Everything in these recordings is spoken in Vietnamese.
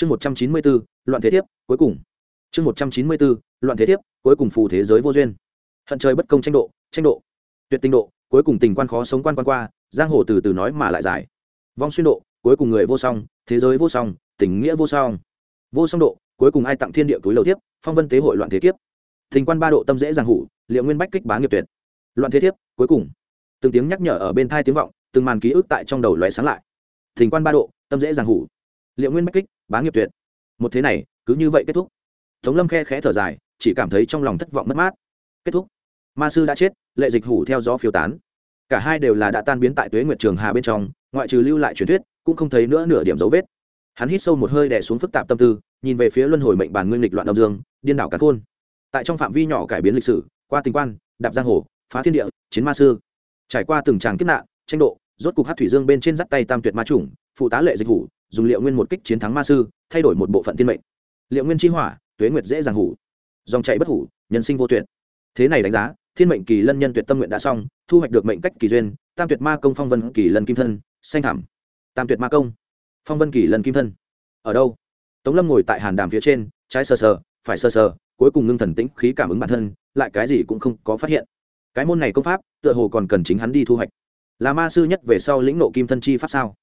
chương một trăm chín mươi bốn, loạn thế thiếp cuối cùng. Chương một trăm chín mươi bốn, loạn thế thiếp cuối cùng phù thế giới vô duyên. Hận trời bất công tranh độ tranh độ. Tuyệt tinh độ, cuối cùng tình quan khó sống quan quan qua, giang hồ từ từ nói mà lại giải. Vong xuyên độ, cuối cùng người vô song, thế giới vô song, tình nghĩa vô song. Vô song độ, cuối cùng ai tặng thiên địa túi lầu tiếp, phong vân tế hội loạn thế kiếp. Tình quan ba độ tâm dễ giang hủ, liệu nguyên bách kích bá nghiệp tuyệt. Loạn thế thiếp cuối cùng. Từng tiếng nhắc nhở ở bên thai tiếng vọng, từng màn ký ức tại trong đầu lóe sáng lại. Tình quan ba độ, tâm dễ giang hủ, liệu nguyên bách kích bá nghiệp tuyệt. Một thế này, cứ như vậy kết thúc. Tống lâm khe khẽ thở dài, chỉ cảm thấy trong lòng thất vọng mất mát. Kết thúc. Ma sư đã chết, lệ dịch hủ theo gió phiêu tán. Cả hai đều là đã tan biến tại tuế nguyệt trường hà bên trong, ngoại trừ lưu lại truyền thuyết, cũng không thấy nữa nửa điểm dấu vết. Hắn hít sâu một hơi đè xuống phức tạp tâm tư, nhìn về phía luân hồi mệnh bản nguyên lịch loạn đông dương, điên đảo cát khôn tại trong phạm vi nhỏ cải biến lịch sử, qua tình quan, đạp giang hồ, phá thiên địa, chiến ma sư. Trải qua từng tràng kiếp nạn, tranh độ, rốt cục hát thủy dương bên trên dắt tay tam tuyệt ma chủng phụ tá lệ dịch hủ, dùng liệu nguyên một kích chiến thắng ma sư, thay đổi một bộ phận thiên mệnh. Liệu nguyên chi hỏa, tuế nguyệt dễ dàng hủ. Dòng chạy bất hủ, nhân sinh vô tuyệt. Thế này đánh giá, thiên mệnh kỳ lân nhân tuyệt tâm nguyện đã xong, thu hoạch được mệnh cách kỳ duyên, tam tuyệt ma công phong vân kỳ lân kim thân, xanh thảm tam tuyệt ma công, phong vân kỳ lân kim thân. Ở đâu? Tống lâm ngồi tại hàn đàm phía trên, trái sờ sờ, phải sờ sờ, cuối cùng ngưng thần tĩnh khí cảm ứng bản thân, lại cái gì cũng không có phát hiện. Cái môn này công pháp, tựa hồ còn cần chính hắn đi thu hoạch. Là ma sư nhất về sau lĩnh nộ kim thân chi pháp sao?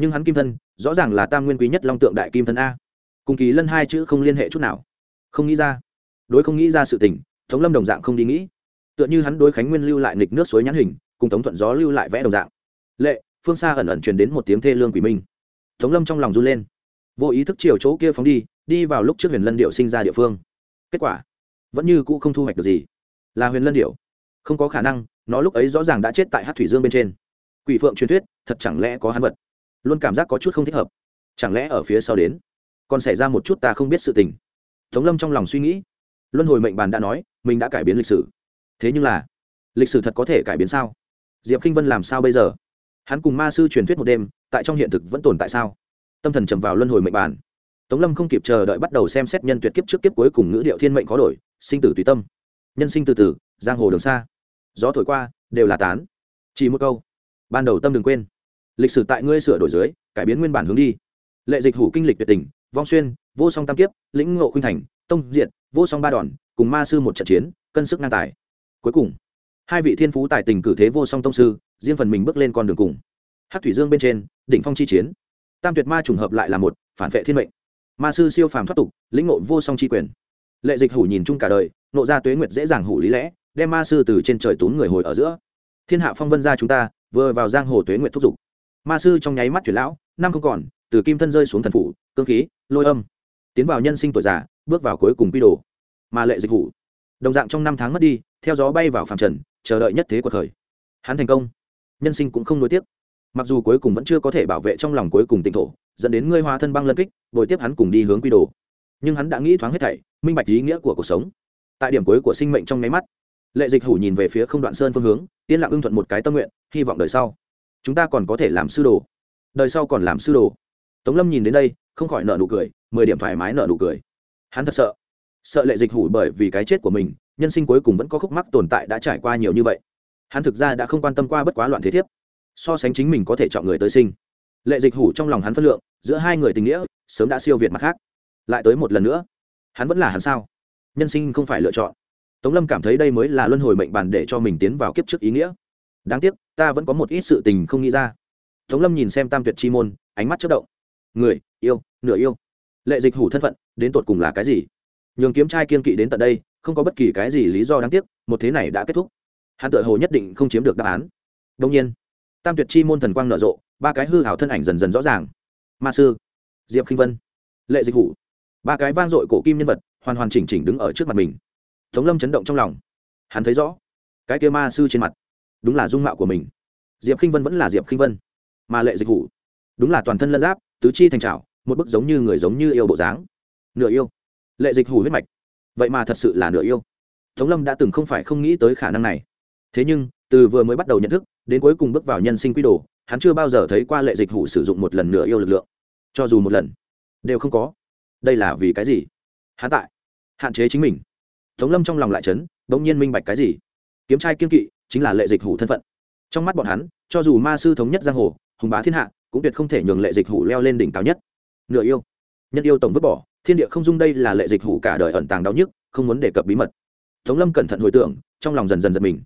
Nhưng hắn kim thân, rõ ràng là tam nguyên quý nhất long tượng đại kim thân a. Cùng kỳ lân hai chữ không liên hệ chút nào. Không nghĩ ra. Đối không nghĩ ra sự tình, tống lâm đồng dạng không đi nghĩ. Tựa như hắn đối khánh nguyên lưu lại nghịch nước suối nhãn hình, cùng tống thuận gió lưu lại vẽ đồng dạng. Lệ, phương xa ẩn ẩn truyền đến một tiếng thê lương quỷ minh. Tống lâm trong lòng run lên. Vô ý thức chiều chỗ kia phóng đi đi vào lúc trước huyền lân điệu sinh ra địa phương. Kết quả, vẫn như cũ không thu hoạch được gì. Là huyền lân điệu. Không có khả năng, nó lúc ấy rõ ràng đã chết tại hát thủy dương bên trên. Quỷ phượng truyền thuyết, thật chẳng lẽ có hắn vật? Luôn cảm giác có chút không thích hợp. Chẳng lẽ ở phía sau đến? Còn xảy ra một chút ta không biết sự tình. Tống lâm trong lòng suy nghĩ. Luân hồi mệnh bàn đã nói, mình đã cải biến lịch sử. Thế nhưng là, lịch sử thật có thể cải biến sao? Diệp k i n h vân làm sao bây giờ? Hắn cùng ma sư truyền thuyết một đêm, tại trong hiện thực vẫn tồn tại sao? Tâm thần trầm vào luân hồi mệnh bàn. Tống lâm không kịp chờ đợi bắt đầu xem xét nhân tuyệt kiếp trước kiếp cuối cùng ngữ điệu thiên mệnh khó đổi, sinh tử tùy tâm. Nhân sinh từ từ, giang hồ đường xa. Gió thổi qua, đều là tán. Chỉ một câu. Ban đầu tâm đừng quên lịch sử tại ngươi sửa đổi dưới, cải biến nguyên bản hướng đi. Lệ dịch hủ kinh lịch tuyệt tình, vong xuyên, vô song tam kiếp, lĩnh ngộ khuynh thành, tông diện vô song ba đòn, cùng ma sư một trận chiến, cân sức ngang tài. Cuối cùng, hai vị thiên phú tài tình cử thế vô song tông sư, riêng phần mình bước lên con đường cùng. Hát thủy dương bên trên, đỉnh phong chi chiến. Tam tuyệt ma trùng hợp lại là một, phản vệ thiên mệnh. Ma sư siêu phàm thoát tục, lĩnh ngộ vô song chi quyền. Lệ dịch hủ nhìn chung cả đời, nộ ra tuế nguyệt dễ dàng hủ lý lẽ, đem ma sư từ trên trời tốn người hồi ở giữa. Thiên hạ phong vân ra chúng ta, vừa vào giang hồ tuế nguyệt thúc giục ma sư trong nháy mắt chuyển lão, năm không còn, từ kim thân rơi xuống thần phủ, cương khí, lôi âm. Tiến vào nhân sinh tuổi già, bước vào cuối cùng quy đồ. Mà lệ dịch hủ đồng dạng trong năm tháng mất đi, theo gió bay vào phàm trần, chờ đợi nhất thế của thời. Hắn thành công. Nhân sinh cũng không nối tiếp mặc dù cuối cùng vẫn chưa có thể bảo vệ trong lòng cuối cùng tỉnh thổ, dẫn đến ngươi hóa thân băng lân kích, bồi tiếp hắn cùng đi hướng quy đồ. Nhưng hắn đã nghĩ thoáng hết thảy, minh bạch ý nghĩa của cuộc sống. Tại điểm cuối của sinh mệnh trong nháy mắt, lệ dịch hủ nhìn về phía không đoạn sơn phương hướng, yên lặng ưng thuận một cái tâm nguyện, hy vọng đời sau chúng ta còn có thể làm sư đồ. Đời sau còn làm sư đồ. Tống lâm nhìn đến đây, không khỏi nợ nụ cười, mười điểm thoải mái nợ nụ cười. Hắn thật sợ. Sợ lệ dịch hủ bởi vì cái chết của mình, nhân sinh cuối cùng vẫn có khúc mắc tồn tại đã trải qua nhiều như vậy. Hắn thực ra đã không quan tâm qua bất quá loạn thế thiếp. So sánh chính mình có thể chọn người tới sinh. Lệ dịch hủ trong lòng hắn phân lượng, giữa hai người tình nghĩa, sớm đã siêu việt mặt khác. Lại tới một lần nữa, hắn vẫn là hắn sao? Nhân sinh không phải lựa chọn. Tống lâm cảm thấy đây mới là luân hồi mệnh bàn để cho mình tiến vào kiếp trước ý nghĩa. Đáng tiếc ta vẫn có một ít sự tình không nghĩ ra. Tống lâm nhìn xem tam tuyệt chi môn, ánh mắt chất động. Người, yêu, nửa yêu. Lệ dịch hủ thân phận, đến tột cùng là cái gì? Nhường kiếm trai kiên kỵ đến tận đây, không có bất kỳ cái gì lý do đáng tiếc, một thế này đã kết thúc. Hắn tự hồ nhất định không chiếm được đáp án. Đông nhiên, tam tuyệt chi môn thần quang nở rộ, ba cái hư hảo thân ảnh dần dần rõ ràng. Ma sư, diệp k i n h vân, lệ dịch hủ. Ba cái vang dội cổ kim nhân vật, hoàn hoàn chỉnh chỉnh đứng ở trước mặt mình. Tống lâm chấn động trong lòng. Hắn thấy rõ, cái kia ma sư trên mặt đúng là dung mạo của mình. Diệp k i n h vân vẫn là diệp k i n h vân, mà lệ dịch hủ, đúng là toàn thân lân giáp, tứ chi thành trào một bức giống như người giống như yêu bộ dáng. Nửa yêu. Lệ dịch hủ huyết mạch. Vậy mà thật sự là nửa yêu. Tống lâm đã từng không phải không nghĩ tới khả năng này. Thế nhưng, từ vừa mới bắt đầu nhận thức, đến cuối cùng bước vào nhân sinh quy đồ, hắn chưa bao giờ thấy qua lệ dịch hủ sử dụng một lần nửa yêu lực lượng. Cho dù một lần, đều không có. Đây là vì cái gì? Hắn tại hạn chế chính mình. Tống lâm trong lòng lại chấn đ ỗ n g nhiên minh bạch cái gì? Kiếm trai kiên kỵ chính là lệ dịch hủ thân phận. Trong mắt bọn hắn, cho dù ma sư thống nhất giang hồ, hùng bá thiên hạ, cũng tuyệt không thể nhường lệ dịch hủ leo lên đỉnh cao nhất. Nửa yêu, nhân yêu tổng vứt bỏ, thiên địa không dung đây là lệ dịch hủ cả đời ẩn tàng đau nhức, không muốn đề cập bí mật. Tống lâm cẩn thận hồi tưởng, trong lòng dần dần giật mình.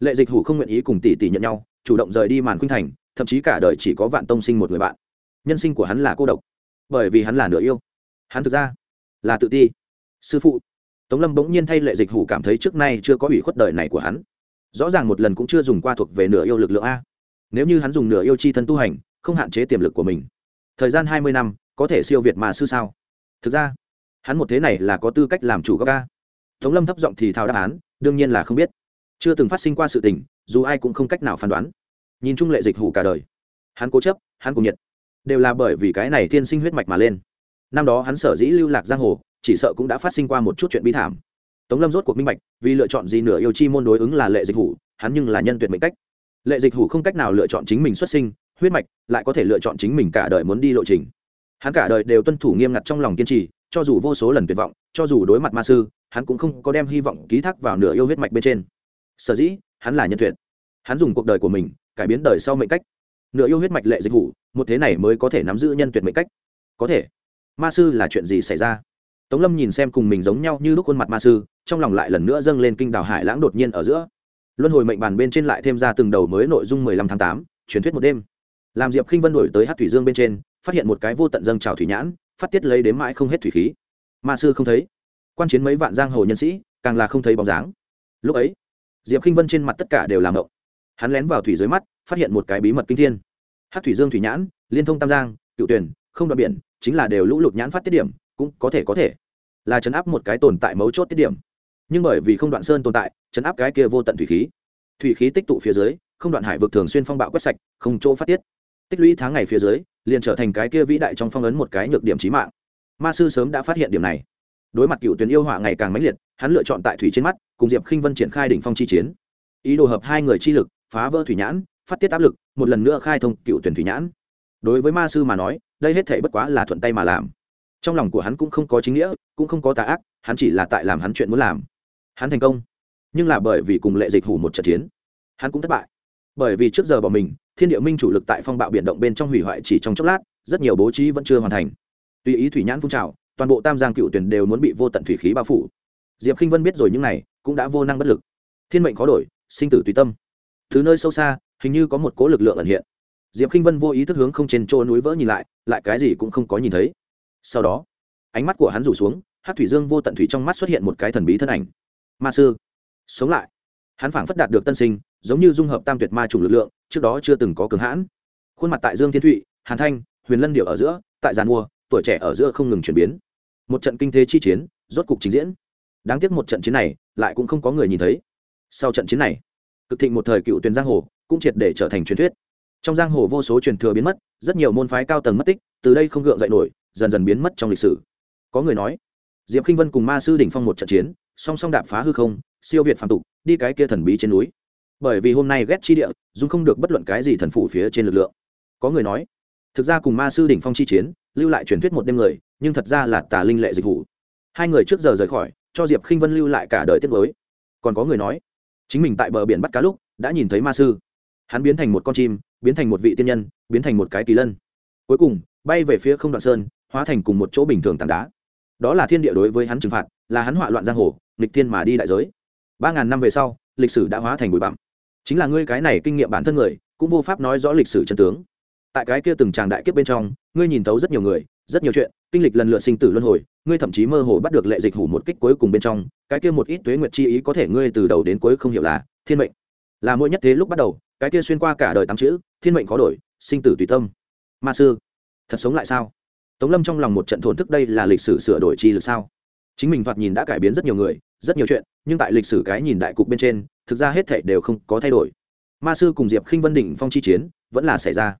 Lệ dịch hủ không nguyện ý cùng tỷ tỷ nhận nhau, chủ động rời đi màn khuynh thành, thậm chí cả đời chỉ có vạn tông sinh một người bạn. Nhân sinh của hắn là cô độc, bởi vì hắn là nửa yêu. Hắn thực ra là tự ti. Sư phụ. Tống lâm bỗng nhiên thay lệ dịch hủ cảm thấy trước nay chưa có ủy khuất đời này của hắn rõ ràng một lần cũng chưa dùng qua thuộc về nửa yêu lực lượng a. Nếu như hắn dùng nửa yêu chi thân tu hành, không hạn chế tiềm lực của mình. Thời gian hai mươi năm, có thể siêu việt mà sư sao? Thực ra, hắn một thế này là có tư cách làm chủ góc ca tống lâm thấp giọng thì thao đáp án, đương nhiên là không biết. Chưa từng phát sinh qua sự tình, dù ai cũng không cách nào phán đoán. Nhìn chung lệ dịch hủ cả đời. Hắn cố chấp, hắn cùng nhiệt. Đều là bởi vì cái này thiên sinh huyết mạch mà lên. Năm đó hắn sở dĩ lưu lạc giang hồ, chỉ sợ cũng đã phát sinh qua một chút chuyện bi thảm tống lâm rốt cuộc minh bạch, vì lựa chọn gì nửa yêu chi môn đối ứng là lệ dịch hủ, hắn nhưng là nhân tuyệt mệnh cách. Lệ dịch hủ không cách nào lựa chọn chính mình xuất sinh, huyết mạch lại có thể lựa chọn chính mình cả đời muốn đi lộ trình. Hắn cả đời đều tuân thủ nghiêm ngặt trong lòng kiên trì, cho dù vô số lần tuyệt vọng, cho dù đối mặt ma sư, hắn cũng không có đem hy vọng ký thác vào nửa yêu huyết mạch bên trên. Sở dĩ, hắn là nhân tuyệt. Hắn dùng cuộc đời của mình cải biến đời sau mệnh cách. Nửa yêu huyết mạch lệ dịch vụ một thế này mới có thể nắm giữ nhân tuyệt mệnh cách. Có thể. Ma sư là chuyện gì xảy ra? Tống lâm nhìn xem cùng mình giống nhau như lúc khuôn mặt ma sư, trong lòng lại lần nữa dâng lên kinh đào hải lãng đột nhiên ở giữa. Luân hồi mệnh bàn bên trên lại thêm ra từng đầu mới nội dung mười lăm tháng tám, truyền thuyết một đêm. Làm diệp khinh vân đổi tới hát thủy dương bên trên, phát hiện một cái vô tận dâng trào thủy nhãn, phát tiết lấy đến mãi không hết thủy khí. Ma sư không thấy. Quan chiến mấy vạn giang hồ nhân sĩ, càng là không thấy bóng dáng. Lúc ấy, diệp khinh vân trên mặt tất cả đều làm động hắn lén vào thủy dưới mắt, phát hiện một cái bí mật kinh thiên. Hát thủy dương thủy nhãn, liên thông tam giang, cựu tuyển, không đoạn biển, chính là đều lũ lụt nhãn phát tiết điểm cũng có thể có thể. Là chấn áp một cái tồn tại mấu chốt tiết điểm. Nhưng bởi vì không đoạn sơn tồn tại, chấn áp cái kia vô tận thủy khí. Thủy khí tích tụ phía dưới, không đoạn hải vực thường xuyên phong bạo quét sạch, không chỗ phát tiết. Tích lũy tháng ngày phía dưới, liền trở thành cái kia vĩ đại trong phong ấn một cái nhược điểm trí mạng. Ma sư sớm đã phát hiện điểm này. Đối mặt cựu tuyến yêu họa ngày càng mãnh liệt, hắn lựa chọn tại thủy trên mắt, cùng diệp khinh vân triển khai đỉnh phong chi chiến. Ý đồ hợp hai người chi lực, phá vỡ thủy nhãn, phát tiết áp lực, một lần nữa khai thông cựu tuyển thủy nhãn. Đối với ma sư mà nói, đây hết thể bất quá là thuận tay mà làm trong lòng của hắn cũng không có chính nghĩa, cũng không có tà ác, hắn chỉ là tại làm hắn chuyện muốn làm. Hắn thành công, nhưng là bởi vì cùng lệ dịch hủ một trận chiến, hắn cũng thất bại. Bởi vì trước giờ bỏ mình, thiên địa minh chủ lực tại phong bạo biển động bên trong hủy hoại chỉ trong chốc lát, rất nhiều bố trí vẫn chưa hoàn thành. Tùy ý thủy nhãn phun trào, toàn bộ tam giang cựu tuyển đều muốn bị vô tận thủy khí bao phủ. Diệp k i n h vân biết rồi những này, cũng đã vô năng bất lực. Thiên mệnh khó đổi, sinh tử tùy tâm. Thứ nơi sâu xa, hình như có một cố lực lượng ẩn hiện. Diệp k i n h vân vô ý thức hướng không trên chỗ núi vỡ nhìn lại lại cái gì cũng không có nhìn thấy sau đó, ánh mắt của hắn rủ xuống hát thủy dương vô tận thủy trong mắt xuất hiện một cái thần bí thân ảnh. Ma sư, sống lại. Hắn phảng phất đạt được tân sinh, giống như dung hợp tam tuyệt ma trùng lực lượng, trước đó chưa từng có cường hãn. Khuôn mặt tại dương thiên thụy, hàn thanh, huyền lân điệu ở giữa, tại giàn mua, tuổi trẻ ở giữa không ngừng chuyển biến. Một trận kinh thế chi chiến, rốt cục trình diễn. Đáng tiếc một trận chiến này, lại cũng không có người nhìn thấy. Sau trận chiến này, cực thịnh một thời cựu tuyến giang hồ, cũng triệt để trở thành truyền thuyết. Trong giang hồ vô số truyền thừa biến mất, rất nhiều môn phái cao tầng mất tích, từ đây không gượng dậy nổi dần dần biến mất trong lịch sử. Có người nói, diệp k i n h vân cùng ma sư đỉnh phong một trận chiến, song song đạp phá hư không, siêu việt phạm tục, đi cái kia thần bí trên núi. Bởi vì hôm nay ghét chi địa dung không được bất luận cái gì thần phủ phía trên lực lượng. Có người nói, thực ra cùng ma sư đỉnh phong chi chiến, lưu lại truyền thuyết một đêm người, nhưng thật ra là tà linh lệ dịch vụ. Hai người trước giờ rời khỏi, cho diệp khinh vân lưu lại cả đời tiết mới còn có người nói, chính mình tại bờ biển bắt cá lúc, đã nhìn thấy ma sư. Hắn biến thành một con chim, biến thành một vị tiên nhân, biến thành một cái kỳ lân. Cuối cùng, bay về phía không đoạn sơn hóa thành cùng một chỗ bình thường tảng đá. Đó là thiên địa đối với hắn trừng phạt, là hắn họa loạn giang hồ lịch thiên mà đi đại giới. Ba ngàn năm về sau, lịch sử đã hóa thành bụi bặm. Chính là ngươi cái này kinh nghiệm bản thân người, cũng vô pháp nói rõ lịch sử chân tướng. Tại cái kia từng tràng đại kiếp bên trong, ngươi nhìn thấu rất nhiều người, rất nhiều chuyện, kinh lịch lần lượt sinh tử luân hồi, ngươi thậm chí mơ hồ bắt được lệ dịch hủ một kích cuối cùng bên trong, cái kia một ít tuế nguyệt chi ý có thể ngươi từ đầu đến cuối không hiểu là thiên mệnh. Là mỗi nhất thế lúc bắt đầu, cái kia xuyên qua cả đời tám chữ, thiên mệnh có đổi, sinh tử tùy tâm. Ma sư, thật sống lại sao? Tống lâm trong lòng một trận thổn thức đây là lịch sử sửa đổi chi lực sao? Chính mình thoạt nhìn đã cải biến rất nhiều người, rất nhiều chuyện, nhưng tại lịch sử cái nhìn đại cục bên trên, thực ra hết thể đều không có thay đổi. Ma sư cùng diệp khinh vân đỉnh phong chi chiến, vẫn là xảy ra.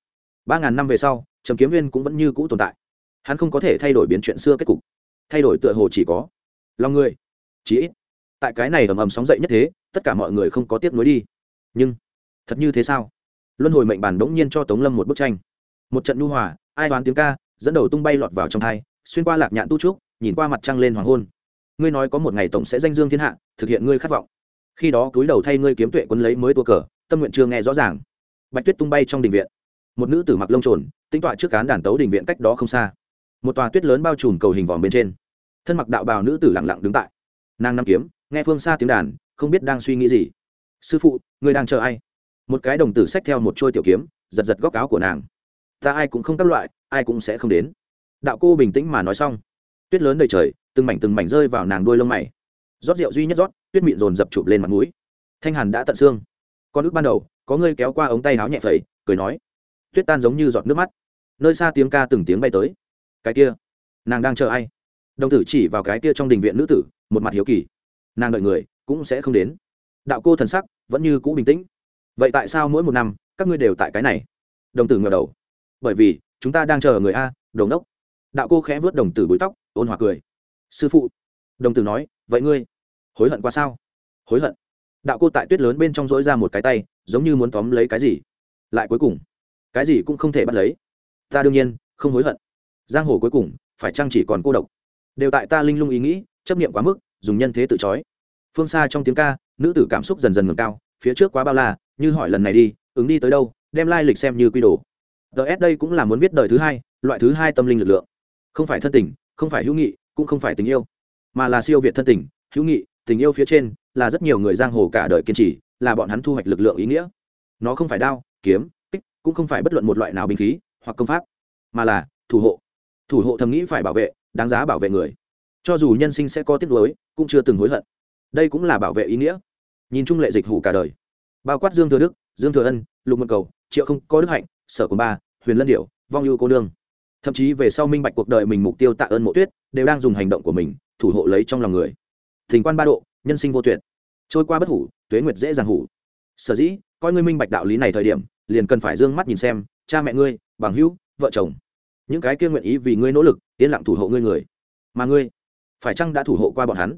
Ba ngàn năm về sau, trầm kiếm viên cũng vẫn như cũ tồn tại. Hắn không có thể thay đổi biến chuyện xưa kết cục. Thay đổi tựa hồ chỉ có lòng người, chí ít. Tại cái này ầm ầm sóng dậy nhất thế, tất cả mọi người không có tiếp nối đi. Nhưng, thật như thế sao? Luân hồi mệnh bản đ n g nhiên cho tống lâm một bức tranh. Một trận nhu hòa, ai đoán tiếng ca dẫn đầu tung bay lọt vào trong thai, xuyên qua lạc nhạn tu trúc, nhìn qua mặt trăng lên hoàng hôn. Ngươi nói có một ngày tổng sẽ danh dương thiên hạ, thực hiện ngươi khát vọng. Khi đó cúi đầu thay ngươi kiếm tuệ quân lấy mới tua cờ, tâm nguyện chưa nghe rõ ràng. Bạch tuyết tung bay trong đình viện. Một nữ tử mặc lông trồn, tính tọa trước cán đàn tấu đình viện cách đó không xa. Một tòa tuyết lớn bao trùm cầu hình vòm bên trên. Thân mặc đạo bào nữ tử lặng lặng đứng tại. Nàng nằm kiếm, nghe phương xa tiếng đàn, không biết đang suy nghĩ gì. Sư phụ người đang chờ ai? Một cái đồng tử xách theo một trôi tiểu kiếm, giật giật góc áo của nàng ta ai cũng không các loại, ai cũng sẽ không đến. Đạo cô bình tĩnh mà nói xong. Tuyết lớn đầy trời, từng mảnh từng mảnh rơi vào nàng đuôi lông mày. Rót rượu duy nhất rót, tuyết mịn dồn dập chụp lên mặt mũi. Thanh hàn đã tận xương. Con ước ban đầu, có người kéo qua ống tay áo nhẹ phẩy, cười nói. Tuyết tan giống như giọt nước mắt. Nơi xa tiếng ca từng tiếng bay tới. Cái kia, nàng đang chờ ai? Đồng tử chỉ vào cái kia trong đình viện nữ tử, một mặt hiếu kỳ. Nàng đợi người, cũng sẽ không đến. Đạo cô thần sắc vẫn như cũ bình tĩnh. Vậy tại sao mỗi một năm, các ngươi đều tại cái này? Đồng tử ngờ đầu bởi vì, chúng ta đang chờ người a, đồng đốc. Đạo cô khẽ vớt đồng tử búi tóc, ôn hòa cười. Sư phụ. Đồng tử nói, vậy ngươi hối hận qua sao? Hối hận. Đạo cô tại tuyết lớn bên trong dỗi ra một cái tay, giống như muốn tóm lấy cái gì. Lại cuối cùng, cái gì cũng không thể bắt lấy. Ta đương nhiên, không hối hận. Giang hồ cuối cùng, phải chăng chỉ còn cô độc? Đều tại ta linh lung ý nghĩ, chấp niệm quá mức, dùng nhân thế tự trói. Phương xa trong tiếng ca, nữ tử cảm xúc dần dần ngừng cao, phía trước quá bao la, như hỏi lần này đi, ứng đi tới đâu, đem lai lịch xem như quy đồ ts đây cũng là muốn viết đời thứ hai, loại thứ hai tâm linh lực lượng. Không phải thân tình, không phải hữu nghị, cũng không phải tình yêu. Mà là siêu việt thân tình, hữu nghị, tình yêu phía trên là rất nhiều người giang hồ cả đời kiên trì, là bọn hắn thu hoạch lực lượng ý nghĩa. Nó không phải đao, kiếm, kích, cũng không phải bất luận một loại nào binh khí hoặc công pháp, mà là thủ hộ. Thủ hộ thầm nghĩ phải bảo vệ, đáng giá bảo vệ người. Cho dù nhân sinh sẽ có tiếc nuối, cũng chưa từng hối hận. Đây cũng là bảo vệ ý nghĩa. Nhìn chung lệ dịch hủ cả đời. Bao quát dương thừa đức, dương thừa ân, lục mật cầu, triệu không, có đức hạnh, sở của ba huyền lân điệu vong ưu cô nương. Thậm chí về sau minh bạch cuộc đời mình mục tiêu tạ ơn mộ tuyết, đều đang dùng hành động của mình, thủ hộ lấy trong lòng người. Thỉnh quan ba độ, nhân sinh vô tuyệt. Trôi qua bất hủ, tuế nguyệt dễ dàng hủ. Sở dĩ, coi ngươi minh bạch đạo lý này thời điểm, liền cần phải d ư ơ n g mắt nhìn xem, cha mẹ ngươi, bằng hữu, vợ chồng. Những cái kia nguyện ý vì ngươi nỗ lực, yên lặng thủ hộ ngươi người. Mà ngươi, phải chăng đã thủ hộ qua bọn hắn?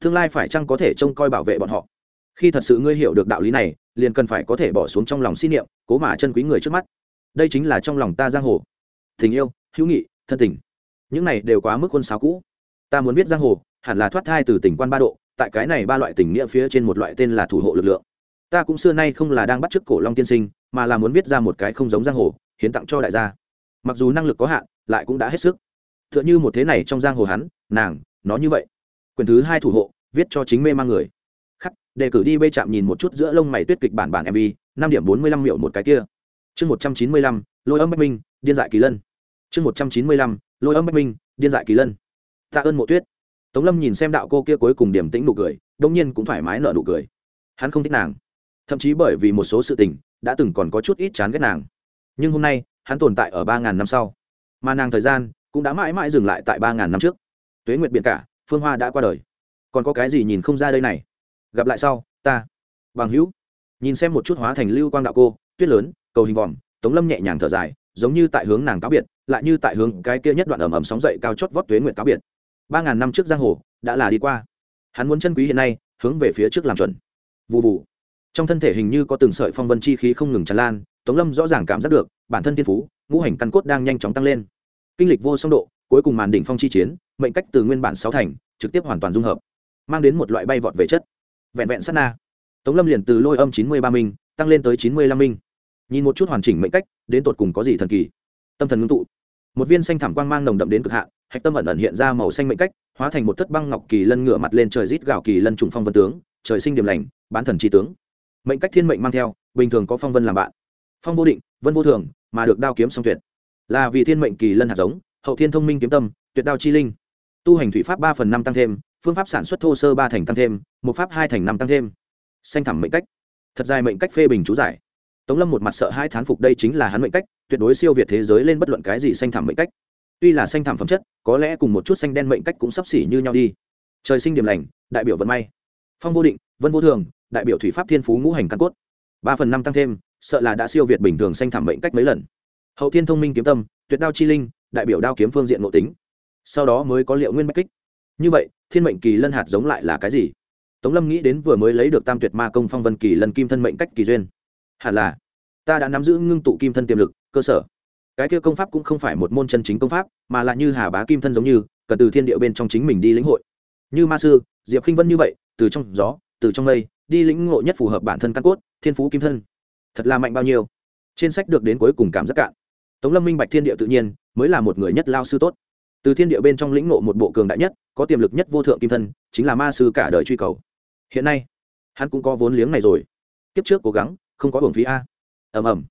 Tương lai phải chăng có thể trông coi bảo vệ bọn họ? Khi thật sự ngươi hiểu được đạo lý này, liền cần phải có thể bỏ xuống trong lòng xin niệm, cố mà chân quý người trước mắt đây chính là trong lòng ta giang hồ. Tình yêu, hữu nghị, thân tình, những này đều quá mức quân sáo cũ. Ta muốn viết giang hồ, hẳn là thoát thai từ tỉnh quan ba độ, tại cái này ba loại tình nghĩa phía trên một loại tên là thủ hộ lực lượng. Ta cũng xưa nay không là đang bắt chước cổ long tiên sinh, mà là muốn viết ra một cái không giống giang hồ, hiến tặng cho đại gia. Mặc dù năng lực có hạn, lại cũng đã hết sức. T h ư ợ n h ư một thế này trong giang hồ hắn, nàng, nó như vậy. Quyền thứ hai thủ hộ, viết cho chính mê mang người. Khắc, đề cử đi bê chạm nhìn một chút giữa lông mày tuyết kịch bản bản mv năm điểm bốn mươi lăm miệu một cái kia chương một trăm chín mươi lăm, lôi âm bách minh, điên dại kỳ lân. Chương một trăm chín mươi lăm, lôi âm bách minh, điên dại kỳ lân. Tạ ơn mộ tuyết. Tống lâm nhìn xem đạo cô kia cuối cùng điểm tĩnh nụ cười đông nhiên cũng thoải mái nợ nụ cười. Hắn không thích nàng. Thậm chí bởi vì một số sự tình, đã từng còn có chút ít chán ghét nàng. Nhưng hôm nay, hắn tồn tại ở ba ngàn năm sau. Mà nàng thời gian, cũng đã mãi mãi dừng lại tại ba ngàn năm trước. Tuế nguyệt biện cả, phương hoa đã qua đời. Còn có cái gì nhìn không ra đây này? Gặp lại sau, ta. Bằng hữu. Nhìn xem một chút hóa thành lưu quang đạo cô, tuyết lớn cầu hình vòm, tống lâm nhẹ nhàng thở dài, giống như tại hướng nàng cáo biệt, lại như tại hướng cái kia nhất đoạn ầm ầm sóng dậy cao chót vót tuế nguyệt cáo biệt. Ba ngàn năm trước giang hồ, đã là đi qua. Hắn muốn chân quý hiện nay, hướng về phía trước làm chuẩn. Vụ vụ trong thân thể hình như có từng sợi phong vân chi khí không ngừng tràn lan, tống lâm rõ ràng cảm giác được, bản thân thiên phú, ngũ hành căn cốt đang nhanh chóng tăng lên. Kinh lịch vô song độ, cuối cùng màn đỉnh phong chi chiến, mệnh cách từ nguyên bản sáu thành, trực tiếp hoàn toàn dung hợp, mang đến một loại bay vọt về chất. Vẹn vẹn sát na. Tống lâm liền từ lôi âm chín mươi ba minh, tăng lên tới chín mươi lăm minh nhìn một chút hoàn chỉnh mệnh cách, đến tột cùng có gì thần kỳ. Tâm thần ngưng tụ. Một viên xanh thảm quang mang nồng đậm đến cực hạn, hạch tâm ẩn ẩn hiện ra màu xanh mệnh cách, hóa thành một thất băng ngọc kỳ lân ngựa mặt lên trời rít gạo kỳ lân trùng phong vân tướng, trời sinh điểm lành, bán thần tri tướng. Mệnh cách thiên mệnh mang theo, bình thường có phong vân làm bạn. Phong vô định, vân vô thường, mà được đao kiếm song tuyệt. Là vì thiên mệnh kỳ lân hạt giống, hậu thiên thông minh kiếm tâm, tuyệt đao chi linh. Tu hành thủy pháp ba phần năm tăng thêm, phương pháp sản xuất thô sơ ba thành tăng thêm, một pháp hai thành năm tăng thêm. Xanh thẳm mệnh cách. Thật dài mệnh cách phê bình chú giải tống lâm một mặt sợ hai thán phục đây chính là hắn mệnh cách, tuyệt đối siêu việt thế giới lên bất luận cái gì xanh thảm mệnh cách. Tuy là xanh thảm phẩm chất, có lẽ cùng một chút xanh đen mệnh cách cũng sắp xỉ như nhau đi. Trời sinh điểm lành, đại biểu vận may. Phong vô định, vân vô thường, đại biểu thủy pháp thiên phú ngũ hành căn cốt. Ba phần năm tăng thêm, sợ là đã siêu việt bình thường xanh thảm mệnh cách mấy lần. Hậu thiên thông minh kiếm tâm, tuyệt đao chi linh, đại biểu đao kiếm phương diện nội tính. Sau đó mới có liệu nguyên bách kích. Như vậy, thiên mệnh kỳ lân hạt giống lại là cái gì? Tống lâm nghĩ đến vừa mới lấy được tam tuyệt ma công phong vân kỳ lân kim thân mệnh cách kỳ duyên hẳn là. Ta đã nắm giữ ngưng tụ kim thân tiềm lực, cơ sở. Cái kia công pháp cũng không phải một môn chân chính công pháp, mà là như hà bá kim thân giống như, cần từ thiên địa bên trong chính mình đi lĩnh hội. Như ma sư, diệp k i n h vân như vậy, từ trong gió, từ trong mây, đi lĩnh ngộ nhất phù hợp bản thân căn cốt, thiên phú kim thân. Thật là mạnh bao nhiêu. Trên sách được đến cuối cùng cảm giác cạn. Tống lâm minh bạch thiên địa tự nhiên, mới là một người nhất lao sư tốt. Từ thiên địa bên trong lĩnh ngộ một bộ cường đại nhất, có tiềm lực nhất vô thượng kim thân, chính là ma sư cả đời truy cầu. Hiện nay, hắn cũng có vốn liếng này rồi. Kiếp trước cố gắng không có hưởng phí a. Ầm ầm.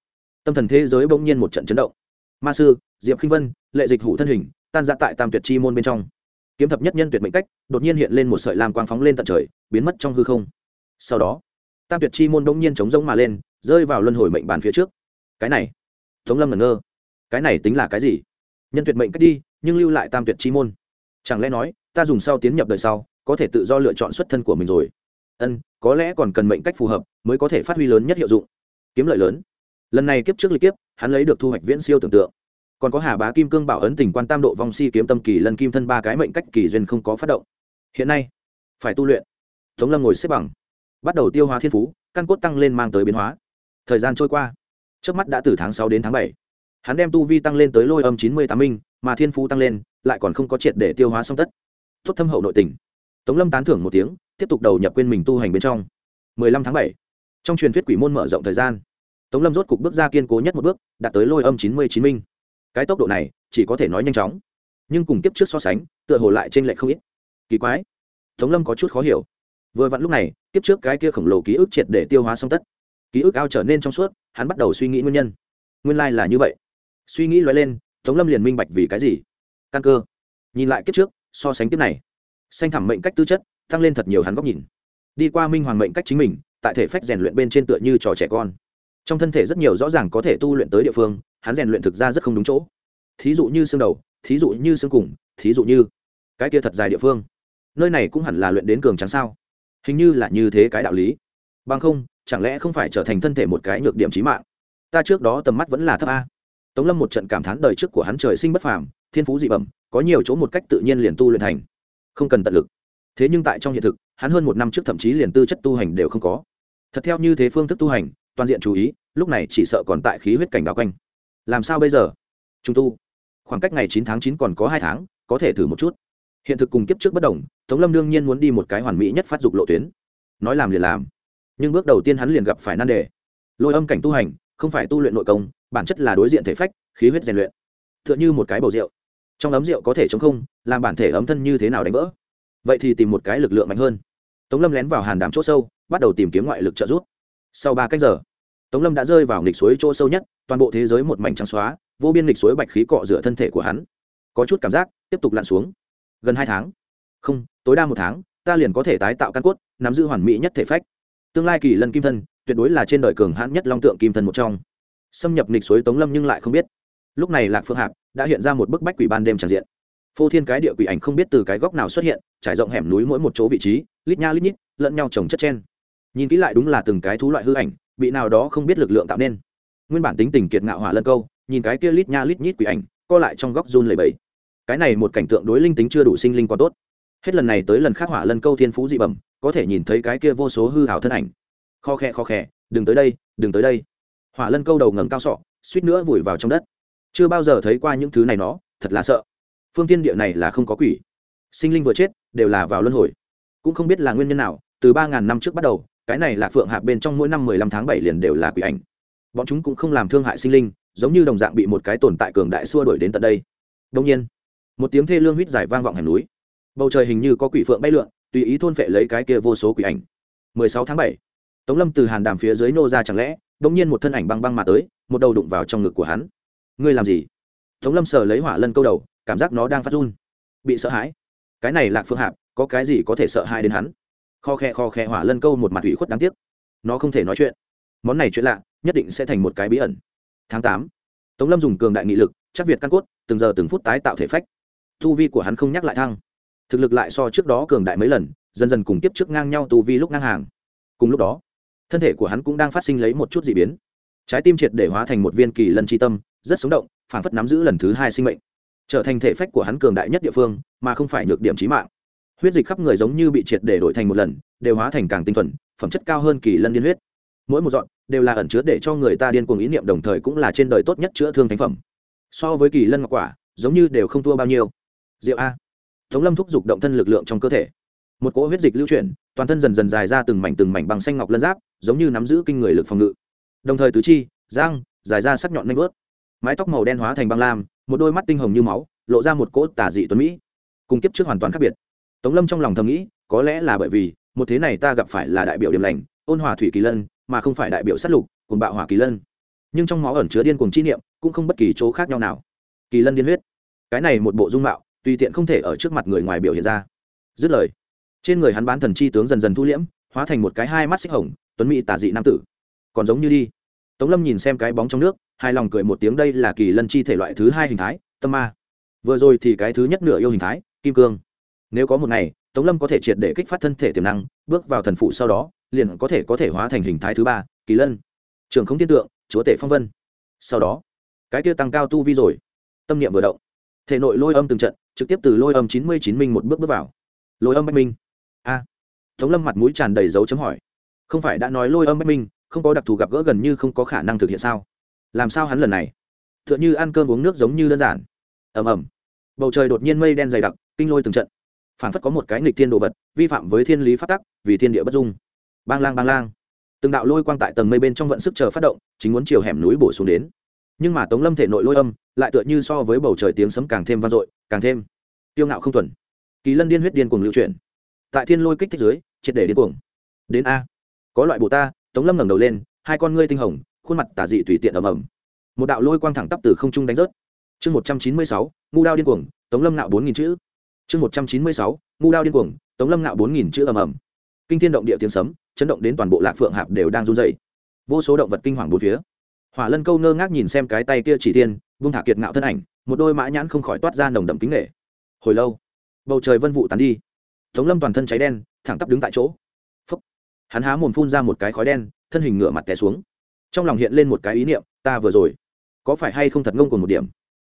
Tâm thần thế giới bỗng nhiên một trận chấn động. Ma sư, diệp khinh vân, lệ dịch hủ thân hình, tan ra tại tam tuyệt chi môn bên trong. Kiếm thập nhất nhân tuyệt mệnh cách, đột nhiên hiện lên một sợi lam quang phóng lên tận trời, biến mất trong hư không. Sau đó, tam tuyệt chi môn bỗng nhiên chống rỗng mà lên, rơi vào luân hồi mệnh bàn phía trước. Cái này, tống lâm ngẩn ngơ. Cái này tính là cái gì? Nhân tuyệt mệnh cách đi, nhưng lưu lại tam tuyệt chi môn. Chẳng lẽ nói, ta dùng sau tiến nhập đời sau, có thể tự do lựa chọn xuất thân của mình rồi? Ân, có lẽ còn cần mệnh cách phù hợp mới có thể phát huy lớn nhất hiệu dụng. Kiếm lợi lớn. Lần này kiếp trước lịch kiếp, hắn lấy được thu hoạch viễn siêu tưởng tượng. Còn có hà bá kim cương bảo ấn tình quan tam độ vong si kiếm tâm kỳ lần kim thân ba cái mệnh cách kỳ duyên không có phát động. Hiện nay, phải tu luyện. Tống lâm ngồi xếp bằng. Bắt đầu tiêu hóa thiên phú, căn cốt tăng lên mang tới biến hóa. Thời gian trôi qua. Trước mắt đã từ tháng sáu đến tháng bảy. Hắn đem tu vi tăng lên tới lôi âm chín mươi tám minh, mà thiên phú tăng lên, lại còn không có triệt để tiêu hóa song tất. Tốt thâm hậu nội tình. Tống lâm tán thưởng một tiếng tiếp tục đầu nhập quên mình tu hành bên trong. Mười lăm tháng 7, trong truyền thuyết quỷ môn mở rộng thời gian tống lâm rốt cục bước ra kiên cố nhất một bước đạt tới lôi âm chín mươi chín minh. Cái tốc độ này chỉ có thể nói nhanh chóng nhưng cùng kiếp trước so sánh tựa hồ lại trên lệch không ít. Kỳ quái tống lâm có chút khó hiểu. Vừa vặn lúc này kiếp trước cái kia khổng lồ ký ức triệt để tiêu hóa song tất. Ký ức ao trở nên trong suốt hắn bắt đầu suy nghĩ nguyên nhân. Nguyên lai、like、là như vậy. Suy nghĩ loay lên tống lâm liền minh bạch vì cái gì. Căn cơ. Nhìn lại kiếp trước so sánh kiếp này. Xanh thẳm mệnh cách tư chất tăng lên thật nhiều hắn góc nhìn. Đi qua minh hoàng mệnh cách chính mình, tại thể phách rèn luyện bên trên tựa như trò trẻ con. Trong thân thể rất nhiều rõ ràng có thể tu luyện tới địa phương, hắn rèn luyện thực ra rất không đúng chỗ. Thí dụ như xương đầu, thí dụ như xương cùng, thí dụ như cái kia thật dài địa phương. Nơi này cũng hẳn là luyện đến cường trắng sao? Hình như là như thế cái đạo lý. Bằng không, chẳng lẽ không phải trở thành thân thể một cái nhược điểm trí mạng? Ta trước đó tầm mắt vẫn là thấp a. Tống lâm một trận cảm thán đời trước của hắn trời sinh bất phàm, thiên phú dị bẩm, có nhiều chỗ một cách tự nhiên liền tu luyện thành. Không cần tận lực thế nhưng tại trong hiện thực, hắn hơn một năm trước thậm chí liền tư chất tu hành đều không có. Thật theo như thế phương thức tu hành, toàn diện chú ý, lúc này chỉ sợ còn tại khí huyết cảnh đào quanh. Làm sao bây giờ? Trung tu. Khoảng cách ngày chín tháng chín còn có hai tháng, có thể thử một chút. Hiện thực cùng kiếp trước bất đồng, tống lâm đương nhiên muốn đi một cái hoàn mỹ nhất phát dục lộ tuyến. Nói làm liền làm. Nhưng bước đầu tiên hắn liền gặp phải nan đề. Lôi âm cảnh tu hành, không phải tu luyện nội công, bản chất là đối diện thể phách, khí huyết rèn luyện. T h ư ợ n h ư một cái bầu rượu. Trong ấm rượu có thể chống không, làm bản thể ấm thân như thế nào đánh vỡ vậy thì tìm một cái lực lượng mạnh hơn. Tống lâm lén vào hàn đám chỗ sâu, bắt đầu tìm kiếm ngoại lực trợ giúp. Sau ba cách giờ, tống lâm đã rơi vào nghịch suối chỗ sâu nhất, toàn bộ thế giới một mảnh trắng xóa, vô biên nghịch suối bạch khí cọ rửa thân thể của hắn. Có chút cảm giác, tiếp tục lặn xuống. Gần hai tháng. Không, tối đa một tháng, ta liền có thể tái tạo căn cốt, nắm giữ hoàn mỹ nhất thể phách. Tương lai kỳ lân kim thân, tuyệt đối là trên đời cường hãn nhất long tượng kim thân một trong. Xâm nhập nghịch suối tống lâm nhưng lại không biết. Lúc này lạc phương hạp đã hiện ra một bức bách quỷ ban đêm tràn diện phô thiên cái địa quỷ ảnh không biết từ cái góc nào xuất hiện, trải rộng hẻm núi mỗi một chỗ vị trí, lít nha lít nhít, lẫn nhau trồng chất chen. Nhìn kỹ lại đúng là từng cái thú loại hư ảnh, bị nào đó không biết lực lượng tạo nên. Nguyên bản tính tình kiệt ngạo hỏa lân câu, nhìn cái kia lít nha lít nhít quỷ ảnh, co lại trong góc run lầy bẫy cái này một cảnh tượng đối linh tính chưa đủ sinh linh còn tốt. Hết lần này tới lần khác hỏa lân câu thiên phú dị bẩm, có thể nhìn thấy cái kia vô số hư hào thân ảnh. Kho khe kho khe, đừng tới đây, đừng tới đây. Hỏa lân câu đầu ngầm cao sọ, suýt nữa vùi vào trong đất. Chưa bao giờ thấy qua những thứ này nó, thật là sợ phương tiên địa này là không có quỷ. Sinh linh vừa chết, đều là vào luân hồi. Cũng không biết là nguyên nhân nào, từ ba ngàn năm trước bắt đầu, cái này là phượng hạ bên trong mỗi năm mười lăm tháng bảy liền đều là quỷ ảnh. Bọn chúng cũng không làm thương hại sinh linh, giống như đồng dạng bị một cái tồn tại cường đại xua đuổi đến tận đây. Đông nhiên, một tiếng thê lương huýt dài vang vọng hẻm núi. Bầu trời hình như có quỷ phượng bay lượn, tùy ý thôn phệ lấy cái kia vô số quỷ ảnh. 16 tháng 7. tống lâm từ hàn đàm phía dưới nô ra chẳng lẽ đông nhiên một thân ảnh băng băng mà tới, một đầu đụng vào trong ngực của hắn. Ngươi làm gì? Tống lâm sờ lấy hỏa lân câu đầu cảm giác nó đang phát run. Bị sợ hãi. Cái này lạc phương hạp, có cái gì có thể sợ hãi đến hắn? Kho khe kho khe hỏa lân câu một mặt ủy khuất đáng tiếc. Nó không thể nói chuyện. Món này chuyện lạ, nhất định sẽ thành một cái bí ẩn. Tháng tám, tống lâm dùng cường đại nghị lực, chắc việt căn cốt, từng giờ từng phút tái tạo thể phách. Tu vi của hắn không nhắc lại thăng. Thực lực lại so trước đó cường đại mấy lần, dần dần cùng tiếp trước ngang nhau tu vi lúc ngang hàng. Cùng lúc đó, thân thể của hắn cũng đang phát sinh lấy một chút d ị biến. Trái tim triệt để hóa thành một viên kỳ lân tri tâm, rất sống động phản phất nắm giữ lần thứ hai sinh mệnh trở thành thể phách của hắn cường đại nhất địa phương, mà không phải nhược điểm trí mạng. Huyết dịch khắp người giống như bị triệt để đổi thành một lần, đều hóa thành càng tinh thuần, phẩm chất cao hơn kỳ lân điên huyết. Mỗi một dọn, đều là ẩn chứa để cho người ta điên cuồng ý niệm, đồng thời cũng là trên đời tốt nhất chữa thương thánh phẩm. So với kỳ lân ngọc quả, giống như đều không thua bao nhiêu. Rượu a. Tống lâm thúc giục động thân lực lượng trong cơ thể. Một cỗ huyết dịch lưu chuyển, toàn thân dần dần dài ra từng mảnh từng mảnh bằng xanh ngọc lân giáp, giống như nắm giữ kinh người lực phòng ngự. Đồng thời tứ chi giang dài ra sắc nhọn nanh vớt mái tóc màu đen hóa thành băng lam một đôi mắt tinh hồng như máu, lộ ra một cỗ tả dị tuấn mỹ. Cùng kiếp trước hoàn toàn khác biệt. Tống lâm trong lòng thầm nghĩ, có lẽ là bởi vì, một thế này ta gặp phải là đại biểu điểm lành, ôn hòa thủy kỳ lân, mà không phải đại biểu sát lục, cùng bạo hỏa kỳ lân. Nhưng trong máu ẩn chứa điên cuồng chi niệm, cũng không bất kỳ chỗ khác nhau nào. Kỳ lân điên huyết. Cái này một bộ dung mạo, tùy tiện không thể ở trước mặt người ngoài biểu hiện ra. Dứt lời, trên người hắn bán thần chi tướng dần dần thu liễm, hóa thành một cái hai mắt xích hồng, tuấn mỹ tả dị nam tử. Còn giống như đi tống lâm nhìn xem cái bóng trong nước, hài lòng cười một tiếng đây là kỳ lân chi thể loại thứ hai hình thái, tâm ma. Vừa rồi thì cái thứ nhất nửa yêu hình thái, kim cương. Nếu có một ngày, tống lâm có thể triệt để kích phát thân thể tiềm năng, bước vào thần phụ sau đó, liền có thể có thể hóa thành hình thái thứ ba, kỳ lân. Trường không tiên tượng, chúa tể phong vân. Sau đó, cái kia tăng cao tu vi rồi. Tâm niệm vừa động. Thể nội lôi âm từng trận, trực tiếp từ lôi âm chín mươi chín minh một bước bước vào. Lôi âm bách minh. A. Tống lâm mặt mũi tràn đầy dấu chấm hỏi. Không phải đã nói lôi âm bách minh không có đặc thù gặp gỡ gần như không có khả năng thực hiện sao? Làm sao hắn lần này? T h ư ợ n h ư ăn cơm uống nước giống như đơn giản. Ầm ầm. Bầu trời đột nhiên mây đen dày đặc, kinh lôi từng trận. Phản phất có một cái nghịch thiên đồ vật, vi phạm với thiên lý phát tắc, vì thiên địa bất dung. Bang lang bang lang. Từng đạo lôi quang tại tầng mây bên trong vận sức chờ phát động, chính muốn chiều hẻm núi bổ xuống đến. Nhưng mà tống lâm thể nội lôi âm, lại tựa như so với bầu trời tiếng sấm càng thêm vang dội, càng thêm tiêu ngạo không thuần. Kỳ lân điên huyết điên cuồng lưu chuyển. Tại thiên lôi kích thích dưới, triệt để điên cuồng. Đến a. Có loại bộ ta tống lâm ngẩng đầu lên, hai con ngươi tinh hồng, khuôn mặt tả dị tùy tiện ầm ầm. Một đạo lôi quang thẳng tắp từ không trung đánh rớt. Chương một trăm chín mươi sáu, ngu đao điên cuồng, tống lâm nạo bốn nghìn chữ. Chương một trăm chín mươi sáu, ngu đao điên cuồng, tống lâm nạo bốn nghìn chữ ầm ầm. Kinh thiên động địa tiếng sấm, chấn động đến toàn bộ lạc phượng hạp đều đang run dày vô số động vật kinh hoàng bốn phía. Hỏa lân câu ngơ ngác nhìn xem cái tay kia chỉ tiên vung thả kiệt ngạo thân ảnh, một đôi mã nhãn không khỏi toát ra nồng đậm kính nghệ hồi lâu, bầu trời vân vụ tàn đi. Tống lâm toàn thân cháy đen, thẳng tắp đứng tại chỗ hắn há mồm phun ra một cái khói đen, thân hình ngửa mặt té xuống. Trong lòng hiện lên một cái ý niệm, ta vừa rồi, có phải hay không thật ngông cùng một điểm?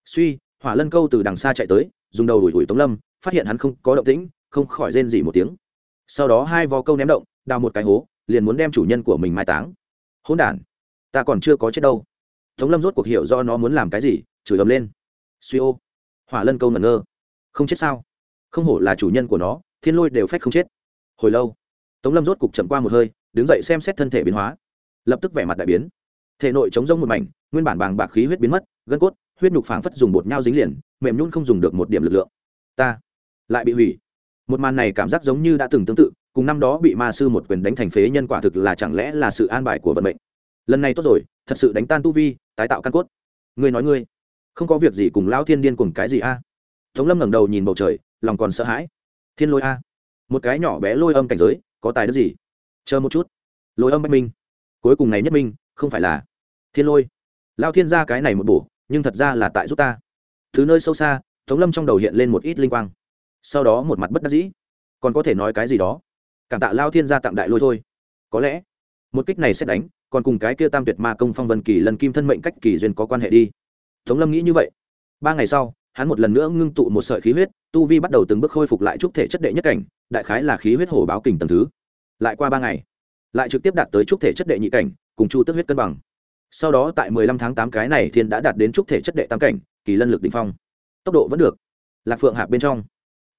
Suy, hỏa lân câu từ đằng xa chạy tới, dùng đầu đuổi đuổi tống lâm, phát hiện hắn không có động tĩnh, không khỏi rên dỉ một tiếng. Sau đó hai vò câu ném động, đào một cái hố, liền muốn đem chủ nhân của mình mai táng. Hỗn đản, ta còn chưa có chết đâu. Tống lâm rốt cuộc hiểu do nó muốn làm cái gì, chửi ầm lên. Suy ô, hỏa lân câu ngẩn ngơ. Không chết sao? Không hổ là chủ nhân của nó, thiên lôi đều phách không chết. Hồi lâu tống lâm rốt cục chậm qua một hơi, đứng dậy xem xét thân thể biến hóa. Lập tức vẻ mặt đại biến. Thể nội chống rông một mảnh, nguyên bản bàng bạc khí huyết biến mất, gân cốt, huyết nhục phảng phất dùng bột nhau dính liền, mềm nhún không dùng được một điểm lực lượng. Ta lại bị hủy. Một màn này cảm giác giống như đã từng tương tự, cùng năm đó bị ma sư một quyền đánh thành phế nhân quả thực là chẳng lẽ là sự an bài của vận mệnh. Lần này tốt rồi, thật sự đánh tan tu vi, tái tạo căn cốt. Ngươi nói ngươi, không có việc gì cùng lão thiên điên cùng cái gì a? Tống lâm ngẩng đầu nhìn bầu trời, lòng còn sợ hãi. Thiên lôi a một cái nhỏ bé lôi âm cảnh giới, có tài đức gì? Chờ một chút. Lôi âm bách minh. Cuối cùng này nhất minh, không phải là thiên lôi. Lao thiên ra cái này một bổ, nhưng thật ra là tại giúp ta. Thứ nơi sâu xa, tống lâm trong đầu hiện lên một ít linh quang. Sau đó một mặt bất đắc dĩ. Còn có thể nói cái gì đó? Cảm tạ lao thiên gia tặng đại lôi thôi. Có lẽ, một kích này sẽ đánh, còn cùng cái kia tam tuyệt ma công phong vân kỳ lần kim thân mệnh cách kỳ duyên có quan hệ đi. Tống lâm nghĩ như vậy. Ba ngày sau hắn một lần nữa ngưng tụ một sợi khí huyết, tu vi bắt đầu từng bước khôi phục lại trúc thể chất đệ nhất cảnh, đại khái là khí huyết hổ báo kình tầng thứ. Lại qua ba ngày, lại trực tiếp đạt tới trúc thể chất đệ nhị cảnh, cùng chu tức huyết cân bằng. Sau đó tại mười lăm tháng tám cái này thiên đã đạt đến trúc thể chất đệ tam cảnh, kỳ lân lực đỉnh phong. Tốc độ vẫn được. Lạc phượng hạp bên trong.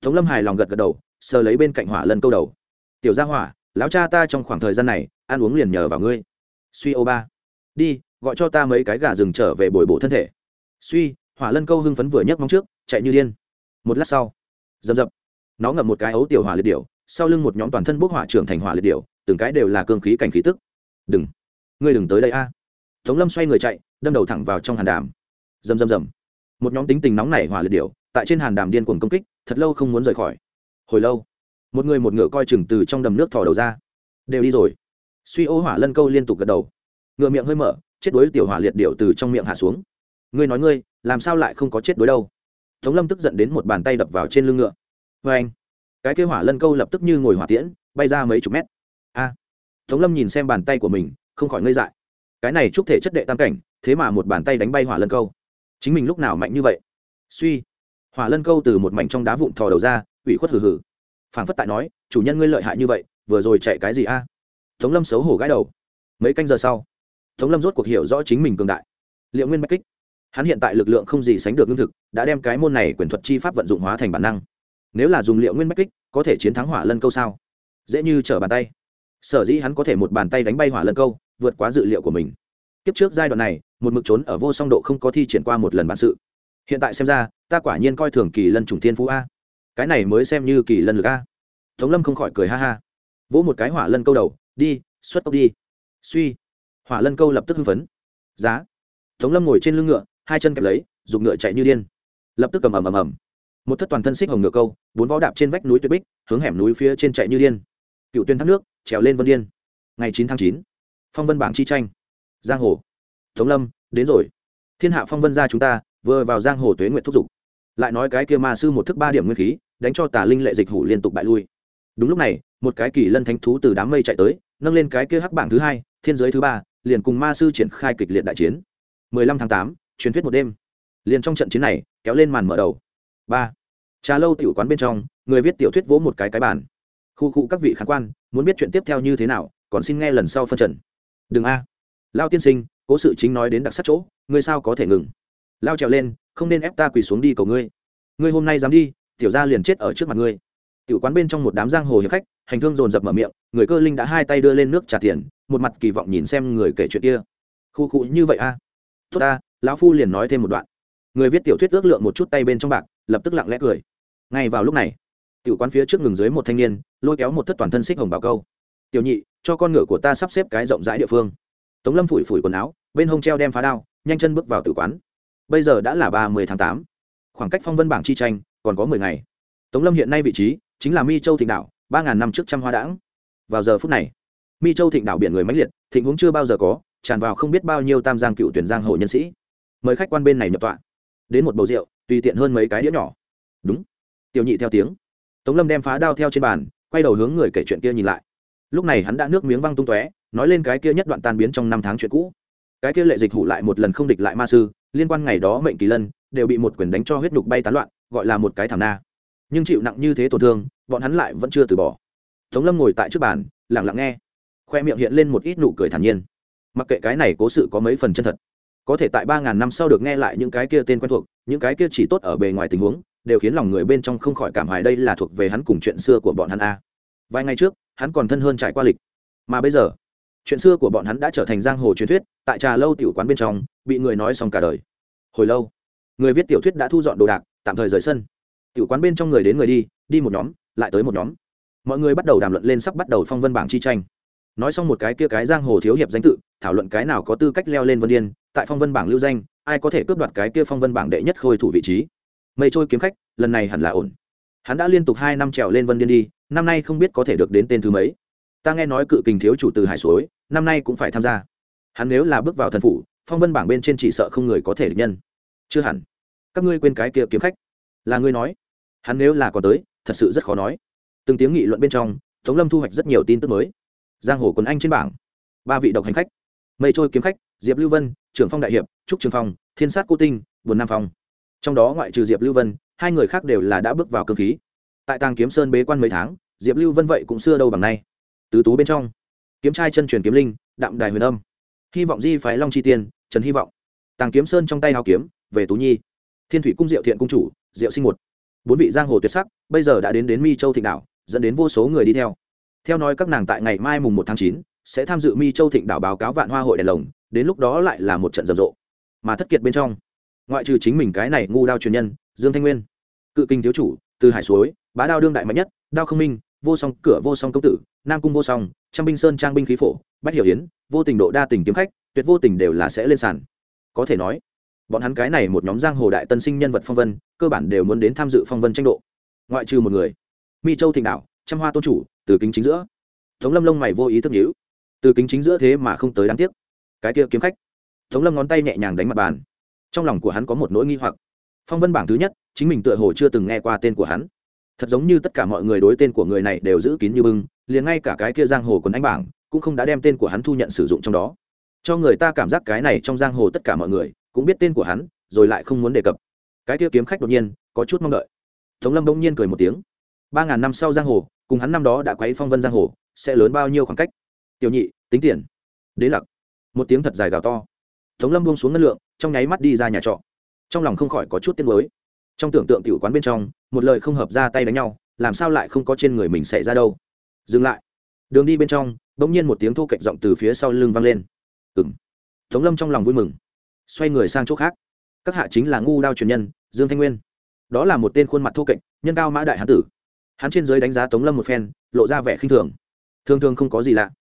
Tống lâm hài lòng gật gật đầu, sờ lấy bên cạnh hỏa lân câu đầu. Tiểu gia hỏa, lão cha ta trong khoảng thời gian này, ăn uống liền nhờ vào ngươi. Suy, ô ba. Đi, gọi cho ta mấy cái gà rừng trở về bồi bổ thân thể. Suy hỏa lân câu hưng phấn vừa nhấc móng trước, chạy như điên. Một lát sau rầm rập nó ngậm một cái ấu tiểu hỏa liệt điệu sau lưng một nhóm toàn thân bốc hỏa trưởng thành hỏa liệt điệu từng cái đều là cương khí cảnh khí tức. Đừng, ngươi đừng tới đây a. Tống lâm xoay người chạy, đâm đầu thẳng vào trong hàn đàm. Rầm rầm rầm một nhóm tính tình nóng nảy hỏa liệt điệu tại trên hàn đàm điên cuồng công kích, thật lâu không muốn rời khỏi. Hồi lâu, một người một ngựa coi chừng từ trong đầm nước thò đầu ra. Đều đi rồi. Suy ô hỏa lân câu liên tục gật đầu. Ngựa miệng hơi mở, chết đuối tiểu hỏa liệt điệu từ trong miệng hạ xuống. Ngươi nói ngươi làm sao lại không có chết đối đâu? Tống lâm tức giận đến một bàn tay đập vào trên lưng ngựa. Vê anh, cái kêu hỏa lân câu lập tức như ngồi hỏa tiễn, bay ra mấy chục mét. A, tống lâm nhìn xem bàn tay của mình, không khỏi ngây dại. Cái này chúc thể chất đệ tam cảnh, thế mà một bàn tay đánh bay hỏa lân câu. Chính mình lúc nào mạnh như vậy? Suy, hỏa lân câu từ một mảnh trong đá vụn thò đầu ra, ủy khuất hừ hừ. Phảng phất tại nói, chủ nhân ngươi lợi hại như vậy, vừa rồi chạy cái gì a? Tống lâm xấu hổ gãi đầu. Mấy canh giờ sau, tống lâm rốt cuộc hiểu rõ chính mình cường đại. Liệu nguyên bách kích hắn hiện tại lực lượng không gì sánh được lương thực, đã đem cái môn này quyền thuật chi pháp vận dụng hóa thành bản năng. Nếu là dùng liệu nguyên bách kích, có thể chiến thắng hỏa lân câu sao? Dễ như trở bàn tay. Sở dĩ hắn có thể một bàn tay đánh bay hỏa lân câu, vượt quá dự liệu của mình. Kiếp trước giai đoạn này, một mực trốn ở vô song độ không có thi triển qua một lần bản sự. Hiện tại xem ra, ta quả nhiên coi thường kỳ lân trùng thiên phú a. Cái này mới xem như kỳ lân lực a. Tống lâm không khỏi cười ha ha. Vỗ một cái hỏa lân câu đầu, đi, xuất cốc đi. Suy. Hỏa lân câu lập tức hưng phấn. Giá. Tống lâm ngồi trên lưng ngựa hai chân kẹp lấy dùng ngựa chạy như điên. Lập tức cầm ầm ầm ầm. Một thất toàn thân xích hồng ngựa câu bốn vó đạp trên vách núi tuyệt bích hướng hẻm núi phía trên chạy như điên. Cựu tuyên thác nước trèo lên vân điên. Ngày chín tháng chín phong vân bảng chi tranh. Giang hồ. Tống lâm đến rồi. Thiên hạ phong vân ra chúng ta vừa vào giang hồ tuế nguyện thúc giục lại nói cái kia ma sư một thức ba điểm nguyên khí đánh cho tà linh lệ dịch hủ liên tục bại lui. Đúng lúc này một cái kỳ lân thánh thú từ đám mây chạy tới nâng lên cái kia hắc bảng thứ hai thiên giới thứ ba liền cùng ma sư triển khai kịch liệt đại chiến. 15 tháng 8, truyền thuyết một đêm. Liền trong trận chiến này, kéo lên màn mở đầu. Ba. Trà lâu tiểu quán bên trong, người viết tiểu thuyết vỗ một cái cái bàn. Khu khu các vị khán quan, muốn biết chuyện tiếp theo như thế nào, còn xin nghe lần sau phân trần. Đừng a. Lao tiên sinh, cố sự chính nói đến đặc sắc chỗ, ngươi sao có thể ngừng? Lao trèo lên, không nên ép ta quỳ xuống đi cầu ngươi. Ngươi hôm nay dám đi, tiểu ra liền chết ở trước mặt ngươi. Tiểu quán bên trong một đám giang hồ hiệp khách, hành thương dồn dập mở miệng, người cơ linh đã hai tay đưa lên nước trả tiền, một mặt kỳ vọng nhìn xem người kể chuyện kia. Khu khu như vậy a tốt ta, lão phu liền nói thêm một đoạn. Người viết tiểu thuyết ước lượng một chút tay bên trong bạc, lập tức lặng lẽ cười. Ngay vào lúc này, tiểu quán phía trước ngừng dưới một thanh niên, lôi kéo một thất toàn thân xích hồng bảo câu. Tiểu nhị, cho con ngựa của ta sắp xếp cái rộng rãi địa phương. Tống lâm phủi phủi quần áo, bên hông treo đem phá đao, nhanh chân bước vào tử quán. Bây giờ đã là ba mươi tháng tám. Khoảng cách phong vân bảng chi tranh còn có mười ngày. Tống lâm hiện nay vị trí chính là mi châu thịnh đảo, ba ngàn năm trước trăm hoa đãng. Vào giờ phút này, mi châu thịnh đảo biển người mãnh liệt, thịnh huống chưa bao giờ có tràn vào không biết bao nhiêu tam giang cựu tuyển giang hồ nhân sĩ. Mời khách quan bên này nhập tọa. Đến một bầu rượu, tùy tiện hơn mấy cái đĩa nhỏ. Đúng. Tiểu nhị theo tiếng. Tống lâm đem phá đao theo trên bàn, quay đầu hướng người kể chuyện kia nhìn lại. Lúc này hắn đã nước miếng văng tung tóe, nói lên cái kia nhất đoạn tan biến trong năm tháng chuyện cũ. Cái kia lệ dịch hủ lại một lần không địch lại ma sư, liên quan ngày đó mệnh kỳ lân, đều bị một quyền đánh cho huyết nhục bay tán loạn, gọi là một cái thảm na. Nhưng chịu nặng như thế tổn thương, bọn hắn lại vẫn chưa từ bỏ. Tống lâm ngồi tại trước bàn lẳng lặng nghe. Khoe miệng hiện lên một ít nụ cười thản nhiên mặc kệ cái này cố sự có mấy phần chân thật, có thể tại ba ngàn năm sau được nghe lại những cái kia tên quen thuộc, những cái kia chỉ tốt ở bề ngoài tình huống, đều khiến lòng người bên trong không khỏi cảm hài đây là thuộc về hắn cùng chuyện xưa của bọn hắn a. Vài ngày trước, hắn còn thân hơn trải qua lịch. Mà bây giờ, chuyện xưa của bọn hắn đã trở thành giang hồ truyền thuyết, tại trà lâu tiểu quán bên trong, bị người nói xong cả đời. Hồi lâu, người viết tiểu thuyết đã thu dọn đồ đạc, tạm thời rời sân. Tiểu quán bên trong người đến người đi đi một nhóm, lại tới một nhóm. Mọi người bắt đầu đàm luận lên sắp bắt đầu phong vân bảng chi tranh nói xong một cái kia cái giang hồ thiếu hiệp danh tự, thảo luận cái nào có tư cách leo lên vân yên tại phong vân bảng lưu danh, ai có thể cướp đoạt cái kia phong vân bảng đệ nhất khôi thủ vị trí. Mây trôi kiếm khách, lần này hẳn là ổn. Hắn đã liên tục hai năm trèo lên vân yên đi, năm nay không biết có thể được đến tên thứ mấy. Ta nghe nói cự kình thiếu chủ từ hải suối, năm nay cũng phải tham gia. Hắn nếu là bước vào thần phủ, phong vân bảng bên trên chỉ sợ không người có thể được nhân. Chưa hẳn. Các ngươi quên cái kia kiếm khách. Là ngươi nói. Hắn nếu là còn tới, thật sự rất khó nói. Từng tiếng nghị luận bên trong, tống lâm thu hoạch rất nhiều tin tức mới giang hồ quần anh trên bảng. Ba vị độc hành khách. Mây trôi kiếm khách, diệp lưu vân trưởng phong đại hiệp, trúc trường phong, thiên sát cô tinh, buồn nam phong. Trong đó ngoại trừ diệp lưu vân, hai người khác đều là đã bước vào cơ khí. Tại tàng kiếm sơn bế quan mấy tháng, diệp lưu vân vậy cũng xưa đâu bằng nay. Tứ tú bên trong, kiếm trai chân truyền kiếm linh, đạm đài huyền âm. Hy vọng di phái long chi tiên, trần hy vọng. Tàng kiếm sơn trong tay hào kiếm, về tú nhi. Thiên thủy cung diệu thiện cung chủ, diệu sinh một. Bốn vị giang hồ tuyệt sắc, bây giờ đã đến đến mi châu thịnh đảo, dẫn đến vô số người đi theo theo nói các nàng tại ngày mai mùng một tháng chín, sẽ tham dự mi châu thịnh đảo báo cáo vạn hoa hội đèn lồng, đến lúc đó lại là một trận rầm rộ. Mà thất kiệt bên trong, ngoại trừ chính mình cái này ngu đao truyền nhân, dương thanh nguyên, cự kinh thiếu chủ, từ hải suối, bá đao đương đại mạnh nhất, đao không minh, vô song cửa vô song công tử, nam cung vô song trang binh sơn trang binh khí phổ, bách hiểu hiến vô tình độ đa tình kiếm khách, tuyệt vô tình đều là sẽ lên sàn. Có thể nói, bọn hắn cái này một nhóm giang hồ đại tân sinh nhân vật phong vân, cơ bản đều muốn đến tham dự phong vân tranh độ. Ngoại trừ một người, mi châu thịnh đạo trăm hoa tôn chủ từ kính chính giữa. Tống lâm lông mày vô ý thức nhữ từ kính chính giữa thế mà không tới đáng tiếc. Cái kia kiếm khách. Tống lâm ngón tay nhẹ nhàng đánh mặt bàn. Trong lòng của hắn có một nỗi nghi hoặc. Phong vân bảng thứ nhất, chính mình tựa hồ chưa từng nghe qua tên của hắn. Thật giống như tất cả mọi người đối tên của người này đều giữ kín như bưng, liền ngay cả cái kia giang hồ còn anh bảng cũng không đã đem tên của hắn thu nhận sử dụng trong đó. Cho người ta cảm giác cái này trong giang hồ tất cả mọi người cũng biết tên của hắn, rồi lại không muốn đề cập. Cái kia kiếm khách đột nhiên có chút mong đợi. Tống lâm đông nhiên cười một tiếng. Ba ngàn năm sau giang hồ cùng hắn năm đó đã quấy phong vân giang hồ, sẽ lớn bao nhiêu khoảng cách? Tiểu nhị, tính tiền. Đế lặc. Một tiếng thật dài gào to. Tống lâm buông xuống ngân lượng, trong nháy mắt đi ra nhà trọ. Trong lòng không khỏi có chút tiếng mới trong tưởng tượng tiểu quán bên trong, một lời không hợp ra tay đánh nhau, làm sao lại không có trên người mình xảy ra đâu? Dừng lại. Đường đi bên trong đ ỗ n g nhiên một tiếng thô cạnh giọng từ phía sau lưng vang lên. Ừng tống lâm trong lòng vui mừng. Xoay người sang chỗ khác. Các hạ chính là ngu đao truyền nhân, dương thanh nguyên. Đó là một tên khuôn mặt thô kệch, nhân cao mã đại hán tử hắn trên giới đánh giá tống lâm một phen, lộ ra vẻ khinh thường. Thường thường không có gì lạ.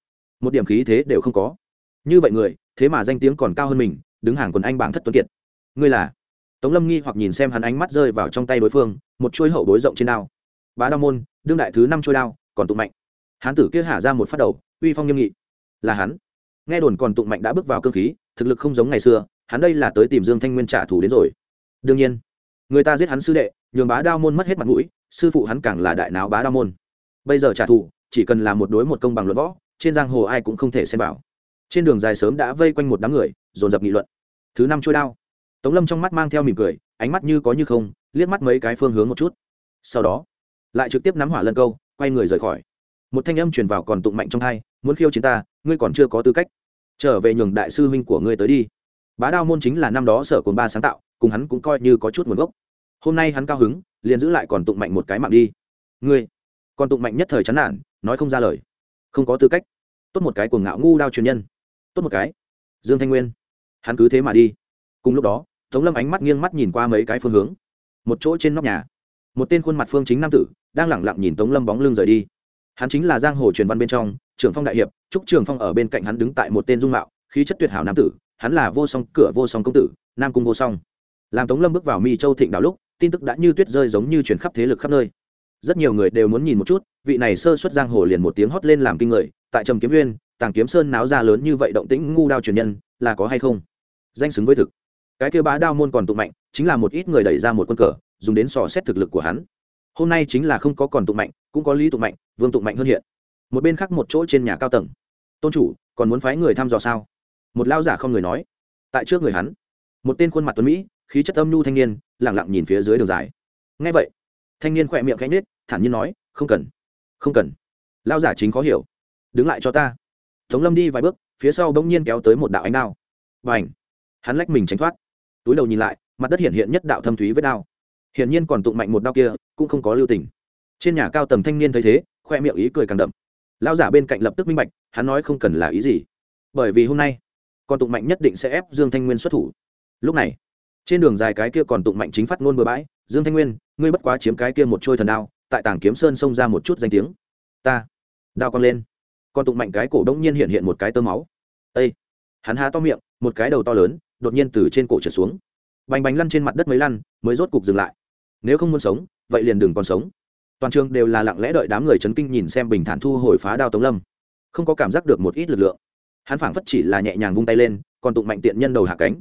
Một điểm khí thế đều không có. Như vậy người, thế mà danh tiếng còn cao hơn mình, đứng hàng quần anh bảng thất tuấn kiệt. Ngươi là? Tống lâm nghi hoặc nhìn xem hắn ánh mắt rơi vào trong tay đối phương, một chuôi hậu bối rộng trên đao. Bá đao môn, đương đại thứ năm chuôi đao, còn tụng mạnh. Hán tử kia hạ ra một phát đầu, uy phong nghiêm nghị. Là hắn. Nghe đồn còn tụng mạnh đã bước vào cơ khí, thực lực không giống ngày xưa, hắn đây là tới tìm dương thanh nguyên trả thù đến rồi. Đương nhiên người ta giết hắn sư đệ, nhường bá đao môn mất hết mặt mũi, sư phụ hắn càng là đại náo bá đao môn. Bây giờ trả thù, chỉ cần là một đối một công bằng luận võ, trên giang hồ ai cũng không thể xem bảo trên đường dài sớm đã vây quanh một đám người, dồn dập nghị luận. Thứ năm trôi đao. Tống lâm trong mắt mang theo mỉm cười, ánh mắt như có như không, liếc mắt mấy cái phương hướng một chút. Sau đó, lại trực tiếp nắm hỏa lân câu, quay người rời khỏi. Một thanh âm truyền vào còn tụng mạnh trong hai, muốn khiêu chiến ta, ngươi còn chưa có tư cách. Trở về nhường đại sư huynh của ngươi tới đi. Bá đao môn chính là năm đó sở cồn ba sáng tạo cùng hắn cũng coi như có chút nguồn gốc. Hôm nay hắn cao hứng, liền giữ lại còn tụng mạnh một cái mạng đi. Ngươi, còn tụng mạnh nhất thời chán nản, nói không ra lời. Không có tư cách. Tốt một cái cuồng ngạo ngu đao truyền nhân. Tốt một cái. Dương thanh nguyên. Hắn cứ thế mà đi. Cùng lúc đó, tống lâm ánh mắt nghiêng mắt nhìn qua mấy cái phương hướng. Một chỗ trên nóc nhà. Một tên khuôn mặt phương chính nam tử, đang lẳng lặng nhìn tống lâm bóng lưng rời đi. Hắn chính là giang hồ truyền văn bên trong, trưởng phong đại hiệp, trúc trường phong ở bên cạnh hắn đứng tại một tên dung mạo, khí chất tuyệt hảo nam tử. Hắn là vô song, cửa vô song công tử, nam cung vô song làm tống lâm bước vào mi châu thịnh đảo lúc, tin tức đã như tuyết rơi giống như chuyển khắp thế lực khắp nơi. Rất nhiều người đều muốn nhìn một chút, vị này sơ xuất giang hồ liền một tiếng hót lên làm kinh người, tại trầm kiếm uyên, tàng kiếm sơn náo ra lớn như vậy động tĩnh ngu đao truyền nhân, là có hay không? Danh xứng với thực. Cái kêu bá đao môn còn tụng mạnh, chính là một ít người đẩy ra một quân cờ, dùng đến sò xét thực lực của hắn. Hôm nay chính là không có còn tụng mạnh, cũng có lý tụng mạnh, vương tụng mạnh hơn hiện. Một bên khác một chỗ trên nhà cao tầng. Tôn chủ, còn muốn phái người thăm dò sao? Một lao giả không người nói. Tại trước người hắn, một tên khuôn mặt tuấn mỹ khí chất âm nhu thanh niên lẳng lặng nhìn phía dưới đường dài. Ngay vậy, thanh niên khỏe miệng khẽ nhết thản nhiên nói, không cần không cần. Lao giả chính khó hiểu. Đứng lại cho ta. Tống lâm đi vài bước, phía sau bỗng nhiên kéo tới một đạo ánh đao. Và ảnh hắn lách mình tránh thoát. Túi đầu nhìn lại, mặt đất hiện hiện nhất đạo thâm thúy với đao. Hiển nhiên còn tụng mạnh một đao kia, cũng không có lưu tình. Trên nhà cao tầng thanh niên thấy thế, khoe miệng ý cười càng đậm. Lao giả bên cạnh lập tức minh bạch, hắn nói không cần là ý gì. Bởi vì hôm nay, còn tụng mạnh nhất định sẽ ép dương thanh nguyên xuất thủ. Lúc này trên đường dài cái kia còn tụng mạnh chính phát ngôn bừa bãi, dương thanh nguyên, ngươi bất quá chiếm cái kia một trôi thần đao, tại tảng kiếm sơn xông ra một chút danh tiếng. Ta. Đao con lên. Còn tụng mạnh cái cổ đông nhiên hiện hiện một cái tơ máu. Ây hắn há to miệng, một cái đầu to lớn, đột nhiên từ trên cổ trở xuống. Bành bành lăn trên mặt đất mấy lăn, mới rốt cục dừng lại. Nếu không muốn sống, vậy liền đừng còn sống. Toàn trường đều là lặng lẽ đợi đám người chấn kinh nhìn xem bình thản thu hồi phá đao tống lâm. Không có cảm giác được một ít lực lượng. Hắn phảng phất chỉ là nhẹ nhàng vung tay lên, còn tụng mạnh tiện nhân đầu hạ cánh.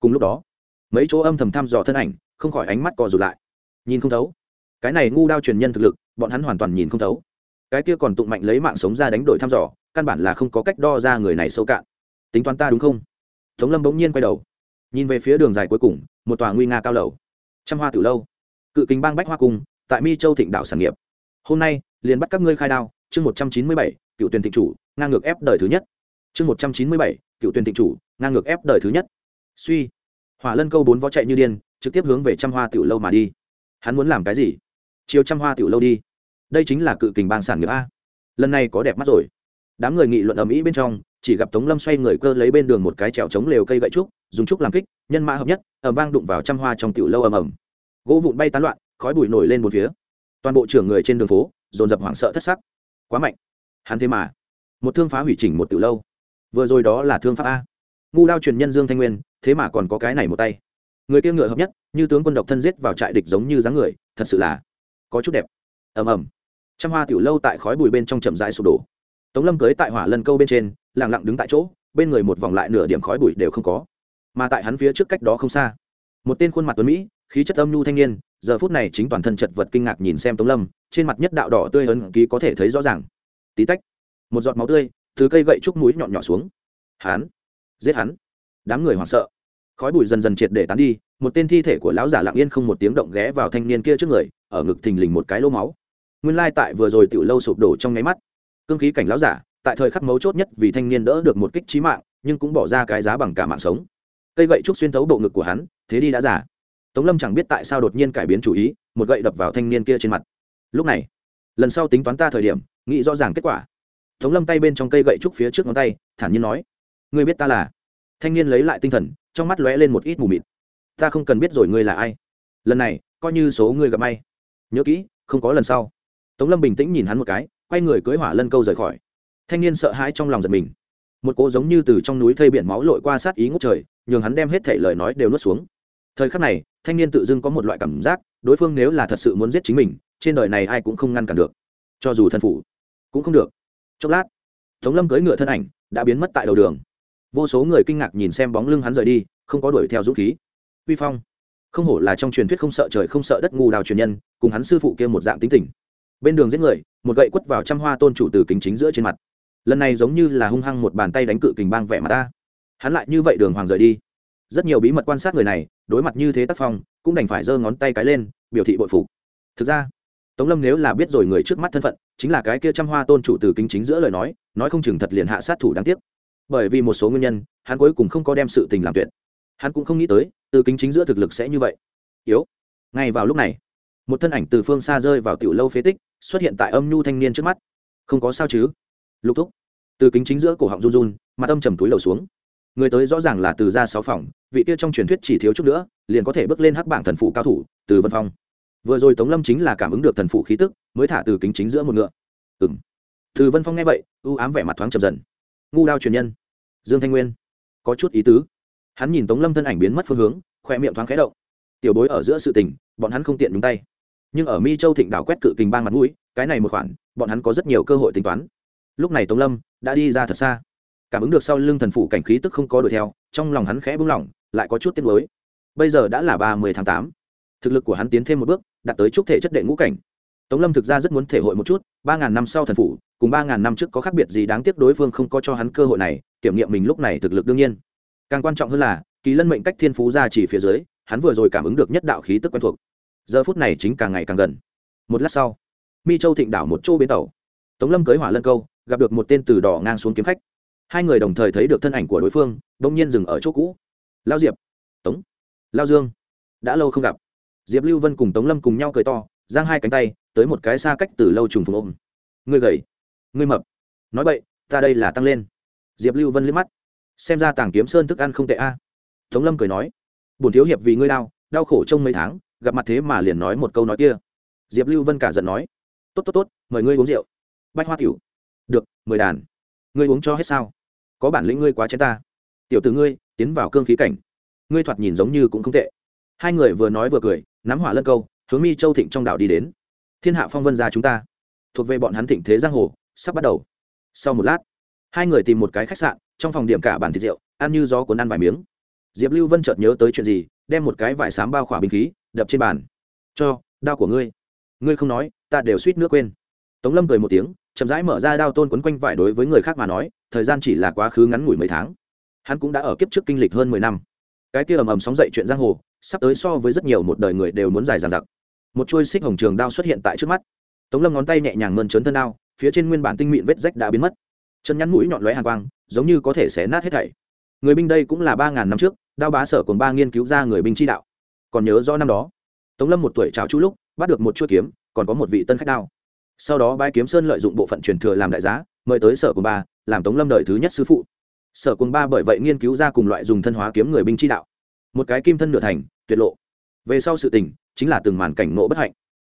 Cùng lúc đó mấy chỗ âm thầm thăm dò thân ảnh, không khỏi ánh mắt cò rụt lại. Nhìn không thấu. Cái này ngu đao truyền nhân thực lực, bọn hắn hoàn toàn nhìn không thấu. Cái kia còn tụng mạnh lấy mạng sống ra đánh đổi thăm dò, căn bản là không có cách đo ra người này sâu cạn. Tính toán ta đúng không? Tống lâm bỗng nhiên quay đầu. Nhìn về phía đường dài cuối cùng, một tòa nguy nga cao lầu. Trăm hoa tử lâu. Cự kính bang bách hoa cung, tại mi châu thịnh đạo sản nghiệp. Hôm nay, liền bắt các ngươi khai đao. Chương một trăm chín mươi bảy, cựu tuyển thịnh chủ, ngang ngược ép đời thứ nhất. Chương một trăm chín mươi bảy, cựu tuyển thịnh chủ, ngang ngược ép đời thứ nhất. Suy hỏa lân câu bốn vó chạy như điên, trực tiếp hướng về trăm hoa tiểu lâu mà đi. Hắn muốn làm cái gì? Chiều trăm hoa tiểu lâu đi. Đây chính là cự kình bang sản nghiệp a. Lần này có đẹp mắt rồi. Đám người nghị luận ầm ĩ bên trong, chỉ gặp tống lâm xoay người cơ lấy bên đường một cái trèo chống lều cây gậy trúc, dùng trúc làm kích, nhân mã hợp nhất ẩm vang đụng vào trăm hoa trong tiểu lâu ầm ầm. Gỗ vụn bay tán loạn, khói bụi nổi lên một phía. Toàn bộ trưởng người trên đường phố, dồn dập hoảng sợ thất sắc. Quá mạnh. Hắn thế mà. Một thương phá hủy chỉnh một tiểu lâu. Vừa rồi đó là thương pháp a. Ngu đao truyền nhân dương thanh nguyên thế mà còn có cái này một tay. Người kia ngựa hợp nhất, như tướng quân độc thân giết vào trại địch giống như dáng người, thật sự là có chút đẹp. Ầm ầm. Trăm hoa tiểu lâu tại khói bụi bên trong chậm rãi sụp đổ. Tống lâm cưới tại hỏa lân câu bên trên, lặng lặng đứng tại chỗ, bên người một vòng lại nửa điểm khói bụi đều không có. Mà tại hắn phía trước cách đó không xa, một tên khuôn mặt tuấn mỹ, khí chất âm nhu thanh niên, giờ phút này chính toàn thân chật vật kinh ngạc nhìn xem tống lâm, trên mặt nhất đạo đỏ tươi ấn ký có thể thấy rõ ràng. Tí tách, một giọt máu tươi từ cây gậy trúc mũi nhọn nhỏ xuống. Hắn, giết hắn. Đám người hoảng sợ khói bụi dần dần triệt để tán đi, một tên thi thể của lão giả lặng yên không một tiếng động ghé vào thanh niên kia trước người, ở ngực thình lình một cái lỗ máu. Nguyên lai tại vừa rồi tiểu lâu sụp đổ trong nháy mắt. Cương khí cảnh lão giả, tại thời khắc mấu chốt nhất vì thanh niên đỡ được một kích trí mạng, nhưng cũng bỏ ra cái giá bằng cả mạng sống. Cây gậy trúc xuyên thấu bộ ngực của hắn, thế đi đã giả tống lâm chẳng biết tại sao đột nhiên cải biến chủ ý, một gậy đập vào thanh niên kia trên mặt. Lúc này, lần sau tính toán ta thời điểm, nghĩ rõ ràng kết quả. Tống lâm tay bên trong cây gậy trúc phía trước ngón tay, thản nhiên nói, ngươi biết ta là thanh niên lấy lại tinh thần, trong mắt lóe lên một ít mù mịt. Ta không cần biết rồi ngươi là ai. Lần này, coi như số ngươi gặp may. Nhớ kỹ, không có lần sau. Tống lâm bình tĩnh nhìn hắn một cái, quay người cưới hỏa lân câu rời khỏi. Thanh niên sợ hãi trong lòng giật mình. Một cỗ giống như từ trong núi thây biển máu lội qua sát ý ngốc trời, nhường hắn đem hết thể lời nói đều nuốt xuống. Thời khắc này, thanh niên tự dưng có một loại cảm giác, đối phương nếu là thật sự muốn giết chính mình, trên đời này ai cũng không ngăn cản được. Cho dù thân phủ cũng không được. Chốc lát, tống lâm cưỡi ngựa thân ảnh đã biến mất tại đầu đường vô số người kinh ngạc nhìn xem bóng lưng hắn rời đi, không có đuổi theo dũng khí. Uy phong, không hổ là trong truyền thuyết không sợ trời không sợ đất ngu đào truyền nhân, cùng hắn sư phụ kia một dạng tính tình. Bên đường giết người, một gậy quất vào trăm hoa tôn chủ từ kính chính giữa trên mặt. Lần này giống như là hung hăng một bàn tay đánh cự kình bang vẻ mặt ta. Hắn lại như vậy đường hoàng rời đi. Rất nhiều bí mật quan sát người này, đối mặt như thế tác phong, cũng đành phải giơ ngón tay cái lên, biểu thị bội phục. Thực ra, tống lâm nếu là biết rồi người trước mắt thân phận, chính là cái kia trăm hoa tôn chủ từ kính chính giữa lời nói nói không chừng thật liền hạ sát thủ đáng tiếc bởi vì một số nguyên nhân, hắn cuối cùng không có đem sự tình làm tuyệt. Hắn cũng không nghĩ tới, từ kính chính giữa thực lực sẽ như vậy. Yếu. Ngay vào lúc này, một thân ảnh từ phương xa rơi vào tiểu lâu phế tích, xuất hiện tại âm nhu thanh niên trước mắt. Không có sao chứ? Lục thúc. Từ kính chính giữa cổ họng run run, mặt âm trầm túi lầu xuống. Người tới rõ ràng là từ gia sáu phòng, vị kia trong truyền thuyết chỉ thiếu chút nữa, liền có thể bước lên hắc bảng thần phụ cao thủ, từ vân phong. Vừa rồi tống lâm chính là cảm ứng được thần phụ khí tức, mới thả từ kính chính giữa một ngựa. Ừ m từ vân phong nghe vậy ưu ám vẻ mặt thoáng chậm dần ngu đao truyền nhân. Dương thanh nguyên, có chút ý tứ. Hắn nhìn tống lâm thân ảnh biến mất phương hướng khoe miệng thoáng khẽ động. Tiểu bối ở giữa sự tình, bọn hắn không tiện đúng tay. Nhưng ở mi châu thịnh đảo quét cự kình bang mặt mũi, cái này một khoản, bọn hắn có rất nhiều cơ hội tính toán. Lúc này tống lâm đã đi ra thật xa. Cảm ứng được sau lưng thần phủ cảnh khí tức không có đuổi theo, trong lòng hắn khẽ bung lỏng, lại có chút tiếc nuối. Bây giờ đã là ba mươi tháng tám. Thực lực của hắn tiến thêm một bước, đạt tới chúc thể chất đệ ngũ cảnh tống lâm thực ra rất muốn thể hội một chút, ba ngàn năm sau thần phủ, cùng ba ngàn năm trước có khác biệt gì đáng tiếc đối phương không có cho hắn cơ hội này, kiểm nghiệm mình lúc này thực lực đương nhiên. Càng quan trọng hơn là, kỳ lân mệnh cách thiên phú ra chỉ phía dưới, hắn vừa rồi cảm ứng được nhất đạo khí tức quen thuộc. Giờ phút này chính càng ngày càng gần. Một lát sau, mi châu thịnh đảo một chỗ bến tàu. Tống lâm cưới hỏa lân câu, gặp được một tên từ đỏ ngang xuống kiếm khách. Hai người đồng thời thấy được thân ảnh của đối phương đông nhiên dừng ở chỗ cũ. Lao diệp. Tống. Lao dương. Đã lâu không gặp. Diệp lưu vân cùng tống lâm cùng nhau cười to, giang hai cánh tay tới một cái xa cách từ lâu trùng phùng ôm. Ngươi gầy, ngươi mập. Nói vậy ta đây là tăng lên. Diệp lưu vân liếc mắt. Xem ra tàng kiếm sơn thức ăn không tệ a. Tống lâm cười nói. Bổn thiếu hiệp vì ngươi đau đau khổ trong mấy tháng, gặp mặt thế mà liền nói một câu nói kia. Diệp lưu vân cả giận nói. Tốt tốt tốt, mời ngươi uống rượu. Bách hoa tiểu. Được, mười đàn. Ngươi uống cho hết sao? Có bản lĩnh ngươi quá chén ta. Tiểu từ ngươi, tiến vào cương khí cảnh. Ngươi thoạt nhìn giống như cũng không tệ. Hai người vừa nói vừa cười, nắm hỏa lân câu, hướng mi châu thịnh trong đảo đi đến thiên hạ phong vân ra chúng ta. Thuộc về bọn hắn thịnh thế giang hồ, sắp bắt đầu. Sau một lát, hai người tìm một cái khách sạn, trong phòng điểm cả bản thịt rượu, ăn như gió cuốn ăn vài miếng. Diệp lưu vân chợt nhớ tới chuyện gì, đem một cái vải sám bao khỏa binh khí, đập trên bàn. Cho, đao của ngươi. Ngươi không nói, ta đều suýt nước quên. Tống lâm cười một tiếng, chậm rãi mở ra đao tôn quấn quanh vải đối với người khác mà nói, thời gian chỉ là quá khứ ngắn ngủi mấy tháng. Hắn cũng đã ở kiếp trước kinh lịch hơn mười năm. Cái kia ầm ầm sóng dậy chuyện giang hồ, sắp tới so với rất nhiều một đời người đều muốn dài dàn giặc một chuôi xích hồng trường đao xuất hiện tại trước mắt. Tống lâm ngón tay nhẹ nhàng mơn trớn thân đao, phía trên nguyên bản tinh mịn vết rách đã biến mất. Chân nhắn mũi nhọn lóe hàng quang, giống như có thể xé nát hết thảy. Người binh đây cũng là ba ngàn năm trước, đao bá sở cùng ba nghiên cứu ra người binh chi đạo. Còn nhớ do năm đó, tống lâm một tuổi trào chú lúc, bắt được một chuôi kiếm, còn có một vị tân khách đao. Sau đó bái kiếm sơn lợi dụng bộ phận truyền thừa làm đại giá, mời tới sở cùng ba, làm tống lâm đời thứ nhất sư phụ. Sở cùng ba bởi vậy nghiên cứu ra cùng loại dùng thân hóa kiếm người binh chi đạo. Một cái kim thân nửa thành, tuyệt lộ. Về sau sự tình chính là từng màn cảnh nộ bất hạnh.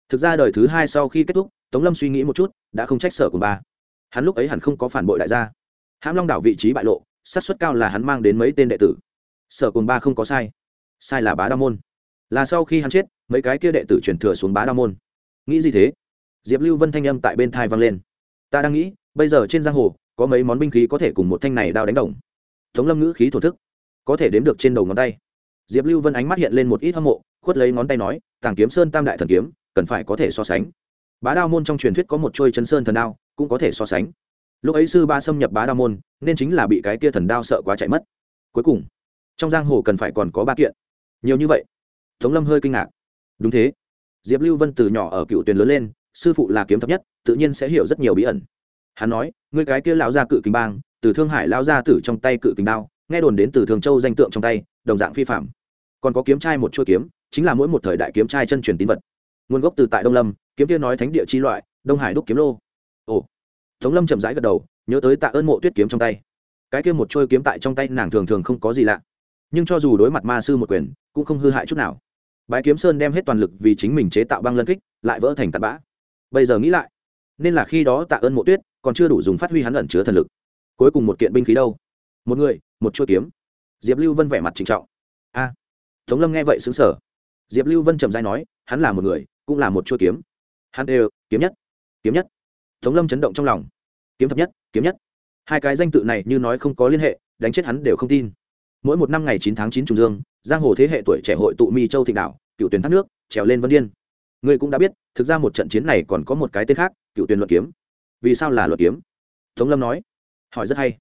Thực ra đời thứ hai sau khi kết thúc, tống lâm suy nghĩ một chút, đã không trách sở của ba. Hắn lúc ấy hẳn không có phản bội đại gia. Hãm long đảo vị trí bại lộ sát suất cao là hắn mang đến mấy tên đệ tử. Sở cùng ba không có sai. Sai là bá đa môn. Là sau khi hắn chết, mấy cái kia đệ tử truyền thừa xuống bá đa môn. Nghĩ gì thế? Diệp lưu vân thanh âm tại bên thai vang lên. Ta đang nghĩ, bây giờ trên giang hồ, có mấy món binh khí có thể cùng một thanh này đao đánh đồng. Tống lâm ngữ khí thổ thức, có thể đếm được trên đầu ngón tay diệp lưu vân ánh mắt hiện lên một ít hâm mộ, khuất lấy ngón tay nói, tàng kiếm sơn tam đại thần kiếm, cần phải có thể so sánh. Bá đao môn trong truyền thuyết có một trôi chân sơn thần đao, cũng có thể so sánh. Lúc ấy sư ba xâm nhập bá đao môn, nên chính là bị cái kia thần đao sợ quá chạy mất. Cuối cùng, trong giang hồ cần phải còn có ba kiện. Nhiều như vậy, tống lâm hơi kinh ngạc. Đúng thế. Diệp lưu vân từ nhỏ ở cựu tuyền lớn lên, sư phụ là kiếm thấp nhất, tự nhiên sẽ hiểu rất nhiều bí ẩn. Hắn nói người cái kia lão gia cự kình bang, từ thương hải lão gia tử trong tay cự kình đao nghe đồn đến từ thường châu danh tượng trong tay, đồng dạng phi phạm. Còn có kiếm trai một chuôi kiếm, chính là mỗi một thời đại kiếm trai chân truyền tín vật. Nguồn gốc từ tại đông lâm, kiếm kia nói thánh địa chi loại, đông hải đúc kiếm lô. Ồ. Tống lâm chậm rãi gật đầu, nhớ tới tạ ơn mộ tuyết kiếm trong tay. Cái kia một chuôi kiếm tại trong tay nàng thường thường không có gì lạ. Nhưng cho dù đối mặt ma sư một quyền, cũng không hư hại chút nào. Bái kiếm sơn đem hết toàn lực vì chính mình chế tạo băng lân kích, lại vỡ thành tạt bã. Bây giờ nghĩ lại, nên là khi đó tạ ơn mộ tuyết, còn chưa đủ dùng phát huy hắn ẩn chứa thần lực. Cuối cùng một kiện binh khí đâu? Một người một chuôi kiếm. Diệp lưu vân vẻ mặt trịnh trọng. A, tống lâm nghe vậy xứng sở diệp lưu vân trầm dai nói, hắn là một người, cũng là một chuôi kiếm. Hắn đều, kiếm nhất kiếm nhất. Tống lâm chấn động trong lòng. Kiếm thập nhất, kiếm nhất. Hai cái danh tự này như nói không có liên hệ, đánh chết hắn đều không tin. Mỗi một năm ngày chín tháng chín trùng dương, giang hồ thế hệ tuổi trẻ hội tụ mi châu thịnh đạo cựu tuyển thác nước, trèo lên vân điên. Ngươi cũng đã biết, thực ra một trận chiến này còn có một cái tên khác, cựu tuyển luận kiếm. Vì sao là luận kiếm? Tống lâm nói. Hỏi rất hay.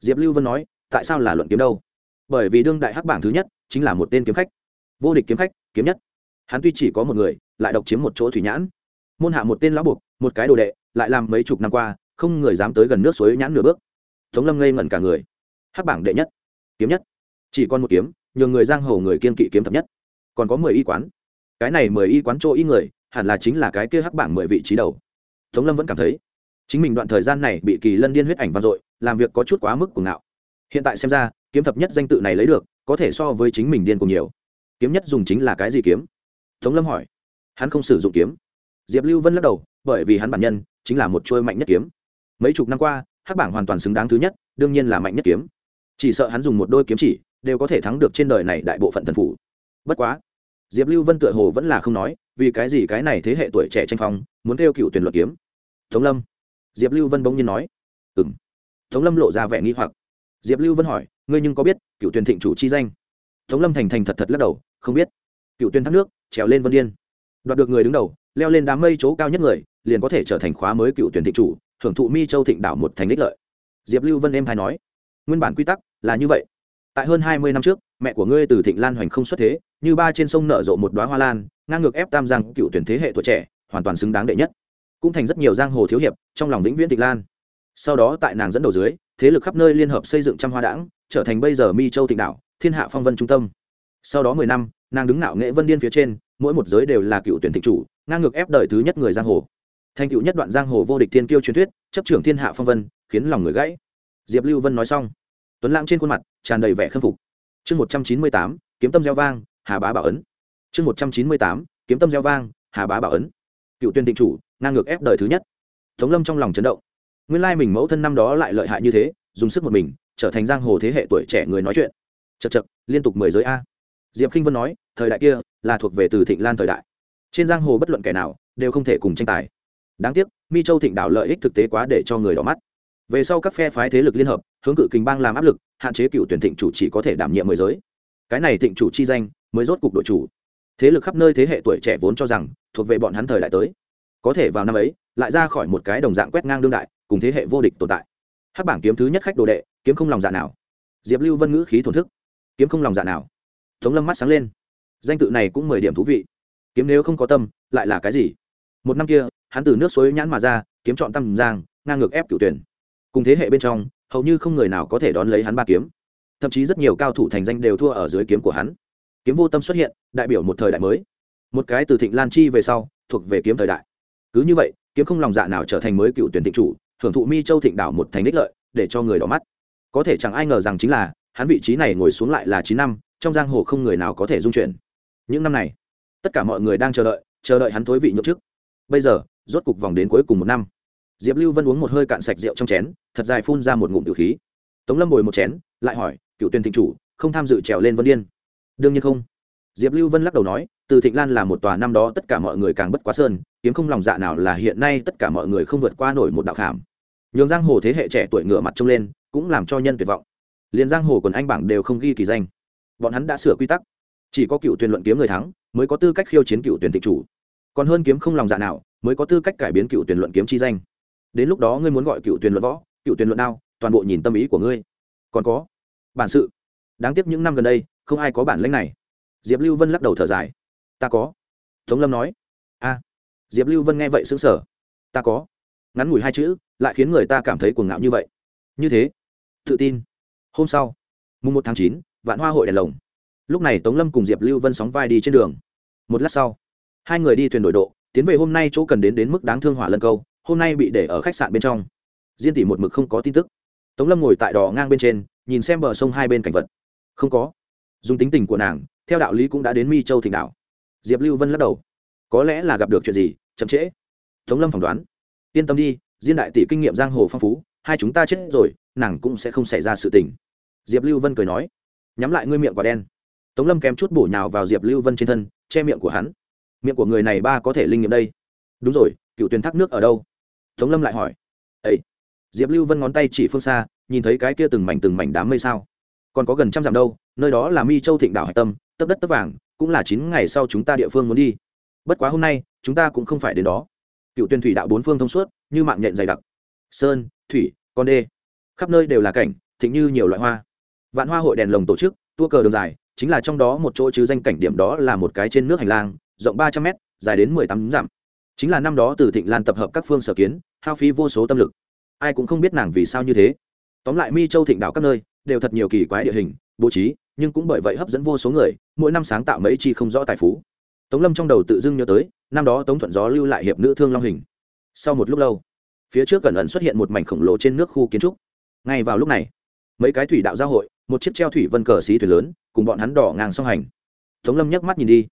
Diệp lưu vân nói tại sao là luận kiếm đâu? Bởi vì đương đại hắc bảng thứ nhất chính là một tên kiếm khách. Vô địch kiếm khách, kiếm nhất. Hắn tuy chỉ có một người, lại độc chiếm một chỗ thủy nhãn. Môn hạ một tên lão buộc, một cái đồ đệ, lại làm mấy chục năm qua, không người dám tới gần nước suối nhãn nửa bước. Tống lâm ngây ngẩn cả người. Hắc bảng đệ nhất, kiếm nhất. Chỉ còn một kiếm, nhường người giang hồ người kiên kỵ kiếm thập nhất. Còn có mười y quán. Cái này mười y quán chỗ y người, hẳn là chính là cái kia hắc bảng mười vị trí đầu. Tống lâm vẫn cảm thấy, chính mình đoạn thời gian này bị kỳ lân điên huyết ảnh vang dội, làm việc có chút quá mức cuồng ngạo hiện tại xem ra, kiếm thập nhất danh tự này lấy được, có thể so với chính mình điên cùng nhiều. Kiếm nhất dùng chính là cái gì kiếm? Tống lâm hỏi. Hắn không sử dụng kiếm. Diệp lưu vân lắc đầu, bởi vì hắn bản nhân chính là một trôi mạnh nhất kiếm. Mấy chục năm qua, hắc bảng hoàn toàn xứng đáng thứ nhất, đương nhiên là mạnh nhất kiếm. Chỉ sợ hắn dùng một đôi kiếm chỉ, đều có thể thắng được trên đời này đại bộ phận thần phủ. Bất quá, diệp lưu vân tựa hồ vẫn là không nói, vì cái gì cái này thế hệ tuổi trẻ tranh phong, muốn kêu cựu tuyển luật kiếm? Tống lâm. Diệp lưu vân bỗng nhiên nói. Ừ m tống lâm lộ ra vẻ nghi hoặc diệp lưu vân hỏi, ngươi nhưng có biết cựu tuyển thịnh chủ chi danh? Tống lâm thành thành thật thật lắc đầu, không biết. Cựu tuyển thác nước, trèo lên vân điên. Đoạt được người đứng đầu, leo lên đám mây chỗ cao nhất người, liền có thể trở thành khóa mới cựu tuyển thịnh chủ, hưởng thụ mi châu thịnh đảo một thành đích lợi. Diệp lưu vân em hay nói, nguyên bản quy tắc là như vậy. Tại hơn hai mươi năm trước, mẹ của ngươi từ thịnh lan hoành không xuất thế, như ba trên sông nở rộ một đoá hoa lan, ngang ngược ép tam giang cựu tuyển thế hệ tuổi trẻ, hoàn toàn xứng đáng đệ nhất. Cũng thành rất nhiều giang hồ thiếu hiệp, trong lòng vĩnh viễn thịnh lan. Sau đó tại nàng dẫn đầu dưới thế lực khắp nơi liên hợp xây dựng trăm hoa đảng, trở thành bây giờ mi châu thịnh đảo, thiên hạ phong vân trung tâm. Sau đó mười năm, nàng đứng nạo nghệ vân điên phía trên, mỗi một giới đều là cựu tuyển thịnh chủ, ngang ngược ép đời thứ nhất người giang hồ. Thành cựu nhất đoạn giang hồ vô địch thiên kiêu truyền thuyết, chấp trưởng thiên hạ phong vân, khiến lòng người gãy. Diệp lưu vân nói xong, tuấn lãng trên khuôn mặt tràn đầy vẻ khâm phục. Chương một trăm chín mươi tám, kiếm tâm gieo vang, hà bá bảo ấn. Chương một trăm chín mươi tám, kiếm tâm gieo vang, hà bá bảo ấn. Cựu tuyên thịnh chủ, ngang ngược ép đời thứ nhất. Tống lâm trong lòng chấn động nguyên lai mình mẫu thân năm đó lại lợi hại như thế, dùng sức một mình, trở thành giang hồ thế hệ tuổi trẻ người nói chuyện. Chật chật liên tục mười giới a. Diệp k i n h vân nói, thời đại kia là thuộc về từ thịnh lan thời đại. Trên giang hồ bất luận kẻ nào đều không thể cùng tranh tài. Đáng tiếc, mi châu thịnh đảo lợi ích thực tế quá để cho người đỏ mắt. Về sau các phe phái thế lực liên hợp, hướng cự kình bang làm áp lực, hạn chế cựu tuyển thịnh chủ chỉ có thể đảm nhiệm mười giới. Cái này thịnh chủ chi danh mới rốt cục đội chủ. Thế lực khắp nơi thế hệ tuổi trẻ vốn cho rằng thuộc về bọn hắn thời đại tới. Có thể vào năm ấy lại ra khỏi một cái đồng dạng quét ngang đương đại, cùng thế hệ vô địch tồn tại. Hắc bảng kiếm thứ nhất khách đồ đệ, kiếm không lòng dạ nào? Diệp lưu vân ngữ khí thổn thức. Kiếm không lòng dạ nào? Tống lâm mắt sáng lên. Danh tự này cũng mười điểm thú vị. Kiếm nếu không có tâm, lại là cái gì? Một năm kia, hắn từ nước suối nhãn mà ra, kiếm chọn tâm giang, ngang ngược ép cựu tuyển. Cùng thế hệ bên trong, hầu như không người nào có thể đón lấy hắn ba kiếm. Thậm chí rất nhiều cao thủ thành danh đều thua ở dưới kiếm của hắn. Kiếm vô tâm xuất hiện, đại biểu một thời đại mới. Một cái từ thịnh lan chi về sau, thuộc về kiếm thời đại. Cứ như vậy kiếm không lòng dạ nào trở thành mới cựu tuyển thịnh chủ, hưởng thụ mi châu thịnh đảo một thành đích lợi, để cho người đỏ mắt. Có thể chẳng ai ngờ rằng chính là, hắn vị trí này ngồi xuống lại là chín năm, trong giang hồ không người nào có thể dung chuyển. Những năm này, tất cả mọi người đang chờ đợi chờ đợi hắn thối vị nhậu trước bây giờ, rốt cục vòng đến cuối cùng một năm. Diệp lưu vân uống một hơi cạn sạch rượu trong chén, thật dài phun ra một ngụm tử khí. Tống lâm bồi một chén, lại hỏi, cựu tuyển thịnh chủ, không tham dự trèo lên vân điên đương nhiên không diệp lưu vân lắc đầu nói, từ thịnh lan là một tòa năm đó tất cả mọi người càng bất quá sơn, kiếm không lòng dạ nào là hiện nay tất cả mọi người không vượt qua nổi một đạo khảm. Nhường giang hồ thế hệ trẻ tuổi ngựa mặt trông lên, cũng làm cho nhân tuyệt vọng. Liền giang hồ còn anh bảng đều không ghi kỳ danh. Bọn hắn đã sửa quy tắc. Chỉ có cựu tuyển luận kiếm người thắng, mới có tư cách khiêu chiến cựu tuyển tịch chủ. Còn hơn kiếm không lòng dạ nào, mới có tư cách cải biến cựu tuyển luận kiếm chi danh. Đến lúc đó ngươi muốn gọi cựu tuyển luận võ, cựu tuyển luận đao, toàn bộ nhìn tâm ý của ngươi. Còn có bản sự. Đáng tiếc những năm gần đây, không ai có bản lãnh này diệp lưu vân lắc đầu thở dài. Ta có. Tống lâm nói. A. Diệp lưu vân nghe vậy xứng sở ta có. Ngắn ngủi hai chữ, lại khiến người ta cảm thấy cuồng ngạo như vậy. Như thế. Tự tin. Hôm sau, mùng một tháng chín, vạn hoa hội đèn lồng. Lúc này tống lâm cùng diệp lưu vân sóng vai đi trên đường. Một lát sau, hai người đi thuyền đổi độ, tiến về hôm nay chỗ cần đến đến mức đáng thương hỏa lân câu, hôm nay bị để ở khách sạn bên trong. Diên tỷ một mực không có tin tức. Tống lâm ngồi tại đò ngang bên trên, nhìn xem bờ sông hai bên cảnh vật. Không có. Dùng tính tình của nàng theo đạo lý cũng đã đến mi châu thịnh đảo. Diệp lưu vân lắc đầu. Có lẽ là gặp được chuyện gì, chậm trễ. Tống lâm phỏng đoán. Yên tâm đi, diên đại tỷ kinh nghiệm giang hồ phong phú, hai chúng ta chết rồi, nàng cũng sẽ không xảy ra sự tình. Diệp lưu vân cười nói. Nhắm lại ngươi miệng quả đen. Tống lâm kém chút bổ nhào vào diệp lưu vân trên thân, che miệng của hắn. Miệng của người này ba có thể linh nghiệm đây. Đúng rồi, cựu tuyển thác nước ở đâu? Tống lâm lại hỏi. Ấy diệp lưu vân ngón tay chỉ phương xa, nhìn thấy cái kia từng mảnh từng mảnh đám mây sao? Còn có gần trăm dặm đâu nơi đó là mi châu thịnh đảo hải tâm tấp đất tấp vàng cũng là chín ngày sau chúng ta địa phương muốn đi. Bất quá hôm nay chúng ta cũng không phải đến đó. Cựu tuyên thủy đạo bốn phương thông suốt như mạng nhện dày đặc. Sơn thủy con đê. Khắp nơi đều là cảnh thịnh như nhiều loại hoa. Vạn hoa hội đèn lồng tổ chức tua cờ đường dài chính là trong đó một chỗ chứ danh cảnh điểm đó là một cái trên nước hành lang rộng ba trăm mét, dài đến mười tám dặm. Chính là năm đó từ thịnh lan tập hợp các phương sở kiến hao phí vô số tâm lực. Ai cũng không biết nàng vì sao như thế. Tóm lại mi châu thịnh đảo các nơi đều thật nhiều kỳ quái địa hình bố trí, nhưng cũng bởi vậy hấp dẫn vô số người, mỗi năm sáng tạo mấy chi không rõ tài phú. Tống lâm trong đầu tự dưng nhớ tới, năm đó tống thuận gió lưu lại hiệp nữ thương long hình. Sau một lúc lâu, phía trước cẩn ẩn xuất hiện một mảnh khổng lồ trên nước khu kiến trúc. Ngay vào lúc này, mấy cái thủy đạo giao hội, một chiếc treo thủy vân cờ xí thuyền lớn, cùng bọn hắn đỏ ngang song hành. Tống lâm nhấc mắt nhìn đi.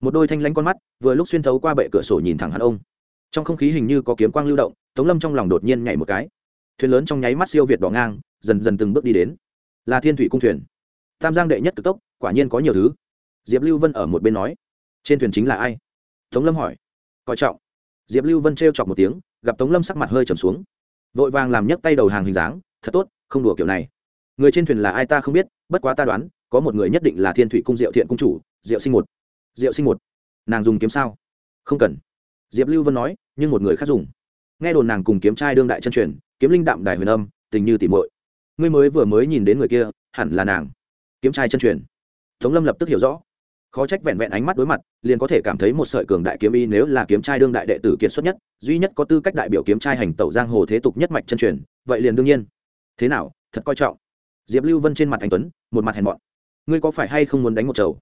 Một đôi thanh lãnh con mắt, vừa lúc xuyên thấu qua bệ cửa sổ nhìn thẳng hắn ông. Trong không khí hình như có kiếm quang lưu động, tống lâm trong lòng đột nhiên nhảy một cái. Thuyền lớn trong nháy mắt siêu việt đỏ ngang, dần dần từng bước đi đến. Là thiên thủy cung thuyền tam giang đệ nhất cực tốc, quả nhiên có nhiều thứ. Diệp lưu vân ở một bên nói, trên thuyền chính là ai? Tống lâm hỏi. Coi trọng. Diệp lưu vân t chọc một tiếng, gặp tống lâm sắc mặt hơi trầm xuống. Vội vàng làm nhấc tay đầu hàng hình dáng, thật tốt, không đùa kiểu này. Người trên thuyền là ai ta không biết, bất quá ta đoán, có một người nhất định là thiên thủy cung diệu thiện cung chủ, diệu sinh một. Diệu sinh một. Nàng dùng kiếm sao? Không cần. Diệp lưu vân nói, nhưng một người khác dùng. Nghe đồn nàng cùng kiếm trai đương đại chân truyền, kiếm linh đạm đài huyền âm, tình như tỉ muội. Ngươi mới vừa mới nhìn đến người kia, hẳn là nàng kiếm trai chân truyền. Tống lâm lập tức hiểu rõ. Khó trách vẹn vẹn ánh mắt đối mặt, liền có thể cảm thấy một sợi cường đại kiếm y nếu là kiếm trai đương đại đệ tử kiệt xuất nhất, duy nhất có tư cách đại biểu kiếm trai hành tẩu giang hồ thế tục nhất mạch chân truyền, vậy liền đương nhiên. Thế nào, thật coi trọng. Diệp lưu vân trên mặt anh tuấn, một mặt hèn mọn. Ngươi có phải hay không muốn đánh một chầu?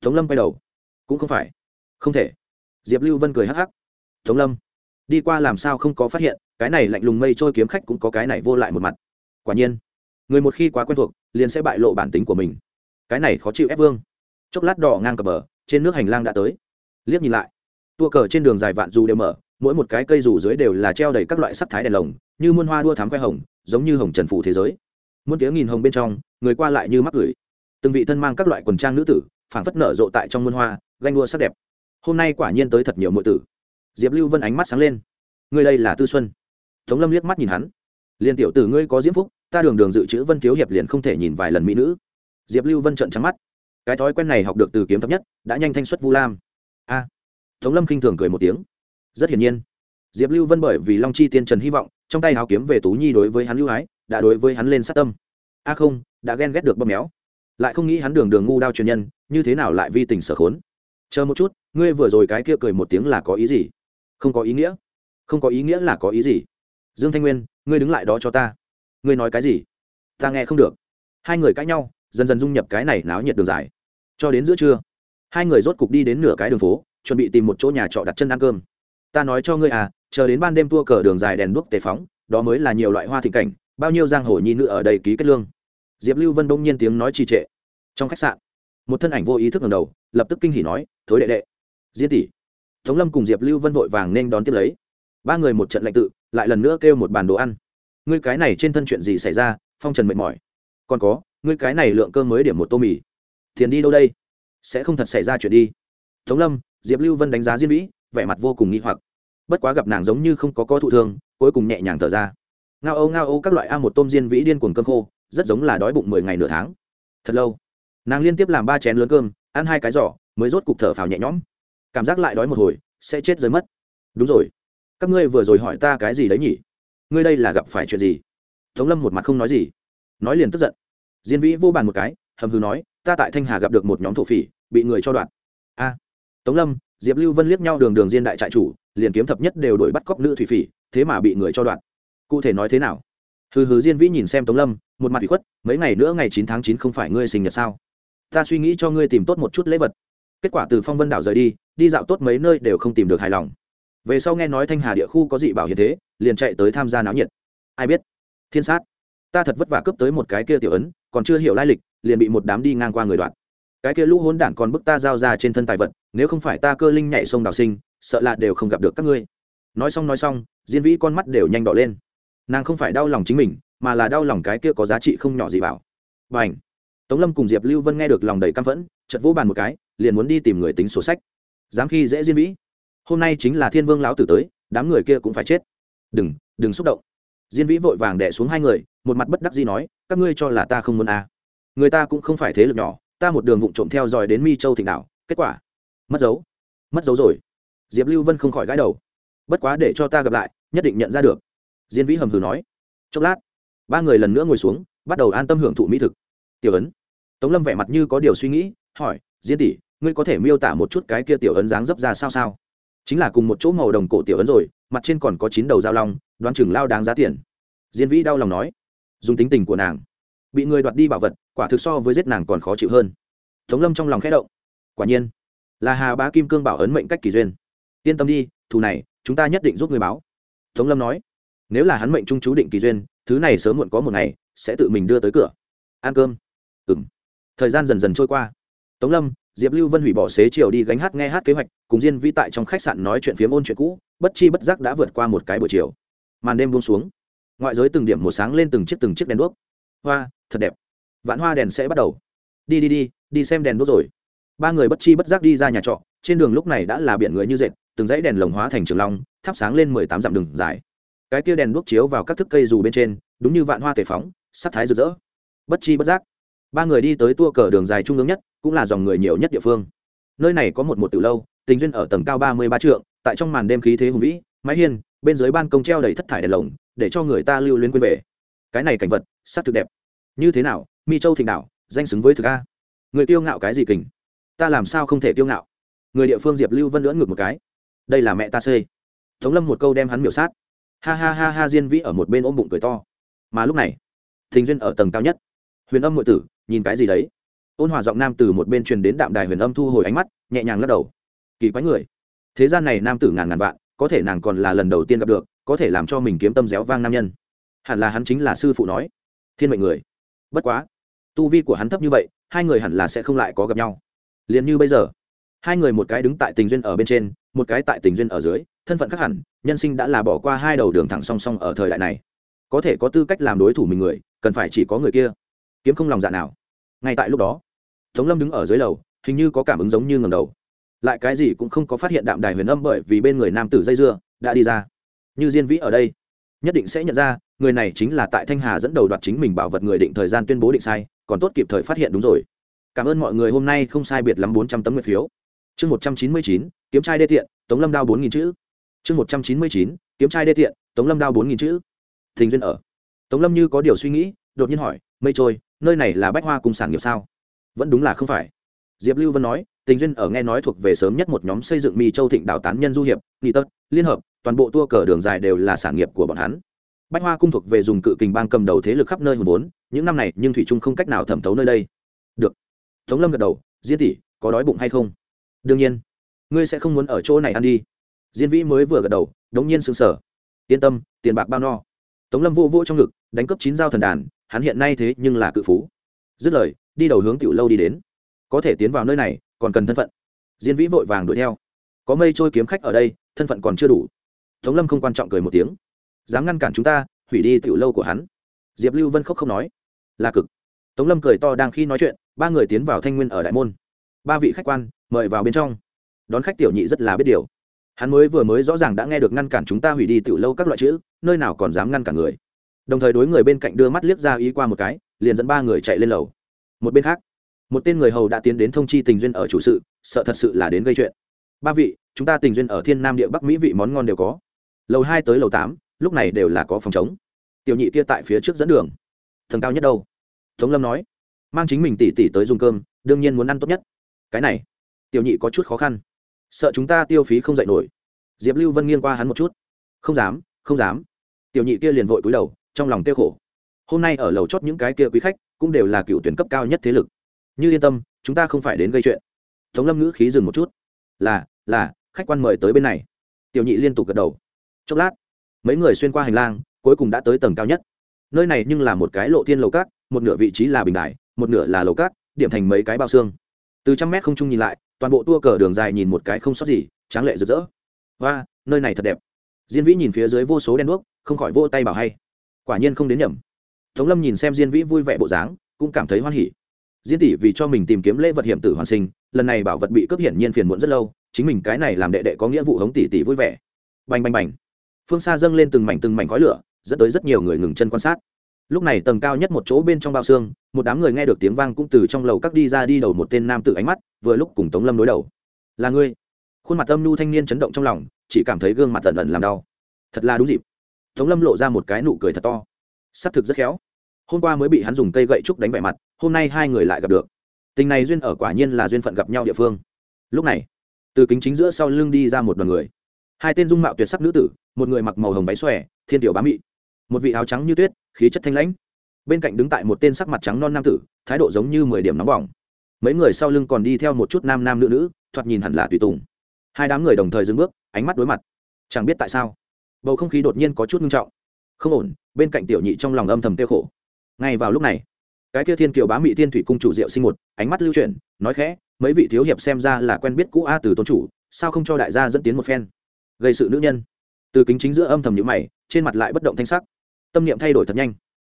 Tống lâm quay đầu. Cũng không phải. Không thể. Diệp lưu vân cười hắc hắc. Tống lâm, đi qua làm sao không có phát hiện, cái này lạnh lùng mây trôi kiếm khách cũng có cái này vô lại một mặt. Quả nhiên, người một khi quá quen thuộc liền sẽ bại lộ bản tính của mình. Cái này khó chịu ép vương. Chốc lát đỏ ngang cờ bờ, trên nước hành lang đã tới. Liếc nhìn lại, tua cờ trên đường dài vạn dù đều mở, mỗi một cái cây dù dưới đều là treo đầy các loại sắc thái đèn lồng, như muôn hoa đua thám khoe hồng, giống như hồng trần phủ thế giới. Muôn tiếng nghìn hồng bên trong, người qua lại như mắc gửi. Từng vị thân mang các loại quần trang nữ tử, phảng phất nở rộ tại trong muôn hoa, ganh đua sắc đẹp. Hôm nay quả nhiên tới thật nhiều mọi tử. Diệp lưu vân ánh mắt sáng lên. Ngươi đây là tư xuân. Tống lâm liếc mắt nhìn hắn. Liền tiểu tử ngươi có diễm phúc ta đường đường dự trữ vân thiếu hiệp liền không thể nhìn vài lần mỹ nữ. Diệp lưu vân trợn trắng mắt. Cái thói quen này học được từ kiếm thấp nhất, đã nhanh thanh xuất vu lam. A. Tống lâm khinh thường cười một tiếng. Rất hiển nhiên. Diệp lưu vân bởi vì long chi tiên trần hy vọng, trong tay háo kiếm về tú nhi đối với hắn lưu ái, đã đối với hắn lên sát tâm. A không, đã ghen ghét được bơm méo. Lại không nghĩ hắn đường đường ngu đao truyền nhân, như thế nào lại vi tình sở khốn. Chờ một chút, ngươi vừa rồi cái kia cười một tiếng là có ý gì? Không có ý nghĩa. Không có ý nghĩa là có ý gì? Dương thanh nguyên, ngươi đứng lại đó cho ta ngươi nói cái gì? Ta nghe không được. Hai người cãi nhau, dần dần dung nhập cái này náo nhiệt đường dài. Cho đến giữa trưa, hai người rốt cục đi đến nửa cái đường phố, chuẩn bị tìm một chỗ nhà trọ đặt chân ăn cơm. Ta nói cho ngươi à chờ đến ban đêm tua cờ đường dài đèn đuốc tề phóng, đó mới là nhiều loại hoa thịnh cảnh, bao nhiêu giang hồ nhi nữ ở đây ký kết lương. Diệp lưu vân đông nhiên tiếng nói trì trệ. Trong khách sạn, một thân ảnh vô ý thức ngầm đầu, lập tức kinh hỉ nói, thối đệ đệ. Diễn tỷ. Tống lâm cùng diệp lưu vân vội vàng nên đón tiếp lấy. Ba người một trận lạnh tự, lại lần nữa kêu một bàn đồ ăn ngươi cái này trên thân chuyện gì xảy ra, phong trần mệt mỏi. Còn có, ngươi cái này lượng cơm mới điểm một tô mì. Tiền đi đâu đây? Sẽ không thật xảy ra chuyện đi. Tống lâm, diệp lưu vân đánh giá diên vĩ, vẻ mặt vô cùng nghi hoặc. Bất quá gặp nàng giống như không có có thụ thương, cuối cùng nhẹ nhàng thở ra. Ngao âu ngao âu các loại a một tôm diên vĩ điên cuồng cơm khô, rất giống là đói bụng mười ngày nửa tháng. Thật lâu, nàng liên tiếp làm ba chén lớn cơm, ăn hai cái giỏ, mới rốt cục thở phào nhẹ nhõm. Cảm giác lại đói một hồi, sẽ chết rơi mất. Đúng rồi. Các ngươi vừa rồi hỏi ta cái gì đấy nhỉ? Ngươi đây là gặp phải chuyện gì? Tống lâm một mặt không nói gì. Nói liền tức giận. Diên vĩ vô bàn một cái, hầm hư nói, ta tại thanh hà gặp được một nhóm thổ phỉ, bị người cho đoạn a. Tống lâm, diệp lưu vân liếc nhau đường đường diên đại trại chủ, liền kiếm thập nhất đều đổi bắt cóc nữ thủy phỉ, thế mà bị người cho đoạn cụ thể nói thế nào? Hừ hừ diên vĩ nhìn xem tống lâm, một mặt bị khuất, mấy ngày nữa ngày chín tháng chín không phải ngươi sinh nhật sao? Ta suy nghĩ cho ngươi tìm tốt một chút lễ vật. Kết quả từ phong vân đảo rời đi đi dạo tốt mấy nơi đều không tìm được hài lòng về sau nghe nói thanh hà địa khu có dị bảo hiện thế, liền chạy tới tham gia náo nhiệt. Ai biết? Thiên sát. Ta thật vất vả cướp tới một cái kia tiểu ấn, còn chưa hiểu lai lịch, liền bị một đám đi ngang qua người đoạn cái kia lũ hỗn đản còn bức ta giao ra trên thân tài vật, nếu không phải ta cơ linh nhảy sông đào sinh, sợ là đều không gặp được các ngươi. Nói xong nói xong, diên vĩ con mắt đều nhanh đỏ lên. Nàng không phải đau lòng chính mình, mà là đau lòng cái kia có giá trị không nhỏ gì bảo. B à tống lâm cùng diệp lưu vân nghe được lòng đầy căm phẫn chật vỗ bàn một cái, liền muốn đi tìm người tính sổ sách. Dám khi dễ diên vĩ hôm nay chính là thiên vương lão tử tới, đám người kia cũng phải chết. Đừng đừng xúc động. Diên vĩ vội vàng đẻ xuống hai người, một mặt bất đắc gì nói, các ngươi cho là ta không muốn à. người ta cũng không phải thế lực nhỏ, ta một đường vụng trộm theo dõi đến mi châu thịnh đảo, kết quả, mất dấu. Mất dấu rồi. Diệp lưu vân không khỏi gãi đầu. Bất quá để cho ta gặp lại, nhất định nhận ra được. Diên vĩ hầm hừ nói. Chốc lát, ba người lần nữa ngồi xuống, bắt đầu an tâm hưởng thụ mỹ thực. Tiểu ấn. Tống lâm vẻ mặt như có điều suy nghĩ, hỏi, diên tỷ, ngươi có thể miêu tả một chút cái kia tiểu ấn dáng dấp ra sao sao? Chính là cùng một chỗ màu đồng cổ tiểu ấn rồi, mặt trên còn có chín đầu dao long, đoán chừng lao đáng giá tiền. Diên vĩ đau lòng nói, dùng tính tình của nàng, bị người đoạt đi bảo vật, quả thực so với giết nàng còn khó chịu hơn. Tống lâm trong lòng khẽ động, quả nhiên, là hà bá kim cương bảo ấn mệnh cách kỳ duyên. Yên tâm đi, thù này, chúng ta nhất định giúp người báo. Tống lâm nói, nếu là hắn mệnh trung chú định kỳ duyên, thứ này sớm muộn có một ngày, sẽ tự mình đưa tới cửa. Ăn cơm. Ừ m thời gian dần dần trôi qua. Tống lâm diệp lưu vân hủy bỏ xế chiều đi gánh hát nghe hát kế hoạch, cùng diên vi tại trong khách sạn nói chuyện phiếm ôn chuyện cũ, bất chi bất giác đã vượt qua một cái buổi chiều. Màn đêm buông xuống. Ngoại giới từng điểm một sáng lên từng chiếc từng chiếc đèn đuốc. Hoa, thật đẹp. Vạn hoa đèn sẽ bắt đầu. Đi đi đi đi xem đèn đuốc rồi. Ba người bất chi bất giác đi ra nhà trọ, trên đường lúc này đã là biển người như dệt, từng dãy đèn lồng hóa thành trường long, thắp sáng lên mười tám dặm đường dài. Cái kia đèn đuốc chiếu vào các thức cây dù bên trên, đúng như vạn hoa tề phóng, sắc thái rực rỡ. Bất chi bất giác, ba người đi tới tua cờ đường dài trung ương nhất cũng là dòng người nhiều nhất địa phương. Nơi này có một một từ lâu, tình duyên ở tầng cao ba mươi ba trượng, tại trong màn đêm khí thế hùng vĩ, mái hiên, bên dưới ban công treo đầy thất thải đèn lồng, để cho người ta lưu luyến quên về. Cái này cảnh vật sắc thực đẹp. Như thế nào, mi châu thịnh đảo, danh xứng với thực a. Người kiêu ngạo cái gì kình? Ta làm sao không thể kiêu ngạo? Người địa phương diệp lưu vân lưỡn ngược một cái. Đây là mẹ ta xê. Tống lâm một câu đem hắn miểu sát. Ha ha ha ha, diên vĩ ở một bên ôm bụng cười to. Mà lúc này thình duyên ở tầng cao nhất. Huyền âm ngụy tử, nhìn cái gì đấy? Ôn hòa giọng nam từ một bên truyền đến đạm đài huyền âm thu hồi ánh mắt, nhẹ nhàng lắc đầu. Kỳ quái người. Thế gian này nam tử ngàn ngàn vạn, có thể nàng còn là lần đầu tiên gặp được, có thể làm cho mình kiếm tâm réo vang nam nhân. Hẳn là hắn chính là sư phụ nói. Thiên mệnh người. Bất quá, tu vi của hắn thấp như vậy, hai người hẳn là sẽ không lại có gặp nhau. Liền như bây giờ, hai người một cái đứng tại tình duyên ở bên trên, một cái tại tình duyên ở dưới, thân phận khác hẳn, nhân sinh đã là bỏ qua hai đầu đường thẳng song song ở thời đại này. Có thể có tư cách làm đối thủ mình người, cần phải chỉ có người kia. Kiếm không lòng dạ nào. Ngay tại lúc đó tống lâm đứng ở dưới lầu, hình như có cảm ứng giống như ngầm đầu. Lại cái gì cũng không có phát hiện đạm đài huyền âm bởi vì bên người nam tử dây dưa, đã đi ra. Như diên vĩ ở đây, nhất định sẽ nhận ra, người này chính là tại thanh hà dẫn đầu đoạt chính mình bảo vật người định thời gian tuyên bố định sai, còn tốt kịp thời phát hiện đúng rồi. Cảm ơn mọi người, hôm nay không sai biệt lắm bốn trăm tấm nguyện phiếu. Chương một trăm chín mươi chín, kiếm trai đê tiện, tống lâm đao bốn nghìn chữ. Chương một trăm chín mươi chín, kiếm trai đê tiện, tống lâm đao bốn nghìn chữ. Thình duyên ở. Tống lâm như có điều suy nghĩ, đột nhiên hỏi, mây trôi, nơi này là bách hoa cùng sản nghiệp sao? Vẫn đúng là không phải. Diệp lưu vân nói, tình duyên ở nghe nói thuộc về sớm nhất một nhóm xây dựng mi châu thịnh đào tán nhân du hiệp ni tật liên hợp, toàn bộ tour cờ đường dài đều là sản nghiệp của bọn hắn. Bách hoa cung thuộc về dùng cự kình bang cầm đầu thế lực khắp nơi hùn vốn, những năm này nhưng thủy trung không cách nào thẩm thấu nơi đây. Được. Tống lâm gật đầu, diên tỷ, có đói bụng hay không? Đương nhiên. Ngươi sẽ không muốn ở chỗ này ăn đi. Diên vĩ mới vừa gật đầu, đống nhiên sững sờ. Yên tâm, tiền bạc bao no. Tống lâm vô vô trong ngực, đánh cướp chín dao thần đàn, hắn hiện nay thế nhưng là cự phú. Dứt lời đi đầu hướng tiểu lâu đi đến. Có thể tiến vào nơi này, còn cần thân phận. Diên vĩ vội vàng đuổi theo. Có mây trôi kiếm khách ở đây, thân phận còn chưa đủ. Tống lâm không quan trọng cười một tiếng. Dám ngăn cản chúng ta, hủy đi tiểu lâu của hắn. Diệp lưu vân khóc không nói. Là cực. Tống lâm cười to đang khi nói chuyện, ba người tiến vào thanh nguyên ở đại môn. Ba vị khách quan, mời vào bên trong. Đón khách tiểu nhị rất là biết điều. Hắn mới vừa mới rõ ràng đã nghe được ngăn cản chúng ta hủy đi tiểu lâu các loại chữ, nơi nào còn dám ngăn cản người. Đồng thời đối người bên cạnh đưa mắt liếc ra ý qua một cái, liền dẫn ba người chạy lên lầu một bên khác, một tên người hầu đã tiến đến thông chi tình duyên ở chủ sự, sợ thật sự là đến gây chuyện. Ba vị, chúng ta tình duyên ở thiên nam địa bắc mỹ vị món ngon đều có. Lầu hai tới lầu tám, lúc này đều là có phòng chống tiểu nhị kia tại phía trước dẫn đường. Thần cao nhất đâu? Tống lâm nói. Mang chính mình tỉ tỉ tới dùng cơm, đương nhiên muốn ăn tốt nhất. Cái này, tiểu nhị có chút khó khăn. Sợ chúng ta tiêu phí không dạy nổi. Diệp lưu vân nghiêng qua hắn một chút. Không dám không dám. Tiểu nhị kia liền vội cúi đầu, trong lòng tiêu khổ. Hôm nay ở lầu chót những cái kia quý khách cũng đều là cựu tuyển cấp cao nhất thế lực. Như yên tâm, chúng ta không phải đến gây chuyện. Tống lâm ngữ khí dừng một chút. Là là, khách quan mời tới bên này. Tiểu nhị liên tục gật đầu. Chốc lát, mấy người xuyên qua hành lang, cuối cùng đã tới tầng cao nhất. Nơi này nhưng là một cái lộ thiên lầu cát, một nửa vị trí là bình đài, một nửa là lầu cát, điểm thành mấy cái bao xương. Từ trăm mét không trung nhìn lại, toàn bộ tua cờ đường dài nhìn một cái không sót gì, tráng lệ rực rỡ. Và nơi này thật đẹp. Diên vĩ nhìn phía dưới vô số đen đuốc, không khỏi vô tay bảo hay. Quả nhiên không đến nhầm tống lâm nhìn xem diên vĩ vui vẻ bộ dáng, cũng cảm thấy hoan hỉ. Diên tỷ vì cho mình tìm kiếm lễ vật hiểm tử hoàn sinh, lần này bảo vật bị cướp hiển nhiên phiền muộn rất lâu, chính mình cái này làm đệ đệ có nghĩa vụ hống tỷ tỷ vui vẻ. Bành bành bành. Phương xa dâng lên từng mảnh từng mảnh khói lửa, dẫn tới rất nhiều người ngừng chân quan sát. Lúc này tầng cao nhất một chỗ bên trong bao xương, một đám người nghe được tiếng vang cũng từ trong lầu các đi ra đi đầu một tên nam tử ánh mắt, vừa lúc cùng tống lâm đối đầu. Là ngươi? Khuôn mặt âm nhu thanh niên chấn động trong lòng, chỉ cảm thấy gương mặt tần ẩn làm đau. Thật là đúng dịp. Tống lâm lộ ra một cái nụ cười thật to. S ắ c thực rất khéo hôm qua mới bị hắn dùng cây gậy trúc đánh vẻ mặt, hôm nay hai người lại gặp được. Tình này duyên ở quả nhiên là duyên phận gặp nhau địa phương. Lúc này, từ kính chính giữa sau lưng đi ra một đoàn người. Hai tên dung mạo tuyệt sắc nữ tử, một người mặc màu hồng váy xòe, thiên tiểu bá mị. Một vị áo trắng như tuyết, khí chất thanh lãnh. Bên cạnh đứng tại một tên sắc mặt trắng non nam tử, thái độ giống như mười điểm nóng bỏng. Mấy người sau lưng còn đi theo một chút nam nam nữ nữ, thoạt nhìn hẳn là tùy tùng. Hai đám người đồng thời dừng bước, ánh mắt đối mặt. Chẳng biết tại sao, bầu không khí đột nhiên có chút ngưng trọng. Không ổn, bên cạnh tiểu nhị trong lòng âm thầm tiêu khổ ngay vào lúc này, cái kia thiên kiều bá mị thiên thủy cung chủ diệu sinh một, ánh mắt lưu chuyển, nói khẽ, mấy vị thiếu hiệp xem ra là quen biết cũ a từ tôn chủ, sao không cho đại gia dẫn tiến một phen? Gây sự nữ nhân. Từ kính chính giữa âm thầm nhữ mày, trên mặt lại bất động thanh sắc. Tâm niệm thay đổi thật nhanh.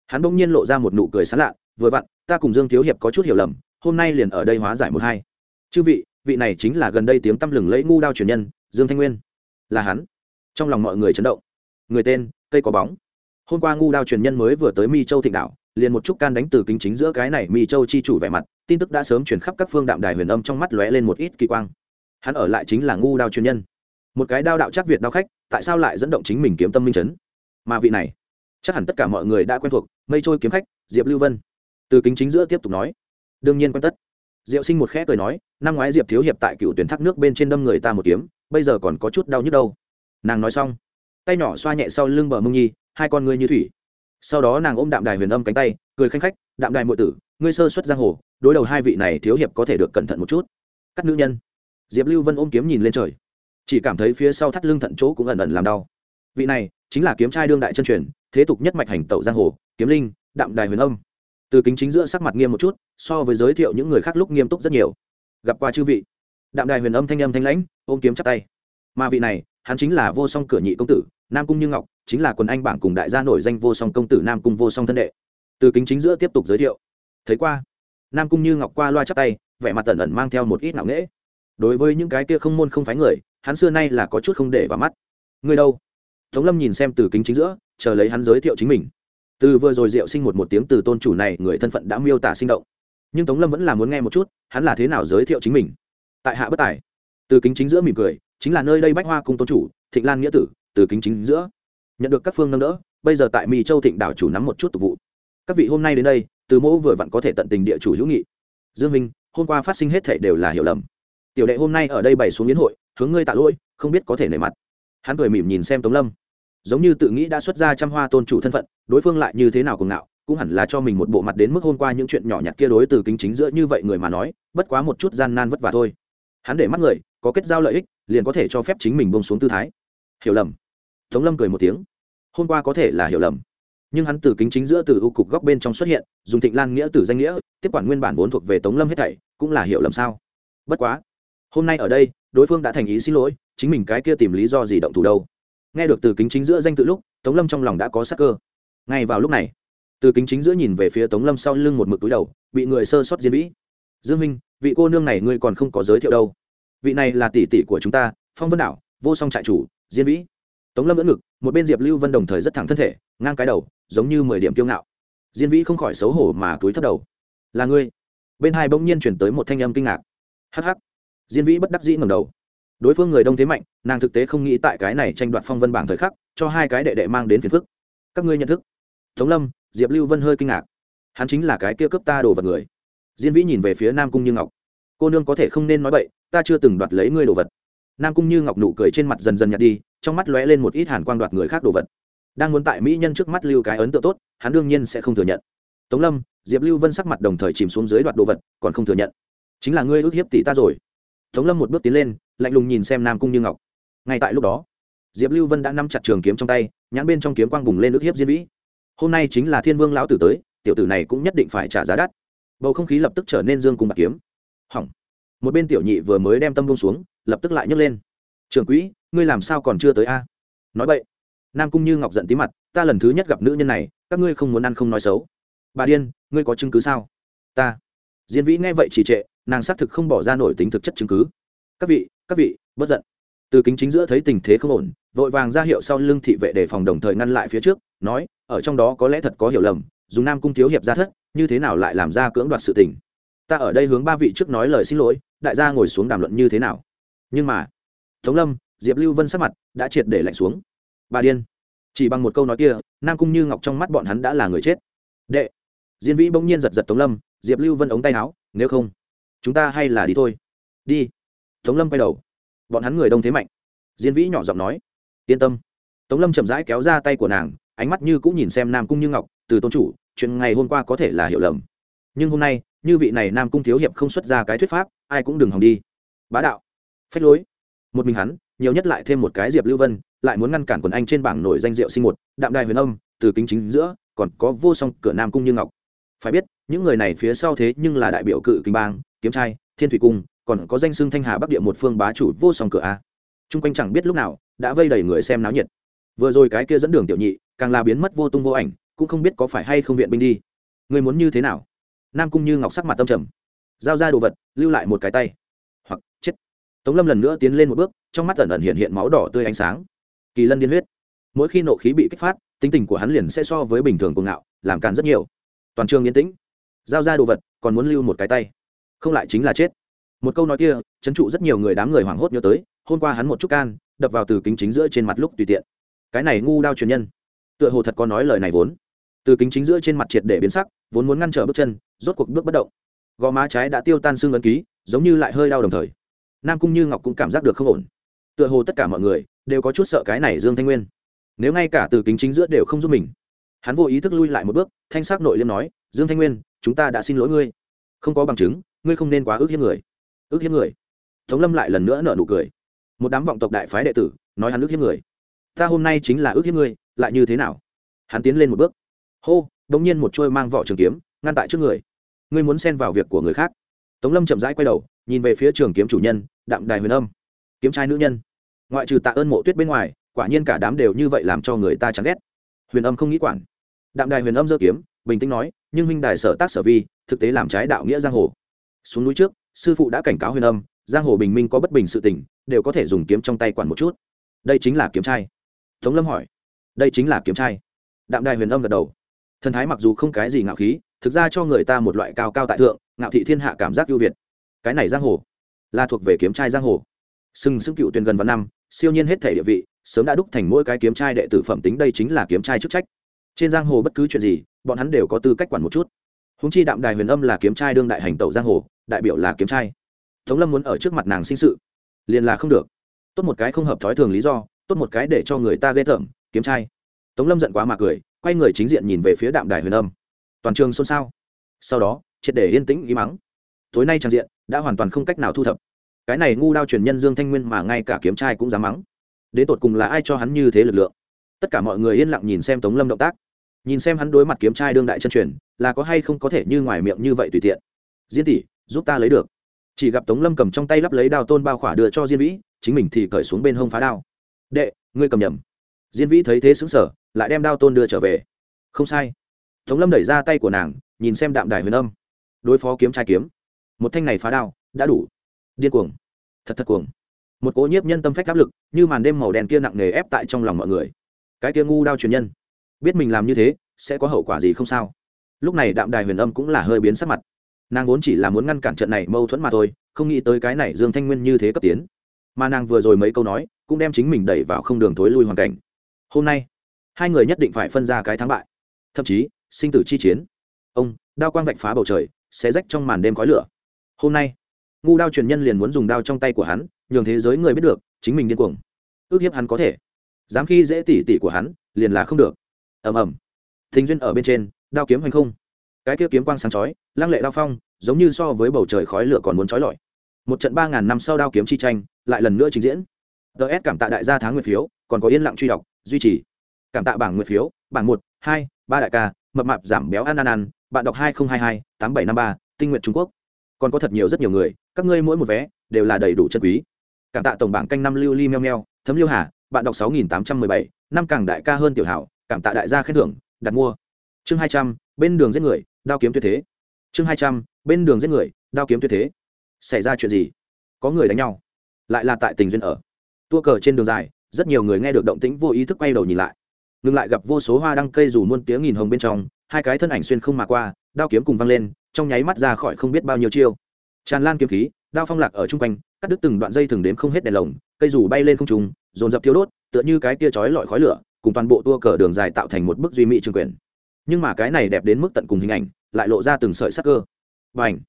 Hắn bỗng nhiên lộ ra một nụ cười sán lạ, vừa vặn, ta cùng dương thiếu hiệp có chút hiểu lầm, hôm nay liền ở đây hóa giải một hai. Chư vị vị này chính là gần đây tiếng tăm lừng lẫy ngu đao truyền nhân, dương thanh nguyên. Là hắn. Trong lòng mọi người chấn động. Người tên, cây có bóng. Hôm qua ngu đao truyền nhân mới vừa tới mi châu thịnh đảo liền một chút can đánh từ kính chính giữa cái này mi châu chi chủ vẻ mặt, tin tức đã sớm chuyển khắp các phương đạm đài huyền âm trong mắt lóe lên một ít kỳ quang. Hắn ở lại chính là ngu đao chuyên nhân. Một cái đao đạo chắc việt đao khách, tại sao lại dẫn động chính mình kiếm tâm minh chấn? Mà vị này, chắc hẳn tất cả mọi người đã quen thuộc, mây trôi kiếm khách, diệp lưu vân. Từ kính chính giữa tiếp tục nói. Đương nhiên quen tất. Diệu sinh một khẽ cười nói, năm ngoái diệp thiếu hiệp tại cựu tuyển thác nước bên trên đâm người ta một kiếm, bây giờ còn có chút đau nhức đâu. Nàng nói xong, tay nhỏ xoa nhẹ sau lưng bờ mông nhi, hai con ngươi như thủy sau đó nàng ôm đạm đài huyền âm cánh tay, cười khanh khách, đạm đài muội tử, ngươi sơ xuất giang hồ, đối đầu hai vị này thiếu hiệp có thể được cẩn thận một chút. Các nữ nhân. Diệp lưu vân ôm kiếm nhìn lên trời. Chỉ cảm thấy phía sau thắt lưng thận chỗ cũng ẩn ẩn làm đau. Vị này, chính là kiếm trai đương đại chân truyền, thế tục nhất mạch hành tẩu giang hồ, kiếm linh, đạm đài huyền âm. Từ kính chính giữa sắc mặt nghiêm một chút, so với giới thiệu những người khác lúc nghiêm túc rất nhiều. Gặp qua chư vị. Đạm đài huyền âm thanh âm thanh lãnh, ôm kiếm chắp tay. Mà vị này hắn chính là vô song cửa nhị công tử, nam cung như ngọc, chính là quần anh bảng cùng đại gia nổi danh vô song công tử nam cung vô song thân đệ. Từ kính chính giữa tiếp tục giới thiệu. Thấy qua, nam cung như ngọc qua loa chắp tay, vẻ mặt tần ẩn mang theo một ít nặng nễ đối với những cái kia không môn không phái người, hắn xưa nay là có chút không để vào mắt. Người đâu? Tống lâm nhìn xem từ kính chính giữa, chờ lấy hắn giới thiệu chính mình. Từ vừa rồi diệu sinh một một tiếng từ tôn chủ này, người thân phận đã miêu tả sinh động. Nhưng tống lâm vẫn là muốn nghe một chút, hắn là thế nào giới thiệu chính mình? Tại hạ bất tài từ kính chính giữa mỉm cười, chính là nơi đây bách hoa cung tôn chủ, thịnh lan nghĩa tử, từ kính chính giữa. Nhận được các phương nâng đỡ, bây giờ tại mỹ châu thịnh đảo chủ nắm một chút tục vụ. Các vị hôm nay đến đây, từ mẫu vừa vặn có thể tận tình địa chủ hữu nghị. Dương minh, hôm qua phát sinh hết thể đều là hiểu lầm. Tiểu đệ hôm nay ở đây bày xuống biến hội, hướng ngươi tạ lỗi, không biết có thể nể mặt. Hắn cười mỉm nhìn xem tống lâm. Giống như tự nghĩ đã xuất ra trăm hoa tôn chủ thân phận, đối phương lại như thế nào cùng ngạo, cũng hẳn là cho mình một bộ mặt đến mức hôm qua những chuyện nhỏ nhặt kia đối từ kính chính giữa như vậy người mà nói, bất quá một chút gian nan vất vả thôi. Hắn để mắt người có kết giao lợi ích, liền có thể cho phép chính mình bông xuống tư thái. Hiểu lầm. Tống lâm cười một tiếng. Hôm qua có thể là hiểu lầm. Nhưng hắn từ kính chính giữa từ ưu cục góc bên trong xuất hiện, dùng thịnh lan nghĩa từ danh nghĩa, tiếp quản nguyên bản vốn thuộc về tống lâm hết thảy, cũng là hiểu lầm sao? Bất quá, hôm nay ở đây, đối phương đã thành ý xin lỗi, chính mình cái kia tìm lý do gì động thủ đâu? Nghe được từ kính chính giữa danh tự lúc, tống lâm trong lòng đã có sắc cơ. Ngay vào lúc này, từ kính chính giữa nhìn về phía tống lâm sau lưng một mực túi đầu, bị người sơ sót diễn vĩ. Dương minh vị cô nương này ngươi còn không có giới thiệu đâu vị này là tỷ tỷ của chúng ta, phong vân đảo, vô song trại chủ, diên vĩ. Tống lâm đỡ ngực, một bên diệp lưu vân đồng thời rất thẳng thân thể, ngang cái đầu, giống như mười điểm kiêu ngạo. Diên vĩ không khỏi xấu hổ mà túi thấp đầu. Là ngươi? Bên hai bỗng nhiên chuyển tới một thanh âm kinh ngạc. Hắc hắc. Diên vĩ bất đắc dĩ ngầm đầu. Đối phương người đông thế mạnh, nàng thực tế không nghĩ tại cái này tranh đoạt phong vân bảng thời khắc, cho hai cái đệ đệ mang đến phiền phức. Các ngươi nhận thức? Tống lâm, diệp lưu vân hơi kinh ngạc. Hắn chính là cái kia cướp ta đồ vật người. Diên vĩ nhìn về phía nam cung như ngọc. Cô nương có thể không nên nói bậy ta chưa từng đoạt lấy ngươi đồ vật. Nam cung như ngọc nụ cười trên mặt dần dần nhạt đi, trong mắt lóe lên một ít hàn quang đoạt người khác đồ vật. Đang muốn tại mỹ nhân trước mắt lưu cái ấn tượng tốt, hắn đương nhiên sẽ không thừa nhận. Tống lâm, diệp lưu vân sắc mặt đồng thời chìm xuống dưới đoạt đồ vật, còn không thừa nhận. Chính là ngươi ước hiếp tỷ ta rồi. Tống lâm một bước tiến lên, lạnh lùng nhìn xem nam cung như ngọc. Ngay tại lúc đó, diệp lưu vân đã nắm chặt trường kiếm trong tay, nhãn bên trong kiếm quang bùng lên ước hiếp diên vĩ. Hôm nay chính là thiên vương lão tử tới, tiểu tử này cũng nhất định phải trả giá đắt. Bầu không khí lập tức trở nên dương cùng bạc kiếm. Hỏng một bên tiểu nhị vừa mới đem tâm bông xuống, lập tức lại nhấc lên. Trưởng quỹ, ngươi làm sao còn chưa tới a? Nói vậy nam cung như ngọc giận tí mặt, ta lần thứ nhất gặp nữ nhân này, các ngươi không muốn ăn không nói xấu. Bà điên, ngươi có chứng cứ sao? Ta. Diên vĩ nghe vậy trì trệ, nàng xác thực không bỏ ra nổi tính thực chất chứng cứ. Các vị các vị bất giận. Từ kính chính giữa thấy tình thế không ổn, vội vàng ra hiệu sau lưng thị vệ để phòng đồng thời ngăn lại phía trước, nói, ở trong đó có lẽ thật có hiểu lầm, dùng nam cung thiếu hiệp ra thất, như thế nào lại làm ra cưỡng đoạt sự tình? Ta ở đây hướng ba vị trước nói lời xin lỗi, đại gia ngồi xuống đàm luận như thế nào? Nhưng mà, tống lâm, diệp lưu vân sắc mặt đã triệt để lạnh xuống. Bà điên. Chỉ bằng một câu nói kia, nam cung như ngọc trong mắt bọn hắn đã là người chết. Đệ. Diên vĩ bỗng nhiên giật giật tống lâm, diệp lưu vân ống tay áo, nếu không, chúng ta hay là đi thôi. Đi. Tống lâm quay đầu. Bọn hắn người đông thế mạnh. Diên vĩ nhỏ giọng nói. Yên tâm. Tống lâm chậm rãi kéo ra tay của nàng, ánh mắt như cũng nhìn xem nam cung như ngọc, từ tôn chủ, chuyện ngày hôm qua có thể là hiểu lầm. Nhưng hôm nay như vị này nam cung thiếu hiệp không xuất ra cái thuyết pháp, ai cũng đừng hòng đi. Bá đạo, phách lối. Một mình hắn, nhiều nhất lại thêm một cái diệp lưu vân, lại muốn ngăn cản quần anh trên bảng nổi danh diệu sinh một, đạm đài huyền âm, từ kính chính giữa, còn có vô song cửa nam cung như ngọc. Phải biết, những người này phía sau thế nhưng là đại biểu cự kinh bang, kiếm trai, thiên thủy cung, còn có danh xưng thanh hà bắc địa một phương bá chủ vô song cửa a. Chung quanh chẳng biết lúc nào, đã vây đầy người xem náo nhiệt. Vừa rồi cái kia dẫn đường tiểu nhị, càng là biến mất vô tung vô ảnh, cũng không biết có phải hay không viện binh đi. Người muốn như thế nào? Nam cung như ngọc sắc mặt tâm trầm. Giao ra đồ vật, lưu lại một cái tay. Hoặc, chết. Tống lâm lần nữa tiến lên một bước, trong mắt ẩn ẩn hiện hiện máu đỏ tươi ánh sáng. Kỳ lân điên huyết. Mỗi khi nộ khí bị kích phát, tính tình của hắn liền sẽ so với bình thường cuồng ngạo, làm càn rất nhiều. Toàn trường yên tĩnh. Giao ra đồ vật, còn muốn lưu một cái tay. Không lại chính là chết. Một câu nói kia trấn trụ rất nhiều người đám người hoảng hốt nhớ tới hôm qua hắn một chút can, đập vào từ kính chính giữa trên mặt lúc tùy tiện. Cái này ngu đao truyền nhân. Tựa hồ thật có nói lời này vốn. Từ kính chính giữa trên mặt triệt để biến sắc, vốn muốn ngăn trở bước chân rốt cuộc bước bất động. Gò má trái đã tiêu tan xương ấn ký, giống như lại hơi đau đồng thời. Nam cung như ngọc cũng cảm giác được không ổn. Tựa hồ tất cả mọi người đều có chút sợ cái này dương thanh nguyên. Nếu ngay cả từ kính chính giữa đều không giúp mình, hắn vô ý thức lui lại một bước, thanh sắc nội liêm nói, dương thanh nguyên, chúng ta đã xin lỗi ngươi. Không có bằng chứng, ngươi không nên quá ước hiếp người. Ước hiếp người? Tống lâm lại lần nữa nợ nụ cười. Một đám vọng tộc đại phái đệ tử nói hắn ước hiếp người. Ta hôm nay chính là ước hiếp ngươi, lại như thế nào? Hắn tiến lên một bước. Hô đ ỗ n g nhiên một trôi mang vỏ trường kiếm, ngăn tại trước người ngươi muốn xen vào việc của người khác. Tống lâm chậm rãi quay đầu, nhìn về phía trường kiếm chủ nhân, đạm đài huyền âm. Kiếm trai nữ nhân. Ngoại trừ tạ ơn mộ tuyết bên ngoài, quả nhiên cả đám đều như vậy làm cho người ta chán ghét. Huyền âm không nghĩ quản. Đạm đài huyền âm giơ kiếm, bình tĩnh nói, nhưng huynh đài sở tác sở vi, thực tế làm trái đạo nghĩa giang hồ. Xuống núi trước, sư phụ đã cảnh cáo huyền âm, giang hồ bình minh có bất bình sự tình, đều có thể dùng kiếm trong tay quản một chút. Đây chính là kiếm trai. Tống lâm hỏi. Đây chính là kiếm trai. Đạm đài huyền âm gật đầu. Thần thái mặc dù không cái gì ngạo khí thực ra cho người ta một loại cao cao tại thượng, ngạo thị thiên hạ cảm giác ưu việt. Cái này giang hồ, là thuộc về kiếm trai giang hồ. Sừng sững cựu tuyền gần vào năm, siêu nhiên hết thể địa vị, sớm đã đúc thành mỗi cái kiếm trai đệ tử phẩm tính đây chính là kiếm trai chức trách. Trên giang hồ bất cứ chuyện gì, bọn hắn đều có tư cách quản một chút. Húng chi đạm đài huyền âm là kiếm trai đương đại hành tẩu giang hồ, đại biểu là kiếm trai. Tống lâm muốn ở trước mặt nàng sinh sự, liền là không được. Tốt một cái không hợp thói thường lý do, tốt một cái để cho người ta ghê tởm, kiếm trai. Tống lâm giận quá mà cười, quay người chính diện nhìn về phía đạm đài huyền âm toàn trường xôn xao. Sau đó, triệt để yên tĩnh ý mắng tối nay trang diện đã hoàn toàn không cách nào thu thập. Cái này ngu đao truyền nhân dương thanh nguyên mà ngay cả kiếm trai cũng dám mắng. Đến tột cùng là ai cho hắn như thế lực lượng? Tất cả mọi người yên lặng nhìn xem tống lâm động tác. Nhìn xem hắn đối mặt kiếm trai đương đại chân truyền, là có hay không có thể như ngoài miệng như vậy tùy tiện. Diễn tỷ, giúp ta lấy được. Chỉ gặp tống lâm cầm trong tay lắp lấy đao tôn bao khỏa đưa cho diên vĩ, chính mình thì cởi xuống bên hông phá đao. Đệ, ngươi cầm nhầm. Diên vĩ thấy thế xứng sở lại đem đao tôn đưa trở về. Không sai tống lâm đẩy ra tay của nàng, nhìn xem đạm đài huyền âm. Đối phó kiếm trai kiếm. Một thanh này phá đao, đã đủ. Điên cuồng. Thật thật cuồng. Một cỗ nhiếp nhân tâm phách áp lực, như màn đêm màu đen kia nặng nề ép tại trong lòng mọi người. Cái kia ngu đao truyền nhân. Biết mình làm như thế, sẽ có hậu quả gì không sao? Lúc này đạm đài huyền âm cũng là hơi biến sắc mặt. Nàng vốn chỉ là muốn ngăn cản trận này mâu thuẫn mà thôi, không nghĩ tới cái này dương thanh nguyên như thế cấp tiến. Mà nàng vừa rồi mấy câu nói, cũng đem chính mình đẩy vào không đường thối lui hoàn cảnh. Hôm nay, hai người nhất định phải phân ra cái thắng bại. Thậm chí sinh tử chi chiến. Ông, đao quang vạch phá bầu trời sẽ rách trong màn đêm khói lửa. Hôm nay, ngu đao truyền nhân liền muốn dùng đao trong tay của hắn, nhường thế giới người biết được, chính mình điên cuồng. Ước hiếp hắn có thể. Dám khi dễ tỉ tỉ của hắn, liền là không được. Ầm ầm. Thính duyên ở bên trên, đao kiếm hành không. Cái kia kiếm quang sáng chói, lăng lệ đao phong, giống như so với bầu trời khói lửa còn muốn chói lọi. Một trận ba ngàn năm sau đao kiếm chi tranh, lại lần nữa trình diễn. Ts cảm tạ đại gia tháng nguyệt phiếu, còn có yên lặng truy đọc, duy trì. Cảm tạ bảng nguyệt phiếu, bảng một, hai, ba đại ca mập mạp giảm béo ăn ăn ăn, bạn đọc hai nghìn hai hai, tám bảy năm ba, tinh nguyện trung quốc. Còn có thật nhiều rất nhiều người, các ngươi mỗi một vé đều là đầy đủ chân quý. Cảm tạ tổng bảng canh năm lưu ly meo meo, thấm liêu hà, bạn đọc sáu nghìn tám trăm mười bảy, năm càng đại ca hơn tiểu hảo, cảm tạ đại gia khen thưởng, đặt mua. Chương hai trăm, bên đường giết người, đao kiếm tuyệt thế. Chương hai trăm, bên đường giết người, đao kiếm tuyệt thế. Xảy ra chuyện gì? Có người đánh nhau, lại là tại tình duyên ở. Tua cờ trên đường dài, rất nhiều người nghe được động tĩnh vô ý thức quay đầu nhìn lại ngừng lại gặp vô số hoa đăng cây dù muôn tiếng nghìn hồng bên trong, hai cái thân ảnh xuyên không mà qua, đao kiếm cùng văng lên, trong nháy mắt ra khỏi không biết bao nhiêu chiêu. Tràn lan kiếm khí, đao phong lạc ở chung quanh, cắt đứt từng đoạn dây thường đếm không hết đèn lồng, cây dù bay lên không trùng dồn dập thiếu đốt, tựa như cái kia chói lọi khói lửa, cùng toàn bộ tua cờ đường dài tạo thành một bức duy mỹ trường quyền nhưng mà cái này đẹp đến mức tận cùng hình ảnh, lại lộ ra từng sợi sắc cơ. Và ảnh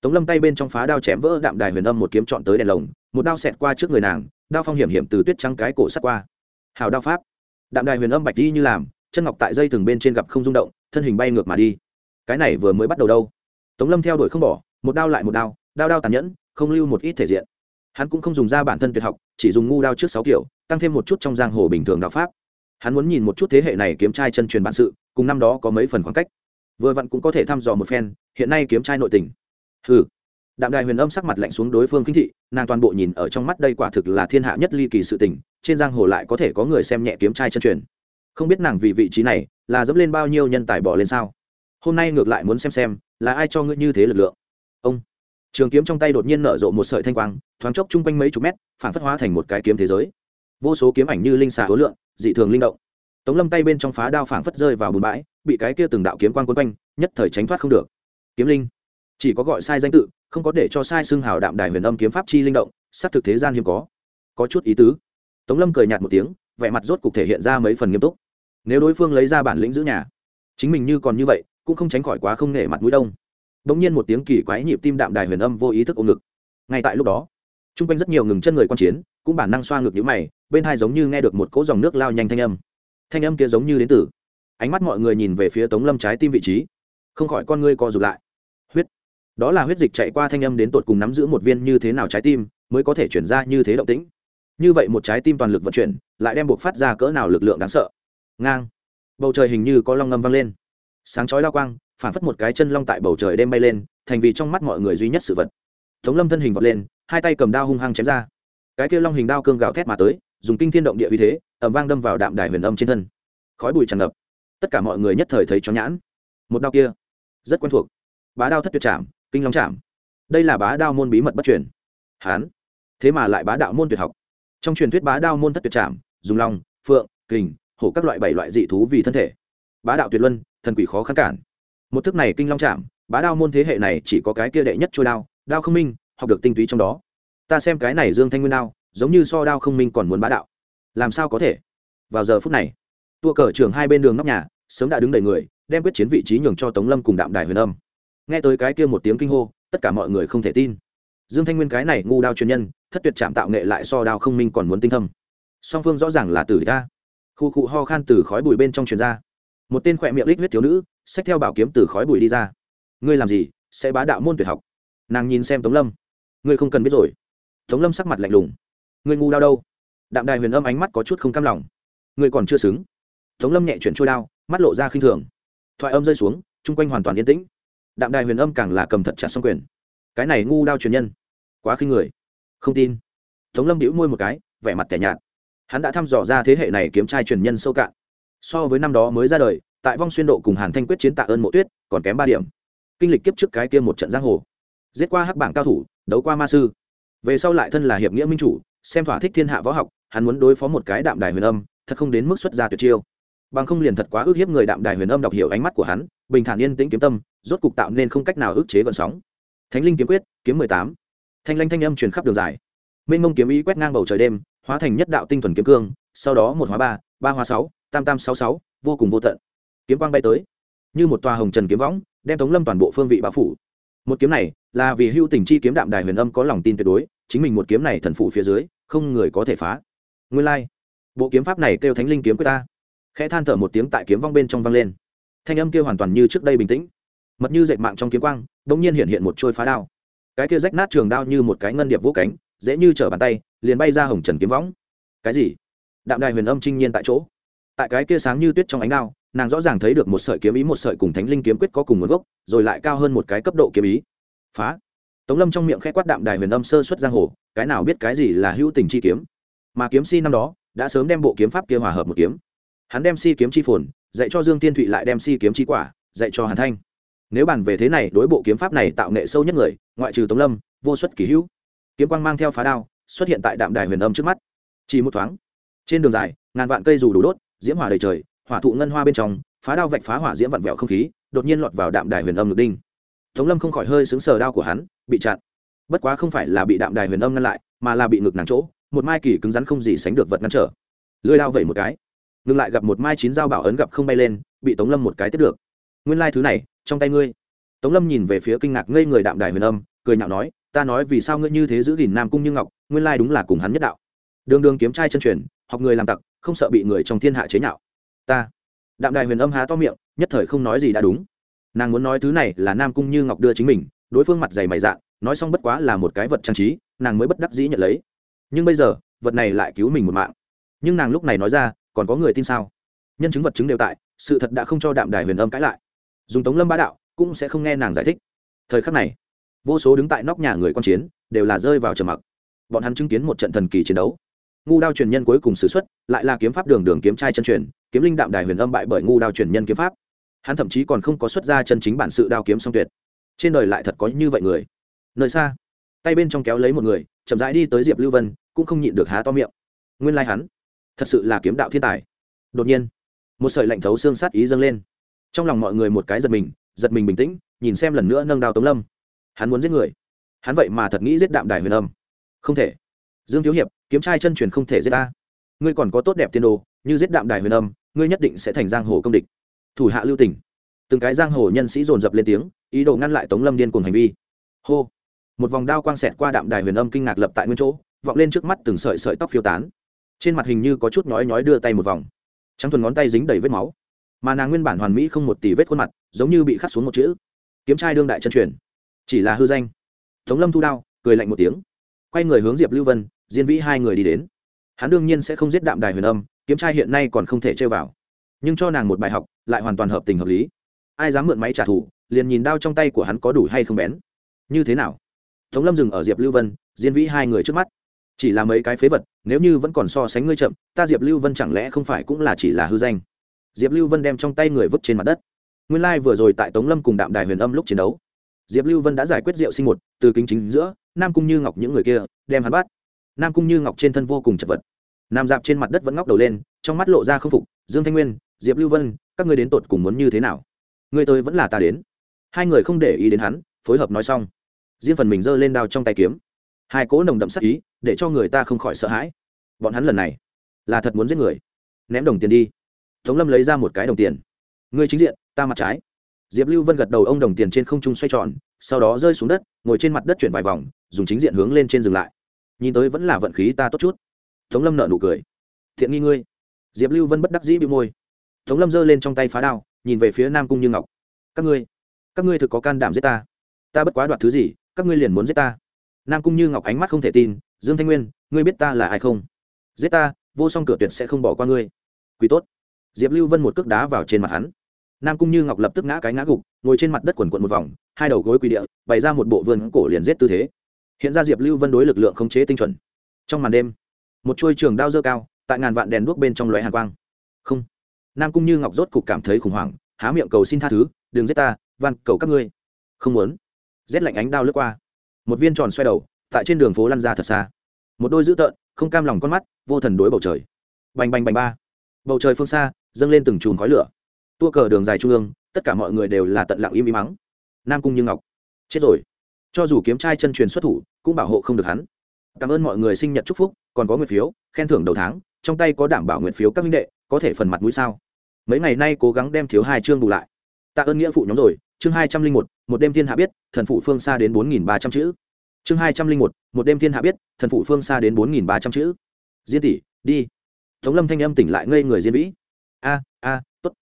tống lâm tay bên trong phá đao chém vỡ đạm đài huyền âm một kiếm chọn tới đèn lồng, một đao xẹt qua trước người nàng, đao phong hiểm hiểm từ tuyết trắng cái cổ sắt qua. Hào đao pháp! Đạm đài huyền âm bạch đi như làm, chân ngọc tại dây thừng bên trên gặp không rung động, thân hình bay ngược mà đi. Cái này vừa mới bắt đầu đâu? Tống lâm theo đuổi không bỏ, một đao lại một đao đao đao tàn nhẫn, không lưu một ít thể diện. Hắn cũng không dùng ra bản thân tuyệt học, chỉ dùng ngu đao trước sáu kiểu, tăng thêm một chút trong giang hồ bình thường đạo pháp. Hắn muốn nhìn một chút thế hệ này kiếm trai chân truyền bản sự, cùng năm đó có mấy phần khoảng cách. Vừa vặn cũng có thể thăm dò một phen, hiện nay kiếm trai nội tình. Ừ đạm đài huyền âm sắc mặt lạnh xuống đối phương kinh thị, nàng toàn bộ nhìn ở trong mắt đây quả thực là thiên hạ nhất ly kỳ sự tình, trên giang hồ lại có thể có người xem nhẹ kiếm trai chân truyền. Không biết nàng vì vị trí này, là dẫm lên bao nhiêu nhân tài bỏ lên sao? Hôm nay ngược lại muốn xem xem, là ai cho ngươi như thế lực lượng? Ông. Trường kiếm trong tay đột nhiên nở rộ một sợi thanh quang, thoáng chốc chung quanh mấy chục mét, phản phất hóa thành một cái kiếm thế giới. Vô số kiếm ảnh như linh xà hối lượng, dị thường linh động. Tống lâm tay bên trong phá đao phảng phất rơi vào bùn bãi, bị cái kia từng đạo kiếm quang quấn quanh, nhất thời tránh thoát không được. Kiếm linh chỉ có gọi sai danh tự, không có để cho sai xương hào đạm đài huyền âm kiếm pháp chi linh động, xác thực thế gian hiếm có. Có chút ý tứ. Tống lâm cười nhạt một tiếng, vẻ mặt rốt cục thể hiện ra mấy phần nghiêm túc. Nếu đối phương lấy ra bản lĩnh giữ nhà, chính mình như còn như vậy, cũng không tránh khỏi quá không nể mặt mũi đông. Đ ỗ n g nhiên một tiếng kỳ quái nhịp tim đạm đài huyền âm vô ý thức ôm ngực. Ngay tại lúc đó t r u n g quanh rất nhiều ngừng chân người q u a n chiến, cũng bản năng xoa ngực nhữ mày, bên hai giống như nghe được một cỗ dòng nước lao nhanh thanh âm. Thanh âm kia giống như đến từ, ánh mắt mọi người nhìn về phía tống lâm trái tim vị trí. Không khỏi con ngươi co rụt lại đó là huyết dịch chạy qua thanh âm đến tột cùng nắm giữ một viên như thế nào trái tim, mới có thể chuyển ra như thế động tĩnh. Như vậy một trái tim toàn lực vận chuyển, lại đem buộc phát ra cỡ nào lực lượng đáng sợ. Ngang. Bầu trời hình như có long ngâm vang lên. Sáng chói lao quang, phản phất một cái chân long tại bầu trời đêm bay lên, thành vì trong mắt mọi người duy nhất sự vật. Tống lâm thân hình vọt lên, hai tay cầm đao hung hăng chém ra. Cái kia long hình đao cương gạo thét mà tới, dùng kinh thiên động địa uy thế ẩm vang đâm vào đạm đài huyền âm trên thân. Khói bụi tràn ngập. Tất cả mọi người nhất thời thấy chó nhãn. Một đao kia, rất quen thuộc. Bá đao thất tuyệt chạm kinh long Trạm, đây là bá đao môn bí mật bất truyền. Hán. Thế mà lại bá đạo môn tuyệt học. Trong truyền thuyết bá đao môn thất tuyệt trạm, dùng long phượng kình hổ các loại bảy loại dị thú vì thân thể. Bá đạo tuyệt luân thần quỷ khó khăn cản. Một thức này kinh long chạm bá đao môn thế hệ này chỉ có cái kia đệ nhất trôi đao đao không minh học được tinh túy trong đó. Ta xem cái này dương thanh nguyên đao giống như so đao không minh còn muốn bá đạo. Làm sao có thể? Vào giờ phút này tua cờ trưởng hai bên đường nóc nhà sớm đã đứng đầy người đem quyết chiến vị trí nhường cho tống lâm cùng đạm đài huyền âm nghe tới cái kia một tiếng kinh hô, tất cả mọi người không thể tin. Dương thanh nguyên cái này ngu đao chuyên nhân, thất tuyệt chạm tạo nghệ lại so đao không minh còn muốn tinh thâm. Song phương rõ ràng là tử ta khu cụ ho khan từ khói bụi bên trong truyền ra. Một tên khỏe miệng lít huyết thiếu nữ, xách theo bảo kiếm từ khói bụi đi ra. Ngươi làm gì? Sẽ bá đạo môn tuyệt học. Nàng nhìn xem tống lâm. Ngươi không cần biết rồi. Tống lâm sắc mặt lạnh lùng. Ngươi ngu đao đâu? Đạm đài huyền âm ánh mắt có chút không cam lòng. Ngươi còn chưa xứng. Tống lâm nhẹ chuyển trôi đao, mắt lộ ra khinh thường. Thoại âm rơi xuống, chung quanh hoàn toàn yên tĩnh đạm đài huyền âm càng là cầm thật chặt xong quyền. Cái này ngu đao truyền nhân. Quá khinh người. Không tin. Tống lâm đĩu môi một cái, vẻ mặt tẻ nhạt. Hắn đã thăm dò ra thế hệ này kiếm trai truyền nhân sâu cạn. So với năm đó mới ra đời, tại vong xuyên độ cùng hàn thanh quyết chiến tạ ơn mộ tuyết, còn kém ba điểm. Kinh lịch kiếp trước cái kia một trận giang hồ. Giết qua hắc bảng cao thủ, đấu qua ma sư. Về sau lại thân là hiệp nghĩa minh chủ, xem thỏa thích thiên hạ võ học, hắn muốn đối phó một cái đạm đài huyền âm, thật không đến mức xuất ra tuyệt chiêu. Bằng không liền thật quá ước hiếp người đạm đài huyền âm đọc hiểu ánh mắt của hắn, bình thản yên tĩnh kiếm tâm rốt cục tạo nên không cách nào ước chế gợn sóng. Thánh linh kiếm quyết, kiếm mười tám. Thanh lanh thanh âm truyền khắp đường dài. Mênh mông kiếm ý quét ngang bầu trời đêm, hóa thành nhất đạo tinh thuần kiếm cương, sau đó một hóa ba ba hóa sáu, tam tam sáu sáu, vô cùng vô tận. Kiếm quang bay tới, như một tòa hồng trần kiếm võng, đem tống lâm toàn bộ phương vị bao phủ. Một kiếm này là vì hưu tình chi kiếm đạm đài huyền âm có lòng tin tuyệt đối, chính mình một kiếm này thần phụ phía dưới, không người có thể phá. Nguyên lai、like. bộ kiếm pháp này kêu thánh linh kiếm quyết ta. Khẽ than thở một tiếng tại kiếm vong bên trong vang lên. Thanh âm kêu hoàn toàn như trước đây bình tĩnh mật như dệt mạng trong kiếm quang đ ỗ n g nhiên hiện hiện một trôi phá đao. Cái kia rách nát trường đao như một cái ngân điệp vũ cánh, dễ như trở bàn tay, liền bay ra hồng trần kiếm võng. Cái gì? Đạm đài huyền âm trinh nhiên tại chỗ. Tại cái kia sáng như tuyết trong ánh đao, nàng rõ ràng thấy được một sợi kiếm ý, một sợi cùng thánh linh kiếm quyết có cùng nguồn gốc, rồi lại cao hơn một cái cấp độ kiếm ý. Phá! Tống lâm trong miệng k h ẽ quát đạm đài huyền âm sơ xuất giang hồ, cái nào biết cái gì là hữu tình chi kiếm? Mà kiếm si năm đó, đã sớm đem bộ kiếm pháp kia hòa hợp một kiếm. Hắn đem si kiếm chi phồn, dạy cho dương tiên thụy lại đem si kiếm chi quả, dạy cho hàn thanh nếu bàn về thế này, đối bộ kiếm pháp này tạo nghệ sâu nhất người, ngoại trừ tống lâm, vô xuất kỳ hữu. Kiếm quang mang theo phá đao, xuất hiện tại đạm đài huyền âm trước mắt. Chỉ một thoáng, trên đường dài, ngàn vạn cây dù đủ đốt, diễm hỏa đầy trời, hỏa thụ ngân hoa bên trong, phá đao vạch phá hỏa diễm vặn vẹo không khí, đột nhiên lọt vào đạm đài huyền âm ngực đinh. Tống lâm không khỏi hơi xứng sờ đao của hắn, bị chặn. Bất quá không phải là bị đạm đài huyền âm ngăn lại, mà là bị ngực nàng chỗ, một mai kỳ cứng rắn không gì sánh được vật ngăn trở. Lưới lao vẩy một cái, ngừng lại gặp một mai chín dao bảo ấn gặp không bay lên, bị tống lâm một cái tiếp được nguyên lai thứ này, trong tay ngươi. Tống lâm nhìn về phía kinh ngạc ngây người đạm đài huyền âm, cười nhạo nói, ta nói vì sao ngươi như thế giữ gìn nam cung như ngọc, nguyên lai đúng là cùng hắn nhất đạo. Đường đường kiếm trai chân truyền, học người làm tặc, không sợ bị người trong thiên hạ chế nhạo. Ta. Đạm đài huyền âm há to miệng, nhất thời không nói gì đã đúng. Nàng muốn nói thứ này là nam cung như ngọc đưa chính mình, đối phương mặt dày mày dạ nói xong bất quá là một cái vật trang trí, nàng mới bất đắc dĩ nhận lấy. Nhưng bây giờ, vật này lại cứu mình một mạng. Nhưng nàng lúc này nói ra, còn có người tin sao? Nhân chứng vật chứng đều tại, sự thật đã không cho đạm đài huyền âm cãi lại dùng tống lâm bá đạo cũng sẽ không nghe nàng giải thích. Thời khắc này, vô số đứng tại nóc nhà người q chiến đều là rơi vào trầm mặc. Bọn hắn chứng kiến một trận thần kỳ chiến đấu. Ngu đao truyền nhân cuối cùng s ử x u ấ t lại là kiếm pháp đường đường kiếm trai chân truyền, kiếm linh đạm đài huyền âm bại bởi ngu đao truyền nhân kiếm pháp. Hắn thậm chí còn không có xuất ra chân chính bản sự đao kiếm song tuyệt. Trên đời lại thật có như vậy người. Nơi xa, tay bên trong kéo lấy một người, chậm rãi đi tới diệp lưu vân, cũng không nhịn được há to miệng. Nguyên lai、like、hắn thật sự là kiếm đạo thiên tài. Đột nhiên, một sợi lạnh thấu xương sát ý dâng lên trong lòng mọi người một cái giật mình giật mình bình tĩnh, nhìn xem lần nữa nâng đao tống lâm. Hắn muốn giết người. Hắn vậy mà thật nghĩ giết đạm đài huyền âm. Không thể. Dương thiếu hiệp, kiếm trai chân truyền không thể giết ta. Ngươi còn có tốt đẹp tiên đồ, như giết đạm đài huyền âm, ngươi nhất định sẽ thành giang hồ công địch. Thủ hạ lưu tỉnh từng cái giang hồ nhân sĩ dồn dập lên tiếng, ý đồ ngăn lại tống lâm điên cùng hành vi. Hô. Một vòng đao quang xẹt qua đạm đài huyền âm kinh ngạc lập tại nguyên chỗ, vọng lên trước mắt từng sợi sợi tóc phiêu tán. Trên mặt hình như có chút nhói nhói đưa tay một vòng. Trắng thuần ngón tay dính đầy vết máu mà nàng nguyên bản hoàn mỹ không một tỷ vết khuôn mặt, giống như bị khắc xuống một chữ. Kiếm trai đương đại chân truyền. Chỉ là hư danh. Tống lâm thu đao, cười lạnh một tiếng. Quay người hướng diệp lưu vân, diên vĩ hai người đi đến. Hắn đương nhiên sẽ không giết đạm đài huyền âm, kiếm trai hiện nay còn không thể chơi vào. Nhưng cho nàng một bài học, lại hoàn toàn hợp tình hợp lý. Ai dám mượn máy trả thù, liền nhìn đao trong tay của hắn có đủ hay không bén. Như thế nào? Tống lâm dừng ở diệp lưu vân, diên vĩ hai người trước mắt. Chỉ là mấy cái phế vật, nếu như vẫn còn so sánh ngươi chậm, ta diệp lưu vân chẳng lẽ không phải cũng là chỉ là hư danh? Diệp lưu vân đem trong tay người vứt trên mặt đất. Nguyên lai、like、vừa rồi tại tống lâm cùng đạm đài huyền âm lúc chiến đấu, diệp lưu vân đã giải quyết Diệu sinh một, từ kính chính giữa, nam cung như ngọc những người kia, đem hắn bắt. Nam cung như ngọc trên thân vô cùng chật vật. Nam dạp trên mặt đất vẫn ngóc đầu lên, trong mắt lộ ra k phục, dương thanh nguyên, diệp lưu vân, các ngươi đến tột cùng muốn như thế nào? Người tôi vẫn là ta đến. Hai người không để ý đến hắn, phối hợp nói xong. Riêng phần mình giơ lên đao trong tay kiếm. Hai cỗ nồng đậm sắc ý, để cho người ta không khỏi sợ hãi. Bọn hắn lần này là thật muốn giết người. Ném đồng tiền đi tống lâm lấy ra một cái đồng tiền. Ngươi chính diện, ta mặt trái. Diệp lưu vân gật đầu, ông đồng tiền trên không trung xoay tròn, sau đó rơi xuống đất, ngồi trên mặt đất chuyển vài vòng, dùng chính diện hướng lên trên dừng lại. Nhìn tới vẫn là vận khí ta tốt chút. Tống lâm nợ nụ cười. Thiện nghi ngươi. Diệp lưu vân bất đắc dĩ bị môi. Tống lâm giơ lên trong tay phá đao, nhìn về phía nam cung như ngọc. Các ngươi các ngươi thực có can đảm giết ta? Ta bất quá đoạt thứ gì, các ngươi liền muốn giết ta? Nam cung như ngọc ánh mắt không thể tin, dương thanh nguyên, ngươi biết ta là ai không? Giết ta, vô song cửa tuyệt sẽ không bỏ qua ngươi. Quý tốt diệp lưu vân một cước đá vào trên mặt hắn. Nam cung như ngọc lập tức ngã cái ngã gục, ngồi trên mặt đất quần quận một vòng, hai đầu gối quỳ địa, bày ra một bộ vườn cổ liền giết tư thế. Hiện ra diệp lưu vân đối lực lượng khống chế tinh chuẩn. Trong màn đêm, một chuôi trường đao dơ cao, tại ngàn vạn đèn đuốc bên trong loại hàn quang. Không. Nam cung như ngọc rốt cục cảm thấy khủng hoảng, há miệng cầu xin tha thứ, đừng giết ta, van cầu các ngươi. Không muốn. Rét lạnh ánh đao lướt qua. Một viên tròn xoay đầu, tại trên đường phố lăn ra thật xa. Một đôi dữ tợn, không cam lòng con mắt, vô thần đối bầu trời. Bành bành bành ba bầu trời phương xa, dâng lên từng chùm khói lửa. Tua cờ đường dài trung ương, tất cả mọi người đều là tận lặng im im mắng. Nam cung như ngọc. Chết rồi. Cho dù kiếm trai chân truyền xuất thủ, cũng bảo hộ không được hắn. Cảm ơn mọi người sinh nhật chúc phúc, còn có nguyện phiếu, khen thưởng đầu tháng, trong tay có đảm bảo nguyện phiếu các minh đệ, có thể phần mặt mũi sao? Mấy ngày nay cố gắng đem thiếu hai chương bù lại. Tạ ơn nghĩa phụ nhóm rồi, chương hai trăm linh một một đêm thiên hạ biết, thần phụ phương xa đến bốn nghìn ba trăm chữ. Chương hai trăm linh một một đêm thiên hạ biết, thần phụ phương xa đến bốn nghìn ba trăm chữ. Diên tỷ, đi tống lâm thanh âm tỉnh lại ngây người diên vĩ. A a t ố t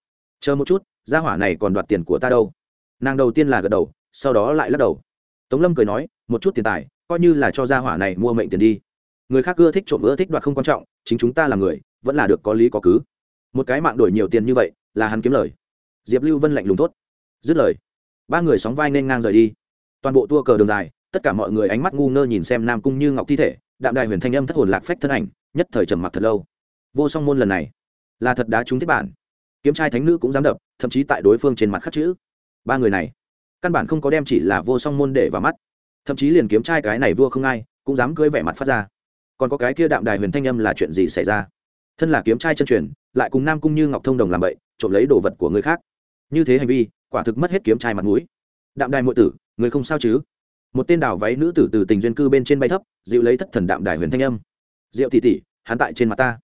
chờ một chút, gia hỏa này còn đoạt tiền của ta đâu. Nàng đầu tiên là gật đầu, sau đó lại lắc đầu. Tống lâm cười nói, một chút tiền tài, coi như là cho gia hỏa này mua mệnh tiền đi. Người khác ưa thích trộm ưa thích đoạt không quan trọng, chính chúng ta là người, vẫn là được có lý có cứ. Một cái mạng đổi nhiều tiền như vậy, là hắn kiếm lời. Diệp lưu vân lạnh lùng tốt dứt lời, ba người sóng vai nên ngang rời đi. Toàn bộ tua cờ đường dài, tất cả mọi người ánh mắt ngu ngơ nhìn xem nam cung như ngọc thi thể, đạm đài huyền thanh âm thất hồn lạc phách thân ảnh, nhất thời trầm mặc thật lâu vô song môn lần này là thật đá trúng thiết bản. Kiếm trai thánh nữ cũng dám đập, thậm chí tại đối phương trên mặt khắc chữ. Ba người này, căn bản không có đem chỉ là vô song môn để vào mắt. Thậm chí liền kiếm trai cái này vua không ai, cũng dám cưới vẻ mặt phát ra. Còn có cái kia đạm đài huyền thanh âm là chuyện gì xảy ra? Thân là kiếm trai chân truyền, lại cùng nam cung như ngọc thông đồng làm bậy, trộm lấy đồ vật của người khác. Như thế hành vi, quả thực mất hết kiếm trai mặt mũi. Đạm đài muội tử, người không sao chứ? Một tên đào váy nữ tử từ tình duyên cư bên trên bay thấp, dịu lấy thất thần đạm đài huyền thanh âm. Diệu tỷ tỷ, hắn tại trên mặt ta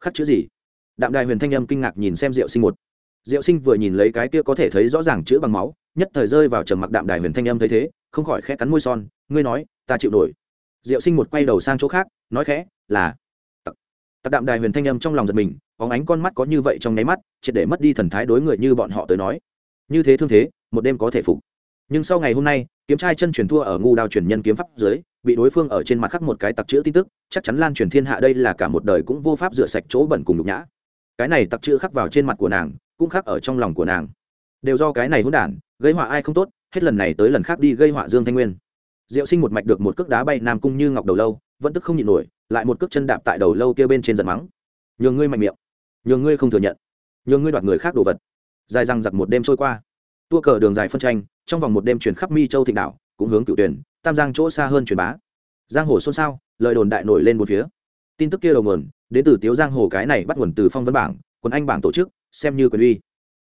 khắc chữ gì? Đạm đài huyền thanh âm kinh ngạc nhìn xem diệu sinh một. Diệu sinh vừa nhìn lấy cái kia có thể thấy rõ ràng chữ bằng máu, nhất thời rơi vào trầm mặc đạm đài huyền thanh âm thấy thế, không khỏi khẽ cắn môi son, ngươi nói, ta chịu nổi. Diệu sinh một quay đầu sang chỗ khác, nói khẽ, là. Tặc. Tặc đạm đài huyền thanh âm trong lòng giật mình có ánh con mắt có như vậy trong nháy mắt, triệt để mất đi thần thái đối người như bọn họ tới nói. Như thế thương thế, một đêm có thể phục. Nhưng sau ngày hôm nay, kiếm trai chân truyền thua ở ngu đao truyền nhân kiếm pháp dưới bị đối phương ở trên mặt khắc một cái tặc chữ tin tức, chắc chắn lan truyền thiên hạ đây là cả một đời cũng vô pháp rửa sạch chỗ bẩn cùng nhục nhã. Cái này tặc chữ khắc vào trên mặt của nàng, cũng khắc ở trong lòng của nàng. Đều do cái này hỗn đản, gây họa ai không tốt, hết lần này tới lần khác đi gây họa dương thanh nguyên. Diệu sinh một mạch được một cước đá bay nam cung như ngọc đầu lâu, vẫn tức không nhịn nổi, lại một cước chân đạp tại đầu lâu kia bên trên giận mắng. Nhường ngươi mạnh miệng, nhường ngươi không thừa nhận, nhường ngươi đoạt người khác đồ vật. Dài răng giặc một đêm trôi qua. Tua cờ đường dài phân tranh, trong vòng một đêm chuyển khắp mi châu thịnh đảo, cũng hướng cựu tuyển tam giang chỗ xa hơn truyền bá. Giang hồ xôn xao, lời đồn đại nổi lên một phía. Tin tức kia đầu nguồn, đến từ tiếu giang hồ cái này bắt nguồn từ phong văn bảng, quần anh bảng tổ chức, xem như quyền uy.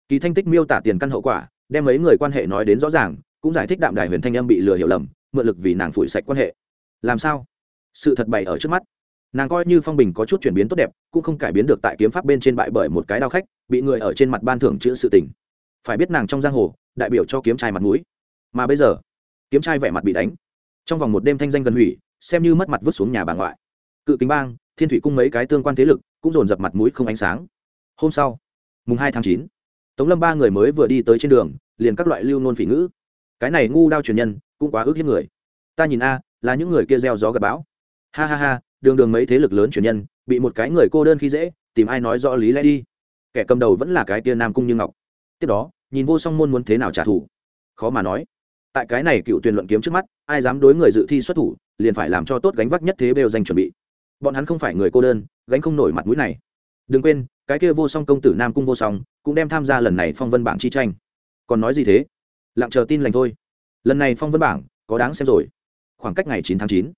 Kỳ thanh tích miêu tả tiền căn hậu quả, đem mấy người quan hệ nói đến rõ ràng, cũng giải thích đạm đài huyền thanh âm bị lừa hiểu lầm, mượn lực vì nàng phủi sạch quan hệ. Làm sao? Sự thật bày ở trước mắt. Nàng coi như phong bình có chút chuyển biến tốt đẹp, cũng không cải biến được tại kiếm pháp bên trên bại bởi một cái đao khách, bị người ở trên mặt ban thưởng chữ sự tình. Phải biết nàng trong giang hồ, đại biểu cho kiếm trai mặt mũi. Mà bây giờ, kiếm trai vẻ mặt bị đánh trong vòng một đêm thanh danh gần hủy, xem như mất mặt vứt xuống nhà bà ngoại. Cự kính bang, thiên thủy cung mấy cái tương quan thế lực cũng dồn dập mặt mũi không ánh sáng. Hôm sau, mùng hai tháng chín, tống lâm ba người mới vừa đi tới trên đường, liền các loại lưu nôn phỉ ngữ. Cái này ngu đao truyền nhân, cũng quá ước hiếp người. Ta nhìn a, là những người kia gieo gió gặp bão. Ha ha ha, đường đường mấy thế lực lớn truyền nhân, bị một cái người cô đơn khi dễ, tìm ai nói rõ lý lẽ đi. Kẻ cầm đầu vẫn là cái tia nam cung như ngọc. Tiếp đó, nhìn vô song môn muốn thế nào trả thù. Khó mà nói. Tại cái này cựu tuyển luận kiếm trước mắt ai dám đối người dự thi xuất thủ, liền phải làm cho tốt gánh vác nhất thế bêu danh chuẩn bị. Bọn hắn không phải người cô đơn, gánh không nổi mặt mũi này. Đừng quên, cái kia vô song công tử nam cung vô song cũng đem tham gia lần này phong vân bảng chi tranh. Còn nói gì thế? Lặng chờ tin lành thôi. Lần này phong vân bảng có đáng xem rồi. Khoảng cách ngày chín tháng chín,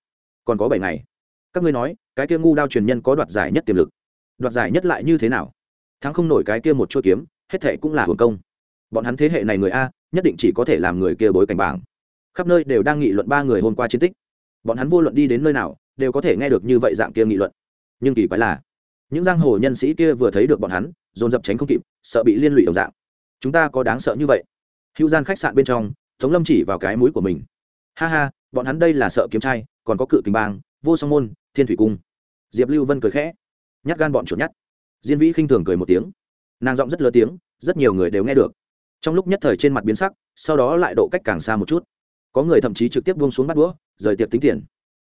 còn có bảy ngày. Các ngươi nói, cái kia ngu đao truyền nhân có đoạt giải nhất tiềm lực. Đoạt giải nhất lại như thế nào? Thắng không nổi cái kia một chuỗi kiếm, hết thệ cũng là hưởng công. Bọn hắn thế hệ này người a, nhất định chỉ có thể làm người kia bối cảnh bảng khắp nơi đều đang nghị luận ba người hôm qua chiến tích. Bọn hắn vô luận đi đến nơi nào, đều có thể nghe được như vậy dạng kia nghị luận. Nhưng kỳ quái là, những giang hồ nhân sĩ kia vừa thấy được bọn hắn, dồn dập tránh không kịp, sợ bị liên lụy đồng dạng. Chúng ta có đáng sợ như vậy. Hữu gian khách sạn bên trong, tống lâm chỉ vào cái mũi của mình. Ha ha, bọn hắn đây là sợ kiếm trai, còn có cự kình bang, vô song môn, thiên thủy cung. Diệp lưu vân cười khẽ, nhát gan bọn chuột nhát. Diên vĩ khinh thường cười một tiếng. Nàng giọng rất lớn tiếng, rất nhiều người đều nghe được. Trong lúc nhất thời trên mặt biến sắc, sau đó lại độ cách càng xa một chút có người thậm chí trực tiếp buông xuống bắt đũa, rời tiệc tính tiền.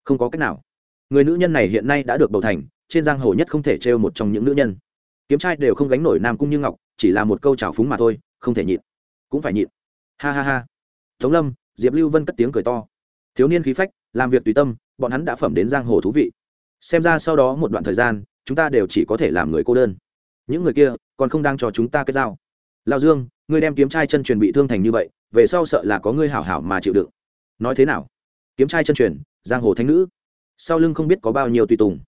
Không có cách nào. Người nữ nhân này hiện nay đã được bầu thành, trên giang hồ nhất không thể trêu một trong những nữ nhân. Kiếm trai đều không gánh nổi nam cung như ngọc, chỉ là một câu trào phúng mà thôi, không thể nhịn. Cũng phải nhịn. Ha ha ha. Tống lâm, diệp lưu vân cất tiếng cười to. Thiếu niên khí phách, làm việc tùy tâm, bọn hắn đã phẩm đến giang hồ thú vị. Xem ra sau đó một đoạn thời gian, chúng ta đều chỉ có thể làm người cô đơn. Những người kia, còn không đang cho chúng ta cái dao lao dương ngươi đem kiếm trai chân truyền bị thương thành như vậy, về sau sợ là có ngươi hảo hảo mà chịu đựng. Nói thế nào? Kiếm trai chân truyền, giang hồ thánh nữ. Sau lưng không biết có bao nhiêu tùy tùng.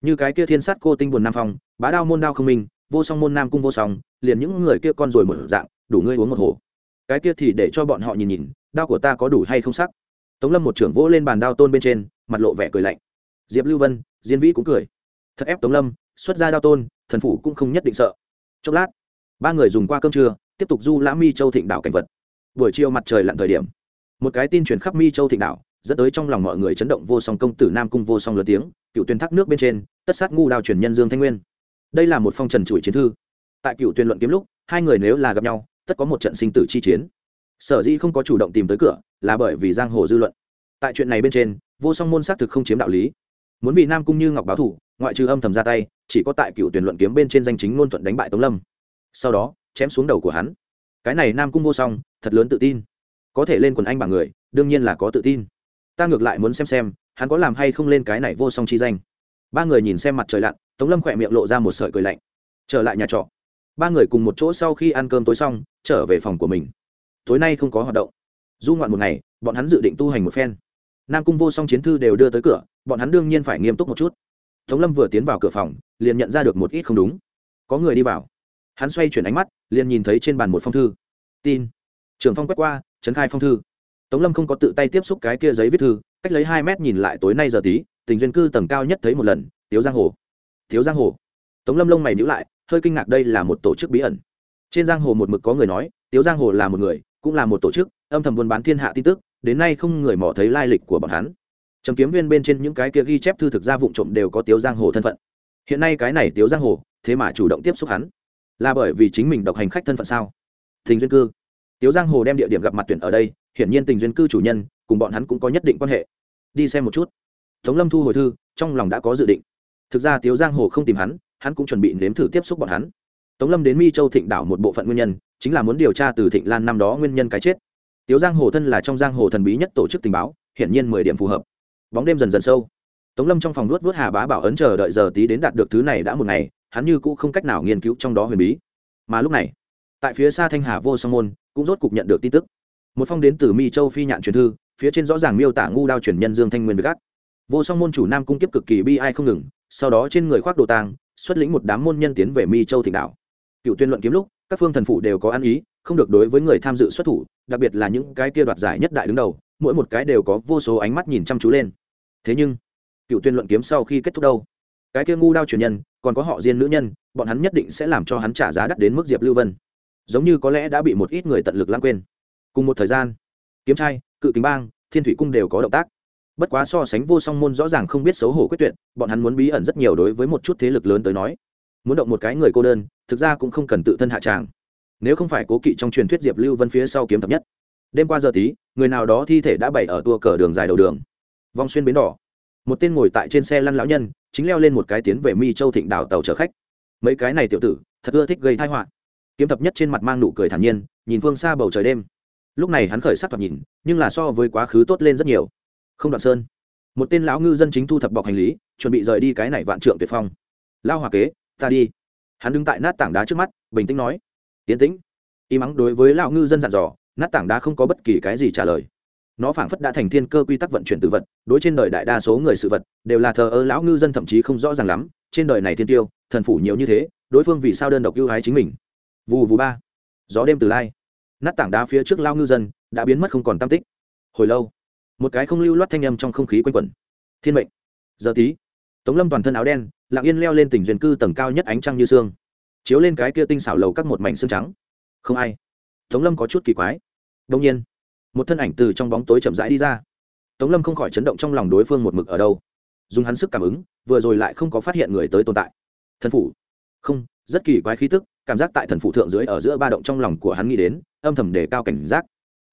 Như cái kia thiên sát cô tinh buồn nam phong, bá đao môn đao không minh, vô song môn nam cung vô song, liền những người kia con rồi một dạng, đủ ngươi uống một hồ. Cái kia thì để cho bọn họ nhìn nhìn, đao của ta có đủ hay không sắc. Tống lâm một trưởng vỗ lên bàn đao tôn bên trên, mặt lộ vẻ cười lạnh. Diệp lưu vân, diên vĩ cũng cười. Thật ép tống lâm, xuất ra đao tôn, thần phủ cũng không nhất định sợ. Chốc lát, ba người dùng qua cơm trưa tiếp tục du lãm mi châu thịnh đảo cảnh vật. Buổi chiều mặt trời lặn thời điểm, một cái tin truyền khắp mi châu thịnh đảo, dẫn tới trong lòng mọi người chấn động vô song công tử nam cung vô song lớn tiếng, cựu tuyên thác nước bên trên, tất sát ngu đao truyền nhân dương thanh nguyên. Đây là một phong trần chuỗi chiến thư. Tại cựu tuyên luận kiếm lúc, hai người nếu là gặp nhau, tất có một trận sinh tử chi chiến. Sở dĩ không có chủ động tìm tới cửa, là bởi vì giang hồ dư luận. Tại chuyện này bên trên, vô song môn xác thực không chiếm đạo lý. Muốn vì nam cung như ngọc báo thủ ngoại trừ âm thầm ra tay, chỉ có tại cựu tuyển luận kiếm bên trên danh chính ngôn thuận đánh bại tống lâm. Sau đó chém xuống đầu của hắn. Cái này nam cung vô song, thật lớn tự tin. Có thể lên quần anh bảng người, đương nhiên là có tự tin. Ta ngược lại muốn xem xem, hắn có làm hay không lên cái này vô song chi danh. Ba người nhìn xem mặt trời lặn, tống lâm khỏe miệng lộ ra một sợi cười lạnh. Trở lại nhà trọ. Ba người cùng một chỗ sau khi ăn cơm tối xong, trở về phòng của mình. Tối nay không có hoạt động. Du ngoạn một ngày, bọn hắn dự định tu hành một phen. Nam cung vô song chiến thư đều đưa tới cửa, bọn hắn đương nhiên phải nghiêm túc một chút. Tống lâm vừa tiến vào cửa phòng, liền nhận ra được một ít không đúng. Có người đi vào hắn xoay chuyển ánh mắt, liền nhìn thấy trên bàn một phong thư. Tin. Trường phong quét qua, trấn khai phong thư. Tống lâm không có tự tay tiếp xúc cái kia giấy viết thư, cách lấy hai mét nhìn lại tối nay giờ tí, tình duyên cư tầng cao nhất thấy một lần, tiếu giang hồ. Tiếu giang hồ. Tống lâm lông mày nhữ lại, hơi kinh ngạc đây là một tổ chức bí ẩn. Trên giang hồ một mực có người nói, tiếu giang hồ là một người, cũng là một tổ chức, âm thầm buôn bán thiên hạ tin tức, đến nay không người mỏ thấy lai lịch của bọn hắn. Trầm kiếm viên bên trên những cái kia ghi chép thư thực ra vụ trộm đều có tiếu giang hồ thân phận. Hiện nay cái này tiếu giang hồ, thế mà chủ động tiếp xúc hắn là bởi vì chính mình độc hành khách thân phận sao? Tình duyên cư. Tiếu giang hồ đem địa điểm gặp mặt tuyển ở đây, hiển nhiên tình duyên cư chủ nhân, cùng bọn hắn cũng có nhất định quan hệ. Đi xem một chút. Tống lâm thu hồi thư, trong lòng đã có dự định. Thực ra tiếu giang hồ không tìm hắn hắn cũng chuẩn bị nếm thử tiếp xúc bọn hắn. Tống lâm đến mi châu thịnh đảo một bộ phận nguyên nhân, chính là muốn điều tra từ thịnh lan năm đó nguyên nhân cái chết. Tiếu giang hồ thân là trong giang hồ thần bí nhất tổ chức tình báo, hiển nhiên mười điểm phù hợp. Bóng đêm dần dần sâu. Tống lâm trong phòng luốt vớt hà bá bảo ấn chờ đợi giờ tí đến đạt được thứ này đã một ngày hắn như cũ không cách nào nghiên cứu trong đó huyền bí. Mà lúc này, tại phía xa thanh hà vô song môn, cũng rốt cục nhận được tin tức. Một phong đến từ mi châu phi nhạn truyền thư, phía trên rõ ràng miêu tả ngu đao truyền nhân dương thanh nguyên với gác. Vô song môn chủ nam cung kiếp cực kỳ bi ai không ngừng, sau đó trên người khoác đồ tang, xuất lĩnh một đám môn nhân tiến về mi châu thịnh đảo cựu tuyên luận kiếm lúc, các phương thần phụ đều có ăn ý, không được đối với người tham dự xuất thủ, đặc biệt là những cái kia đoạt giải nhất đại đứng đầu, mỗi một cái đều có vô số ánh mắt nhìn chăm chú lên. Thế nhưng, cựu tuyên luận kiếm sau khi kết thúc đâu? Cái kia ngu đao truyền nhân, còn có họ diên nữ nhân, bọn hắn nhất định sẽ làm cho hắn trả giá đắt đến mức diệp lưu vân. Giống như có lẽ đã bị một ít người tận lực lãng quên. Cùng một thời gian, kiếm trai, cự kính bang, thiên thủy cung đều có động tác. Bất quá so sánh vô song môn rõ ràng không biết xấu hổ quyết tuyệt, bọn hắn muốn bí ẩn rất nhiều đối với một chút thế lực lớn tới nói. Muốn động một cái người cô đơn, thực ra cũng không cần tự thân hạ tràng. Nếu không phải cố kỵ trong truyền thuyết diệp lưu vân phía sau kiếm thập nhất. Đêm qua giờ tí, người nào đó thi thể đã bày ở tua cờ đường dài đầu đường. Vong xuyên bến đỏ. Một tên ngồi tại trên xe lăn lão nhân chính leo lên một cái tiến về mi châu thịnh đảo tàu chở khách. Mấy cái này tiểu tử, thật ưa thích gây thai họa. Kiếm thập nhất trên mặt mang nụ cười thản nhiên, nhìn phương xa bầu trời đêm. Lúc này hắn khởi sắc thoạt nhìn, nhưng là so với quá khứ tốt lên rất nhiều. Không đoạn sơn. Một tên lão ngư dân chính thu thập bọc hành lý, chuẩn bị rời đi cái này vạn trượng tuyệt phong. Lao hòa kế, ta đi. Hắn đứng tại nát tảng đá trước mắt, bình tĩnh nói. Tiến tĩnh. Y mắng đối với lão ngư dân dặn dò, nát tảng đá không có bất kỳ cái gì trả lời nó phảng phất đã thành thiên cơ quy tắc vận chuyển từ vật, đối trên đời đại đa số người sự vật, đều là thờ ơ lão ngư dân thậm chí không rõ ràng lắm, trên đời này thiên tiêu, thần phủ nhiều như thế, đối phương vì sao đơn độc ưu ái chính mình? Vù vù ba. Gió đêm từ lai. Nát tảng đá phía trước lao ngư dân đã biến mất không còn tam tích. Hồi lâu, một cái không lưu loát thanh âm trong không khí quanh quẩn. Thiên mệnh. Giờ tí. Tống lâm toàn thân áo đen, lặng yên leo lên tỉnh duyên cư tầng cao nhất ánh trăng như sương. Chiếu lên cái kia tinh xảo lầu các một mảnh xương trắng. Không ai. Tống lâm có chút kỳ quái. Đông nhiên một thân ảnh từ trong bóng tối chậm rãi đi ra. Tống lâm không khỏi chấn động trong lòng đối phương một mực ở đâu. Dùng hắn sức cảm ứng, vừa rồi lại không có phát hiện người tới tồn tại. Thần phủ. Không, rất kỳ quái khí tức, cảm giác tại thần phủ thượng dưới ở giữa ba động trong lòng của hắn nghĩ đến, âm thầm đề cao cảnh giác.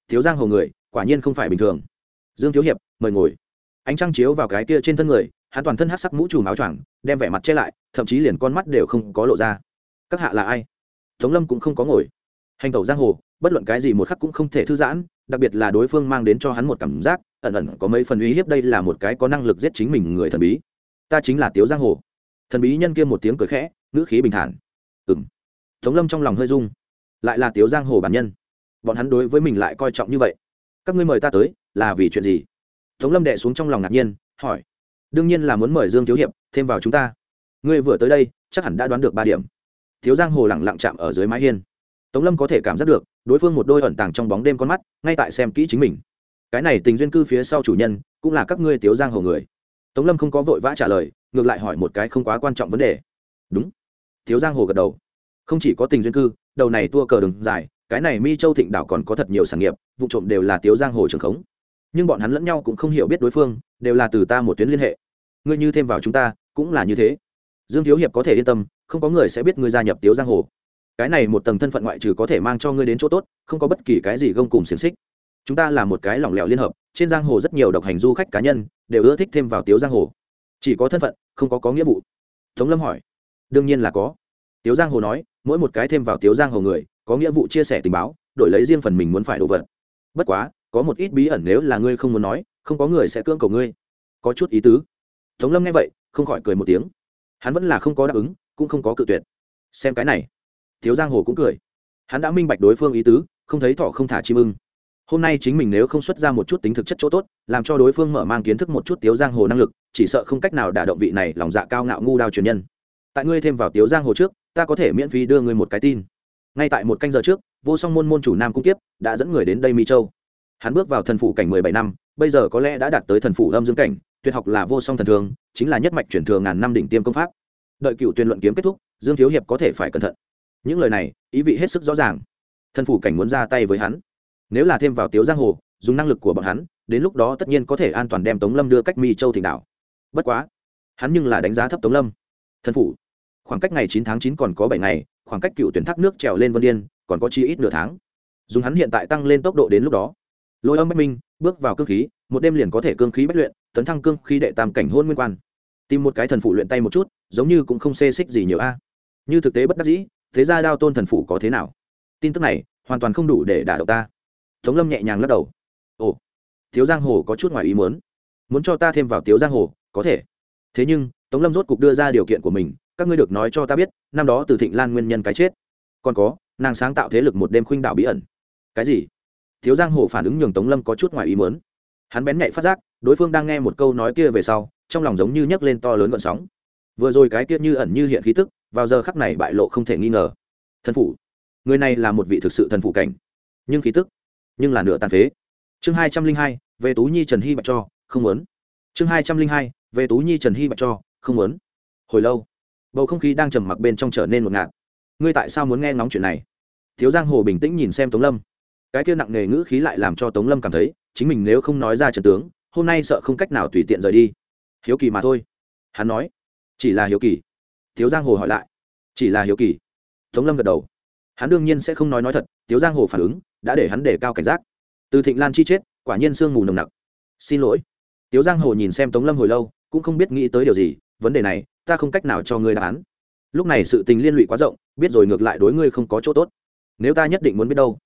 Thiếu giang hồ người, quả nhiên không phải bình thường. Dương thiếu hiệp, mời ngồi. Ánh trăng chiếu vào cái kia trên thân người, hắn toàn thân hát sắc mũ trùm áo choàng, đem vẻ mặt che lại, thậm chí liền con mắt đều không có lộ ra. Các hạ là ai? Tống lâm cũng không có ngồi. Hành tẩu giang hồ bất luận cái gì một khắc cũng không thể thư giãn, đặc biệt là đối phương mang đến cho hắn một cảm giác, ẩn ẩn có mấy phần uy hiếp đây là một cái có năng lực giết chính mình người thần bí. Ta chính là tiếu giang hồ. Thần bí nhân kia một tiếng cười khẽ, ngữ khí bình thản. Ừng tống lâm trong lòng hơi rung. Lại là tiếu giang hồ bản nhân. Bọn hắn đối với mình lại coi trọng như vậy. Các ngươi mời ta tới, là vì chuyện gì? Tống lâm đệ xuống trong lòng ngạc nhiên, hỏi. Đương nhiên là muốn mời dương thiếu hiệp, thêm vào chúng ta. Ngươi vừa tới đây, chắc hẳn đã đoán được ba điểm. Thiếu giang hồ lẳng lặng chạm ở dưới mái hiên tống lâm có thể cảm giác được, đối phương một đôi ẩn tàng trong bóng đêm con mắt, ngay tại xem kỹ chính mình. Cái này tình duyên cư phía sau chủ nhân, cũng là các ngươi tiếu giang hồ người. Tống lâm không có vội vã trả lời, ngược lại hỏi một cái không quá quan trọng vấn đề. Đúng. Thiếu giang hồ gật đầu. Không chỉ có tình duyên cư, đầu này tua cờ đường dài, cái này mi châu thịnh đảo còn có thật nhiều sản nghiệp, vụ trộm đều là tiếu giang hồ trường khống. Nhưng bọn hắn lẫn nhau cũng không hiểu biết đối phương, đều là từ ta một tuyến liên hệ. Ngươi như thêm vào chúng ta, cũng là như thế. Dương thiếu hiệp có thể yên tâm, không có người sẽ biết ngươi gia nhập tiếu giang hồ cái này một tầng thân phận ngoại trừ có thể mang cho ngươi đến chỗ tốt, không có bất kỳ cái gì gông cùng xiềng xích. Chúng ta là một cái lỏng lẻo liên hợp, trên giang hồ rất nhiều độc hành du khách cá nhân đều ưa thích thêm vào tiếu giang hồ. Chỉ có thân phận, không có có nghĩa vụ. Tống lâm hỏi. Đương nhiên là có. Tiếu giang hồ nói, mỗi một cái thêm vào tiếu giang hồ người, có nghĩa vụ chia sẻ tình báo, đổi lấy riêng phần mình muốn phải đồ vật. Bất quá, có một ít bí ẩn nếu là ngươi không muốn nói, không có người sẽ cưỡng cầu ngươi. Có chút ý tứ. Tống lâm nghe vậy, không khỏi cười một tiếng. Hắn vẫn là không có đáp ứng, cũng không có cự tuyệt. Xem cái này thiếu giang hồ cũng cười. Hắn đã minh bạch đối phương ý tứ, không thấy thọ không thả chim ưng. Hôm nay chính mình nếu không xuất ra một chút tính thực chất chỗ tốt, làm cho đối phương mở mang kiến thức một chút tiếu giang hồ năng lực, chỉ sợ không cách nào đả động vị này lòng dạ cao ngạo ngu đao truyền nhân. Tại ngươi thêm vào tiếu giang hồ trước, ta có thể miễn phí đưa ngươi một cái tin. Ngay tại một canh giờ trước, vô song môn môn chủ nam cung tiếp đã dẫn người đến đây mi châu. Hắn bước vào thần phủ cảnh mười bảy năm, bây giờ có lẽ đã đạt tới thần phủ âm dương cảnh, tuyệt học là vô song thần thường, chính là nhất mạch chuyển thường ngàn năm đỉnh tiêm công pháp. Đợi cựu tuyên luận kiếm kết thúc, dương thiếu hiệp có thể phải cẩn thận những lời này, ý vị hết sức rõ ràng. Thần phủ cảnh muốn ra tay với hắn. Nếu là thêm vào tiếu giang hồ, dùng năng lực của bọn hắn, đến lúc đó tất nhiên có thể an toàn đem tống lâm đưa cách mi châu thịnh đảo. Bất quá, hắn nhưng là đánh giá thấp tống lâm. Thần phủ, khoảng cách ngày chín tháng chín còn có bảy ngày, khoảng cách cựu tuyển thác nước trèo lên vân yên còn có chi ít nửa tháng. Dùng hắn hiện tại tăng lên tốc độ đến lúc đó. Lôi âm bách minh, bước vào cương khí, một đêm liền có thể cương khí bách luyện, tấn thăng cương khí đệ tam cảnh hôn nguyên quan. Tìm một cái thần phụ luyện tay một chút, giống như cũng không xê xích gì nhiều a. Như thực tế bất đắc dĩ thế ra đao tôn thần phụ có thế nào? Tin tức này, hoàn toàn không đủ để đả động ta. Tống lâm nhẹ nhàng lắc đầu. Ồ thiếu giang hồ có chút ngoài ý muốn. Muốn cho ta thêm vào tiếu giang hồ, có thể. Thế nhưng, tống lâm rốt cục đưa ra điều kiện của mình, các ngươi được nói cho ta biết, năm đó từ thịnh lan nguyên nhân cái chết. Còn có, nàng sáng tạo thế lực một đêm khuynh đảo bí ẩn. Cái gì? Thiếu giang hồ phản ứng nhường tống lâm có chút ngoài ý muốn. Hắn bén nhạy phát giác, đối phương đang nghe một câu nói kia về sau, trong lòng giống như nhấc lên to lớn gọn sóng vừa rồi cái kia như ẩn như hiện khí tức, vào giờ khắc này bại lộ không thể nghi ngờ. Thần phủ. Người này là một vị thực sự thần phủ cảnh. Nhưng khí tức, nhưng là nửa tàn phế. Chương hai trăm linh hai, về tú nhi trần hy bạch cho, không muốn. Chương hai trăm linh hai, về tú nhi trần hy bạch cho, không muốn. Hồi lâu, bầu không khí đang trầm mặc bên trong trở nên một ngạt. Ngươi tại sao muốn nghe ngóng chuyện này? Thiếu giang hồ bình tĩnh nhìn xem tống lâm. Cái kia nặng nề ngữ khí lại làm cho tống lâm cảm thấy, chính mình nếu không nói ra trận tướng, hôm nay sợ không cách nào tùy tiện rời đi. Hiếu kỳ mà thôi. Hắn nói chỉ là hiếu kỳ. Thiếu giang hồ hỏi lại. Chỉ là hiếu kỳ. Tống lâm gật đầu. Hắn đương nhiên sẽ không nói nói thật thiếu giang hồ phản ứng đã để hắn để cao cảnh giác. Từ thịnh lan chi chết, quả nhiên sương mù nồng nặc. Xin lỗi. Tiếu giang hồ nhìn xem tống lâm hồi lâu, cũng không biết nghĩ tới điều gì, vấn đề này, ta không cách nào cho ngươi đáp án. Lúc này sự tình liên lụy quá rộng, biết rồi ngược lại đối ngươi không có chỗ tốt. Nếu ta nhất định muốn biết đâu.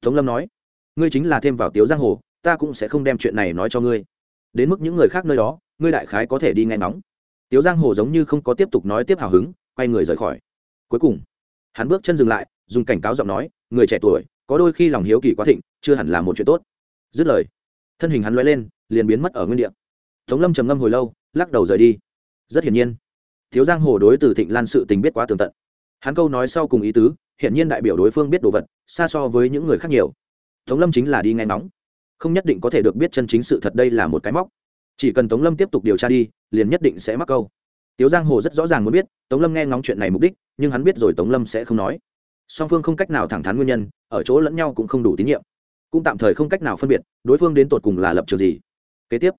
Tống lâm nói, ngươi chính là thêm vào tiếu giang hồ, ta cũng sẽ không đem chuyện này nói cho ngươi. Đến mức những người khác nơi đó, ngươi đại khái có thể đi nghe ngóng tiếu giang hồ giống như không có tiếp tục nói tiếp hào hứng, quay người rời khỏi. Cuối cùng, hắn bước chân dừng lại, dùng cảnh cáo giọng nói, người trẻ tuổi, có đôi khi lòng hiếu kỳ quá thịnh, chưa hẳn là một chuyện tốt. Dứt lời, thân hình hắn loay lên, liền biến mất ở nguyên địa. Tống lâm trầm ngâm hồi lâu, lắc đầu rời đi. Rất hiển nhiên thiếu giang hồ đối từ thịnh lan sự tình biết quá tường tận. Hắn câu nói sau cùng ý tứ, hiển nhiên đại biểu đối phương biết đồ vật, xa so với những người khác nhiều. Tống lâm chính là đi nghe nóng không nhất định có thể được biết chân chính sự thật đây là một cái móc. Chỉ cần tống lâm tiếp tục điều tra đi liền nhất định sẽ mắc câu. Tiếu giang hồ rất rõ ràng muốn biết tống lâm nghe ngóng chuyện này mục đích nhưng hắn biết rồi tống lâm sẽ không nói. Song phương không cách nào thẳng thắn nguyên nhân ở chỗ lẫn nhau cũng không đủ tín nhiệm. Cũng tạm thời không cách nào phân biệt đối phương đến tột cùng là lập trường gì. Kế tiếp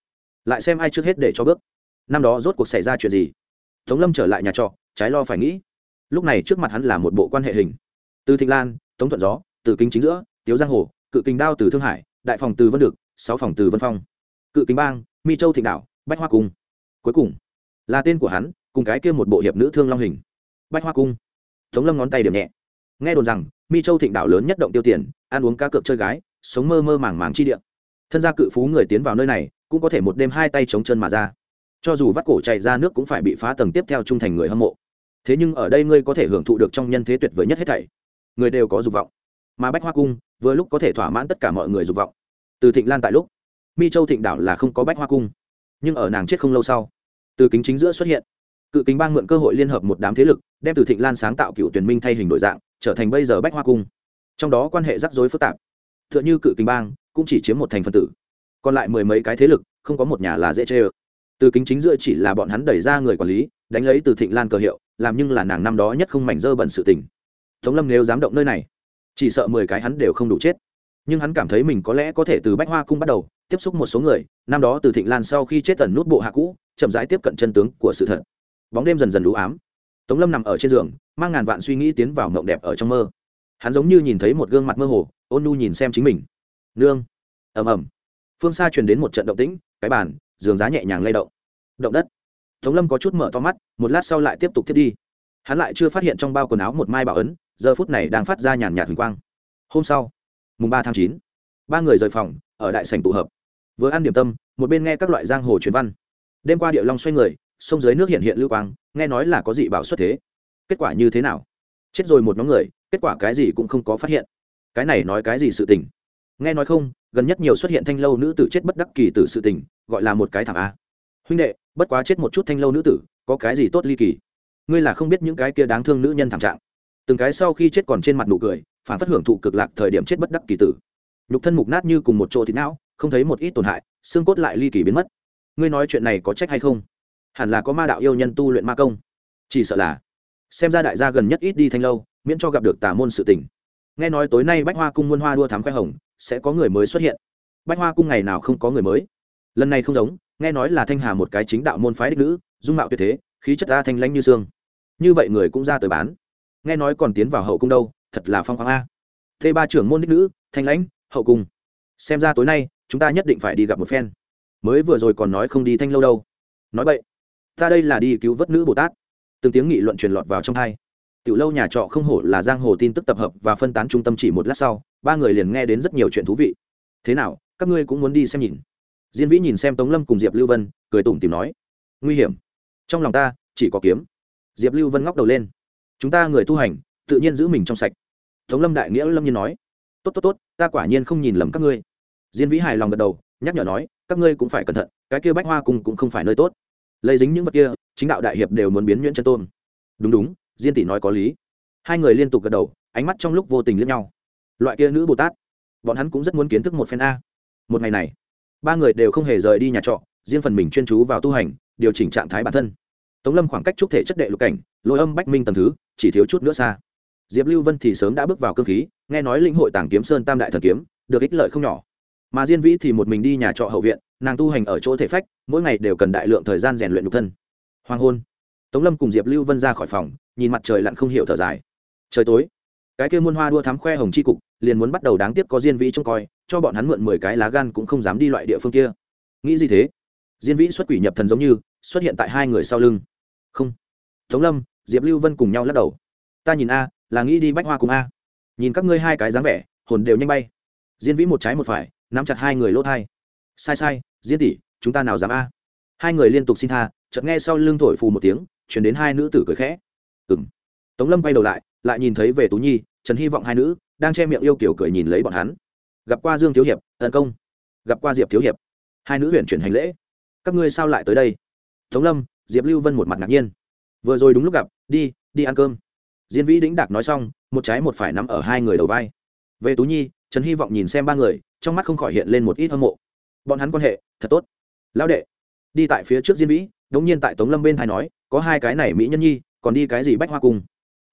lại xem ai trước hết để cho bước. Năm đó rốt cuộc xảy ra chuyện gì? Tống lâm trở lại nhà trọ trái lo phải nghĩ. Lúc này trước mặt hắn là một bộ quan hệ hình. Từ thịnh lan tống thuận gió từ kinh chính giữa tiếu giang hồ cự kinh đao từ thương hải đại phòng từ vân Được, sáu phòng từ vân phong. Cự kinh bang mi châu thịnh đạo bách hoa cung cuối cùng, là tên của hắn, cùng cái kia một bộ hiệp nữ thương long hình. Bách hoa cung. Tống lâm ngón tay điểm nhẹ. Nghe đồn rằng, mi châu thịnh đảo lớn nhất động tiêu tiền, ăn uống cá cược chơi gái, sống mơ mơ màng màng chi điện thân gia cự phú người tiến vào nơi này, cũng có thể một đêm hai tay chống chân mà ra. Cho dù vắt cổ chạy ra nước cũng phải bị phá tầng tiếp theo trung thành người hâm mộ. Thế nhưng ở đây ngươi có thể hưởng thụ được trong nhân thế tuyệt vời nhất hết thảy. Người đều có dục vọng. Mà bách hoa cung, vừa lúc có thể thỏa mãn tất cả mọi người dục vọng. Từ thịnh lan tại lúc, mi châu thịnh đảo là không có bách hoa cung. Nhưng ở nàng chết không lâu sau từ kính chính giữa xuất hiện. Cự kính bang mượn cơ hội liên hợp một đám thế lực, đem từ thịnh lan sáng tạo cựu tuyển minh thay hình đổi dạng, trở thành bây giờ bách hoa cung. Trong đó quan hệ rắc rối phức tạp. T h ư ợ n h ư cự kính bang cũng chỉ chiếm một thành phần tử. Còn lại mười mấy cái thế lực, không có một nhà là dễ chê ơ. Từ kính chính giữa chỉ là bọn hắn đẩy ra người quản lý, đánh lấy từ thịnh lan cờ hiệu, làm nhưng là nàng năm đó nhất không mảnh dơ bẩn sự tình. Tống lâm nếu dám động nơi này, chỉ sợ mười cái hắn đều không đủ chết. Nhưng hắn cảm thấy mình có lẽ có thể từ bách hoa cung bắt đầu tiếp xúc một số người, năm đó từ thịnh lan sau khi chết tần nút bộ hạ cũ, chậm rãi tiếp cận chân tướng của sự thật. Bóng đêm dần dần đủ ám. Tống lâm nằm ở trên giường, mang ngàn vạn suy nghĩ tiến vào mộng đẹp ở trong mơ. Hắn giống như nhìn thấy một gương mặt mơ hồ, ôn nu nhìn xem chính mình. Nương. Ầm ầm. Phương xa truyền đến một trận động tĩnh, cái bàn, giường giá nhẹ nhàng lay động. Động đất. Tống lâm có chút mở to mắt, một lát sau lại tiếp tục thiết đi. Hắn lại chưa phát hiện trong bao quần áo một mai bảo ấn, giờ phút này đang phát ra nhàn nhạt huỳnh quang. Hôm sau, mùng ba tháng chín, ba người rời phòng, ở đại sành tụ hợp vừa ăn điểm tâm, một bên nghe các loại giang hồ truyền văn. Đêm qua địa long xoay người, sông dưới nước hiện hiện lưu quang, nghe nói là có dị bảo xuất thế. Kết quả như thế nào? Chết rồi một nhóm người, kết quả cái gì cũng không có phát hiện. Cái này nói cái gì sự tình? Nghe nói không, gần nhất nhiều xuất hiện thanh lâu nữ tử chết bất đắc kỳ tử sự tình, gọi là một cái thảm a. Huynh đệ, bất quá chết một chút thanh lâu nữ tử, có cái gì tốt ly kỳ? Ngươi là không biết những cái kia đáng thương nữ nhân thảm trạng. Từng cái sau khi chết còn trên mặt nụ cười, phản phát hưởng thụ cực lạc thời điểm chết bất đắc kỳ tử. Nhục thân mục nát như cùng một chỗ thịt não không thấy một ít tổn hại, xương cốt lại ly kỳ biến mất. Ngươi nói chuyện này có trách hay không? Hẳn là có ma đạo yêu nhân tu luyện ma công. Chỉ sợ là, xem ra đại gia gần nhất ít đi thanh lâu, miễn cho gặp được tà môn sự tình. Nghe nói tối nay bách hoa cung muôn hoa đua thám khoe hồng, sẽ có người mới xuất hiện. Bách hoa cung ngày nào không có người mới? Lần này không giống, nghe nói là thanh hà một cái chính đạo môn phái đích nữ, dung mạo tuyệt thế, khí chất ta thanh lãnh như xương. Như vậy người cũng ra tới bán. Nghe nói còn tiến vào hậu cung đâu, thật là phong khoáng a. Thê ba trưởng môn đích nữ, thanh lãnh, hậu cung. Xem ra tối nay chúng ta nhất định phải đi gặp một phen. Mới vừa rồi còn nói không đi thanh lâu đâu. Nói vậy ta đây là đi cứu vớt nữ bồ tát. Từng tiếng nghị luận truyền lọt vào trong hai. Tiểu lâu nhà trọ không hổ là giang hồ tin tức tập hợp và phân tán trung tâm chỉ một lát sau, ba người liền nghe đến rất nhiều chuyện thú vị. Thế nào, các ngươi cũng muốn đi xem nhìn. Diên vĩ nhìn xem tống lâm cùng diệp lưu vân, cười tủm tìm nói. Nguy hiểm. Trong lòng ta, chỉ có kiếm. Diệp lưu vân ngóc đầu lên. Chúng ta người tu hành, tự nhiên giữ mình trong sạch. Tống lâm đại nghĩa lâm nhiên nói. Tốt tốt tốt, ta quả nhiên không nhìn lầm các ngươi diên vĩ hài lòng gật đầu, nhắc nhở nói, các ngươi cũng phải cẩn thận, cái kia bách hoa cùng cũng không phải nơi tốt. Lấy dính những vật kia, chính đạo đại hiệp đều muốn biến nhuyễn chân tôn. Đúng đúng, diên tỷ nói có lý. Hai người liên tục gật đầu, ánh mắt trong lúc vô tình lẫn nhau. Loại kia nữ bồ tát, bọn hắn cũng rất muốn kiến thức một phen a. Một ngày này, ba người đều không hề rời đi nhà trọ, riêng phần mình chuyên chú vào tu hành, điều chỉnh trạng thái bản thân. Tống lâm khoảng cách trúc thể chất đệ lục cảnh, lôi âm bách minh tầm thứ, chỉ thiếu chút nữa xa. Diệp lưu vân thì sớm đã bước vào cơ khí, nghe nói lĩnh hội tàng kiếm sơn tam đại thần kiếm, được ích lợi không nhỏ mà diên vĩ thì một mình đi nhà trọ hậu viện, nàng tu hành ở chỗ thể phách, mỗi ngày đều cần đại lượng thời gian rèn luyện nhục thân. Hoàng hôn. Tống lâm cùng diệp lưu vân ra khỏi phòng, nhìn mặt trời lặn không hiểu thở dài. Trời tối. Cái kia muôn hoa đua thám khoe hồng chi cục, liền muốn bắt đầu đáng tiếc có diên vĩ trông coi, cho bọn hắn mượn mười cái lá gan cũng không dám đi loại địa phương kia. Nghĩ gì thế? Diên vĩ xuất quỷ nhập thần giống như, xuất hiện tại hai người sau lưng. Không. Tống lâm, diệp lưu vân cùng nhau lắc đầu. Ta nhìn a, là nghĩ đi bách hoa cùng a. Nhìn các ngươi hai cái dáng vẻ, hồn đều nhanh bay. Diên vĩ một trái một phải nắm chặt hai người lỗ thai. Sai sai diễn tỷ, chúng ta nào dám a? Hai người liên tục xin tha, chợt nghe sau lưng thổi phù một tiếng, chuyển đến hai nữ tử cười khẽ. Ừng tống lâm quay đầu lại lại nhìn thấy về tú nhi, trần hy vọng hai nữ, đang che miệng yêu kiểu cười nhìn lấy bọn hắn. Gặp qua dương thiếu hiệp, tấn công. Gặp qua diệp thiếu hiệp. Hai nữ huyện chuyển hành lễ. Các ngươi sao lại tới đây? Tống lâm, diệp lưu vân một mặt ngạc nhiên. Vừa rồi đúng lúc gặp, đi đi ăn cơm. Diên vĩ đĩnh đạc nói xong, một trái một phải nắm ở hai người đầu vai. Về tú nhi, trần hy vọng nhìn xem ba người trong mắt không khỏi hiện lên một ít hâm mộ. Bọn hắn quan hệ, thật tốt. Lão đệ, đi tại phía trước diên vĩ, đống nhiên tại tống lâm bên thay nói, có hai cái này mỹ nhân nhi, còn đi cái gì bách hoa cung?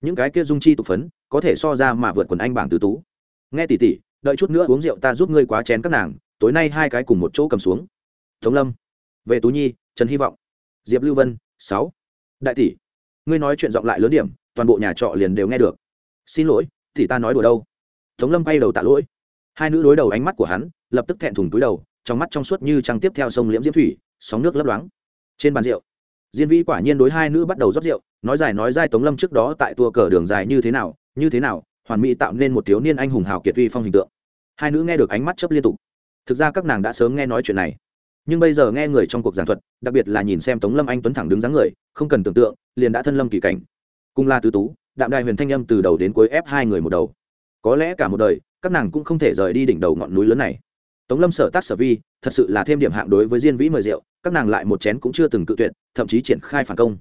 Những cái kia dung chi tục phấn, có thể so ra mà vượt quần anh bảng từ tú. Nghe tỉ tỉ đợi chút nữa uống rượu ta giúp ngươi quá chén các nàng, tối nay hai cái cùng một chỗ cầm xuống. Tống lâm, về tú nhi, trần hy vọng. Diệp lưu vân, sáu. Đại tỷ, ngươi nói chuyện giọng lại lớn điểm, toàn bộ nhà trọ liền đều nghe được. Xin lỗi thì ta nói đùa đâu? Tống lâm bay đầu tạ lỗi hai nữ đối đầu ánh mắt của hắn, lập tức thẹn thùng túi đầu, trong mắt trong suốt như trăng tiếp theo sông liễm diễm thủy, sóng nước lấp loáng. Trên bàn rượu, diên vĩ quả nhiên đối hai nữ bắt đầu rót rượu, nói dài nói dai tống lâm trước đó tại tua cờ đường dài như thế nào, như thế nào, hoàn mỹ tạo nên một thiếu niên anh hùng hào kiệt uy phong hình tượng. Hai nữ nghe được ánh mắt chấp liên tục. Thực ra các nàng đã sớm nghe nói chuyện này, nhưng bây giờ nghe người trong cuộc giảng thuật, đặc biệt là nhìn xem tống lâm anh tuấn thẳng đứng dáng người, không cần tưởng tượng, liền đã thân lâm kỳ cảnh. Cùng là tứ tú, đạm đài huyền thanh âm từ đầu đến cuối ép hai người một đầu. Có lẽ cả một đời các nàng cũng không thể rời đi đỉnh đầu ngọn núi lớn này. Tống lâm sở tác sở vi, thật sự là thêm điểm hạng đối với diên vĩ mời rượu, các nàng lại một chén cũng chưa từng cự tuyệt, thậm chí triển khai phản công.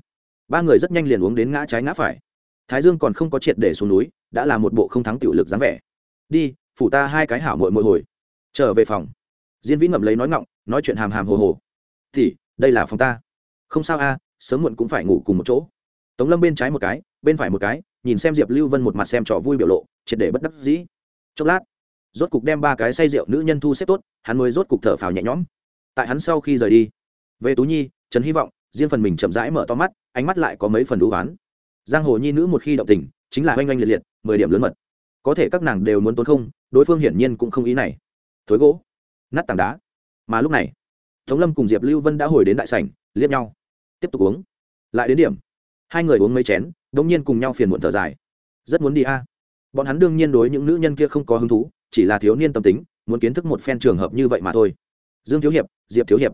Ba người rất nhanh liền uống đến ngã trái ngã phải. Thái dương còn không có triệt để xuống núi, đã là một bộ không thắng tiểu lực dáng vẻ. Đi, phủ ta hai cái hảo mội mội hồi. Trở về phòng. Diên vĩ ngậm lấy nói ngọng, nói chuyện hàm hàm hồ hồ. Thì, đây là phòng ta. Không sao a, sớm muộn cũng phải ngủ cùng một chỗ. Tống lâm bên trái một cái, bên phải một cái, nhìn xem diệp lưu vân một mặt xem trò vui biểu lộ, triệt để bất đắc dĩ chốc lát, rốt cục đem ba cái say rượu nữ nhân thu xếp tốt, hắn mới rốt cục thở phào nhẹ nhõm. Tại hắn sau khi rời đi về tú nhi, trần hy vọng, riêng phần mình chậm rãi mở to mắt, ánh mắt lại có mấy phần đũ oán. Giang hồ nhi nữ một khi động tình, chính là oanh oanh liệt liệt, mười điểm lớn mật. Có thể các nàng đều muốn tốn không, đối phương hiển nhiên cũng không ý này. Thối gỗ, nát tảng đá. Mà lúc này, tống lâm cùng diệp lưu vân đã hồi đến đại sảnh, liếc nhau. Tiếp tục uống. Lại đến điểm. Hai người uống mấy chén đ ỗ n g nhiên cùng nhau phiền muộn thở dài. Rất muốn đi a bọn hắn đương nhiên đối những nữ nhân kia không có hứng thú, chỉ là thiếu niên tâm tính, muốn kiến thức một phen trường hợp như vậy mà thôi. Dương thiếu hiệp, diệp thiếu hiệp.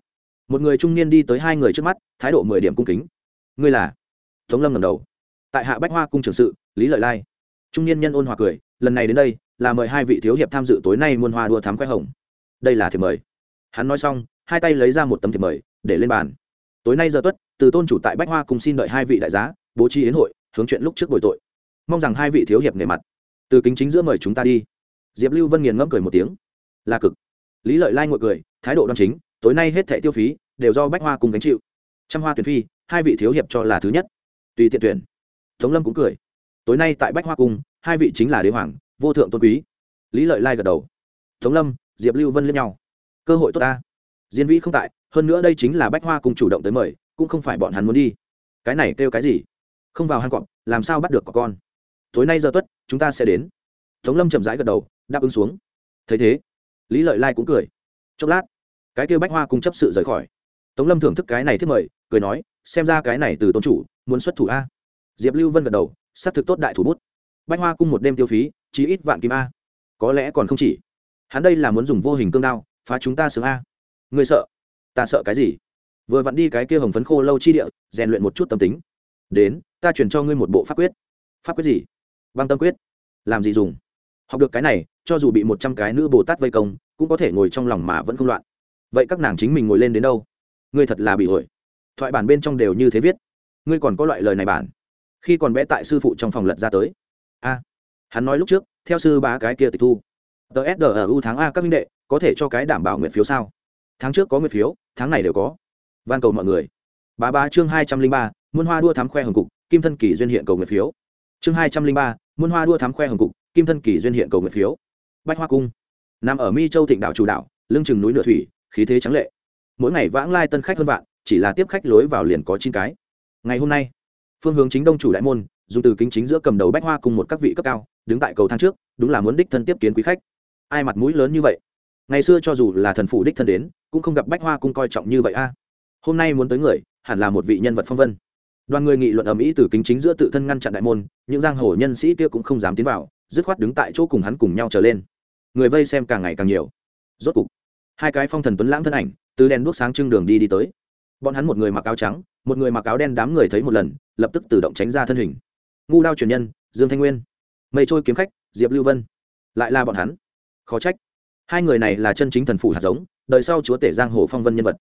Một người trung niên đi tới hai người trước mắt, thái độ mười điểm cung kính. Ngươi là? Tống lâm ngầm đầu. Tại hạ bách hoa cung trường sự, lý lợi lai. Trung niên nhân ôn hòa cười, lần này đến đây, là mời hai vị thiếu hiệp tham dự tối nay muôn hoa đua thám khoe hồng. Đây là thiệp mời. Hắn nói xong, hai tay lấy ra một tấm thiệp mời, để lên bàn. Tối nay giờ tuất, từ tôn chủ tại bách hoa cùng xin đợi hai vị đại giá, bố trí yến hội, hướng chuyện lúc trước bồi tội. Mong rằng hai vị thiếu hiệp nề mặt từ kính chính giữa mời chúng ta đi. Diệp lưu vân nghiền ngẫm cười một tiếng. Là cực. Lý lợi lai ngồi cười, thái độ đoan chính, tối nay hết thẻ tiêu phí, đều do bách hoa cùng gánh chịu. Trăm hoa tuyển phi, hai vị thiếu hiệp cho là thứ nhất. Tùy tiện tuyển. Tống lâm cũng cười. Tối nay tại bách hoa cung hai vị chính là đế hoàng, vô thượng tôn quý. Lý lợi lai gật đầu. Tống lâm, diệp lưu vân lên nhau. Cơ hội tốt ta. Diên vĩ không tại, hơn nữa đây chính là bách hoa cùng chủ động tới mời, cũng không phải bọn hắn muốn đi. Cái này kêu cái gì? Không vào hang cọp, làm sao bắt được có con? Tối nay giờ tuất, chúng ta sẽ đến. Tống lâm chậm rãi gật đầu, đáp ứng xuống. Thấy thế, lý lợi lai cũng cười. Chốc lát, cái kêu bách hoa cung chấp sự rời khỏi. Tống lâm thưởng thức cái này thiết mời, cười nói, xem ra cái này từ tôn chủ, muốn xuất thủ a. Diệp lưu vân gật đầu, xác thực tốt đại thủ bút. Bách hoa cung một đêm tiêu phí chỉ ít vạn kim a. Có lẽ còn không chỉ. Hắn đây là muốn dùng vô hình cương đao, phá chúng ta sướng a. Người sợ? Ta sợ cái gì? Vừa vặn đi cái kia hồng phấn khô lâu chi địa, rèn luyện một chút tâm tính. Đến, ta chuyển cho ngươi một bộ pháp quyết. Pháp quyết gì? Băng tâm quyết. Làm gì dùng? Học được cái này, cho dù bị một trăm cái nữ bồ tát vây công, cũng có thể ngồi trong lòng mà vẫn không loạn. Vậy các nàng chính mình ngồi lên đến đâu? Ngươi thật là bị ổi thoại bản bên trong đều như thế viết. Ngươi còn có loại lời này bản? Khi còn bé tại sư phụ trong phòng lật ra tới. A. Hắn nói lúc trước, theo sư bá cái kia tịch thu. Tờ sd ở u tháng a các minh đệ, có thể cho cái đảm bảo nguyện phiếu sao? Tháng trước có nguyện phiếu, tháng này đều có. Van cầu mọi người. Bá bá chương hai trăm linh ba, muôn hoa đua thám khoe hồng cục, kim thân kỳ duyên hiện cầu nguyện phiếu chương hai trăm linh ba muôn hoa đua thám khoe hồng cục kim thân kỳ duyên hiện cầu nguyện phiếu. Bách hoa cung. Nằm ở mi châu thịnh đạo chủ đảo, lưng chừng núi nửa thủy khí thế trắng lệ. Mỗi ngày vãng lai tân khách hơn vạn chỉ là tiếp khách lối vào liền có chín cái. Ngày hôm nay phương hướng chính đông chủ đại môn dùng từ kính chính giữa cầm đầu bách hoa cùng một các vị cấp cao đứng tại cầu thang trước đúng là muốn đích thân tiếp kiến quý khách. Ai mặt mũi lớn như vậy? Ngày xưa cho dù là thần phủ đích thân đến cũng không gặp bách hoa cung coi trọng như vậy a. Hôm nay muốn tới người hẳn là một vị nhân vật phong vân đoàn người nghị luận ầm ĩ từ kính chính giữa tự thân ngăn chặn đại môn, những giang hồ nhân sĩ kia cũng không dám tiến vào, dứt khoát đứng tại chỗ cùng hắn cùng nhau trở lên. Người vây xem càng ngày càng nhiều. Rốt cục, hai cái phong thần tuấn lãng thân ảnh, từ đèn đuốc sáng trưng đường đi đi tới. Bọn hắn một người mặc áo trắng, một người mặc áo đen đám người thấy một lần, lập tức tự động tránh ra thân hình. Ngu đao truyền nhân, dương thanh nguyên, mây trôi kiếm khách, diệp lưu vân, lại là bọn hắn. Khó trách, hai người này là chân chính thần phủ hạt giống đợi sau chúa tể giang hồ phong vân nhân vật.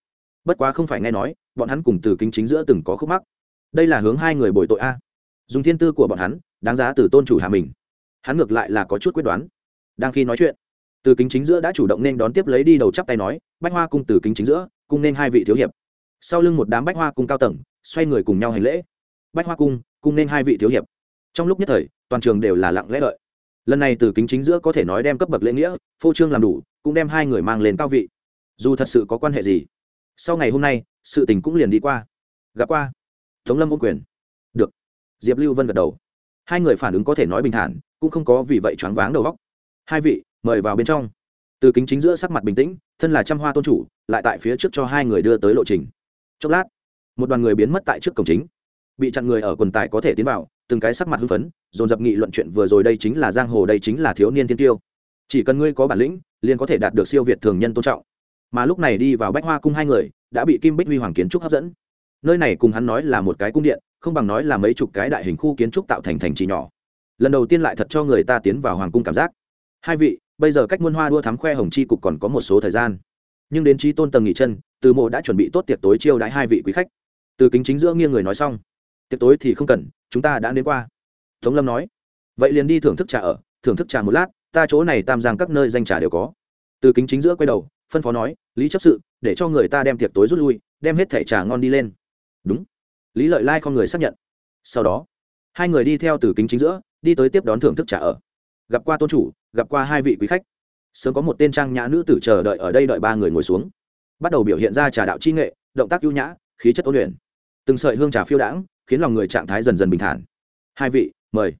Bất quá không phải nghe nói, bọn hắn cùng từ kính chính giữa từng có khúc mắc đây là hướng hai người bồi tội a. Dùng thiên tư của bọn hắn, đáng giá từ tôn chủ hạ mình. Hắn ngược lại là có chút quyết đoán. Đang khi nói chuyện, từ kính chính giữa đã chủ động nên đón tiếp lấy đi đầu chắp tay nói, bách hoa cung từ kính chính giữa cung nên hai vị thiếu hiệp. Sau lưng một đám bách hoa cung cao tầng, xoay người cùng nhau hành lễ. Bách hoa cung cung nên hai vị thiếu hiệp. Trong lúc nhất thời, toàn trường đều là lặng lẽ đợi. Lần này từ kính chính giữa có thể nói đem cấp bậc lễ nghĩa, phô trương làm đủ, cũng đem hai người mang lên cao vị. Dù thật sự có quan hệ gì, sau ngày hôm nay, sự tình cũng liền đi qua. Gặp qua tống lâm ôm quyền. Được. Diệp lưu vân gật đầu. Hai người phản ứng có thể nói bình thản, cũng không có vì vậy choáng váng đầu góc hai vị, mời vào bên trong. Từ kính chính giữa sắc mặt bình tĩnh, thân là trăm hoa tôn chủ, lại tại phía trước cho hai người đưa tới lộ trình. Chốc lát, một đoàn người biến mất tại trước cổng chính. Bị chặn người ở quần tài có thể tiến vào, từng cái sắc mặt hưng phấn, dồn dập nghị luận chuyện vừa rồi đây chính là giang hồ, đây chính là thiếu niên thiên tiêu. Chỉ cần ngươi có bản lĩnh, liền có thể đạt được siêu việt thường nhân tôn trọng. Mà lúc này đi vào bách hoa cung hai người, đã bị kim bích huy hoàng kiến trúc hấp dẫn nơi này cùng hắn nói là một cái cung điện, không bằng nói là mấy chục cái đại hình khu kiến trúc tạo thành thành trì nhỏ. Lần đầu tiên lại thật cho người ta tiến vào hoàng cung cảm giác. Hai vị, bây giờ cách muôn hoa đua thám khoe hồng chi cục còn có một số thời gian. Nhưng đến trí tôn tầng nghỉ chân, từ mộ đã chuẩn bị tốt tiệc tối chiêu đãi hai vị quý khách. Từ kính chính giữa nghiêng người nói xong. Tiệc tối thì không cần, chúng ta đã đến qua. Tống lâm nói. Vậy liền đi thưởng thức trà ở, thưởng thức trà một lát, ta chỗ này tam giang các nơi danh trà đều có. Từ kính chính giữa quay đầu, phân phó nói, lý chấp sự, để cho người ta đem tiệc tối rút lui, đem hết thẻ trà ngon đi lên đúng. Lý lợi lai、like、không người xác nhận. Sau đó, hai người đi theo từ kính chính giữa, đi tới tiếp đón thưởng thức trà ở. Gặp qua tôn chủ, gặp qua hai vị quý khách. Sớm có một tên trang nhã nữ tử chờ đợi ở đây đợi ba người ngồi xuống. Bắt đầu biểu hiện ra trà đạo chi nghệ, động tác ưu nhã, khí chất ôn luyện. Từng sợi hương trà phiêu đãng, khiến lòng người trạng thái dần dần bình thản. Hai vị, mời.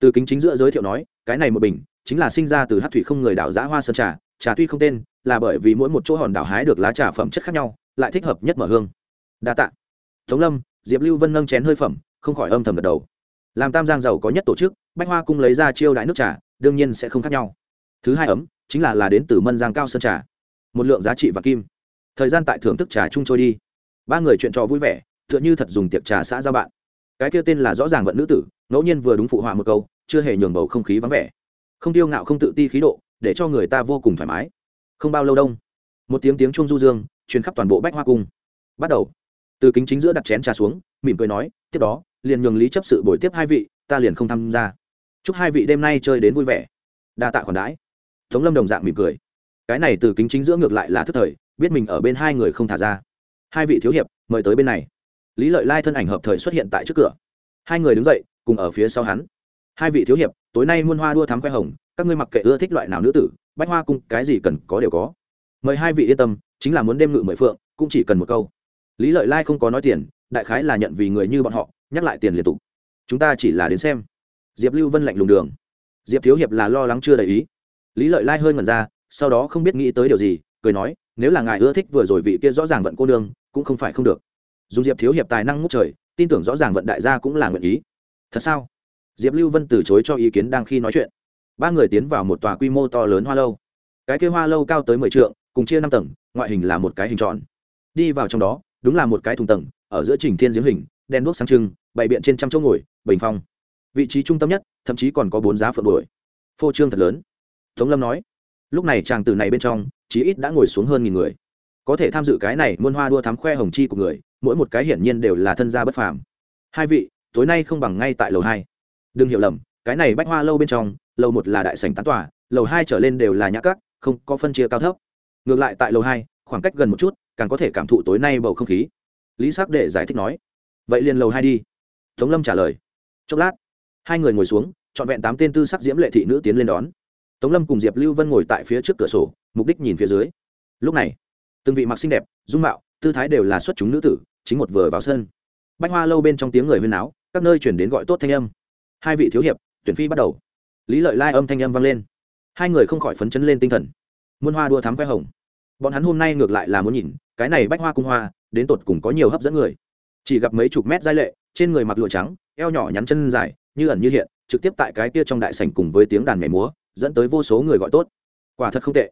Từ kính chính giữa giới thiệu nói, cái này một bình, chính là sinh ra từ hát thủy không người đảo giã hoa sơn trà. Trà tuy không tên, là bởi vì mỗi một chỗ hòn đảo hái được lá trà phẩm chất khác nhau, lại thích hợp nhất mở hương. Đa tạ tống lâm, diệp lưu vân nâng chén hơi phẩm, không khỏi âm thầm gật đầu. Làm tam giang giàu có nhất tổ chức, bách hoa cung lấy ra chiêu đãi nước trà, đương nhiên sẽ không khác nhau. Thứ hai ấm, chính là là đến từ mân giang cao sơn trà. Một lượng giá trị và kim. Thời gian tại thưởng thức trà chung trôi đi. Ba người chuyện trò vui vẻ, tựa như thật dùng tiệc trà xã giao bạn. Cái kia tên là rõ ràng vận nữ tử, ngẫu nhiên vừa đúng phụ họa một câu, chưa hề nhường bầu không khí vắng vẻ. Không tiêu ngạo không tự ti khí độ, để cho người ta vô cùng thoải mái. Không bao lâu đông, một tiếng tiếng chuông du dương, truyền khắp toàn bộ bách hoa cung. Bắt đầu từ kính chính giữa đặt chén trà xuống, mỉm cười nói, tiếp đó, liền nhường lý chấp sự buổi tiếp hai vị, ta liền không tham gia. Chúc hai vị đêm nay chơi đến vui vẻ. Đa tạ khoản đãi. Tống lâm đồng dạng mỉm cười. Cái này từ kính chính giữa ngược lại là thức thời, biết mình ở bên hai người không thả ra. Hai vị thiếu hiệp, mời tới bên này. Lý lợi lai thân ảnh hợp thời xuất hiện tại trước cửa. Hai người đứng dậy, cùng ở phía sau hắn. Hai vị thiếu hiệp, tối nay muôn hoa đua thắm khoe hồng, các ngươi mặc kệ ưa thích loại nào nữ tử, bách hoa cung, cái gì cần có đều có. Mời hai vị yên tâm, chính là muốn đêm ngự mười phượng, cũng chỉ cần một câu lý lợi lai không có nói tiền, đại khái là nhận vì người như bọn họ, nhắc lại tiền liên tục. Chúng ta chỉ là đến xem. Diệp lưu vân lạnh lùng đường. Diệp thiếu hiệp là lo lắng chưa đầy ý. Lý lợi lai hơi ngẩn ra, sau đó không biết nghĩ tới điều gì, cười nói, nếu là ngài ưa thích vừa rồi vị kia rõ ràng vận cô nương, cũng không phải không được. Dùng diệp thiếu hiệp tài năng ngút trời, tin tưởng rõ ràng vận đại gia cũng là nguyện ý. Thật sao? Diệp lưu vân từ chối cho ý kiến đang khi nói chuyện. Ba người tiến vào một tòa quy mô to lớn hoa lâu. Cái kia hoa lâu cao tới mười trượng, cùng chia năm tầng, ngoại hình là một cái hình tròn. Đi vào trong đó đúng là một cái thùng tầng ở giữa trình thiên giếng hình đen đuốc sáng trưng bày biện trên trăm chỗ ngồi bình phong. Vị trí trung tâm nhất thậm chí còn có bốn giá phượng đuổi. Phô trương thật lớn. Tống lâm nói lúc này chàng tử này bên trong chí ít đã ngồi xuống hơn nghìn người. Có thể tham dự cái này muôn hoa đua thám khoe hồng chi của người mỗi một cái hiển nhiên đều là thân gia bất phàm. Hai vị tối nay không bằng ngay tại lầu hai. Đừng hiểu lầm cái này bách hoa lâu bên trong lầu một là đại sảnh tán tỏa, lầu hai trở lên đều là nhã cắt không có phân chia cao thấp. Ngược lại tại lầu hai khoảng cách gần một chút càng có thể cảm thụ tối nay bầu không khí. Lý sắc để giải thích nói, vậy liền lầu hai đi. Tống lâm trả lời, chốc lát. Hai người ngồi xuống, trọn vẹn tám tên tư sắc diễm lệ thị nữ tiến lên đón. Tống lâm cùng diệp lưu vân ngồi tại phía trước cửa sổ, mục đích nhìn phía dưới. Lúc này, từng vị mặc xinh đẹp, dung mạo, tư thái đều là xuất chúng nữ tử, chính một vừa vào sân. Bách hoa lâu bên trong tiếng người huyên áo các nơi chuyển đến gọi tốt thanh âm. Hai vị thiếu hiệp, tuyển phi bắt đầu. Lý lợi lai âm thanh âm vang lên. Hai người không khỏi phấn chấn lên tinh thần. Muôn hoa đua thám khoe hồng bọn hắn hôm nay ngược lại là muốn nhìn, cái này bách hoa cung hoa, đến tột cùng có nhiều hấp dẫn người. Chỉ gặp mấy chục mét giai lệ, trên người mặc lụa trắng, eo nhỏ nhắn chân dài, như ẩn như hiện, trực tiếp tại cái kia trong đại sảnh cùng với tiếng đàn nhảy múa, dẫn tới vô số người gọi tốt. Quả thật không tệ.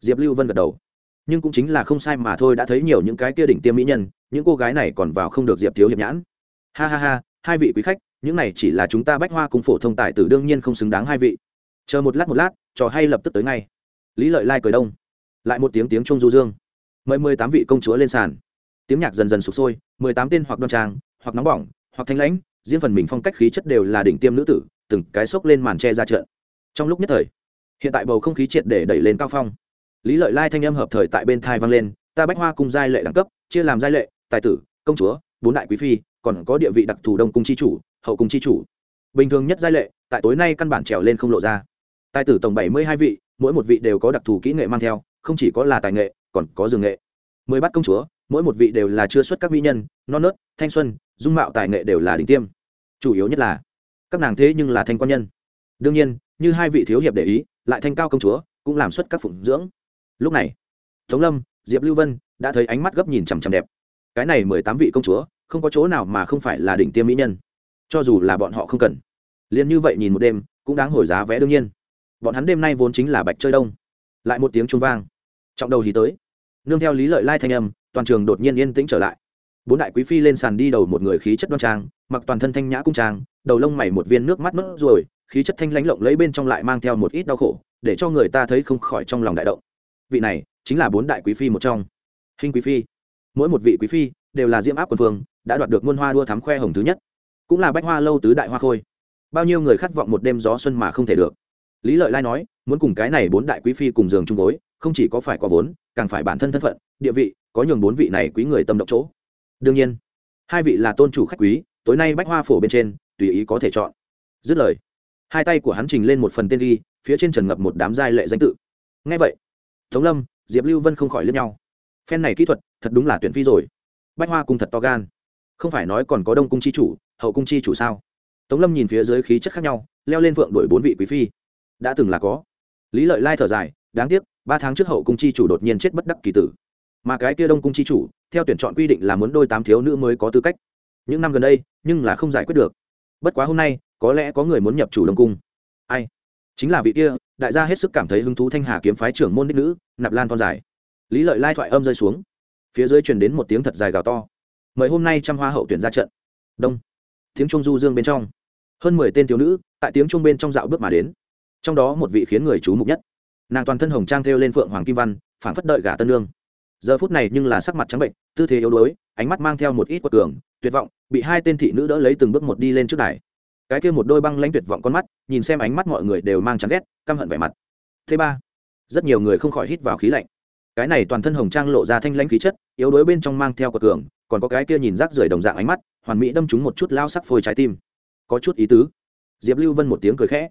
Diệp lưu vân gật đầu. Nhưng cũng chính là không sai mà thôi, đã thấy nhiều những cái kia đỉnh tiêm mỹ nhân, những cô gái này còn vào không được diệp thiếu hiệp nhãn. Ha ha ha, hai vị quý khách, những này chỉ là chúng ta bách hoa cùng phổ thông tài tử đương nhiên không xứng đáng hai vị. Chờ một lát một lát, trò hay lập tức tới ngay. Lý lợi lai cười đông lại một tiếng tiếng trung du dương. Mời mười tám vị công chúa lên sàn. Tiếng nhạc dần dần sụp sôi, mười tám tên hoặc đoan trang, hoặc nóng bỏng, hoặc thanh lãnh, riêng phần mình phong cách khí chất đều là đỉnh tiêm nữ tử, từng cái xốc lên màn tre ra trận. Trong lúc nhất thời, hiện tại bầu không khí triệt để đẩy lên cao phong. Lý lợi lai thanh âm hợp thời tại bên thai vang lên, ta bách hoa cùng giai lệ đẳng cấp, chia làm giai lệ, tài tử, công chúa, bốn đại quý phi, còn có địa vị đặc thù đông cung chi chủ, hậu cung chi chủ. Bình thường nhất giai lệ, tại tối nay căn bản trèo lên không lộ ra. Tài tử tổng bảy mươi hai vị, mỗi một vị đều có đặc thù kỹ nghệ mang theo không chỉ có là tài nghệ, còn có dường nghệ. Mười bát công chúa, mỗi một vị đều là chưa xuất các mỹ nhân, non nớt, thanh xuân, dung mạo tài nghệ đều là đỉnh tiêm. Chủ yếu nhất là, các nàng thế nhưng là thanh quan nhân. Đương nhiên, như hai vị thiếu hiệp để ý, lại thanh cao công chúa, cũng làm xuất các phụng dưỡng. Lúc này, tống lâm, diệp lưu vân đã thấy ánh mắt gấp nhìn chằm chằm đẹp. Cái này mười tám vị công chúa, không có chỗ nào mà không phải là đỉnh tiêm mỹ nhân. Cho dù là bọn họ không cần. Liền như vậy nhìn một đêm, cũng đáng hồi giá vé đương nhiên. Bọn hắn đêm nay vốn chính là bạch chơi đông. Lại một tiếng chuông vang trọng đầu hí tới. Nương theo lý lợi lai thanh âm, toàn trường đột nhiên yên tĩnh trở lại. Bốn đại quý phi lên sàn đi đầu một người khí chất đoan trang, mặc toàn thân thanh nhã cung trang, đầu lông mày một viên nước mắt mất ruồi, khí chất thanh lãnh lộng lấy bên trong lại mang theo một ít đau khổ, để cho người ta thấy không khỏi trong lòng đại động. Vị này, chính là bốn đại quý phi một trong. Hình quý phi. Mỗi một vị quý phi đều là diễm áp quân phương đã đoạt được muôn hoa đua thám khoe hồng thứ nhất. Cũng là bách hoa lâu tứ đại hoa khôi. Bao nhiêu người khát vọng một đêm gió xuân mà không thể được. Lý lợi lai nói, muốn cùng cái này bốn đại quý phi cùng giường chung gối không chỉ có phải có vốn, càng phải bản thân thân phận, địa vị, có nhường bốn vị này quý người tâm động chỗ. Đương nhiên, hai vị là tôn chủ khách quý, tối nay bách hoa phổ bên trên, tùy ý có thể chọn. Dứt lời, hai tay của hắn trình lên một phần tên ghi, phía trên trần ngập một đám giai lệ danh tự. Ngay vậy, tống lâm, diệp lưu vân không khỏi lướt nhau. Phen này kỹ thuật, thật đúng là tuyển phi rồi. Bách hoa cung thật to gan. Không phải nói còn có đông cung chi chủ, hậu cung chi chủ sao? Tống lâm nhìn phía dưới khí chất khác nhau, leo lên vượng đổi bốn vị quý phi. Đã từng là có. Lý lợi lai thở dài, đáng tiếc ba tháng trước hậu cung chi chủ đột nhiên chết bất đắc kỳ tử. Mà cái kia đông cung chi chủ, theo tuyển chọn quy định là muốn đôi tám thiếu nữ mới có tư cách. Những năm gần đây, nhưng là không giải quyết được. Bất quá hôm nay, có lẽ có người muốn nhập chủ đông cung. Ai? Chính là vị kia, đại gia hết sức cảm thấy hứng thú thanh hà kiếm phái trưởng môn đích nữ, nạp lan thon dài. Lý lợi lai thoại âm rơi xuống. Phía dưới truyền đến một tiếng thật dài gào to. Mời hôm nay trăm hoa hậu tuyển ra trận. Đông. Tiếng trung du dương bên trong. Hơn mười tên thiếu nữ, tại tiếng trung bên trong dạo bước mà đến. Trong đó một vị khiến người chú mục nhất nàng toàn thân hồng trang thêu lên phượng hoàng kim văn phản phất đợi gả tân lương giờ phút này nhưng là sắc mặt trắng bệnh, tư thế yếu đuối, ánh mắt mang theo một ít quật cường, tuyệt vọng, bị hai tên thị nữ đỡ lấy từng bước một đi lên trước đài. Cái kia một đôi băng lãnh tuyệt vọng con mắt, nhìn xem ánh mắt mọi người đều mang chán ghét, căm hận vẻ mặt. Thứ ba, rất nhiều người không khỏi hít vào khí lạnh. Cái này toàn thân hồng trang lộ ra thanh lãnh khí chất, yếu đuối bên trong mang theo quật cường, còn có cái kia nhìn rác rưởi đồng dạng ánh mắt, hoàn mỹ đâm trúng một chút lao sắc phôi trái tim. Có chút ý tứ. Diệp lưu vân một tiếng cười khẽ.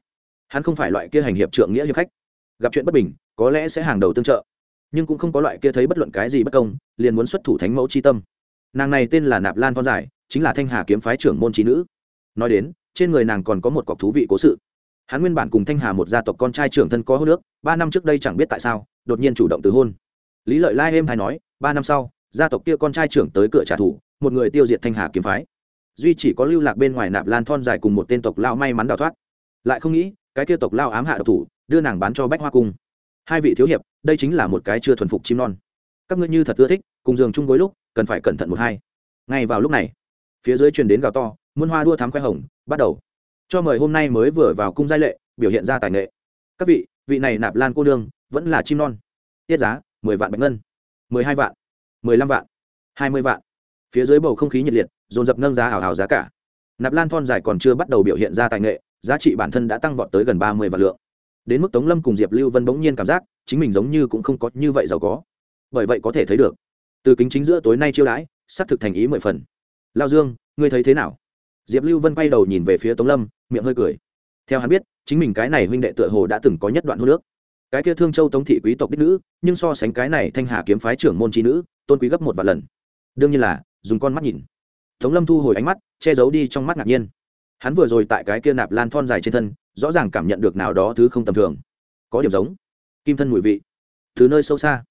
Hắn không phải loại kia hành hiệp trượng nghĩa hiệp khách gặp chuyện bất bình, có lẽ sẽ hàng đầu tương trợ. Nhưng cũng không có loại kia thấy bất luận cái gì bất công, liền muốn xuất thủ thánh mẫu c h i tâm. Nàng này tên là nạp lan con giải, chính là thanh hà kiếm phái trưởng môn trí nữ. Nói đến, trên người nàng còn có một cọc thú vị cố sự. Hắn nguyên bản cùng thanh hà một gia tộc con trai trưởng thân có hô nước ba năm trước đây chẳng biết tại sao, đột nhiên chủ động từ hôn. Lý lợi lai êm hay nói, ba năm sau, gia tộc kia con trai trưởng tới cửa trả thù, một người tiêu diệt thanh hà kiếm phái. Duy chỉ có lưu lạc bên ngoài nạp lan thon dài cùng một tên tộc lao may mắn đào thoát. Lại không nghĩ cái kia tộc lao ám hạ độc thủ, đưa nàng bán cho bách hoa cung. Hai vị thiếu hiệp, đây chính là một cái chưa thuần phục chim non. Các ngươi như thật ưa thích, cùng giường chung gối lúc, cần phải cẩn thận một hai. Ngay vào lúc này, phía dưới truyền đến gào to, muôn hoa đua thám khoe hồng, bắt đầu. Cho mời hôm nay mới vừa vào cung giai lệ, biểu hiện ra tài nghệ. Các vị vị này nạp lan cô đương vẫn là chim non. Tiết giá, mười vạn bạch ngân. Mười hai vạn. Mười lăm vạn. Hai mươi vạn. Phía dưới bầu không khí nhiệt liệt, dồn dập nâng giá hào hào giá cả. Nạp lan thon dài còn chưa bắt đầu biểu hiện ra tài nghệ giá trị bản thân đã tăng vọt tới gần ba mươi vạn lượng. Đến mức tống lâm cùng diệp lưu vân bỗng nhiên cảm giác, chính mình giống như cũng không có như vậy giàu có. Bởi vậy có thể thấy được, từ kính chính giữa tối nay chiêu đãi s ắ c thực thành ý mười phần. Lao dương, ngươi thấy thế nào? Diệp lưu vân quay đầu nhìn về phía tống lâm, miệng hơi cười. Theo hắn biết, chính mình cái này huynh đệ tựa hồ đã từng có nhất đoạn hô nước cái kia thương châu tống thị quý tộc đích nữ, nhưng so sánh cái này thanh hà kiếm phái trưởng môn trí nữ, tôn quý gấp một vài lần. Đương nhiên là, dùng con mắt nhìn. Tống lâm thu hồi ánh mắt, che giấu đi trong mắt ngạc nhiên hắn vừa rồi tại cái kia nạp lan thon dài trên thân, rõ ràng cảm nhận được nào đó thứ không tầm thường. Có điểm giống. Kim thân mùi vị. Từ nơi sâu xa.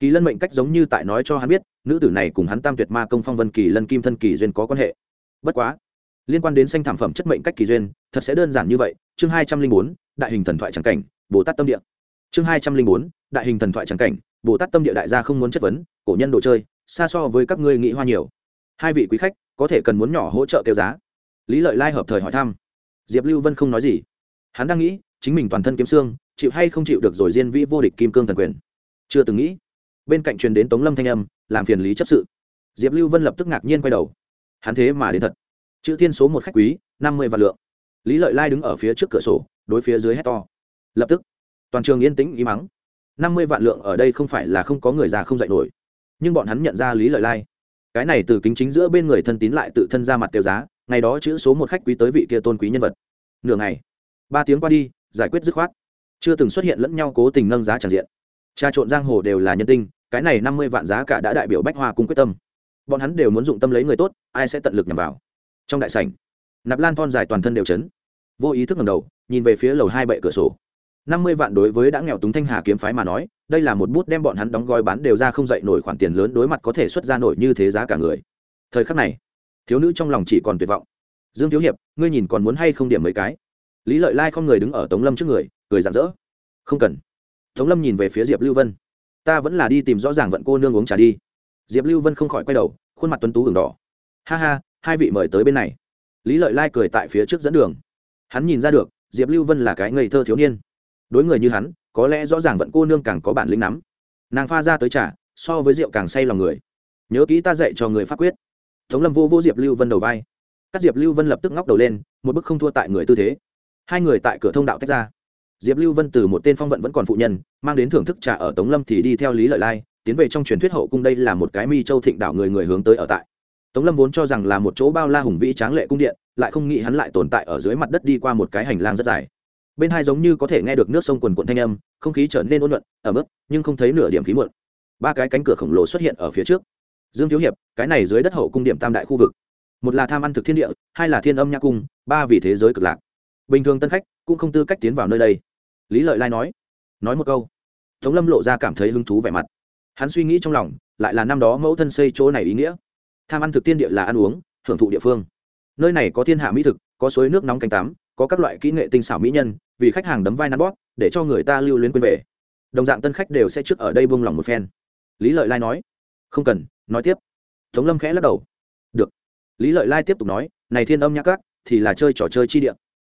Kỳ lân mệnh cách giống như tại nói cho hắn biết, nữ tử này cùng hắn tam tuyệt ma công phong vân kỳ lân kim thân kỳ duyên có quan hệ. Bất quá, liên quan đến xanh thảm phẩm chất mệnh cách kỳ duyên, thật sẽ đơn giản như vậy, chương hai trăm linh bốn, đại hình thần thoại trắng cảnh, bồ tát tâm địa. Chương hai trăm linh bốn, đại hình thần thoại trắng cảnh, bồ tát tâm địa đại gia không muốn chất vấn, cổ nhân đồ chơi, xa so với các ngươi nghĩ hoa nhiều. Hai vị quý khách, có thể cần muốn nhỏ hỗ trợ tiêu giá lý lợi lai hợp thời hỏi thăm. Diệp lưu vân không nói gì. Hắn đang nghĩ, chính mình toàn thân kiếm xương, chịu hay không chịu được rồi diên vĩ vô địch kim cương thần quyền. Chưa từng nghĩ. Bên cạnh truyền đến tống lâm thanh âm, làm phiền lý chấp sự. Diệp lưu vân lập tức ngạc nhiên quay đầu. Hắn thế mà đến thật. Chữ thiên số một khách quý, năm mươi vạn lượng. Lý lợi lai đứng ở phía trước cửa sổ, đối phía dưới hét to. Lập tức, toàn trường yên tĩnh ý mắng năm mươi vạn lượng ở đây không phải là không có người già không dạy nổi. Nhưng bọn hắn nhận ra lý lợi lai. Cái này từ kính chính giữa bên người thân tín lại tự thân ra mặt tiêu giá ngày đó chữ số một khách quý tới vị kia tôn quý nhân vật. Nửa ngày, ba tiếng qua đi, giải quyết dứt khoát. Chưa từng xuất hiện lẫn nhau cố tình nâng giá tràn diện. Trà trộn giang hồ đều là nhân tinh, cái này năm mươi vạn giá cả đã đại biểu bách hoa cùng quyết tâm. Bọn hắn đều muốn dụng tâm lấy người tốt, ai sẽ tận lực nhằm vào. Trong đại sảnh, nạp lan thon dài toàn thân đều chấn. Vô ý thức ngầm đầu, nhìn về phía lầu hai bệ cửa sổ. Năm mươi vạn đối với đã nghèo túng thanh hà kiếm phái mà nói, đây là một bút đem bọn hắn đóng gói bán đều ra không dậy nổi khoản tiền lớn đối mặt có thể xuất ra nổi như thế giá cả người. Thời khắc này thiếu nữ trong lòng chỉ còn tuyệt vọng. Dương thiếu hiệp, ngươi nhìn còn muốn hay không điểm mấy cái? Lý lợi lai không người đứng ở tống lâm trước người, cười rạng rỡ. Không cần. Tống lâm nhìn về phía diệp lưu vân. Ta vẫn là đi tìm rõ ràng vận cô nương uống trà đi. Diệp lưu vân không khỏi quay đầu, khuôn mặt tuấn tú hừng đỏ. Ha ha, hai vị mời tới bên này. Lý lợi lai cười tại phía trước dẫn đường. Hắn nhìn ra được, diệp lưu vân là cái ngây thơ thiếu niên. Đối người như hắn, có lẽ rõ ràng vận cô nương càng có bản lĩnh nắm nàng pha ra tới trà, so với rượu càng say lòng người. Nhớ kỹ ta dạy cho người pháp quyết tống lâm vô vô diệp lưu vân đầu vai. Các diệp lưu vân lập tức ngóc đầu lên, một bức không thua tại người tư thế. Hai người tại cửa thông đạo tách ra. Diệp lưu vân từ một tên phong vận vẫn còn phụ nhân, mang đến thưởng thức trà ở tống lâm thì đi theo lý lợi lai, tiến về trong truyền thuyết hậu cung đây là một cái mi châu thịnh đảo người người hướng tới ở tại. Tống lâm vốn cho rằng là một chỗ bao la hùng vĩ tráng lệ cung điện, lại không nghĩ hắn lại tồn tại ở dưới mặt đất đi qua một cái hành lang rất dài. Bên hai giống như có thể nghe được nước sông quần quận thanh âm, không khí trở nên ôn luận ở ướt, nhưng không thấy nửa điểm khí muộn. Ba cái cánh cửa khổng lồ xuất hiện ở phía trước dương thiếu hiệp, cái này dưới đất hậu cung điểm tam đại khu vực. Một là tham ăn thực thiên địa, hai là thiên âm nhạc cung, ba vì thế giới cực lạc. Bình thường tân khách cũng không tư cách tiến vào nơi đây. Lý lợi lai nói nói một câu. Tống lâm lộ ra cảm thấy hứng thú vẻ mặt. Hắn suy nghĩ trong lòng, lại là năm đó mẫu thân xây chỗ này ý nghĩa. Tham ăn thực tiên địa là ăn uống, hưởng thụ địa phương. Nơi này có thiên hạ mỹ thực, có suối nước nóng canh tắm, có các loại kỹ nghệ tinh xảo mỹ nhân, vì khách hàng đấm vai nắn bóp, để cho người ta lưu luyến quên về. Đồng dạng tân khách đều sẽ trước ở đây buông lỏng một phen. Lý lợi lai nói, không cần nói tiếp. Tống lâm khẽ lắc đầu. Được. Lý lợi lai tiếp tục nói, này thiên âm nhã các thì là chơi trò chơi chi địa.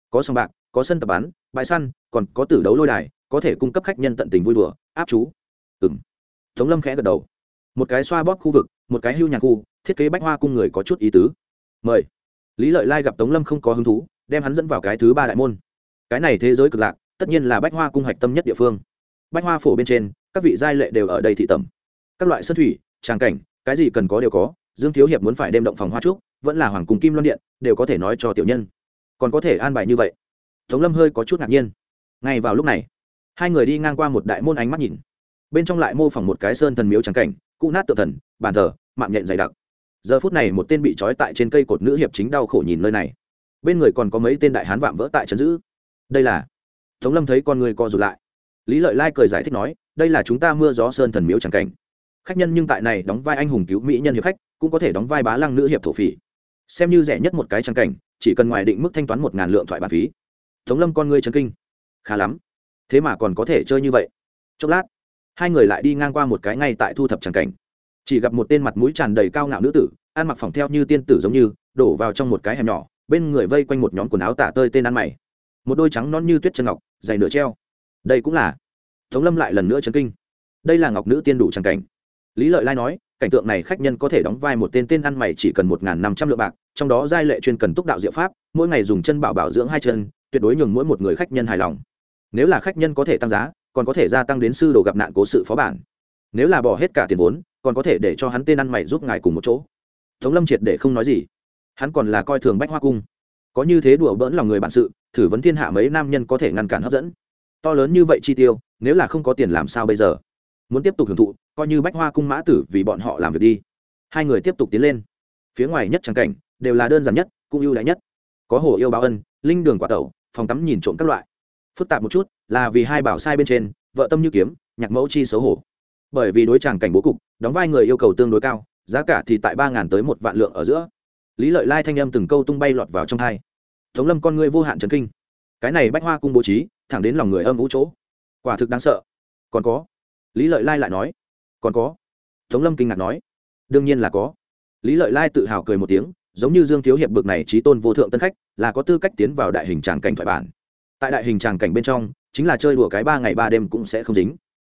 Có sòng bạc, có sân tập bắn, bãi săn, còn có tử đấu lôi đài, có thể cung cấp khách nhân tận tình vui đùa, áp chú. Ừng tống lâm khẽ gật đầu. Một cái xoa bóp khu vực, một cái hưu nhạc khu, thiết kế bách hoa cung người có chút ý tứ. Mời. Lý lợi lai gặp tống lâm không có hứng thú, đem hắn dẫn vào cái thứ ba đại môn. Cái này thế giới cực lạc, tất nhiên là bách hoa cung hạch tâm nhất địa phương. Bách hoa phổ bên trên, các vị giai lệ đều ở đây thị tẩm. Các loại sân thủy, tràng cảnh cái gì cần có đều có, dương thiếu hiệp muốn phải đem động phòng hoa trúc, vẫn là hoàng cung kim loan điện, đều có thể nói cho tiểu nhân. Còn có thể an bài như vậy. Tống lâm hơi có chút ngạc nhiên. Ngay vào lúc này, hai người đi ngang qua một đại môn ánh mắt nhìn. Bên trong lại mô phỏng một cái sơn thần miếu trắng cảnh, cụ nát tự thần, bàn thờ, mạng nhện dày đặc. Giờ phút này một tên bị trói tại trên cây cột nữ hiệp chính đau khổ nhìn nơi này. Bên người còn có mấy tên đại hán vạm vỡ tại trấn giữ. Đây là, tống lâm thấy con người co rụt lại. Lý lợi lai cười giải thích nói, đây là chúng ta mưa gió sơn thần miếu trắng cảnh khách nhân nhưng tại này đóng vai anh hùng cứu mỹ nhân hiệp khách, cũng có thể đóng vai bá lăng nữ hiệp thổ phỉ. Xem như rẻ nhất một cái trang cảnh, chỉ cần ngoài định mức thanh toán một ngàn lượng thoại bản phí. Tống lâm con ngươi trấn kinh. Khá lắm. Thế mà còn có thể chơi như vậy. Chốc lát, hai người lại đi ngang qua một cái ngay tại thu thập trang cảnh. Chỉ gặp một tên mặt mũi tràn đầy cao ngạo nữ tử, ăn mặc phòng theo như tiên tử giống như, đổ vào trong một cái hẻm nhỏ, bên người vây quanh một nhóm quần áo tả tơi tên ăn mày. Một đôi trắng non như tuyết chân ngọc dày nửa treo. Đây cũng là. Tống lâm lại lần nữa chấn kinh. Đây là ngọc nữ tiên đủ trang cảnh lý lợi lai nói, cảnh tượng này khách nhân có thể đóng vai một tên tên ăn mày chỉ cần một n g h n năm trăm lượng bạc, trong đó giai lệ chuyên cần túc đạo diệu pháp, mỗi ngày dùng chân bảo bảo dưỡng hai chân, tuyệt đối nhường mỗi một người khách nhân hài lòng. Nếu là khách nhân có thể tăng giá, còn có thể gia tăng đến sư đồ gặp nạn cố sự phó bản. Nếu là bỏ hết cả tiền vốn, còn có thể để cho hắn tên ăn mày giúp ngài cùng một chỗ. Tống lâm triệt để không nói gì. Hắn còn là coi thường bách hoa cung. Có như thế đùa bỡn lòng người bản sự, thử vấn thiên hạ mấy nam nhân có thể ngăn cản hấp dẫn. To lớn như vậy chi tiêu, nếu là không có tiền làm sao bây giờ? Muốn tiếp tục hưởng thụ, coi như bách hoa cung mã tử vì bọn họ làm việc đi. Hai người tiếp tục tiến lên. Phía ngoài nhất trắng cảnh, đều là đơn giản nhất, cũng ưu đãi nhất. Có hồ yêu báo ân, linh đường quả tẩu, phòng tắm nhìn trộm các loại. Phức tạp một chút, là vì hai bảo sai bên trên, vợ tâm như kiếm, nhạc mẫu chi xấu hổ. Bởi vì đối tràng cảnh bố cục, đóng vai người yêu cầu tương đối cao, giá cả thì tại ba ngàn tới một vạn lượng ở giữa. Lý lợi lai thanh âm từng câu tung bay lọt vào trong hai tống lâm con người vô hạn trần kinh. Cái này bách hoa cung bố trí, thẳng đến lòng người âm vũ chỗ. Quả thực đáng sợ. Còn có lý lợi lai lại nói, còn có? Tống lâm kinh ngạc nói, đương nhiên là có. Lý lợi lai tự hào cười một tiếng, giống như dương thiếu hiệp bực này trí tôn vô thượng tân khách, là có tư cách tiến vào đại hình tràng cảnh thoại bản. Tại đại hình tràng cảnh bên trong, chính là chơi đùa cái ba ngày ba đêm cũng sẽ không dính.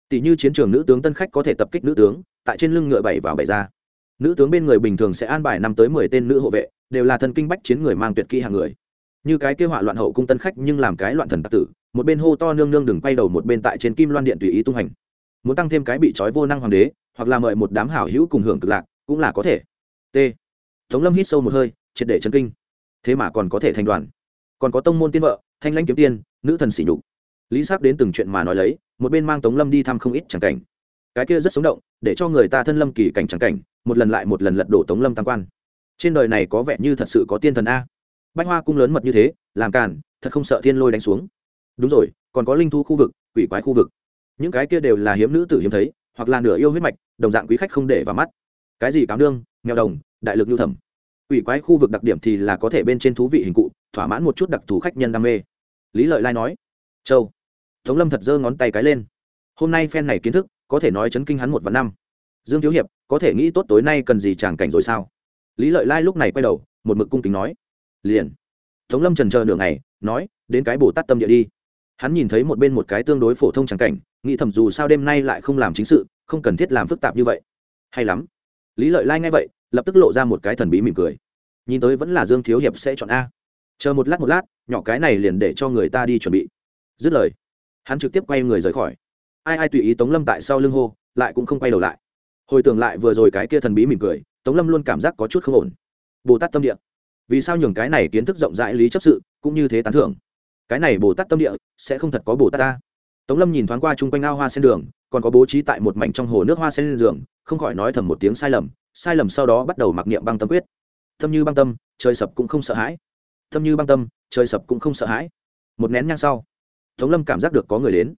Tỷ như chiến trường nữ tướng tân khách có thể tập kích nữ tướng, tại trên lưng ngựa bảy vào bảy ra. Nữ tướng bên người bình thường sẽ an bài năm tới mười tên nữ hộ vệ, đều là thần kinh bách chiến người mang tuyệt kỹ hàng người. Như cái kêu họa loạn hậu cung tân khách nhưng làm cái loạn thần tạc tử, một bên hô to nương nương đừng quay đầu, một bên tại trên kim loan điện tùy ý tung hành muốn tăng thêm cái bị trói vô năng hoàng đế, hoặc là mời một đám hảo hữu cùng hưởng cực lạc, cũng là có thể. T. Tống lâm hít sâu một hơi, triệt để chân kinh. Thế mà còn có thể thành đoàn. Còn có tông môn tiên vợ, thanh lãnh kiếm tiên, nữ thần sỉ nhục. Lý sắc đến từng chuyện mà nói lấy, một bên mang tống lâm đi thăm không ít chẳng cảnh. Cái kia rất sống động, để cho người ta thân lâm kỳ cảnh chẳng cảnh, một lần lại một lần lật đổ tống lâm tam quan. Trên đời này có vẻ như thật sự có tiên thần a. Bách hoa cung lớn mật như thế, làm càn, thật không sợ thiên lôi đánh xuống. Đúng rồi, còn có linh thu khu vực, quỷ quái khu vực những cái kia đều là hiếm nữ tử hiếm thấy, hoặc là nửa yêu huyết mạch, đồng dạng quý khách không để vào mắt. Cái gì cáo nương, nghèo đồng, đại lực nhu thẩm. Ủy quái khu vực đặc điểm thì là có thể bên trên thú vị hình cụ, thỏa mãn một chút đặc thù khách nhân đam mê. Lý lợi lai nói, châu. Tống lâm thật giơ ngón tay cái lên. Hôm nay phen này kiến thức, có thể nói chấn kinh hắn một và năm. Dương thiếu hiệp, có thể nghĩ tốt tối nay cần gì chàng cảnh rồi sao? Lý lợi lai lúc này quay đầu, một mực cung kính nói, liền. Tống lâm trần chờ nửa ngày, nói, đến cái bồ tát tâm địa đi hắn nhìn thấy một bên một cái tương đối phổ thông trắng cảnh, nghĩ thầm dù sao đêm nay lại không làm chính sự, không cần thiết làm phức tạp như vậy. Hay lắm. Lý lợi lai nghe vậy, lập tức lộ ra một cái thần bí mỉm cười. Nhìn tới vẫn là dương thiếu hiệp sẽ chọn a. Chờ một lát một lát, nhỏ cái này liền để cho người ta đi chuẩn bị. Dứt lời, hắn trực tiếp quay người rời khỏi. Ai ai tùy ý tống lâm tại sau lưng hô, lại cũng không quay đầu lại. Hồi tưởng lại vừa rồi cái kia thần bí mỉm cười, tống lâm luôn cảm giác có chút không ổn. Bồ tát tâm địa. Vì sao nhường cái này kiến thức rộng rãi lý chấp sự, cũng như thế tán thưởng? Cái này bồ tát tâm địa sẽ không thật có bồ tát ta. Tống lâm nhìn thoáng qua chung quanh ao hoa sen đường, còn có bố trí tại một mảnh trong hồ nước hoa sen giường, không khỏi nói thầm một tiếng sai lầm sai lầm sau đó bắt đầu mặc niệm băng tâm quyết. Tâm như băng tâm, trời sập cũng không sợ hãi. Tâm như băng tâm, trời sập cũng không sợ hãi. Một nén nhang sau, tống lâm cảm giác được có người đến.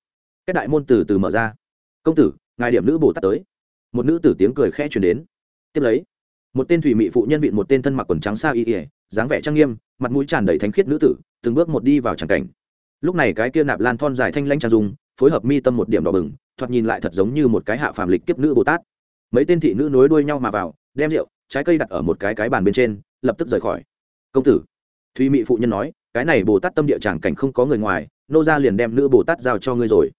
Các đại môn từ từ mở ra. Công tử, ngài điểm nữ bồ tát tới. Một nữ tử tiếng cười khẽ chuyển đến. Tiếp lấy, một tên thủy mị phụ nhân vịn một tên thân mặc quần trắng sao y ỉa dáng vẻ trang nghiêm, mặt mũi tràn đầy thánh khiết nữ tử từng bước một đi vào tràng cảnh. Lúc này cái kia nạp lan thon dài thanh lanh trang dung, phối hợp mi tâm một điểm đỏ bừng, thoạt nhìn lại thật giống như một cái hạ phàm lịch kiếp nữ bồ tát. Mấy tên thị nữ nối đuôi nhau mà vào, đem rượu, trái cây đặt ở một cái cái bàn bên trên, lập tức rời khỏi. Công tử thùy mị phụ nhân nói, cái này bồ tát tâm địa tràng cảnh không có người ngoài, nô ra liền đem nữ bồ tát giao cho ngươi rồi.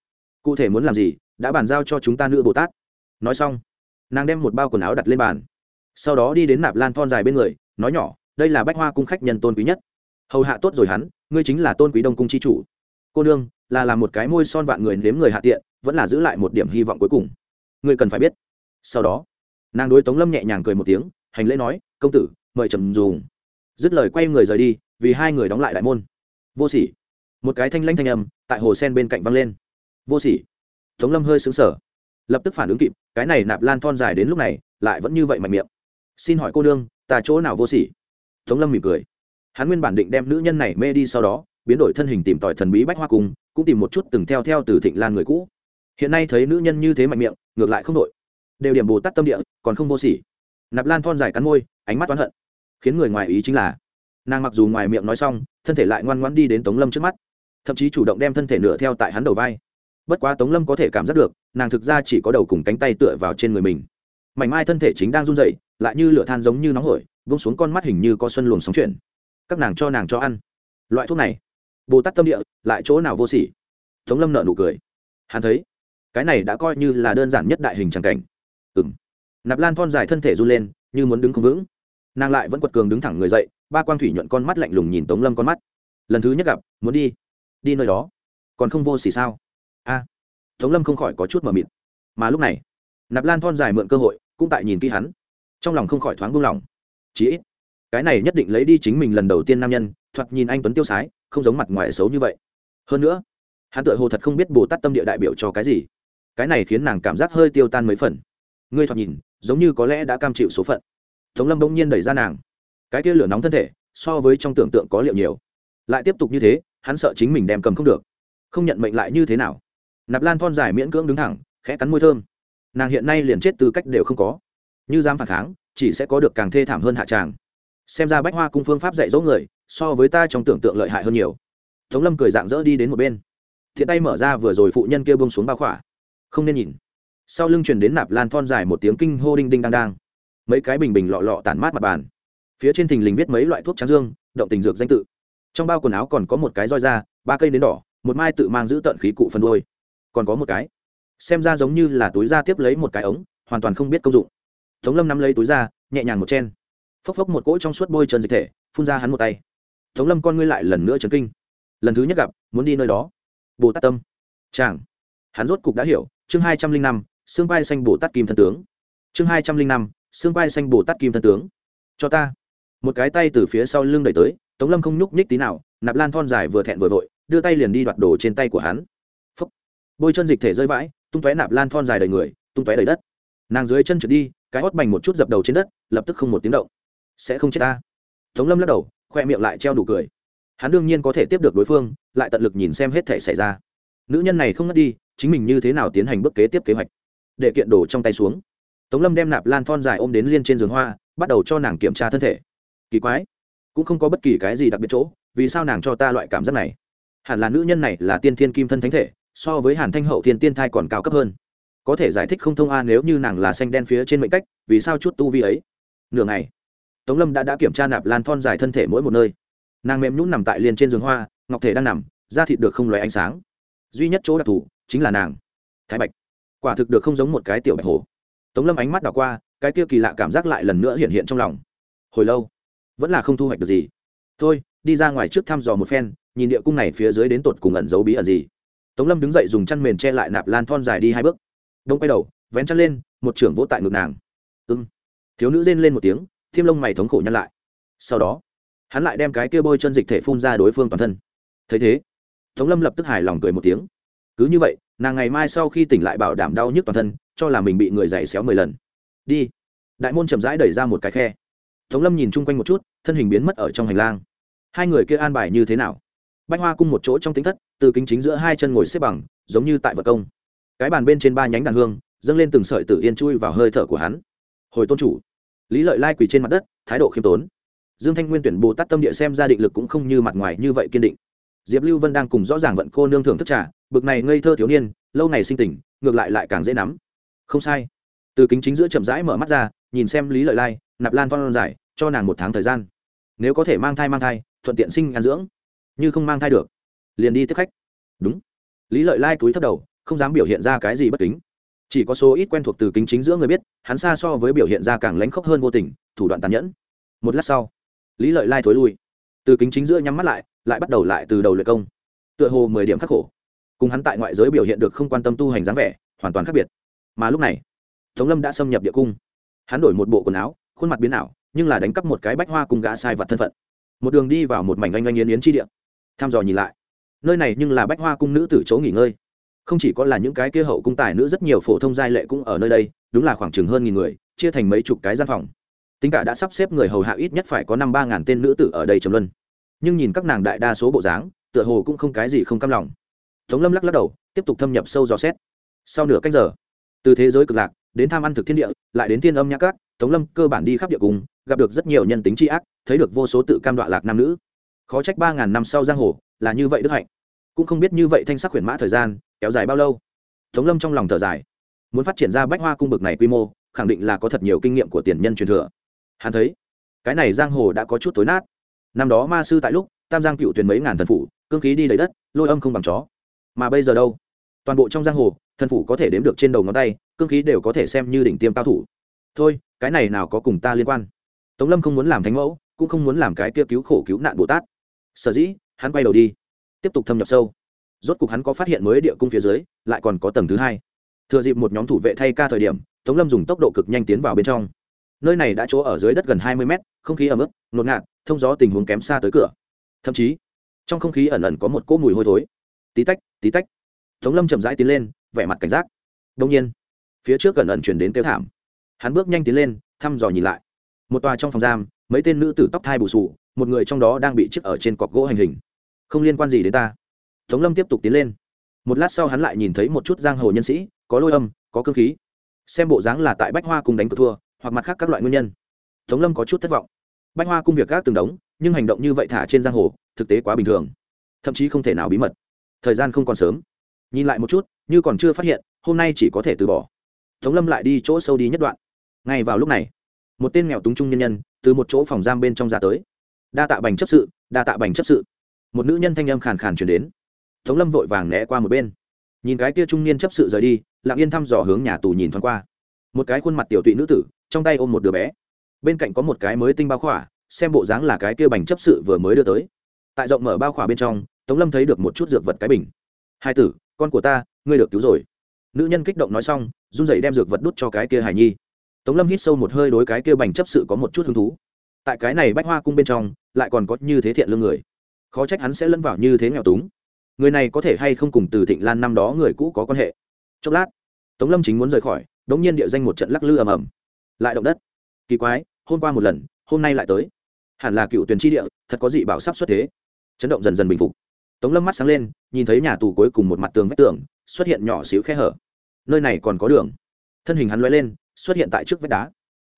Cụ thể muốn làm gì, đã bàn giao cho chúng ta nữ bồ tát. Nói xong, nàng đem một bao quần áo đặt lên bàn. Sau đó đi đến nạp lan thon dài bên người, nói nhỏ, đây là bách hoa cung khách nhân tôn quý nhất hầu hạ tốt rồi hắn, ngươi chính là tôn quý đông cung c h i chủ. Cô nương, là làm một cái môi son vạn người nếm người hạ tiện, vẫn là giữ lại một điểm hy vọng cuối cùng. Ngươi cần phải biết. Sau đó, nàng đối tống lâm nhẹ nhàng cười một tiếng, hành lễ nói, công tử, mời trầm dùng. Dứt lời quay người rời đi, vì hai người đóng lại đại môn. Vô sỉ. Một cái thanh lanh thanh âm tại hồ sen bên cạnh văng lên. Vô sỉ. Tống lâm hơi xứng sở lập tức phản ứng kịp, cái này nạp lan thon dài đến lúc này, lại vẫn như vậy mạnh miệng. Xin hỏi cô nương, ta chỗ nào vô sỉ? Tống lâm mỉm cười hắn nguyên bản định đem nữ nhân này mê đi sau đó, biến đổi thân hình tìm tòi thần bí bách hoa cung, cũng tìm một chút từng theo theo từ thịnh lan người cũ. Hiện nay thấy nữ nhân như thế mạnh miệng, ngược lại không đội đều điểm bồ tát tâm địa, còn không vô sỉ. Nạp lan thon dài cắn môi, ánh mắt oán hận. Khiến người ngoài ý chính là, nàng mặc dù ngoài miệng nói xong, thân thể lại ngoan ngoan đi đến tống lâm trước mắt. Thậm chí chủ động đem thân thể nửa theo tại hắn đầu vai. Bất quá tống lâm có thể cảm giác được, nàng thực ra chỉ có đầu cùng cánh tay tựa vào trên người mình. Mảnh mai thân thể chính đang run dậy lại như lửa than giống như nóng hổi vung xuống con mắt hình như có xuân luồng sóng chuyển các nàng cho nàng cho ăn. Loại thuốc này, bồ tát tâm địa lại chỗ nào vô sỉ? Tống lâm nợ nụ cười. Hắn thấy, cái này đã coi như là đơn giản nhất đại hình tràng cảnh. Ừ m nạp lan thon dài thân thể run lên, như muốn đứng không vững. Nàng lại vẫn quật cường đứng thẳng người dậy, ba quang thủy nhuận con mắt lạnh lùng nhìn tống lâm con mắt. Lần thứ nhất gặp, muốn đi đi nơi đó. Còn không vô xỉ sao? A. Tống lâm không khỏi có chút mờ mịt. Mà lúc này, nạp lan thon dài mượn cơ hội, cũng tại nhìn kỹ hắn. Trong lòng không khỏi thoáng buông lỏng. Chí ít cái này nhất định lấy đi chính mình lần đầu tiên nam nhân, thoạt nhìn anh tuấn tiêu sái, không giống mặt ngoài xấu như vậy. Hơn nữa, hắn tự hồ thật không biết bồ tát tâm địa đại biểu cho cái gì. Cái này khiến nàng cảm giác hơi tiêu tan mấy phần. Ngươi thoạt nhìn, giống như có lẽ đã cam chịu số phận. Tống lâm bỗng nhiên đẩy ra nàng. Cái tia lửa nóng thân thể, so với trong tưởng tượng có liệu nhiều. Lại tiếp tục như thế, hắn sợ chính mình đem cầm không được. Không nhận mệnh lại như thế nào? Nạp lan thon dài miễn cưỡng đứng thẳng, khẽ cắn môi thơm. Nàng hiện nay liền chết tư cách đều không có. Như dám phản kháng, chỉ sẽ có được càng thê thảm hơn hạ tràng xem ra bách hoa cung phương pháp dạy dỗ người so với ta trong tưởng tượng lợi hại hơn nhiều tống lâm cười dạng dỡ đi đến một bên thiện tay mở ra vừa rồi phụ nhân kia bông xuống bao khỏa không nên nhìn sau lưng truyền đến nạp lan thon dài một tiếng kinh hô đinh đinh đang đang mấy cái bình bình lọ lọ tản mát mặt bàn phía trên thình lình viết mấy loại thuốc trắng dương động tình dược danh tự trong bao quần áo còn có một cái roi da ba cây nến đỏ một mai tự mang giữ tận khí cụ phân đôi còn có một cái xem ra giống như là túi da tiếp lấy một cái ống hoàn toàn không biết công dụng tống lâm nắm lấy túi da nhẹ nhàng một chen phốc phốc một cỗ trong suốt bôi trần dịch thể, phun ra hắn một tay. Tống lâm con ngươi lại lần nữa chấn kinh. Lần thứ nhất gặp, muốn đi nơi đó. Bồ tát tâm. Chàng. Hắn rốt cục đã hiểu, chương hai trăm linh năm xương vai xanh bồ tát kim thân tướng. Chương hai trăm linh năm xương vai xanh bồ tát kim thân tướng. Cho ta. Một cái tay từ phía sau lưng đẩy tới, tống lâm không nhúc nhích tí nào, nạp lan thon dài vừa thẹn vừa vội, đưa tay liền đi đoạt đồ trên tay của hắn. Phấp bôi chân dịch thể rơi vãi, tung tóe nạp lan thon dài đầy người, tung tóe đầy đất. Nàng dưới chân trượt đi, cái hót bành một chút dập đầu trên đất, lập tức không một tiếng động sẽ không chết ta. Tống lâm lắc đầu, khoe miệng lại treo đủ cười. Hắn đương nhiên có thể tiếp được đối phương, lại tận lực nhìn xem hết thể xảy ra. Nữ nhân này không ngất đi, chính mình như thế nào tiến hành bước kế tiếp kế hoạch? Để kiện đổ trong tay xuống. Tống lâm đem nạp lan thon dài ôm đến liên trên giường hoa, bắt đầu cho nàng kiểm tra thân thể. Kỳ quái, cũng không có bất kỳ cái gì đặc biệt chỗ, vì sao nàng cho ta loại cảm giác này? Hẳn là nữ nhân này là tiên thiên kim thân thánh thể, so với hàn thanh hậu thiên tiên thai còn cao cấp hơn. Có thể giải thích không thông a, nếu như nàng là xanh đen phía trên mệnh cách, vì sao chút tu vi ấy? Nửa ngày tống lâm đã đã kiểm tra nạp lan thon dài thân thể mỗi một nơi. Nàng mềm nhún nằm tại liền trên giường hoa, ngọc thể đang nằm, da thịt được không loài ánh sáng. Duy nhất chỗ đặc thù chính là nàng. Thái bạch. Quả thực được không giống một cái tiểu bạch hổ. tống lâm ánh mắt đảo qua, cái kia kỳ lạ cảm giác lại lần nữa hiện hiện trong lòng. Hồi lâu, vẫn là không thu hoạch được gì. Thôi, đi ra ngoài trước thăm dò một phen, nhìn địa cung này phía dưới đến tột cùng ẩn giấu bí ẩn gì. Tống lâm đứng dậy dùng chăn mền che lại nạp lan thon dài đi hai bước. Đông quay đầu, vén chăn lên, một trưởng vỗ tại ngực nàng. Ưng thiếu nữ rên lên một tiếng thiêm lông mày thống khổ nhăn lại. Sau đó, hắn lại đem cái kia bôi chân dịch thể phun ra đối phương toàn thân. Thấy thế, tống lâm lập tức hài lòng cười một tiếng. Cứ như vậy, nàng ngày mai sau khi tỉnh lại bảo đảm đau nhức toàn thân, cho là mình bị người giày xéo mười lần. Đi. Đại môn chậm rãi đẩy ra một cái khe. Tống lâm nhìn chung quanh một chút, thân hình biến mất ở trong hành lang. Hai người kia an bài như thế nào? Bách hoa cung một chỗ trong tính thất, từ kính chính giữa hai chân ngồi xếp bằng, giống như tại vật công. Cái bàn bên trên ba nhánh đàn hương, dâng lên từng sợi tử yên chui vào hơi thở của hắn. Hồi tôn chủ lý lợi lai quỳ trên mặt đất, thái độ khiêm tốn. Dương thanh nguyên tuyển bồ tát tâm địa xem ra định lực cũng không như mặt ngoài như vậy kiên định. Diệp lưu vân đang cùng rõ ràng vận cô nương thưởng thức trà, bực này ngây thơ thiếu niên, lâu ngày sinh tình, ngược lại lại càng dễ nắm. Không sai. Từ kính chính giữa chậm rãi mở mắt ra, nhìn xem lý lợi lai, nạp lan phong dài cho nàng một tháng thời gian. Nếu có thể mang thai mang thai, thuận tiện sinh ăn dưỡng. Như không mang thai được, liền đi tiếp khách. Đúng. Lý lợi lai túi thấp đầu, không dám biểu hiện ra cái gì bất kính chỉ có số ít quen thuộc từ kính chính giữa người biết, hắn xa so với biểu hiện ra càng lánh khóc hơn vô tình, thủ đoạn tàn nhẫn. Một lát sau, lý lợi lai thối lui. Từ kính chính giữa nhắm mắt lại lại bắt đầu lại từ đầu luyện công. Tựa hồ mười điểm khắc khổ. Cùng hắn tại ngoại giới biểu hiện được không quan tâm tu hành dáng vẻ, hoàn toàn khác biệt. Mà lúc này, tống lâm đã xâm nhập địa cung. Hắn đổi một bộ quần áo, khuôn mặt biến ảo, nhưng là đánh cắp một cái bách hoa cùng gã sai vật thân phận. Một đường đi vào một mảnh oanh oanh yến yến chi địa. Thăm dò nhìn lại. Nơi này nhưng là bách hoa cung nữ tử chỗ nghỉ ngơi không chỉ có là những cái kia hậu cung tài nữ rất nhiều phổ thông giai lệ cũng ở nơi đây, đúng là khoảng chừng hơn nghìn người, chia thành mấy chục cái gian phòng. Tính cả đã sắp xếp người hầu hạ ít nhất phải có năm ba ngàn tên nữ tử ở đây trầm luân. Nhưng nhìn các nàng đại đa số bộ dáng, tựa hồ cũng không cái gì không cam lòng. Tống lâm lắc lắc đầu, tiếp tục thâm nhập sâu dò xét. Sau nửa cách giờ, từ thế giới cực lạc, đến tham ăn thực thiên địa, lại đến thiên âm nhã cát, tống lâm cơ bản đi khắp địa cung, gặp được rất nhiều nhân tính tri ác, thấy được vô số tự cam đoạ lạc nam nữ. Khó trách ba ngàn năm sau giang hồ là như vậy đức hạnh cũng không biết như vậy thanh sắc huyền mã thời gian kéo dài bao lâu. Tống lâm trong lòng thở dài. Muốn phát triển ra bách hoa cung bực này quy mô, khẳng định là có thật nhiều kinh nghiệm của tiền nhân truyền thừa. Hắn thấy, cái này giang hồ đã có chút tối nát. Năm đó ma sư tại lúc, tam giang cựu tuyển mấy ngàn thần phủ, cương khí đi đầy đất, lôi âm không bằng chó. Mà bây giờ đâu? Toàn bộ trong giang hồ, thần phủ có thể đếm được trên đầu ngón tay, cương khí đều có thể xem như đỉnh tiêm cao thủ. Thôi, cái này nào có cùng ta liên quan. Tống lâm không muốn làm thánh mẫu, cũng không muốn làm cái kia cứu khổ cứu nạn bồ tát. Sở dĩ, hắn quay đầu đi tiếp tục thâm nhập sâu. Rốt cục hắn có phát hiện mới địa cung phía dưới, lại còn có tầng thứ hai. Thừa dịp một nhóm thủ vệ thay ca thời điểm, tống lâm dùng tốc độ cực nhanh tiến vào bên trong. Nơi này đã chỗ ở dưới đất gần hai mươi mét, không khí ẩm ướt, ngột ngạt, thông gió tình huống kém xa tới cửa. Thậm chí, trong không khí ẩn ẩn có một cỗ mùi hôi thối. Tí tách tí tách. Tống lâm chậm rãi tiến lên, vẻ mặt cảnh giác. Đông nhiên, phía trước ẩn ẩn chuyển đến tiêu thảm. Hắn bước nhanh tiến lên, thăm dò nhìn lại. Một tòa trong phòng giam, mấy tên nữ tử tóc thai bù sù, một người trong đó đang bị chiếc ở trên cọc gỗ hành hình không liên quan gì đến ta. Tống lâm tiếp tục tiến lên. Một lát sau hắn lại nhìn thấy một chút giang hồ nhân sĩ, có lôi âm, có cơ khí. Xem bộ dáng là tại bách hoa cùng đánh cược thua, hoặc mặt khác các loại nguyên nhân. Tống lâm có chút thất vọng. Bách hoa cung việc gác từng đống, nhưng hành động như vậy thả trên giang hồ, thực tế quá bình thường. Thậm chí không thể nào bí mật. Thời gian không còn sớm. Nhìn lại một chút, như còn chưa phát hiện, hôm nay chỉ có thể từ bỏ. Tống lâm lại đi chỗ sâu đi nhất đoạn. Ngay vào lúc này, một tên nghèo túng trung nhân nhân, từ một chỗ phòng giam bên trong ra tới. Đa tạ bành chấp sự, đa tạ bành chấp sự một nữ nhân thanh âm khàn khàn chuyển đến. Tống lâm vội vàng né qua một bên. Nhìn cái kia trung niên chấp sự rời đi, lặng yên thăm dò hướng nhà tù nhìn thoáng qua. Một cái khuôn mặt tiểu tụy nữ tử, trong tay ôm một đứa bé. Bên cạnh có một cái mới tinh bao khỏa, xem bộ dáng là cái kia bành chấp sự vừa mới đưa tới. Tại rộng mở bao khỏa bên trong, tống lâm thấy được một chút dược vật cái bình. Hai tử, con của ta, ngươi được cứu rồi. Nữ nhân kích động nói xong, run dậy đem dược vật đút cho cái kia hải nhi. Tống lâm hít sâu một hơi đối cái kia bành chấp sự có một chút hứng thú. Tại cái này bách hoa cung bên trong, lại còn có như thế thiện lương người khó trách hắn sẽ lẫn vào như thế nghèo túng. Người này có thể hay không cùng từ thịnh lan năm đó người cũ có quan hệ? Chốc lát, tống lâm chính muốn rời khỏi đ ố n g nhiên địa danh một trận lắc lư ầm ầm. Lại động đất. Kỳ quái, hôm qua một lần, hôm nay lại tới. Hẳn là cựu tuyển tri địa, thật có dị bảo sắp xuất thế. Chấn động dần dần bình phục. Tống lâm mắt sáng lên, nhìn thấy nhà tù cuối cùng một mặt tường vách tường, xuất hiện nhỏ xíu khe hở. Nơi này còn có đường. Thân hình hắn loay lên, xuất hiện tại trước vách đá.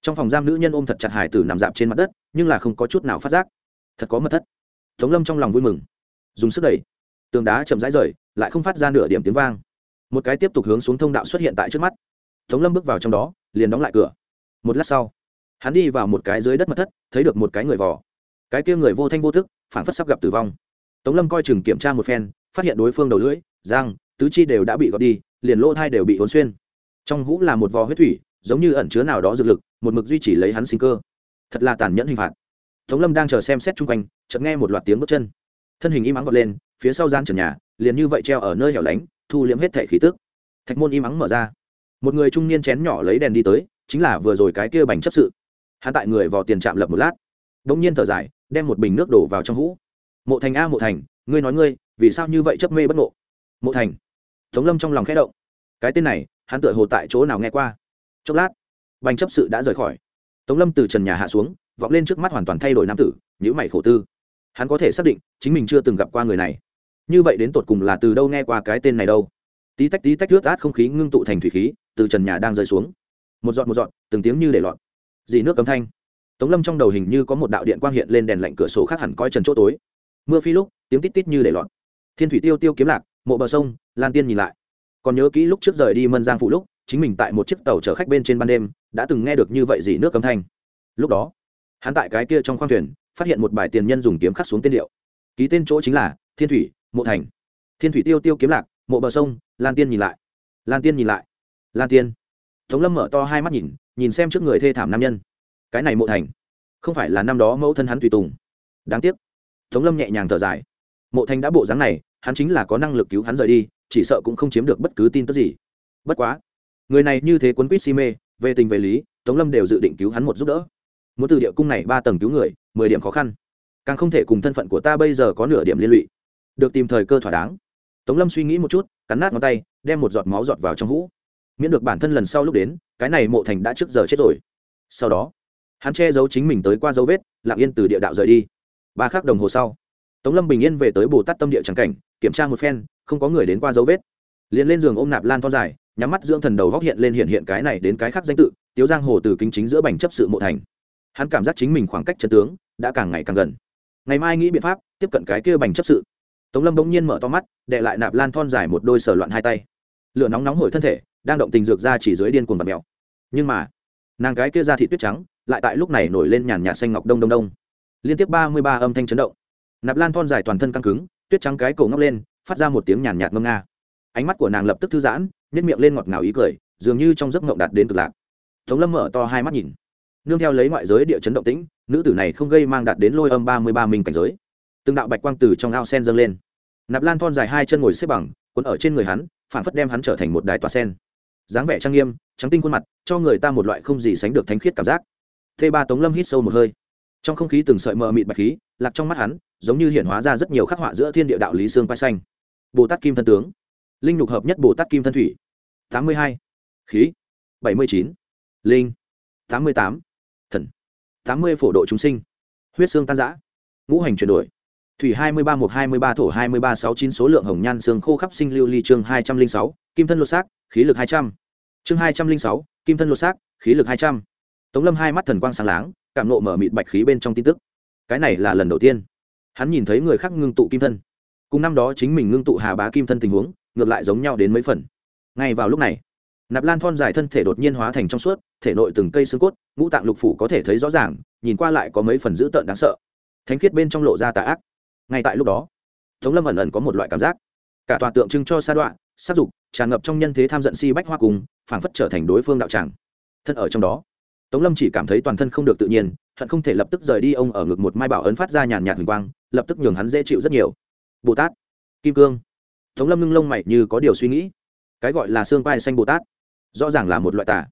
Trong phòng giam nữ nhân ôm thật chặt hải tử nằm dạp trên mặt đất, nhưng là không có chút nào phát giác. Thật có mật thất tống lâm trong lòng vui mừng. Dùng sức đẩy. Tường đá chậm rãi rời, lại không phát ra nửa điểm tiếng vang. Một cái tiếp tục hướng xuống thông đạo xuất hiện tại trước mắt. Tống lâm bước vào trong đó, liền đóng lại cửa. Một lát sau, hắn đi vào một cái dưới đất mật thất, thấy được một cái người vò. Cái kia người vô thanh vô thức, phản phất sắp gặp tử vong. Tống lâm coi chừng kiểm tra một phen, phát hiện đối phương đầu lưỡi giang tứ chi đều đã bị gọt đi, liền lỗ thai đều bị hốn xuyên. Trong hũ là một vò huyết thủy, giống như ẩn chứa nào đó dược lực, một mực duy trì lấy hắn sinh cơ. Thật là tàn nhẫn hình phạt tống lâm đang chờ xem xét chung quanh, chợt nghe một loạt tiếng bước chân. Thân hình im ắng vọt lên, phía sau gian trần nhà, liền như vậy treo ở nơi hẻo lánh, thu liễm hết thẻ khí tức. Thạch môn im ắng mở ra. Một người trung niên chén nhỏ lấy đèn đi tới, chính là vừa rồi cái kia bành chấp sự. Hắn tại người vào tiền trạm lập một lát. Bỗng nhiên thở dài, đem một bình nước đổ vào trong hũ. Mộ thành a, mộ thành, ngươi nói ngươi, vì sao như vậy chấp mê bất ngộ? Mộ thành. Tống lâm trong lòng khẽ động. Cái tên này, hắn tựa hồ tại chỗ nào nghe qua. Chốc lát, bành chấp sự đã rời khỏi. Tống lâm từ trần nhà hạ xuống vọng lên trước mắt hoàn toàn thay đổi nam tử nhữ mày khổ tư. Hắn có thể xác định, chính mình chưa từng gặp qua người này. Như vậy đến tột cùng là từ đâu nghe qua cái tên này đâu? Tí tách tí tách ướt át không khí ngưng tụ thành thủy khí, từ trần nhà đang rơi xuống. Một giọt một giọt, từng tiếng như để lọt. Dì nước cấm thanh. Tống lâm trong đầu hình như có một đạo điện quang hiện lên đèn lạnh cửa sổ khác hẳn coi trần chỗ tối. Mưa phi lúc, tiếng tít tít như để lọt. Thiên thủy tiêu tiêu kiếm lạc, mộ bờ sông, lan tiên nhìn lại. Còn nhớ kỹ lúc trước rời đi mân giang phụ lúc, chính mình tại một chiếc tàu chở khách bên trên ban đêm, đã từng nghe được như vậy dì nước cấm thanh. Lúc đó hắn tại cái kia trong khoang thuyền, phát hiện một bài tiền nhân dùng kiếm khắc xuống tên điệu. Ký tên chỗ chính là thiên thủy, mộ thành. Thiên thủy tiêu tiêu kiếm lạc, mộ bờ sông, lan tiên nhìn lại. Lan tiên nhìn lại. Lan tiên. Tống lâm mở to hai mắt nhìn nhìn xem trước người thê thảm nam nhân. Cái này mộ thành, không phải là năm đó mẫu thân hắn tùy tùng. Đáng tiếc. Tống lâm nhẹ nhàng thở dài. Mộ thành đã bộ dáng này, hắn chính là có năng lực cứu hắn rời đi, chỉ sợ cũng không chiếm được bất cứ tin tức gì. Bất quá, người này như thế quấn quýt si mê, về tình về lý, tống lâm đều dự định cứu hắn một giúp đỡ muốn từ địa cung này ba tầng cứu người, mười điểm khó khăn. Càng không thể cùng thân phận của ta bây giờ có nửa điểm liên lụy. Được tìm thời cơ thỏa đáng. Tống lâm suy nghĩ một chút, cắn nát ngón tay, đem một giọt máu giọt vào trong hũ. Miễn được bản thân lần sau lúc đến, cái này mộ thành đã trước giờ chết rồi. Sau đó, hắn che giấu chính mình tới qua dấu vết, lặng yên từ địa đạo rời đi. Ba khắc đồng hồ sau, tống lâm bình yên về tới bồ tát tâm địa trắng cảnh, kiểm tra một phen, không có người đến qua dấu vết. Liền lên giường ôm nạp lan thon dài, nhắm mắt dưỡng thần đầu góc hiện lên hiện hiện cái này đến cái khác danh tự, tiếu giang hồ từ kính chính giữa bành chấp sự mộ thành hắn cảm giác chính mình khoảng cách chân tướng đã càng ngày càng gần. Ngày mai nghĩ biện pháp tiếp cận cái kia bành chấp sự. Tống lâm bỗng nhiên mở to mắt, đệ lại nạp lan thon dài một đôi sở loạn hai tay. Lửa nóng nóng hổi thân thể, đang động tình dược ra chỉ dưới điên cuồng và mèo. Nhưng mà, nàng cái kia ra thị tuyết trắng lại tại lúc này nổi lên nhàn nhạt xanh ngọc đông đông đông. Liên tiếp ba mươi ba âm thanh chấn động. Nạp lan thon dài toàn thân căng cứng, tuyết trắng cái cổ ngóc lên, phát ra một tiếng nhàn nhạt ngâm nga. Ánh mắt của nàng lập tức thư giãn nhét miệng lên ngọt ngào ý cười, dường như trong giấc ngộng đạt đến cực lạc. Tống lâm mở to hai mắt nhìn nương theo lấy ngoại giới địa chấn động tĩnh, nữ tử này không gây mang đạt đến lôi âm ba mươi ba minh cảnh giới. Từng đạo bạch quang từ trong ao sen dâng lên. Nạp lan thon dài hai chân ngồi xếp bằng quấn ở trên người hắn, phản phất đem hắn trở thành một đài tòa sen. Dáng vẻ trang nghiêm, trắng tinh khuôn mặt, cho người ta một loại không gì sánh được thánh khiết cảm giác. T ba tống lâm hít sâu một hơi. Trong không khí từng sợi mờ mịt bạch khí, lạc trong mắt hắn, giống như hiện hóa ra rất nhiều khắc họa giữa thiên địa đạo lý xương quay xanh. Bồ tát kim thân tướng. Linh nhục hợp nhất bồ tát kim thân thủy. Tám mươi hai. Khí. Bảy mươi chín. Linh. Tám mươi tám tám mươi phổ độ chúng sinh. Huyết xương tan giã ngũ hành chuyển đổi. Thủy hai mươi ba một hai mươi ba thổ hai mươi ba sáu chín số lượng hồng nhan xương khô khắp sinh lưu ly chương hai trăm linh sáu, kim thân lột xác, khí lực hai trăm. Chương hai trăm linh sáu, kim thân lột xác, khí lực hai trăm. Tống lâm hai mắt thần quang sáng láng, cảm nộ mở mịt bạch khí bên trong tin tức. Cái này là lần đầu tiên. Hắn nhìn thấy người khác ngưng tụ kim thân. Cùng năm đó chính mình ngưng tụ hà bá kim thân tình huống, ngược lại giống nhau đến mấy phần. Ngay vào lúc này nạp lan thon dài thân thể đột nhiên hóa thành trong suốt, thể nội từng cây xương cốt, ngũ tạng lục phủ có thể thấy rõ ràng, nhìn qua lại có mấy phần dữ tợn đáng sợ. Thánh khiết bên trong lộ ra tà ác. Ngay tại lúc đó, tống lâm ẩn ẩn có một loại cảm giác. Cả tòa tượng trưng cho sa đoạn sát dục, tràn ngập trong nhân thế tham giận si bách hoa cùng, phảng phất trở thành đối phương đạo tràng. Thân ở trong đó, tống lâm chỉ cảm thấy toàn thân không được tự nhiên, hận không thể lập tức rời đi ông ở ngực một mai bảo ấn phát ra nhàn nhạt huỳnh quang, lập tức nhường hắn dễ chịu rất nhiều. Bồ tát, kim cương. Tống lâm ngưng lông mày như có điều suy nghĩ. Cái gọi là xương vai xanh bồ tát rõ ràng là một loại tà.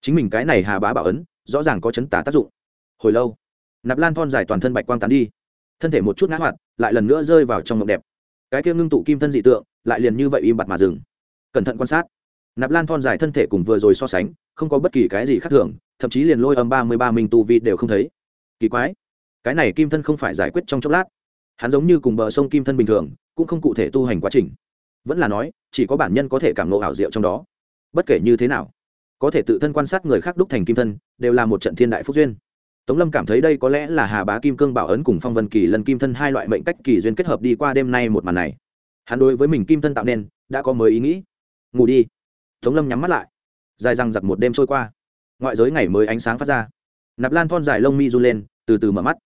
Chính mình cái này hà bá bảo ấn, rõ ràng có chấn tà tác dụng. Hồi lâu, nạp lan thon dài toàn thân bạch quang tán đi. Thân thể một chút ngã hoạt, lại lần nữa rơi vào trong mộng đẹp. Cái kia ngưng tụ kim thân dị tượng, lại liền như vậy im bặt mà dừng. Cẩn thận quan sát. Nạp lan thon dài thân thể cùng vừa rồi so sánh, không có bất kỳ cái gì khác thường, thậm chí liền lôi âm ba mươi ba minh tu vi đều không thấy. Kỳ quái, cái này kim thân không phải giải quyết trong chốc lát. Hắn giống như cùng bờ sông kim thân bình thường, cũng không cụ thể tu hành quá trình. Vẫn là nói, chỉ có bản nhân có thể cảm nộ ảo diệu trong đó bất kể như thế nào, có thể tự thân quan sát người khác đúc thành kim thân, đều là một trận thiên đại phúc duyên. Tống lâm cảm thấy đây có lẽ là hà bá kim cương bảo ấn cùng phong vân kỳ lần kim thân hai loại mệnh cách kỳ duyên kết hợp đi qua đêm nay một màn này. Hắn đối với mình kim thân tạo nên, đã có mới ý nghĩ. Ngủ đi. Tống lâm nhắm mắt lại. Dài răng giặc một đêm trôi qua. Ngoại giới ngày mới ánh sáng phát ra. Nạp lan thon dài lông mi run lên, từ từ mở mắt.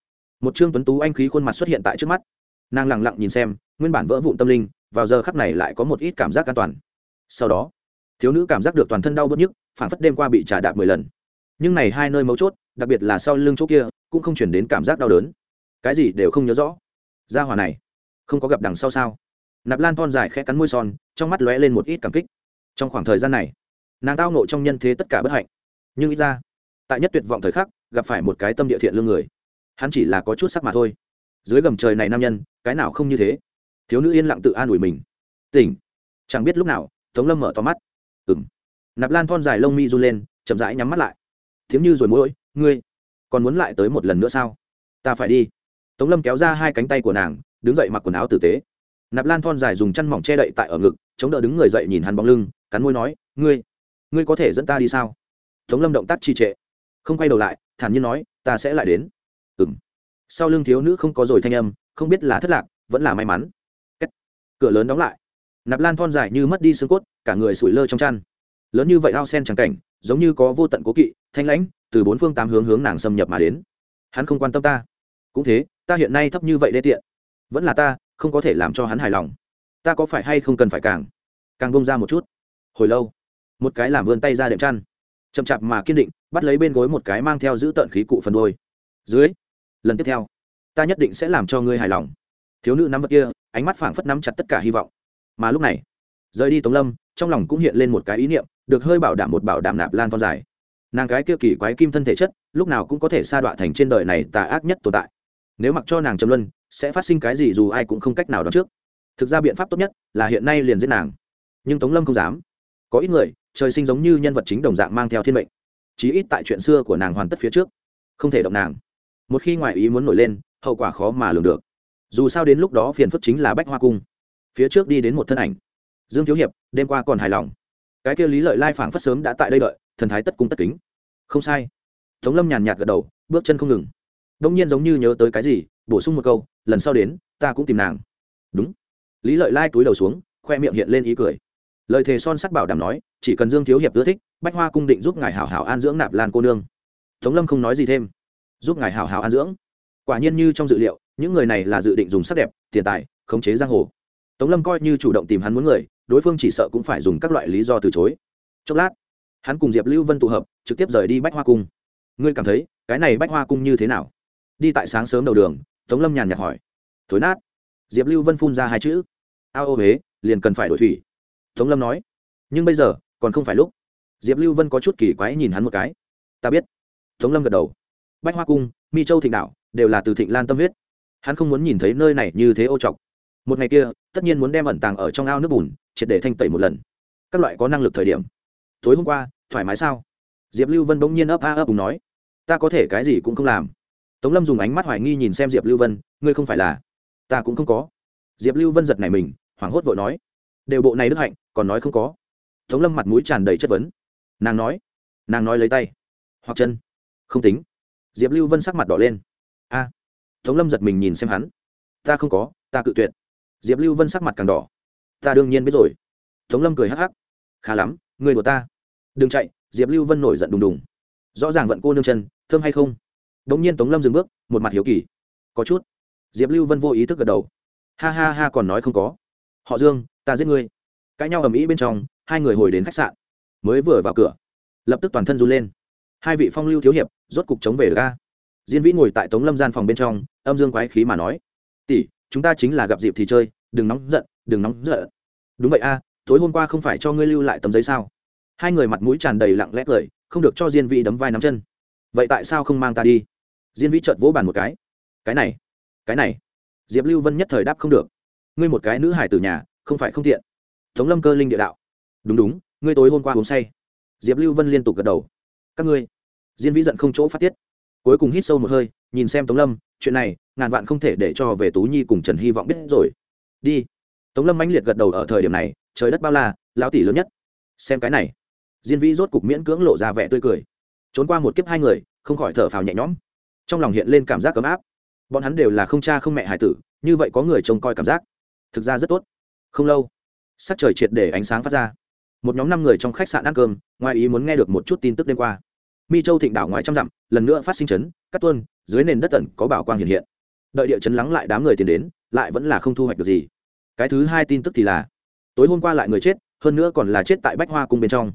Một trương tuấn tú anh khí khuôn mặt xuất hiện tại trước mắt. Nàng lẳng lặng nhìn xem, nguyên bản vỡ vụn tâm linh, vào giờ khắc này lại có một ít cảm giác an toàn. Sau đó thiếu nữ cảm giác được toàn thân đau bớt nhức phản phất đêm qua bị trả đạp mười lần. Nhưng này hai nơi mấu chốt, đặc biệt là sau lưng chỗ kia, cũng không chuyển đến cảm giác đau đớn. Cái gì đều không nhớ rõ. Gia hòa này, không có gặp đằng sau sao? Nạp lan thon dài khẽ cắn môi son, trong mắt lóe lên một ít cảm kích. Trong khoảng thời gian này, nàng tao nộ trong nhân thế tất cả bất hạnh. Nhưng ít ra, tại nhất tuyệt vọng thời khắc, gặp phải một cái tâm địa thiện lương người. Hắn chỉ là có chút sắc mà thôi. Dưới gầm trời này nam nhân, cái nào không như thế? Thiếu nữ yên lặng tự an ủi mình. Tỉnh. Chẳng biết lúc nào, tống lâm mở to mắt ừng nạp lan thon dài lông mi run lên, chậm rãi nhắm mắt lại. Tiếng như rồi mỗi ngươi còn muốn lại tới một lần nữa sao? Ta phải đi. Tống lâm kéo ra hai cánh tay của nàng, đứng dậy mặc quần áo tử tế. Nạp lan thon dài dùng chăn mỏng che đậy tại ở ngực, chống đỡ đứng người dậy nhìn hắn bóng lưng, cắn môi nói, ngươi ngươi có thể dẫn ta đi sao? Tống lâm động tác trì trệ. Không quay đầu lại, thản nhiên nói, ta sẽ lại đến. Ừng sau lưng thiếu nữ không có rồi thanh âm, không biết là thất lạc, vẫn là may mắn. Kết. cửa lớn đóng lại. Nạp lan thon dài như mất đi xương cốt cả người sủi lơ trong chăn. Lớn như vậy ao sen trắng cảnh, giống như có vô tận cố kỵ, thanh lãnh, từ bốn phương tám hướng hướng nàng xâm nhập mà đến. Hắn không quan tâm ta. Cũng thế, ta hiện nay thấp như vậy đê tiện. Vẫn là ta, không có thể làm cho hắn hài lòng. Ta có phải hay không cần phải càng? Càng bông ra một chút. Hồi lâu, một cái làm vươn tay ra đệm chăn. Chậm chạp mà kiên định, bắt lấy bên gối một cái mang theo giữ tợn khí cụ phần đôi dưới, lần tiếp theo, ta nhất định sẽ làm cho ngươi hài lòng. Thiếu nữ nắm vật kia, ánh mắt phảng phất nắm chặt tất cả hy vọng. Mà lúc này, rời đi tống lâm trong lòng cũng hiện lên một cái ý niệm, được hơi bảo đảm một bảo đảm nạp lan con dài. Nàng cái kia kỳ quái kim thân thể chất, lúc nào cũng có thể sa đọa thành trên đời này tà ác nhất tồn tại. Nếu mặc cho nàng châm luân, sẽ phát sinh cái gì dù ai cũng không cách nào đoán trước. Thực ra biện pháp tốt nhất là hiện nay liền giết nàng. Nhưng tống lâm không dám. Có ít người, trời sinh giống như nhân vật chính đồng dạng mang theo thiên mệnh. Chí ít tại chuyện xưa của nàng hoàn tất phía trước, không thể động nàng. Một khi ngoại ý muốn nổi lên, hậu quả khó mà lường được. Dù sao đến lúc đó phiền phức chính là bách hoa cung. Phía trước đi đến một thân ảnh dương thiếu hiệp, đêm qua còn hài lòng. Cái kia lý lợi lai phảng phất sớm đã tại đây đợi, thần thái tất cung tất kính. Không sai. Tống lâm nhàn nhạt gật đầu, bước chân không ngừng. Đông nhiên giống như nhớ tới cái gì, bổ sung một câu, lần sau đến, ta cũng tìm nàng. Đúng. Lý lợi lai túi đầu xuống, khoe miệng hiện lên ý cười. Lời thề son sắt bảo đảm nói, chỉ cần dương thiếu hiệp ưa thích, bách hoa cung định giúp ngài hảo hảo an dưỡng nạp lan cô nương. Tống lâm không nói gì thêm. Giúp ngài hảo hảo an dưỡng. Quả nhiên như trong dự liệu, những người này là dự định dùng sắc đẹp, tiền tài, khống chế giang hồ. Tống lâm coi như chủ động tìm hắn muốn người đối phương chỉ sợ cũng phải dùng các loại lý do từ chối. Chốc lát, hắn cùng diệp lưu vân tụ hợp, trực tiếp rời đi bách hoa cung. Ngươi cảm thấy, cái này bách hoa cung như thế nào? Đi tại sáng sớm đầu đường, tống lâm nhàn nhạt hỏi. Thối nát. Diệp lưu vân phun ra hai chữ. Ao ô huế liền cần phải đổi thủy. Tống lâm nói. Nhưng bây giờ, còn không phải lúc. Diệp lưu vân có chút kỳ quái nhìn hắn một cái. Ta biết. Tống lâm gật đầu. Bách hoa cung, mi châu thịnh đạo đều là từ thịnh lan tâm huyết. Hắn không muốn nhìn thấy nơi này như thế ô trọc. Một ngày kia, tất nhiên muốn đem ẩn tàng ở trong ao nước bùn triệt để thanh tẩy một lần. Các loại có năng lực thời điểm. Tối hôm qua, thoải mái sao? Diệp lưu vân bỗng nhiên ấp a ấp cùng nói, ta có thể cái gì cũng không làm. Tống lâm dùng ánh mắt hoài nghi nhìn xem diệp lưu vân, ngươi không phải là? Ta cũng không có. Diệp lưu vân giật này mình, hoảng hốt vội nói, đều bộ này đức hạnh, còn nói không có. Tống lâm mặt mũi tràn đầy chất vấn. Nàng nói nàng nói lấy tay. Hoặc chân. Không tính. Diệp lưu vân sắc mặt đỏ lên. A. Tống lâm giật mình nhìn xem hắn. Ta không có, ta cự tuyệt. Diệp lưu vân sắc mặt càng đỏ ta đương nhiên biết rồi. Tống lâm cười hắc hắc. Khá lắm, người của ta. Đừng chạy, diệp lưu vân nổi giận đùng đùng. Rõ ràng vận cô nương chân, thơm hay không? Đ ỗ n g nhiên tống lâm dừng bước, một mặt hiếu kỳ. Có chút. Diệp lưu vân vô ý thức gật đầu. Ha ha ha, còn nói không có. Họ dương, ta giết ngươi. Cãi nhau ầm ĩ bên trong, hai người hồi đến khách sạn. Mới vừa vào cửa, lập tức toàn thân run lên. Hai vị phong lưu thiếu hiệp, rốt cục chống về ga diên vĩ ngồi tại tống lâm gian phòng bên trong, âm dương quái khí mà nói. Tỷ, chúng ta chính là gặp dịp thì chơi, đừng nóng giận đừng nóng giận. Đúng vậy a, tối hôm qua không phải cho ngươi lưu lại tấm giấy sao? Hai người mặt mũi tràn đầy lặng lẽ cười, không được cho diên vĩ đấm vai nắm chân. Vậy tại sao không mang ta đi? Diên vĩ chợt vỗ bàn một cái. Cái này cái này. Diệp lưu vân nhất thời đáp không được. Ngươi một cái nữ hải từ nhà, không phải không tiện. Tống lâm cơ linh địa đạo. Đúng đúng, ngươi tối hôm qua uống say. Diệp lưu vân liên tục gật đầu. Các ngươi. Diên vĩ giận không chỗ phát tiết. Cuối cùng hít sâu một hơi, nhìn xem tống lâm, chuyện này, ngàn vạn không thể để cho về tú nhi cùng trần hy vọng biết rồi. Đi tống lâm mãnh liệt gật đầu ở thời điểm này, trời đất bao la, lão tỷ lớn nhất. Xem cái này. Diên vĩ rốt cục miễn cưỡng lộ ra vẻ tươi cười. Trốn qua một kiếp hai người, không khỏi thở phào nhẹ nhõm. Trong lòng hiện lên cảm giác ấm áp. Bọn hắn đều là không cha không mẹ hải tử, như vậy có người trông coi cảm giác. Thực ra rất tốt. Không lâu, sắc trời triệt để ánh sáng phát ra. Một nhóm năm người trong khách sạn ăn cơm, ngoài ý muốn nghe được một chút tin tức đêm qua. Mi châu thịnh đảo ngoài trăm dặm, lần nữa phát sinh chấn, cắt tuân dưới nền đất tận có bảo quang hiện hiện. Đợi địa chấn lắng lại đám người tiền đến, lại vẫn là không thu hoạch được gì cái thứ hai tin tức thì là, tối hôm qua lại người chết, hơn nữa còn là chết tại bách hoa cung bên trong.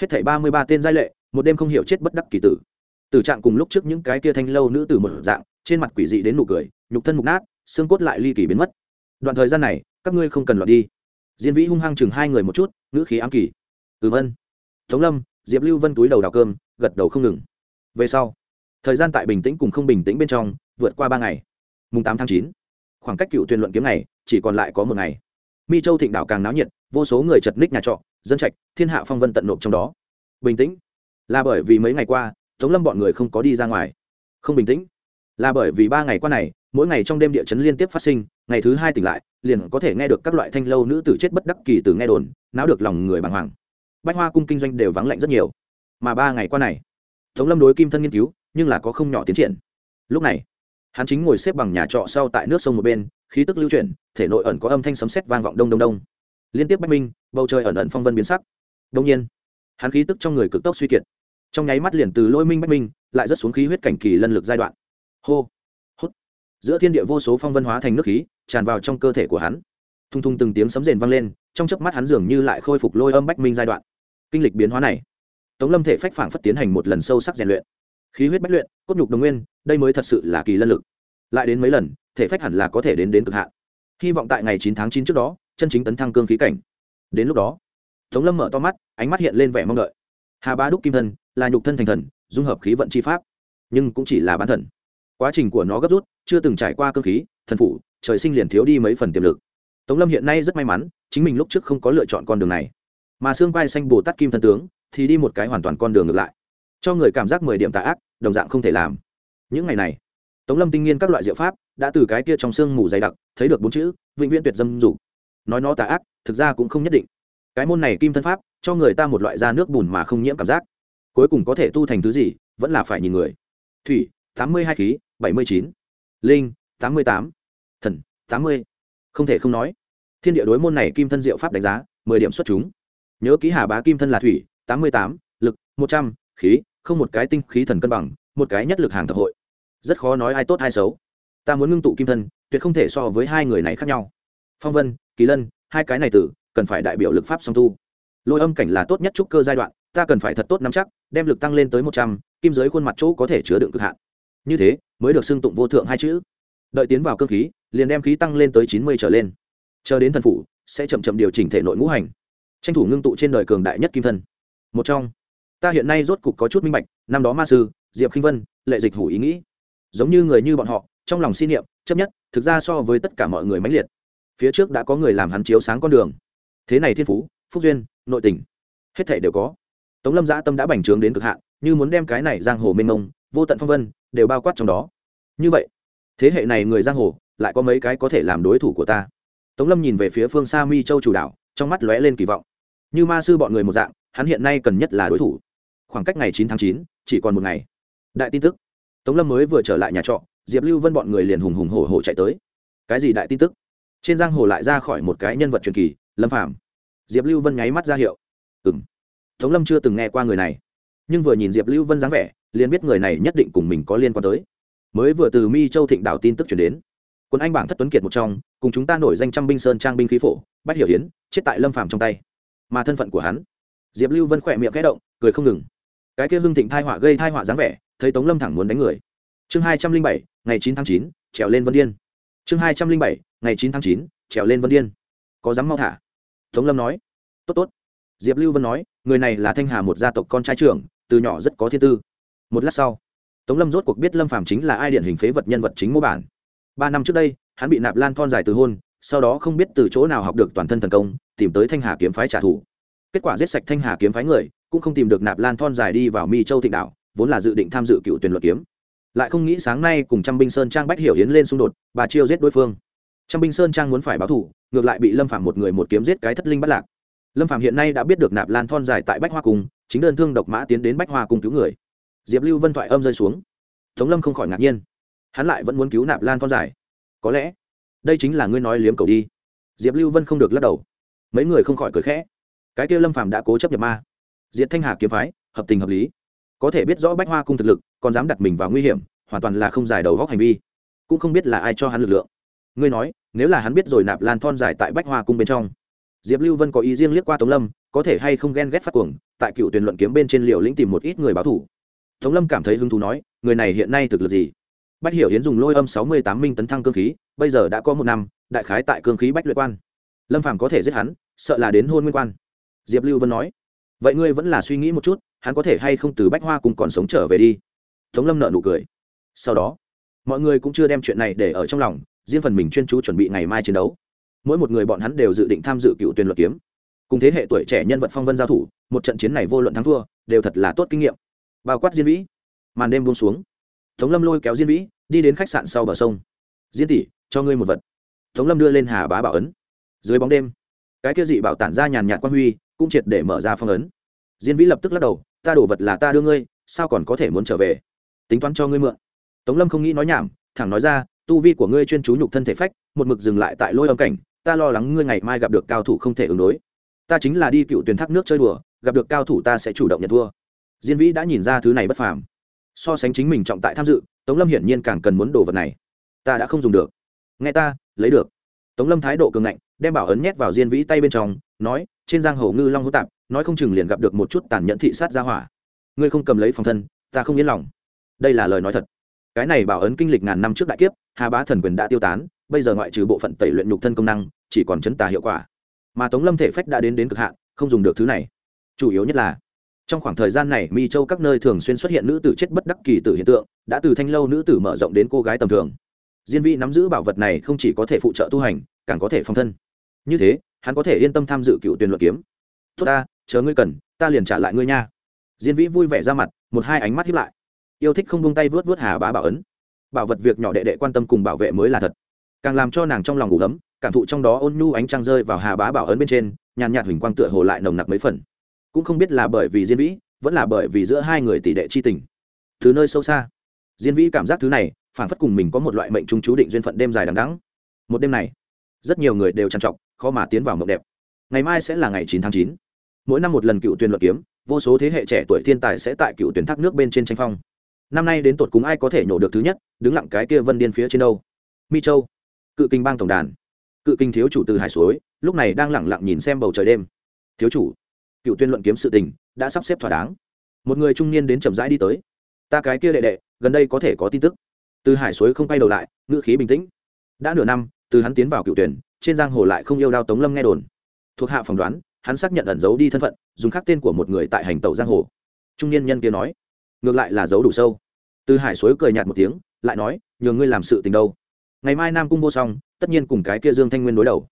Hết thảy ba mươi ba tên giai lệ, một đêm không hiểu chết bất đắc kỳ tử. Tử trạng cùng lúc trước những cái kia thanh lâu nữ tử một dạng, trên mặt quỷ dị đến nụ cười, nhục thân mục nát, xương cốt lại ly kỳ biến mất. Đoạn thời gian này, các ngươi không cần loạt đi. Diên vĩ hung hăng chừng hai người một chút, ngữ khí ám kỳ. Ừ vân tống lâm, diệp lưu vân túi đầu đào cơm, gật đầu không ngừng. Về sau, thời gian tại bình tĩnh cùng không bình tĩnh bên trong, vượt qua ba ngày. Mùng tám tháng chín khoảng cách cựu tuyên luận kiếm này chỉ còn lại có một ngày. Mi châu thịnh đảo càng náo nhiệt, vô số người chật ních nhà trọ, dân trạch, thiên hạ phong vân tận nộp trong đó. Bình tĩnh. Là bởi vì mấy ngày qua, tống lâm bọn người không có đi ra ngoài. Không bình tĩnh. Là bởi vì ba ngày qua này, mỗi ngày trong đêm địa chấn liên tiếp phát sinh, ngày thứ hai tỉnh lại, liền có thể nghe được các loại thanh lâu nữ tử chết bất đắc kỳ từ nghe đồn, náo được lòng người bàng hoàng. Bách hoa cung kinh doanh đều vắng lạnh rất nhiều. Mà ba ngày qua này, tống lâm đối kim thân nghiên cứu, nhưng là có không nhỏ tiến triển. Lúc này hắn chính ngồi xếp bằng nhà trọ sau tại nước sông một bên, khí tức lưu chuyển, thể nội ẩn có âm thanh sấm sét vang vọng đông đông đông. Liên tiếp bách minh, bầu trời ẩn ẩn phong vân biến sắc. Đông nhiên, hắn khí tức trong người cực tốc suy kiệt. Trong nháy mắt liền từ lôi minh bách minh, lại rất xuống khí huyết cảnh kỳ lân lực giai đoạn. Hô, hút. Giữa thiên địa vô số phong vân hóa thành nước khí, tràn vào trong cơ thể của hắn. Thung thung từng tiếng sấm rền vang lên, trong chớp mắt hắn dường như lại khôi phục lôi âm bách minh giai đoạn. Kinh lịch biến hóa này. Tống lâm thể phách phảng phất tiến hành một lần sâu sắc rèn luyện khí huyết bách luyện, cốt nhục đồng nguyên, đây mới thật sự là kỳ lân lực. Lại đến mấy lần, thể phách hẳn là có thể đến đến cực hạn. Hy vọng tại ngày chín tháng chín trước đó, chân chính tấn thăng cương khí cảnh. Đến lúc đó, tống lâm mở to mắt, ánh mắt hiện lên vẻ mong đợi. Hà ba đúc kim thân là nhục thân thành thần, dung hợp khí vận chi pháp, nhưng cũng chỉ là bán thần. Quá trình của nó gấp rút, chưa từng trải qua cơ khí, thần phủ, trời sinh liền thiếu đi mấy phần tiềm lực. Tống lâm hiện nay rất may mắn, chính mình lúc trước không có lựa chọn con đường này. Mà xương vai xanh bồ tát kim Thần tướng thì đi một cái hoàn toàn con đường ngược lại cho người cảm giác mười điểm tà ác, đồng dạng không thể làm. Những ngày này, tống lâm tinh nghiên các loại diệu pháp đã từ cái kia trong sương mù dày đặc, thấy được bốn chữ, vĩnh viễn tuyệt dâm dục. Nói nó tà ác, thực ra cũng không nhất định. Cái môn này kim thân pháp, cho người ta một loại da nước bùn mà không nhiễm cảm giác. Cuối cùng có thể tu thành thứ gì, vẫn là phải nhìn người. Thủy, tám mươi hai khí, bảy mươi chín. Linh, tám mươi tám. Thần, tám mươi. Không thể không nói, thiên địa đối môn này kim thân diệu pháp đánh giá, mười điểm xuất chúng. Nhớ ký hà bá kim thân là thủy, tám mươi tám, lực, một trăm, khí không một cái tinh khí thần cân bằng, một cái nhất lực hàng thập hội. Rất khó nói ai tốt ai xấu. Ta muốn ngưng tụ kim thân, tuyệt không thể so với hai người này khác nhau. Phong vân, kỳ lân, hai cái này tử, cần phải đại biểu lực pháp song tu. Lôi âm cảnh là tốt nhất trúc cơ giai đoạn, ta cần phải thật tốt nắm chắc, đem lực tăng lên tới một trăm, kim giới khuôn mặt chỗ có thể chứa đựng cực hạn. Như thế, mới được xưng tụng vô thượng hai chữ. Đợi tiến vào cơ khí, liền đem khí tăng lên tới chín mươi trở lên. Chờ đến thần phủ, sẽ chậm chậm điều chỉnh thể nội ngũ hành. Tranh thủ ngưng tụ trên đời cường đại nhất kim thân. Một trong ta hiện nay rốt cục có chút minh bạch, năm đó ma sư, diệp khinh vân, lệ dịch hủ ý nghĩ. Giống như người như bọn họ, trong lòng xin niệm, chấp nhất, thực ra so với tất cả mọi người mãnh liệt. Phía trước đã có người làm hắn chiếu sáng con đường. Thế này thiên phú, phúc duyên, nội tình, hết thể đều có. Tống lâm giã tâm đã bành trướng đến cực hạn, như muốn đem cái này giang hồ mênh mông, vô tận phong vân, đều bao quát trong đó. Như vậy, thế hệ này người giang hồ, lại có mấy cái có thể làm đối thủ của ta? Tống lâm nhìn về phía phương xa mi châu chủ đạo, trong mắt lóe lên kỳ vọng. Như ma sư bọn người một dạng, hắn hiện nay cần nhất là đối thủ khoảng cách ngày chín tháng chín, chỉ còn một ngày. Đại tin tức. Tống lâm mới vừa trở lại nhà trọ, diệp lưu vân bọn người liền hùng hùng hổ hổ chạy tới. Cái gì đại tin tức? Trên giang hồ lại ra khỏi một cái nhân vật truyền kỳ, lâm phạm diệp lưu vân nháy mắt ra hiệu. Ừ m tống lâm chưa từng nghe qua người này. Nhưng vừa nhìn diệp lưu vân dáng vẻ, liền biết người này nhất định cùng mình có liên quan tới. Mới vừa từ mi châu thịnh đảo tin tức chuyển đến. Quân anh bảng thất tuấn kiệt một trong, cùng chúng ta nổi danh trăm binh sơn trang binh khí phổ bắt hiểu hiến chết tại lâm phàm trong tay. Mà thân phận của hắn. Diệp lưu vân khỏe miệng kẽ động, cười không ngừng cái kia hưng thịnh thai họa gây thai họa dáng vẻ, thấy tống lâm thẳng muốn đánh người. Chương hai trăm linh bảy, ngày chín tháng chín, trèo lên vân điên. Chương hai trăm linh bảy, ngày chín tháng chín, trèo lên vân điên. Có dám mau thả? Tống lâm nói. Tốt tốt. Diệp lưu vân nói, người này là thanh hà một gia tộc con trai trưởng, từ nhỏ rất có thiên tư. Một lát sau, tống lâm rốt cuộc biết lâm phàm chính là ai điển hình phế vật nhân vật chính mô bản. Ba năm trước đây, hắn bị nạp lan thon dài từ hôn, sau đó không biết từ chỗ nào học được toàn thân thần công, tìm tới thanh hà kiếm phái trả thù. Kết quả giết sạch thanh hà kiếm phái người cũng không tìm được nạp lan thon dài đi vào mi châu thịnh đảo, vốn là dự định tham dự cựu tuyển luật kiếm. Lại không nghĩ sáng nay cùng trăm binh sơn trang bách hiểu yến lên xung đột, bà chiêu giết đối phương. Trăm binh sơn trang muốn phải báo thủ ngược lại bị lâm phạm một người một kiếm giết cái thất linh bắt lạc. Lâm phạm hiện nay đã biết được nạp lan thon dài tại bách hoa cung, chính đơn thương độc mã tiến đến bách hoa cung cứu người. Diệp lưu vân thoại âm rơi xuống. Tống lâm không khỏi ngạc nhiên. Hắn lại vẫn muốn cứu nạp lan thon dài. Có lẽ, đây chính là ngươi nói liếm cầu đi. Diệp lưu vân không được lắc đầu. Mấy người không khỏi cười khẽ. Cái kia lâm phạm đã cố chấp nhập ma diệt thanh hà kiếm phái, hợp tình hợp lý. Có thể biết rõ bách hoa cung thực lực, còn dám đặt mình vào nguy hiểm, hoàn toàn là không giải đầu góc hành vi. Cũng không biết là ai cho hắn lực lượng. Ngươi nói, nếu là hắn biết rồi nạp lan thon giải tại bách hoa cung bên trong. Diệp lưu vân có ý riêng liếc qua tống lâm, có thể hay không ghen ghét phát cuồng, tại cựu tuyển luận kiếm bên trên liều lĩnh tìm một ít người báo thủ. Tống lâm cảm thấy hứng thú nói, người này hiện nay thực lực gì? Bách hiểu hiến dùng lôi âm sáu mươi tám minh tấn thăng cương khí, bây giờ đã có một năm, đại khái tại cương khí bách luyện quan. Lâm phàm có thể giết hắn, sợ là đến hôn nguyên quan. Diệp lưu vân nói vậy ngươi vẫn là suy nghĩ một chút, hắn có thể hay không từ bách hoa cùng còn sống trở về đi? Tống lâm nợ nụ cười. Sau đó, mọi người cũng chưa đem chuyện này để ở trong lòng, riêng phần mình chuyên chú chuẩn bị ngày mai chiến đấu. Mỗi một người bọn hắn đều dự định tham dự cựu tuyển luật kiếm. Cùng thế hệ tuổi trẻ nhân vật phong vân giao thủ, một trận chiến này vô luận thắng thua, đều thật là tốt kinh nghiệm. Bao quát diên vĩ. Màn đêm buông xuống. Tống lâm lôi kéo diên vĩ, đi đến khách sạn sau bờ sông. Diên tỷ, cho ngươi một vật. Tống lâm đưa lên hà bá bảo ấn. Dưới bóng đêm, cái kia dị bảo tản ra nhàn nhạt quan huy cũng triệt để mở ra phong ấn. Diên vĩ lập tức lắc đầu, ta đổ vật là ta đưa ngươi, sao còn có thể muốn trở về? Tính toán cho ngươi mượn. Tống lâm không nghĩ nói nhảm, thẳng nói ra, tu vi của ngươi chuyên chú nhục thân thể phách, một mực dừng lại tại lôi âm cảnh, ta lo lắng ngươi ngày mai gặp được cao thủ không thể ứng đối. Ta chính là đi cựu tuyển thác nước chơi đùa, gặp được cao thủ ta sẽ chủ động nhận thua. Diên vĩ đã nhìn ra thứ này bất phàm. So sánh chính mình trọng tại tham dự, tống lâm hiển nhiên càng cần muốn đồ vật này. Ta đã không dùng được. Nghe ta, lấy được. Tống lâm thái độ cường ngạnh đem bảo ấn nhét vào diên vĩ tay bên trong, nói, trên giang hồ ngư long hữu tạp, nói không chừng liền gặp được một chút tàn nhẫn thị sát ra hỏa. Ngươi không cầm lấy phòng thân, ta không yên lòng. Đây là lời nói thật. Cái này bảo ấn kinh lịch ngàn năm trước đại kiếp, hà bá thần quyền đã tiêu tán, bây giờ ngoại trừ bộ phận tẩy luyện nhục thân công năng, chỉ còn chấn tà hiệu quả. Mà tống lâm thể phách đã đến đến cực hạn, không dùng được thứ này. Chủ yếu nhất là, trong khoảng thời gian này, mi châu các nơi thường xuyên xuất hiện nữ tử chết bất đắc kỳ tử hiện tượng, đã từ thanh lâu nữ tử mở rộng đến cô gái tầm thường. Diên vi nắm giữ bảo vật này không chỉ có thể phụ trợ tu hành, càng có thể phòng thân như thế, hắn có thể yên tâm tham dự cựu tuyển luận kiếm. Tốt ta, chờ ngươi cần, ta liền trả lại ngươi nha. Diên vĩ vui vẻ ra mặt, một hai ánh mắt hiếp lại. Yêu thích không buông tay vớt vớt hà bá bảo ấn. Bảo vật việc nhỏ đệ đệ quan tâm cùng bảo vệ mới là thật. Càng làm cho nàng trong lòng ngủ ấm, cảm thụ trong đó ôn nhu ánh trăng rơi vào hà bá bảo ấn bên trên, nhàn nhạt huỳnh quang tựa hồ lại nồng nặc mấy phần. Cũng không biết là bởi vì diên vĩ, vẫn là bởi vì giữa hai người tỷ đệ chi tình. Thứ nơi sâu xa. Diên vĩ cảm giác thứ này phản phất cùng mình có một loại mệnh trung chú định duyên phận đêm dài đằng đắng một đêm này rất nhiều người đều trằn trọc, khó mà tiến vào mộng đẹp. Ngày mai sẽ là ngày chín tháng chín. Mỗi năm một lần cựu tuyển luận kiếm, vô số thế hệ trẻ tuổi thiên tài sẽ tại cựu tuyển thác nước bên trên tranh phong. Năm nay đến tột cùng ai có thể nhổ được thứ nhất, đứng lặng cái kia vân điên phía trên đâu? Mi châu, cự kinh bang tổng đàn. Cự kinh thiếu chủ từ hải suối, lúc này đang lẳng lặng nhìn xem bầu trời đêm. Thiếu chủ, cựu tuyên luận kiếm sự tình đã sắp xếp thỏa đáng. Một người trung niên đến chậm rãi đi tới. Ta cái kia đệ đệ, gần đây có thể có tin tức. Từ hải suối không quay đầu lại, ngữ khí bình tĩnh. Đã nửa năm từ hắn tiến vào cựu tuyển, trên giang hồ lại không yêu đao tống lâm nghe đồn. Thuộc hạ phỏng đoán, hắn xác nhận ẩn giấu đi thân phận, dùng khắc tên của một người tại hành tàu giang hồ. Trung niên nhân kia nói, ngược lại là giấu đủ sâu. Từ hải suối cười nhạt một tiếng, lại nói nhờ ngươi làm sự tình đâu. Ngày mai nam cung vô song, tất nhiên cùng cái kia dương thanh nguyên đối đầu.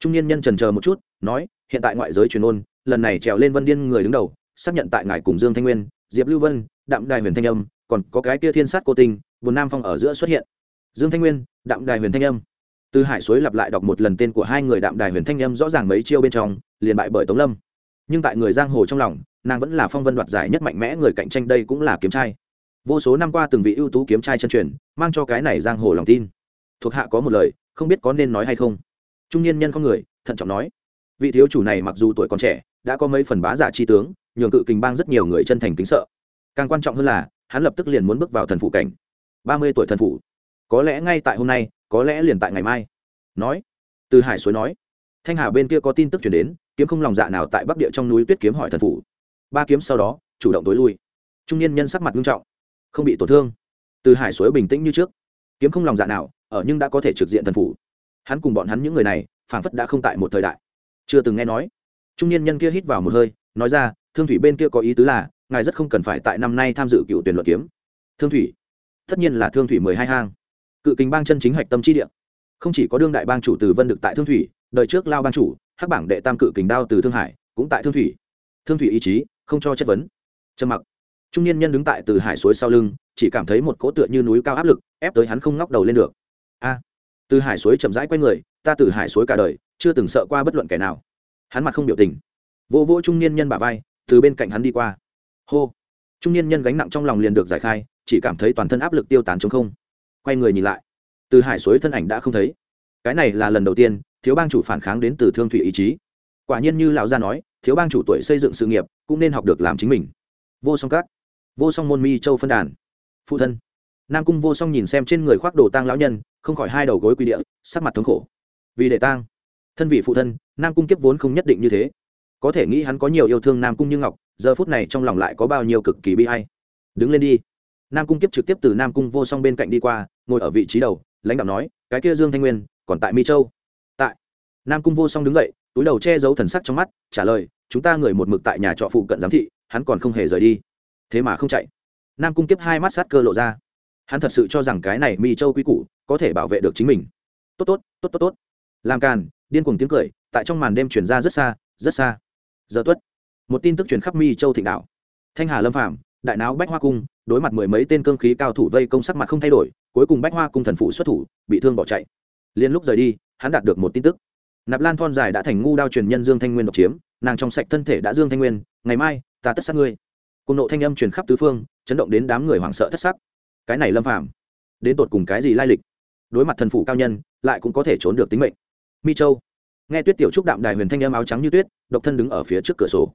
Trung niên nhân trần chờ một chút, nói, hiện tại ngoại giới truyền ôn, lần này trèo lên vân điên người đứng đầu, xác nhận tại ngài cùng dương thanh nguyên, diệp lưu vân, đạm đài huyền thanh âm, còn có cái kia thiên sát cô tinh buồn nam phong ở giữa xuất hiện. Dương thanh nguyên, đạm đài huyền thanh âm từ hải suối lặp lại đọc một lần tên của hai người đạm đài huyền thanh âm rõ ràng mấy chiêu bên trong, liền bại bởi tống lâm. Nhưng tại người giang hồ trong lòng, nàng vẫn là phong vân đoạt giải nhất mạnh mẽ người cạnh tranh đây cũng là kiếm trai. Vô số năm qua từng vị ưu tú kiếm trai chân truyền, mang cho cái này giang hồ lòng tin. Thuộc hạ có một lời, không biết có nên nói hay không. Trung niên nhân có người, thận trọng nói. Vị thiếu chủ này mặc dù tuổi còn trẻ, đã có mấy phần bá giả chi tướng, nhường cự kình bang rất nhiều người chân thành kính sợ. Càng quan trọng hơn là, hắn lập tức liền muốn bước vào thần phụ cảnh. Ba mươi tuổi thần phụ có lẽ ngay tại hôm nay có lẽ liền tại ngày mai. Nói, từ hải suối nói, thanh hà bên kia có tin tức chuyển đến, kiếm không lòng dạ nào tại bắc địa trong núi tuyết kiếm hỏi thần phủ. Ba kiếm sau đó, chủ động tối lui. Trung niên nhân sắc mặt nghiêm trọng, không bị tổn thương. Từ hải suối bình tĩnh như trước. Kiếm không lòng dạ nào, ở nhưng đã có thể trực diện thần phủ. Hắn cùng bọn hắn những người này, phảng phất đã không tại một thời đại. Chưa từng nghe nói. Trung niên nhân kia hít vào một hơi, nói ra, thương thủy bên kia có ý tứ là, ngài rất không cần phải tại năm nay tham dự cựu tuyển luận kiếm. Thương thủy, tất nhiên là thương thủy mười hai hang cự kính bang chân chính hạch tâm trí địa. Không chỉ có đương đại bang chủ từ vân được tại thương thủy, đời trước lao bang chủ, hắc bảng đệ tam cự kình đao từ thương hải, cũng tại thương thủy. Thương thủy ý chí, không cho chất vấn. Trầm mặc. Trung niên nhân đứng tại từ hải suối sau lưng, chỉ cảm thấy một cỗ tựa như núi cao áp lực, ép tới hắn không ngóc đầu lên được. A! Từ hải suối chậm rãi q u a y người, ta từ hải suối cả đời, chưa từng sợ qua bất luận kẻ nào. Hắn mặt không biểu tình. Vô vô trung niên nhân bà vai, từ bên cạnh hắn đi qua. Hô! Trung niên nhân gánh nặng trong lòng liền được giải khai, chỉ cảm thấy toàn thân áp lực tiêu tán chống không quay người nhìn lại. Từ hải suối thân ảnh đã không thấy. Cái này là lần đầu tiên, thiếu bang chủ phản kháng đến từ thương thủy ý chí. Quả nhiên như lão gia nói, thiếu bang chủ tuổi xây dựng sự nghiệp, cũng nên học được làm chính mình. Vô song các. Vô song môn mi châu phân đàn. Phụ thân. Nam cung vô song nhìn xem trên người khoác đồ tang lão nhân, không khỏi hai đầu gối quy địa, sắc mặt thống khổ. Vì để tang. Thân vị phụ thân, nam cung kiếp vốn không nhất định như thế. Có thể nghĩ hắn có nhiều yêu thương nam cung như ngọc, giờ phút này trong lòng lại có bao nhiêu cực kỳ bi hay đứng lên đi nam cung kiếp trực tiếp từ nam cung vô song bên cạnh đi qua, ngồi ở vị trí đầu, lãnh đạo nói, cái kia dương thanh nguyên, còn tại mi châu? Tại. Nam cung vô song đứng dậy, túi đầu che giấu thần sắc trong mắt, trả lời, chúng ta người một mực tại nhà trọ phụ cận giám thị, hắn còn không hề rời đi. Thế mà không chạy. Nam cung kiếp hai mắt sát cơ lộ ra. Hắn thật sự cho rằng cái này mi châu quy củ có thể bảo vệ được chính mình. Tốt tốt tốt tốt tốt. Làm càn, điên cuồng tiếng cười, tại trong màn đêm chuyển ra rất xa rất xa. Giờ tuất, một tin tức truyền khắp mi châu thịnh đạo thanh hà lâm phạm đại não bách hoa cung đối mặt mười mấy tên cương khí cao thủ vây công sắc mặt không thay đổi, cuối cùng bách hoa cung thần phụ xuất thủ, bị thương bỏ chạy. Liên lúc rời đi, hắn đạt được một tin tức. Nạp lan thon dài đã thành ngu đao truyền nhân dương thanh nguyên độc chiếm, nàng trong sạch thân thể đã dương thanh nguyên, ngày mai, ta tất sát ngươi. Cùng nộ thanh âm truyền khắp tứ phương, chấn động đến đám người hoảng sợ thất sắc. Cái này lâm phạm đến tột cùng cái gì lai lịch? Đối mặt thần phụ cao nhân, lại cũng có thể trốn được tính mệnh. Mi châu, nghe tuyết tiểu trúc đạm đài huyền thanh âm áo trắng như tuyết, độc thân đứng ở phía trước cửa sổ.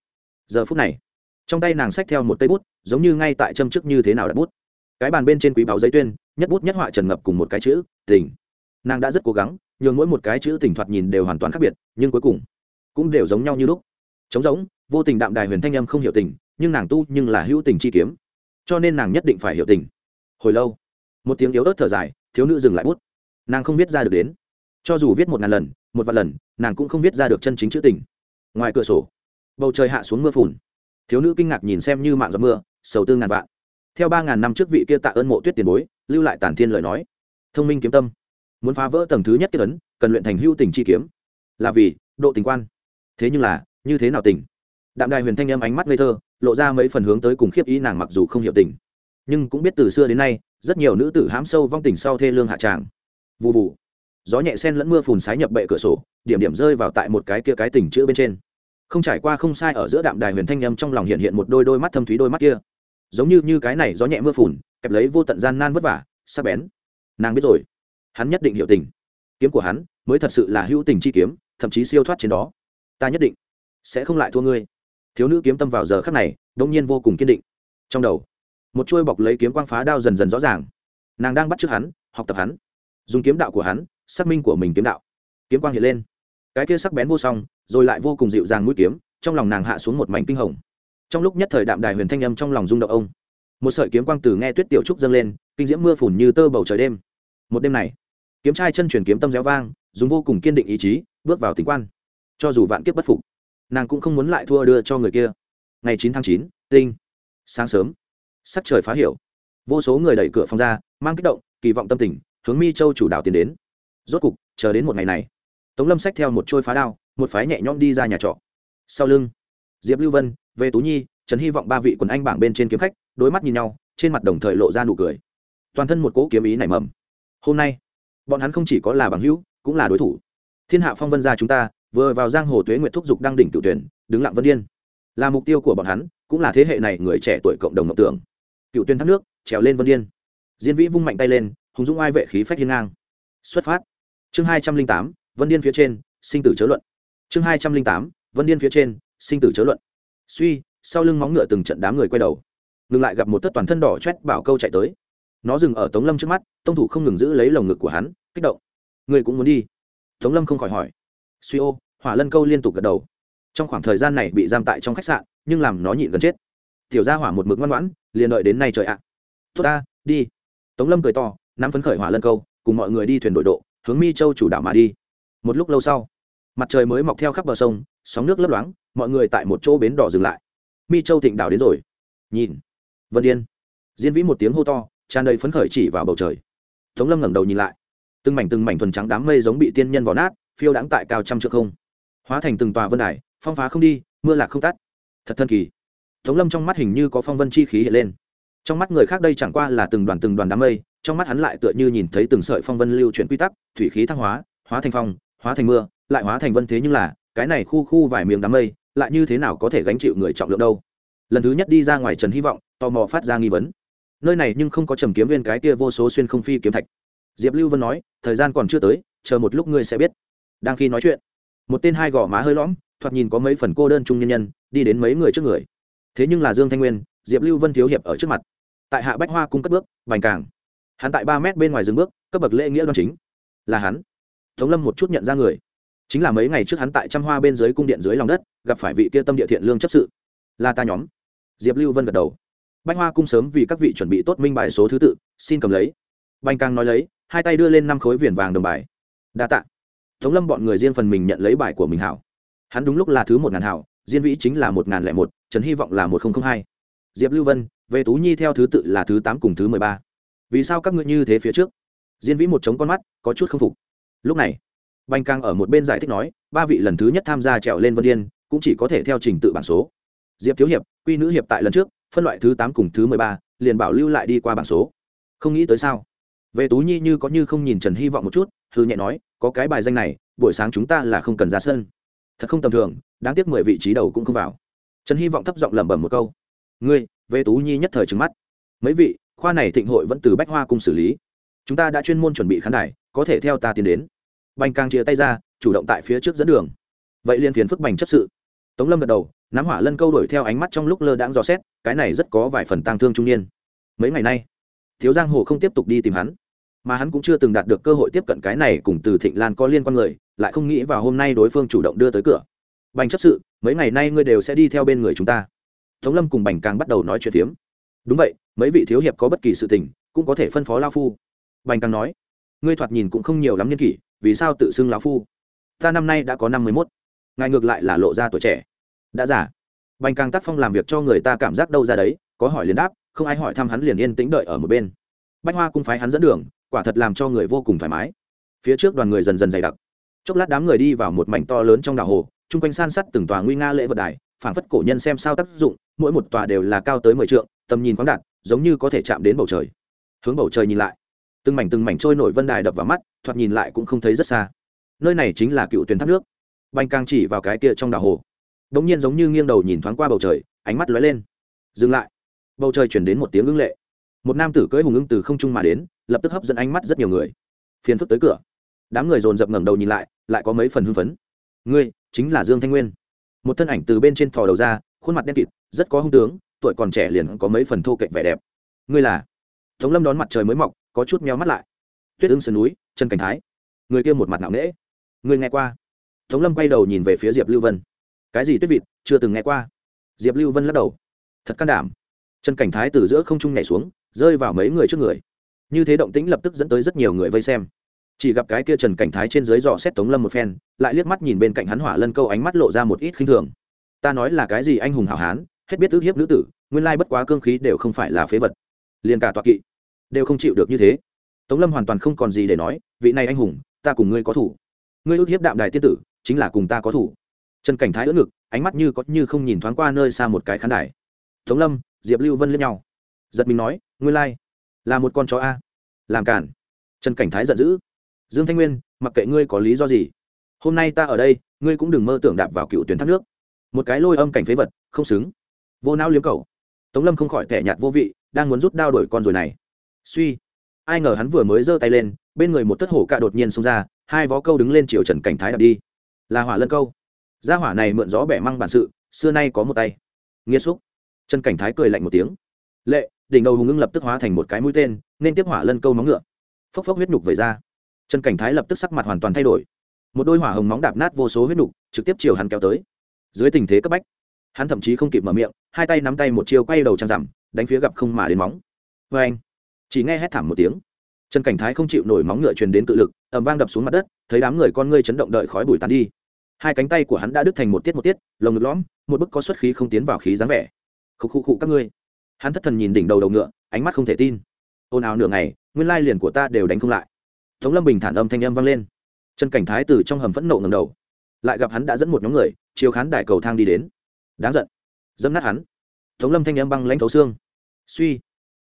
Giờ phút này trong tay nàng xách theo một cây bút, giống như ngay tại châm chức như thế nào đặt bút. Cái bàn bên trên quý báo giấy tuyên, nhất bút nhất họa trần ngập cùng một cái chữ, tình. Nàng đã rất cố gắng, nhường mỗi một cái chữ tình thoạt nhìn đều hoàn toàn khác biệt, nhưng cuối cùng cũng đều giống nhau như lúc. Trống giống vô tình đạm đài huyền thanh âm không hiểu tình, nhưng nàng tu nhưng là hữu tình chi kiếm, cho nên nàng nhất định phải hiểu tình. Hồi lâu, một tiếng yếu ớt thở dài, thiếu nữ dừng lại bút. Nàng không viết ra được đến. Cho dù viết một ngàn lần, một vạn lần, nàng cũng không viết ra được chân chính chữ tình. Ngoài cửa sổ, bầu trời hạ xuống mưa phùn thiếu nữ kinh ngạc nhìn xem như mạng giọt mưa, sầu tư ngàn vạn. Theo ba ngàn năm trước vị kia tạ ơn mộ tuyết tiền bối, lưu lại tản thiên lời nói. Thông minh kiếm tâm. Muốn phá vỡ tầng thứ nhất kết ấn, cần luyện thành hưu tình chi kiếm. Là vì, độ tình quan. Thế nhưng là, như thế nào tình? Đạm đài huyền thanh em ánh mắt ngây thơ, lộ ra mấy phần hướng tới cùng khiếp ý nàng mặc dù không hiểu tình. Nhưng cũng biết từ xưa đến nay, rất nhiều nữ tử hám sâu vong tình sau thê lương hạ tràng. Vụ vụ gió nhẹ sen lẫn mưa phùn sái nhập bệ cửa sổ, điểm điểm rơi vào tại một cái kia cái tình chữ bên trên không trải qua không sai ở giữa đạm đài huyền thanh âm trong lòng hiện hiện một đôi đôi mắt thâm thúy đôi mắt kia. Giống như như cái này gió nhẹ mưa phùn, kẹp lấy vô tận gian nan vất vả, sắc bén. Nàng biết rồi. Hắn nhất định hiểu tình. Kiếm của hắn mới thật sự là hữu tình chi kiếm, thậm chí siêu thoát trên đó. Ta nhất định sẽ không lại thua ngươi. Thiếu nữ kiếm tâm vào giờ khắc này đông nhiên vô cùng kiên định. Trong đầu, một chuôi bọc lấy kiếm quang phá đao dần dần rõ ràng. Nàng đang bắt t r ư ớ c hắn, học tập hắn. Dùng kiếm đạo của hắn, xác minh của mình kiếm đạo. Kiếm quang hiện lên. Cái kia sắc bén vô song rồi lại vô cùng dịu dàng mũi kiếm, trong lòng nàng hạ xuống một mảnh kinh hồng. Trong lúc nhất thời đạm đài huyền thanh âm trong lòng rung động ông. Một sợi kiếm quang từ nghe tuyết tiểu trúc dâng lên, kinh diễm mưa phùn như tơ bầu trời đêm. Một đêm này, kiếm trai chân truyền kiếm tâm réo vang, dùng vô cùng kiên định ý chí, bước vào tính quan. Cho dù vạn kiếp bất phục, nàng cũng không muốn lại thua đưa cho người kia. Ngày chín tháng chín, tinh. Sáng sớm, sắc trời phá hiểu. Vô số người đẩy cửa phòng ra, mang kích động, kỳ vọng tâm tình, hướng mi châu chủ đạo tiến đến. Rốt cục, chờ đến một ngày này, tống lâm sách theo một trôi phá đao một phái nhẹ nhõm đi ra nhà trọ. Sau lưng, diệp lưu vân, về tú nhi, trần hy vọng ba vị quần anh bảng bên trên kiếm khách đôi mắt nhìn nhau, trên mặt đồng thời lộ ra nụ cười. Toàn thân một cỗ kiếm ý nảy mầm. Hôm nay, bọn hắn không chỉ có là bằng hữu, cũng là đối thủ. Thiên hạ phong vân gia chúng ta, vừa vào giang hồ tuế nguyệt thúc dục đăng đỉnh cựu tuyển, đứng lặng vân điên. Là mục tiêu của bọn hắn, cũng là thế hệ này người trẻ tuổi cộng đồng ngọc tưởng. Cựu tuyên thác nước, trèo lên vân điên. Diên vĩ vung mạnh tay lên, hùng dũng ai vệ khí phách hiên ngang. Xuất phát. Chương hai trăm linh tám, vân điên phía trên, sinh tử chớ luận chương hai trăm linh tám, vân điên phía trên, sinh tử chớ luận. Suy, sau lưng móng ngựa từng trận đám người quay đầu. Ngừng lại gặp một tất toàn thân đỏ chét bảo câu chạy tới. Nó dừng ở tống lâm trước mắt, tông thủ không ngừng giữ lấy lồng ngực của hắn, kích động. Người cũng muốn đi. Tống lâm không khỏi hỏi. Suy ô, hỏa lân câu liên tục gật đầu. Trong khoảng thời gian này bị giam tại trong khách sạn, nhưng làm nó nhịn gần chết. Tiểu ra hỏa một mực ngoan ngoãn, liền đợi đến nay trời ạ. Tốt ta, đi. Tống lâm cười to, nắm phấn khởi hỏa lân câu, cùng mọi người đi thuyền đội độ, hướng mi châu chủ đạo mà đi. Một lúc lâu sau mặt trời mới mọc theo khắp bờ sông, sóng nước lấp loáng, mọi người tại một chỗ bến đỏ dừng lại. Mi châu thịnh đảo đến rồi. Nhìn. Vân yên. Diễn vĩ một tiếng hô to, tràn đầy phấn khởi chỉ vào bầu trời. Tống lâm ngẩng đầu nhìn lại. Từng mảnh từng mảnh thuần trắng đám mây giống bị tiên nhân vỏ nát, phiêu đãng tại cao trăm trượng không. Hóa thành từng tòa vân đài, phong phá không đi, mưa lạc không tắt. Thật thân kỳ. Tống lâm trong mắt hình như có phong vân chi khí hiện lên. Trong mắt người khác đây chẳng qua là từng đoàn từng đoàn đám mây, trong mắt hắn lại tựa như nhìn thấy từng sợi phong vân lưu chuyển quy tắc, thủy khí thăng hóa hóa thành phong, hóa thành mưa lại hóa thành vân thế nhưng là, cái này khu khu vài miếng đám mây, lại như thế nào có thể gánh chịu người trọng lượng đâu? Lần thứ nhất đi ra ngoài trần hy vọng, tò mò phát ra nghi vấn. Nơi này nhưng không có trầm kiếm viên cái kia vô số xuyên không phi kiếm thạch. Diệp lưu vân nói, thời gian còn chưa tới, chờ một lúc ngươi sẽ biết. Đang khi nói chuyện, một tên hai gò má hơi lõm, thoạt nhìn có mấy phần cô đơn trung nhân nhân, đi đến mấy người trước người. Thế nhưng là dương thanh nguyên, diệp lưu vân thiếu hiệp ở trước mặt. Tại hạ bách hoa cung cất bước, vành càng hắn tại ba mét bên ngoài dừng bước, cấp bậc lễ nghĩa đoan chính. Là hắn. Tống lâm một chút nhận ra người chính là mấy ngày trước hắn tại trăm hoa bên dưới cung điện dưới lòng đất, gặp phải vị kia tâm địa thiện lương chấp sự. Là ta nhóm. Diệp lưu vân gật đầu. Bách hoa cung sớm vì các vị chuẩn bị tốt minh bài số thứ tự, xin cầm lấy. Banh càng nói lấy, hai tay đưa lên năm khối viền vàng đồng bài. Đa t ạ tống lâm bọn người riêng phần mình nhận lấy bài của mình hảo. Hắn đúng lúc là thứ một ngàn hảo, diên vĩ chính là một ngàn lẻ một, trần hy vọng là một nghìn hai. Diệp lưu vân, về tú nhi theo thứ tự là thứ tám cùng thứ mười ba. Vì sao các ngươi như thế phía trước? Diên vĩ một chống con mắt, có chút k phục. Lúc này banh Cang ở một bên giải thích nói, ba vị lần thứ nhất tham gia trèo lên vân yên, cũng chỉ có thể theo trình tự bảng số. Diệp thiếu hiệp, quy nữ hiệp tại lần trước, phân loại thứ tám cùng thứ mười ba, liền bảo lưu lại đi qua bảng số. Không nghĩ tới sao? Về tú nhi như có như không nhìn trần hy vọng một chút thư nhẹ nói, có cái bài danh này, buổi sáng chúng ta là không cần ra sân. Thật không tầm thường, đáng tiếc mười vị trí đầu cũng không vào. Trần hy vọng thấp giọng lẩm bẩm một câu. Ngươi, về tú nhi nhất thời trứng mắt. Mấy vị, khoa này thịnh hội vẫn từ bách hoa cùng xử lý. Chúng ta đã chuyên môn chuẩn bị khán đài, có thể theo ta tiến đến bành càng chia tay ra, chủ động tại phía trước dẫn đường. Vậy liên phiền phức bành chấp sự. Tống lâm gật đầu, nắm hỏa lân câu đuổi theo ánh mắt trong lúc lơ đãng dò xét, cái này rất có vài phần tang thương trung niên. Mấy ngày nay, thiếu giang hồ không tiếp tục đi tìm hắn, mà hắn cũng chưa từng đạt được cơ hội tiếp cận cái này cùng từ thịnh lan có liên quan người, lại không nghĩ vào hôm nay đối phương chủ động đưa tới cửa. Bành chấp sự, mấy ngày nay ngươi đều sẽ đi theo bên người chúng ta. Tống lâm cùng bành càng bắt đầu nói chuyện phiếm. Đúng vậy, mấy vị thiếu hiệp có bất kỳ sự tình, cũng có thể phân phó lao phu. Bành càng nói, ngươi thoạt nhìn cũng không nhiều lắm niên kỷ vì sao tự xưng lão phu? Ta năm nay đã có năm mươi mốt, ngài ngược lại là lộ ra tuổi trẻ. Đã giả bành càng tác phong làm việc cho người ta cảm giác đâu ra đấy, có hỏi liền đáp, không ai hỏi thăm hắn liền yên tĩnh đợi ở một bên. Bách hoa cung phái hắn dẫn đường, quả thật làm cho người vô cùng thoải mái. Phía trước đoàn người dần dần dày đặc. Chốc lát đám người đi vào một mảnh to lớn trong đảo hồ, chung quanh san sắt từng tòa nguy nga lễ vật đài, phảng phất cổ nhân xem sao tác dụng, mỗi một tòa đều là cao tới mười trượng, tầm nhìn khoáng đạt, giống như có thể chạm đến bầu trời. Hướng bầu trời nhìn lại từng mảnh từng mảnh trôi nổi vân đài đập vào mắt, thoạt nhìn lại cũng không thấy rất xa. Nơi này chính là cựu tuyến thác nước. Banh càng chỉ vào cái kia trong đảo hồ. Đ ỗ n g nhiên giống như nghiêng đầu nhìn thoáng qua bầu trời, ánh mắt lóe lên. Dừng lại. Bầu trời chuyển đến một tiếng ưng lệ. Một nam tử cưỡi hùng ưng từ không trung mà đến, lập tức hấp dẫn ánh mắt rất nhiều người. Phiền phức tới cửa. Đám người dồn dập ngẩng đầu nhìn lại lại có mấy phần hưng phấn. Ngươi, chính là dương thanh nguyên. Một thân ảnh từ bên trên thò đầu ra, khuôn mặt đen kịt, rất có hung tướng, tuổi còn trẻ liền có mấy phần thô cạnh vẻ đẹp. Ngươi là? Tống lâm đón mặt trời mới mọc có chút meo mắt lại. Tuyết ứng sườn núi chân cảnh thái. Người kia một mặt nặng nễ người nghe qua. Tống lâm quay đầu nhìn về phía diệp lưu vân. Cái gì tuyết vịt, chưa từng nghe qua. Diệp lưu vân lắc đầu. Thật can đảm. Chân cảnh thái từ giữa không trung nhảy xuống, rơi vào mấy người trước người. Như thế động tĩnh lập tức dẫn tới rất nhiều người vây xem. Chỉ gặp cái kia trần cảnh thái trên dưới dò xét tống lâm một phen, lại liếc mắt nhìn bên cạnh hắn hỏa lân câu ánh mắt lộ ra một ít khinh thường. Ta nói là cái gì anh hùng hảo hán, hết biết ước hiếp nữ tử, nguyên lai bất quá cương khí đều không phải là phế vật. Liền cả tọa kỵ đều không chịu được như thế. Tống lâm hoàn toàn không còn gì để nói, vị này anh hùng, ta cùng ngươi có thủ. Ngươi ước hiếp đạm đài tiên tử, chính là cùng ta có thủ. Trần cảnh thái ưỡn ngực, ánh mắt như có như không nhìn thoáng qua nơi xa một cái khán đài. Tống lâm, diệp lưu vân liếc nhau. Giật mình nói, ngươi lai、like. là một con chó a. Làm cản. Trần cảnh thái giận dữ. Dương thanh nguyên, mặc kệ ngươi có lý do gì. Hôm nay ta ở đây, ngươi cũng đừng mơ tưởng đạp vào cựu tuyến thác nước. Một cái lôi âm cảnh phế vật, không xứng. Vô não liếm cầu tống lâm không khỏi tẻ nhạt vô vị, đang muốn rút đao đổi con rồi này suy. Ai ngờ hắn vừa mới giơ tay lên, bên người một tất hổ cạ đột nhiên xông ra, hai vó câu đứng lên chiều trần cảnh thái đập đi. Là hỏa lân câu. Gia hỏa này mượn gió bẻ măng bản sự, xưa nay có một tay. Nghĩa xúc. Trần cảnh thái cười lạnh một tiếng. Lệ, đỉnh đầu hùng ngưng lập tức hóa thành một cái mũi tên, nên tiếp hỏa lân câu móng ngựa. Phốc phốc huyết nhục về ra. Trần cảnh thái lập tức sắc mặt hoàn toàn thay đổi. Một đôi hỏa hồng móng đạp nát vô số huyết nhục, trực tiếp chiều hắn kéo tới. Dưới tình thế cấp bách, hắn thậm chí không kịp mở miệng, hai tay nắm tay một chiều quay đầu trăng rằm, đánh phía gặp không mà đến móng. Vê anh chỉ nghe hét thảm một tiếng. Trần cảnh thái không chịu nổi móng ngựa truyền đến tự lực ẩm vang đập xuống mặt đất, thấy đám người con ngươi chấn động đợi khói bụi tàn đi. Hai cánh tay của hắn đã đứt thành một tiết một tiết, lồng ngực lõm, một bức có xuất khí không tiến vào khí dáng vẻ. Khúc khúc khụ các ngươi. Hắn thất thần nhìn đỉnh đầu đầu ngựa, ánh mắt không thể tin. Ồn ào nửa ngày, nguyên lai liền của ta đều đánh không lại. Tống lâm bình thản âm thanh âm vang lên. Trần cảnh thái từ trong hầm phẫn nộ ngầm đầu. Lại gặp hắn đã dẫn một nhóm người chiều khán đài cầu thang đi đến. Đáng giận. Dẫm nát hắn. Tống lâm thanh âm băng lãnh thấu xương. Suy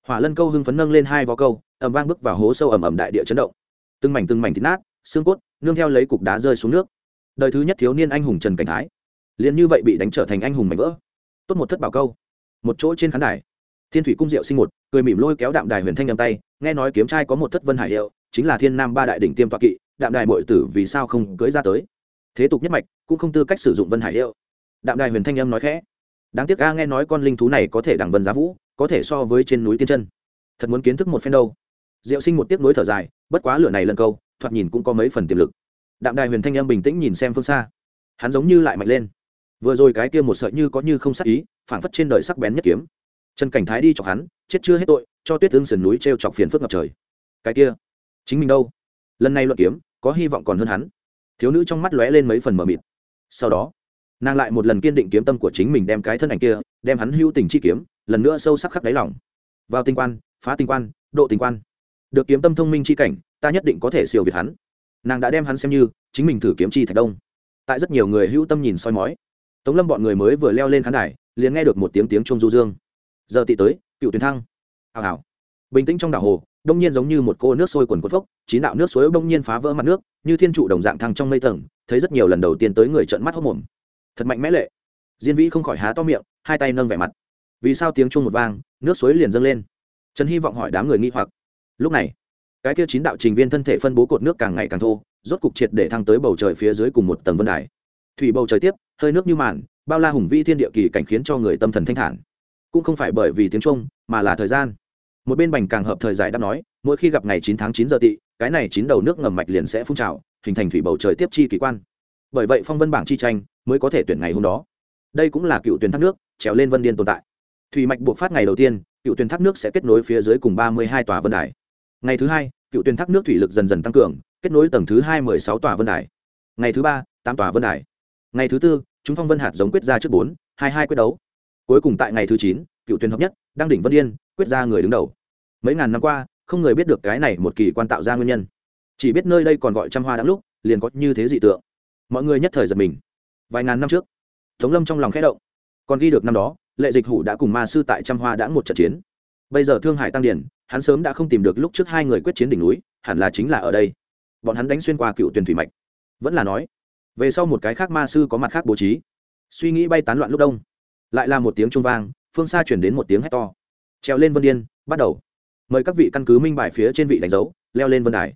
hỏa lân câu hưng phấn nâng lên hai vó câu ẩm vang bước vào hố sâu ẩm ẩm đại địa chấn động. Từng mảnh từng mảnh thịt nát, xương cốt, nương theo lấy cục đá rơi xuống nước. Đời thứ nhất thiếu niên anh hùng trần cảnh thái, liền như vậy bị đánh trở thành anh hùng mảnh vỡ. Tốt một thất bảo câu. Một chỗ trên khán đài, thiên thủy cung diệu sinh một, cười mỉm lôi kéo đạm đài huyền thanh nhầm tay, nghe nói kiếm trai có một thất vân hải hiệu, chính là thiên nam ba đại đỉnh tiêm toạ kỵ, đạm đài bội tử vì sao không cưới ra tới? Thế tục nhất mạch, cũng không tư cách sử dụng vân hải hiệu. Đạm đài huyền thanh âm nói khẽ, đáng tiếc a nghe nói con linh thú này có thể đằng vân giá vũ có thể so với trên núi tiên chân. Thật muốn kiến thức một phen đâu. Diệu sinh một tiếc nối thở dài, bất quá lửa này lần câu, thoạt nhìn cũng có mấy phần tiềm lực. Đạm đài huyền thanh em bình tĩnh nhìn xem phương xa. Hắn giống như lại mạnh lên. Vừa rồi cái kia một sợi như có như không sắc ý, phảng phất trên đời sắc bén nhất kiếm. Trần cảnh thái đi chọc hắn, chết chưa hết tội, cho tuyết tương sườn núi t r e o chọc phiền phức ngập trời. Cái kia, chính mình đâu? Lần này luận kiếm, có hy vọng còn hơn hắn. Thiếu nữ trong mắt lóe lên mấy phần mờ mịt. Sau đó, nàng lại một lần kiên định kiếm tâm của chính mình đem cái thân ảnh kia, đem hắn hưu tình chi kiếm lần nữa sâu sắc khắc đáy lòng. Vào tinh quan, phá tinh quan, độ tinh quan. Được kiếm tâm thông minh chi cảnh, ta nhất định có thể siêu việt hắn. Nàng đã đem hắn xem như chính mình thử kiếm chi thạch đông. Tại rất nhiều người hữu tâm nhìn soi mói. Tống lâm bọn người mới vừa leo lên khán đài, liền nghe được một tiếng tiếng trung du dương. Giờ tị tới, cựu tuyến thăng. Hào hào. Bình tĩnh trong đảo hồ, đông nhiên giống như một cô nước sôi quần quần phốc, chín đạo nước suối đông nhiên phá vỡ mặt nước, như thiên trụ đồng dạng thăng trong mây tầng, thấy rất nhiều lần đầu tiên tới người trợn mắt hốc mồm. Thật mạnh mẽ lệ. Diên vĩ không khỏi há to miệng, hai tay nâng vẻ mặt vì sao tiếng chuông một vang, nước suối liền dâng lên. Trần hy vọng hỏi đám người nghi hoặc. Lúc này, cái kia chín đạo trình viên thân thể phân bố cột nước càng ngày càng thô, rốt cục triệt để thăng tới bầu trời phía dưới cùng một tầng vân đài. Thủy bầu trời tiếp, hơi nước như màn, bao la hùng vĩ thiên địa kỳ cảnh khiến cho người tâm thần thanh thản. Cũng không phải bởi vì tiếng trung mà là thời gian. Một bên bành càng hợp thời giải đáp nói, mỗi khi gặp ngày chín tháng chín giờ tị cái này chín đầu nước ngầm mạch liền sẽ phun trào, hình thành thủy bầu trời tiếp chi kỳ quan. Bởi vậy phong vân bảng chi tranh mới có thể tuyển ngày hôm đó. Đây cũng là cựu tuyển thác nước, trèo lên vân điên tồn tại thủy mạch buộc phát ngày đầu tiên, cựu tuyển thác nước sẽ kết nối phía dưới cùng ba mươi hai tòa vân đài. Ngày thứ hai, cựu tuyển thác nước thủy lực dần dần tăng cường, kết nối tầng thứ hai mười sáu tòa vân đài. Ngày thứ ba, tám tòa vân đài. Ngày thứ tư, chúng phong vân hạt giống quyết ra trước bốn, hai hai quyết đấu. Cuối cùng tại ngày thứ chín, cựu tuyển hợp nhất đang đỉnh vân yên, quyết ra người đứng đầu. Mấy ngàn năm qua, không người biết được cái này một kỳ quan tạo ra nguyên nhân. Chỉ biết nơi đây còn gọi trăm hoa đáng lúc, liền có như thế dị tượng. Mọi người nhất thời giật mình. Vài ngàn năm trước, tống lâm trong lòng khẽ động. Còn ghi được năm đó lệ dịch hủ đã cùng ma sư tại trăm hoa đã một trận chiến. Bây giờ thương hải tăng điển, hắn sớm đã không tìm được lúc trước hai người quyết chiến đỉnh núi, hẳn là chính là ở đây. Bọn hắn đánh xuyên qua cựu tuyển thủy mạch. Vẫn là nói, về sau một cái khác ma sư có mặt khác bố trí. Suy nghĩ bay tán loạn lúc đông, lại là một tiếng trung vang, phương xa chuyển đến một tiếng hét to. Treo lên vân điên, bắt đầu. Mời các vị căn cứ minh bài phía trên vị đánh dấu, leo lên vân đài.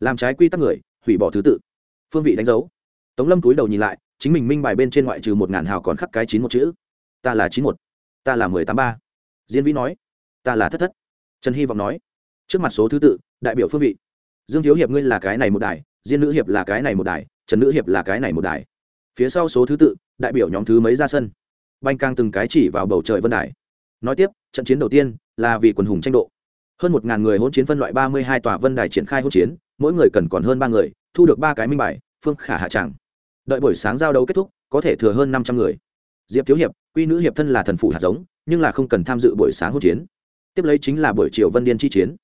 Làm trái quy tắc người, hủy bỏ thứ tự. Phương vị đánh dấu. Tống lâm túi đầu nhìn lại, chính mình minh bài bên trên ngoại trừ một ngàn hào còn khắc cái chín một chữ. Ta là chín một ta là mười tám ba. Diên vĩ nói, ta là thất thất. Trần hy vọng nói, trước mặt số thứ tự, đại biểu phương vị. Dương thiếu hiệp ngươi là cái này một đài, diên nữ hiệp là cái này một đài, trần nữ hiệp là cái này một đài. Phía sau số thứ tự, đại biểu nhóm thứ mấy ra sân. Banh càng từng cái chỉ vào bầu trời vân đài. Nói tiếp, trận chiến đầu tiên là vì quần hùng tranh độ. Hơn một ngàn người hỗn chiến phân loại ba mươi hai tòa vân đài triển khai hỗn chiến, mỗi người cần còn hơn ba người, thu được ba cái minh bài, phương khả hạ tràng. Đợi buổi sáng giao đấu kết thúc, có thể thừa hơn năm trăm người diệp thiếu hiệp, quy nữ hiệp thân là thần phủ hạt giống, nhưng là không cần tham dự buổi sáng hỗn chiến. Tiếp lấy chính là buổi chiều vân điên chi chiến.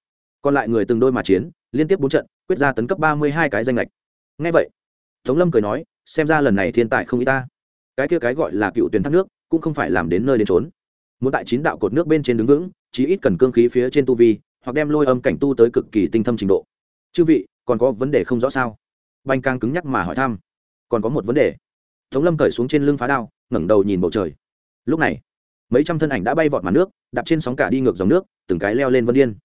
Còn lại người từng đôi mà chiến, liên tiếp bốn trận, quyết ra tấn cấp ba mươi hai cái danh lệch. Ngay vậy, tống lâm cười nói, xem ra lần này thiên tài không y ta. Cái kia cái gọi là cựu tuyển thác nước, cũng không phải làm đến nơi đến trốn muốn tại chín đạo cột nước bên trên đứng vững, chí ít cần cương khí phía trên tu vi, hoặc đem lôi âm cảnh tu tới cực kỳ tinh thâm trình độ. Chư vị, còn có vấn đề không rõ sao? Banh càng cứng nhắc mà hỏi thăm. Còn có một vấn đề. Tống lâm cởi xuống trên lưng phá đao ngẩng đầu nhìn bầu trời. Lúc này, mấy trăm thân ảnh đã bay vọt mặt nước, đạp trên sóng cả đi ngược dòng nước, từng cái leo lên vân điên.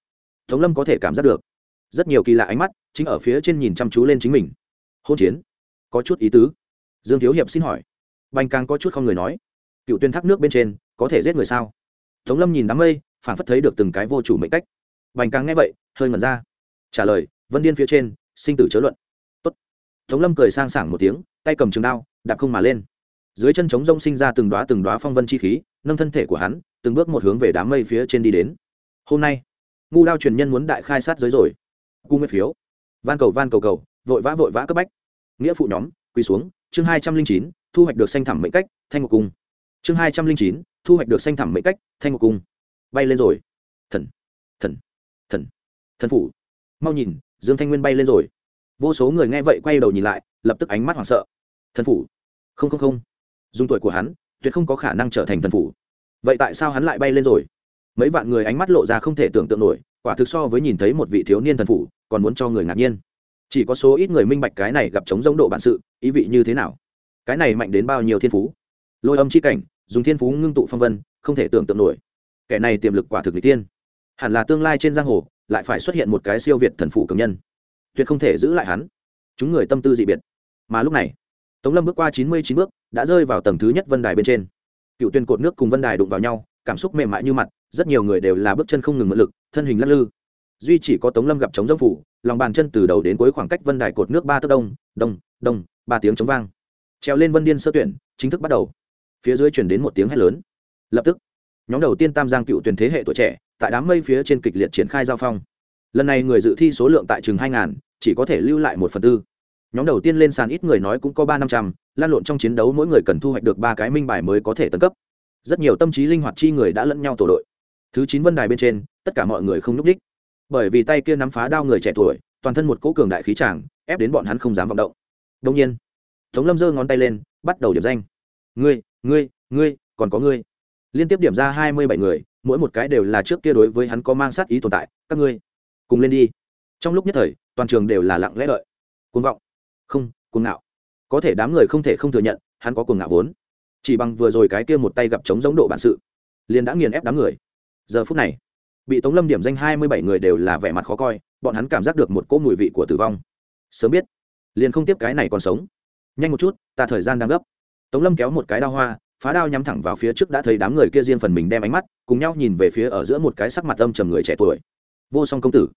Tống lâm có thể cảm giác được, rất nhiều kỳ lạ ánh mắt chính ở phía trên nhìn chăm chú lên chính mình. Hôn chiến, có chút ý tứ. Dương thiếu hiệp xin hỏi banh càng có chút không người nói, cựu tuyên thác nước bên trên, có thể giết người sao? Tống lâm nhìn đám mây, phản phất thấy được từng cái vô chủ mệnh cách. Bành càng nghe vậy, hơi ngẩn ra. Trả lời, vân điên phía trên, sinh tử chớ luận. Tốt. tống lâm cười sang sảng một tiếng, tay cầm trường đao, đạp không mà lên dưới chân trống rông sinh ra từng đoá từng đoá phong vân chi khí, nâng thân thể của hắn, từng bước một hướng về đám mây phía trên đi đến. Hôm nay, ngu đao truyền nhân muốn đại khai sát giới rồi. Cung nguyệt phiếu. Van cầu van cầu cầu, vội vã vội vã cấp bách. Nghĩa phụ nhóm, quỳ xuống, chương hai trăm linh chín, thu hoạch được xanh thẳm mệnh cách, thanh ngục cung. Chương hai trăm linh chín, thu hoạch được xanh thẳm mệnh cách, thanh ngục cung. Bay lên rồi. Thần thần thần thần phủ. Mau nhìn, dương thanh nguyên bay lên rồi. Vô số người nghe vậy quay đầu nhìn lại, lập tức ánh mắt hoảng sợ. Thần phủ. Không không không dùng tuổi của hắn, tuyệt không có khả năng trở thành thần phủ. Vậy tại sao hắn lại bay lên rồi? Mấy vạn người ánh mắt lộ ra không thể tưởng tượng nổi, quả thực so với nhìn thấy một vị thiếu niên thần phủ, còn muốn cho người ngạc nhiên. Chỉ có số ít người minh bạch cái này gặp chống giống độ bản sự, ý vị như thế nào? Cái này mạnh đến bao nhiêu thiên phú? Lôi âm c h i cảnh, dùng thiên phú ngưng tụ phong vân, không thể tưởng tượng nổi. Kẻ này tiềm lực quả thực n tiên. Hẳn là tương lai trên giang hồ, lại phải xuất hiện một cái siêu việt thần phủ cường nhân. Tuyệt không thể giữ lại hắn. Chúng người tâm tư dị biệt. Mà lúc này, tống lâm bước qua chín mươi chín bước đã rơi vào tầng thứ nhất vân đài bên trên. Cựu tuyên cột nước cùng vân đài đụng vào nhau, cảm xúc mềm mại như mặt, rất nhiều người đều là bước chân không ngừng mượn lực, thân hình lắc lư. Duy chỉ có tống lâm gặp chống dâm phủ, lòng bàn chân từ đầu đến cuối khoảng cách vân đài cột nước ba tấc đông đông đông, ba tiếng chống vang. Treo lên vân điên sơ tuyển, chính thức bắt đầu. Phía dưới chuyển đến một tiếng hét lớn. Lập tức, nhóm đầu tiên tam giang cựu tuyển thế hệ tuổi trẻ, tại đám mây phía trên kịch liệt triển khai giao phong. Lần này người dự thi số lượng tại chừng hai ngàn, chỉ có thể lưu lại một phần tư. Nhóm đầu tiên lên sàn ít người nói cũng có ba năm trăm lan lộn trong chiến đấu mỗi người cần thu hoạch được ba cái minh bài mới có thể tấn cấp. Rất nhiều tâm trí linh hoạt chi người đã lẫn nhau tổ đội. Thứ chín vân đài bên trên, tất cả mọi người không n c đích. Bởi vì tay kia nắm phá đao người trẻ tuổi, toàn thân một cỗ cường đại khí tràng ép đến bọn hắn không dám vọng động. Đông nhiên, tống lâm giơ ngón tay lên, bắt đầu điểm danh. Ngươi ngươi ngươi, còn có ngươi. Liên tiếp điểm ra hai mươi bảy người, mỗi một cái đều là trước kia đối với hắn có mang sát ý tồn tại, các ngươi, cùng lên đi. Trong lúc nhất thời, toàn trường đều là lặng lẽ đợi. Cuồng vọng. Không, cuồng ngạo có thể đám người không thể không thừa nhận, hắn có cuồng ngạo vốn. Chỉ bằng vừa rồi cái kia một tay gặp chống giống độ bản sự, liền đã nghiền ép đám người. Giờ phút này, bị tống lâm điểm danh hai mươi bảy người đều là vẻ mặt khó coi, bọn hắn cảm giác được một cỗ mùi vị của tử vong. Sớm biết, liền không tiếp cái này còn sống. Nhanh một chút, ta thời gian đang gấp. Tống lâm kéo một cái đao hoa, phá đao nhắm thẳng vào phía trước đã thấy đám người kia riêng phần mình đem ánh mắt cùng nhau nhìn về phía ở giữa một cái sắc mặt âm trầm người trẻ tuổi. Vô song công tử,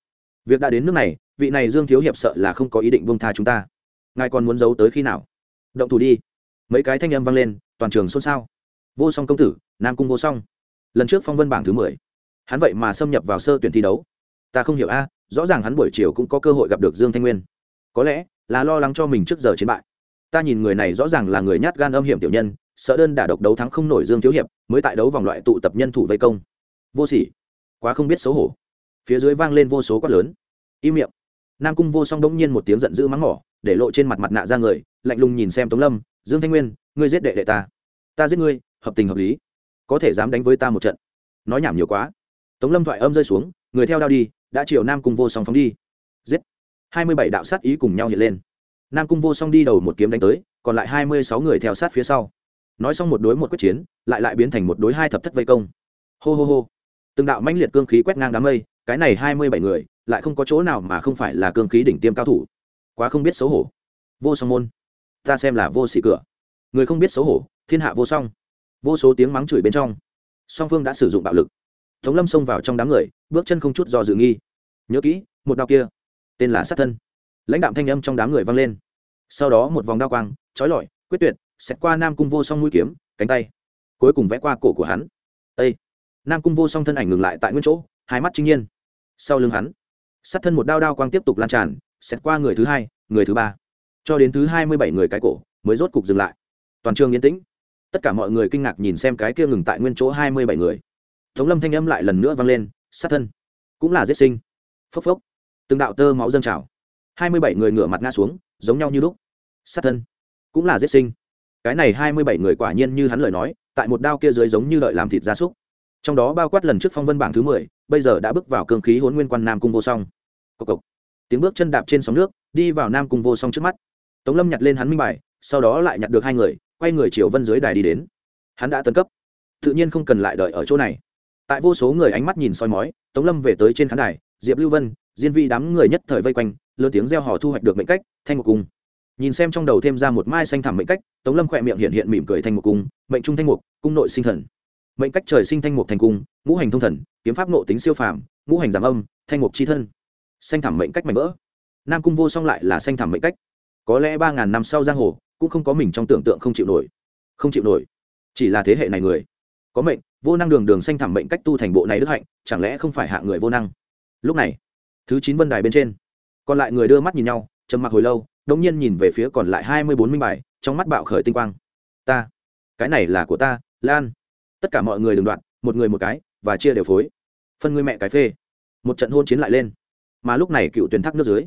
việc đã đến nước này, vị này dương thiếu hiệp sợ là không có ý định buông tha chúng ta ngài còn muốn giấu tới khi nào? Động thủ đi. Mấy cái thanh âm vang lên, toàn trường xôn xao. Vô song công tử, nam cung vô song. Lần trước phong vân bảng thứ mười, hắn vậy mà xâm nhập vào sơ tuyển thi đấu. Ta không hiểu a, rõ ràng hắn buổi chiều cũng có cơ hội gặp được dương thanh nguyên. Có lẽ là lo lắng cho mình trước giờ chiến bại. Ta nhìn người này rõ ràng là người nhát gan âm hiểm tiểu nhân, sợ đơn đả độc đấu thắng không nổi dương thiếu hiệp, mới tại đấu vòng loại tụ tập nhân thủ vây công. Vô sỉ. Quá không biết xấu hổ. Phía dưới vang lên vô số quát lớn. Im miệng nam cung vô song đống nhiên một tiếng giận dữ mắng mỏ, để lộ trên mặt mặt nạ ra người, lạnh lùng nhìn xem tống lâm, dương thanh nguyên, ngươi giết đệ đệ ta. Ta giết ngươi, hợp tình hợp lý. Có thể dám đánh với ta một trận. Nói nhảm nhiều quá. Tống lâm thoại âm rơi xuống, người theo đao đi, đã chiều nam cung vô song phóng đi. Giết. Hai mươi bảy đạo sát ý cùng nhau hiện lên. Nam cung vô song đi đầu một kiếm đánh tới, còn lại hai mươi sáu người theo sát phía sau. Nói xong một đối một quyết chiến, lại lại biến thành một đối hai thập thất vây công. Hô hô hô. Từng đạo mãnh liệt cương khí quét ngang đám mây, cái này hai mươi bảy người lại không có chỗ nào mà không phải là cương khí đỉnh tiêm cao thủ. Quá không biết xấu hổ. Vô song môn. Ta xem là vô sĩ cửa. Người không biết xấu hổ, thiên hạ vô song. Vô số tiếng mắng chửi bên trong. Song phương đã sử dụng bạo lực. Tống lâm xông vào trong đám người, bước chân không chút do dự nghi. Nhớ kỹ, một đao kia, tên là sát thân. Lãnh đạm thanh âm trong đám người vang lên. Sau đó một vòng đao quang trói lọi, quyết tuyệt xét qua nam cung vô song mũi kiếm, cánh tay. Cuối cùng vẽ qua cổ của hắn. Ây nam cung vô song thân ảnh ngừng lại tại nguyên chỗ, hai mắt trinh nhiên. Sau lưng hắn sát thân một đao đao quang tiếp tục lan tràn xét qua người thứ hai, người thứ ba. Cho đến thứ hai mươi bảy người cái cổ, mới rốt cục dừng lại. Toàn trường yên tĩnh. Tất cả mọi người kinh ngạc nhìn xem cái kia ngừng tại nguyên chỗ hai mươi bảy người. Tống lâm thanh âm lại lần nữa vang lên, sát thân, cũng là giết sinh. Phốc phốc. Từng đạo tơ máu dâng trào. hai mươi bảy người ngửa mặt ngã xuống, giống nhau như lúc. Sát thân, cũng là giết sinh. Cái này hai mươi bảy người quả nhiên như hắn lời nói, tại một đao kia dưới giống như đợi làm thịt gia súc. Trong đó bao quát lần trước phong vân bảng thứ mười, bây giờ đã bước vào cương khí hôn nguyên quan nam cung vô song cộc cộc. Tiếng bước chân đạp trên sóng nước, đi vào nam cung vô song trước mắt. Tống lâm nhặt lên hắn minh bài, sau đó lại nhặt được hai người, quay người chiều vân dưới đài đi đến. Hắn đã tấn cấp. Tự nhiên không cần lại đợi ở chỗ này. Tại vô số người ánh mắt nhìn soi mói, tống lâm về tới trên khán đài, diệp lưu vân, diên vi đám người nhất thời vây quanh, lớn tiếng reo hò thu hoạch được mệnh cách, thanh một cung. Nhìn xem trong đầu thêm ra một mai xanh thảm mệnh cách, tống lâm khỏe miệng hiện hiện mỉm cười thanh một cung, mệnh trung thanh mục, cung nội sinh thần. Mệnh cách trời sinh thanh mục thành cung, ngũ hành thông thần, kiếm pháp nộ tính siêu phàm, ngũ hành giảm âm, thanh mục c h i thân xanh thẳm mệnh cách mạnh vỡ. Nam cung vô song lại là xanh thẳm mệnh cách. Có lẽ ba ngàn năm sau giang hồ, cũng không có mình trong tưởng tượng không chịu nổi. Không chịu nổi. Chỉ là thế hệ này người. Có mệnh, vô năng đường đường xanh thẳm mệnh cách tu thành bộ này đức hạnh, chẳng lẽ không phải hạ người vô năng? Lúc này, thứ chín vân đài bên trên, còn lại người đưa mắt nhìn nhau, trầm mặc hồi lâu, đống nhiên nhìn về phía còn lại hai mươi bốn minh bài, trong mắt bạo khởi tinh quang. Ta, cái này là của ta, lan. Tất cả mọi người đừng đoạn, một người một cái, và chia đều phối. Phân người mẹ cái phê. Một trận hôn chiến lại lên mà lúc này cựu tuyển thác nước dưới,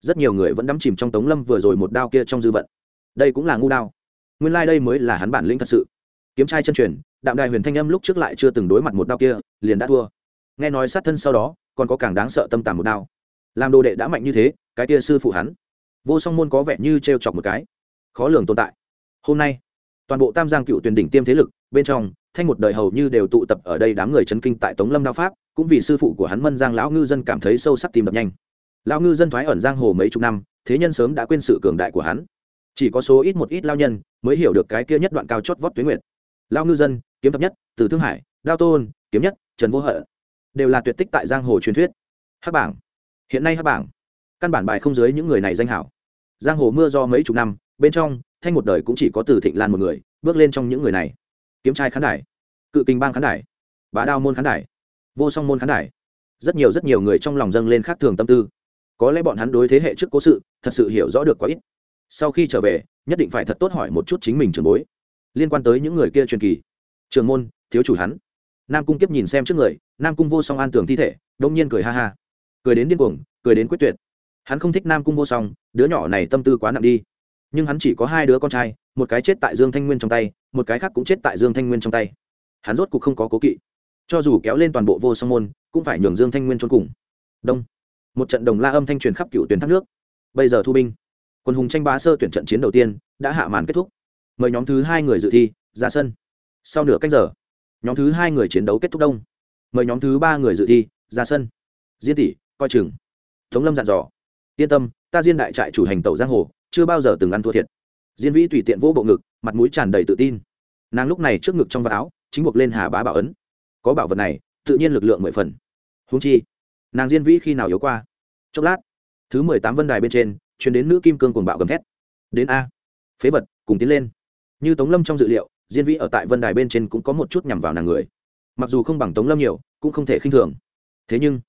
rất nhiều người vẫn đắm chìm trong tống lâm vừa rồi một đao kia trong dư vận. Đây cũng là ngu đao. Nguyên lai、like、đây mới là hắn bản lĩnh thật sự. Kiếm trai chân truyền, đạm đài huyền thanh âm lúc trước lại chưa từng đối mặt một đao kia, liền đã thua. Nghe nói sát thân sau đó, còn có càng đáng sợ tâm tàn một đao. Làm đồ đệ đã mạnh như thế, cái kia sư phụ hắn, vô song môn có vẻ như t r e o chọc một cái. Khó lường tồn tại. Hôm nay, toàn bộ tam giang cựu tuyển đỉnh tiêm thế lực, bên trong, thanh một đời hầu như đều tụ tập ở đây đám người chấn kinh tại tống lâm đao pháp cũng vì sư phụ của hắn mân giang lão ngư dân cảm thấy sâu sắc tìm đập nhanh. Lão ngư dân thoái ẩn giang hồ mấy chục năm, thế nhân sớm đã quên sự cường đại của hắn. Chỉ có số ít một ít lao nhân mới hiểu được cái kia nhất đoạn cao chót vót tuyến nguyệt. Lao ngư dân, kiếm thập nhất, từ thương hải, đao tôn, kiếm nhất, trần vô hợ đều là tuyệt tích tại giang hồ truyền thuyết. Hắc bảng. Hiện nay hắc bảng, căn bản bài không dưới những người này danh hảo. Giang hồ mưa do mấy chục năm, bên trong, thanh một đời cũng chỉ có từ thịnh lan một người, bước lên trong những người này. Kiếm trai khán đài, cự kinh bang khán đài, bá đao môn khán đài vô song môn khán đài. Rất nhiều rất nhiều người trong lòng dâng lên khác thường tâm tư. Có lẽ bọn hắn đối thế hệ trước cố sự, thật sự hiểu rõ được quá ít. Sau khi trở về, nhất định phải thật tốt hỏi một chút chính mình trường bối. Liên quan tới những người kia truyền kỳ. Trường môn, thiếu chủ hắn. Nam cung kiếp nhìn xem trước người, nam cung vô song an tưởng thi thể đông nhiên cười ha ha. Cười đến điên cuồng, cười đến quyết tuyệt. Hắn không thích nam cung vô song, đứa nhỏ này tâm tư quá nặng đi. Nhưng hắn chỉ có hai đứa con trai, một cái chết tại dương thanh nguyên trong tay, một cái khác cũng chết tại dương thanh nguyên trong tay. Hắn rốt cuộc không có cố kỵ cho dù kéo lên toàn bộ vô song môn, cũng phải nhường dương thanh nguyên trốn cùng. Đông. Một trận đồng la âm thanh truyền khắp cựu tuyến thác nước. Bây giờ thu binh. Quân hùng tranh bá sơ tuyển trận chiến đầu tiên, đã hạ màn kết thúc. Mời nhóm thứ hai người dự thi, ra sân. Sau nửa cách giờ, nhóm thứ hai người chiến đấu kết thúc đông. Mời nhóm thứ ba người dự thi, ra sân. Diên tỷ, coi chừng. Tống lâm dặn dò. Yên tâm, ta diên đại trại chủ hành tẩu giang hồ, chưa bao giờ từng ăn thua thiệt. Diên vĩ tùy tiện vô bộ ngực, mặt mũi tràn đầy tự tin. Nàng lúc này trước ngực trong vạt áo, chính buộc lên hà bá bảo ấn có bảo vật này, tự nhiên lực lượng mười phần. Húng chi, nàng diên vĩ khi nào yếu qua? Chốc lát, thứ mười tám vân đài bên trên chuyển đến nữ kim cương cuồng bạo gầm thét. Đến a. Phế vật, cùng tiến lên. Như tống lâm trong dự liệu, diên vĩ ở tại vân đài bên trên cũng có một chút nhằm vào nàng người. Mặc dù không bằng tống lâm nhiều, cũng không thể khinh thường. Thế nhưng,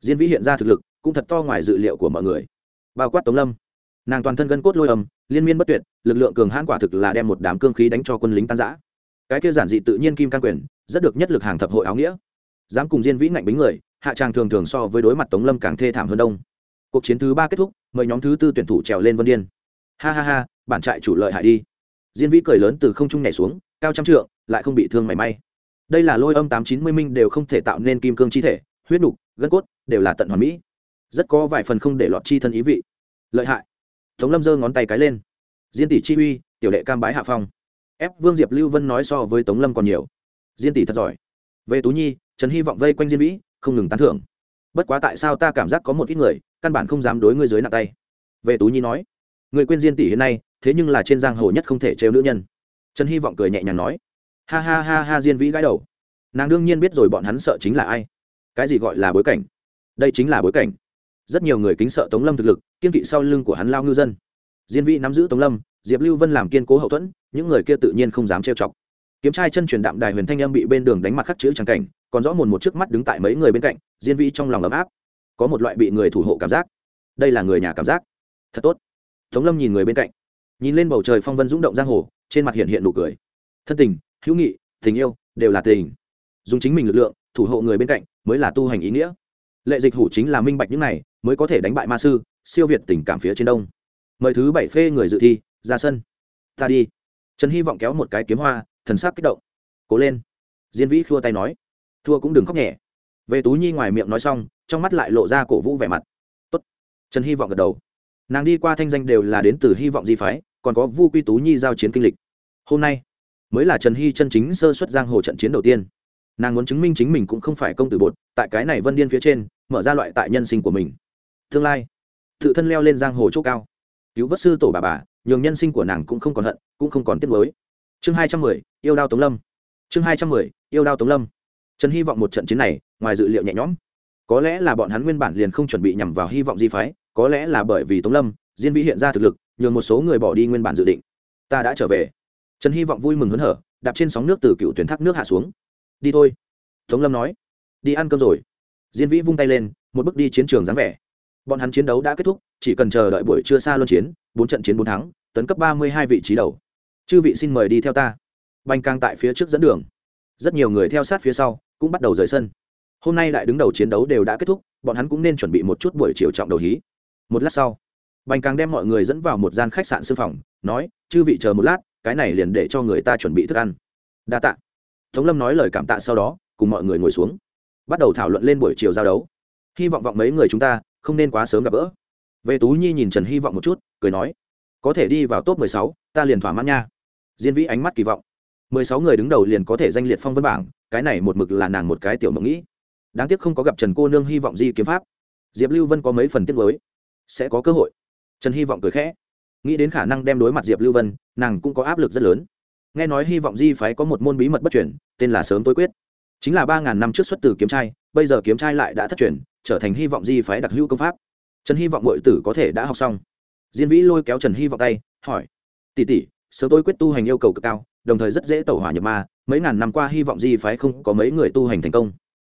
diên vĩ hiện ra thực lực, cũng thật to ngoài dự liệu của mọi người. Bao quát tống lâm. Nàng toàn thân gân cốt lôi ầm liên miên bất tuyệt, lực lượng cường hãn quả thực là đem một đám cương khí đánh cho quân lính tan giã cái kia giản dị tự nhiên kim can quyền, rất được nhất lực hàng thập hội áo nghĩa. Dám cùng diên vĩ ngạnh bính người, hạ tràng thường thường so với đối mặt tống lâm càng thê thảm hơn đông. Cuộc chiến thứ ba kết thúc, mời nhóm thứ tư tuyển thủ trèo lên vân điên. Ha ha ha, bản trại chủ lợi hại đi. Diên vĩ cười lớn từ không trung nhảy xuống, cao trăm trượng, lại không bị thương mảy may. Đây là lôi âm tám chín mươi minh đều không thể tạo nên kim cương chi thể, huyết nục, gân cốt, đều là tận hoàn mỹ. Rất có vài phần không để lọt chi thân ý vị. Lợi hại. Tống lâm giơ ngón tay cái lên. Diên tỷ chi uy, tiểu đệ cam bái hạ phong ép vương diệp lưu vân nói so với tống lâm còn nhiều. Diên tỷ thật giỏi. Về tú nhi, trần hy vọng vây quanh diên vĩ, không ngừng tán thưởng. Bất quá tại sao ta cảm giác có một ít người, căn bản không dám đối ngươi dưới nặng tay? Về tú nhi nói. Người quên diên tỷ hiện nay, thế nhưng là trên giang hồ nhất không thể trêu nữ nhân. Trần hy vọng cười nhẹ nhàng nói. Ha ha ha ha diên vĩ gãi đầu. Nàng đương nhiên biết rồi bọn hắn sợ chính là ai. Cái gì gọi là bối cảnh? Đây chính là bối cảnh. Rất nhiều người kính sợ tống lâm thực lực, kiên kỵ sau lưng của hắn lao ngư dân. Diên vĩ nắm giữ tống lâm, diệp lưu vân làm kiên cố hậu thuẫn những người kia tự nhiên không dám trêu chọc. Kiếm trai chân truyền đạm đài huyền thanh âm bị bên đường đánh mặt khắc chữ trắng cảnh, còn rõ mồn một trước mắt đứng tại mấy người bên cạnh, diên vĩ trong lòng ấm áp. Có một loại bị người thủ hộ cảm giác. Đây là người nhà cảm giác. Thật tốt. Tống lâm nhìn người bên cạnh. Nhìn lên bầu trời phong vân rung động giang hồ, trên mặt hiện hiện nụ cười. Thân tình, hữu nghị, tình yêu, đều là tình. Dùng chính mình lực lượng, thủ hộ người bên cạnh, mới là tu hành ý nghĩa. Lệ dịch hủ chính là minh bạch những này, mới có thể đánh bại ma sư, siêu việt tình cảm phía trên đông. Mời thứ bảy phê người dự thi, ra sân. Ta đi trần hy vọng kéo một cái kiếm hoa, thần sắc kích động. Cố lên. Diên vĩ khua tay nói. Thua cũng đừng khóc nhẹ. Về tú nhi ngoài miệng nói xong, trong mắt lại lộ ra cổ vũ vẻ mặt. Tốt. trần hy vọng gật đầu. Nàng đi qua thanh danh đều là đến từ hy vọng di phái, còn có vu quy tú nhi giao chiến kinh lịch. Hôm nay, mới là trần hy chân chính sơ xuất giang hồ trận chiến đầu tiên. Nàng muốn chứng minh chính mình cũng không phải công tử bột, tại cái này vân điên phía trên, mở ra loại tại nhân sinh của mình. Tương lai, tự thân leo lên giang hồ chỗ cao. Cứu vất sư tổ bà bà nhường nhân sinh của nàng cũng không còn hận, cũng không còn tiếc mới chương hai trăm mười, yêu đao tống lâm. Chương hai trăm mười, yêu đao tống lâm. Trần hy vọng một trận chiến này, ngoài dự liệu nhẹ nhõm. Có lẽ là bọn hắn nguyên bản liền không chuẩn bị nhằm vào hy vọng di phái, có lẽ là bởi vì tống lâm, diên vĩ hiện ra thực lực, nhường một số người bỏ đi nguyên bản dự định. Ta đã trở về. Trần hy vọng vui mừng hớn hở, đạp trên sóng nước từ cựu tuyển thác nước hạ xuống. Đi thôi. Tống lâm nói. Đi ăn cơm rồi. Diên vĩ vung tay lên, một bước đi chiến trường dáng vẻ bọn hắn chiến đấu đã kết thúc, chỉ cần chờ đợi buổi trưa xa luân chiến, bốn trận chiến bốn thắng, tấn cấp ba mươi hai vị trí đầu. Chư vị xin mời đi theo ta. Banh càng tại phía trước dẫn đường. Rất nhiều người theo sát phía sau, cũng bắt đầu rời sân. Hôm nay đại đứng đầu chiến đấu đều đã kết thúc, bọn hắn cũng nên chuẩn bị một chút buổi chiều trọng đầu hí. Một lát sau, bành càng đem mọi người dẫn vào một gian khách sạn sư phòng, nói, chư vị chờ một lát, cái này liền để cho người ta chuẩn bị thức ăn. Đa tạ. Tống lâm nói lời cảm tạ sau đó, cùng mọi người ngồi xuống, bắt đầu thảo luận lên buổi chiều giao đấu. Hy vọng vọng mấy người chúng ta không nên quá sớm gặp gỡ. Về tú nhi nhìn trần hy vọng một chút, cười nói, có thể đi vào top mười sáu, ta liền thỏa mãn nha. Diên vĩ ánh mắt kỳ vọng. Mười sáu người đứng đầu liền có thể danh liệt phong vân bảng, cái này một mực là nàng một cái tiểu mộng nghĩ. Đáng tiếc không có gặp trần cô nương hy vọng di kiếm pháp. Diệp lưu vân có mấy phần tiết mới sẽ có cơ hội. Trần hy vọng cười khẽ. Nghĩ đến khả năng đem đối mặt diệp lưu vân, nàng cũng có áp lực rất lớn. Nghe nói hy vọng di phái có một môn bí mật bất chuyển tên là sớm tối quyết chính là ba ngàn năm trước xuất từ kiếm trai, bây giờ kiếm trai lại đã thất truyền, trở thành hy vọng di phái đặc hữu công pháp. Trần hy vọng mọi tử có thể đã học xong. Diên vĩ lôi kéo trần hy vọng tay, hỏi, tỷ tỷ sớm tôi quyết tu hành yêu cầu cực cao, đồng thời rất dễ tẩu hỏa nhập ma, mấy ngàn năm qua hy vọng di phái không có mấy người tu hành thành công.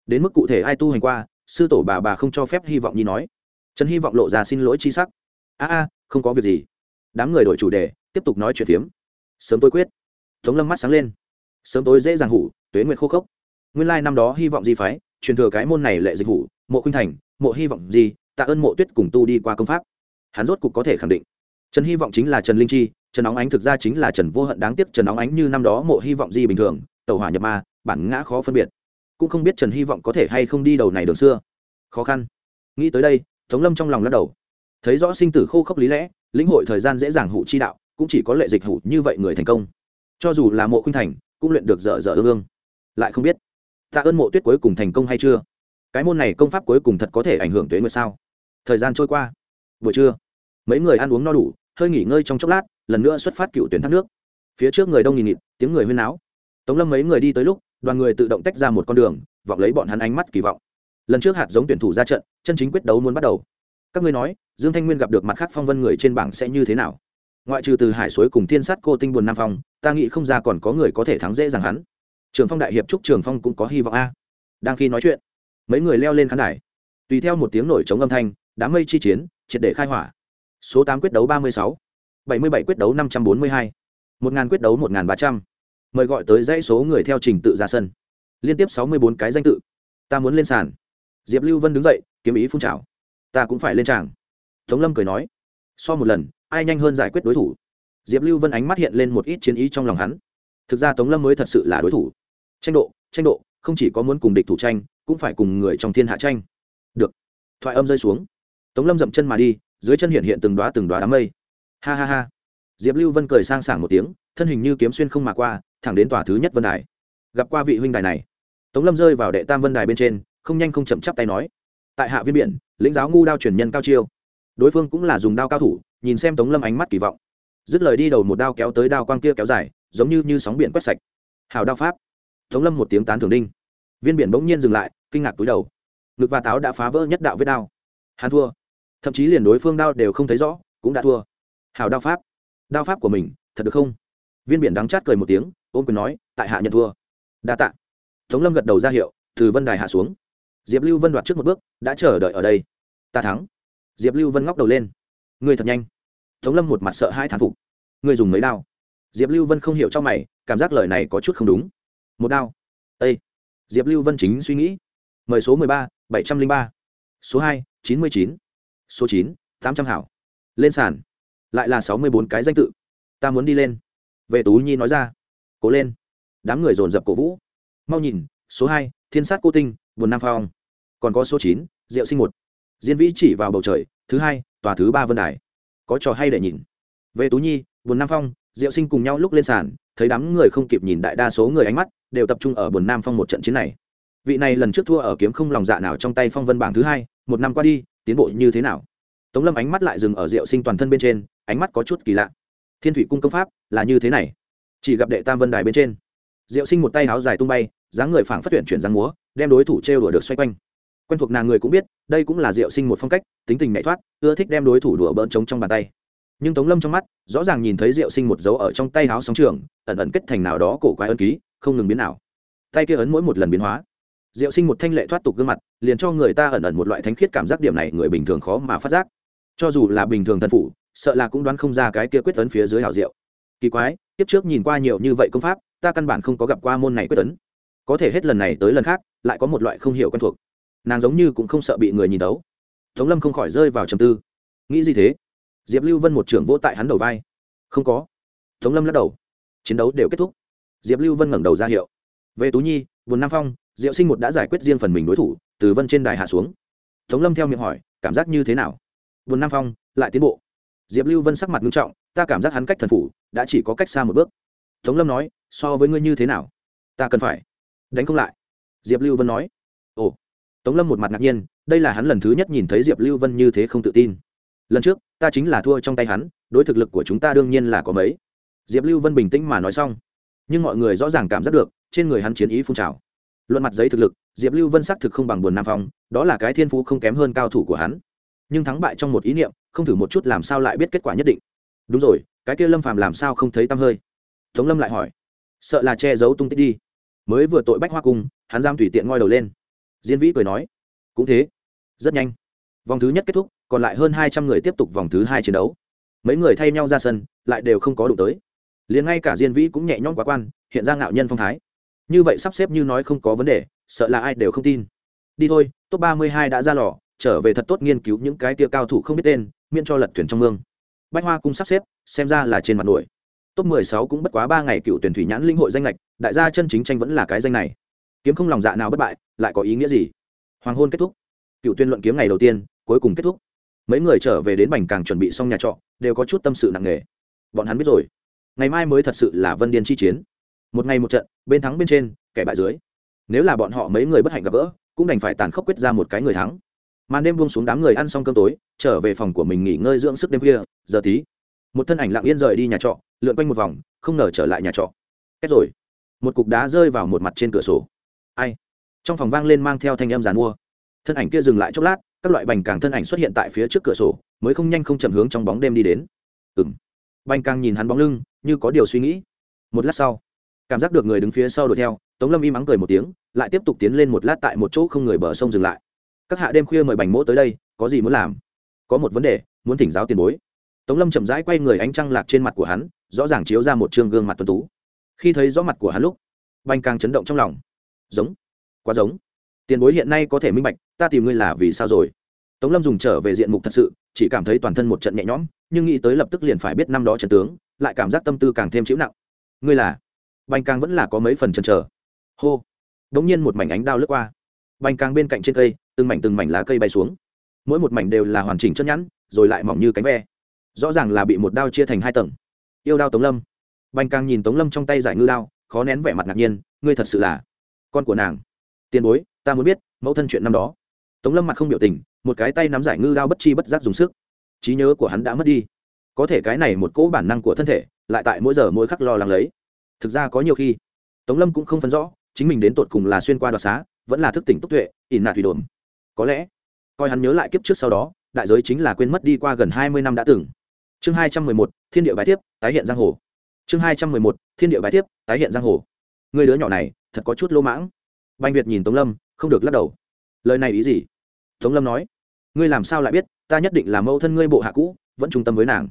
Đến mức cụ thể ai tu hành qua, sư tổ bà bà không cho phép hy vọng nhi nói. Trần hy vọng lộ ra xin lỗi chi sắc. A a, không có việc gì. Đám người đổi chủ đề, tiếp tục nói chuyện phiếm. Sớm tôi quyết. Tống lâm mắt sáng lên. Sớm tối dễ dàng hủ, tuế nguyệt khô khốc nguyên lai năm đó hy vọng di phái, truyền thừa cái môn này lệ dịch hủ, mộ khuynh thành, mộ hy vọng gì, tạ ơn mộ tuyết cùng tu đi qua công pháp. Hắn rốt cục có thể khẳng định. Trần hy vọng chính là trần linh chi, trần óng ánh thực ra chính là trần vô hận đáng tiếc, trần óng ánh như năm đó mộ hy vọng di bình thường tàu hỏa nhập ma, bản ngã khó phân biệt. Cũng không biết trần hy vọng có thể hay không đi đầu này đường xưa. Khó khăn. Nghĩ tới đây, tống lâm trong lòng lắc đầu. Thấy rõ sinh tử khô khốc lý lẽ, lĩnh hội thời gian dễ dàng hụ chi đạo, cũng chỉ có lệ dịch hụ như vậy người thành công. Cho dù là mộ khuynh thành, cũng luyện được dở dở ương ương. Lại không biết tạ ơn mộ tuyết cuối cùng thành công hay chưa? Cái môn này công pháp cuối cùng thật có thể ảnh hưởng tuế nguyệt sao? Thời gian trôi qua. Buổi trưa, mấy người ăn uống no đủ, hơi nghỉ ngơi trong chốc lát, lần nữa xuất phát cựu tuyển thác nước. Phía trước người đông nghìn nghịt, tiếng người huyên náo. Tống lâm mấy người đi tới lúc, đoàn người tự động tách ra một con đường, vọng lấy bọn hắn ánh mắt kỳ vọng. Lần trước hạt giống tuyển thủ ra trận, chân chính quyết đấu muốn bắt đầu. Các ngươi nói, dương thanh nguyên gặp được mặt khác phong vân người trên bảng sẽ như thế nào? Ngoại trừ từ hải suối cùng thiên sát cô tinh buồn nam phong, ta nghĩ không ra còn có người có thể thắng dễ dàng hắn trường phong đại hiệp trúc trường phong cũng có hy vọng a. Đang khi nói chuyện, mấy người leo lên khán đài. Tùy theo một tiếng nổi chống âm thanh, đám mây chi chiến, triệt để khai hỏa. Số tám quyết đấu ba mươi sáu, bảy mươi bảy quyết đấu năm trăm bốn mươi hai, một ngàn quyết đấu một ngàn ba trăm. Mời gọi tới dãy số người theo trình tự ra sân. Liên tiếp sáu mươi bốn cái danh tự. Ta muốn lên sàn. Diệp lưu vân đứng dậy, kiếm ý phun trào. Ta cũng phải lên tràng. Tống lâm cười nói. So một lần, ai nhanh hơn giải quyết đối thủ? Diệp lưu vân ánh mắt hiện lên một ít chiến ý trong lòng hắn. Thực ra tống lâm mới thật sự là đối thủ tranh độ tranh độ, không chỉ có muốn cùng địch thủ tranh, cũng phải cùng người trong thiên hạ tranh. Được. Thoại âm rơi xuống. Tống lâm dậm chân mà đi, dưới chân hiện hiện từng đoá từng đoá đám mây. Ha ha ha. Diệp lưu vân cười sang sảng một tiếng, thân hình như kiếm xuyên không mà qua, thẳng đến tòa thứ nhất vân đài. Gặp qua vị huynh đài này, tống lâm rơi vào đệ tam vân đài bên trên, không nhanh không chậm chắp tay nói, tại hạ viên biển, lĩnh giáo ngu đao truyền nhân cao chiêu. Đối phương cũng là dùng đao cao thủ, nhìn xem tống lâm ánh mắt kỳ vọng. Dứt lời đi đầu một đao kéo tới đao quang kia kéo dài, giống như như sóng biển quét sạch. Hào đao pháp tống lâm một tiếng tán thường đinh. Viên biển bỗng nhiên dừng lại, kinh ngạc túi đầu. Ngực và táo đã phá vỡ nhất đạo vết đao. Hắn thua. Thậm chí liền đối phương đao đều không thấy rõ, cũng đã thua. Hào đao pháp. Đao pháp của mình, thật được không? Viên biển đắng chát cười một tiếng, ôm quyền nói, tại hạ nhận thua. Đa tạ. Tống lâm gật đầu ra hiệu, từ vân đài hạ xuống. Diệp lưu vân đoạt trước một bước, đã chờ đợi ở đây. Ta thắng. Diệp lưu vân ngóc đầu lên. Người thật nhanh. Tống lâm một mặt sợ hai thán phục. Người dùng mấy đao? Diệp lưu vân không hiểu trong mày, cảm giác lời này có chút không đúng một đao. Â diệp lưu vân chính suy nghĩ. Mời số mười ba, bảy trăm linh ba. Số hai, chín mươi chín. Số chín, tám trăm hảo. Lên sàn. Lại là sáu mươi bốn cái danh tự. Ta muốn đi lên. Về tú nhi nói ra. Cố lên. Đám người dồn dập cổ vũ. Mau nhìn, số hai, thiên sát cô tinh, buồn nam phong. Còn có số chín, diệu sinh một. Diên vĩ chỉ vào bầu trời, thứ hai, tòa thứ ba vân đài. Có trò hay để nhìn. Về tú nhi, buồn nam phong, diệu sinh cùng nhau lúc lên sàn, thấy đám người không kịp nhìn đại đa số người ánh mắt đều tập trung ở buồn nam phong một trận chiến này. Vị này lần trước thua ở kiếm không lòng dạ nào trong tay phong vân bảng thứ hai, một năm qua đi, tiến bộ như thế nào? Tống lâm ánh mắt lại dừng ở diệu sinh toàn thân bên trên, ánh mắt có chút kỳ lạ. Thiên thủy cung công pháp là như thế này. Chỉ gặp đệ tam vân đài bên trên, diệu sinh một tay áo dài tung bay, dáng người phảng phát tuyển chuyển giang múa, đem đối thủ trêu đùa được xoay quanh. Quen thuộc nàng người cũng biết, đây cũng là diệu sinh một phong cách, tính tình mẹ thoát, ưa thích đem đối thủ đùa bỡn trống trong bàn tay. Nhưng tống lâm trong mắt, rõ ràng nhìn thấy diệu sinh một dấu ở trong tay áo sóng trường, ẩn ẩn kết thành nào đó cổ quái ân ký không ngừng biến nào tay kia ấn mỗi một lần biến hóa, diệu sinh một thanh lệ thoát tục gương mặt, liền cho người ta ẩn ẩn một loại thánh khiết cảm giác điểm này người bình thường khó mà phát giác. Cho dù là bình thường thần phủ, sợ là cũng đoán không ra cái kia quyết tấn phía dưới hảo diệu. Kỳ quái tiếp trước nhìn qua nhiều như vậy công pháp, ta căn bản không có gặp qua môn này quyết tấn có thể hết lần này tới lần khác, lại có một loại không hiểu quen thuộc. Nàng giống như cũng không sợ bị người nhìn tấu. Tống lâm không khỏi rơi vào trầm tư. Nghĩ gì thế? Diệp lưu vân một trưởng vô tại hắn đầu vai. Không có. Tống lâm lắc đầu. Chiến đấu đều kết thúc diệp lưu vân ngẩng đầu ra hiệu. Về tú nhi, vườn nam phong, diệu sinh một đã giải quyết riêng phần mình đối thủ, từ vân trên đài hạ xuống. Tống lâm theo miệng hỏi, cảm giác như thế nào? Vườn nam phong, lại tiến bộ. Diệp lưu vân sắc mặt nghiêm trọng, ta cảm giác hắn cách thần phủ, đã chỉ có cách xa một bước. Tống lâm nói, so với ngươi như thế nào? Ta cần phải đánh không lại. Diệp lưu vân nói, ồ. Tống lâm một mặt ngạc nhiên, đây là hắn lần thứ nhất nhìn thấy diệp lưu vân như thế không tự tin. Lần trước, ta chính là thua trong tay hắn, đối thực lực của chúng ta đương nhiên là có mấy. Diệp lưu vân bình tĩnh mà nói xong nhưng mọi người rõ ràng cảm giác được, trên người hắn chiến ý phun trào. Luận mặt giấy thực lực, diệp lưu vân xác thực không bằng buồn nam phong, đó là cái thiên phú không kém hơn cao thủ của hắn. Nhưng thắng bại trong một ý niệm, không thử một chút làm sao lại biết kết quả nhất định. Đúng rồi, cái kia lâm phàm làm sao không thấy tăm hơi? Tống lâm lại hỏi. Sợ là che giấu tung tích đi. Mới vừa tội bách hoa cung, hắn giam tùy tiện ngoi đầu lên. Diên vĩ cười nói. Cũng thế. Rất nhanh. Vòng thứ nhất kết thúc, còn lại hơn hai trăm người tiếp tục vòng thứ hai chiến đấu. Mấy người thay nhau ra sân, lại đều không có đủ tới liền ngay cả diên vĩ cũng nhẹ nhõm quá quan, hiện ra ngạo nhân phong thái. Như vậy sắp xếp như nói không có vấn đề, sợ là ai đều không tin. Đi thôi, top ba mươi hai đã ra lò, trở về thật tốt nghiên cứu những cái tia cao thủ không biết tên, miễn cho lật thuyền trong mương. Bách hoa cung sắp xếp, xem ra là trên mặt nổi. Top mười sáu cũng bất quá ba ngày cựu tuyển thủy nhãn linh hội danh lệch, đại gia chân chính tranh vẫn là cái danh này. Kiếm không lòng dạ nào bất bại, lại có ý nghĩa gì? Hoàng hôn kết thúc. Cựu tuyên luận kiếm ngày đầu tiên, cuối cùng kết thúc. Mấy người trở về đến bành càng chuẩn bị xong nhà trọ, đều có chút tâm sự nặng nề. Bọn hắn biết rồi ngày mai mới thật sự là vân điên chi chiến. Một ngày một trận, bên thắng bên trên, kẻ bại dưới. Nếu là bọn họ mấy người bất hạnh gặp gỡ, cũng đành phải tàn khốc quyết ra một cái người thắng. Màn đêm buông xuống đám người ăn xong cơm tối, trở về phòng của mình nghỉ ngơi dưỡng sức đêm khuya, giờ tí. Một thân ảnh lặng yên rời đi nhà trọ, lượn quanh một vòng, không ngờ trở lại nhà trọ. Kết rồi. Một cục đá rơi vào một mặt trên cửa sổ. Ai? Trong phòng vang lên mang theo thanh âm giàn mua. Thân ảnh kia dừng lại chốc lát, các loại bành càng thân ảnh xuất hiện tại phía trước cửa sổ, mới không nhanh không chậm hướng trong bóng đêm đi đến. Ừng bành càng nhìn hắn bóng lưng, như có điều suy nghĩ. Một lát sau, cảm giác được người đứng phía sau đuổi theo, tống lâm im ắng cười một tiếng, lại tiếp tục tiến lên một lát tại một chỗ không người bờ sông dừng lại. Các hạ đêm khuya mời bành mỗ tới đây, có gì muốn làm? Có một vấn đề, muốn thỉnh giáo tiền bối. Tống lâm chậm rãi quay người ánh trăng lạc trên mặt của hắn, rõ ràng chiếu ra một chương gương mặt tuấn tú. Khi thấy rõ mặt của hắn lúc, bành càng chấn động trong lòng. Giống, quá giống. Tiền bối hiện nay có thể minh bạch, ta tìm ngươi là vì sao rồi? Tống lâm dùng trở về diện mục thật sự, chỉ cảm thấy toàn thân một trận nhẹ nhõm nhưng nghĩ tới lập tức liền phải biết năm đó trần tướng, lại cảm giác tâm tư càng thêm chịu nặng. Ngươi là? Bành càng vẫn là có mấy phần chần chờ. Hô. Đ ỗ n g nhiên một mảnh ánh đao lướt qua. Bành càng bên cạnh trên cây, từng mảnh từng mảnh lá cây bay xuống. Mỗi một mảnh đều là hoàn chỉnh chân nhẵn, rồi lại mỏng như cánh ve. Rõ ràng là bị một đao chia thành hai tầng. Yêu đao tống lâm. Bành càng nhìn tống lâm trong tay giải ngư đao, khó nén vẻ mặt ngạc nhiên, ngươi thật sự là con của nàng. Tiền bối, ta muốn biết, mẫu thân chuyện năm đó. Tống lâm mặt không biểu tình, một cái tay nắm giải ngư đao bất chi bất giác dùng sức trí nhớ của hắn đã mất đi. Có thể cái này một cỗ bản năng của thân thể, lại tại mỗi giờ mỗi khắc lo lắng lấy. Thực ra có nhiều khi, tống lâm cũng không phân rõ, chính mình đến tột cùng là xuyên qua đoạt xá, vẫn là thức tỉnh tốc tuệ, ỉn nạt thủy đồn có lẽ, coi hắn nhớ lại kiếp trước sau đó, đại giới chính là quên mất đi qua gần hai mươi năm đã từng. Chương hai trăm mười một, thiên địa bài tiếp tái hiện giang hồ. Chương hai trăm mười một, thiên địa bài tiếp tái hiện giang hồ. Người đứa nhỏ này, thật có chút lỗ mãng. Banh việt nhìn tống lâm, không được lắc đầu. Lời này ý gì? Tống lâm nói ngươi làm sao lại biết, ta nhất định là mẫu thân ngươi bộ hạ cũ, vẫn trung tâm với nàng.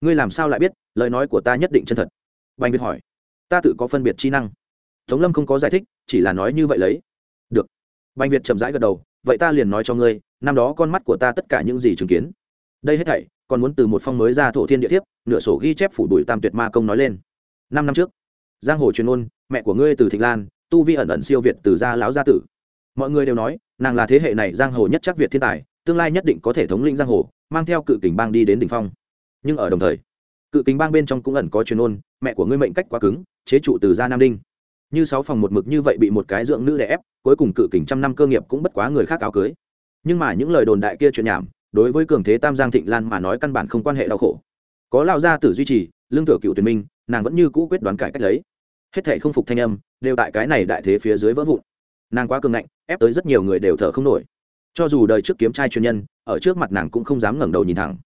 Ngươi làm sao lại biết, lời nói của ta nhất định chân thật? Bành việt hỏi. Ta tự có phân biệt chi năng. Tống lâm không có giải thích, chỉ là nói như vậy lấy. Được. Bành việt chậm rãi gật đầu, vậy ta liền nói cho ngươi, năm đó con mắt của ta tất cả những gì chứng kiến. Đây hết thảy, còn muốn từ một phong mới ra thổ thiên địa thiếp, nửa sổ ghi chép phủ đuổi tam tuyệt ma công nói lên. Năm năm trước, giang hồ truyền ôn, mẹ của ngươi từ thịnh lan, tu vi ẩn ẩn siêu việt từ gia lão gia tử. Mọi người đều nói, nàng là thế hệ này giang hồ nhất chắc việt thiên tài tương lai nhất định có thể thống lĩnh giang hồ, mang theo cự kình bang đi đến đỉnh phong. Nhưng ở đồng thời, cự kình bang bên trong cũng ẩn có truyền ôn, mẹ của ngươi mệnh cách quá cứng, chế trụ từ gia nam đinh. Như sáu phòng một mực như vậy bị một cái dưỡng nữ đè ép, cuối cùng cự kình trăm năm cơ nghiệp cũng bất quá người khác áo cưới. Nhưng mà những lời đồn đại kia chuyện nhảm, đối với cường thế tam giang thịnh lan mà nói căn bản không quan hệ đau khổ. Có lao gia tử duy trì, lương tử cựu tuyển minh, nàng vẫn như cũ quyết đoán cải cách lấy. Hết thể không phục thanh âm, đều tại cái này đại thế phía dưới vỡ vụn. Nàng quá cường ngạnh, ép tới rất nhiều người đều thở không nổi cho dù đời trước kiếm trai chuyên nhân, ở trước mặt nàng cũng không dám ngẩng đầu nhìn thẳng.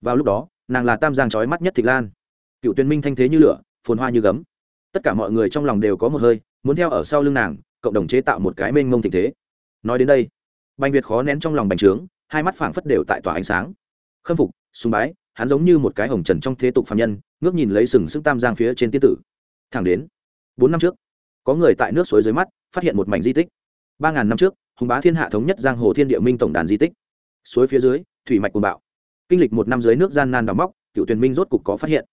Vào lúc đó, nàng là tam giang trói mắt nhất thịnh lan. Cựu tuyên minh thanh thế như lửa, phồn hoa như gấm. Tất cả mọi người trong lòng đều có một hơi, muốn theo ở sau lưng nàng, cộng đồng chế tạo một cái mênh mông thịnh thế. Nói đến đây, bành việt khó nén trong lòng bành trướng, hai mắt phảng phất đều tại tỏa ánh sáng. Khâm phục, sùng bái, hắn giống như một cái hồng trần trong thế tục phạm nhân, ngước nhìn lấy sừng sững tam giang phía trên tiên tử. Thẳng đến, bốn năm trước, có người tại nước suối dưới mắt, phát hiện một mảnh di tích ba ngàn năm trước, hùng bá thiên hạ thống nhất giang hồ thiên địa minh tổng đàn di tích. Suối phía dưới, thủy mạch cuồng bạo. Kinh lịch một năm dưới nước gian nan đào móc, cựu tuyền minh rốt cục có phát hiện.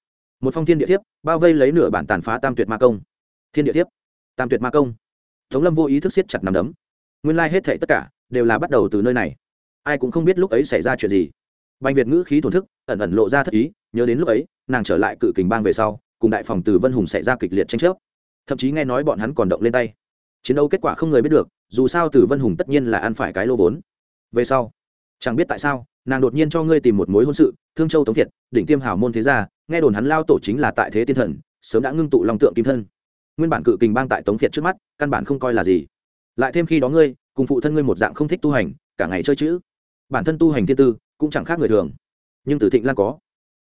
Một phong thiên địa thiếp, bao vây lấy nửa bản tàn phá tam tuyệt ma công. Thiên địa thiếp, tam tuyệt ma công. Tống lâm vô ý thức siết chặt nằm đấm. Nguyên lai hết thệ tất cả, đều là bắt đầu từ nơi này. Ai cũng không biết lúc ấy xảy ra chuyện gì. Bành việt ngữ khí thổn thức, ẩn ẩn lộ ra thất ý, nhớ đến lúc ấy, nàng trở lại cự kình bang về sau, cùng đại phòng từ vân hùng xảy ra kịch liệt tranh chấp. Thậm chí nghe nói bọn hắn còn động lên tay. Chiến đấu kết quả không người biết được dù sao từ vân hùng tất nhiên là ăn phải cái lô vốn. Về sau, chẳng biết tại sao, nàng đột nhiên cho ngươi tìm một mối hôn sự, thương châu tống thiệt, đỉnh tiêm hào môn thế gia, nghe đồn hắn lao tổ chính là tại thế tiên thần, sớm đã ngưng tụ long tượng kim thân. Nguyên bản cự kình bang tại tống thiệt trước mắt, căn bản không coi là gì. Lại thêm khi đó ngươi, cùng phụ thân ngươi một dạng không thích tu hành, cả ngày chơi chữ. Bản thân tu hành thiên tư, cũng chẳng khác người thường. Nhưng từ thịnh lan có.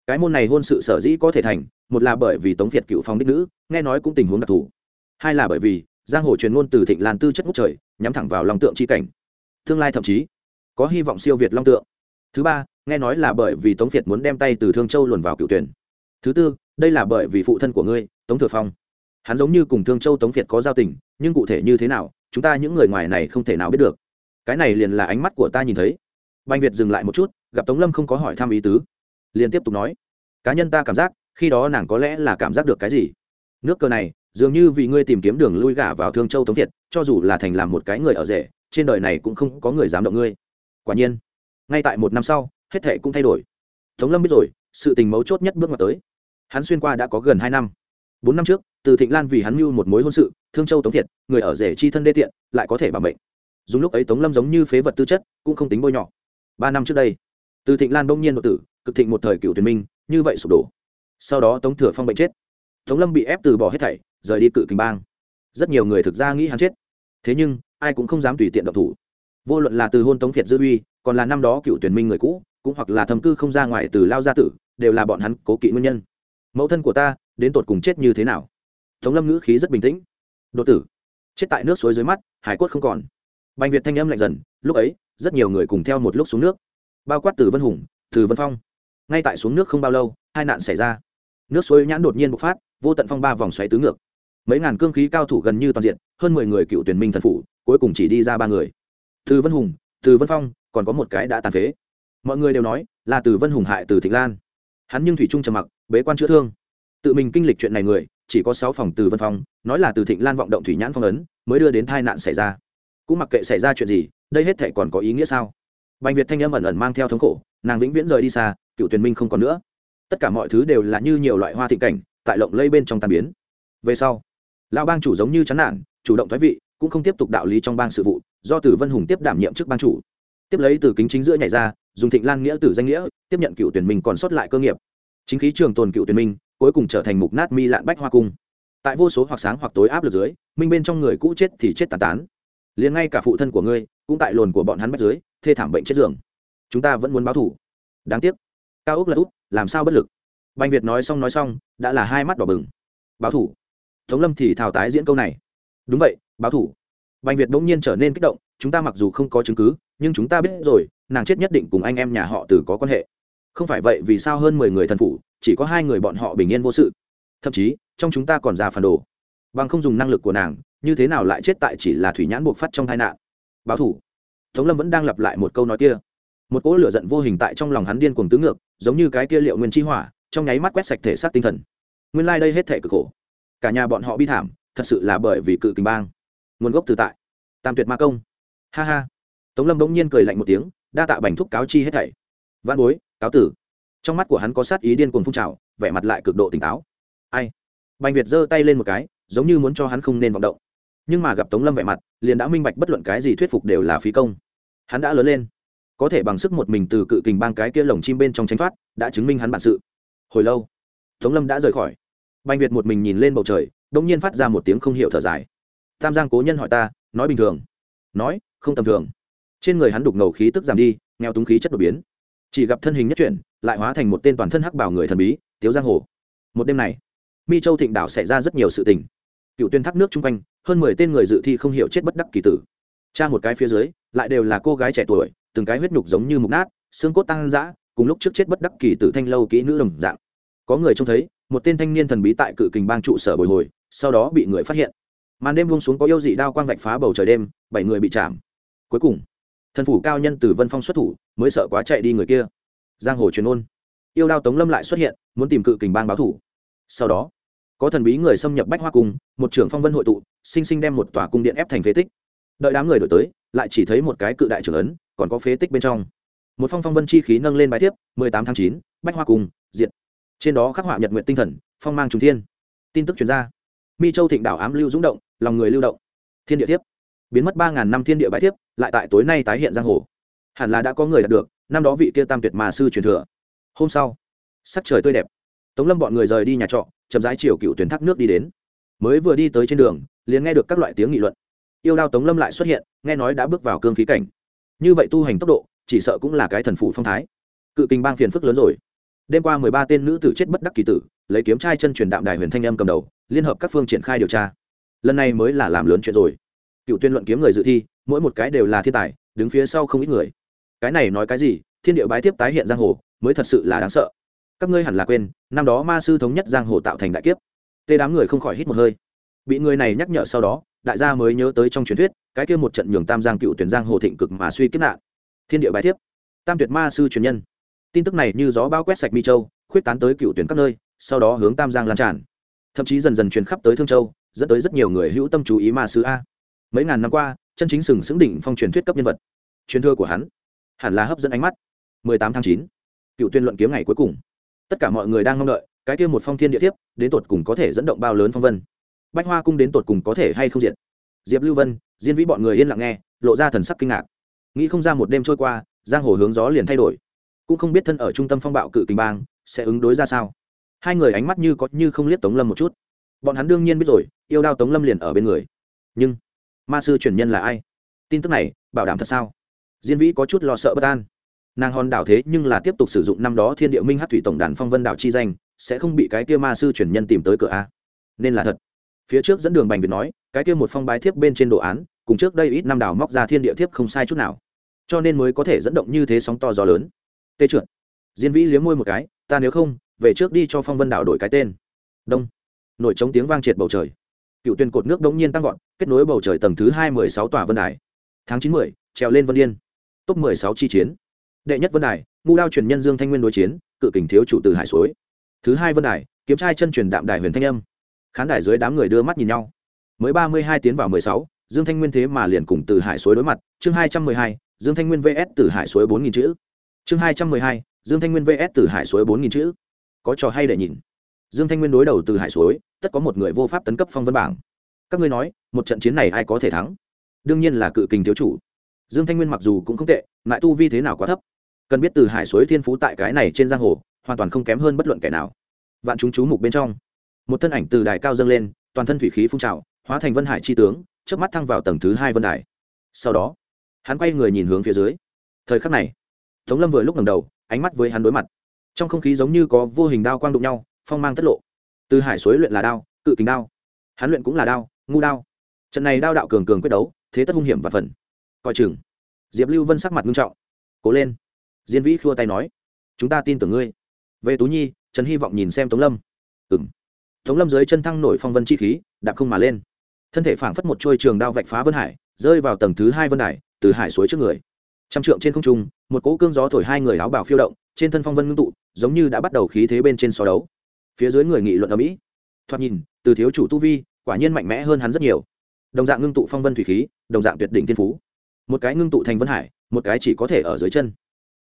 Cái môn này hôn sự sở dĩ có thể thành, một là bởi vì tống việt cựu phong đích nữ, nghe nói cũng tình huống đặc thù. Hai là bởi vì giang hồ truyền ngôn từ thịnh lan tư chất ngút trời, nhắm thẳng vào long tượng c h i cảnh. Tương lai thậm chí, có hy vọng siêu việt long tượng. Thứ ba, nghe nói là bởi vì tống việt muốn đem tay từ thương châu luồn vào cựu tuyển. Thứ tư, đây là bởi vì phụ thân của ngươi, tống thừa phong. Hắn giống như cùng thương châu tống việt có giao tình, nhưng cụ thể như thế nào, chúng ta những người ngoài này không thể nào biết được. Cái này liền là ánh mắt của ta nhìn thấy. Banh việt dừng lại một chút, gặp tống lâm không có hỏi thăm ý tứ. Liền tiếp tục nói, cá nhân ta cảm giác, khi đó nàng có lẽ là cảm giác được cái gì? Nước cờ này dường như vì ngươi tìm kiếm đường lui gả vào thương châu tống thiệt, cho dù là thành làm một cái người ở rể, trên đời này cũng không có người dám động ngươi. Quả nhiên, ngay tại một năm sau, hết thệ cũng thay đổi. Tống lâm biết rồi, sự tình mấu chốt nhất bước vào tới. Hắn xuyên qua đã có gần hai năm. Bốn năm trước, từ thịnh lan vì hắn mưu một mối hôn sự, thương châu tống thiệt, người ở rể chi thân đê tiện, lại có thể bảo mệnh. Dùng lúc ấy tống lâm giống như phế vật tư chất, cũng không tính bôi nhọ. Ba năm trước đây, từ thịnh lan bỗng nhiên độ tử, cực thịnh một thời cựu tuyển minh, như vậy sụp đổ. Sau đó tống thừa phong bệnh chết. Tống lâm bị ép từ bỏ hết thảy rời đi cự kình bang. Rất nhiều người thực ra nghĩ hắn chết. Thế nhưng, ai cũng không dám tùy tiện độc thủ. Vô luận là từ hôn tống việt dư uy, còn là năm đó cựu tuyển minh người cũ, cũng hoặc là thầm cư không ra ngoài từ lao gia tử, đều là bọn hắn cố kỵ nguyên nhân. Mẫu thân của ta, đến tột cùng chết như thế nào? Tống lâm ngữ khí rất bình tĩnh. Đột tử, chết tại nước suối dưới mắt, hải quất không còn. Bành việt thanh âm lạnh dần, lúc ấy, rất nhiều người cùng theo một lúc xuống nước. Bao quát từ vân hùng, từ vân phong. Ngay tại xuống nước không bao lâu, hai nạn xảy ra. Nước suối nhãn đột nhiên bộc phát, vô tận phong ba vòng xoáy tứ ngược mấy ngàn cương khí cao thủ gần như toàn diện, hơn mười người cựu tuyển minh thần phủ, cuối cùng chỉ đi ra ba người. Từ vân hùng, từ vân phong, còn có một cái đã tàn phế. Mọi người đều nói là từ vân hùng hại từ thịnh lan. Hắn nhưng thủy trung trầm mặc, bế quan chữa thương. Tự mình kinh lịch chuyện này người, chỉ có sáu phòng từ vân phong, nói là từ thịnh lan vọng động thủy nhãn phong ấn, mới đưa đến tai nạn xảy ra. Cũng mặc kệ xảy ra chuyện gì, đây hết thể còn có ý nghĩa sao? Bành việt thanh âm ẩn ẩn mang theo thống khổ, nàng vĩnh viễn rời đi xa, cựu tuyển minh không còn nữa. Tất cả mọi thứ đều là như nhiều loại hoa thịnh cảnh, tại lộng lây bên trong tàn biến. Về sau lão bang chủ giống như chán nản, chủ động thoái vị, cũng không tiếp tục đạo lý trong bang sự vụ, do tử vân hùng tiếp đảm nhiệm chức bang chủ. Tiếp lấy từ kính chính giữa nhảy ra, dùng thịnh lan nghĩa từ danh nghĩa, tiếp nhận cựu tuyển minh còn sót lại cơ nghiệp. Chính khí trường tồn cựu tuyển minh, cuối cùng trở thành mục nát mi lạn bách hoa cung. Tại vô số hoặc sáng hoặc tối áp lực dưới, minh bên trong người cũ chết thì chết tàn tán. Liền ngay cả phụ thân của ngươi, cũng tại lồn của bọn hắn bách dưới, thê thảm bệnh chết giường. Chúng ta vẫn muốn báo thủ. Đáng tiếc. Cao úc là úc làm sao bất lực? Banh việt nói xong nói xong, đã là hai mắt đỏ bừng. Báo thủ tống lâm thì thảo tái diễn câu này. Đúng vậy, báo thủ. Bành việt bỗng nhiên trở nên kích động, chúng ta mặc dù không có chứng cứ, nhưng chúng ta biết rồi, nàng chết nhất định cùng anh em nhà họ từ có quan hệ. Không phải vậy vì sao hơn mười người thần phủ, chỉ có hai người bọn họ bình yên vô sự. Thậm chí, trong chúng ta còn ra phản đồ. Bằng không dùng năng lực của nàng, như thế nào lại chết tại chỉ là thủy nhãn buộc phát trong tai nạn? Báo thủ. Tống lâm vẫn đang lặp lại một câu nói kia. Một cỗ lửa giận vô hình tại trong lòng hắn điên cuồng tứ ngược, giống như cái kia liệu nguyên chi hỏa, trong nháy mắt quét sạch thể xác tinh thần. Nguyên lai、like、đây hết thể cực khổ cả nhà bọn họ bi thảm, thật sự là bởi vì cự kình bang. Nguồn gốc từ tại tam tuyệt ma công. Ha ha. Tống lâm bỗng nhiên cười lạnh một tiếng, đa tạ bành thúc cáo chi hết thảy. Văn bối, cáo tử. Trong mắt của hắn có sát ý điên cuồng phun trào, vẻ mặt lại cực độ tỉnh táo. Ai? Bành việt giơ tay lên một cái, giống như muốn cho hắn không nên vọng động. Nhưng mà gặp tống lâm vẻ mặt, liền đã minh bạch bất luận cái gì thuyết phục đều là phí công. Hắn đã lớn lên. Có thể bằng sức một mình từ cự kình bang cái kia lồng chim bên trong tránh thoát, đã chứng minh hắn bản sự. Hồi lâu, tống lâm đã rời khỏi bành việt một mình nhìn lên bầu trời đ ỗ n g nhiên phát ra một tiếng không hiểu thở dài. Tam giang cố nhân hỏi ta, nói bình thường. Nói, không tầm thường. Trên người hắn đục ngầu khí tức giảm đi, nghèo túng khí chất đột biến. Chỉ gặp thân hình nhất chuyển, lại hóa thành một tên toàn thân hắc bảo người thần bí, tiếu giang hồ. Một đêm này, mi châu thịnh đảo xảy ra rất nhiều sự tình. Cựu tuyên thác nước chung quanh, hơn mười tên người dự thi không hiểu chết bất đắc kỳ tử. Cha một cái phía dưới, lại đều là cô gái trẻ tuổi, từng cái huyết nhục giống như mục nát, xương cốt tăng dã, cùng lúc trước chết bất đắc kỳ tử thanh lâu kỹ nữ đồng dạng có người trông thấy, một tên thanh niên thần bí tại cự kình bang trụ sở bồi hồi, sau đó bị người phát hiện. Màn đêm buông xuống có yêu dị đao quang vạch phá bầu trời đêm, bảy người bị chạm. Cuối cùng, thần phủ cao nhân từ vân phong xuất thủ, mới sợ quá chạy đi người kia. Giang hồ truyền ôn. Yêu đao tống lâm lại xuất hiện, muốn tìm cự kình bang báo thủ. Sau đó, có thần bí người xâm nhập bách hoa cung, một trưởng phong vân hội tụ, sinh sinh đem một tòa cung điện ép thành phế tích. Đợi đám người đổi tới, lại chỉ thấy một cái cự đại trưởng ấn, còn có phế tích bên trong. Một phong phong vân chi khí nâng lên bài thiếp, mười tám tháng chín, bách hoa cung diện trên đó khắc họa nhật nguyện tinh thần, phong mang trùng thiên. Tin tức chuyển ra. Mi châu thịnh đảo ám lưu rúng động, lòng người lưu động. Thiên địa thiếp biến mất ba ngàn năm thiên địa bãi thiếp lại tại tối nay tái hiện giang hồ. Hẳn là đã có người đạt được, năm đó vị kia tam tuyệt mà sư truyền thừa. Hôm sau, sắc trời tươi đẹp. Tống lâm bọn người rời đi nhà trọ, chậm rãi chiều cựu tuyến thác nước đi đến. Mới vừa đi tới trên đường, liền nghe được các loại tiếng nghị luận. Yêu đao tống lâm lại xuất hiện, nghe nói đã bước vào cương khí cảnh. Như vậy tu hành tốc độ, chỉ sợ cũng là cái thần phủ phong thái. Cự kinh bang phiền phức lớn rồi đêm qua mười ba tên nữ tử chết bất đắc kỳ tử lấy kiếm trai chân truyền đạm đài huyền thanh âm cầm đầu liên hợp các phương triển khai điều tra. Lần này mới là làm lớn chuyện rồi. Cựu tuyên luận kiếm người dự thi mỗi một cái đều là thiên tài đứng phía sau không ít người. Cái này nói cái gì? Thiên địa bái tiếp tái hiện giang hồ mới thật sự là đáng sợ. Các ngươi hẳn là quên năm đó ma sư thống nhất giang hồ tạo thành đại kiếp. Tê đám người không khỏi hít một hơi. Bị người này nhắc nhở sau đó đại gia mới nhớ tới trong truyền thuyết cái kia một trận nhường tam giang cựu tuyển giang hồ thịnh cực mà suy kiếp nạn. Thiên địa bái tiếp, tam tuyệt ma sư truyền nhân tin tức này như gió bao quét sạch mi châu khuyết tán tới cựu tuyển các nơi sau đó hướng tam giang lan tràn. Thậm chí dần dần truyền khắp tới thương châu dẫn tới rất nhiều người hữu tâm chú ý ma sứ a. Mấy ngàn năm qua chân chính sừng sững đỉnh phong truyền thuyết cấp nhân vật. Truyền thừa của hắn hẳn là hấp dẫn ánh mắt. 18 tháng 9, cựu tuyên luận kiếm ngày cuối cùng. Tất cả mọi người đang mong đợi cái kia một phong thiên địa thiếp đến tột cùng có thể dẫn động bao lớn phong vân. Bách hoa cung đến tột cùng có thể hay không diện diệp lưu vân diên vĩ bọn người yên lặng nghe lộ ra thần sắc kinh ngạc. Nghĩ không ra một đêm trôi qua giang hồ hướng gió liền thay đổi cũng không biết thân ở trung tâm phong bạo cự kình bang sẽ ứng đối ra sao. Hai người ánh mắt như có như không liếc tống lâm một chút. Bọn hắn đương nhiên biết rồi, yêu đao tống lâm liền ở bên người. Nhưng, ma sư truyền nhân là ai? Tin tức này, bảo đảm thật sao? Diên vĩ có chút lo sợ bất an. Nàng hòn đảo thế nhưng là tiếp tục sử dụng năm đó thiên địa minh hát thủy tổng đàn phong vân đảo chi danh, sẽ không bị cái kia ma sư truyền nhân tìm tới cửa a. Nên là thật. Phía trước dẫn đường bành việt nói, cái kia một phong bái thiếp bên trên đồ án, cùng trước đây ít năm đảo móc ra thiên địa thiếp không sai chút nào. Cho nên mới có thể dẫn động như thế sóng to gió lớn tê trượt. Diên vĩ liếm môi một cái, ta nếu không, về trước đi cho phong vân đảo đổi cái tên. Đông. Nổi trống tiếng vang triệt bầu trời. Cựu tuyên cột nước đống nhiên tăng vọt, kết nối bầu trời tầng thứ hai mười sáu tòa vân đài. Tháng chín mười, trèo lên vân yên. Top mười sáu chi chiến. Đệ nhất vân đài, ngu đao truyền nhân dương thanh nguyên đối chiến, cự kình thiếu chủ từ hải suối. Thứ hai vân đài, kiếm trai chân truyền đạm đài huyền thanh âm. Khán đài dưới đám người đưa mắt nhìn nhau. Mới ba mươi hai tiến vào mười sáu, dương thanh nguyên thế mà liền cùng từ hải suối đối mặt. Chương hai trăm mười hai, dương thanh nguyên vs từ hải suối bốn nghìn chữ chương hai trăm mười hai, dương thanh nguyên vs từ hải suối bốn nghìn chữ. Có trò hay để nhìn. Dương thanh nguyên đối đầu từ hải suối, tất có một người vô pháp tấn cấp phong vân bảng. Các ngươi nói, một trận chiến này ai có thể thắng? Đương nhiên là cự kình thiếu chủ. Dương thanh nguyên mặc dù cũng không tệ, lại tu vi thế nào quá thấp. Cần biết từ hải suối thiên phú tại cái này trên giang hồ, hoàn toàn không kém hơn bất luận kẻ nào. Vạn chúng chú mục bên trong, một thân ảnh từ đài cao dâng lên, toàn thân thủy khí phun trào, hóa thành vân hải chi tướng trước mắt thăng vào tầng thứ hai vân đài. Sau đó, hắn quay người nhìn hướng phía dưới. Thời khắc này tống lâm vừa lúc ngầm đầu, ánh mắt với hắn đối mặt. Trong không khí giống như có vô hình đao quang đụng nhau, phong mang tất lộ. Từ hải suối luyện là đao, cự kính đao. Hắn luyện cũng là đao, ngu đao. Trận này đao đạo cường cường quyết đấu, thế tất hung hiểm và phần. Coi chừng. Diệp lưu vân sắc mặt nghiêm trọng. Cố lên. Diên vĩ khua tay nói. Chúng ta tin tưởng ngươi. Về tú nhi, trần hy vọng nhìn xem tống lâm. Ừ m tống lâm dưới chân thăng nổi phong vân chi khí, đạp không mà lên. Thân thể phảng phất một trôi trường đao vạch phá vân hải, rơi vào tầng thứ hai vân đài, từ hải suối trước người trăm trượng trên không trung, một cỗ cương gió thổi hai người áo bào phiêu động, trên thân phong vân ngưng tụ, giống như đã bắt đầu khí thế bên trên so đấu. Phía dưới người nghị luận ở mỹ, thoạt nhìn, từ thiếu chủ tu vi, quả nhiên mạnh mẽ hơn hắn rất nhiều. Đồng dạng ngưng tụ phong vân thủy khí, đồng dạng tuyệt đỉnh thiên phú. Một cái ngưng tụ thành vân hải, một cái chỉ có thể ở dưới chân.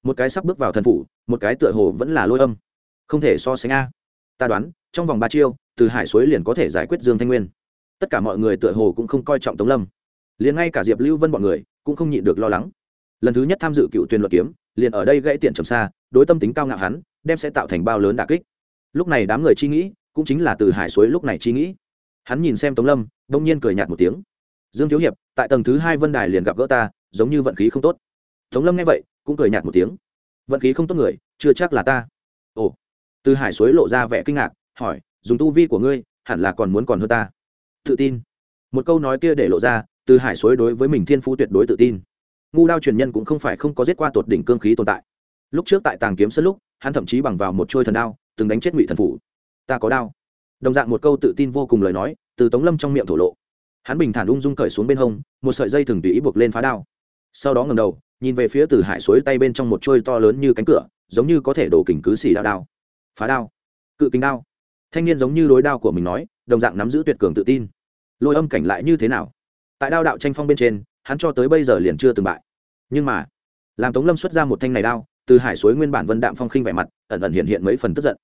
Một cái sắp bước vào thần phủ, một cái tựa hồ vẫn là lôi âm. Không thể so sánh a. Ta đoán, trong vòng ba chiêu, từ hải suối liền có thể giải quyết dương thanh nguyên. Tất cả mọi người tựa hồ cũng không coi trọng tống lâm. Liền ngay cả diệp lưu vân b ọ n người cũng không nhịn được lo lắng lần thứ nhất tham dự cựu tuyên luật kiếm, liền ở đây gãy tiện trầm xa, đối tâm tính cao ngạo hắn, đem sẽ tạo thành bao lớn đà kích. Lúc này đám người chi nghĩ, cũng chính là từ hải suối lúc này chi nghĩ. Hắn nhìn xem tống lâm, đông nhiên cười nhạt một tiếng. Dương thiếu hiệp, tại tầng thứ hai vân đài liền gặp gỡ ta, giống như vận khí không tốt. Tống lâm nghe vậy, cũng cười nhạt một tiếng. Vận khí không tốt người, chưa chắc là ta. Ồ. Từ hải suối lộ ra vẻ kinh ngạc, hỏi, dùng tu vi của ngươi, hẳn là còn muốn còn hơn ta. Tự tin. Một câu nói kia để lộ ra, từ hải suối đối với mình thiên phú tuyệt đối tự tin ngu đao truyền nhân cũng không phải không có giết qua tột đỉnh cương khí tồn tại. Lúc trước tại tàng kiếm sân lúc, hắn thậm chí bằng vào một trôi thần đao, từng đánh chết ngụy thần phủ. Ta có đao. Đồng dạng một câu tự tin vô cùng lời nói, từ tống lâm trong miệng thổ lộ. Hắn bình thản ung dung cởi xuống bên hông, một sợi dây thừng tùy ý buộc lên phá đao. Sau đó ngầm đầu, nhìn về phía từ hải suối tay bên trong một trôi to lớn như cánh cửa, giống như có thể đổ kình cứ xỉ đao đao. Phá đao. Cự kính đao. Thanh niên giống như đối đao của mình nói, đồng dạng nắm giữ tuyệt cường tự tin. Lôi âm cảnh lại như thế nào? Tại đao đạo tranh phong bên trên hắn cho tới bây giờ liền chưa từng bại. Nhưng mà, làm tống lâm xuất ra một thanh này đao, từ hải suối nguyên bản vân đạm phong khinh vẻ mặt, ẩn ẩn hiện hiện mấy phần tức giận.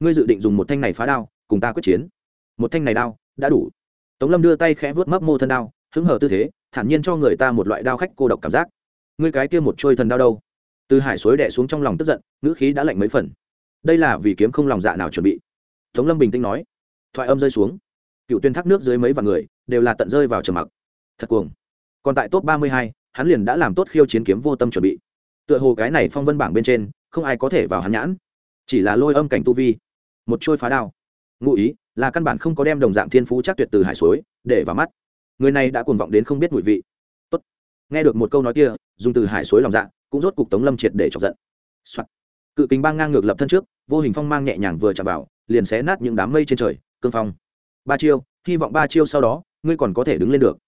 Ngươi dự định dùng một thanh này phá đao, cùng ta quyết chiến. Một thanh này đao, đã đủ. Tống lâm đưa tay khẽ vớt mấp mô thân đao, hứng hờ tư thế, thản nhiên cho người ta một loại đao khách cô độc cảm giác. Ngươi cái kia một trôi thần đao đâu? Từ hải suối đẻ xuống trong lòng tức giận, ngữ khí đã lạnh mấy phần. Đây là vì kiếm không lòng dạ nào chuẩn bị. Tống lâm bình tĩnh nói. Thoại âm rơi xuống. Cựu tuyên thác nước dưới mấy vạn người, đều là tận rơi vào trầm mặc. Thật cuồng còn tại top ba mươi hai, hắn liền đã làm tốt khiêu chiến kiếm vô tâm chuẩn bị. Tựa hồ cái này phong vân bảng bên trên, không ai có thể vào hắn nhãn. Chỉ là lôi âm cảnh tu vi, một trôi phá đao. Ngụ ý, là căn bản không có đem đồng dạng thiên phú chắc tuyệt từ hải suối, để vào mắt. Người này đã cuồng vọng đến không biết mùi vị. Tốt. nghe được một câu nói kia, dùng từ hải suối lòng dạ cũng rốt cục tống lâm triệt để chọc giận、Soạn. cự kính bang ngang ngược lập thân trước, vô hình phong mang nhẹ nhàng vừa chạm vào, liền xé nát những đám mây trên trời, cương phong. Ba chiêu, hy vọng ba chiêu sau đó, ngươi còn có thể đứng lên được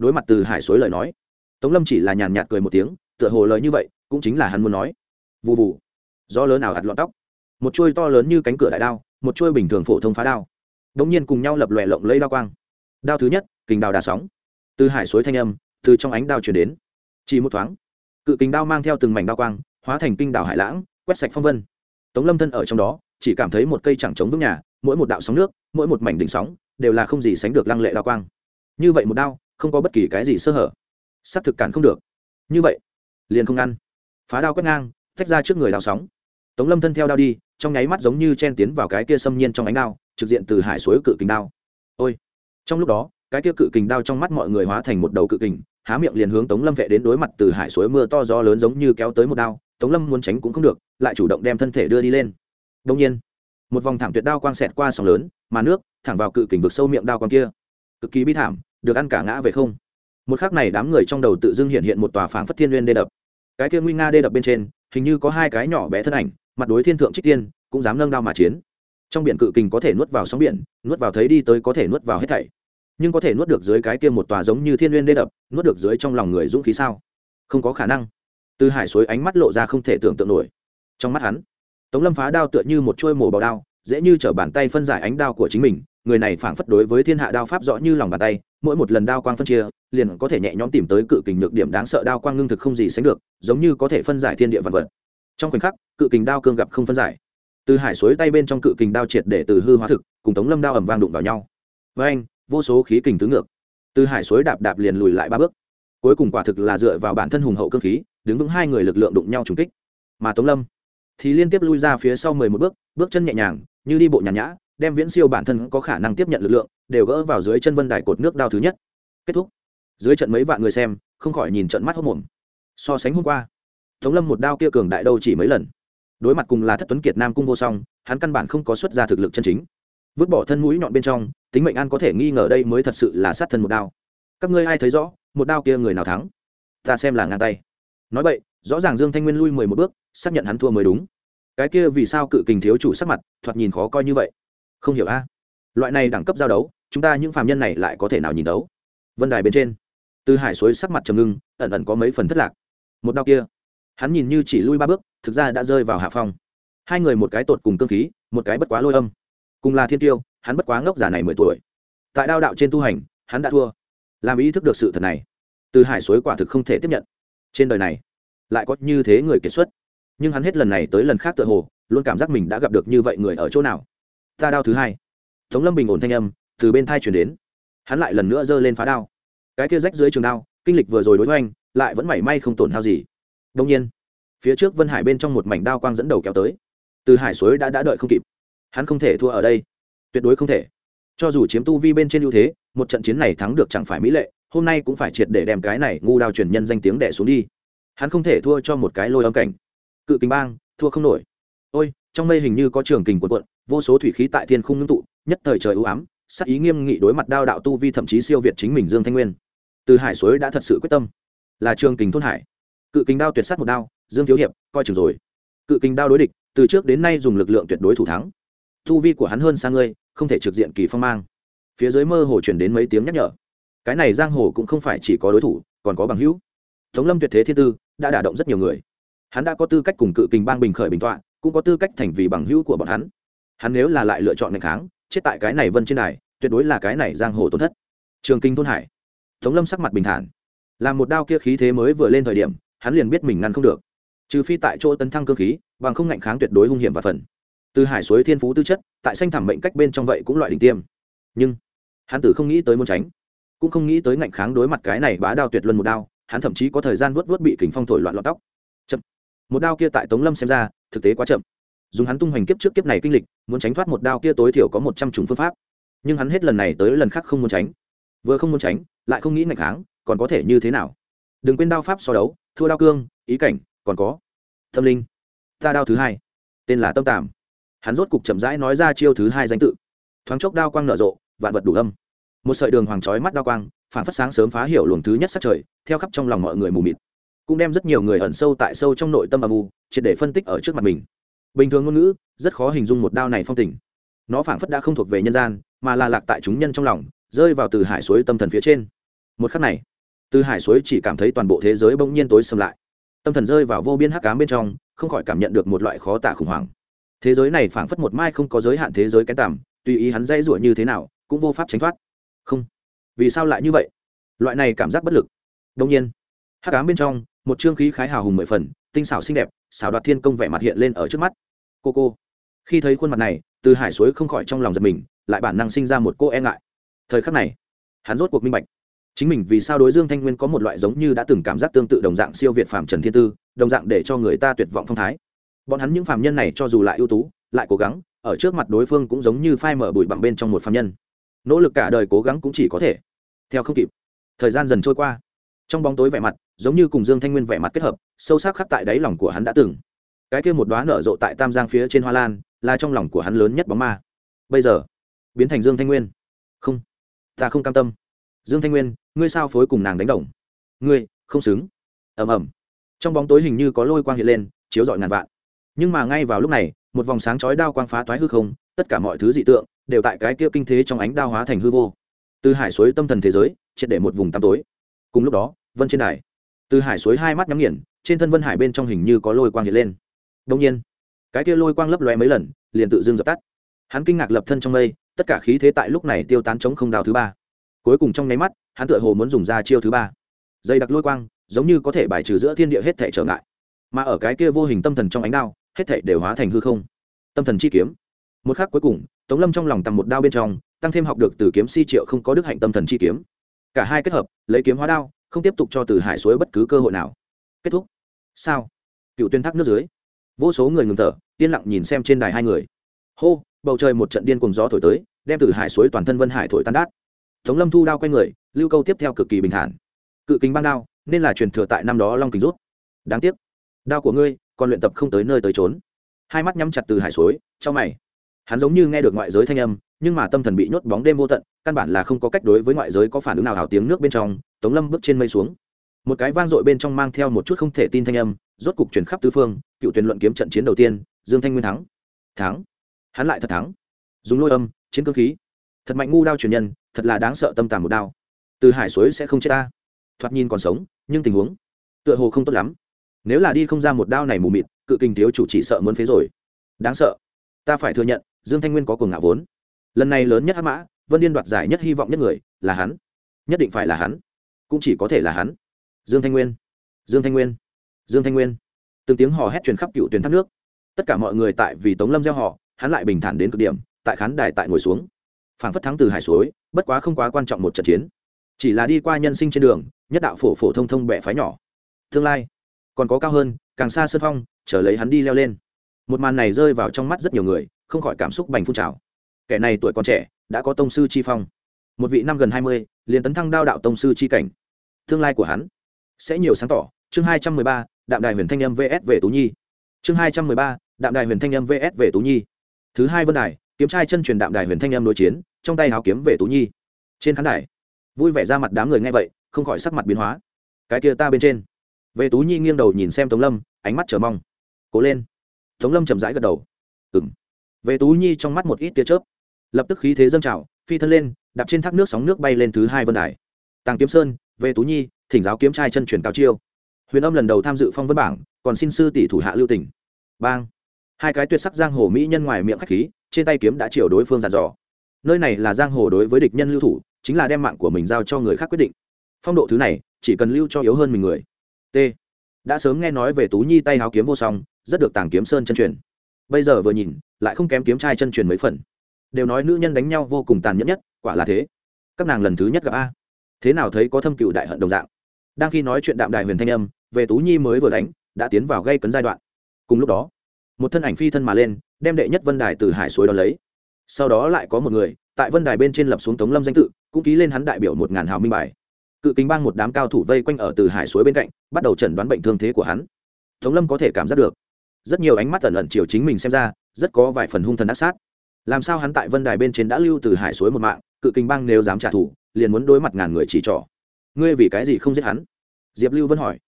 đối mặt từ hải suối lời nói. Tống lâm chỉ là nhàn nhạt cười một tiếng, tựa hồ lời như vậy cũng chính là hắn muốn nói. Vụ vụ do lớn nào hạt lọt tóc. Một chuôi to lớn như cánh cửa đại đao, một chuôi bình thường phổ thông phá đao. Đ ỗ n g nhiên cùng nhau lập lòe lộng lấy đao quang. Đao thứ nhất, kình đào đà sóng. Từ hải suối thanh âm, từ trong ánh đao chuyển đến. Chỉ một thoáng, cự kình đao mang theo từng mảnh đao quang, hóa thành kinh đào hải lãng, quét sạch phong vân. Tống lâm thân ở trong đó, chỉ cảm thấy một cây chẳng chống vững nhà, mỗi một đạo sóng nước, mỗi một mảnh đỉnh sóng, đều là không gì sánh được lăng lệ đao quang. Như vậy một đao không có bất kỳ cái gì sơ hở. S á c thực cản không được. Như vậy, liền không ngăn. Phá đao quét ngang, tách ra trước người đào sóng. Tống lâm thân theo đao đi, trong nháy mắt giống như chen tiến vào cái kia xâm nhiên trong ánh đao, trực diện từ hải suối cự kình đao. Ôi! Trong lúc đó, cái kia cự kình đao trong mắt mọi người hóa thành một đầu cự kình, há miệng liền hướng tống lâm vệ đến đối mặt từ hải suối mưa to gió lớn giống như kéo tới một đao, tống lâm muốn tránh cũng không được, lại chủ động đem thân thể đưa đi lên. Đông nhiên, một vòng thảm tuyệt đao quang xẹt qua sóng lớn, mà nước thẳng vào cự kình vực sâu miệng đao quang kia. Cực kỳ bi thảm được ăn cả ngã về không? Một khắc này đám người trong đầu tự dưng hiện hiện một tòa phảng phất thiên nguyên đê đập. Cái kia nguy nga đê đập bên trên, hình như có hai cái nhỏ bé thân ảnh, mặt đối thiên thượng trích tiên, cũng dám nâng đao mà chiến. Trong biển cự kình có thể nuốt vào sóng biển, nuốt vào thấy đi tới có thể nuốt vào hết thảy. Nhưng có thể nuốt được dưới cái kia một tòa giống như thiên nguyên đê đập, nuốt được dưới trong lòng người dũng khí sao? Không có khả năng. Từ hải suối ánh mắt lộ ra không thể tưởng tượng nổi. Trong mắt hắn, tống lâm phá đao tựa như một chuôi mổ bào đao dễ như t bàn tay phân giải ánh đao của chính mình, người này phảng phất đối với thiên hạ đao pháp rõ như lòng bàn tay, mỗi một lần đao quang phân chia, liền có thể nhẹ nhõm tìm tới cự kình nhược điểm đáng sợ đao quang ngưng thực không gì sánh được, giống như có thể phân giải thiên địa vật vật. Trong khoảnh khắc, cự kình đao cương gặp không phân giải. Từ hải suối tay bên trong cự kình đao triệt để từ hư hóa thực, cùng tống lâm đao ẩm vang đụng vào nhau. Với anh, vô số khí kình tứ ngược. Từ hải suối đạp đạp liền lùi lại ba bước. Cuối cùng quả thực là dựa vào bản thân hùng hậu cơ khí, đứng vững hai người lực lượng đụng nhau trùng kích. Mà tống lâm thì liên tiếp lui ra phía sau mười một bước bước chân nhẹ nhàng như đi bộ nhàn nhã, đem viễn siêu bản thân có khả năng tiếp nhận lực lượng, đều gỡ vào dưới chân vân đài cột nước đao thứ nhất. Kết thúc. Dưới trận mấy vạn người xem, không khỏi nhìn trận mắt hốc mồm so sánh hôm qua, tống lâm một đao kia cường đại đâu chỉ mấy lần. Đối mặt cùng là thất tuấn kiệt nam cung vô song, hắn căn bản không có xuất ra thực lực chân chính. Vứt bỏ thân mũi nhọn bên trong, tính mệnh an có thể nghi ngờ đây mới thật sự là sát thân một đao. Các ngươi ai thấy rõ, một đao kia người nào thắng? Ta xem là ngang tay. Nói vậy, rõ ràng dương thanh nguyên lui mười một bước, xác nhận hắn thua mới đúng cái kia vì sao cự kình thiếu chủ sắc mặt, thoạt nhìn khó coi như vậy. Không hiểu a. Loại này đẳng cấp giao đấu, chúng ta những phạm nhân này lại có thể nào nhìn đấu? Vân đài bên trên, từ hải suối sắc mặt trầm ngưng, ẩn ẩn có mấy phần thất lạc. Một đao kia, hắn nhìn như chỉ lui ba bước, thực ra đã rơi vào hạ phong. Hai người một cái tột cùng cương khí, một cái bất quá lôi âm. Cùng là thiên tiêu, hắn bất quá ngốc giả này mười tuổi. Tại đao đạo trên tu hành, hắn đã thua. Làm ý thức được sự thật này, từ hải suối quả thực không thể tiếp nhận. Trên đời này, lại có như thế người kiệt xuất nhưng hắn hết lần này tới lần khác tựa hồ, luôn cảm giác mình đã gặp được như vậy người ở chỗ nào. Ta đao thứ hai. Tống lâm bình ổn thanh âm từ bên thai chuyển đến. Hắn lại lần nữa giơ lên phá đao. Cái kia rách dưới trường đao, kinh lịch vừa rồi đối với anh lại vẫn mảy may không tổn hao gì. Đông nhiên, phía trước vân hải bên trong một mảnh đao quang dẫn đầu kéo tới. Từ hải suối đã đã đợi không kịp. Hắn không thể thua ở đây. Tuyệt đối không thể. Cho dù chiếm tu vi bên trên ưu thế, một trận chiến này thắng được chẳng phải mỹ lệ, hôm nay cũng phải triệt để đem cái này ngu đao truyền nhân danh tiếng đẻ xuống đi. Hắn không thể thua cho một cái lôi âm cảnh cự kình bang, thua không nổi. Ôi, trong mây hình như có trường kình cuộn cuộn, vô số thủy khí tại thiên khung ngưng tụ, nhất thời trời ưu ám sắc ý nghiêm nghị đối mặt đao đạo tu vi thậm chí siêu việt chính mình dương thanh nguyên. Từ hải suối đã thật sự quyết tâm. Là trường kình thôn hải. Cự kình đao tuyệt sát một đao, dương thiếu hiệp, coi chừng rồi. Cự kình đao đối địch, từ trước đến nay dùng lực lượng tuyệt đối thủ thắng. Tu vi của hắn hơn sang ngươi, không thể trực diện kỳ phong mang. Phía dưới mơ hồ chuyển đến mấy tiếng nhắc nhở. Cái này giang hồ cũng không phải chỉ có đối thủ, còn có bằng hữu. Tống lâm tuyệt thế thiên tư, đã đả động rất nhiều người hắn đã có tư cách cùng cự kình bang bình khởi bình tọa, cũng có tư cách thành vì bằng hữu của bọn hắn. Hắn nếu là lại lựa chọn ngày kháng, chết tại cái này vân trên này tuyệt đối là cái này giang hồ tổn thất. Trường kinh thôn hải. Tống lâm sắc mặt bình thản. Làm một đao kia khí thế mới vừa lên thời điểm, hắn liền biết mình ngăn không được. Trừ phi tại chỗ tấn thăng cơ khí, bằng không ngạnh kháng tuyệt đối hung hiểm và phần. Từ hải suối thiên phú tư chất, tại xanh thảm mệnh cách bên trong vậy cũng loại đỉnh tiêm. Nhưng, hắn tử không nghĩ tới muốn tránh, cũng không nghĩ tới ngạnh kháng đối mặt cái này bá đao tuyệt luân một đao, hắn thậm chí có thời gian vớt vớt bị kính phong thổi loạn lọt tóc. Chậm một đao kia tại tống lâm xem ra, thực tế quá chậm. Dùng hắn tung hoành kiếp trước kiếp này kinh lịch, muốn tránh thoát một đao kia tối thiểu có một trăm chủng phương pháp. Nhưng hắn hết lần này tới lần khác không muốn tránh. Vừa không muốn tránh, lại không nghĩ ngạch kháng, còn có thể như thế nào? Đừng quên đao pháp so đấu, thua đao cương, ý cảnh, còn có tâm linh. Ta đao thứ hai, tên là tâm tàm hắn rốt cục chậm rãi nói ra chiêu thứ hai danh tự. Thoáng chốc đao quang nở rộ, vạn vật đủ âm. Một sợi đường hoàng trói mắt đao quang, phản phát sáng sớm phá hiểu luồng thứ nhất sắc trời, theo khắp trong lòng mọi người mù mịt cũng đem rất nhiều người ẩn sâu tại sâu trong nội tâm âm u, triệt để phân tích ở trước mặt mình. Bình thường ngôn ngữ, rất khó hình dung một đao này phong tình. Nó phảng phất đã không thuộc về nhân gian, mà là lạc tại chúng nhân trong lòng, rơi vào từ hải suối tâm thần phía trên. Một khắc này, từ hải suối chỉ cảm thấy toàn bộ thế giới bỗng nhiên tối xâm lại. Tâm thần rơi vào vô biên hắc cám bên trong, không khỏi cảm nhận được một loại khó tả khủng hoảng. Thế giới này phảng phất một mai không có giới hạn thế giới kén tàm tùy ý hắn dây rủa như thế nào, cũng vô pháp tránh thoát. Không, vì sao lại như vậy? Loại này cảm giác bất lực. Đông nhiên, hắc ám bên trong một trương khí khái hào hùng mười phần, tinh xảo xinh đẹp, xảo đoạt thiên công vẻ mặt hiện lên ở trước mắt. Cô cô. Khi thấy khuôn mặt này, từ hải suối không khỏi trong lòng giật mình, lại bản năng sinh ra một cô e ngại. Thời khắc này, hắn rốt cuộc minh bạch. Chính mình vì sao đối dương thanh nguyên có một loại giống như đã từng cảm giác tương tự đồng dạng siêu việt phàm trần thiên tư, đồng dạng để cho người ta tuyệt vọng phong thái. Bọn hắn những phàm nhân này cho dù lại ưu tú, lại cố gắng, ở trước mặt đối phương cũng giống như phai mở bụi bằng bên trong một phàm nhân. Nỗ lực cả đời cố gắng cũng chỉ có thể. Theo không kịp, thời gian dần trôi qua. Trong bóng tối vẻ mặt giống như cùng dương thanh nguyên vẻ mặt kết hợp, sâu sắc khắc tại đáy lòng của hắn đã từng. Cái kia một đoá nở rộ tại tam giang phía trên hoa lan, là trong lòng của hắn lớn nhất bóng ma. Bây giờ, biến thành dương thanh nguyên. Không, ta không cam tâm. Dương thanh nguyên, ngươi sao phối cùng nàng đánh đồng? Ngươi, không xứng. Ầm ầm. Trong bóng tối hình như có lôi quang hiện lên, chiếu rọi ngàn vạn. Nhưng mà ngay vào lúc này, một vòng sáng chói đao quang phá toái hư không, tất cả mọi thứ dị tượng đều tại cái kia kinh thế trong ánh đao hóa thành hư vô. Từ hải suối tâm thần thế giới, triệt để một vùng tăm tối. Cùng lúc đó, vân trên đài từ hải suối hai mắt nhắm nghiền, trên thân vân hải bên trong hình như có lôi quang hiện lên. Đông nhiên, cái kia lôi quang lấp lóe mấy lần, liền tự dưng dập tắt. Hắn kinh ngạc lập thân trong mây, tất cả khí thế tại lúc này tiêu tán chống không đào thứ ba. Cuối cùng trong nháy mắt, hắn tựa hồ muốn dùng ra chiêu thứ ba. Dây đặc lôi quang, giống như có thể bài trừ giữa thiên địa hết thể trở ngại. Mà ở cái kia vô hình tâm thần trong ánh đao, hết thể đều hóa thành hư không. Tâm thần chi kiếm. Một khắc cuối cùng, tống lâm trong lòng tầm một đao bên trong, tăng thêm học được từ kiếm si triệu không có đức hạnh tâm thần chi kiếm. Cả hai kết hợp, lấy kiếm hóa đao không tiếp tục cho từ hải suối bất cứ cơ hội nào. Kết thúc. Sao? Cựu tuyên thác nước dưới. Vô số người ngừng thở, yên lặng nhìn xem trên đài hai người. Hô, bầu trời một trận điên cùng gió thổi tới, đem từ hải suối toàn thân vân hải thổi tan đát tống lâm thu đao q u a y người, lưu câu tiếp theo cực kỳ bình thản. Cự kính băng đao, nên là truyền thừa tại năm đó long kính rút. Đáng tiếc, đao của ngươi còn luyện tập không tới nơi tới trốn hai mắt nhắm chặt từ hải suối trong mày. Hắn giống như nghe được ngoại giới thanh âm, nhưng mà tâm thần bị nhốt bóng đêm vô tận, căn bản là không có cách đối với ngoại giới có phản ứng nào hào tiếng nước bên trong tống lâm bước trên mây xuống. Một cái vang dội bên trong mang theo một chút không thể tin thanh âm, rốt cục chuyển khắp tứ phương, cựu tuyển luận kiếm trận chiến đầu tiên, dương thanh nguyên thắng. Thắng. Hắn lại thật thắng. Dùng lôi âm, chiến cơ khí. Thật mạnh ngu đao truyền nhân, thật là đáng sợ tâm tàn một đao. Từ hải suối sẽ không chết ta. Thoạt nhìn còn sống, nhưng tình huống tựa hồ không tốt lắm. Nếu là đi không ra một đao này mù mịt, cự kinh thiếu chủ chỉ sợ muốn phế rồi. Đáng sợ. Ta phải thừa nhận, dương thanh nguyên có cuồng ngạo vốn. Lần này lớn nhất hắc mã, vân điên đoạt giải nhất hy vọng nhất người, là hắn. Nhất định phải là hắn cũng chỉ có thể là hắn. Dương thanh nguyên, dương thanh nguyên, dương thanh nguyên. Từng tiếng hò hét truyền khắp cựu tuyến thác nước. Tất cả mọi người tại vì tống lâm gieo họ, hắn lại bình thản đến cực điểm, tại khán đài tại ngồi xuống. Phảng phất thắng từ hải suối, bất quá không quá quan trọng một trận chiến. Chỉ là đi qua nhân sinh trên đường, nhất đạo phổ phổ thông thông bẻ phái nhỏ. Tương lai, còn có cao hơn, càng xa sân phong trở lấy hắn đi leo lên. Một màn này rơi vào trong mắt rất nhiều người, không khỏi cảm xúc bành phun trào. Kẻ này tuổi còn trẻ, đã có tông sư chi phong. Một vị năm gần hai mươi, liền tấn thăng đao đạo tông sư chi cảnh tương lai của hắn. Sẽ nhiều sáng tỏ. Chương hai trăm mười ba, đạm đài huyền thanh âm vs về tú nhi. Chương hai trăm mười ba, đạm đài huyền thanh âm vs về tú nhi. Thứ hai vân đài, kiếm trai chân truyền đạm đài huyền thanh âm đối chiến, trong tay háo kiếm về tú nhi. Trên khán đài, vui vẻ ra mặt đám người nghe vậy, không khỏi sắc mặt biến hóa. Cái kia ta bên trên. Về tú nhi nghiêng đầu nhìn xem tống lâm, ánh mắt chờ mong. Cố lên. Tống lâm chậm rãi gật đầu. Ừng về tú nhi trong mắt một ít tia chớp. Lập tức khí thế dâng trào, phi thân lên, đạp trên thác nước sóng nước bay lên thứ hai vân đài. Tàng kiếm sơn về tú nhi, thỉnh giáo kiếm trai chân truyền cao chiêu. Huyền âm lần đầu tham dự phong vân bảng, còn xin sư tỷ thủ hạ lưu tỉnh bang. Hai cái tuyệt sắc giang hồ mỹ nhân ngoài miệng khách khí, trên tay kiếm đã chiều đối phương dàn dò. Nơi này là giang hồ đối với địch nhân lưu thủ, chính là đem mạng của mình giao cho người khác quyết định. Phong độ thứ này, chỉ cần lưu cho yếu hơn mình người. T. Đã sớm nghe nói về tú nhi tay háo kiếm vô song, rất được tàng kiếm sơn chân truyền. Bây giờ vừa nhìn, lại không kém kiếm trai chân truyền mấy phần. Đều nói nữ nhân đánh nhau vô cùng tàn nhẫn nhất, quả là thế. Các nàng lần thứ nhất gặp a thế nào thấy có thâm cựu đại hận đồng dạng. Đang khi nói chuyện đạm đại huyền thanh âm, về tú nhi mới vừa đánh, đã tiến vào gây cấn giai đoạn. Cùng lúc đó, một thân ảnh phi thân mà lên, đem đệ nhất vân đài từ hải suối đón lấy. Sau đó lại có một người, tại vân đài bên trên lập xuống tống lâm danh tự, cũng ký lên hắn đại biểu một ngàn hào minh bài. Cự kính bang một đám cao thủ vây quanh ở từ hải suối bên cạnh, bắt đầu chẩn đoán bệnh thương thế của hắn. Tống lâm có thể cảm giác được. Rất nhiều ánh mắt ẩn ẩn chiều chính mình xem ra, rất có vài phần hung thần ác sát. Làm sao hắn tại vân đài bên trên đã lưu từ hải suối một mạng, cự kinh bang nếu dám trả thù liền muốn đối mặt ngàn người chỉ trỏ. Ngươi vì cái gì không giết hắn? Diệp lưu vân hỏi.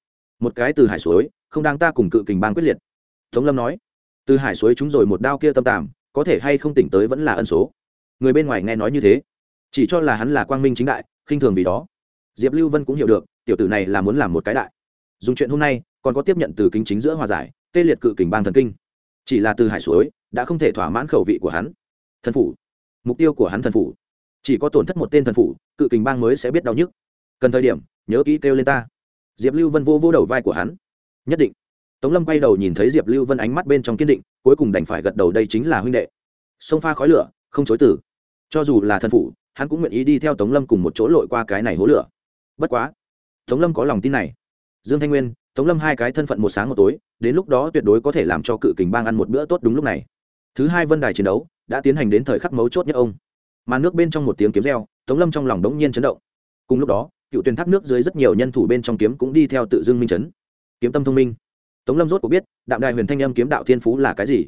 Một cái từ hải suối, không đang ta cùng cự kình bang quyết liệt. Tống lâm nói. Từ hải suối chúng rồi một đao kia tâm tàm có thể hay không tỉnh tới vẫn là ân số. Người bên ngoài nghe nói như thế. Chỉ cho là hắn là quang minh chính đại, khinh thường vì đó. Diệp lưu vân cũng hiểu được, tiểu tử này là muốn làm một cái đại. Dùng chuyện hôm nay, còn có tiếp nhận từ kính chính giữa hòa giải, tê liệt cự kình bang thần kinh. Chỉ là từ hải suối, đã không thể thỏa mãn khẩu vị của hắn. Thần phủ. Mục tiêu của hắn thần phủ chỉ có tổn thất một tên thần phụ, cự kình bang mới sẽ biết đau nhức. Cần thời điểm nhớ kỹ kêu lên ta. Diệp lưu vân vô vô đầu vai của hắn. Nhất định. Tống lâm quay đầu nhìn thấy diệp lưu vân ánh mắt bên trong kiên định cuối cùng đành phải gật đầu đây chính là huynh đệ. Sông pha khói lửa không chối tử cho dù là thần phụ, hắn cũng nguyện ý đi theo tống lâm cùng một chỗ lội qua cái này hố lửa. Bất quá tống lâm có lòng tin này. Dương thanh nguyên tống lâm hai cái thân phận một sáng một tối đến lúc đó tuyệt đối có thể làm cho cự kình bang ăn một bữa tốt đúng lúc này. Thứ hai vân đài chiến đấu đã tiến hành đến thời khắc mấu chốt nhất ông mà nước bên trong một tiếng kiếm reo, tống lâm trong lòng đống nhiên chấn động. Cùng lúc đó, cựu tuyển thác nước dưới rất nhiều nhân thủ bên trong kiếm cũng đi theo tự dưng minh chấn. Kiếm tâm thông minh. Tống lâm rốt cuộc biết, đạm đài huyền thanh âm kiếm đạo thiên phú là cái gì.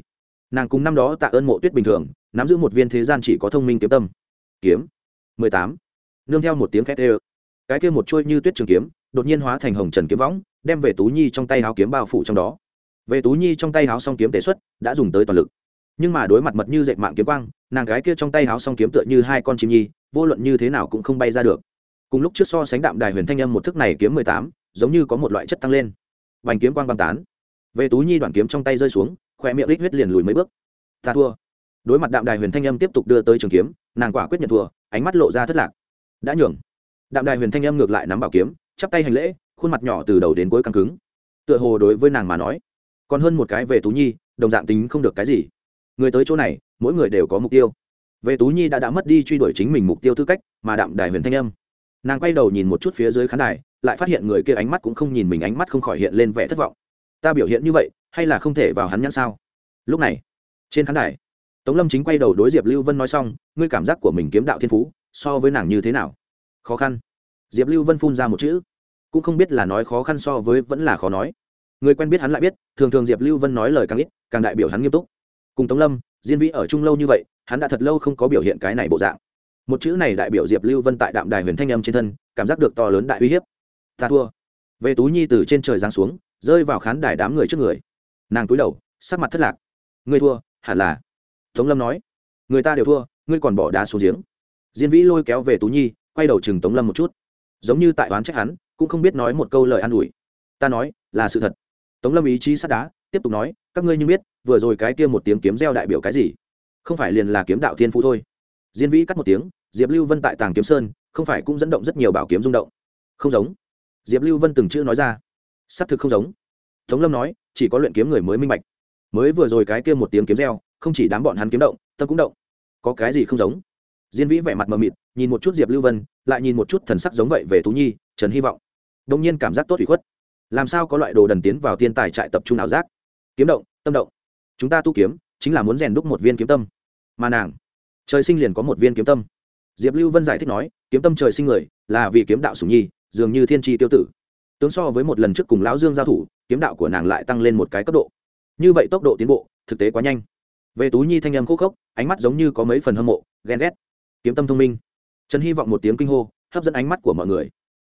Nàng cùng năm đó tạ ơn mộ tuyết bình thường, nắm giữ một viên thế gian chỉ có thông minh kiếm tâm. Kiếm mười tám. Nương theo một tiếng khét ê cái kia một chuôi như tuyết trường kiếm, đột nhiên hóa thành hồng trần kiếm võng, đem về tú nhi trong tay háo kiếm bao phủ trong đó. Về tú nhi trong tay háo song kiếm tế xuất, đã dùng tới toàn lực nhưng mà đối mặt mật như dệt mạng kiếm quang, nàng gái kia trong tay háo xong kiếm tựa như hai con chim nhi, vô luận như thế nào cũng không bay ra được. Cùng lúc trước so sánh đạm đài huyền thanh âm một thức này kiếm mười tám, giống như có một loại chất tăng lên. Vành kiếm quang băng tán. Về tú nhi đoạn kiếm trong tay rơi xuống khỏe miệng lít huyết liền lùi mấy bước. Ta thua. Đối mặt đạm đài huyền thanh âm tiếp tục đưa tới trường kiếm, nàng quả quyết nhận thua, ánh mắt lộ ra thất lạc. Đã nhường. Đạm đài huyền thanh âm ngược lại nắm bảo kiếm, chắp tay hành lễ, khuôn mặt nhỏ từ đầu đến cuối căng cứng. Tựa hồ đối với nàng mà nói, còn hơn một cái về tú nhi, đồng dạng tính không được cái gì người tới chỗ này, mỗi người đều có mục tiêu. Về tú nhi đã đã mất đi truy đuổi chính mình mục tiêu tư cách, mà đạm đài huyền thanh âm. Nàng quay đầu nhìn một chút phía dưới khán đài, lại phát hiện người kia ánh mắt cũng không nhìn mình, ánh mắt không khỏi hiện lên vẻ thất vọng. Ta biểu hiện như vậy, hay là không thể vào hắn nhãn sao? Lúc này, trên khán đài, tống lâm chính quay đầu đối diệp lưu vân nói xong, ngươi cảm giác của mình kiếm đạo thiên phú, so với nàng như thế nào? Khó khăn. Diệp lưu vân phun ra một chữ. Cũng không biết là nói khó khăn so với vẫn là khó nói. Người quen biết hắn lại biết, thường thường diệp lưu vân nói lời càng ít, càng đại biểu hắn nghiêm túc cùng tống lâm, diên vĩ ở chung lâu như vậy, hắn đã thật lâu không có biểu hiện cái này bộ dạng. Một chữ này đại biểu diệp lưu vân tại đạm đài huyền thanh âm trên thân, cảm giác được to lớn đại uy hiếp. Ta thua. Về tú nhi từ trên trời giáng xuống, rơi vào khán đài đám người trước người. Nàng cúi đầu, sắc mặt thất lạc. Ngươi thua, hẳn là. Tống lâm nói. Người ta đều thua, ngươi còn bỏ đá xuống giếng. Diên vĩ lôi kéo về tú nhi, quay đầu chừng tống lâm một chút. Giống như tại oán trách hắn, cũng không biết nói một câu lời an ủi. Ta nói, là sự thật. Tống lâm ý chí sắt đá, tiếp tục nói, các ngươi như biết vừa rồi cái kia một tiếng kiếm reo đại biểu cái gì? Không phải liền là kiếm đạo thiên phú thôi. Diên vĩ cắt một tiếng, diệp lưu vân tại tàng kiếm sơn, không phải cũng dẫn động rất nhiều bảo kiếm rung động. Không giống. Diệp lưu vân từng chữ nói ra. Xác thực không giống. Tống lâm nói, chỉ có luyện kiếm người mới minh bạch. Mới vừa rồi cái kia một tiếng kiếm reo không chỉ đám bọn hắn kiếm động, tâm cũng động. Có cái gì không giống? Diên vĩ vẻ mặt mờ mịt, nhìn một chút diệp lưu vân, lại nhìn một chút thần sắc giống vậy về tú nhi, trần hy vọng. Đông nhiên cảm giác tốt ủy khuất. Làm sao có loại đồ đần tiến vào tiên tài trại tập trung ảo giác? Kiếm động, tâm động chúng ta tu kiếm, chính là muốn rèn đúc một viên kiếm tâm. Mà nàng, trời sinh liền có một viên kiếm tâm. Diệp lưu vân giải thích nói, kiếm tâm trời sinh người, là vì kiếm đạo sùng nhi, dường như thiên tri tiêu tử. Tướng so với một lần trước cùng lão dương giao thủ, kiếm đạo của nàng lại tăng lên một cái cấp độ. Như vậy tốc độ tiến bộ, thực tế quá nhanh. Về tú nhi thanh âm khúc khốc, ánh mắt giống như có mấy phần hâm mộ, ghen ghét. Kiếm tâm thông minh. Trần hy vọng một tiếng kinh hô, hấp dẫn ánh mắt của mọi người.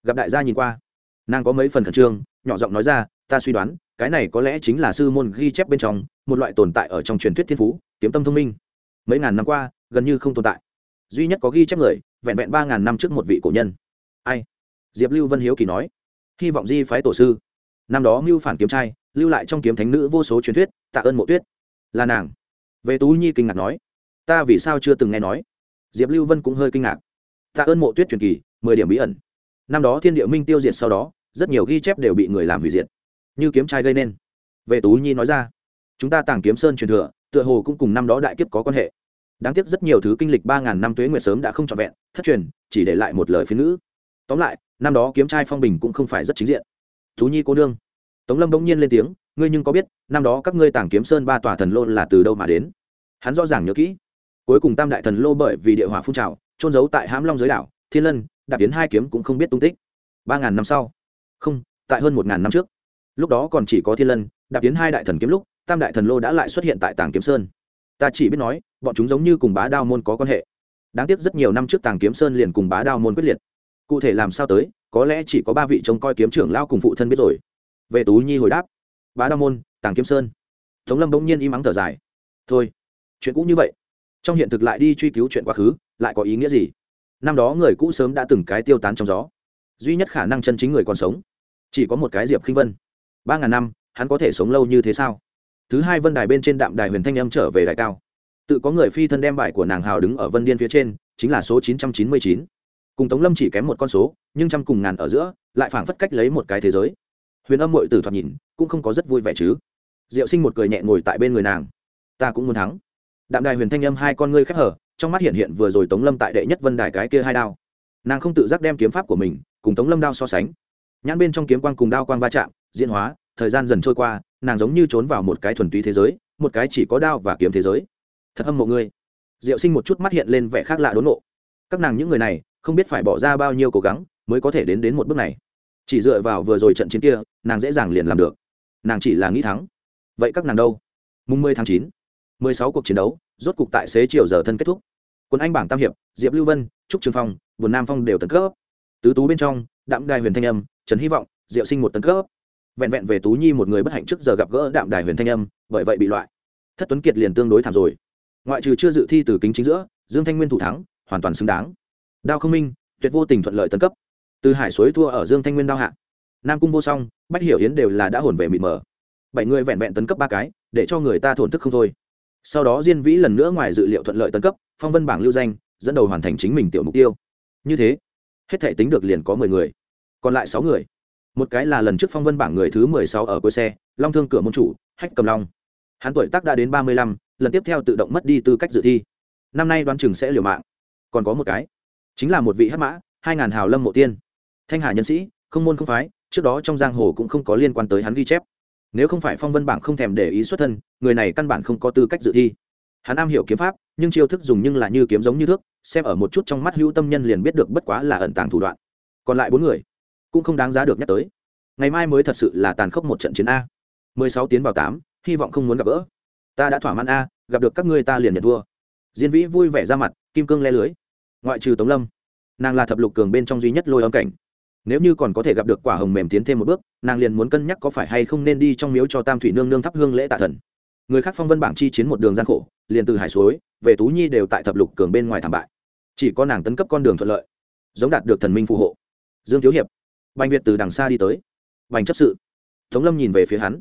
Gặp đại gia nhìn qua, nàng có mấy phần khẩn trương, nhỏ giọng nói ra, ta suy đoán cái này có lẽ chính là sư môn ghi chép bên trong, một loại tồn tại ở trong truyền thuyết thiên phú, kiếm tâm thông minh. Mấy ngàn năm qua, gần như không tồn tại. Duy nhất có ghi chép người, vẹn vẹn ba ngàn năm trước một vị cổ nhân. Ai? Diệp lưu vân hiếu kỳ nói. Hy vọng di phái tổ sư. Năm đó mưu phản kiếm trai, lưu lại trong kiếm thánh nữ vô số truyền thuyết, tạ ơn mộ tuyết. Là nàng. Về tú nhi kinh ngạc nói. Ta vì sao chưa từng nghe nói? Diệp lưu vân cũng hơi kinh ngạc. Tạ ơn mộ tuyết truyền kỳ, mười điểm bí ẩn. Năm đó thiên địa minh tiêu diệt sau đó, rất nhiều ghi chép đều bị người làm hủy diệt như kiếm trai gây nên. Về tú nhi nói ra, chúng ta tàng kiếm sơn truyền thừa, tựa hồ cũng cùng năm đó đại kiếp có quan hệ. Đáng tiếc rất nhiều thứ kinh lịch ba ngàn năm tuế nguyệt sớm đã không trọn vẹn, thất truyền, chỉ để lại một lời phiên nữ tóm lại, năm đó kiếm trai phong bình cũng không phải rất chính diện. Tú nhi cô nương. Tống lâm bỗng nhiên lên tiếng, ngươi nhưng có biết, năm đó các ngươi tàng kiếm sơn ba tòa thần lô là từ đâu mà đến? Hắn rõ ràng nhớ kỹ. Cuối cùng tam đại thần lô bởi vì địa hỏa phun trào trôn giấu tại hãm long giới đảo, thiên lân, đạp đến hai kiếm cũng không biết tung tích. Ba ngàn năm sau. Không, tại hơn một ngàn năm trước lúc đó còn chỉ có thiên lân, đạp tiến hai đại thần kiếm lúc, tam đại thần lô đã lại xuất hiện tại tàng kiếm sơn. Ta chỉ biết nói, bọn chúng giống như cùng bá đao môn có quan hệ. Đáng tiếc rất nhiều năm trước tàng kiếm sơn liền cùng bá đao môn quyết liệt. Cụ thể làm sao tới, có lẽ chỉ có ba vị trông coi kiếm trưởng lao cùng phụ thân biết rồi. Về tú nhi hồi đáp, bá đao môn, tàng kiếm sơn. Tống lâm bỗng nhiên im ắng thở dài, thôi, chuyện cũ như vậy. Trong hiện thực lại đi truy cứu chuyện quá khứ, lại có ý nghĩa gì? Năm đó người cũ sớm đã từng cái tiêu tán trong gió. Duy nhất khả năng chân chính người còn sống, chỉ có một cái diệp khinh vân ba ngàn năm, hắn có thể sống lâu như thế sao? Thứ hai vân đài bên trên đạm đài huyền thanh âm trở về đại cao. Tự có người phi thân đem bài của nàng hào đứng ở vân điên phía trên, chính là số chín trăm chín mươi chín. Cùng tống lâm chỉ kém một con số, nhưng trăm cùng ngàn ở giữa, lại phảng phất cách lấy một cái thế giới. Huyền âm mội tử thoạt nhìn, cũng không có rất vui vẻ chứ. Diệu sinh một cười nhẹ ngồi tại bên người nàng. Ta cũng muốn thắng. Đạm đài huyền thanh âm hai con ngươi khép hở, trong mắt hiện hiện vừa rồi tống lâm tại đệ nhất vân đài cái kia hai đao. Nàng không tự giác đem kiếm pháp của mình, cùng tống lâm đao so sánh. Nhãn bên trong kiếm quang cùng đao quang va chạm diễn hóa, thời gian dần trôi qua, nàng giống như trốn vào một cái thuần túy thế giới, một cái chỉ có đao và kiếm thế giới. Thật hâm mộ ngươi. Diệu sinh một chút mắt hiện lên vẻ khác lạ đốn nộ. Các nàng những người này, không biết phải bỏ ra bao nhiêu cố gắng mới có thể đến đến một bước này. Chỉ dựa vào vừa rồi trận chiến kia, nàng dễ dàng liền làm được. Nàng chỉ là nghĩ thắng. Vậy các nàng đâu? Mùng mười tháng chín, mười sáu cuộc chiến đấu, rốt cục tại xế chiều giờ thân kết thúc. Quân anh bảng tam hiệp, diệp lưu vân, trúc trường phong, vườn nam phong đều tấn cấp. Tứ tú bên trong, đạm đài huyền thanh âm, trần hy vọng, diệu sinh một tấn cấp vẹn vẹn về tú nhi một người bất hạnh trước giờ gặp gỡ đạm đài huyền thanh âm, bởi vậy bị loại. Thất tuấn kiệt liền tương đối thảm rồi. Ngoại trừ chưa dự thi từ kính chính giữa, dương thanh nguyên thủ thắng, hoàn toàn xứng đáng. Đao không minh, tuyệt vô tình thuận lợi tấn cấp. Từ hải suối thua ở dương thanh nguyên đao hạ. Nam cung vô song, bách hiểu yến đều là đã hồn về mịt mờ. Bảy người vẹn vẹn tấn cấp ba cái, để cho người ta thổn thức không thôi. Sau đó diên vĩ lần nữa ngoài dự liệu thuận lợi tấn cấp, phong vân bảng lưu danh, dẫn đầu hoàn thành chính mình tiểu mục tiêu. Như thế, hết thể tính được liền có mười người. Còn lại sáu người một cái là lần trước phong vân bảng người thứ mười sáu ở cuối xe, long thương cửa môn chủ, hách cầm long. Hắn tuổi tác đã đến ba mươi lăm, lần tiếp theo tự động mất đi tư cách dự thi. Năm nay đoán chừng sẽ liều mạng. Còn có một cái, chính là một vị hắc mã, hai ngàn hào lâm mộ tiên. Thanh hà nhân sĩ, không môn không phái, trước đó trong giang hồ cũng không có liên quan tới hắn ghi chép. Nếu không phải phong vân bảng không thèm để ý xuất thân, người này căn bản không có tư cách dự thi. Hắn am hiểu kiếm pháp, nhưng chiêu thức dùng nhưng là như kiếm giống như thước, xem ở một chút trong mắt hữu tâm nhân liền biết được bất quá là ẩn tàng thủ đoạn. Còn lại bốn người cũng không đáng giá được nhắc tới. Ngày mai mới thật sự là tàn khốc một trận chiến a. Mười sáu tiến vào tám, hy vọng không muốn gặp gỡ. Ta đã thỏa mãn a, gặp được các ngươi ta liền nhận thua. Diên vĩ vui vẻ ra mặt, kim cương le lưới. Ngoại trừ tống lâm, nàng là thập lục cường bên trong duy nhất lôi âm cảnh. Nếu như còn có thể gặp được quả hồng mềm tiến thêm một bước, nàng liền muốn cân nhắc có phải hay không nên đi trong miếu cho tam thủy nương nương thắp hương lễ tạ thần. Người khác phong vân bảng chi chiến một đường gian khổ, liền từ hải suối, về tú nhi đều tại thập lục cường bên ngoài thảm bại. Chỉ có nàng tấn cấp con đường thuận lợi, giống đạt được thần minh phù hộ. Dương thiếu hiệp bành việt từ đằng xa đi tới. Bành chấp sự. Tống lâm nhìn về phía hắn.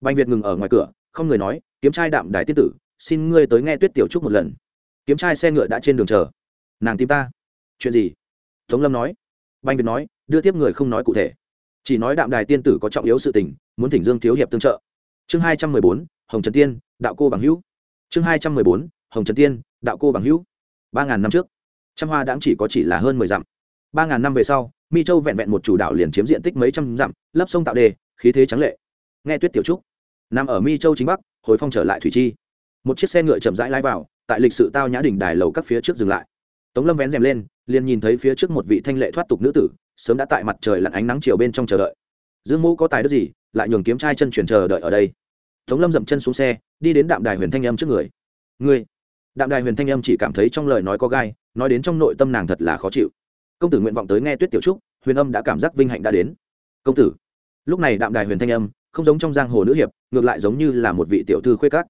Bành việt ngừng ở ngoài cửa, không người nói, kiếm trai đạm đài tiết tử, xin ngươi tới nghe tuyết tiểu trúc một lần. Kiếm trai xe ngựa đã trên đường chờ. Nàng tìm ta. Chuyện gì? Tống lâm nói. Bành việt nói, đưa tiếp người không nói cụ thể. Chỉ nói đạm đài tiên tử có trọng yếu sự tình, muốn thỉnh dương thiếu hiệp tương trợ. Chương hai trăm mười bốn, hồng trần tiên, đạo cô bằng hữu. Chương hai trăm mười bốn, hồng trần tiên, đạo cô bằng hữu. Ba ngàn năm trước, trăm hoa đãng chỉ có chỉ là hơn mười dặm ba ngàn năm về sau, mi châu vẹn vẹn một chủ đạo liền chiếm diện tích mấy trăm dặm, lấp sông tạo đề, khí thế trắng lệ. Nghe tuyết tiểu trúc, nằm ở mi châu chính bắc, hồi phong trở lại thủy chi. Một chiếc xe ngựa chậm rãi lái vào, tại lịch sự tao nhã đỉnh đài lầu các phía trước dừng lại. Tống lâm vén rèm lên, liền nhìn thấy phía trước một vị thanh lệ thoát tục nữ tử, sớm đã tại mặt trời lặn ánh nắng chiều bên trong chờ đợi. Dương Mũ có tài đức gì, lại nhường kiếm trai chân chuyển chờ đợi ở đây? Tống lâm dậm chân xuống xe, đi đến đạm đài huyền thanh âm trước người. Ngươi. Đạm đài huyền thanh âm chỉ cảm thấy trong lời nói có gai, nói đến trong nội tâm nàng thật là khó chịu công tử nguyện vọng tới nghe tuyết tiểu trúc, huyền âm đã cảm giác vinh hạnh đã đến. Công tử, lúc này đạm đài huyền thanh âm, không giống trong giang hồ nữ hiệp, ngược lại giống như là một vị tiểu thư khuê cát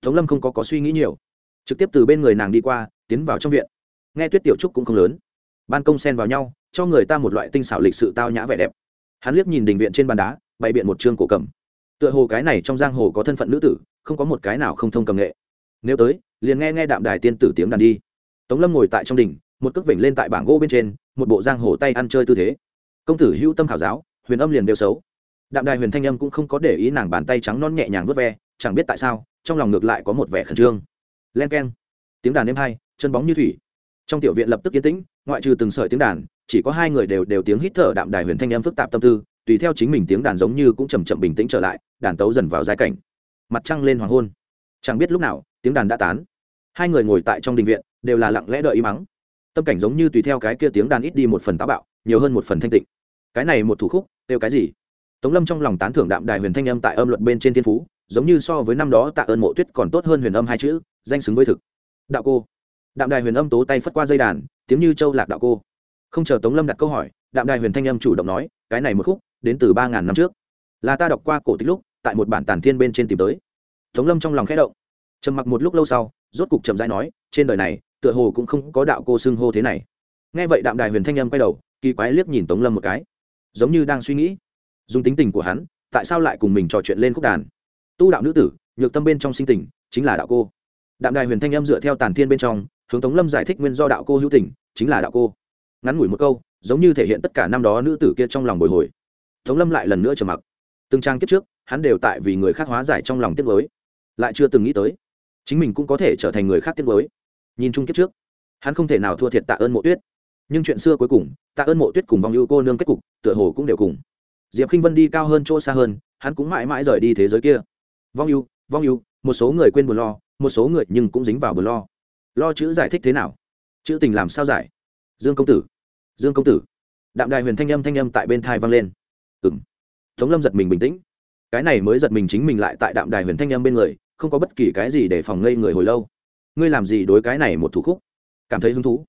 tống lâm không có có suy nghĩ nhiều, trực tiếp từ bên người nàng đi qua, tiến vào trong viện. Nghe tuyết tiểu trúc cũng không lớn. Ban công sen vào nhau, cho người ta một loại tinh xảo lịch sự tao nhã vẻ đẹp. Hắn liếc nhìn đình viện trên bàn đá, bày biện một chương cổ cầm. Tựa hồ cái này trong giang hồ có thân phận nữ tử, không có một cái nào không thông cầm nghệ. Nếu tới, liền nghe nghe đạm đài tiên tử tiếng đàn đi. Tống lâm ngồi tại trong đình một cước vểnh lên tại bảng gỗ bên trên, một bộ giang hồ tay ăn chơi tư thế. Công tử hữu tâm khảo giáo, huyền âm liền đều xấu. Đạm đài huyền thanh âm cũng không có để ý nàng bàn tay trắng non nhẹ nhàng vớt ve, chẳng biết tại sao, trong lòng ngược lại có một vẻ khẩn trương. Len k e n tiếng đàn êm hai, chân bóng như thủy. Trong tiểu viện lập tức yên tĩnh, ngoại trừ từng sợi tiếng đàn, chỉ có hai người đều đều tiếng hít thở đạm đài huyền thanh âm phức tạp tâm tư, tùy theo chính mình tiếng đàn giống như cũng chầm chậm bình tĩnh trở lại, đàn tấu dần vào giai cảnh. Mặt trăng lên hoàng hôn. Chẳng biết lúc nào, tiếng đàn đã tán. Hai người ngồi tại trong đình viện, đều là lặng lẽ đợi im mắng tâm cảnh giống như tùy theo cái kia tiếng đàn ít đi một phần táo bạo, nhiều hơn một phần thanh tịnh. Cái này một thủ khúc, kêu cái gì? Tống lâm trong lòng tán thưởng đạm đài huyền thanh âm tại âm luật bên trên thiên phú, giống như so với năm đó tạ ơn mộ tuyết còn tốt hơn huyền âm hai chữ, danh xứng với thực. Đạo cô. Đạm đài huyền âm tố tay phất qua dây đàn, tiếng như châu lạc đạo cô. Không chờ tống lâm đặt câu hỏi, đạm đài huyền thanh âm chủ động nói, cái này một khúc, đến từ ba ngàn năm trước. Là ta đọc qua cổ tích lúc, tại một bản tàn thiên bên trên tìm tới. Tống lâm trong lòng khẽ động. Trầm mặc một lúc lâu sau, rốt cục chậm rãi nói, trên đời này tựa hồ cũng không có đạo cô xưng hô thế này. Nghe vậy đạm đài huyền thanh âm quay đầu, kỳ quái liếc nhìn tống lâm một cái. Giống như đang suy nghĩ, dùng tính tình của hắn, tại sao lại cùng mình trò chuyện lên khúc đàn? Tu đạo nữ tử, nhược tâm bên trong sinh tình, chính là đạo cô. Đạm đài huyền thanh âm dựa theo tàn thiên bên trong, hướng tống lâm giải thích nguyên do đạo cô hữu tình, chính là đạo cô. Ngắn ngủi một câu, giống như thể hiện tất cả năm đó nữ tử kia trong lòng bồi hồi. Tống lâm lại lần nữa trầm mặc. Từng trang kiếp trước, hắn đều tại vì người khác hóa giải trong lòng tiết mới lại chưa từng nghĩ tới, chính mình cũng có thể trở thành người khác tiết mới nhìn chung kiếp trước. Hắn không thể nào thua thiệt tạ ơn mộ tuyết. Nhưng chuyện xưa cuối cùng, tạ ơn mộ tuyết cùng Vong ưu cô nương kết cục, tựa hồ cũng đều cùng. Diệp k i n h vân đi cao hơn chỗ xa hơn, hắn cũng mãi mãi rời đi thế giới kia. Vong ưu vong ưu, một số người quên buồn lo, một số người nhưng cũng dính vào buồn lo. Lo chữ giải thích thế nào? Chữ tình làm sao giải? Dương công tử, dương công tử. Đạm đài huyền thanh âm thanh âm tại bên thai vang lên. Ừng tống lâm giật mình bình tĩnh. Cái này mới giật mình chính mình lại tại đạm đài huyền thanh âm bên người, không có bất kỳ cái gì để phòng ngây người hồi lâu ngươi làm gì đối cái này một thủ khúc? Cảm thấy hứng thú.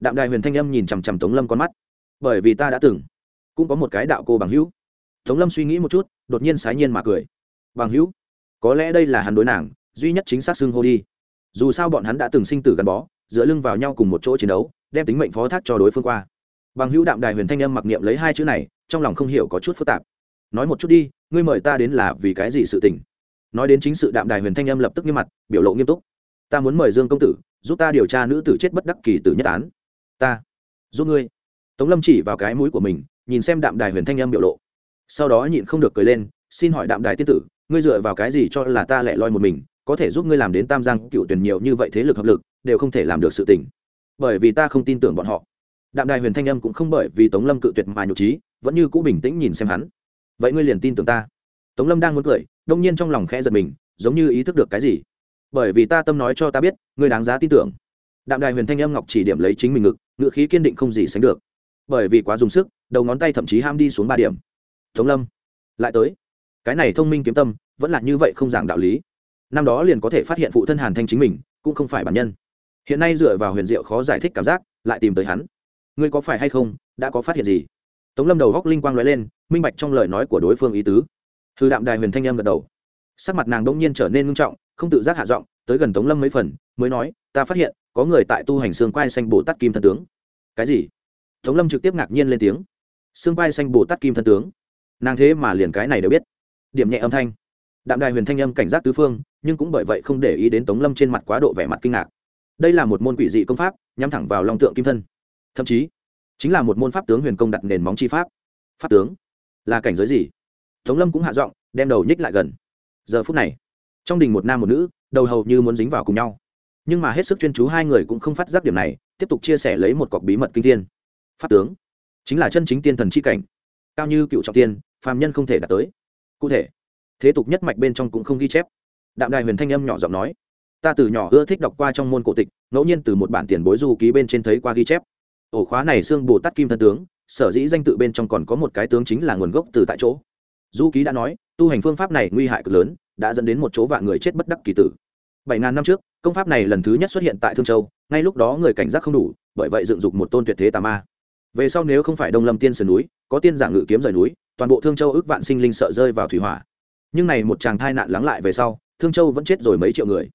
Đạm đài huyền thanh âm nhìn chằm chằm tống lâm con mắt. Bởi vì ta đã từng cũng có một cái đạo cô bằng hữu. Tống lâm suy nghĩ một chút, đột nhiên sái nhiên mà cười. Bằng hữu? Có lẽ đây là hắn đối nàng duy nhất chính xác xưng hô đi. Dù sao bọn hắn đã từng sinh tử gắn bó, dựa lưng vào nhau cùng một chỗ chiến đấu, đem tính mệnh phó thác cho đối phương qua. Bằng hữu đạm đài huyền thanh âm mặc niệm lấy hai chữ này, trong lòng không hiểu có chút phức tạp. Nói một chút đi, ngươi mời ta đến là vì cái gì sự tình? Nói đến chính sự đạm đài huyền thanh âm lập tức nghiêm mặt, biểu lộ nghiêm túc ta muốn mời dương công tử, giúp ta điều tra nữ tử chết bất đắc kỳ tử nhất án. Ta, giúp ngươi. Tống lâm chỉ vào cái mũi của mình, nhìn xem đạm đài huyền thanh âm biểu lộ. Sau đó nhịn không được cười lên, xin hỏi đạm đài tiên tử, ngươi dựa vào cái gì cho là ta lẻ loi một mình, có thể giúp ngươi làm đến tam giang cựu tuyển nhiều như vậy thế lực hợp lực, đều không thể làm được sự tình. Bởi vì ta không tin tưởng bọn họ. Đạm đài huyền thanh âm cũng không bởi vì tống lâm cự tuyệt mà nhục trí, vẫn như cũ bình tĩnh nhìn xem hắn. Vậy ngươi liền tin tưởng ta. Tống lâm đang muốn cười, đông nhiên trong lòng khẽ giật mình, giống như ý thức được cái gì bởi vì ta tâm nói cho ta biết, ngươi đáng giá tin tưởng. Đạm đài huyền thanh âm ngọc chỉ điểm lấy chính mình ngực, ngựa khí kiên định không gì sánh được. Bởi vì quá dùng sức, đầu ngón tay thậm chí ham đi xuống ba điểm. Tống lâm, lại tới. Cái này thông minh kiếm tâm, vẫn là như vậy không giảng đạo lý. Năm đó liền có thể phát hiện phụ thân hàn thanh chính mình, cũng không phải bản nhân. Hiện nay dựa vào huyền diệu khó giải thích cảm giác, lại tìm tới hắn. Ngươi có phải hay không, đã có phát hiện gì? Tống lâm đầu góc linh quang l ó e lên, minh bạch trong lời nói của đối phương ý tứ. Thư đạm đài huyền thanh âm gật đầu. Sắc mặt nàng đông nhiên trở nên ngưng trọng không tự giác hạ giọng, tới gần tống lâm mấy phần, mới nói, ta phát hiện, có người tại tu hành xương quai xanh bồ tát kim thân tướng. Cái gì? Tống lâm trực tiếp ngạc nhiên lên tiếng. Xương quai xanh bồ tát kim thân tướng? Nàng thế mà liền cái này đều biết. Điểm nhẹ âm thanh. Đạm đài huyền thanh âm cảnh giác tứ phương, nhưng cũng bởi vậy không để ý đến tống lâm trên mặt quá độ vẻ mặt kinh ngạc. Đây là một môn quỷ dị công pháp, nhắm thẳng vào long tượng kim thân. Thậm chí, chính là một môn pháp tướng huyền công đặt nền móng chi pháp. Pháp tướng là cảnh giới gì? Tống lâm cũng hạ giọng, đem đầu nhích lại gần. Giờ phút này trong đình một nam một nữ, đầu hầu như muốn dính vào cùng nhau. Nhưng mà hết sức chuyên chú hai người cũng không phát giác điểm này, tiếp tục chia sẻ lấy một cọc bí mật kinh thiên. Pháp tướng, chính là chân chính tiên thần c h i cảnh. Cao như cựu trọng tiên, phàm nhân không thể đạt tới. Cụ thể, thế tục nhất mạch bên trong cũng không ghi chép. Đạm đài huyền thanh âm nhỏ giọng nói, ta từ nhỏ ưa thích đọc qua trong môn cổ tịch, ngẫu nhiên từ một bản tiền bối du ký bên trên thấy qua ghi chép. Ổ khóa này xương bồ tát kim thân tướng, sở dĩ danh tự bên trong còn có một cái tướng chính là nguồn gốc từ tại chỗ. Du ký đã nói, tu hành phương pháp này nguy hại cực lớn đã dẫn đến một chỗ vạn người chết bất đắc kỳ tử. Bảy ngàn năm trước, công pháp này lần thứ nhất xuất hiện tại thương châu, ngay lúc đó người cảnh giác không đủ, bởi vậy dựng dục một tôn tuyệt thế tà ma. Về sau nếu không phải đông lâm tiên sườn núi, có tiên giả ngự kiếm rời núi, toàn bộ thương châu ước vạn sinh linh sợ rơi vào thủy hỏa. Nhưng này một chàng thai nạn lắng lại về sau, thương châu vẫn chết rồi mấy triệu người.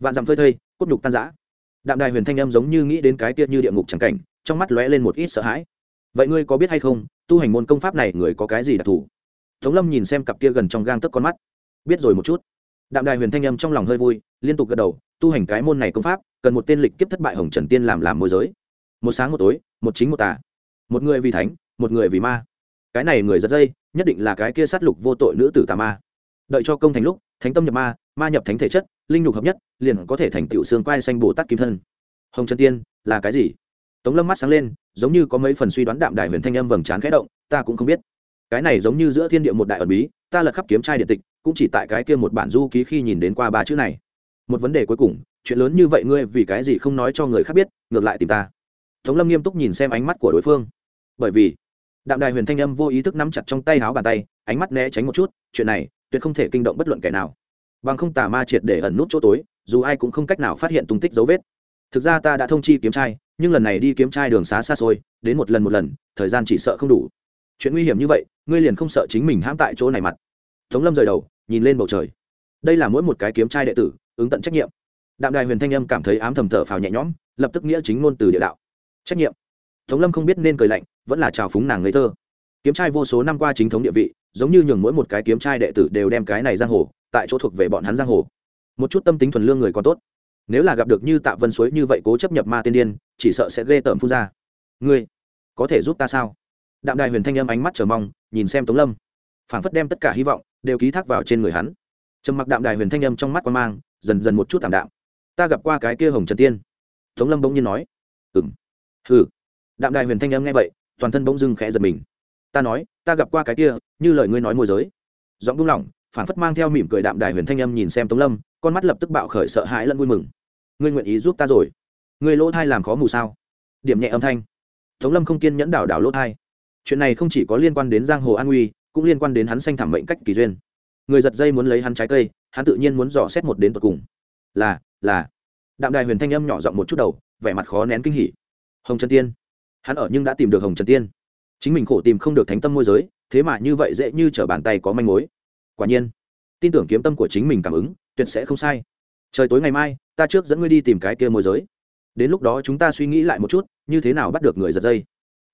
Vạn dặm phơi thây, cốt nhục tan giã đạm đài huyền thanh âm giống như nghĩ đến cái kia như địa ngục chẳng cảnh, trong mắt lóe lên một ít sợ hãi. Vậy ngươi có biết hay không, tu hành môn công pháp này người có cái gì đặc thù? Tống lâm nhìn xem cặp kia gần trong gang tấc con mắt biết rồi một chút. Đạm đài huyền thanh âm trong lòng hơi vui, liên tục gật đầu, tu hành cái môn này công pháp, cần một tên lịch kiếp thất bại hồng trần tiên làm làm môi giới. Một sáng một tối, một chính một tà. Một người vì thánh, một người vì ma. Cái này người giật dây, nhất định là cái kia sát lục vô tội nữ tử tà ma. Đợi cho công thành lúc, thánh tâm nhập ma ma nhập thánh thể chất, linh nhục hợp nhất, liền có thể thành tựu xương quai xanh bồ tát kim thân. Hồng trần tiên, là cái gì? Tống lâm mắt sáng lên, giống như có mấy phần suy đoán đạm đài huyền thanh âm vầng trán khẽ động, ta cũng không biết. Cái này giống như giữa thiên địa một đại ẩn bí, ta lật khắp kiếm trai điện tịch cũng chỉ tại cái kia một bản du ký khi nhìn đến qua ba chữ này. Một vấn đề cuối cùng, chuyện lớn như vậy ngươi vì cái gì không nói cho người khác biết, ngược lại tìm ta. Tống lâm nghiêm túc nhìn xem ánh mắt của đối phương. Bởi vì, đạm đài huyền thanh âm vô ý thức nắm chặt trong tay háo bàn tay, ánh mắt né tránh một chút, chuyện này tuyệt không thể kinh động bất luận kẻ nào. Bằng không tà ma triệt để ẩn nút chỗ tối, dù ai cũng không cách nào phát hiện tung tích dấu vết. Thực ra ta đã thông chi kiếm trai, nhưng lần này đi kiếm trai đường xá xa xôi, đến một lần một lần, thời gian chỉ sợ không đủ. Chuyện nguy hiểm như vậy, ngươi liền không sợ chính mình hãm tại chỗ này mặt tống lâm rời đầu, nhìn lên bầu trời. Đây là mỗi một cái kiếm trai đệ tử, ứng tận trách nhiệm. Đạm đài huyền thanh âm cảm thấy ám thầm thở phào nhẹ nhõm, lập tức nghĩa chính ngôn từ địa đạo. Trách nhiệm. Tống lâm không biết nên cười lạnh, vẫn là trào phúng nàng ngây thơ. Kiếm trai vô số năm qua chính thống địa vị, giống như nhường mỗi một cái kiếm trai đệ tử đều đem cái này giang hồ, tại chỗ thuộc về bọn hắn giang hồ. Một chút tâm tính thuần lương người còn tốt. Nếu là gặp được như tạ vân suối như vậy cố chấp nhập ma tiên điên, chỉ sợ sẽ ghê tởm phun ra. Ngươi có thể giúp ta sao? Đạm đài huyền thanh âm ánh mắt chờ mong, nhìn xem tống lâm phảng phất đem tất cả hy vọng đều ký thác vào trên người hắn. Trầm mặc đạm đài huyền thanh âm trong mắt quan mang, dần dần một chút thảm đạm. Ta gặp qua cái kia hồng trần tiên. Tống lâm bỗng nhiên nói. Ừng hừ. Đạm đài huyền thanh âm nghe vậy, toàn thân bỗng dưng khẽ giật mình. Ta nói, ta gặp qua cái kia, như lời ngươi nói môi giới. Giọng buông lỏng, phảng phất mang theo mỉm cười đạm đài huyền thanh âm nhìn xem tống lâm, con mắt lập tức bạo khởi sợ hãi lẫn vui mừng. Ngươi nguyện ý giúp ta rồi? Người lỗ thai làm khó mù sao? Điểm nhẹ âm thanh. Tống lâm không kiên nhẫn đảo đảo lỗ thai. Chuyện này không chỉ có liên quan đến giang hồ an uy cũng liên quan đến hắn sanh thảm mệnh cách kỳ duyên. Người giật dây muốn lấy hắn trái cây, hắn tự nhiên muốn dò xét một đến tột cùng. Là là. Đạm đài huyền thanh âm nhỏ giọng một chút đầu, vẻ mặt khó nén kinh hỉ. Hồng trần tiên. Hắn ở nhưng đã tìm được hồng trần tiên. Chính mình khổ tìm không được thánh tâm môi giới, thế mà như vậy dễ như t r ở bàn tay có manh mối. Quả nhiên, tin tưởng kiếm tâm của chính mình cảm ứng, tuyệt sẽ không sai. Trời tối ngày mai, ta trước dẫn ngươi đi tìm cái kia môi giới. Đến lúc đó chúng ta suy nghĩ lại một chút, như thế nào bắt được người giật dây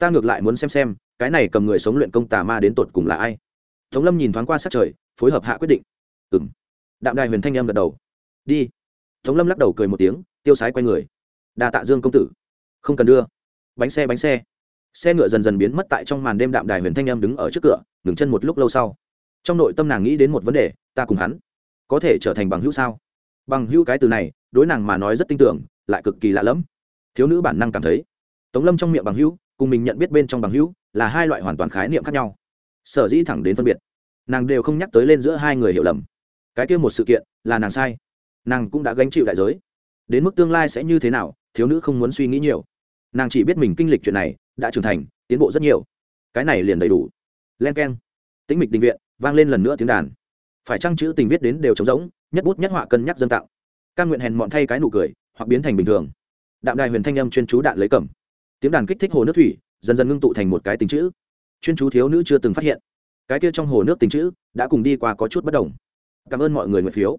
ta ngược lại muốn xem xem, cái này cầm người sống luyện công tà ma đến tột cùng là ai. Tống lâm nhìn thoáng qua sát trời, phối hợp hạ quyết định. Ừ m đạm đài huyền thanh em gật đầu. Đi. Tống lâm lắc đầu cười một tiếng, tiêu sái quay người. Đa tạ dương công tử. Không cần đưa. Bánh xe bánh xe. Xe ngựa dần dần biến mất tại trong màn đêm đạm đài huyền thanh em đứng ở trước cửa, ngừng chân một lúc lâu sau. Trong nội tâm nàng nghĩ đến một vấn đề, ta cùng hắn có thể trở thành bằng hữu sao? Bằng hữu cái từ này, đối nàng mà nói rất tin tưởng, lại cực kỳ lạ lẫm. Thiếu nữ bản năng cảm thấy. Tống lâm trong miệng bằng hữu cùng mình nhận biết bên trong bằng hữu là hai loại hoàn toàn khái niệm khác nhau. Sở dĩ thẳng đến phân biệt, nàng đều không nhắc tới lên giữa hai người hiểu lầm. Cái kia một sự kiện là nàng sai, nàng cũng đã gánh chịu đại giới. Đến mức tương lai sẽ như thế nào, thiếu nữ không muốn suy nghĩ nhiều. Nàng chỉ biết mình kinh lịch chuyện này, đã trưởng thành, tiến bộ rất nhiều. Cái này liền đầy đủ. Len k e n tĩnh mịch định viện, vang lên lần nữa tiếng đàn. Phải chăng chữ tình viết đến đều trống rỗng, nhất bút nhất họa cân nhắc dân tạo. Căn nguyện hèn mọn thay cái nụ cười, hoặc biến thành bình thường. Đạm đài huyền thanh âm chuyên chú đạn lấy cẩm tiếng đàn kích thích hồ nước thủy dần dần ngưng tụ thành một cái tình chữ. Chuyên chú thiếu nữ chưa từng phát hiện. Cái kia trong hồ nước tình chữ đã cùng đi qua có chút bất đồng. Cảm ơn mọi người nguyện phiếu.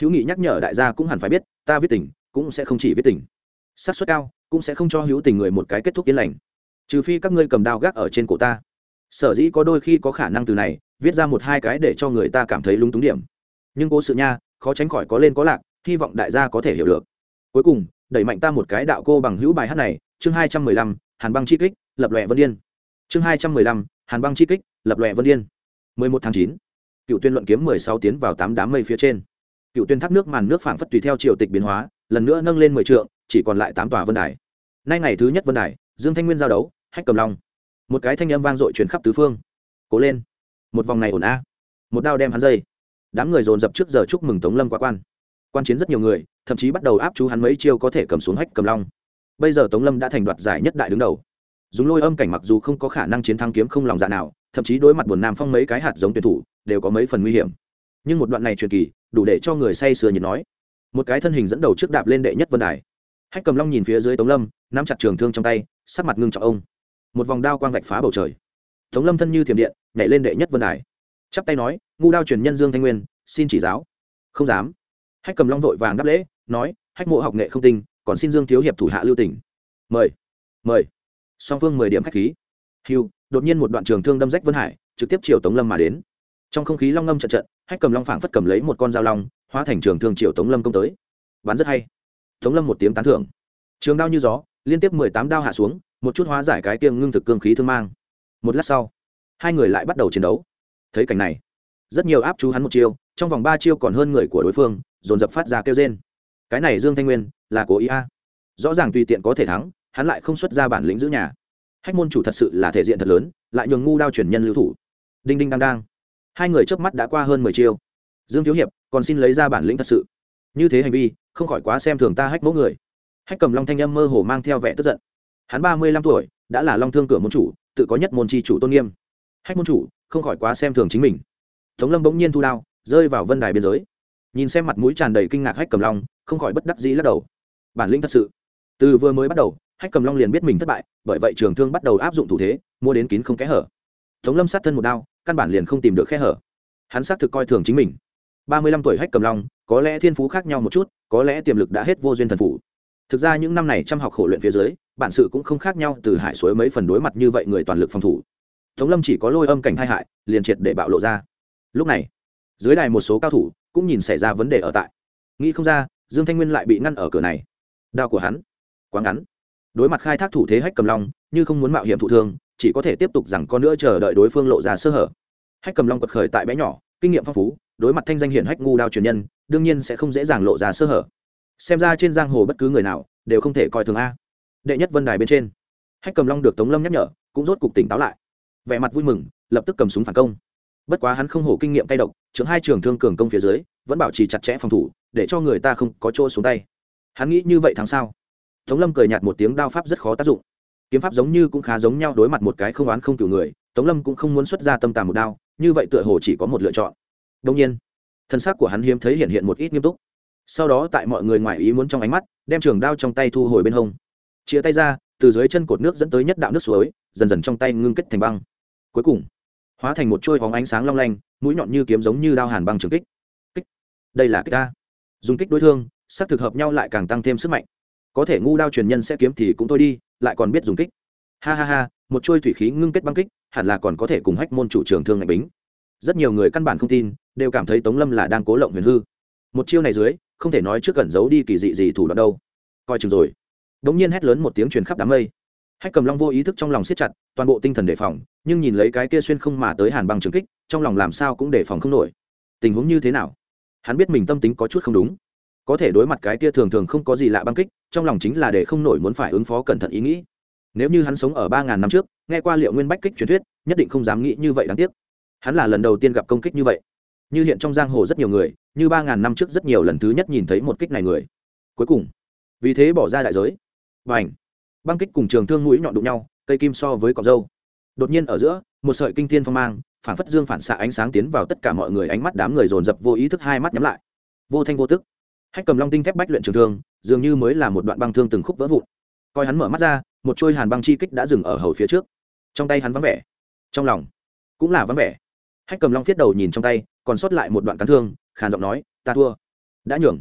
Hữu nghị nhắc nhở đại gia cũng hẳn phải biết, ta viết tình cũng sẽ không chỉ viết tình. Xác suất cao cũng sẽ không cho hữu tình người một cái kết thúc yên lành. Trừ phi các ngươi cầm đao gác ở trên cổ ta. Sở dĩ có đôi khi có khả năng từ này, viết ra một hai cái để cho người ta cảm thấy lúng túng điểm. Nhưng cố sự nha, khó tránh khỏi có lên có lạc, hy vọng đại gia có thể hiểu được. Cuối cùng, đẩy mạnh ta một cái đạo cô bằng hữu bài hát này chương hai trăm mười lăm, hàn băng chi kích, lập lòe vân điên. Chương hai trăm mười lăm, hàn băng chi kích, lập lòe vân điên. mười một tháng chín, cựu tuyên luận kiếm mười sáu tiến vào tám đám mây phía trên. Cựu tuyên thác nước màn nước phảng phất tùy theo triều tịch biến hóa, lần nữa nâng lên mười trượng, chỉ còn lại tám tòa vân đài. Nay ngày thứ nhất vân đài, dương thanh nguyên giao đấu, hách cầm long. Một cái thanh âm vang dội truyền khắp tứ phương. Cố lên, một vòng này ổn a. Một đao đem hắn dây. Đám người dồn dập trước giờ chúc mừng tống lâm quá quan. Quan chiến rất nhiều người, thậm chí bắt đầu áp chú hắn mấy chiêu có thể cầm xuống hách cầm long bây giờ tống lâm đã thành đoạt giải nhất đại đứng đầu. Dùng lôi âm cảnh mặc dù không có khả năng chiến thắng kiếm không lòng dạ nào, thậm chí đối mặt buồn nam phong mấy cái hạt giống tuyển thủ, đều có mấy phần nguy hiểm. Nhưng một đoạn này truyền kỳ, đủ để cho người say sưa nhiệt nói. Một cái thân hình dẫn đầu trước đạp lên đệ nhất vân đài. Hách cầm long nhìn phía dưới tống lâm, nắm chặt trường thương trong tay, sắc mặt ngưng trọng ông. Một vòng đao quang vạch phá bầu trời. Tống lâm thân như thiểm điện, nhảy lên đệ nhất vân đài. Chắp tay nói, ngu đao truyền nhân dương thanh nguyên, xin chỉ giáo. Không dám. Hách cầm long vội vàng đáp lễ, nói, hách mộ học nghệ không tinh còn xin dương thiếu hiệp thủ hạ lưu tỉnh mời mời. Song phương mười điểm khách khí. Hiu đột nhiên một đoạn trường thương đâm rách vân hải, trực tiếp chiều tống lâm mà đến. Trong không khí long ngâm trận trận, hách cầm long phảng phất cầm lấy một con dao long, hóa thành trường thương chiều tống lâm công tới. Bắn rất hay. Tống lâm một tiếng tán thưởng. Trường đao như gió, liên tiếp mười tám đao hạ xuống, một chút hóa giải cái tiêng ngưng thực cương khí thương mang. Một lát sau, hai người lại bắt đầu chiến đấu. Thấy cảnh này, rất nhiều áp chú hắn một chiêu, trong vòng ba chiêu còn hơn người của đối phương, dồn dập phát ra kêu trên cái này dương thanh nguyên là cố ý a. Rõ ràng tùy tiện có thể thắng, hắn lại không xuất ra bản lĩnh giữ nhà. Hách môn chủ thật sự là thể diện thật lớn, lại nhường ngu đao chuyển nhân lưu thủ. Đinh đinh đang đang. Hai người trước mắt đã qua hơn mười chiêu. Dương thiếu hiệp, còn xin lấy ra bản lĩnh thật sự. Như thế hành vi, không khỏi quá xem thường ta hách mẫu người. Hách cầm long thanh âm mơ hồ mang theo vẻ tức giận. Hắn ba mươi lăm tuổi, đã là long thương cửa môn chủ, tự có nhất môn tri chủ tôn nghiêm. Hách môn chủ, không khỏi quá xem thường chính mình. Tống lâm bỗng nhiên thu đao, rơi vào vân đài biên giới nhìn xem mặt mũi tràn đầy kinh ngạc hách cầm long, không khỏi bất đắc dĩ lắc đầu. Bản lĩnh thật sự. Từ vừa mới bắt đầu, hách cầm long liền biết mình thất bại, bởi vậy trường thương bắt đầu áp dụng thủ thế, mua đến kín không kẽ hở. Tống lâm sát thân một đao, căn bản liền không tìm được kẽ hở. Hắn xác thực coi thường chính mình. Ba mươi lăm tuổi hách cầm long, có lẽ thiên phú khác nhau một chút, có lẽ tiềm lực đã hết vô duyên thần phủ. Thực ra những năm này chăm học khổ luyện phía dưới, bản sự cũng không khác nhau từ hải suối mấy phần đối mặt như vậy người toàn lực phòng thủ. Tống lâm chỉ có lôi âm cảnh hai hại, liền triệt để bạo lộ ra. Lúc này, dưới đài một số cao thủ cũng nhìn xảy ra vấn đề ở tại. Nghĩ không ra, dương thanh nguyên lại bị ngăn ở cửa này. Đao của hắn, quá ngắn. Đối mặt khai thác thủ thế hách cầm long, như không muốn mạo hiểm thụ thương, chỉ có thể tiếp tục rằng con nữa chờ đợi đối phương lộ ra sơ hở. Hách cầm long quật khởi tại bé nhỏ, kinh nghiệm phong phú, đối mặt thanh danh hiển hách ngu đao truyền nhân, đương nhiên sẽ không dễ dàng lộ ra sơ hở. Xem ra trên giang hồ bất cứ người nào đều không thể coi thường a. Đệ nhất vân đài bên trên, hách cầm long được tống lâm nhắc nhở, cũng rốt cục tỉnh táo lại. Vẻ mặt vui mừng, lập tức cầm súng phản công bất quá hắn không hổ kinh nghiệm tay độc, trưởng hai trường thương cường công phía dưới, vẫn bảo trì chặt chẽ phòng thủ, để cho người ta không có chỗ xuống tay. Hắn nghĩ như vậy thắng sao? Tống lâm cười nhạt một tiếng đao pháp rất khó tác dụng. Kiếm pháp giống như cũng khá giống nhau đối mặt một cái không oán không cửu người, tống lâm cũng không muốn xuất ra tâm tàn một đao, như vậy tựa hồ chỉ có một lựa chọn. Đông nhiên, thân xác của hắn hiếm thấy hiện hiện một ít nghiêm túc. Sau đó tại mọi người ngoài ý muốn trong ánh mắt, đem trường đao trong tay thu hồi bên hông. Chia tay ra, từ dưới chân cột nước dẫn tới nhất đạo nước suối, dần dần trong tay ngưng kết thành băng. Cuối cùng hóa thành một trôi hóng ánh sáng long lanh, mũi nhọn như kiếm giống như đao hàn băng trường kích. Kích. Đây là kích ta dùng kích đối thương sắc thực hợp nhau lại càng tăng thêm sức mạnh. Có thể ngu đao truyền nhân sẽ kiếm thì cũng thôi đi, lại còn biết dùng kích. Ha ha ha, một trôi thủy khí ngưng kết băng kích, hẳn là còn có thể cùng hách môn chủ trường thương ngạch bính. Rất nhiều người căn bản không tin, đều cảm thấy tống lâm là đang cố lộng huyền hư. Một chiêu này dưới, không thể nói trước cẩn giấu đi kỳ dị gì thủ đoạn đâu. Coi chừng rồi. Đ ỗ n g nhiên hét lớn một tiếng truyền khắp đám mây hách cầm long vô ý thức trong lòng siết chặt, toàn bộ tinh thần đề phòng, nhưng nhìn lấy cái kia xuyên không mà tới hàn băng trường kích, trong lòng làm sao cũng đề phòng không nổi. Tình huống như thế nào? Hắn biết mình tâm tính có chút không đúng. Có thể đối mặt cái kia thường thường không có gì lạ băng kích, trong lòng chính là để không nổi muốn phải ứng phó cẩn thận ý nghĩ. Nếu như hắn sống ở ba ngàn năm trước, nghe qua liệu nguyên bách kích truyền thuyết, nhất định không dám nghĩ như vậy đáng tiếc. Hắn là lần đầu tiên gặp công kích như vậy. Như hiện trong giang hồ rất nhiều người, như ba ngàn năm trước rất nhiều lần thứ nhất nhìn thấy một kích này người. Cuối cùng, vì thế bỏ ra đại giới. Và ảnh băng kích cùng trường thương mũi nhọn đụng nhau, cây kim so với cọc dâu đột nhiên ở giữa, một sợi kinh thiên phong mang, phản phất dương phản xạ ánh sáng tiến vào tất cả mọi người ánh mắt đám người dồn dập vô ý thức hai mắt nhắm lại. Vô thanh vô tức. Hách cầm long tinh thép bách luyện trường thương, dường như mới là một đoạn băng thương từng khúc vỡ vụn. Coi hắn mở mắt ra, một trôi hàn băng chi kích đã dừng ở hầu phía trước. Trong tay hắn vắng vẻ. Trong lòng cũng là vắng vẻ. Hách cầm long thiết đầu nhìn trong tay, còn sót lại một đoạn cắn thương, khàn giọng nói, ta thua. Đã nhường.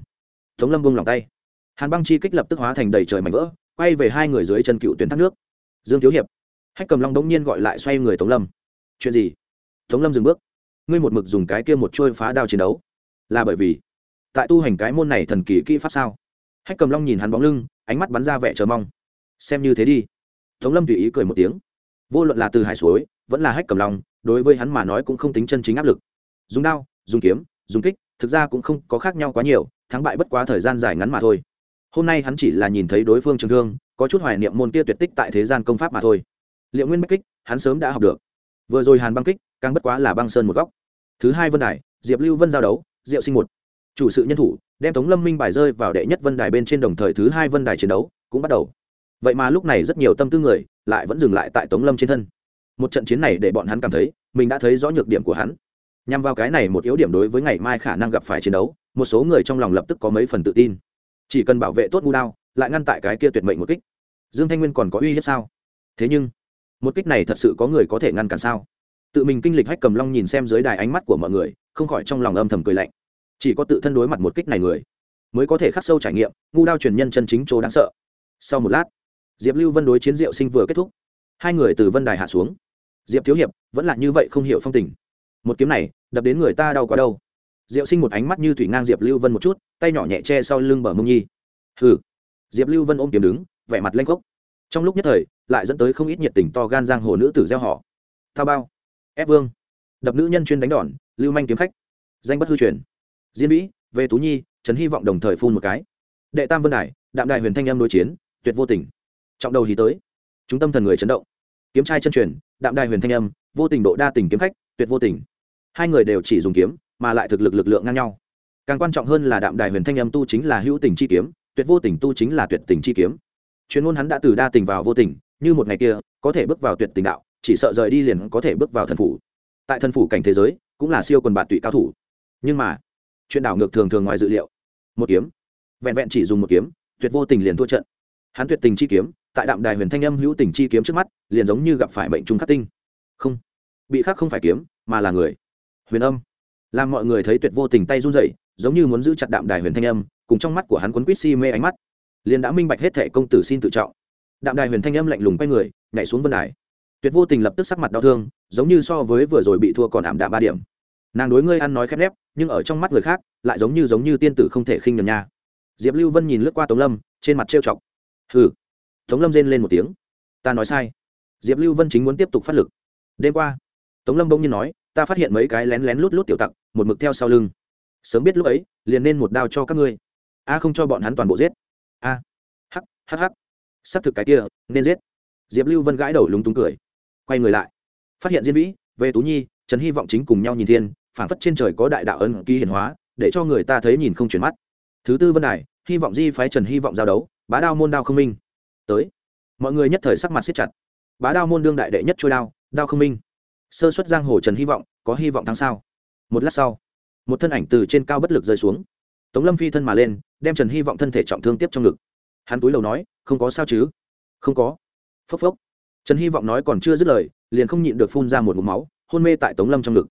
Tống lâm buông lòng tay. Hàn băng chi kích lập tức hóa thành đầy trời mảnh vỡ quay về hai người dưới chân cựu tuyến thác nước. Dương thiếu hiệp. Hách cầm long đống nhiên gọi lại xoay người tống lâm. Chuyện gì? Tống lâm dừng bước. Ngươi một mực dùng cái kia một trôi phá đao chiến đấu. Là bởi vì, tại tu hành cái môn này thần kỳ kỹ pháp sao? Hách cầm long nhìn hắn bóng lưng, ánh mắt bắn ra vẻ chờ mong. Xem như thế đi. Tống lâm tùy ý cười một tiếng. Vô luận là từ hải suối, vẫn là hách cầm long, đối với hắn mà nói cũng không tính chân chính áp lực. Dùng đao, dùng kiếm, dùng kích, thực ra cũng không có khác nhau quá nhiều, thắng bại bất quá thời gian dài ngắn mà thôi hôm nay hắn chỉ là nhìn thấy đối phương trường thương, có chút hoài niệm môn kia tuyệt tích tại thế gian công pháp mà thôi. Liệu nguyên bách kích, hắn sớm đã học được. Vừa rồi hàn băng kích, càng bất quá là băng sơn một góc. Thứ hai vân đài, diệp lưu vân giao đấu, diệu sinh một. Chủ sự nhân thủ, đem tống lâm minh bài rơi vào đệ nhất vân đài bên trên đồng thời thứ hai vân đài chiến đấu cũng bắt đầu. Vậy mà lúc này rất nhiều tâm tư người lại vẫn dừng lại tại tống lâm trên thân. Một trận chiến này để bọn hắn cảm thấy mình đã thấy rõ nhược điểm của hắn. Nhằm vào cái này một yếu điểm đối với ngày mai khả năng gặp phải chiến đấu, một số người trong lòng lập tức có mấy phần tự tin chỉ cần bảo vệ tốt ngu đao, lại ngăn tại cái kia tuyệt mệnh một kích. Dương thanh nguyên còn có uy hiếp sao? Thế nhưng, một kích này thật sự có người có thể ngăn cản sao? Tự mình kinh lịch hách cầm long nhìn xem dưới đài ánh mắt của mọi người, không khỏi trong lòng âm thầm cười lạnh. Chỉ có tự thân đối mặt một kích này người, mới có thể khắc sâu trải nghiệm, ngu đao truyền nhân chân chính chỗ đáng sợ. Sau một lát, diệp lưu vân đối chiến diệu sinh vừa kết thúc. Hai người từ vân đài hạ xuống. Diệp thiếu hiệp, vẫn là như vậy không hiểu phong tình. Một kiếm này, đập đến người ta đau quá đâu diệu sinh một ánh mắt như thủy ngang diệp lưu vân một chút, tay nhỏ nhẹ che sau lưng bờ mông nhi. Hừ. Diệp lưu vân ôm kiếm đứng, vẻ mặt lanh khốc. Trong lúc nhất thời, lại dẫn tới không ít nhiệt tình to gan giang hồ nữ tử gieo họ. Thao bao. Ép vương. Đập nữ nhân chuyên đánh đòn, lưu manh kiếm khách. Danh bất hư truyền. Diễn vĩ, về tú nhi, trần hy vọng đồng thời phun một cái. Đệ tam vân đài, đạm đài huyền thanh âm đối chiến, tuyệt vô tình. Trọng đầu thì tới. Chúng tâm thần người chấn động. Kiếm trai chân truyền, đạm đài huyền thanh âm vô tình độ đa tình kiếm khách, tuyệt vô tình. Hai người đều chỉ dùng kiếm mà lại thực lực lực lượng ngang nhau. Càng quan trọng hơn là đạm đài huyền thanh âm tu chính là hữu tình chi kiếm, tuyệt vô tình tu chính là tuyệt tình chi kiếm. Chuyên môn hắn đã từ đa tình vào vô tình, như một ngày kia, có thể bước vào tuyệt tình đạo, chỉ sợ rời đi liền có thể bước vào thần phủ. Tại thần phủ cảnh thế giới, cũng là siêu quần bạn tụy cao thủ. Nhưng mà, chuyện đảo ngược thường thường ngoài dự liệu. Một kiếm. Vẹn vẹn chỉ dùng một kiếm, tuyệt vô tình liền thua trận. Hắn tuyệt tình chi kiếm, tại đạm đài huyền thanh âm hữu tình chi kiếm trước mắt, liền giống như gặp phải bệnh trung khắc tinh. Không. Bị khắc không phải kiếm, mà là người. Huyền âm làm mọi người thấy tuyệt vô tình tay run rẩy, giống như muốn giữ chặt đạm đài huyền thanh âm, cùng trong mắt của hắn quấn quýt si mê ánh mắt. Liền đã minh bạch hết thệ công tử xin tự trọng. Đạm đài huyền thanh âm lạnh lùng quay người, nhảy xuống vân đài. Tuyệt vô tình lập tức sắc mặt đau thương, giống như so với vừa rồi bị thua còn ảm đạm ba điểm. Nàng đối ngươi ăn nói khép nép, nhưng ở trong mắt người khác, lại giống như giống như tiên tử không thể khinh nhầm nha. Diệp lưu vân nhìn lướt qua tống lâm, trên mặt trêu chọc. Hừ. Tống lâm rên lên một tiếng. Ta nói sai. Diệp lưu vân chính muốn tiếp tục phát lực. Đêm qua, tống lâm bỗng nhiên nói, ta phát hiện mấy cái lén lén lút lút tiểu tặc một mực theo sau lưng. Sớm biết lúc ấy, liền nên một đao cho các ngươi. A, không cho bọn hắn toàn bộ giết. A. Hắc hắc hắc. C thực cái kia, nên giết. Diệp lưu vân gãi đầu lúng túng cười. Quay người lại. Phát hiện diên vĩ, về tú nhi, trần hy vọng chính cùng nhau nhìn thiên, phảng phất trên trời có đại đạo ân ký hiển hóa, để cho người ta thấy nhìn không chuyển mắt. Thứ tư vân đài, hy vọng di phái trần hy vọng giao đấu, bá đao môn đao không minh. Tới. Mọi người nhất thời sắc mặt siết chặt. Bá đao môn đương đại đệ nhất trôi đao đao không minh. Sơ xuất giang hồ trần hy vọng, có hy vọng thắng sao? Một lát sau, một thân ảnh từ trên cao bất lực rơi xuống. Tống lâm phi thân mà lên, đem trần hy vọng thân thể trọng thương tiếp trong ngực. Hắn túi đầu nói, không có sao chứ? Không có. Phốc phốc. Trần hy vọng nói còn chưa dứt lời, liền không nhịn được phun ra một mục máu, hôn mê tại tống lâm trong ngực.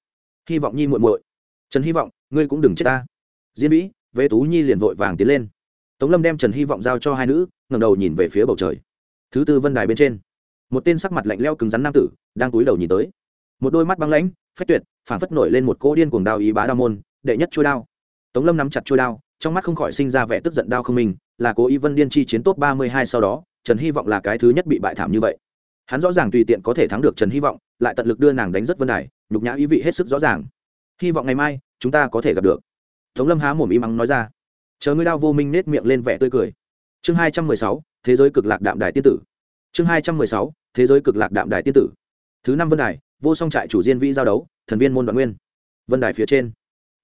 Hy vọng nhi muội muội. Trần hy vọng, ngươi cũng đừng chết ta. Diễn vĩ vệ tú nhi liền vội vàng tiến lên. Tống lâm đem trần hy vọng giao cho hai nữ ngầm đầu nhìn về phía bầu trời. Thứ tư vân đài bên trên, một tên sắc mặt lạnh leo cứng rắn nam tử đang túi đầu nhìn tới. Một đôi mắt băng lãnh, phách tuyệt phản phất nổi lên một cỗ điên cuồng đao ý bá đao môn, đệ nhất chui đao. Tống lâm nắm chặt chui đao, trong mắt không khỏi sinh ra vẻ tức giận đao không mình, là cố ý vân điên chi chiến tốt ba mươi hai sau đó, trần hy vọng là cái thứ nhất bị bại thảm như vậy. Hắn rõ ràng tùy tiện có thể thắng được trần hy vọng, lại tận lực đưa nàng đánh rất vân đài, nhục nhã ý vị hết sức rõ ràng. Hy vọng ngày mai, chúng ta có thể gặp được. Tống lâm há mồm im ắng nói ra. Chờ ngươi đao vô minh nết miệng lên vẻ tươi cười. Chương hai trăm mười sáu, thế giới cực lạc đạm đài tiên tử. Chương hai trăm mười sáu, thế giới cực lạc đạm đài tiên tử. Thứ năm vân đài vô song trại chủ diên vĩ giao đấu, thần viên môn đoạn nguyên. Vân đài phía trên.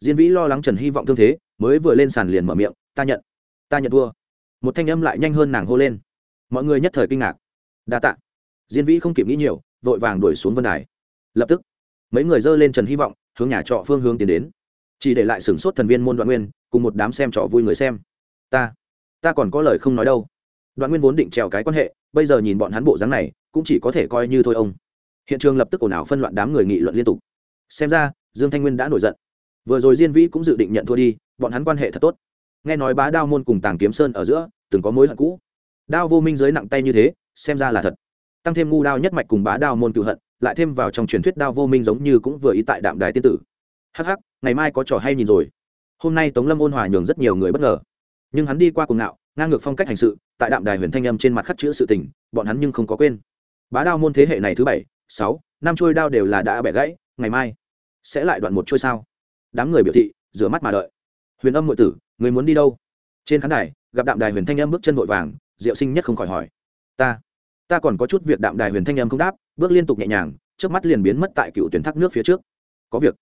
Diên vĩ lo lắng trần hy vọng thương thế, mới vừa lên sàn liền mở miệng, ta nhận ta nhận thua. Một thanh âm lại nhanh hơn nàng hô lên. Mọi người nhất thời kinh ngạc. Đa tạ. Diên vĩ không kịp nghĩ nhiều, vội vàng đuổi xuống vân đài. Lập tức, mấy người dơ lên trần hy vọng, hướng nhà trọ phương hướng tiến đến. Chỉ để lại sửng sốt thần viên môn đoạn nguyên, cùng một đám xem trọ vui người xem. Ta ta còn có lời không nói đâu. Đoạn nguyên vốn định trèo cái quan hệ, bây giờ nhìn bọn hắn bộ dáng này, cũng chỉ có thể coi như thôi ông hiện trường lập tức ồn ào phân loạn đám người nghị luận liên tục. Xem ra, dương thanh nguyên đã nổi giận. Vừa rồi diên vĩ cũng dự định nhận thua đi, bọn hắn quan hệ thật tốt. Nghe nói bá đao môn cùng tàng kiếm sơn ở giữa, từng có mối hận cũ. Đao vô minh giới nặng tay như thế, xem ra là thật. Tăng thêm ngu đao nhất mạch cùng bá đao môn cựu hận, lại thêm vào trong truyền thuyết đao vô minh giống như cũng vừa ý tại đạm đài tiên tử. Hh ngày mai có trò hay nhìn rồi. Hôm nay tống lâm ôn hòa nhường rất nhiều người bất ngờ. Nhưng hắn đi qua cùng ngạo, ngang ngược phong cách hành sự, tại đạm đài huyền thanh âm trên mặt khắc chữ sự tình, bọn hắn nhưng không có quên. Bá đao môn thế hệ này thứ bảy sáu, năm trôi đao đều là đã bẻ gãy, ngày mai sẽ lại đoạn một trôi sao? Đám người biểu thị, rửa mắt mà đợi. Huyền âm ngụy tử, người muốn đi đâu? Trên khán đài, gặp đạm đài huyền thanh âm bước chân vội vàng, diệu sinh nhất không khỏi hỏi. Ta ta còn có chút việc đạm đài huyền thanh âm không đáp, bước liên tục nhẹ nhàng trước mắt liền biến mất tại cựu tuyển thác nước phía trước. Có việc.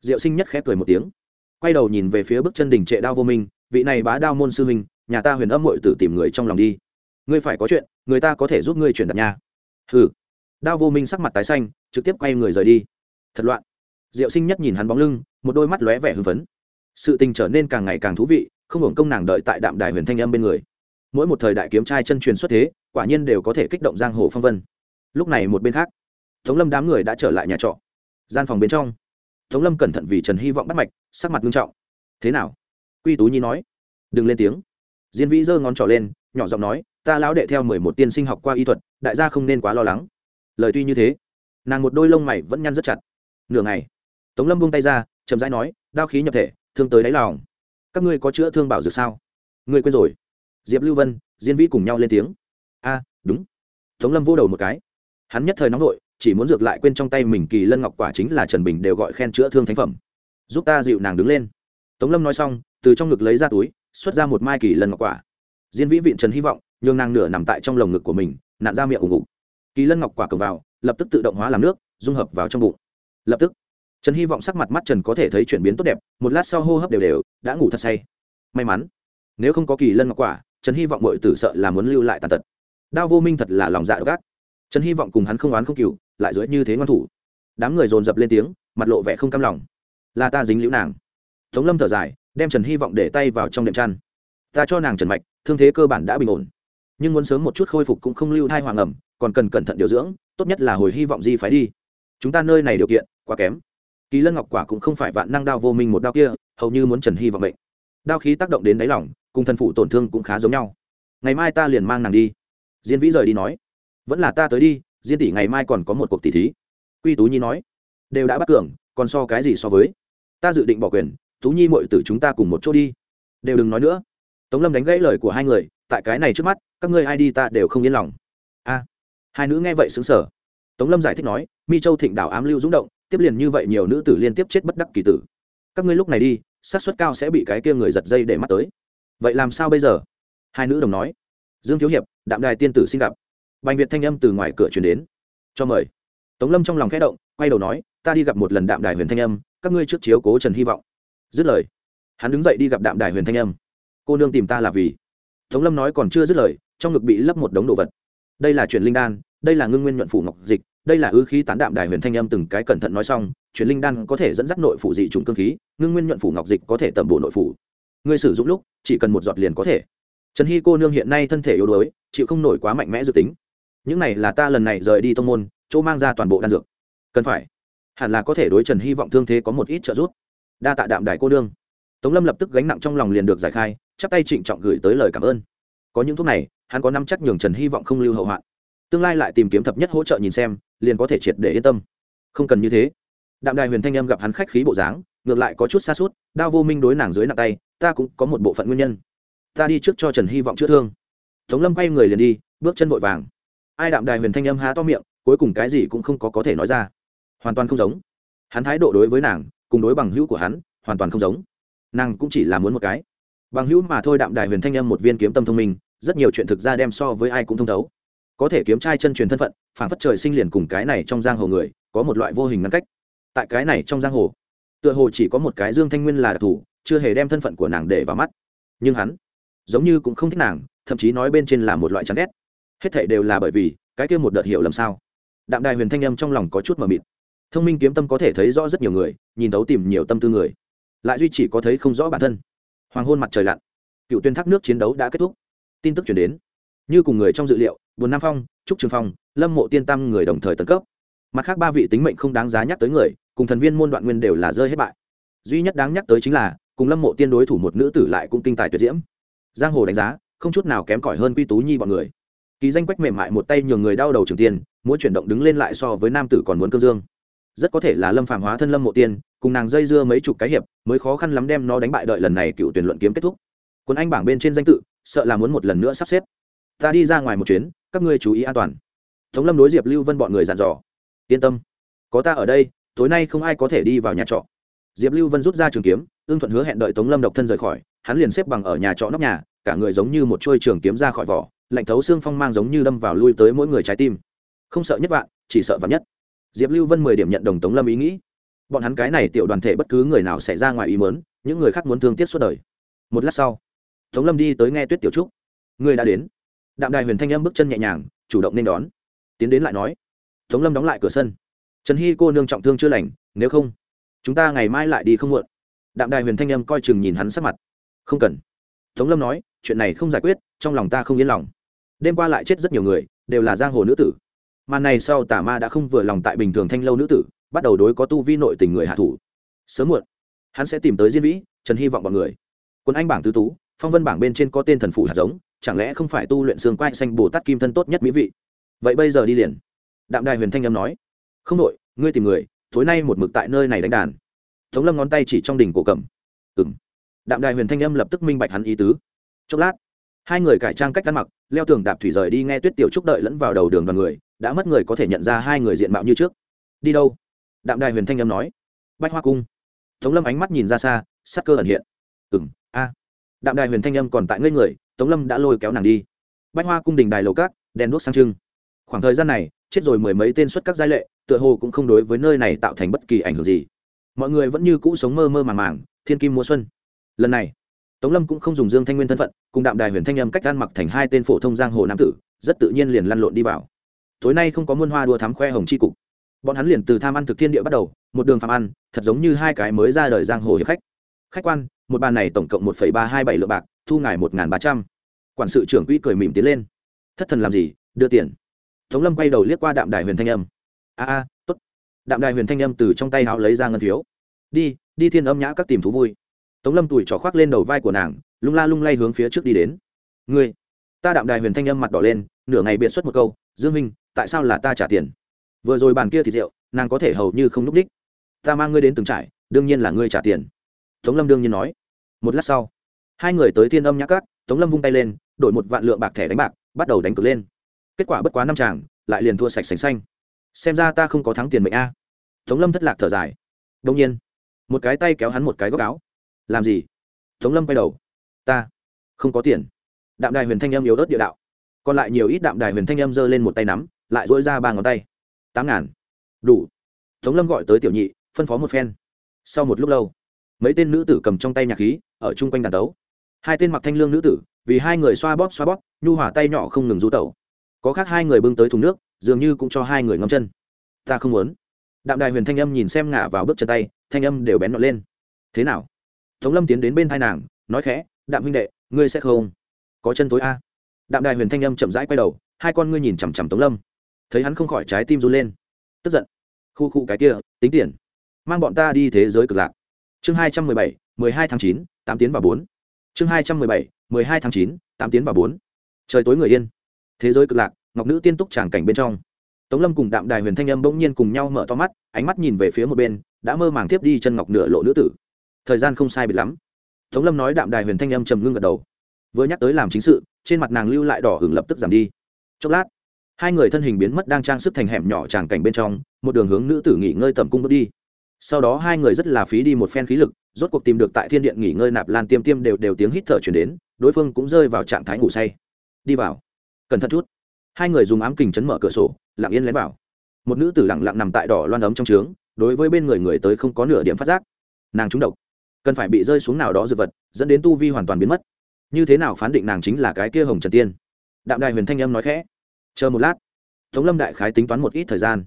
Diệu sinh nhất khẽ cười một tiếng. Quay đầu nhìn về phía bước chân đỉnh trệ đao vô minh, vị này bá đao môn sư minh nhà ta huyền âm Ngụy tử tìm người trong lòng đi. Ngươi phải có chuyện, người ta có thể giúp ngươi chuyển đặt nhà ừ đao vô minh sắc mặt tái xanh, trực tiếp quay người rời đi. Thật loạn. Diệu sinh nhất nhìn hắn bóng lưng, một đôi mắt lóe vẻ hưng phấn. Sự tình trở nên càng ngày càng thú vị, không hưởng công nàng đợi tại đạm đài huyền thanh âm bên người. Mỗi một thời đại kiếm trai chân truyền xuất thế, quả nhiên đều có thể kích động giang hồ phong vân. Lúc này một bên khác, tống lâm đám người đã trở lại nhà trọ. Gian phòng bên trong, tống lâm cẩn thận vì trần hy vọng bắt mạch, sắc mặt nghiêm trọng. Thế nào? Quy tú nhi nói. Đừng lên tiếng. Diên vĩ giơ ngón trỏ lên, nhỏ giọng nói, ta lão đệ theo mười một tiên sinh học qua y thuật, đại gia không nên quá lo lắng lời tuy như thế, nàng một đôi lông mày vẫn nhăn rất chặt. Nửa ngày, tống lâm buông tay ra, chậm rãi nói, đao khí nhập thể, thương tới đáy lòng. Các ngươi có chữa thương bảo dược sao? Ngươi quên rồi. Diệp lưu vân, diên vĩ cùng nhau lên tiếng. A, đúng. Tống lâm vô đầu một cái. Hắn nhất thời nóng vội, chỉ muốn dược lại quên trong tay mình kỳ lân ngọc quả chính là trần bình đều gọi khen chữa thương thánh phẩm. Giúp ta dịu nàng đứng lên. Tống lâm nói xong, từ trong ngực lấy ra túi, xuất ra một mai kỳ lân ngọc quả. Diên vĩ vịn trần hy vọng, nhường nàng nửa nằm tại trong lồng ngực của mình nạn ra miệng ủng ủng kỳ lân ngọc quả cầm vào, lập tức tự động hóa làm nước, dung hợp vào trong bụng. Lập tức, trần hy vọng sắc mặt mắt trần có thể thấy chuyển biến tốt đẹp, một lát sau hô hấp đều đều, đã ngủ thật say. May mắn, nếu không có kỳ lân ngọc quả, trần hy vọng mọi tử sợ là muốn lưu lại tàn tật. Đao vô minh thật là lòng dạ gác trần hy vọng cùng hắn không oán không cừu, lại dưới như thế ngoan thủ. Đám người dồn dập lên tiếng, mặt lộ vẻ không cam lòng. Là ta dính liễu nàng. Tống lâm thở dài, đem trần hy vọng để tay vào trong đệm chăn. Ta cho nàng trần mạch, thương thế cơ bản đã bình ổn. Nhưng muốn sớm một chút khôi phục cũng không lưu thai hoàng ẩm còn cần cẩn thận điều dưỡng, tốt nhất là hồi hy vọng di phái đi. Chúng ta nơi này điều kiện quá kém. Kỳ lân ngọc quả cũng không phải vạn năng đao vô minh một đao kia, hầu như muốn trần hy vọng bệnh đao khí tác động đến đáy lỏng cùng thần phụ tổn thương cũng khá giống nhau. Ngày mai ta liền mang nàng đi. Diên vĩ rời đi nói. Vẫn là ta tới đi, diên tỷ ngày mai còn có một cuộc tỷ thí. Quy tú nhi nói. Đều đã bắt cường, còn so cái gì so với? Ta dự định bỏ quyền, tú nhi mội tử chúng ta cùng một chỗ đi. Đều đừng nói nữa. Tống lâm đánh gãy lời của hai người, tại cái này trước mắt, các ngươi ai đi ta đều không yên lòng. A hai nữ nghe vậy xứng sở tống lâm giải thích nói, mi châu thịnh đảo ám lưu rúng động, tiếp liền như vậy nhiều nữ tử liên tiếp chết bất đắc kỳ tử. Các ngươi lúc này đi sát suất cao sẽ bị cái kia người giật dây để mắt tới. Vậy làm sao bây giờ? Hai nữ đồng nói. Dương thiếu hiệp, đạm đài tiên tử xin gặp. Bành việt thanh âm từ ngoài cửa truyền đến. Cho mời. Tống lâm trong lòng khẽ động, quay đầu nói, ta đi gặp một lần đạm đài huyền thanh âm, các ngươi trước chiếu cố trần hy vọng. Dứt lời, hắn đứng dậy đi gặp đạm đài huyền thanh âm. Cô nương tìm ta là vì? Tống lâm nói còn chưa dứt lời, trong ngực bị lấp một đống đồ vật đây là chuyển linh đan, đây là ngưng nguyên nhuận phủ ngọc dịch, đây là ư khí tán đạm đài huyền thanh âm từng cái cẩn thận nói xong chuyển linh đan có thể dẫn dắt nội phủ dị trùng cương khí, ngưng nguyên nhuận phủ ngọc dịch có thể tẩm bổ nội phủ. Người sử dụng lúc, chỉ cần một giọt liền có thể. Trần hy cô nương hiện nay thân thể yếu đuối, chịu không nổi quá mạnh mẽ dự tính. Những này là ta lần này rời đi tông môn, chỗ mang ra toàn bộ đan dược. Cần phải. Hẳn là có thể đối trần hy vọng thương thế có một ít trợ giúp. Đa tạ đạm đài cô nương. Tống lâm lập tức gánh nặng trong lòng liền được giải khai, chắp tay trịnh trọng gửi tới lời cảm ơn. Có những thuốc này hắn có năm chắc nhường trần hy vọng không lưu hậu hoạn. Tương lai lại tìm kiếm thập nhất hỗ trợ nhìn xem, liền có thể triệt để yên tâm. Không cần như thế. Đạm đài huyền thanh âm gặp hắn khách khí bộ dáng, ngược lại có chút xa suốt đao vô minh đối nàng dưới nặng tay, ta cũng có một bộ phận nguyên nhân. Ta đi trước cho trần hy vọng chữa thương. Tống lâm quay người liền đi, bước chân vội vàng. Ai đạm đài huyền thanh âm há to miệng, cuối cùng cái gì cũng không có có thể nói ra. Hoàn toàn không giống. Hắn thái độ đối với nàng, cùng đối bằng hữu của hắn, hoàn toàn không giống. Nàng cũng chỉ là muốn một cái. Bằng hữu mà thôi đạm đài huyền thanh âm một viên kiếm tâm thông minh rất nhiều chuyện thực ra đem so với ai cũng thông thấu. Có thể kiếm trai chân truyền thân phận phản phất trời sinh liền cùng cái này trong giang hồ người, có một loại vô hình ngăn cách. Tại cái này trong giang hồ, tựa hồ chỉ có một cái dương thanh nguyên là đặc thù, chưa hề đem thân phận của nàng để vào mắt. Nhưng hắn, giống như cũng không thích nàng, thậm chí nói bên trên là một loại chán ghét. Hết thảy đều là bởi vì, cái kia một đợt hiểu lầm sao. Đạm đài huyền thanh âm trong lòng có chút mờ mịt. Thông minh kiếm tâm có thể thấy rõ rất nhiều người, nhìn thấu tìm nhiều tâm tư người. Lại duy chỉ có thấy không rõ bản thân. Hoàng hôn mặt trời lặn. Cựu tuyên thác nước chiến đấu đã kết thúc tin tức chuyển đến. Như cùng người trong dự liệu buồn nam phong, trúc trường phong, lâm mộ tiên tam người đồng thời tấn cấp. Mặt khác ba vị tính mệnh không đáng giá nhắc tới người, cùng thần viên môn đoạn nguyên đều là rơi hết bại. Duy nhất đáng nhắc tới chính là, cùng lâm mộ tiên đối thủ một nữ tử lại cũng kinh tài tuyệt diễm. Giang hồ đánh giá, không chút nào kém cỏi hơn quy tú nhi bọn người. Ký danh quách mềm mại một tay nhường người đau đầu trường tiên muốn chuyển động đứng lên lại so với nam tử còn muốn cương dương. Rất có thể là lâm Phàm hóa thân lâm mộ tiên, cùng nàng dây dưa mấy chục cái hiệp, mới khó khăn lắm đem nó đánh bại đợi lần này cựu tuyển luận kiếm kết thúc. Quân anh bảng bên trên danh tự sợ là muốn một lần nữa sắp xếp. Ta đi ra ngoài một chuyến, các ngươi chú ý an toàn. Tống lâm đối diệp lưu vân bọn người dặn dò. Yên tâm, có ta ở đây, tối nay không ai có thể đi vào nhà trọ. Diệp lưu vân rút ra trường kiếm ương thuận hứa hẹn đợi tống lâm độc thân rời khỏi, hắn liền xếp bằng ở nhà trọ nóc nhà, cả người giống như một trôi trường kiếm ra khỏi vỏ, lạnh thấu xương phong mang giống như đâm vào lui tới mỗi người trái tim. Không sợ nhất vạn, chỉ sợ vạn nhất. Diệp lưu vân mười điểm nhận đồng tống lâm ý nghĩ. Bọn hắn cái này tiểu đoàn thể bất cứ người nào xảy ra ngoài ý mớn những người khác muốn thương tiếc suốt đời. Một lát sau tống lâm đi tới nghe tuyết tiểu trúc. Người đã đến. Đạm đài huyền thanh âm bước chân nhẹ nhàng, chủ động nên đón. Tiến đến lại nói, tống lâm đóng lại cửa sân. Trần hy cô nương trọng thương chưa lành, nếu không, chúng ta ngày mai lại đi không muộn. Đạm đài huyền thanh âm coi chừng nhìn hắn sắc mặt. Không cần. Tống lâm nói, chuyện này không giải quyết, trong lòng ta không yên lòng. Đêm qua lại chết rất nhiều người, đều là giang hồ nữ tử. Màn này sau tà ma đã không vừa lòng tại bình thường thanh lâu nữ tử, bắt đầu đối có tu vi nội tình người hạ thủ. Sớm muộn, hắn sẽ tìm tới diên vĩ, trần hy vọng bọn người. Quân anh bảng tứ tú phong vân bảng bên trên có tên thần phủ hạt giống, chẳng lẽ không phải tu luyện xương quai xanh bồ tát kim thân tốt nhất mỹ vị? Vậy bây giờ đi liền. Đạm đài huyền thanh âm nói. Không đội ngươi tìm người, tối nay một mực tại nơi này đánh đàn. Tống lâm ngón tay chỉ trong đỉnh cổ cầm. Ừ m đạm đài huyền thanh âm lập tức minh bạch hắn ý tứ. Chốc lát. Hai người cải trang cách ăn mặc, leo tường đạp thủy rời đi nghe tuyết tiểu trúc đợi lẫn vào đầu đường đoàn người, đã mất người có thể nhận ra hai người diện mạo như trước. Đi đâu? Đạm đài huyền thanh âm nói. Bách hoa cung. Tống lâm ánh mắt nhìn ra xa, sắc cơ ẩn hiện. Ừ m đạm đài huyền thanh âm còn tại ngây người, tống lâm đã lôi kéo nàng đi. Bách hoa cung đình đài lầu cát đèn đuốc sang trưng. Khoảng thời gian này, chết rồi mười mấy tên xuất các giai lệ, tựa hồ cũng không đối với nơi này tạo thành bất kỳ ảnh hưởng gì. Mọi người vẫn như cũ sống mơ mơ màng màng, thiên kim mùa xuân. Lần này, tống lâm cũng không dùng dương thanh nguyên thân phận, cùng đạm đài huyền thanh âm cách ăn mặc thành hai tên phổ thông giang hồ nam tử, rất tự nhiên liền lăn lộn đi vào. Tối nay không có muôn hoa đua thắm khoe hồng c h i cục. Bọn hắn liền từ tham ăn thực thiên địa bắt đầu, một đường phạm ăn, thật giống như hai cái mới ra đời giang hồ hiệp khách. Khách quan một bàn này tổng cộng một ba hai bảy lượng bạc, thu ngài một ba trăm. Quản sự trưởng quỹ cười mỉm tiến lên. Thất thần làm gì? Đưa tiền. Tống lâm quay đầu liếc qua đạm đài huyền thanh âm. A a t ố t đạm đài huyền thanh âm từ trong tay áo lấy ra ngân phiếu. Đi đi thiên âm nhã các tìm thú vui. Tống lâm tủi trỏ khoác lên đầu vai của nàng, lung la lung lay hướng phía trước đi đến. Ngươi, ta đạm đài huyền thanh âm mặt đỏ lên, nửa ngày biện xuất một câu, dương minh tại sao là ta trả tiền? Vừa rồi bàn kia thì rượu, nàng có thể hầu như không núp đích. Ta mang ngươi đến từng trại, đương nhiên là ngươi trả tiền. Tống lâm đương nhiên nói một lát sau, hai người tới thiên âm nhã cát tống lâm vung tay lên, đổi một vạn lượng bạc thẻ đánh bạc, bắt đầu đánh cược lên. Kết quả bất quá năm chàng lại liền thua sạch sành xanh. Xem ra ta không có thắng tiền mệnh a. Tống lâm thất lạc thở dài. Đông nhiên, một cái tay kéo hắn một cái góc áo. Làm gì? Tống lâm quay đầu. Ta không có tiền. Đạm đài huyền thanh âm yếu ớt địa đạo. Còn lại nhiều ít đạm đài huyền thanh âm giơ lên một tay nắm, lại dỗi ra ba ngón tay. Tám ngàn. Đủ. Tống lâm gọi tới tiểu nhị, phân phó một phen. Sau một lúc lâu, mấy tên nữ tử cầm trong tay nhạc khí ở chung quanh đàn đấu, hai tên mặc thanh lương nữ tử vì hai người xoa bóp xoa bóp nhu hỏa tay nhỏ không ngừng du tẩu. Có khác hai người bưng tới thùng nước dường như cũng cho hai người ngâm chân. Ta không muốn. Đạm đài huyền thanh âm nhìn xem ngả vào bước chân tay thanh âm đều bén nọ lên. Thế nào? Tống lâm tiến đến bên thai nàng nói khẽ đạm huynh đệ ngươi sẽ không có chân tối a? Đạm đài huyền thanh âm chậm rãi quay đầu hai con ngươi nhìn chằm chằm tống lâm. Thấy hắn không khỏi trái tim run lên. Tức giận. Khu khu cái kia tính tiền. Mang bọn ta đi thế giới cực lạc. Chương hai trăm mười bảy mười hai tháng chín tám tiến và bốn. Chương hai trăm mười bảy, mười hai tháng chín, tám tiến và bốn. Trời tối người yên. Thế giới cực lạc, ngọc nữ tiên túc tràng cảnh bên trong. Tống lâm cùng đạm đài huyền thanh âm bỗng nhiên cùng nhau mở to mắt, ánh mắt nhìn về phía một bên, đã mơ màng tiếp đi chân ngọc nửa lộ nữ tử. Thời gian không sai biệt lắm. Tống lâm nói đạm đài huyền thanh âm trầm ngưng gật đầu. Vừa nhắc tới làm chính sự, trên mặt nàng lưu lại đỏ hưởng lập tức giảm đi. Chốc lát, hai người thân hình biến mất đang trang sức thành hẻm nhỏ tràng cảnh bên trong, một đường hướng nữ tử nghỉ ngơi tầm cung bước đi sau đó hai người rất là phí đi một phen khí lực, rốt cuộc tìm được tại thiên điện nghỉ ngơi nạp lan tiêm tiêm đều đều tiếng hít thở chuyển đến, đối phương cũng rơi vào trạng thái ngủ say. Đi vào. Cẩn thận chút. Hai người dùng ám kình chấn mở cửa sổ, lặng yên lén vào. Một nữ tử lặng lặng nằm tại đỏ loan ấm trong trướng, đối với bên người người tới không có nửa điểm phát giác. Nàng trúng độc. Cần phải bị rơi xuống nào đó dược vật, dẫn đến tu vi hoàn toàn biến mất. Như thế nào phán định nàng chính là cái kia hồng trần tiên? Đạm đài huyền thanh âm nói khẽ. Chờ một lát. Tống lâm đại khái tính toán một ít thời gian.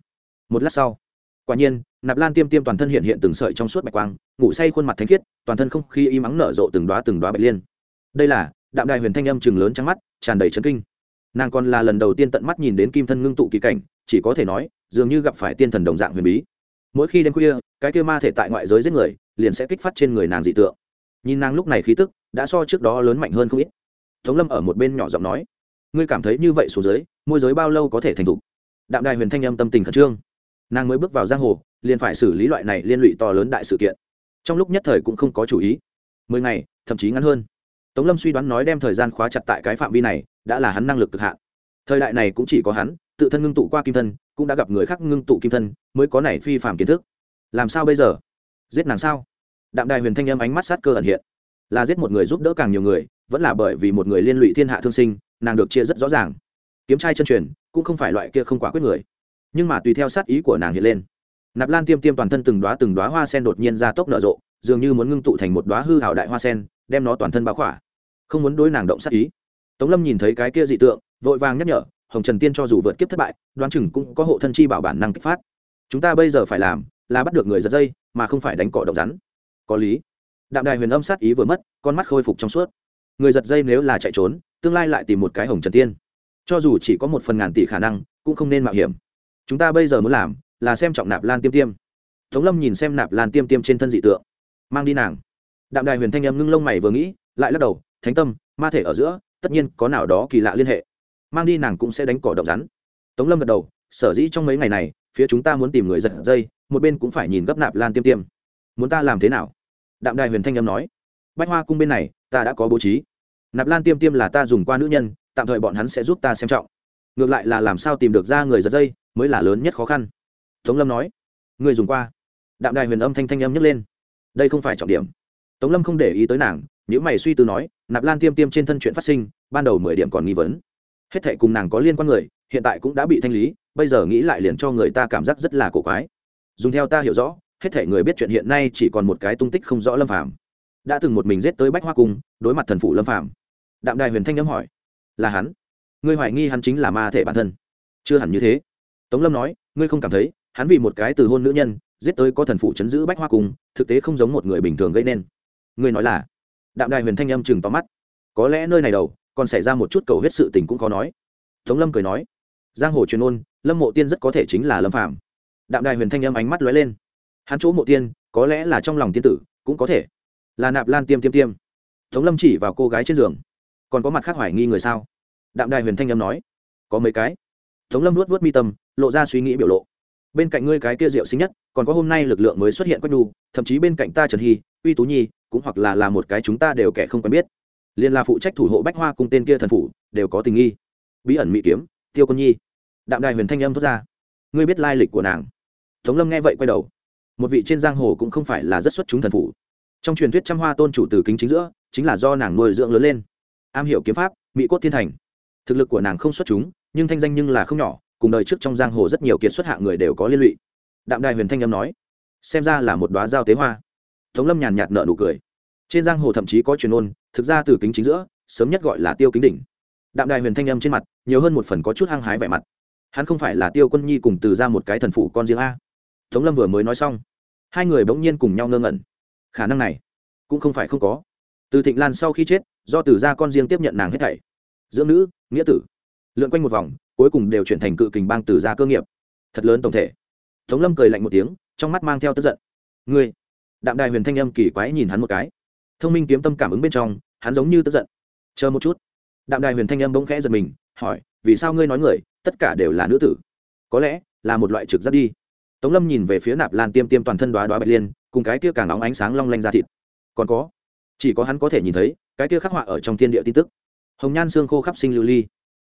Một lát sau quả nhiên, nạp lan tiêm tiêm toàn thân hiện hiện từng sợi trong suốt bạch quang, ngủ say khuôn mặt thanh khiết, toàn thân không khí im ắng nở rộ từng đoá từng đoá bạch liên. Đây là, đạm đài huyền thanh âm chừng lớn trắng mắt, tràn đầy trấn kinh. Nàng còn là lần đầu tiên tận mắt nhìn đến kim thân ngưng tụ kỳ cảnh, chỉ có thể nói, dường như gặp phải tiên thần đồng dạng huyền bí. Mỗi khi đêm khuya, cái kia ma thể tại ngoại giới giết người, liền sẽ kích phát trên người nàng dị tượng. Nhìn nàng lúc này khí tức, đã so trước đó lớn mạnh hơn không ít. Tống lâm ở một bên nhỏ giọng nói, ngươi cảm thấy như vậy số giới môi giới bao lâu có thể thành thục? Đạm đài huyền thanh âm tâm tình khẩn trương nàng mới bước vào giang hồ, liền phải xử lý loại này liên lụy to lớn đại sự kiện. Trong lúc nhất thời cũng không có chủ ý. Mười ngày, thậm chí ngắn hơn. Tống lâm suy đoán nói đem thời gian khóa chặt tại cái phạm vi này, đã là hắn năng lực cực hạn. Thời đại này cũng chỉ có hắn, tự thân ngưng tụ qua kim thân, cũng đã gặp người khác ngưng tụ kim thân, mới có này phi phạm kiến thức. Làm sao bây giờ? Giết nàng sao? Đạm đài huyền thanh âm ánh mắt sát cơ ẩn hiện. Là giết một người giúp đỡ càng nhiều người, vẫn là bởi vì một người liên lụy thiên hạ thương sinh, nàng được chia rất rõ ràng. Kiếm trai chân truyền, cũng không phải loại kia không quả quyết người nhưng mà tùy theo sát ý của nàng hiện lên. Nạp lan tiêm tiêm toàn thân từng đoá từng đoá hoa sen đột nhiên ra tốc nở rộ, dường như muốn ngưng tụ thành một đoá hư hảo đại hoa sen, đem nó toàn thân báo khỏa. Không muốn đối nàng động sát ý. Tống lâm nhìn thấy cái kia dị tượng, vội vàng nhắc nhở, hồng trần tiên cho dù vượt kiếp thất bại, đoán chừng cũng có hộ thân chi bảo bản năng kích phát. Chúng ta bây giờ phải làm là bắt được người giật dây, mà không phải đánh cỏ động rắn. Có lý. Đạm đài huyền âm sát ý vừa mất, con mắt khôi phục trong suốt. Người giật dây nếu là chạy trốn, tương lai lại tìm một cái hồng trần tiên. Cho dù chỉ có một phần ngàn tỷ khả năng, cũng không nên mạo hiểm chúng ta bây giờ muốn làm là xem trọng nạp lan tiêm tiêm. Tống lâm nhìn xem nạp lan tiêm tiêm trên thân dị tượng, mang đi nàng. Đạm đài huyền thanh em ngưng lông mày vừa nghĩ, lại lắc đầu, thánh tâm, ma thể ở giữa, tất nhiên có nào đó kỳ lạ liên hệ. Mang đi nàng cũng sẽ đánh cỏ động rắn. Tống lâm gật đầu, sở dĩ trong mấy ngày này, phía chúng ta muốn tìm người giật dây, một bên cũng phải nhìn gấp nạp lan tiêm tiêm. Muốn ta làm thế nào? Đạm đài huyền thanh âm nói, bách hoa cung bên này, ta đã có bố trí. Nạp lan tiêm tiêm là ta dùng qua nữ nhân, tạm thời bọn hắn sẽ giúp ta xem trọng. Ngược lại là làm sao tìm được ra người giật dây mới là lớn nhất khó khăn. Tống lâm nói người dùng qua. Đạm đài huyền âm thanh thanh âm nhấc lên. Đây không phải trọng điểm. Tống lâm không để ý tới nàng nếu mày suy tư nói, nạp lan tiêm tiêm trên thân chuyện phát sinh, ban đầu mười điểm còn nghi vấn. Hết thệ cùng nàng có liên quan người, hiện tại cũng đã bị thanh lý, bây giờ nghĩ lại liền cho người ta cảm giác rất là cổ quái. Dùng theo ta hiểu rõ, hết thể người biết chuyện hiện nay chỉ còn một cái tung tích không rõ lâm phàm. Đã từng một mình giết tới bách hoa cung, đối mặt thần phụ lâm phàm. Đạm đài huyền thanh nhắm hỏi, là hắn? Ngươi hoài nghi hắn chính là ma thể bản thân? Chưa hẳn như thế tống lâm nói, ngươi không cảm thấy, hắn vì một cái từ hôn nữ nhân, giết tới có thần phụ chấn giữ bách hoa cung thực tế không giống một người bình thường gây nên. Ngươi nói là? Đạm đài huyền thanh âm chừng tóm mắt. Có lẽ nơi này đầu, còn xảy ra một chút cầu huyết sự tình cũng có nói. Tống lâm cười nói, giang hồ truyền ôn, lâm mộ tiên rất có thể chính là lâm phàm. Đạm đài huyền thanh âm ánh mắt lóe lên. Hắn chỗ mộ tiên, có lẽ là trong lòng tiên tử, cũng có thể là nạp lan tiêm tiêm tiêm. Tống lâm chỉ vào cô gái trên giường. Còn có mặt khác hoài nghi người sao? Đạm đài huyền thanh âm nói, có mấy cái tống lâm luốt vớt mi tâm, lộ ra suy nghĩ biểu lộ. Bên cạnh ngươi cái kia diệu sinh nhất, còn có hôm nay lực lượng mới xuất hiện quách đu thậm chí bên cạnh ta trần hy, uy tú nhi, cũng hoặc là là một cái chúng ta đều kẻ không quen biết. Liên là phụ trách thủ hộ bách hoa cùng tên kia thần phủ, đều có tình nghi. Bí ẩn mỹ kiếm, tiêu quân nhi. Đạm đài huyền thanh âm thốt ra. Ngươi biết lai lịch của nàng. Tống lâm nghe vậy quay đầu. Một vị trên giang hồ cũng không phải là rất xuất chúng thần phủ. Trong truyền thuyết trăm hoa tôn chủ từ kính chính giữa, chính là do nàng nuôi dưỡng lớn lên. Am hiểu kiếm pháp mỹ cốt thiên thành thực lực của nàng không xuất chúng, nhưng thanh danh nhưng là không nhỏ, cùng đời trước trong giang hồ rất nhiều kiệt xuất hạng người đều có liên lụy. Đạm đài huyền thanh âm nói, xem ra là một đoá giao tế hoa. Tống lâm nhàn nhạt nợ nụ cười. Trên giang hồ thậm chí có truyền ôn, thực ra từ kính chính giữa, sớm nhất gọi là tiêu kính đỉnh. Đạm đài huyền thanh âm trên mặt, nhiều hơn một phần có chút hăng hái vẻ mặt. Hắn không phải là tiêu quân nhi cùng từ ra một cái thần phụ con riêng a. Tống lâm vừa mới nói xong, hai người bỗng nhiên cùng nhau ngơ ngẩn. Khả năng này, cũng không phải không có. Từ thịnh lan sau khi chết, do từ ra con riêng tiếp nhận nàng hết thảy dưỡng nữ, nghĩa tử. Lượn quanh một vòng, cuối cùng đều chuyển thành cự kình bang từ gia cơ nghiệp. Thật lớn tổng thể. Tống lâm cười lạnh một tiếng, trong mắt mang theo tức giận. Ngươi, đạm đài huyền thanh âm kỳ quái nhìn hắn một cái. Thông minh kiếm tâm cảm ứng bên trong, hắn giống như tức giận. Chờ một chút. Đạm đài huyền thanh âm bỗng khẽ giật mình, hỏi, vì sao ngươi nói người, tất cả đều là nữ tử? Có lẽ, là một loại trực giác đi. Tống lâm nhìn về phía nạp lan tiêm tiêm toàn thân đoá đoá bạch liên, cùng cái kia càng óng ánh sáng long lanh ra thịt. Còn có, chỉ có hắn có thể nhìn thấy, cái kia khắc họa ở trong thiên địa tin tức hồng nhan xương khô khắp sinh lưu ly.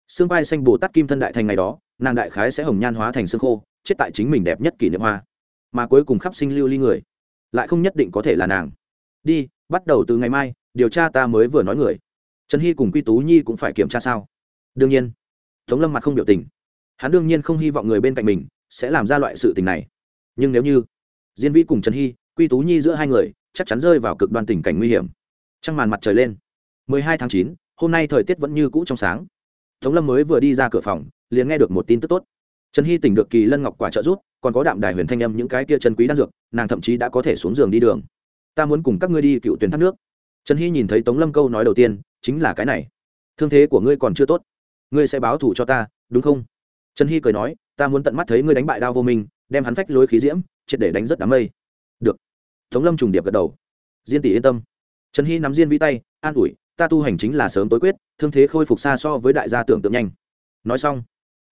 Xương vai xanh bồ tát kim thân đại thành ngày đó nàng đại khái sẽ hồng nhan hóa thành xương khô chết tại chính mình đẹp nhất kỷ niệm hoa. Mà cuối cùng khắp sinh lưu ly người lại không nhất định có thể là nàng. Đi bắt đầu từ ngày mai điều tra ta mới vừa nói người. Trần hy cùng quy tú nhi cũng phải kiểm tra sao? Đương nhiên. Tống lâm mặt không biểu tình. Hắn đương nhiên không hy vọng người bên cạnh mình sẽ làm ra loại sự tình này. Nhưng nếu như diên vĩ cùng trần hy quy tú nhi giữa hai người chắc chắn rơi vào cực đoan tình cảnh nguy hiểm. Trăng màn mặt trời lên. 12 tháng 9, hôm nay thời tiết vẫn như cũ trong sáng. Tống lâm mới vừa đi ra cửa phòng, liền nghe được một tin tức tốt. Trần hy tỉnh được kỳ lân ngọc quả trợ giúp, còn có đạm đài huyền thanh âm những cái kia chân quý đan dược, nàng thậm chí đã có thể xuống giường đi đường. Ta muốn cùng các ngươi đi cựu tuyển thác nước. Trần hy nhìn thấy tống lâm câu nói đầu tiên, chính là cái này. Thương thế của ngươi còn chưa tốt. Ngươi sẽ báo thù cho ta, đúng không? Trần hy cười nói, ta muốn tận mắt thấy ngươi đánh bại đao vô minh, đem hắn phách lối khí diễm, triệt để đánh rất đám mây. Được. Tống lâm trùng điệp gật đầu. Diên tỷ yên tâm. Trần hy nắm diên vĩ tay, an ủi ta tu hành chính là sớm tối quyết, thương thế khôi phục xa so với đại gia tưởng tượng nhanh. Nói xong,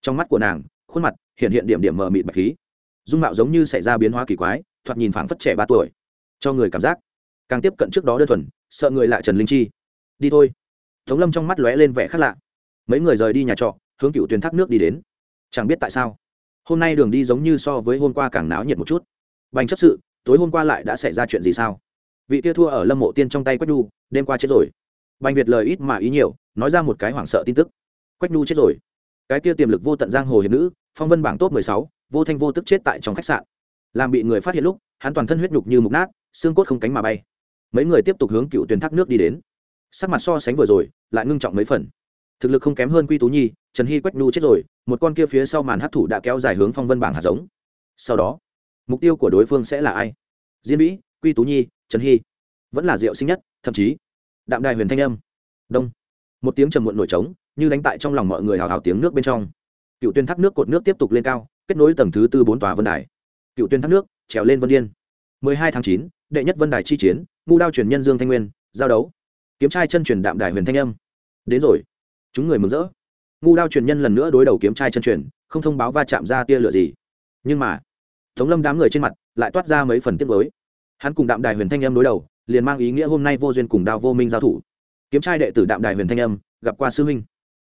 trong mắt của nàng, khuôn mặt hiện hiện điểm điểm mờ mịt bạch khí. Dung mạo giống như xảy ra biến hóa kỳ quái, thoạt nhìn phảng phất trẻ ba tuổi. Cho người cảm giác, càng tiếp cận trước đó đơn thuần, sợ người lại trần linh chi. Đi thôi. Tống lâm trong mắt lóe lên vẻ khác lạ. Mấy người rời đi nhà trọ, hướng cựu tuyến thác nước đi đến. Chẳng biết tại sao, hôm nay đường đi giống như so với hôm qua càng náo nhiệt một chút. Bành chấp sự, tối hôm qua lại đã xảy ra chuyện gì sao? Vị tia thua ở lâm mộ tiên trong tay quách đu, đêm qua chết rồi bành việt lời ít mà ý nhiều, nói ra một cái hoảng sợ tin tức. Quách nhu chết rồi. Cái kia tiềm lực vô tận giang hồ hiệp nữ, phong vân bảng top mười sáu, vô thanh vô tức chết tại trong khách sạn. Làm bị người phát hiện lúc, hắn toàn thân huyết nhục như mục nát, xương cốt không cánh mà bay. Mấy người tiếp tục hướng cựu tuyến thác nước đi đến. Sắc mặt so sánh vừa rồi, lại ngưng trọng mấy phần. Thực lực không kém hơn quy tú nhi, trần hy quách nhu chết rồi, một con kia phía sau màn hát thủ đã kéo dài hướng phong vân bảng hạt giống. Sau đó, mục tiêu của đối phương sẽ là ai? Diễn vĩ, quy tú nhi, trần hy. Vẫn là diệu sinh nhất, thậm chí đạm đài huyền thanh âm. Đông. Một tiếng trầm muộn nổi trống, như đánh tại trong lòng mọi người hào hào tiếng nước bên trong. Cựu tuyên thác nước cột nước tiếp tục lên cao, kết nối tầng thứ tư bốn tòa vân đài. Cựu tuyên thác nước, trèo lên vân điên mười hai tháng chín, đệ nhất vân đài chi chiến, ngu đao truyền nhân dương thanh nguyên, giao đấu. Kiếm trai chân truyền đạm đài huyền thanh âm. Đến rồi. Chúng người mừng rỡ. Ngu đao truyền nhân lần nữa đối đầu kiếm trai chân truyền, không thông báo va chạm ra tia lửa gì. Nhưng mà, tống lâm đám người trên mặt lại toát ra mấy phần tiết mới hắn cùng đạm đài huyền thanh âm đối đầu liền mang ý nghĩa hôm nay vô duyên cùng đao vô minh giao thủ. Kiếm trai đệ tử đạm đài huyền thanh âm, gặp qua sư huynh.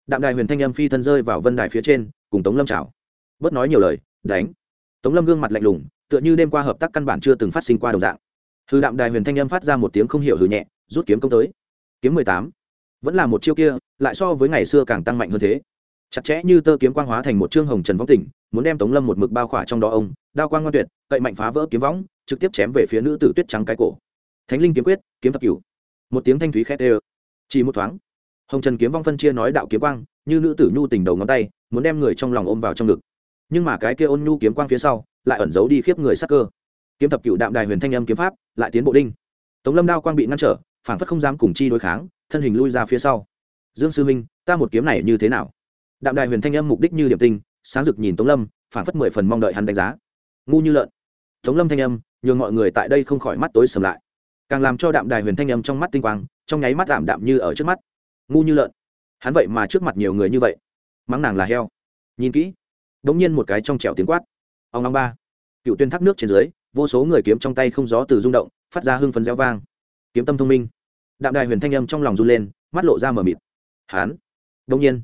Đạm đài huyền thanh âm phi thân rơi vào vân đài phía trên, cùng tống lâm chào. Bớt nói nhiều lời, đánh. Tống lâm gương mặt lạnh lùng, tựa như đêm qua hợp tác căn bản chưa từng phát sinh qua đồng dạng. Hư đạm đài huyền thanh âm phát ra một tiếng không hiểu hư nhẹ, rút kiếm công tới. Kiếm mười tám. Vẫn là một chiêu kia, lại so với ngày xưa càng tăng mạnh hơn thế. Chặt chẽ như tơ kiếm quang hóa thành một trương hồng trần võng tỉnh, muốn đem tống lâm một mực bao khỏa trong đó ông, đao quang ngoan tuyệt, cậy mạnh phá vỡ kiếm võng, trực tiếp chém về phía nữ tử tuyết trắng cái cổ thánh linh kiếm quyết, kiếm thập cửu. Một tiếng thanh thúy khét ê chỉ một thoáng, hồng trần kiếm vong phân chia nói đạo kiếm quang, như nữ tử nhu tình đầu ngón tay, muốn đem người trong lòng ôm vào trong ngực. Nhưng mà cái kia ôn nhu kiếm quang phía sau, lại ẩn giấu đi khiếp người sắc cơ. Kiếm thập cựu đạm đài huyền thanh âm kiếm pháp, lại tiến bộ đinh. Tống lâm đao quang bị ngăn trở phản phất không dám cùng chi đối kháng, thân hình lui ra phía sau. Dương sư minh ta một kiếm này như thế nào? Đạm đài huyền thanh âm mục đích như điểm tinh, sáng rực nhìn tống lâm phản phất mười phần mong đợi hắn đánh giá. Ngu như lợn. Tống lâm thanh âm, nhường mọi người tại đây không khỏi mắt tối sầm lại càng làm cho đạm đài huyền thanh âm trong mắt tinh quang, trong nháy mắt đạm đạm như ở trước mắt. Ngu như lợn. Hắn vậy mà trước mặt nhiều người như vậy. Mắng nàng là heo. Nhìn kỹ. Đ ỗ n g nhiên một cái trong trèo tiếng quát. Ông long ba. Cựu tuyên thác nước trên dưới, vô số người kiếm trong tay không gió từ rung động, phát ra hưng phấn reo vang. Kiếm tâm thông minh. Đạm đài huyền thanh âm trong lòng run lên, mắt lộ ra mờ mịt. Hán đông nhiên,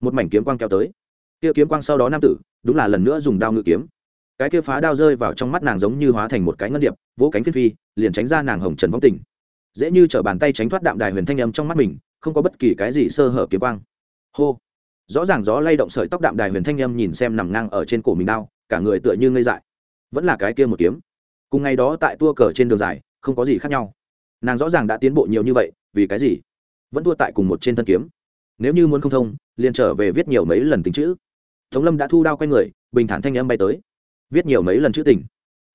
một mảnh kiếm quang kéo tới. Kia kiếm quang sau đó nam tử, đúng là lần nữa dùng đao ngự kiếm cái kia phá đao rơi vào trong mắt nàng giống như hóa thành một cái ngân điệp, vỗ cánh phiên phi, liền tránh ra nàng hồng trần vong tình. Dễ như t bàn tay tránh thoát đạm đài huyền thanh âm trong mắt mình, không có bất kỳ cái gì sơ hở kiếm quang. Hô. Rõ ràng gió lay động sợi tóc đạm đài huyền thanh âm nhìn xem nằm ngang ở trên cổ mình đao, cả người tựa như ngây dại. Vẫn là cái kia một kiếm. Cùng ngày đó tại tua cờ trên đường dài, không có gì khác nhau. Nàng rõ ràng đã tiến bộ nhiều như vậy, vì cái gì? Vẫn thua tại cùng một trên thân kiếm. Nếu như muốn không thông, liền trở về viết nhiều mấy lần tính chữ. Tống lâm đã thu đao q u a y người, bình thản thanh âm bay tới viết nhiều mấy lần chữ tình.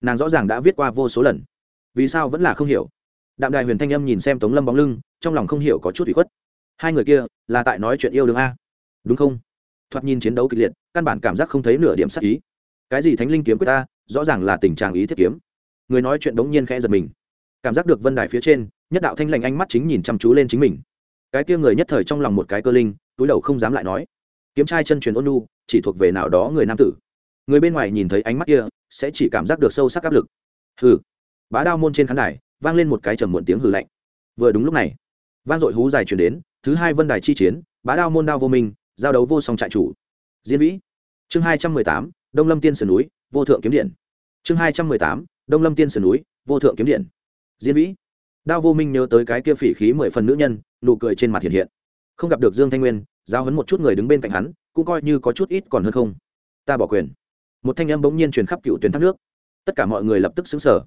Nàng rõ ràng đã viết qua vô số lần. Vì sao vẫn là không hiểu? Đạm đài huyền thanh âm nhìn xem tống lâm bóng lưng, trong lòng không hiểu có chút bị khuất. Hai người kia là tại nói chuyện yêu đương a. Đúng không? Thoạt nhìn chiến đấu kịch liệt, căn bản cảm giác không thấy nửa điểm sắc ý. Cái gì thánh linh kiếm quyết ta, rõ ràng là tình trạng ý thiết kiếm. Người nói chuyện đống nhiên khẽ giật mình. Cảm giác được vân đài phía trên, nhất đạo thanh lành ánh mắt chính nhìn chăm chú lên chính mình. Cái kia người nhất thời trong lòng một cái cơ linh, túi đầu không dám lại nói. Kiếm trai chân truyền ôn nu chỉ thuộc về nào đó người nam tử người bên ngoài nhìn thấy ánh mắt kia, sẽ chỉ cảm giác được sâu sắc áp lực. Hừ. Bá đao môn trên khán đài, vang lên một cái trầm muộn tiếng hừ lạnh. Vừa đúng lúc này, vang dội hú dài chuyển đến, thứ hai vân đài chi chiến, bá đao môn đao vô minh, giao đấu vô song trại chủ. Diễn vĩ. Chương hai trăm mười tám, đông lâm tiên sườn núi, vô thượng kiếm điện. Chương hai trăm mười tám, đông lâm tiên sườn núi, vô thượng kiếm điện. Diễn vĩ. Đao vô minh nhớ tới cái kia phỉ khí mười phần nữ nhân, nụ cười trên mặt hiện hiện. Không gặp được dương thanh nguyên giao hấn một chút người đứng bên cạnh hắn, cũng coi như có chút ít còn hơn không. Ta bỏ quyền một thanh âm bỗng nhiên truyền khắp cựu tuyến thác nước. Tất cả mọi người lập tức xứng sở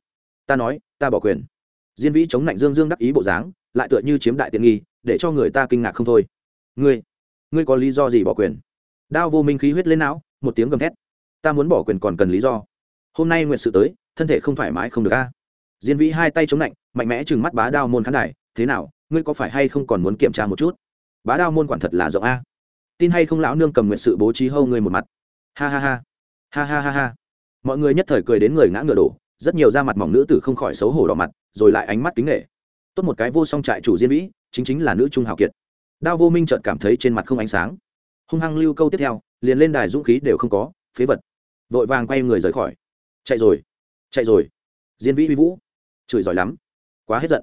ta nói, ta bỏ quyền. Diên vĩ chống lạnh dương dương đắc ý bộ dáng, lại tựa như chiếm đại tiện nghi, để cho người ta kinh ngạc không thôi. Ngươi ngươi có lý do gì bỏ quyền? Đao vô minh khí huyết lên não, một tiếng gầm thét. Ta muốn bỏ quyền còn cần lý do. Hôm nay nguyện sự tới, thân thể không thoải mái không được a. Diên vĩ hai tay chống lạnh mạnh mẽ chừng mắt bá đao môn khán đài. Thế nào, ngươi có phải hay không còn muốn kiểm tra một chút? Bá đao môn quản thật là rộng a. Tin hay không lão nương cầm nguyện sự bố trí hâu ngươi một mặt. Ha ha ha ha ha ha ha. Mọi người nhất thời cười đến người ngã ngựa đổ, rất nhiều da mặt mỏng nữ tử không khỏi xấu hổ đỏ mặt, rồi lại ánh mắt kính nghệ tốt một cái vô song trại chủ diên vĩ, chính chính là nữ trung hào kiệt. Đao vô minh chợt cảm thấy trên mặt không ánh sáng. Hung hăng lưu câu tiếp theo, liền lên đài dũng khí đều không có, phế vật. Vội vàng quay người rời khỏi. Chạy rồi chạy rồi. Diên vĩ uy vũ. Chửi giỏi lắm. Quá hết giận.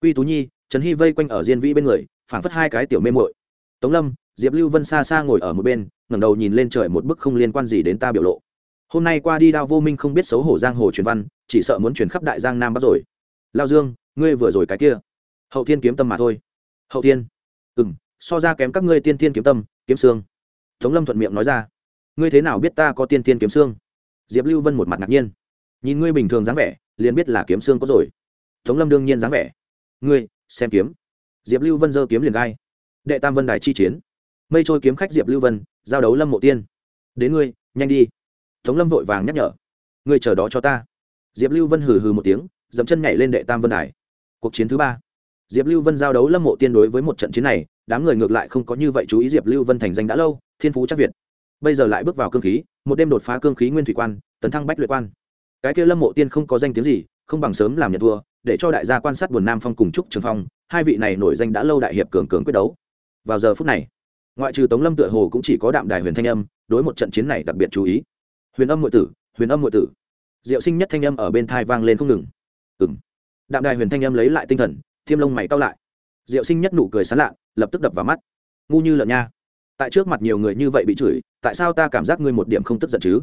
Quy tú nhi, trần hy vây quanh ở diên vĩ bên người, phảng phất hai cái tiểu mê mội tống lâm, diệp lưu vân xa xa ngồi ở một bên, ngẩng đầu nhìn lên trời một bức không liên quan gì đến ta biểu lộ hôm nay qua đi đao vô minh không biết xấu hổ giang hồ truyền văn, chỉ sợ muốn truyền khắp đại giang nam bắc rồi. Lao dương, ngươi vừa rồi cái kia. Hậu thiên kiếm tâm mà thôi. Hậu thiên. Ừ m so ra kém các ngươi tiên thiên kiếm tâm, kiếm xương. Tống lâm thuận miệng nói ra. Ngươi thế nào biết ta có tiên thiên kiếm xương? Diệp lưu vân một mặt ngạc nhiên. Nhìn ngươi bình thường dáng vẻ, liền biết là kiếm xương có rồi. Tống lâm đương nhiên dáng vẻ. Ngươi, xem kiếm. Diệp lưu vân giơ kiếm liền gai. Đệ tam vân đài chi chiến. Mây trôi kiếm khách diệp lưu vân, giao đấu lâm mộ tiên. Đến ngươi, nhanh đi tống lâm vội vàng nhắc nhở. Ngươi chờ đó cho ta. Diệp lưu vân hừ hừ một tiếng dẫm chân nhảy lên đệ tam vân đài. Cuộc chiến thứ ba. Diệp lưu vân giao đấu lâm mộ tiên đối với một trận chiến này, đám người ngược lại không có như vậy chú ý diệp lưu vân thành danh đã lâu, thiên phú chắc việt. Bây giờ lại bước vào cương khí, một đêm đột phá cương khí nguyên thủy quan, tấn thăng bách luyện quan. Cái kia lâm mộ tiên không có danh tiếng gì, không bằng sớm làm nhận thua, để cho đại gia quan sát buồn nam phong cùng trúc trường phong, hai vị này nổi danh đã lâu đại hiệp cường cường quyết đấu. Vào giờ phút này, ngoại trừ tống lâm tựa hồ cũng chỉ có đạm đài huyền thanh âm, đối một trận chiến này đặc biệt chú ý huyền âm ngụy tử, huyền âm ngụy tử. Diệu sinh nhất thanh âm ở bên thai vang lên không ngừng. Ừng đạm đài huyền thanh âm lấy lại tinh thần, thiêm lông mày cao lại. Diệu sinh nhất nụ cười sán lạ lập tức đập vào mắt. Ngu như lợn nha. Tại trước mặt nhiều người như vậy bị chửi, tại sao ta cảm giác ngươi một điểm không tức giận chứ?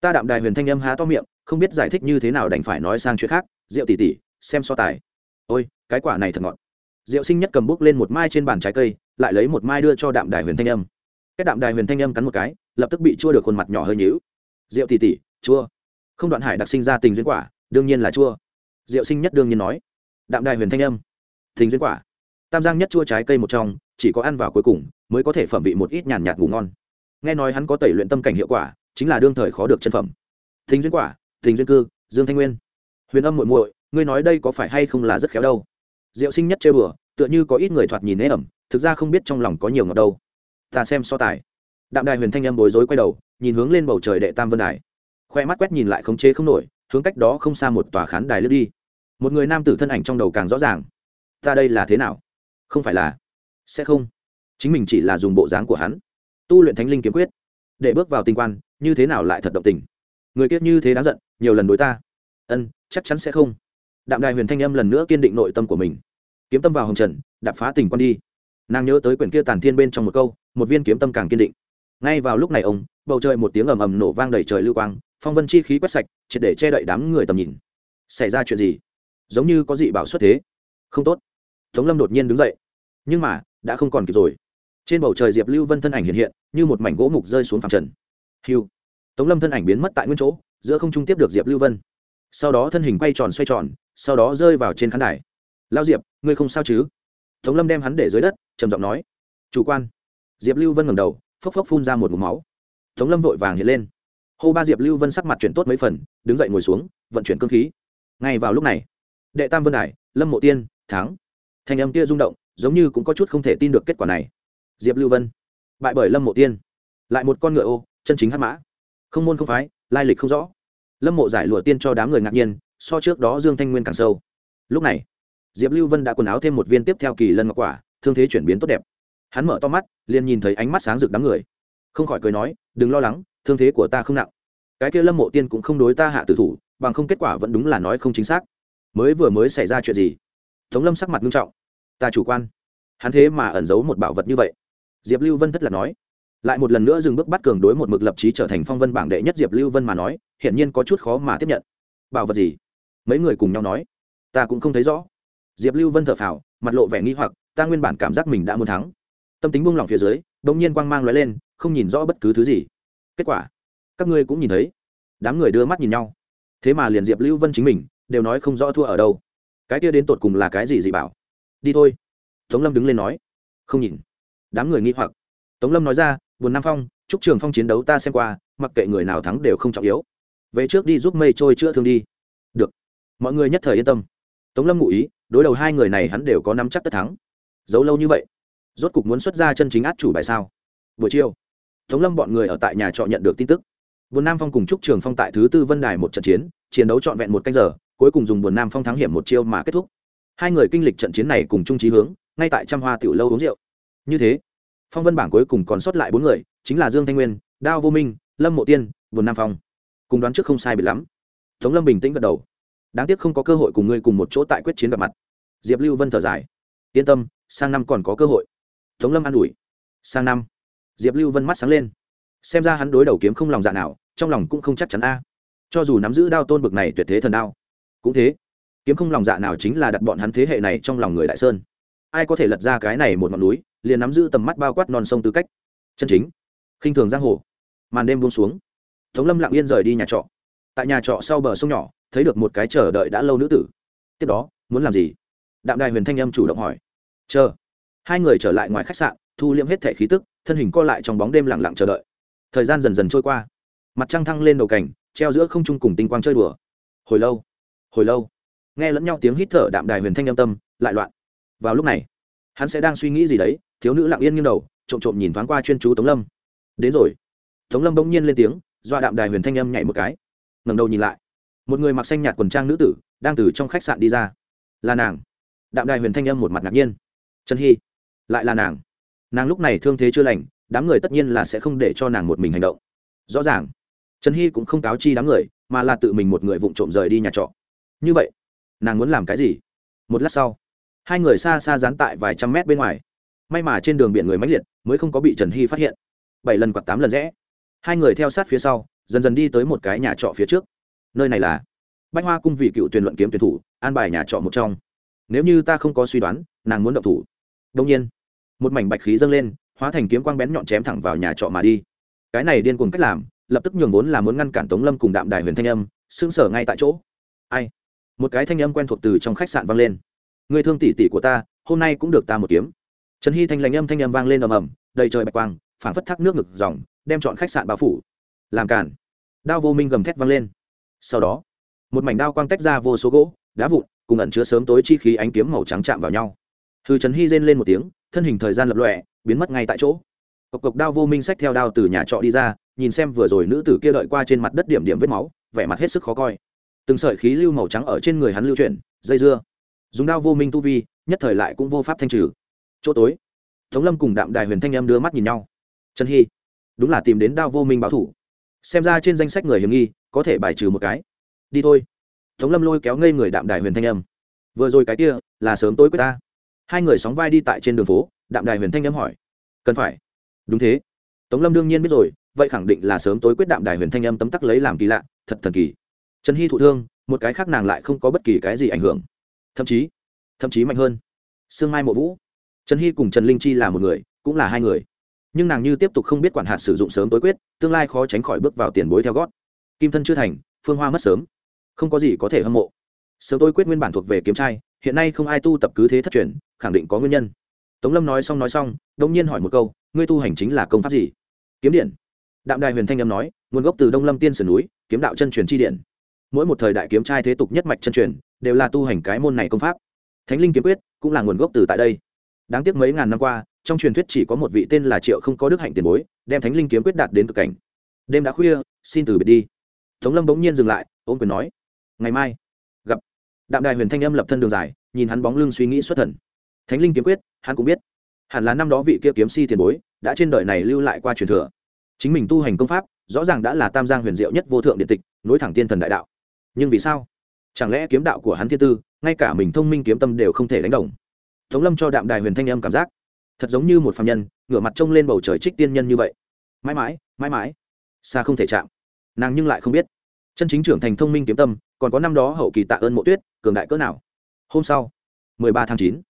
Ta đạm đài huyền thanh âm há to miệng, không biết giải thích như thế nào đành phải nói sang chuyện khác. Rượu tỉ tỉ xem so tài. Ôi, cái quả này thật ngọt. Rượu sinh nhất cầm bút lên một mai trên bàn trái cây, lại lấy một mai đưa cho đạm đài huyền thanh âm. Cái đạm đài huyền thanh âm cắn một cái, lập tức bị chua được khuôn mặt nhỏ hơi nhíu rượu tỉ tỉ chua. Không đoạn hải đặc sinh ra tình duyên quả, đương nhiên là chua. Rượu sinh nhất đương nhiên nói. Đạm đài huyền thanh âm. Tình duyên quả. Tam giang nhất chua trái cây một trong, chỉ có ăn vào cuối cùng, mới có thể phẩm vị một ít nhàn nhạt ngủ ngon. Nghe nói hắn có tẩy luyện tâm cảnh hiệu quả, chính là đương thời khó được chân phẩm. Tình duyên quả, tình duyên cư, dương thanh nguyên. Huyền âm muội muội, ngươi nói đây có phải hay không là rất khéo đâu? Diệu sinh nhất chơi bừa, tựa như có ít người thoạt nhìn nế ẩm, thực ra không biết trong lòng có nhiều ngọt đâu. Ta xem so tài đạm đài huyền thanh âm bối rối quay đầu, nhìn hướng lên bầu trời đệ tam vân đài. Khoe mắt quét nhìn lại khống chế không nổi, hướng cách đó không xa một tòa khán đài lướt đi. Một người nam tử thân ảnh trong đầu càng rõ ràng. Ta đây là thế nào? Không phải là sẽ không. Chính mình chỉ là dùng bộ dáng của hắn. Tu luyện thánh linh kiếm quyết. Để bước vào tinh quan, như thế nào lại thật động tình? Người kiết như thế đáng giận, nhiều lần đối ta. Ân, chắc chắn sẽ không. Đạm đài huyền thanh âm lần nữa kiên định nội tâm của mình. Kiếm tâm vào hồng trần, đạp phá tình quan đi. Nàng nhớ tới quyển kia tàn thiên bên trong một câu, một viên kiếm tâm càng kiên định ngay vào lúc này ông, bầu trời một tiếng ầm ầm nổ vang đầy trời lưu quang, phong vân chi khí quét sạch, triệt để che đậy đám người tầm nhìn. Xảy ra chuyện gì? Giống như có dị bảo xuất thế? Không tốt. Tống lâm đột nhiên đứng dậy. Nhưng mà, đã không còn kịp rồi. Trên bầu trời diệp lưu vân thân ảnh hiện hiện, như một mảnh gỗ mục rơi xuống phẳng trần. Hiu tống lâm thân ảnh biến mất tại nguyên chỗ, giữa không trung tiếp được diệp lưu vân. Sau đó thân hình quay tròn xoay tròn, sau đó rơi vào trên khán đài. Lao diệp, ngươi không sao chứ? Tống lâm đem hắn để dưới đất, trầm giọng nói. Chủ quan. Diệp lưu vân ngẩng đầu phốc phốc phun ra một mụm máu. Tống lâm vội vàng hiện lên. Hô ba diệp lưu vân sắc mặt chuyển tốt mấy phần, đứng dậy ngồi xuống, vận chuyển cơ khí. Ngay vào lúc này, đệ tam vân đài, lâm mộ tiên, thắng. Thanh âm kia rung động, giống như cũng có chút không thể tin được kết quả này. Diệp lưu vân, bại bởi lâm mộ tiên. Lại một con ngựa ô, chân chính hắc mã. Không môn không phái, lai lịch không rõ. Lâm mộ giải lụa tiên cho đám người ngạc nhiên, so trước đó dương thanh nguyên càng sâu. Lúc này, diệp lưu vân đã quần áo thêm một viên tiếp theo kỳ lân ngọc quả, thương thế chuyển biến tốt đẹp hắn mở to mắt, liền nhìn thấy ánh mắt sáng rực đám người. Không khỏi cười nói, đừng lo lắng, thương thế của ta không nặng. Cái kia lâm mộ tiên cũng không đối ta hạ tử thủ, bằng không kết quả vẫn đúng là nói không chính xác. Mới vừa mới xảy ra chuyện gì? Tống lâm sắc mặt nghiêm trọng. Ta chủ quan. Hắn thế mà ẩn giấu một bảo vật như vậy. Diệp lưu vân thất là nói. Lại một lần nữa dừng bước bắt cường đối một mực lập trí trở thành phong vân bảng đệ nhất diệp lưu vân mà nói, hiển nhiên có chút khó mà tiếp nhận. Bảo vật gì? Mấy người cùng nhau nói. Ta cũng không thấy rõ. Diệp lưu vân thở phào, mặt lộ vẻ nghi hoặc, ta nguyên bản cảm giác mình đã muốn thắng tâm tính buông lỏng phía dưới đ ỗ n g nhiên quang mang l ó e lên, không nhìn rõ bất cứ thứ gì. Kết quả, các ngươi cũng nhìn thấy. Đám người đưa mắt nhìn nhau. Thế mà liền diệp lưu vân chính mình, đều nói không rõ thua ở đâu. Cái kia đến tột cùng là cái gì dị bảo? Đi thôi. Tống lâm đứng lên nói. Không nhìn. Đám người nghi hoặc. Tống lâm nói ra, buồn nam phong, chúc trường phong chiến đấu ta xem qua, mặc kệ người nào thắng đều không trọng yếu. Về trước đi giúp mây trôi chữa thương đi. Được. Mọi người nhất thời yên tâm. Tống lâm ngụ ý, đối đầu hai người này hắn đều có nắm chắc tất thắng. Giấu lâu như vậy rốt cục muốn xuất ra chân chính át chủ bài sao? Buổi chiều, tống lâm bọn người ở tại nhà trọ nhận được tin tức. Buồn nam phong cùng trúc trường phong tại thứ tư vân đài một trận chiến chiến đấu trọn vẹn một canh giờ, cuối cùng dùng buồn nam phong thắng hiểm một chiêu mà kết thúc. Hai người kinh lịch trận chiến này cùng chung trí hướng, ngay tại trăm hoa tiểu lâu uống rượu. Như thế, phong vân bảng cuối cùng còn sót lại bốn người, chính là dương thanh nguyên, đao vô minh, lâm mộ tiên, buồn nam phong. Cùng đoán trước không sai biệt lắm. Tống lâm bình tĩnh gật đầu. Đáng tiếc không có cơ hội cùng ngươi cùng một chỗ tại quyết chiến gặp mặt. Diệp lưu vân thở dài. Yên tâm, sang năm còn có cơ hội tống lâm an ủi. Sang năm, diệp lưu vân mắt sáng lên. Xem ra hắn đối đầu kiếm không lòng dạ nào, trong lòng cũng không chắc chắn a. Cho dù nắm giữ đao tôn bực này tuyệt thế thần đao, cũng thế. Kiếm không lòng dạ nào chính là đặt bọn hắn thế hệ này trong lòng người đại sơn. Ai có thể lật ra cái này một ngọn núi, liền nắm giữ tầm mắt bao quát non sông tư cách? Chân chính. Khinh thường giang hồ. Màn đêm buông xuống. Tống lâm lặng yên rời đi nhà trọ. Tại nhà trọ sau bờ sông nhỏ, thấy được một cái chờ đợi đã lâu nữ tử. Tiếp đó, muốn làm gì? Đạm đài huyền thanh âm chủ động hỏi. Chờ hai người trở lại ngoài khách sạn, thu liễm hết thẻ khí tức, thân hình co lại trong bóng đêm lặng lặng chờ đợi. Thời gian dần dần trôi qua. Mặt trăng thăng lên đầu cảnh, treo giữa không trung cùng tinh quang chơi đùa. Hồi lâu hồi lâu. Nghe lẫn nhau tiếng hít thở đạm đài huyền thanh âm tâm, lại loạn. Vào lúc này, hắn sẽ đang suy nghĩ gì đấy, thiếu nữ lặng yên nghiêng đầu, trộm trộm nhìn thoáng qua chuyên chú tống lâm. Đến rồi. Tống lâm bỗng nhiên lên tiếng, do đạm đài huyền thanh âm nhảy một cái. Ngẩng đầu nhìn lại. Một người mặc xanh nhạt quần trang nữ tử, đang từ trong khách sạn đi ra. Là nàng. Đạm đài huyền thanh âm một mặt ngạc nhiên. Trần hy lại là nàng. Nàng lúc này thương thế chưa lành, đám người tất nhiên là sẽ không để cho nàng một mình hành động. Rõ ràng, trần hy cũng không cáo chi đám người, mà là tự mình một người vụng trộm rời đi nhà trọ. Như vậy, nàng muốn làm cái gì? Một lát sau, hai người xa xa dán tại vài trăm mét bên ngoài. May mà trên đường biển người mãnh liệt, mới không có bị trần hy phát hiện. Bảy lần quạt tám lần rẽ. Hai người theo sát phía sau, dần dần đi tới một cái nhà trọ phía trước. Nơi này là bách hoa cung vị cựu tuyển luận kiếm tuyển thủ, an bài nhà trọ một trong. Nếu như ta không có suy đoán, nàng muốn động thủ. Đông nhiên một mảnh bạch khí dâng lên, hóa thành kiếm quang bén nhọn chém thẳng vào nhà trọ mà đi. Cái này điên cuồng cách làm, lập tức nhường vốn là muốn ngăn cản tống lâm cùng đạm đài huyền thanh âm xương sở ngay tại chỗ. Ai? Một cái thanh âm quen thuộc từ trong khách sạn vang lên. Người thương tỷ tỷ của ta, hôm nay cũng được ta một kiếm. Trần hy thanh lãnh âm thanh âm vang lên ầm ầm, đầy trời bạch quang, phảng phất thác nước ngực dòng, đem chọn khách sạn bao phủ. Làm cản đao vô minh gầm thét vang lên. Sau đó, một mảnh đao quang tách ra vô số gỗ, đá vụn, cùng ẩn chứa sớm tối chi khí ánh kiếm màu trắng chạm vào nhau. Hư trần hy rên lên một tiếng thân hình thời gian lập lọe biến mất ngay tại chỗ. Cộc cộc đao vô minh sách theo đao từ nhà trọ đi ra, nhìn xem vừa rồi nữ tử kia đợi qua trên mặt đất điểm điểm vết máu, vẻ mặt hết sức khó coi. Từng sợi khí lưu màu trắng ở trên người hắn lưu chuyển, dây dưa. Dùng đao vô minh tu vi, nhất thời lại cũng vô pháp thanh trừ. Chỗ tối, tống lâm cùng đạm đài huyền thanh em đưa mắt nhìn nhau. Trần hy, đúng là tìm đến đao vô minh báo thủ. Xem ra trên danh sách người hiểm nghi, có thể bài trừ một cái. Đi thôi. Tống lâm lôi kéo ngây người đạm đài huyền thanh âm. Vừa rồi cái kia, là sớm tối quyết ta hai người sóng vai đi tại trên đường phố, đạm đài huyền thanh âm hỏi, cần phải? Đúng thế. Tống lâm đương nhiên biết rồi, vậy khẳng định là sớm tối quyết đạm đài huyền thanh âm tấm tắc lấy làm kỳ lạ, thật thần kỳ. Trần hy thụ thương, một cái khác nàng lại không có bất kỳ cái gì ảnh hưởng. Thậm chí thậm chí mạnh hơn. Sương mai mộ vũ. Trần hy cùng trần linh chi là một người, cũng là hai người. Nhưng nàng như tiếp tục không biết quản hạt sử dụng sớm tối quyết, tương lai khó tránh khỏi bước vào tiền bối theo gót. Kim thân chưa thành, phương hoa mất sớm. Không có gì có thể hâm mộ sớm tôi quyết nguyên bản thuộc về kiếm trai, hiện nay không ai tu tập cứ thế thất truyền, khẳng định có nguyên nhân. Tống lâm nói xong nói xong đông nhiên hỏi một câu, ngươi tu hành chính là công pháp gì? Kiếm điện. Đạm đài huyền thanh âm nói, nguồn gốc từ đông lâm tiên sườn núi, kiếm đạo chân truyền chi điện. Mỗi một thời đại kiếm trai thế tục nhất mạch chân truyền, đều là tu hành cái môn này công pháp. Thánh linh kiếm quyết cũng là nguồn gốc từ tại đây. Đáng tiếc mấy ngàn năm qua, trong truyền thuyết chỉ có một vị tên là triệu không có đức hạnh tiền bối, đem thánh linh kiếm quyết đạt đến cực cảnh. Đêm đã khuya, xin từ biệt đi. Tống lâm bỗng nhiên dừng lại ôm quyền nói, ngày mai đạm đài huyền thanh âm lập thân đường dài, nhìn hắn bóng lưng suy nghĩ xuất thần. Thánh linh kiếm quyết, hắn cũng biết. Hẳn là năm đó vị kia kiếm si tiền bối, đã trên đời này lưu lại qua truyền thừa. Chính mình tu hành công pháp, rõ ràng đã là tam giang huyền diệu nhất vô thượng điện tịch, nối thẳng tiên thần đại đạo. Nhưng vì sao? Chẳng lẽ kiếm đạo của hắn thiên tư, ngay cả mình thông minh kiếm tâm đều không thể đánh đồng? Tống lâm cho đạm đài huyền thanh âm cảm giác, thật giống như một phạm nhân, ngửa mặt trông lên bầu trời trích tiên nhân như vậy. Mãi mãi mãi mãi. Xa không thể chạm. Nàng nhưng lại không biết. Chân chính trưởng thành thông minh kiếm tâm, còn có năm đó hậu kỳ tạ ơn mộ tuyết cường đại cỡ nào? Hôm sau, mười ba tháng chín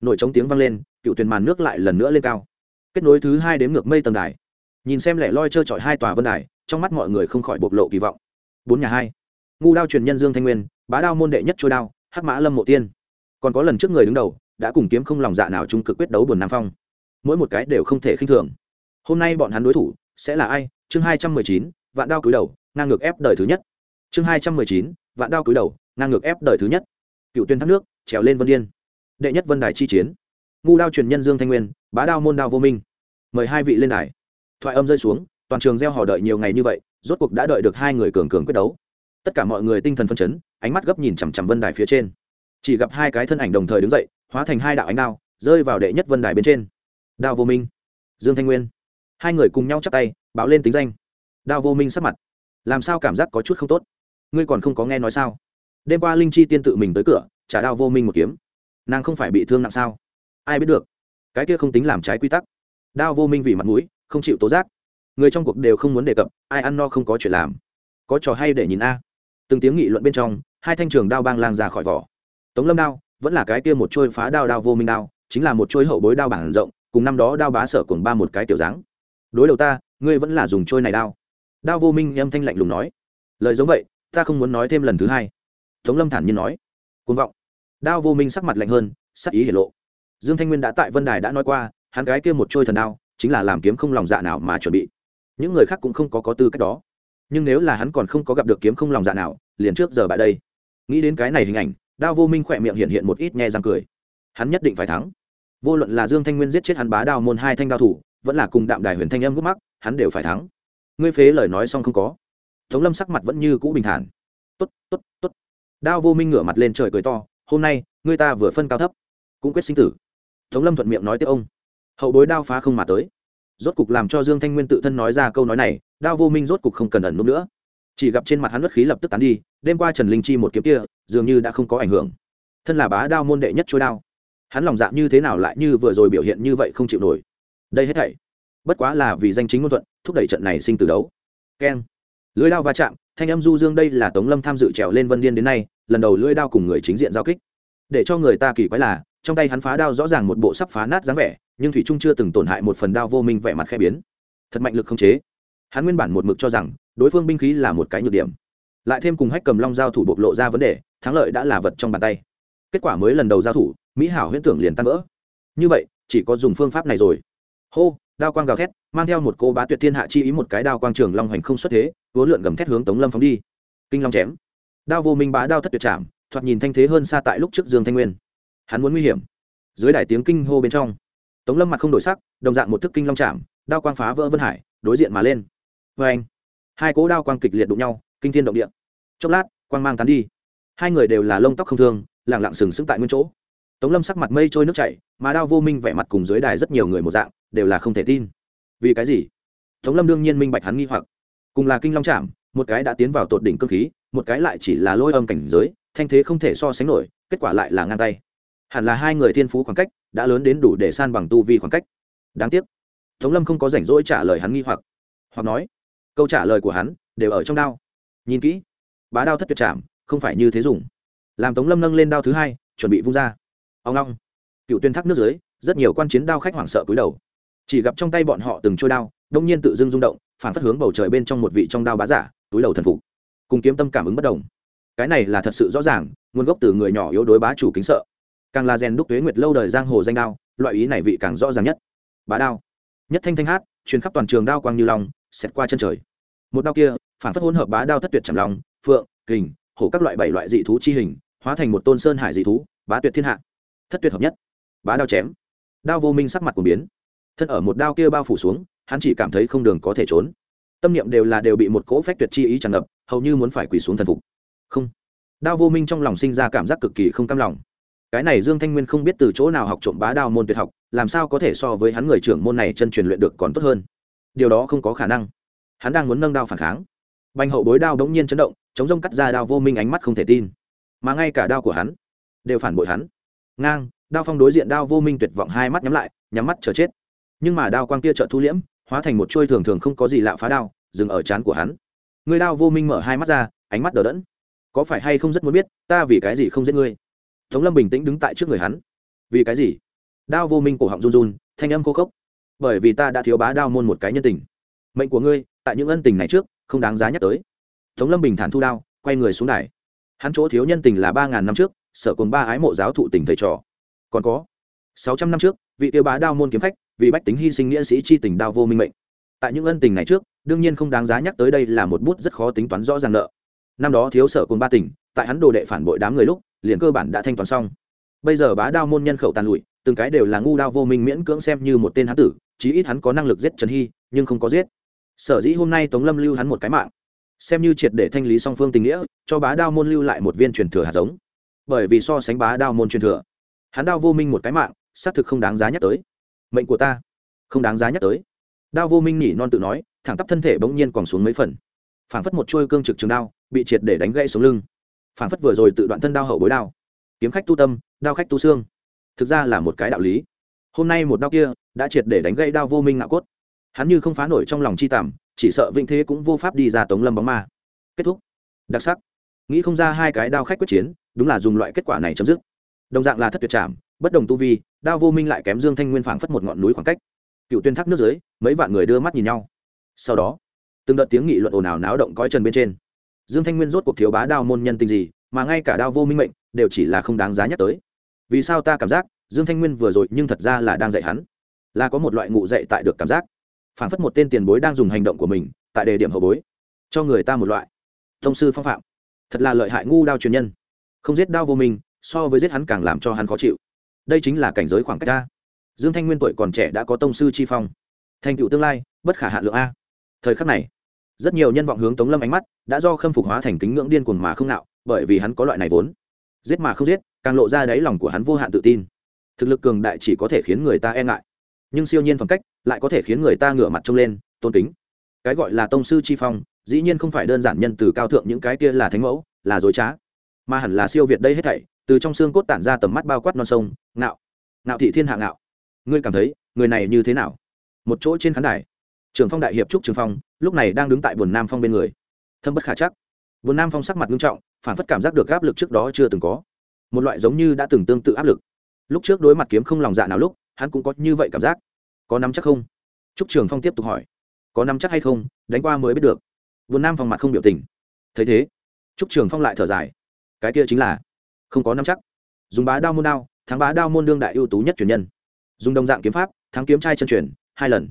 nội trống tiếng vang lên, cựu tuyển màn nước lại lần nữa lên cao. Kết nối thứ hai đếm ngược mây tầng đài. Nhìn xem lẻ loi trơ trọi hai tòa vân đài, trong mắt mọi người không khỏi bộc lộ kỳ vọng. Bốn nhà hai, ngu đao truyền nhân dương thanh nguyên, bá đao môn đệ nhất trôi đao, hắc mã lâm mộ tiên. Còn có lần trước người đứng đầu, đã cùng kiếm không lòng dạ nào trung cực quyết đấu buồn nam phong. Mỗi một cái đều không thể khinh thường. Hôm nay bọn hắn đối thủ sẽ là ai? Chương hai trăm mười chín, vạn đao cúi đầu, ngang ngược ép đời thứ nhất. Chương hai trăm mười chín, vạn đao cúi đầu ngang ngược ép đời thứ nhất. Cựu tuyên thác nước, trèo lên vân điên. Đệ nhất vân đài chi chiến. Ngu đao truyền nhân dương thanh nguyên, bá đao môn đao vô minh. Mời hai vị lên đài. Thoại âm rơi xuống, toàn trường gieo hò đợi nhiều ngày như vậy, rốt cuộc đã đợi được hai người cường cường quyết đấu. Tất cả mọi người tinh thần phân chấn, ánh mắt gấp nhìn chằm chằm vân đài phía trên. Chỉ gặp hai cái thân ảnh đồng thời đứng dậy, hóa thành hai đạo ánh đao, rơi vào đệ nhất vân đài bên trên. Đao vô minh. Dương thanh nguyên. Hai người cùng nhau chắp tay, báo lên tính danh. Đao vô minh sắp mặt. Làm sao cảm giác có chút không tốt? Ngươi còn không có nghe nói sao? Đêm qua linh chi tiên tự mình tới cửa trả đao vô minh một kiếm nàng không phải bị thương nặng sao ai biết được cái kia không tính làm trái quy tắc đao vô minh vì mặt mũi không chịu tố giác người trong cuộc đều không muốn đề cập ai ăn no không có chuyện làm có trò hay để nhìn a từng tiếng nghị luận bên trong hai thanh trường đao bang lang ra khỏi vỏ tống lâm đao vẫn là cái kia một trôi phá đao đao vô minh đao chính là một trôi hậu bối đao bản rộng cùng năm đó đao bá sở cùng ba một cái tiểu dáng đối đầu ta ngươi vẫn là dùng trôi này đao đao vô minh âm thanh lạnh lùng nói lời giống vậy ta không muốn nói thêm lần thứ hai tống lâm thản nhiên nói. Côn vọng. Đao vô minh sắc mặt lạnh hơn, sắc ý hiển lộ. Dương thanh nguyên đã tại vân đài đã nói qua, hắn gái kia một trôi thần đao, chính là làm kiếm không lòng dạ nào mà chuẩn bị. Những người khác cũng không có có tư cách đó. Nhưng nếu là hắn còn không có gặp được kiếm không lòng dạ nào, liền trước giờ bại đây. Nghĩ đến cái này hình ảnh, đao vô minh khỏe miệng hiện hiện một ít nghe răng cười. Hắn nhất định phải thắng. Vô luận là dương thanh nguyên giết chết hắn bá đao môn hai thanh đao thủ, vẫn là cùng đạm đài huyền thanh âm gốc mắc, hắn đều phải thắng. Ngươi phế lời nói xong không có. Tống lâm sắc mặt vẫn như cũ bình thản. Tốt tốt tốt đao vô minh ngửa mặt lên trời cười to, hôm nay người ta vừa phân cao thấp, cũng quyết sinh tử. Tống lâm thuận miệng nói tiếp ông. Hậu bối đao phá không mà tới. Rốt cục làm cho dương thanh nguyên tự thân nói ra câu nói này, đao vô minh rốt cục không cần ẩn nút nữa. Chỉ gặp trên mặt hắn bất khí lập tức tán đi, đêm qua trần linh chi một kiếm kia, dường như đã không có ảnh hưởng. Thân là bá đao môn đệ nhất trôi đao, hắn lòng dạ như thế nào lại như vừa rồi biểu hiện như vậy không chịu nổi. Đây hết thảy, bất quá là vì danh chính ngôn thuận, thúc đẩy trận này sinh từ đấu. Keng. Lưới đao va chạm thanh âm du dương đây là tống lâm tham dự trèo lên vân điên đến nay, lần đầu lưỡi đao cùng người chính diện giao kích. Để cho người ta kỳ quái là, trong tay hắn phá đao rõ ràng một bộ sắp phá nát dáng vẻ, nhưng thủy trung chưa từng tổn hại một phần đao vô minh vẻ mặt khẽ biến. Thật mạnh lực không chế. Hắn nguyên bản một mực cho rằng, đối phương binh khí là một cái nhược điểm. Lại thêm cùng hách cầm long giao thủ bộc lộ ra vấn đề, thắng lợi đã là vật trong bàn tay. Kết quả mới lần đầu giao thủ, mỹ hảo huyễn tưởng liền tan vỡ. Như vậy, chỉ có dùng phương pháp này rồi. Hô! Đao quang gào thét, mang theo một cô bá tuyệt thiên hạ chi ý một cái đao quang trường long hoành không xuất thế vốn lượn gầm thét hướng tống lâm phóng đi. Kinh long chém. Đao vô minh bá đao thất tuyệt chạm, thoạt nhìn thanh thế hơn xa tại lúc trước dương thanh nguyên. Hắn muốn nguy hiểm. Dưới đài tiếng kinh hô bên trong, tống lâm mặt không đổi sắc, đồng dạng một thức kinh long chạm, đao quang phá vỡ vân hải, đối diện mà lên. Vê anh hai cỗ đao quang kịch liệt đụng nhau, kinh thiên động địa. Chốc lát, quang mang tán đi. Hai người đều là lông tóc không thương lẳng lặng sừng sững tại nguyên chỗ tống lâm sắc mặt mây trôi nước chảy, mà đao vô minh vẻ mặt cùng dưới đài rất nhiều người một dạng, đều là không thể tin. Vì cái gì? Tống lâm đương nhiên minh bạch hắn nghi hoặc. Cùng là kinh long chạm một cái đã tiến vào tột đỉnh cơ khí, một cái lại chỉ là lôi âm cảnh giới, thanh thế không thể so sánh nổi, kết quả lại là ngang tay. Hẳn là hai người thiên phú khoảng cách, đã lớn đến đủ để san bằng tu vi khoảng cách. Đáng tiếc. Tống lâm không có rảnh rỗi trả lời hắn nghi hoặc. Hoặc nói, câu trả lời của hắn đều ở trong đao. Nhìn kỹ. Bá đao thất tuyệt chạm không phải như thế dùng. Làm tống lâm nâng lên đao thứ hai, chuẩn bị vung ra ông long. Cựu tuyên thác nước dưới, rất nhiều quan chiến đao khách hoảng sợ cúi đầu. Chỉ gặp trong tay bọn họ từng trôi đao, đông nhiên tự dưng rung động, phản phất hướng bầu trời bên trong một vị trong đao bá giả, túi đầu thần phục. Cùng kiếm tâm cảm ứng bất đồng. Cái này là thật sự rõ ràng, nguồn gốc từ người nhỏ yếu đối bá chủ kính sợ. Càng là rèn đúc tuế nguyệt lâu đời giang hồ danh đao, loại ý này vị càng rõ ràng nhất. Bá đao. Nhất thanh thanh hát, truyền khắp toàn trường đao quang như long, xẹt qua chân trời. Một đao kia, phản phất hỗn hợp bá đao thất tuyệt chạm lòng phượng, kình, hổ các loại bảy loại dị thú chi hình, hóa thành một tôn sơn hải dị thú, bá tuyệt thiên hạ thất tuyệt hợp nhất. Bá đao chém. Đao vô minh sắc mặt của biến. Thân ở một đao kia bao phủ xuống, hắn chỉ cảm thấy không đường có thể trốn. Tâm niệm đều là đều bị một cỗ phách tuyệt chi ý tràn ngập, hầu như muốn phải quỳ xuống thần phục. Không. Đao vô minh trong lòng sinh ra cảm giác cực kỳ không cam lòng. Cái này dương thanh nguyên không biết từ chỗ nào học trộm bá đao môn tuyệt học, làm sao có thể so với hắn người trưởng môn này chân truyền luyện được còn tốt hơn. Điều đó không có khả năng. Hắn đang muốn nâng đao phản kháng. Bành hậu bối đao đống nhiên chấn động, chống rông cắt ra đao vô minh ánh mắt không thể tin. Mà ngay cả đao của hắn đều phản bội hắn ngang, đao phong đối diện đao vô minh tuyệt vọng hai mắt nhắm lại, nhắm mắt chờ chết. Nhưng mà đao quang kia trợ thu liễm, hóa thành một chuôi thường thường không có gì lạ phá đao, dừng ở trán của hắn. Người đao vô minh mở hai mắt ra, ánh mắt đờ đẫn. Có phải hay không rất muốn biết, ta vì cái gì không giết ngươi? Tống lâm bình tĩnh đứng tại trước người hắn. Vì cái gì? Đao vô minh cổ họng run run, thanh âm khô khốc. Bởi vì ta đã thiếu bá đao môn một cái nhân tình. Mệnh của ngươi, tại những ân tình này trước, không đáng giá nhắc tới. Tống lâm bình thản thu đao, quay người xuống đài. Hắn chỗ thiếu nhân tình là ba ngàn năm trước sở cồn ba ái mộ giáo thụ tình thầy trò. Còn có, sáu trăm năm trước, vị tiêu bá đao môn kiếm khách, vì bách tính hy sinh nghĩa sĩ chi tình đao vô minh mệnh. Tại những ân tình này trước, đương nhiên không đáng giá nhắc tới đây là một bút rất khó tính toán rõ ràng nợ. Năm đó thiếu sở cồn ba tỉnh tại hắn đồ đệ phản bội đám người lúc, liền cơ bản đã thanh toán xong. Bây giờ bá đao môn nhân khẩu tàn lụi, từng cái đều là ngu đao vô minh miễn cưỡng xem như một tên hán tử, chí ít hắn có năng lực giết trần hy, nhưng không có giết. Sở dĩ hôm nay tống lâm lưu hắn một cái mạng, xem như triệt để thanh lý song phương tình nghĩa, cho bá đao môn lưu lại một viên truyền thừa hạt giống bởi vì so sánh bá đao môn truyền thừa, hắn đao vô minh một cái mạng, xác thực không đáng giá nhắc tới. Mệnh của ta, không đáng giá nhắc tới. Đao vô minh nhỉ non tự nói, thẳng tắp thân thể bỗng nhiên còn xuống mấy phần. Phảng phất một trôi cương trực trường đao, bị triệt để đánh gãy xuống lưng. Phảng phất vừa rồi tự đoạn thân đao hậu bối đao. Kiếm khách tu tâm, đao khách tu xương. Thực ra là một cái đạo lý. Hôm nay một đao kia đã triệt để đánh gãy đao vô minh ngạo cốt. Hắn như không phá nổi trong lòng chi tàm chỉ sợ vĩnh thế cũng vô pháp đi ra tống lâm bóng ma. Kết thúc. Đặc sắc. Nghĩ không ra hai cái đao khách quyết chiến đúng là dùng loại kết quả này chấm dứt. Đồng dạng là thất tuyệt trảm, bất đồng tu vi, đao vô minh lại kém dương thanh nguyên phảng phất một ngọn núi khoảng cách. Cựu tuyên thác nước dưới, mấy vạn người đưa mắt nhìn nhau. Sau đó, từng đợt tiếng nghị luận ồn ào náo động cõi trần bên trên. Dương thanh nguyên rốt cuộc thiếu bá đao môn nhân tình gì, mà ngay cả đao vô minh mệnh, đều chỉ là không đáng giá nhắc tới. Vì sao ta cảm giác, dương thanh nguyên vừa rồi nhưng thật ra là đang dạy hắn. Là có một loại ngụ dạy tại được cảm giác. Phản phất một tên tiền bối đang dùng hành động của mình, tại đề điểm hậu bối. Cho người ta một loại. Thông sư phong phạm. Thật là lợi hại ngu đao truyền nhân không giết đao vô minh, so với giết hắn càng làm cho hắn khó chịu. Đây chính là cảnh giới khoảng cách ta dương thanh nguyên tuổi còn trẻ đã có tông sư chi phong. Thành tựu tương lai, bất khả hạ lượng a. Thời khắc này, rất nhiều nhân vọng hướng tống lâm ánh mắt đã do khâm phục hóa thành kính ngưỡng điên cuồng mà không nạo bởi vì hắn có loại này vốn. Giết mà không giết, càng lộ ra đáy lòng của hắn vô hạn tự tin. Thực lực cường đại chỉ có thể khiến người ta e ngại. Nhưng siêu nhiên phẩm cách lại có thể khiến người ta ngửa mặt trông lên, tôn kính. Cái gọi là tông sư chi phong, dĩ nhiên không phải đơn giản nhân từ cao thượng những cái kia là thánh mẫu, là dối trá mà hẳn là siêu việt đây hết thảy, từ trong xương cốt tản ra tầm mắt bao quát non sông, ngạo ngạo thị thiên hạ ngạo. Ngươi cảm thấy, người này như thế nào? Một chỗ trên khán đài. Trường phong đại hiệp trúc trường phong, lúc này đang đứng tại buồn nam phong bên người. Thâm bất khả chắc. Buồn nam phong sắc mặt nghiêm trọng, phản phất cảm giác được áp lực trước đó chưa từng có. Một loại giống như đã từng tương tự áp lực. Lúc trước đối mặt kiếm không lòng dạ nào lúc, hắn cũng có như vậy cảm giác. Có nắm chắc không? Trúc trường phong tiếp tục hỏi. Có nắm chắc hay không? Đánh qua mới biết được. Vườn nam phong mặt không biểu tình. Thấy thế, trúc trường phong lại thở dài cái kia chính là không có nắm chắc. Dùng bá đao môn đao, thắng bá đao môn đương đại ưu tú nhất truyền nhân. Dùng đồng dạng kiếm pháp, thắng kiếm trai chân truyền, hai lần.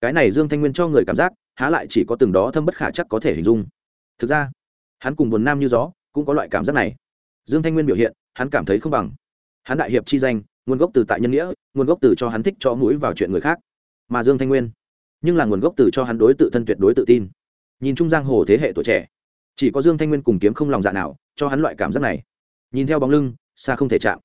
Cái này dương thanh nguyên cho người cảm giác, há lại chỉ có từng đó thâm bất khả chắc có thể hình dung. Thực ra, hắn cùng buồn nam như gió, cũng có loại cảm giác này. Dương thanh nguyên biểu hiện, hắn cảm thấy không bằng. Hắn đại hiệp chi danh, nguồn gốc từ tại nhân nghĩa, nguồn gốc từ cho hắn thích cho mũi vào chuyện người khác. Mà dương thanh nguyên, nhưng là nguồn gốc từ cho hắn đối tự thân tuyệt đối tự tin. Nhìn chung giang hồ thế hệ tuổi trẻ chỉ có dương thanh nguyên cùng kiếm không lòng dạ nào cho hắn loại cảm giác này. Nhìn theo bóng lưng, xa không thể chạm.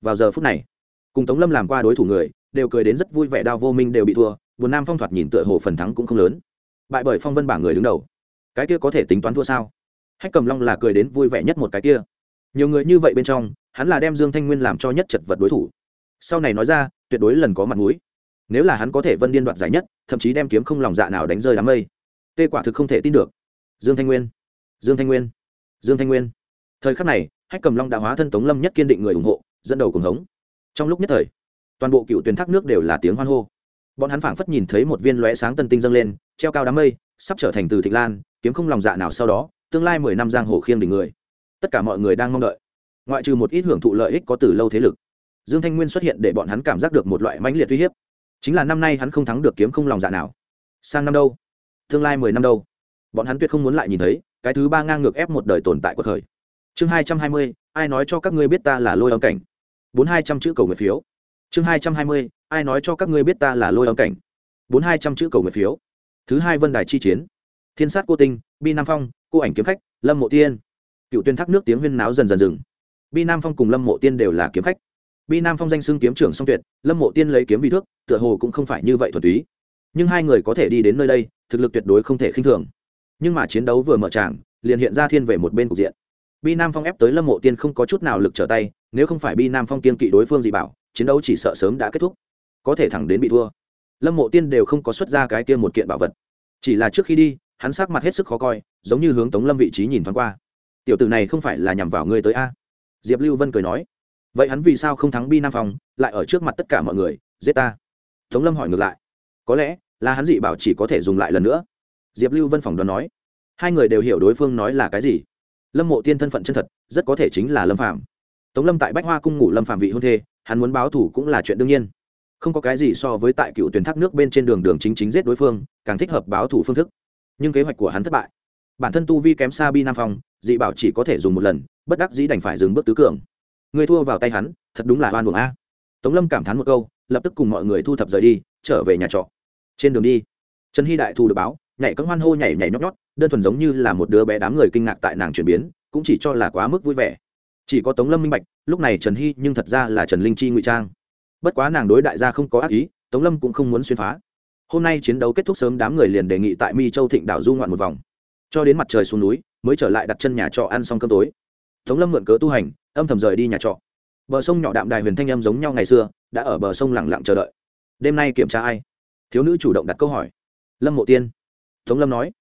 Vào giờ phút này, cùng tống lâm làm qua đối thủ người, đều cười đến rất vui vẻ, đao vô minh đều bị thua, buồn nam phong thoạt nhìn tựa hồ phần thắng cũng không lớn. Bại bởi phong vân bảng người đứng đầu. Cái kia có thể tính toán thua sao? Hách cầm long là cười đến vui vẻ nhất một cái kia. Nhiều người như vậy bên trong, hắn là đem dương thanh nguyên làm cho nhất chật vật đối thủ. Sau này nói ra, tuyệt đối lần có mặt mũi. Nếu là hắn có thể vân điên đoạt giải nhất, thậm chí đem kiếm không lòng dạ nào đánh rơi đám mây, tê quả thực không thể tin được. Dương thanh nguyên dương thanh nguyên. Dương thanh nguyên. Thời khắc này, hách cầm long đã hóa thân tống lâm nhất kiên định người ủng hộ, dẫn đầu cùng hống. Trong lúc nhất thời, toàn bộ cựu tuyến thác nước đều là tiếng hoan hô. Bọn hắn phảng phất nhìn thấy một viên lóe sáng tân tinh dâng lên, treo cao đám mây, sắp trở thành từ thịnh lan, kiếm không lòng dạ nào sau đó, tương lai mười năm giang hồ khiêng đỉnh người. Tất cả mọi người đang mong đợi. Ngoại trừ một ít hưởng thụ lợi ích có từ lâu thế lực, dương thanh nguyên xuất hiện để bọn hắn cảm giác được một loại mãnh liệt uy hiếp. Chính là năm nay hắn không thắng được kiếm không lòng dạ nào. Sang năm đâu? Tương lai mười năm đâu? Bọn hắn tuyệt không muốn lại nhìn thấy cái thứ ba ngang ngược ép một đời tồn tại của thời. Chương hai trăm hai mươi, ai nói cho các ngươi biết ta là lôi âm cảnh? Bốn hai trăm chữ cầu nguyện phiếu. Chương hai trăm hai mươi, ai nói cho các ngươi biết ta là lôi âm cảnh? Bốn hai trăm chữ cầu nguyện phiếu. Thứ hai vân đài chi chiến. Thiên sát cô tinh, bi nam phong, cô ảnh kiếm khách, lâm mộ tiên. Cựu tuyên thác nước tiếng huyên náo dần dần dừng. Bi nam phong cùng lâm mộ tiên đều là kiếm khách. Bi nam phong danh xưng kiếm trưởng song tuyệt, lâm mộ tiên lấy kiếm vi thước, tựa hồ cũng không phải như vậy thuần túy. Nhưng hai người có thể đi đến nơi đây, thực lực tuyệt đối không thể khinh thường nhưng mà chiến đấu vừa mở tràng, liền hiện ra thiên về một bên cục diện. Bi nam phong ép tới lâm mộ tiên không có chút nào lực trở tay, nếu không phải bi nam phong kiên kỵ đối phương dị bảo, chiến đấu chỉ sợ sớm đã kết thúc. Có thể thẳng đến bị thua. Lâm mộ tiên đều không có xuất ra cái tiên một kiện bảo vật. Chỉ là trước khi đi, hắn sắc mặt hết sức khó coi, giống như hướng tống lâm vị trí nhìn thoáng qua. Tiểu tử này không phải là nhằm vào ngươi tới a? Diệp lưu vân cười nói. Vậy hắn vì sao không thắng bi nam phong, lại ở trước mặt tất cả mọi người, giết ta? Tống lâm hỏi ngược lại. Có lẽ là hắn dị bảo chỉ có thể dùng lại lần nữa diệp lưu vân phỏng đoán nói, hai người đều hiểu đối phương nói là cái gì. Lâm mộ tiên thân phận chân thật, rất có thể chính là lâm phạm tống lâm tại bách hoa cung ngủ lâm phạm vị hôn thê, hắn muốn báo thủ cũng là chuyện đương nhiên. Không có cái gì so với tại cựu tuyển thác nước bên trên đường đường chính chính giết đối phương, càng thích hợp báo thủ phương thức. Nhưng kế hoạch của hắn thất bại. Bản thân tu vi kém xa bi nam phong, dị bảo chỉ có thể dùng một lần, bất đắc dĩ đành phải dừng bước tứ cường. Người thua vào tay hắn, thật đúng là oan buồng a. Tống lâm cảm thán một câu, lập tức cùng mọi người thu thập rời đi, trở về nhà trọ. Trên đường đi, trần hy đại thu được báo nhảy cấm hoan hô, nhảy nhảy nhót nhót, đơn thuần giống như là một đứa bé đám người kinh ngạc tại nàng chuyển biến, cũng chỉ cho là quá mức vui vẻ. Chỉ có tống lâm minh bạch, lúc này trần hy nhưng thật ra là trần linh chi ngụy trang. Bất quá nàng đối đại gia không có ác ý, tống lâm cũng không muốn xuyên phá. Hôm nay chiến đấu kết thúc sớm, đám người liền đề nghị tại mi châu thịnh đảo du ngoạn một vòng. Cho đến mặt trời xuống núi, mới trở lại đặt chân nhà trọ ăn xong cơm tối. Tống lâm mượn cớ tu hành, âm thầm rời đi nhà trọ. Bờ sông nhỏ đạm đài huyền thanh âm giống nhau ngày xưa, đã ở bờ sông lẳng lặng chờ đợi. Đêm nay kiểm tra ai? Thiếu nữ chủ động đặt câu hỏi. Lâm mộ tiên tống lâm nói,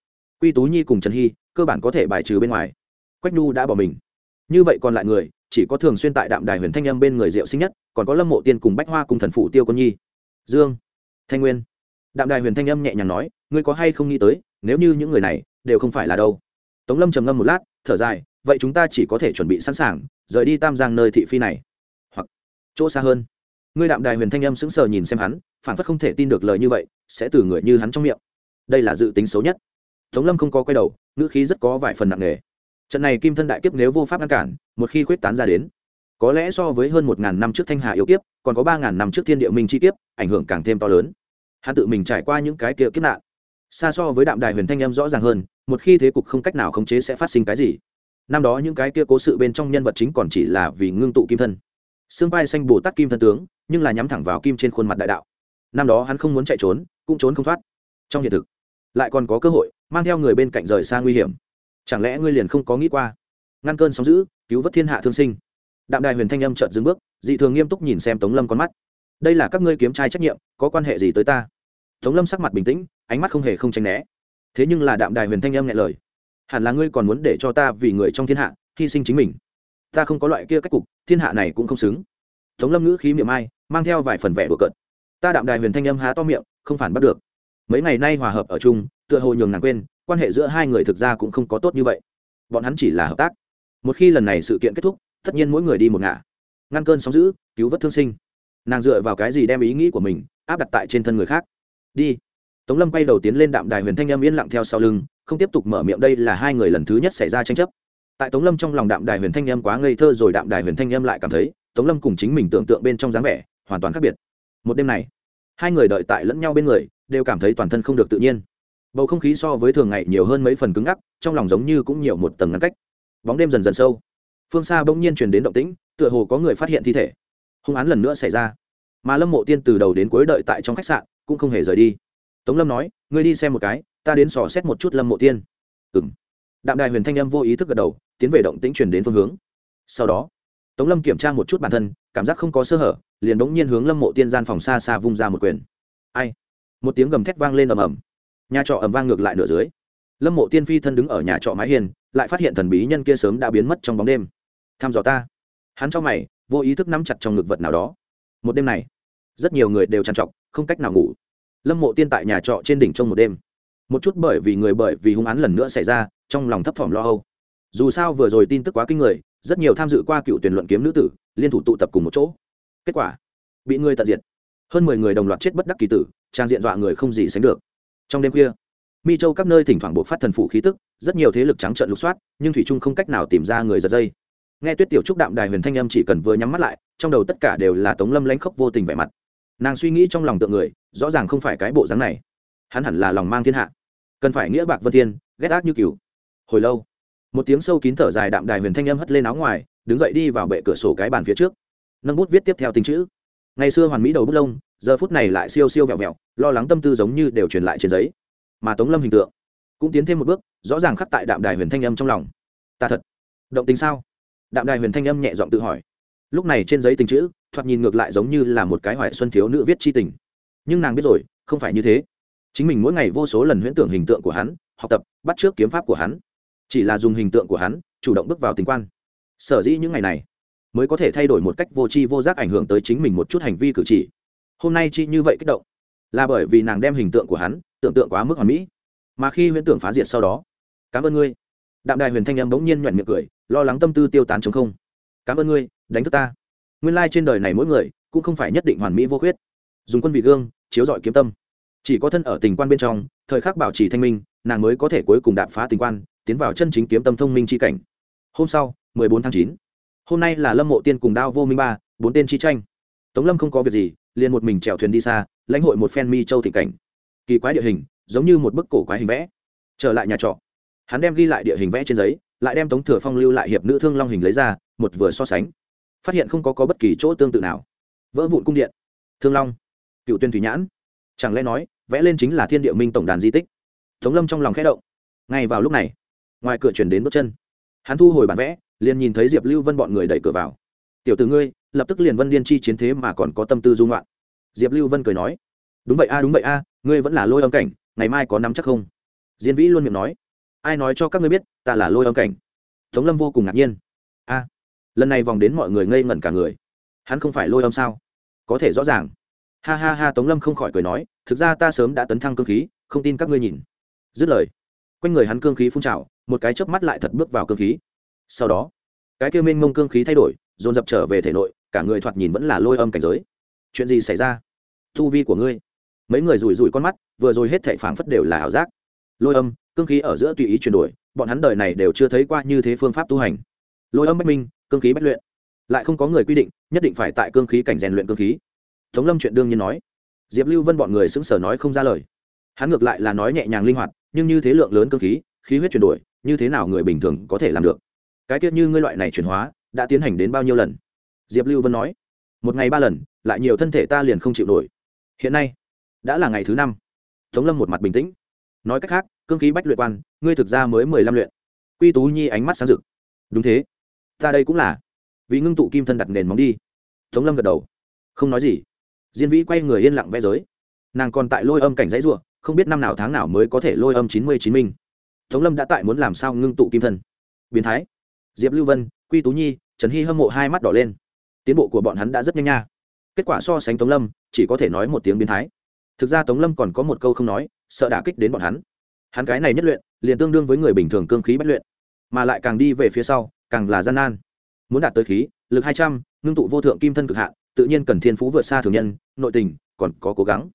quy tú nhi cùng trần hy, cơ bản có thể bài trừ bên ngoài. Quách nhu đã bỏ mình. Như vậy còn lại người, chỉ có thường xuyên tại đạm đài huyền thanh âm bên người diệu sinh nhất, còn có lâm mộ tiên cùng bách hoa cùng thần phủ tiêu quân nhi. Dương, thanh nguyên. Đạm đài huyền thanh âm nhẹ nhàng nói, ngươi có hay không nghĩ tới, nếu như những người này đều không phải là đâu? Tống lâm trầm ngâm một lát, thở dài, vậy chúng ta chỉ có thể chuẩn bị sẵn sàng, rời đi tam giang nơi thị phi này. Hoặc, chỗ xa hơn. Ngươi đạm đài huyền thanh âm sững sờ nhìn xem hắn phản phất không thể tin được lời như vậy, sẽ từ người như hắn trong miệng đây là dự tính xấu nhất. Tống lâm không có quay đầu, ngữ khí rất có vài phần nặng nề. Trận này kim thân đại kiếp nếu vô pháp ngăn cản, một khi khuyết tán ra đến, có lẽ so với hơn một ngàn năm trước thanh hà yêu kiếp, còn có ba ngàn năm trước thiên địa minh chi kiếp, ảnh hưởng càng thêm to lớn. Hắn tự mình trải qua những cái kia kiếp nạn. Xa so với đạm đài huyền thanh em rõ ràng hơn, một khi thế cục không cách nào khống chế sẽ phát sinh cái gì? Năm đó những cái kia cố sự bên trong nhân vật chính còn chỉ là vì ngưng tụ kim thân. Xương vai xanh, bồ tát kim thân tướng, nhưng là nhắm thẳng vào kim trên khuôn mặt đại đạo. Năm đó hắn không muốn chạy trốn, cũng trốn không thoát. Trong hiện thực lại còn có cơ hội, mang theo người bên cạnh rời xa nguy hiểm. Chẳng lẽ ngươi liền không có nghĩ qua? Ngăn cơn sóng giữ cứu vớt thiên hạ thương sinh. Đạm đài huyền thanh âm chợt dừng bước, dị thường nghiêm túc nhìn xem tống lâm con mắt. Đây là các ngươi kiếm trai trách nhiệm, có quan hệ gì tới ta? Tống lâm sắc mặt bình tĩnh, ánh mắt không hề không tranh né. Thế nhưng là đạm đài huyền thanh âm nhẹ lời. Hẳn là ngươi còn muốn để cho ta vì người trong thiên hạ, hy sinh chính mình. Ta không có loại kia cách cục, thiên hạ này cũng không xứng. Tống lâm ngữ khí miệng ai, mang theo vài phần vẻ đùa cợt. Ta đạm đài huyền thanh âm há to miệng, không phản bắt được mấy ngày nay hòa hợp ở chung, tựa hồ nhường nàng quên, quan hệ giữa hai người thực ra cũng không có tốt như vậy. Bọn hắn chỉ là hợp tác. Một khi lần này sự kiện kết thúc, tất nhiên mỗi người đi một ngả. Ngăn cơn sóng giữ cứu vớt thương sinh. Nàng dựa vào cái gì đem ý nghĩ của mình áp đặt tại trên thân người khác? Đi. Tống lâm quay đầu tiến lên đạm đài huyền thanh em yên lặng theo sau lưng, không tiếp tục mở miệng đây là hai người lần thứ nhất xảy ra tranh chấp. Tại tống lâm trong lòng đạm đài huyền thanh em quá ngây thơ rồi đạm đài huyền thanh em lại cảm thấy, tống lâm cùng chính mình tưởng tượng bên trong dáng vẻ hoàn toàn khác biệt. Một đêm này, hai người đợi tại lẫn nhau bên người đều cảm thấy toàn thân không được tự nhiên. Bầu không khí so với thường ngày nhiều hơn mấy phần cứng ngắc, trong lòng giống như cũng nhiều một tầng ngăn cách. Bóng đêm dần dần sâu. Phương xa bỗng nhiên truyền đến động tĩnh, tựa hồ có người phát hiện thi thể. Hung án lần nữa xảy ra. Mà lâm mộ tiên từ đầu đến cuối đợi tại trong khách sạn, cũng không hề rời đi. Tống lâm nói, ngươi đi xem một cái, ta đến sò xét một chút lâm mộ tiên. Ừ m đạm đài huyền thanh âm vô ý thức gật đầu, tiến về động tĩnh truyền đến phương hướng. Sau đó, tống lâm kiểm tra một chút bản thân, cảm giác không có sơ hở, liền đ n g nhiên hướng lâm mộ tiên gian phòng xa xa vung ra một quyền. Ai? Một tiếng gầm thét vang lên ầm ầm. Nhà trọ ầm vang ngược lại nửa dưới. Lâm mộ tiên phi thân đứng ở nhà trọ mái hiền lại phát hiện thần bí nhân kia sớm đã biến mất trong bóng đêm. Tham dò ta. Hắn cho mày, vô ý thức nắm chặt trong ngực vật nào đó. Một đêm này, rất nhiều người đều trằn trọc, không cách nào ngủ. Lâm mộ tiên tại nhà trọ trên đỉnh trong một đêm. Một chút bởi vì người bởi vì hung án lần nữa xảy ra, trong lòng thấp thỏm lo âu. Dù sao vừa rồi tin tức quá kinh người, rất nhiều tham dự qua cựu tuyển luận kiếm nữ tử, liên thủ tụ tập cùng một chỗ. Kết quả, bị người tận diệt. Hơn mười người đồng loạt chết bất đắc kỳ tử trang diện dọa người không gì sánh được. Trong đêm khuya, mi châu các nơi thỉnh thoảng buộc phát thần phủ khí tức, rất nhiều thế lực trắng trợn lục soát, nhưng thủy trung không cách nào tìm ra người giật dây. Nghe tuyết tiểu trúc đạm đài huyền thanh âm chỉ cần vừa nhắm mắt lại, trong đầu tất cả đều là tống lâm lãnh khốc vô tình vẻ mặt. Nàng suy nghĩ trong lòng tượng người, rõ ràng không phải cái bộ dáng này. Hắn hẳn là lòng mang thiên hạ. Cần phải nghĩa bạc vân thiên, ghét ác như cừu. Hồi lâu, một tiếng sâu kín thở dài đạm đài huyền thanh âm hất lên áo ngoài, đứng dậy đi vào bệ cửa sổ cái bàn phía trước. Nâng bút viết tiếp theo tình chữ. Ngày xưa hoàn mỹ đầu bút lông giờ phút này lại siêu siêu vẹo vẹo, lo lắng tâm tư giống như đều truyền lại trên giấy. Mà tống lâm hình tượng cũng tiến thêm một bước, rõ ràng khắc tại đạm đài huyền thanh âm trong lòng. Ta thật, động tình sao? Đạm đài huyền thanh âm nhẹ giọng tự hỏi. Lúc này trên giấy tình chữ, thoạt nhìn ngược lại giống như là một cái hoài xuân thiếu nữ viết chi tình. Nhưng nàng biết rồi, không phải như thế. Chính mình mỗi ngày vô số lần huyễn tưởng hình tượng của hắn, học tập, bắt trước kiếm pháp của hắn. Chỉ là dùng hình tượng của hắn, chủ động bước vào tình quan. Sở dĩ những ngày này mới có thể thay đổi một cách vô tri vô giác ảnh hưởng tới chính mình một chút hành vi cử chỉ hôm nay chị như vậy kích động. Là bởi vì nàng đem hình tượng của hắn tưởng tượng quá mức hoàn mỹ. Mà khi huyễn tưởng phá diệt sau đó, cảm ơn ngươi. Đạm đài huyền thanh em bỗng nhiên nhoẹn miệng cười, lo lắng tâm tư tiêu tán chống không. Cảm ơn ngươi, đánh thức ta. Nguyên lai、like、trên đời này mỗi người cũng không phải nhất định hoàn mỹ vô khuyết. Dùng quân vị gương, chiếu dọi kiếm tâm. Chỉ có thân ở tình quan bên trong, thời khắc bảo trì thanh minh, nàng mới có thể cuối cùng đạp phá tình quan, tiến vào chân chính kiếm tâm thông minh c h i cảnh. Hôm sau, mười bốn tháng chín. Hôm nay là lâm mộ tiên cùng đao vô minh ba, bốn tên chi tranh. Tống lâm không có việc gì liền một mình chèo thuyền đi xa lãnh hội một phen mi châu thịnh cảnh. Kỳ quái địa hình giống như một bức cổ quái hình vẽ. Trở lại nhà trọ hắn đem ghi lại địa hình vẽ trên giấy lại đem tống thừa phong lưu lại hiệp nữ thương long hình lấy ra một vừa so sánh phát hiện không có, có bất kỳ chỗ tương tự nào. Vỡ vụn cung điện. Thương long cựu tuyên thủy nhãn. Chẳng lẽ nói vẽ lên chính là thiên địa minh tổng đàn di tích? Tống lâm trong lòng khẽ động. Ngay vào lúc này ngoài cửa chuyển đến bước chân. Hắn thu hồi bản vẽ liền nhìn thấy diệp lưu vân bọn người đẩy cửa vào. Tiểu t ử ngươi lập tức liền vân liên chi chiến thế mà còn có tâm tư dung loạn diệp lưu vân cười nói, đúng vậy a, đúng vậy a, ngươi vẫn là lôi âm cảnh, ngày mai có năm chắc không? Diên vĩ luôn miệng nói, ai nói cho các ngươi biết, ta là lôi âm cảnh. Tống lâm vô cùng ngạc nhiên, a, lần này vòng đến mọi người ngây ngẩn cả người. Hắn không phải lôi âm sao? Có thể rõ ràng. Ha ha ha, tống lâm không khỏi cười nói, thực ra ta sớm đã tấn thăng cơ khí, không tin các ngươi nhìn. Dứt lời, quanh người hắn cương khí phun trào, một cái chớp mắt lại thật bước vào cương khí. Sau đó, cái kêu minh mông cương khí thay đổi, dồn dập trở về thể nội, cả người thoạt nhìn vẫn là lôi âm cảnh giới chuyện gì xảy ra? Thu vi của ngươi. Mấy người rủi rủi con mắt, vừa rồi hết thảy phảng phất đều là ảo giác. Lôi âm, cương khí ở giữa tùy ý chuyển đổi, bọn hắn đời này đều chưa thấy qua như thế phương pháp tu hành. Lôi âm bách minh, cương khí bách luyện. Lại không có người quy định, nhất định phải tại cương khí cảnh rèn luyện cương khí. Tống lâm chuyện đương nhiên nói. Diệp lưu vân bọn người sững sờ nói không ra lời. Hắn ngược lại là nói nhẹ nhàng linh hoạt, nhưng như thế lượng lớn cương khí khí huyết chuyển đổi, như thế nào người bình thường có thể làm được? Cái tiết như ngươi loại này chuyển hóa, đã tiến hành đến bao nhiêu lần? Diệp lưu vân nói một ngày ba lần, lại nhiều thân thể ta liền không chịu nổi. Hiện nay, đã là ngày thứ năm. Tống lâm một mặt bình tĩnh. Nói cách khác, cương khí bách luyện quan, ngươi thực ra mới mười lăm luyện. Quy tú nhi ánh mắt sáng rực. Đúng thế. Ta đây cũng là. Vì ngưng tụ kim thân đặt nền móng đi. Tống lâm gật đầu. Không nói gì. Diên vĩ quay người yên lặng vẽ giới. Nàng còn tại lôi âm cảnh dãy ruộng không biết năm nào tháng nào mới có thể lôi âm chín mươi chín minh. Tống lâm đã tại muốn làm sao ngưng tụ kim thân. Biến thái. Diệp lưu vân, quy tú nhi, trần hy hâm mộ hai mắt đỏ lên tiến bộ của bọn hắn đã rất nhanh nha. Kết quả so sánh tống lâm, chỉ có thể nói một tiếng biến thái. Thực ra tống lâm còn có một câu không nói, sợ đả kích đến bọn hắn. Hắn cái này nhất luyện, liền tương đương với người bình thường cương khí bất luyện, mà lại càng đi về phía sau, càng là gian nan. Muốn đạt tới khí, lực hai trăm, ngưng tụ vô thượng kim thân cực hạn, tự nhiên cần thiên phú vượt xa thường nhân, nội tình, còn có cố gắng.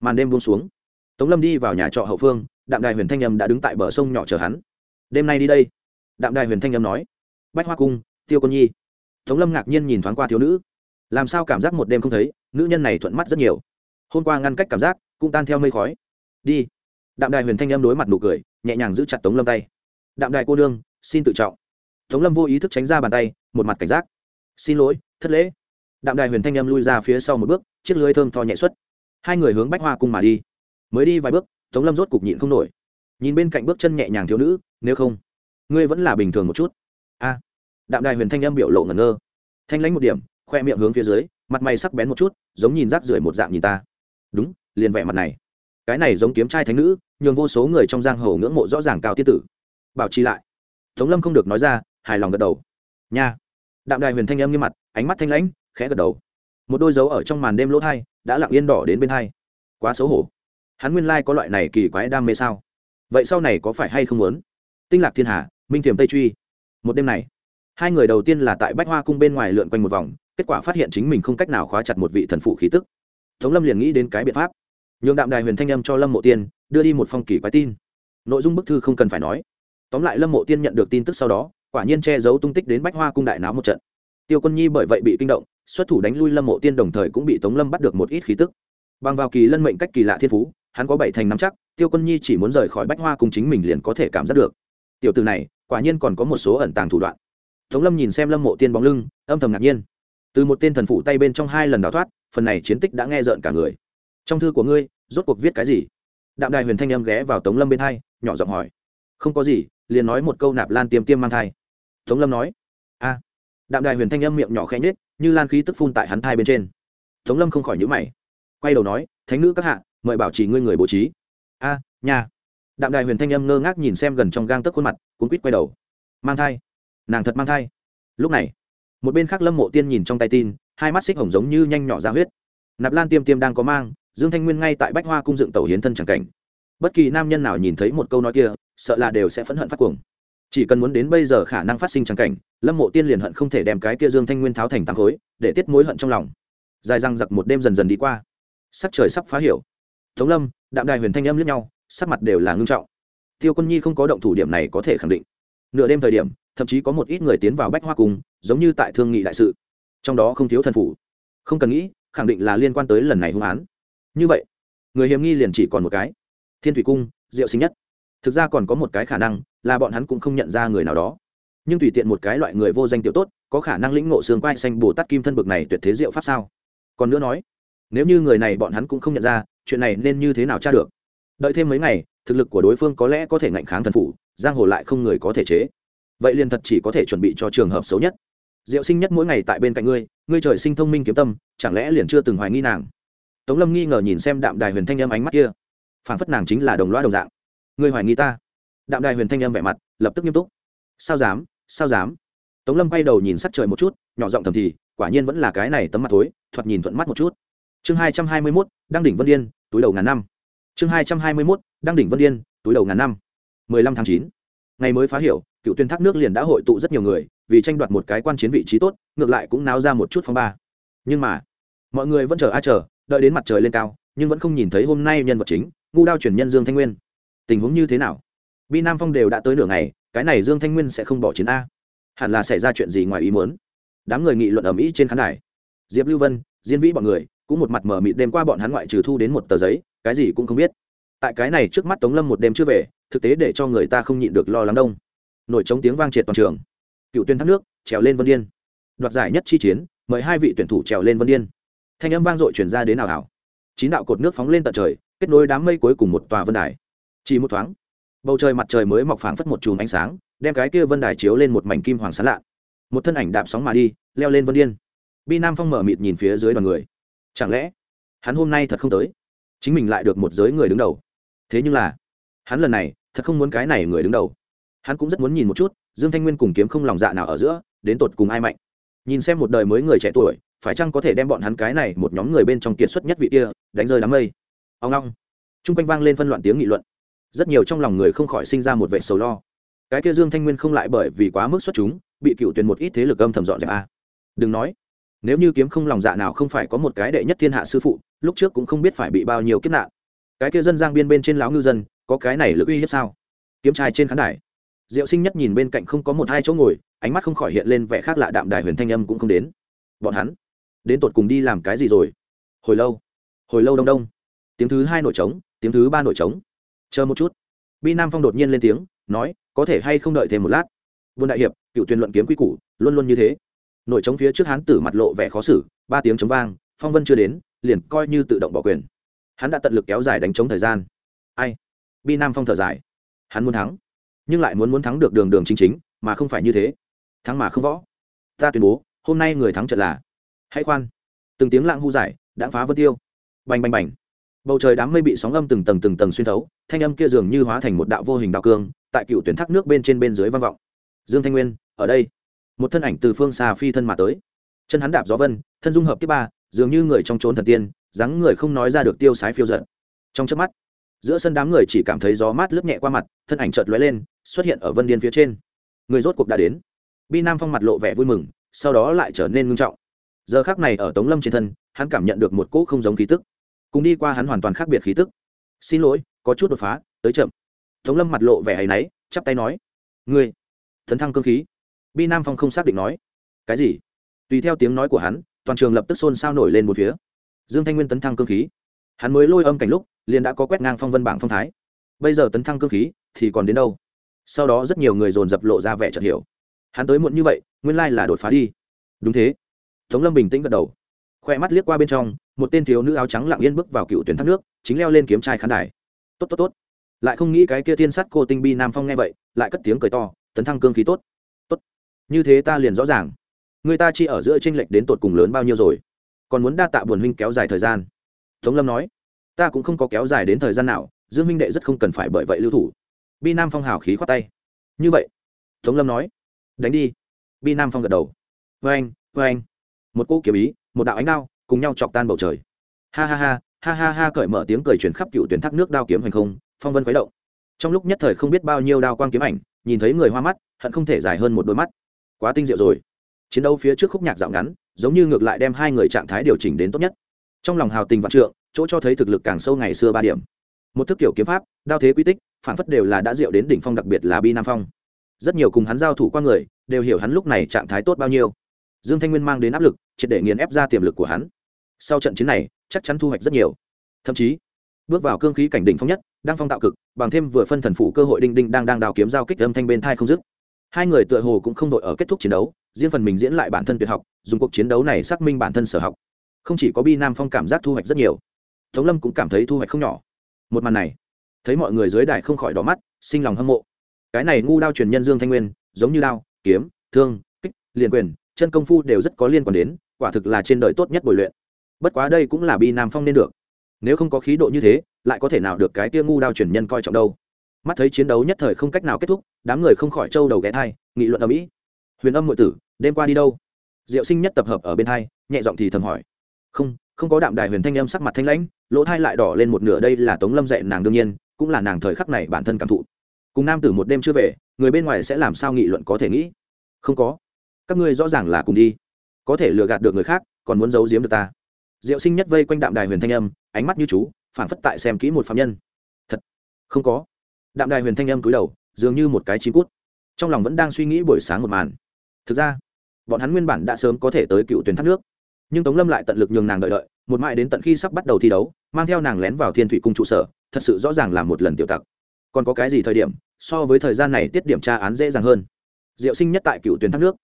Màn đêm buông xuống, tống lâm đi vào nhà trọ hậu phương, đạm đài huyền thanh âm đã đứng tại bờ sông nhỏ chờ hắn. Đêm nay đi đây, đạm đài huyền thanh âm nói. Bách hoa cung, tiêu quân nhi tống lâm ngạc nhiên nhìn thoáng qua thiếu nữ. Làm sao cảm giác một đêm không thấy, nữ nhân này thuận mắt rất nhiều. Hôm qua ngăn cách cảm giác, cũng tan theo mây khói. Đi. Đạm đài huyền thanh âm đối mặt nụ cười, nhẹ nhàng giữ chặt tống lâm tay. Đạm đài cô đương xin tự trọng. Tống lâm vô ý thức tránh ra bàn tay, một mặt cảnh giác. Xin lỗi, thất lễ. Đạm đài huyền thanh âm lui ra phía sau một bước, chiếc lưới thơm tho nhẹ xuất. Hai người hướng bách hoa cung mà đi. Mới đi vài bước, tống lâm rốt cục nhịn không nổi. Nhìn bên cạnh bước chân nhẹ nhàng thiếu nữ, nếu không, ngươi vẫn là bình thường một chút. A đạm đài huyền thanh âm biểu lộ ngẩn ngơ. Thanh lãnh một điểm, khoe miệng hướng phía dưới, mặt mày sắc bén một chút, giống nhìn rác rưởi một dạng nhìn ta. Đúng, liền vẻ mặt này. Cái này giống kiếm trai thánh nữ, nhường vô số người trong giang hồ ngưỡng mộ rõ ràng cao tiết tử. Bảo trì lại. Tống lâm không được nói ra, hài lòng gật đầu. Nha. Đạm đài huyền thanh âm nghiêm mặt, ánh mắt thanh lãnh, khẽ gật đầu. Một đôi dấu ở trong màn đêm lỗ thai, đã lặng yên đỏ đến bên hai. Quá xấu hổ. Hắn nguyên lai có loại này kỳ quái đam mê sao? Vậy sau này có phải hay không muốn? Tinh lạc thiên hà, minh thiềm tây truy. Một đêm này hai người đầu tiên là tại bách hoa cung bên ngoài lượn quanh một vòng, kết quả phát hiện chính mình không cách nào khóa chặt một vị thần phụ khí tức. Tống lâm liền nghĩ đến cái biện pháp. Nhường đạm đài huyền thanh âm cho lâm mộ tiên, đưa đi một phong kỳ quái tin. Nội dung bức thư không cần phải nói. Tóm lại lâm mộ tiên nhận được tin tức sau đó, quả nhiên che giấu tung tích đến bách hoa cung đại náo một trận. Tiêu quân nhi bởi vậy bị kinh động, xuất thủ đánh lui lâm mộ tiên đồng thời cũng bị tống lâm bắt được một ít khí tức. Bằng vào kỳ lân mệnh cách kỳ lạ thiên phú, hắn có bảy thành nắm chắc, tiêu quân nhi chỉ muốn rời khỏi bách hoa cùng chính mình liền có thể cảm giác được. Tiểu từ này, quả nhiên còn có một số ẩn tàng thủ đoạn tống lâm nhìn xem lâm mộ tiên bóng lưng, âm thầm ngạc nhiên. Từ một tên thần phụ tay bên trong hai lần đào thoát, phần này chiến tích đã nghe rợn cả người. Trong thư của ngươi, rốt cuộc viết cái gì? Đạm đài huyền thanh em ghé vào tống lâm bên hai, nhỏ giọng hỏi. Không có gì, liền nói một câu nạp lan tiêm tiêm mang thai. Tống lâm nói. A đạm đài huyền thanh âm miệng nhỏ khẽ nhết như lan khí tức phun tại hắn thai bên trên. Tống lâm không khỏi nhữ mày. Quay đầu nói, thánh nữ các hạ, mời bảo trì ngươi người bố trí. A nhà đạm đài huyền thanh âm ngơ ngác nhìn xem gần trong gang tấc khuôn mặt, cuốn quýt quay đầu. Mang thai nàng thật mang thai. Lúc này, một bên khác lâm mộ tiên nhìn trong tay tin, hai mắt xích hồng giống như nhanh nhỏ ra huyết. Nạp lan tiêm tiêm đang có mang, dương thanh nguyên ngay tại bách hoa cung dựng tàu hiến thân c cảnh. Bất kỳ nam nhân nào nhìn thấy một câu nói kia, sợ là đều sẽ phẫn hận phát cuồng. Chỉ cần muốn đến bây giờ khả năng phát sinh trắng cảnh, lâm mộ tiên liền hận không thể đem cái kia dương thanh nguyên tháo thành tàng khối, để tiết mối hận trong lòng. Dài răng giặc một đêm dần dần đi qua. Sắc trời sắp phá hiểu. Tống lâm, đạm đài huyền thanh âm lướt nhau, sắc mặt đều là ngưng trọng. Tiêu quân nhi không có động thủ điểm này có thể khẳng định. Nửa đêm thời điểm thậm chí có một ít người tiến vào bách hoa cung, giống như tại thương nghị đại sự. Trong đó không thiếu thần phủ. Không cần nghĩ, khẳng định là liên quan tới lần này hung án. Như vậy, người hiểm nghi liền chỉ còn một cái. Thiên thủy cung, diệu sinh nhất. Thực ra còn có một cái khả năng là bọn hắn cũng không nhận ra người nào đó. Nhưng tùy tiện một cái loại người vô danh tiểu tốt, có khả năng lĩnh ngộ xương quai xanh bồ tát kim thân bực này tuyệt thế diệu pháp sao? Còn nữa nói, nếu như người này bọn hắn cũng không nhận ra, chuyện này nên như thế nào tra được? Đợi thêm mấy ngày, thực lực của đối phương có lẽ có thể ngạnh kháng thần phủ, giang hồ lại không người có thể chế vậy liền thật chỉ có thể chuẩn bị cho trường hợp xấu nhất. Diệu sinh nhất mỗi ngày tại bên cạnh ngươi ngươi trời sinh thông minh kiếm tâm, chẳng lẽ liền chưa từng hoài nghi nàng? Tống lâm nghi ngờ nhìn xem đạm đài huyền thanh âm ánh mắt kia. Phảng phất nàng chính là đồng loa đồng dạng. Ngươi hoài nghi ta? Đạm đài huyền thanh âm vẻ mặt lập tức nghiêm túc. Sao dám? Sao dám? Tống lâm quay đầu nhìn sắc trời một chút, nhỏ giọng thầm thì, quả nhiên vẫn là cái này tấm mặt thối, thoạt nhìn thuận mắt một chút. Chương hai trăm hai mươi mốt, đăng đỉnh vân yên túi đầu ngàn năm. Chương hai trăm hai mươi mốt, đăng đỉnh vân yên túi đầu ngàn năm. mười lăm tháng chín ngày mới phá hiểu, cựu tuyên thác nước liền đã hội tụ rất nhiều người, vì tranh đoạt một cái quan chiến vị trí tốt, ngược lại cũng náo ra một chút phong ba. Nhưng mà, mọi người vẫn chờ a chờ, đợi đến mặt trời lên cao, nhưng vẫn không nhìn thấy hôm nay nhân vật chính, ngu đao chuyển nhân dương thanh nguyên. Tình huống như thế nào? Bi nam phong đều đã tới nửa ngày, cái này dương thanh nguyên sẽ không bỏ chiến a. Hẳn là xảy ra chuyện gì ngoài ý muốn? Đám người nghị luận ở mỹ trên khán đài. Diệp lưu vân, diên vĩ bọn người, cũng một mặt mở mịt đêm qua bọn hắn ngoại trừ thu đến một tờ giấy, cái gì cũng không biết. Tại cái này trước mắt tống lâm một đêm chưa về thực tế để cho người ta không nhịn được lo lắng đông. Nổi trống tiếng vang triệt toàn trường. Cựu tuyên thác nước, trèo lên vân điên đoạt giải nhất chi chiến, mời hai vị tuyển thủ trèo lên vân điên thanh âm vang dội chuyển ra đến nào hảo chín đạo cột nước phóng lên tận trời, kết nối đám mây cuối cùng một tòa vân đài. Chỉ một thoáng, bầu trời mặt trời mới mọc phảng phất một chùm ánh sáng, đem cái kia vân đài chiếu lên một mảnh kim hoàng sán lạ. Một thân ảnh đạp sóng mà đi, leo lên vân điên bi nam phong mở mịt nhìn phía dưới đoàn người. Chẳng lẽ, hắn hôm nay thật không tới? Chính mình lại được một giới người đứng đầu. Thế nhưng là, hắn lần này thật không muốn cái này người đứng đầu. Hắn cũng rất muốn nhìn một chút, dương thanh nguyên cùng kiếm không lòng dạ nào ở giữa, đến tột cùng ai mạnh. Nhìn xem một đời mới người trẻ tuổi, phải chăng có thể đem bọn hắn cái này một nhóm người bên trong kiệt xuất nhất vị kia, đánh rơi đám mây? Ông long t r u n g quanh vang lên phân loạn tiếng nghị luận. Rất nhiều trong lòng người không khỏi sinh ra một vệ sầu lo. Cái kia dương thanh nguyên không lại bởi vì quá mức xuất chúng, bị cựu tuyển một ít thế lực âm thầm dọn dẹp a. Đừng nói, nếu như kiếm không lòng dạ nào không phải có một cái đệ nhất thiên hạ sư phụ, lúc trước cũng không biết phải bị bao nhiêu kiếp nạn cái kia dân giang biên bên trên lão ngư dân, có cái này lực uy hiếp sao? Kiếm trai trên khán đài. Diệu sinh nhất nhìn bên cạnh không có một hai chỗ ngồi, ánh mắt không khỏi hiện lên vẻ khác lạ đạm đài huyền thanh âm cũng không đến. Bọn hắn, đến tột cùng đi làm cái gì rồi? Hồi lâu hồi lâu đông đông. Tiếng thứ hai nổi trống, tiếng thứ ba nổi trống. Chờ một chút. Bi nam phong đột nhiên lên tiếng, nói, có thể hay không đợi thêm một lát? Vương đại hiệp, cựu tuyên luận kiếm quy củ, luôn luôn như thế. Nổi trống phía trước hán tử mặt lộ vẻ khó xử, ba tiếng chống vang, phong vân chưa đến, liền coi như tự động bỏ quyền hắn đã tận lực kéo dài đánh chống thời gian. Ai? Bi nam phong thở dài. Hắn muốn thắng, nhưng lại muốn muốn thắng được đường đường chính chính, mà không phải như thế. Thắng mà không võ. Ta tuyên bố, hôm nay người thắng trận là. Hãy khoan. Từng tiếng lạng hu giải đã phá vân tiêu. Bành bành bành. Bầu trời đám mây bị sóng âm từng tầng từng tầng xuyên thấu, thanh âm kia dường như hóa thành một đạo vô hình đạo cương, tại cựu tuyển thác nước bên trên bên dưới vang vọng. Dương thanh nguyên, ở đây. Một thân ảnh từ phương xa phi thân mà tới. Chân hắn đạp gió vân, thân dung hợp tiếp ba, dường như người trong trốn thần tiên dáng người không nói ra được tiêu sái phiêu giận trong chớp mắt, giữa sân đám người chỉ cảm thấy gió mát lướt nhẹ qua mặt, thân ảnh chợt lóe lên, xuất hiện ở vân điên phía trên. Người rốt cuộc đã đến. Bi nam phong mặt lộ vẻ vui mừng, sau đó lại trở nên ngưng trọng. Giờ khác này ở tống lâm trên thân, hắn cảm nhận được một cỗ không giống khí tức. Cùng đi qua hắn hoàn toàn khác biệt khí tức. Xin lỗi, có chút đột phá, tới chậm. Tống lâm mặt lộ vẻ hay náy, chắp tay nói, ngươi thần thăng cơ khí. Bi nam phong không xác định nói, cái gì? Tùy theo tiếng nói của hắn, toàn trường lập tức xôn xao nổi lên một phía dương thanh nguyên tấn thăng cơ khí. Hắn mới lôi âm cảnh lúc, liền đã có quét ngang phong vân bảng phong thái. Bây giờ tấn thăng cơ khí, thì còn đến đâu? Sau đó rất nhiều người dồn dập lộ ra vẻ chợt hiểu. Hắn tới muộn như vậy, nguyên lai là đột phá đi. Đúng thế. Tống lâm bình tĩnh gật đầu. Khoe mắt liếc qua bên trong, một tên thiếu nữ áo trắng lặng yên bước vào cựu tuyển thác nước, chính leo lên kiếm trai khán đài. Tốt tốt tốt. Lại không nghĩ cái kia thiên sắt cô tinh bi nam phong nghe vậy, lại cất tiếng cười to, tấn thăng cương khí tốt. Tốt. Như thế ta liền rõ ràng. Người ta chỉ ở giữa tranh lệch đến tột cùng lớn bao nhiêu rồi? Còn muốn đa tạ buồn huynh kéo dài thời gian. Tống lâm nói, ta cũng không có kéo dài đến thời gian nào, dương minh đệ rất không cần phải bởi vậy lưu thủ. Bi nam phong hào khí khoát tay. Như vậy, tống lâm nói, đánh đi. Bi nam phong gật đầu. Vê anh vê anh một cỗ kiếm ý, một đạo ánh đao, cùng nhau chọc tan bầu trời. Ha ha ha ha ha ha, cởi mở tiếng cười chuyển khắp cựu tuyển thác nước đao kiếm hành không, phong vân khuấy động. Trong lúc nhất thời không biết bao nhiêu đao quang kiếm ảnh, nhìn thấy người hoa mắt, hận không thể dài hơn một đôi mắt. Quá tinh diệu rồi chiến đấu phía trước khúc nhạc dạo ngắn, giống như ngược lại đem hai người trạng thái điều chỉnh đến tốt nhất. Trong lòng hào tình vạn trượng, chỗ cho thấy thực lực càng sâu ngày xưa ba điểm. Một thức kiểu kiếm pháp, đao thế quy tích, phản phất đều là đã diệu đến đỉnh phong đặc biệt là bi nam phong. Rất nhiều cùng hắn giao thủ qua người, đều hiểu hắn lúc này trạng thái tốt bao nhiêu. Dương thanh nguyên mang đến áp lực, triệt để nghiền ép ra tiềm lực của hắn. Sau trận chiến này, chắc chắn thu hoạch rất nhiều. Thậm chí, bước vào cương khí cảnh đỉnh phong nhất, đang phong tạo cực, bằng thêm vừa phân thần phủ cơ hội đinh đinh đang đang đào kiếm giao kích âm thanh bên thai không dứt. Hai người tựa hồ cũng không đội ở kết thúc chiến đấu riêng phần mình diễn lại bản thân tuyệt học, dùng cuộc chiến đấu này xác minh bản thân sở học. Không chỉ có bi nam phong cảm giác thu hoạch rất nhiều, tống lâm cũng cảm thấy thu hoạch không nhỏ. Một màn này, thấy mọi người dưới đài không khỏi đỏ mắt, sinh lòng hâm mộ. Cái này ngu đao truyền nhân dương thanh nguyên, giống như đao, kiếm, thương, kích, liền quyền, chân công phu đều rất có liên quan đến, quả thực là trên đời tốt nhất bồi luyện. Bất quá đây cũng là bi nam phong nên được. Nếu không có khí độ như thế, lại có thể nào được cái tia ngu đao truyền nhân coi trọng đâu? Mắt thấy chiến đấu nhất thời không cách nào kết thúc, đám người không khỏi trâu đầu ghé thai, nghị luận ở mỹ huyền âm ngụy tử, đêm qua đi đâu? Diệu sinh nhất tập hợp ở bên thai, nhẹ giọng thì thầm hỏi. Không không có đạm đài huyền thanh âm sắc mặt thanh lãnh, lỗ thai lại đỏ lên một nửa, đây là tống lâm dạy nàng đương nhiên, cũng là nàng thời khắc này bản thân cảm thụ. Cùng nam tử một đêm chưa về, người bên ngoài sẽ làm sao nghị luận có thể nghĩ? Không có. Các ngươi rõ ràng là cùng đi. Có thể lừa gạt được người khác, còn muốn giấu giếm được ta. Diệu sinh nhất vây quanh đạm đài huyền thanh âm, ánh mắt như chú phản phất tại xem kỹ một phạm nhân. Thật, không có. Đạm đài huyền thanh âm cúi đầu, dường như một cái chim cút. Trong lòng vẫn đang suy nghĩ buổi sáng một màn thực ra, bọn hắn nguyên bản đã sớm có thể tới cựu tuyển thác nước. Nhưng tống lâm lại tận lực nhường nàng đợi đợi, một mãi đến tận khi sắp bắt đầu thi đấu, mang theo nàng lén vào thiên thủy cung trụ sở, thật sự rõ ràng là một lần tiểu tặc. Còn có cái gì thời điểm, so với thời gian này tiết điểm tra án dễ dàng hơn. Diệu sinh nhất tại cựu tuyển thác nước.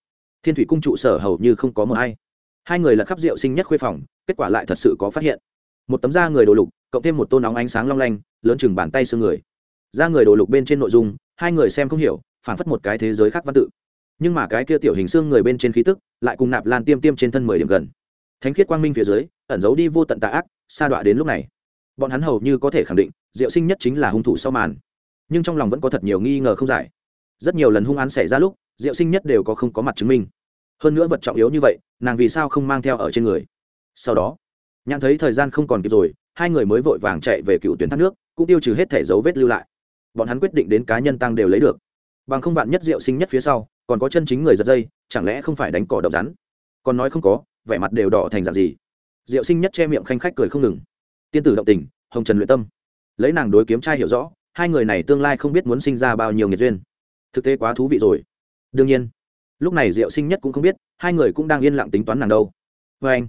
Thiên thủy cung trụ sở hầu như không có mờ hay. Hai người lật khắp diệu sinh nhất khuê phòng, kết quả lại thật sự có phát hiện. Một tấm da người đồ lục, cộng thêm một tôn nóng ánh sáng long lanh, lớn chừng bàn tay xương người. Da người đồ lục bên trên nội dung, hai người xem không hiểu phản phất một cái thế giới khác văn tự nhưng mà cái kia tiểu hình xương người bên trên khí tức lại cùng nạp lan tiêm tiêm trên thân mười điểm gần thánh khiết quang minh phía dưới ẩn giấu đi vô tận tạ ác sa đọa đến lúc này bọn hắn hầu như có thể khẳng định diệu sinh nhất chính là hung thủ sau màn nhưng trong lòng vẫn có thật nhiều nghi ngờ không giải rất nhiều lần hung án xảy ra lúc diệu sinh nhất đều có không có mặt chứng minh hơn nữa vật trọng yếu như vậy nàng vì sao không mang theo ở trên người sau đó nhãn thấy thời gian không còn kịp rồi hai người mới vội vàng chạy về cựu tuyến thác nước cũng tiêu trừ hết thẻ dấu vết lưu lại bọn hắn quyết định đến cá nhân tăng đều lấy được bằng không vạn nhất diệu sinh nhất phía sau còn có chân chính người giật dây, chẳng lẽ không phải đánh cỏ độc rắn? Còn nói không có, vẻ mặt đều đỏ thành dạng gì? Diệu sinh nhất che miệng khanh khách cười không ngừng. Tiên tử động tình, hồng trần luyện tâm. Lấy nàng đối kiếm trai hiểu rõ, hai người này tương lai không biết muốn sinh ra bao nhiêu nghiệt duyên. Thực tế quá thú vị rồi. Đương nhiên, lúc này diệu sinh nhất cũng không biết, hai người cũng đang yên lặng tính toán nàng đâu. Vê anh,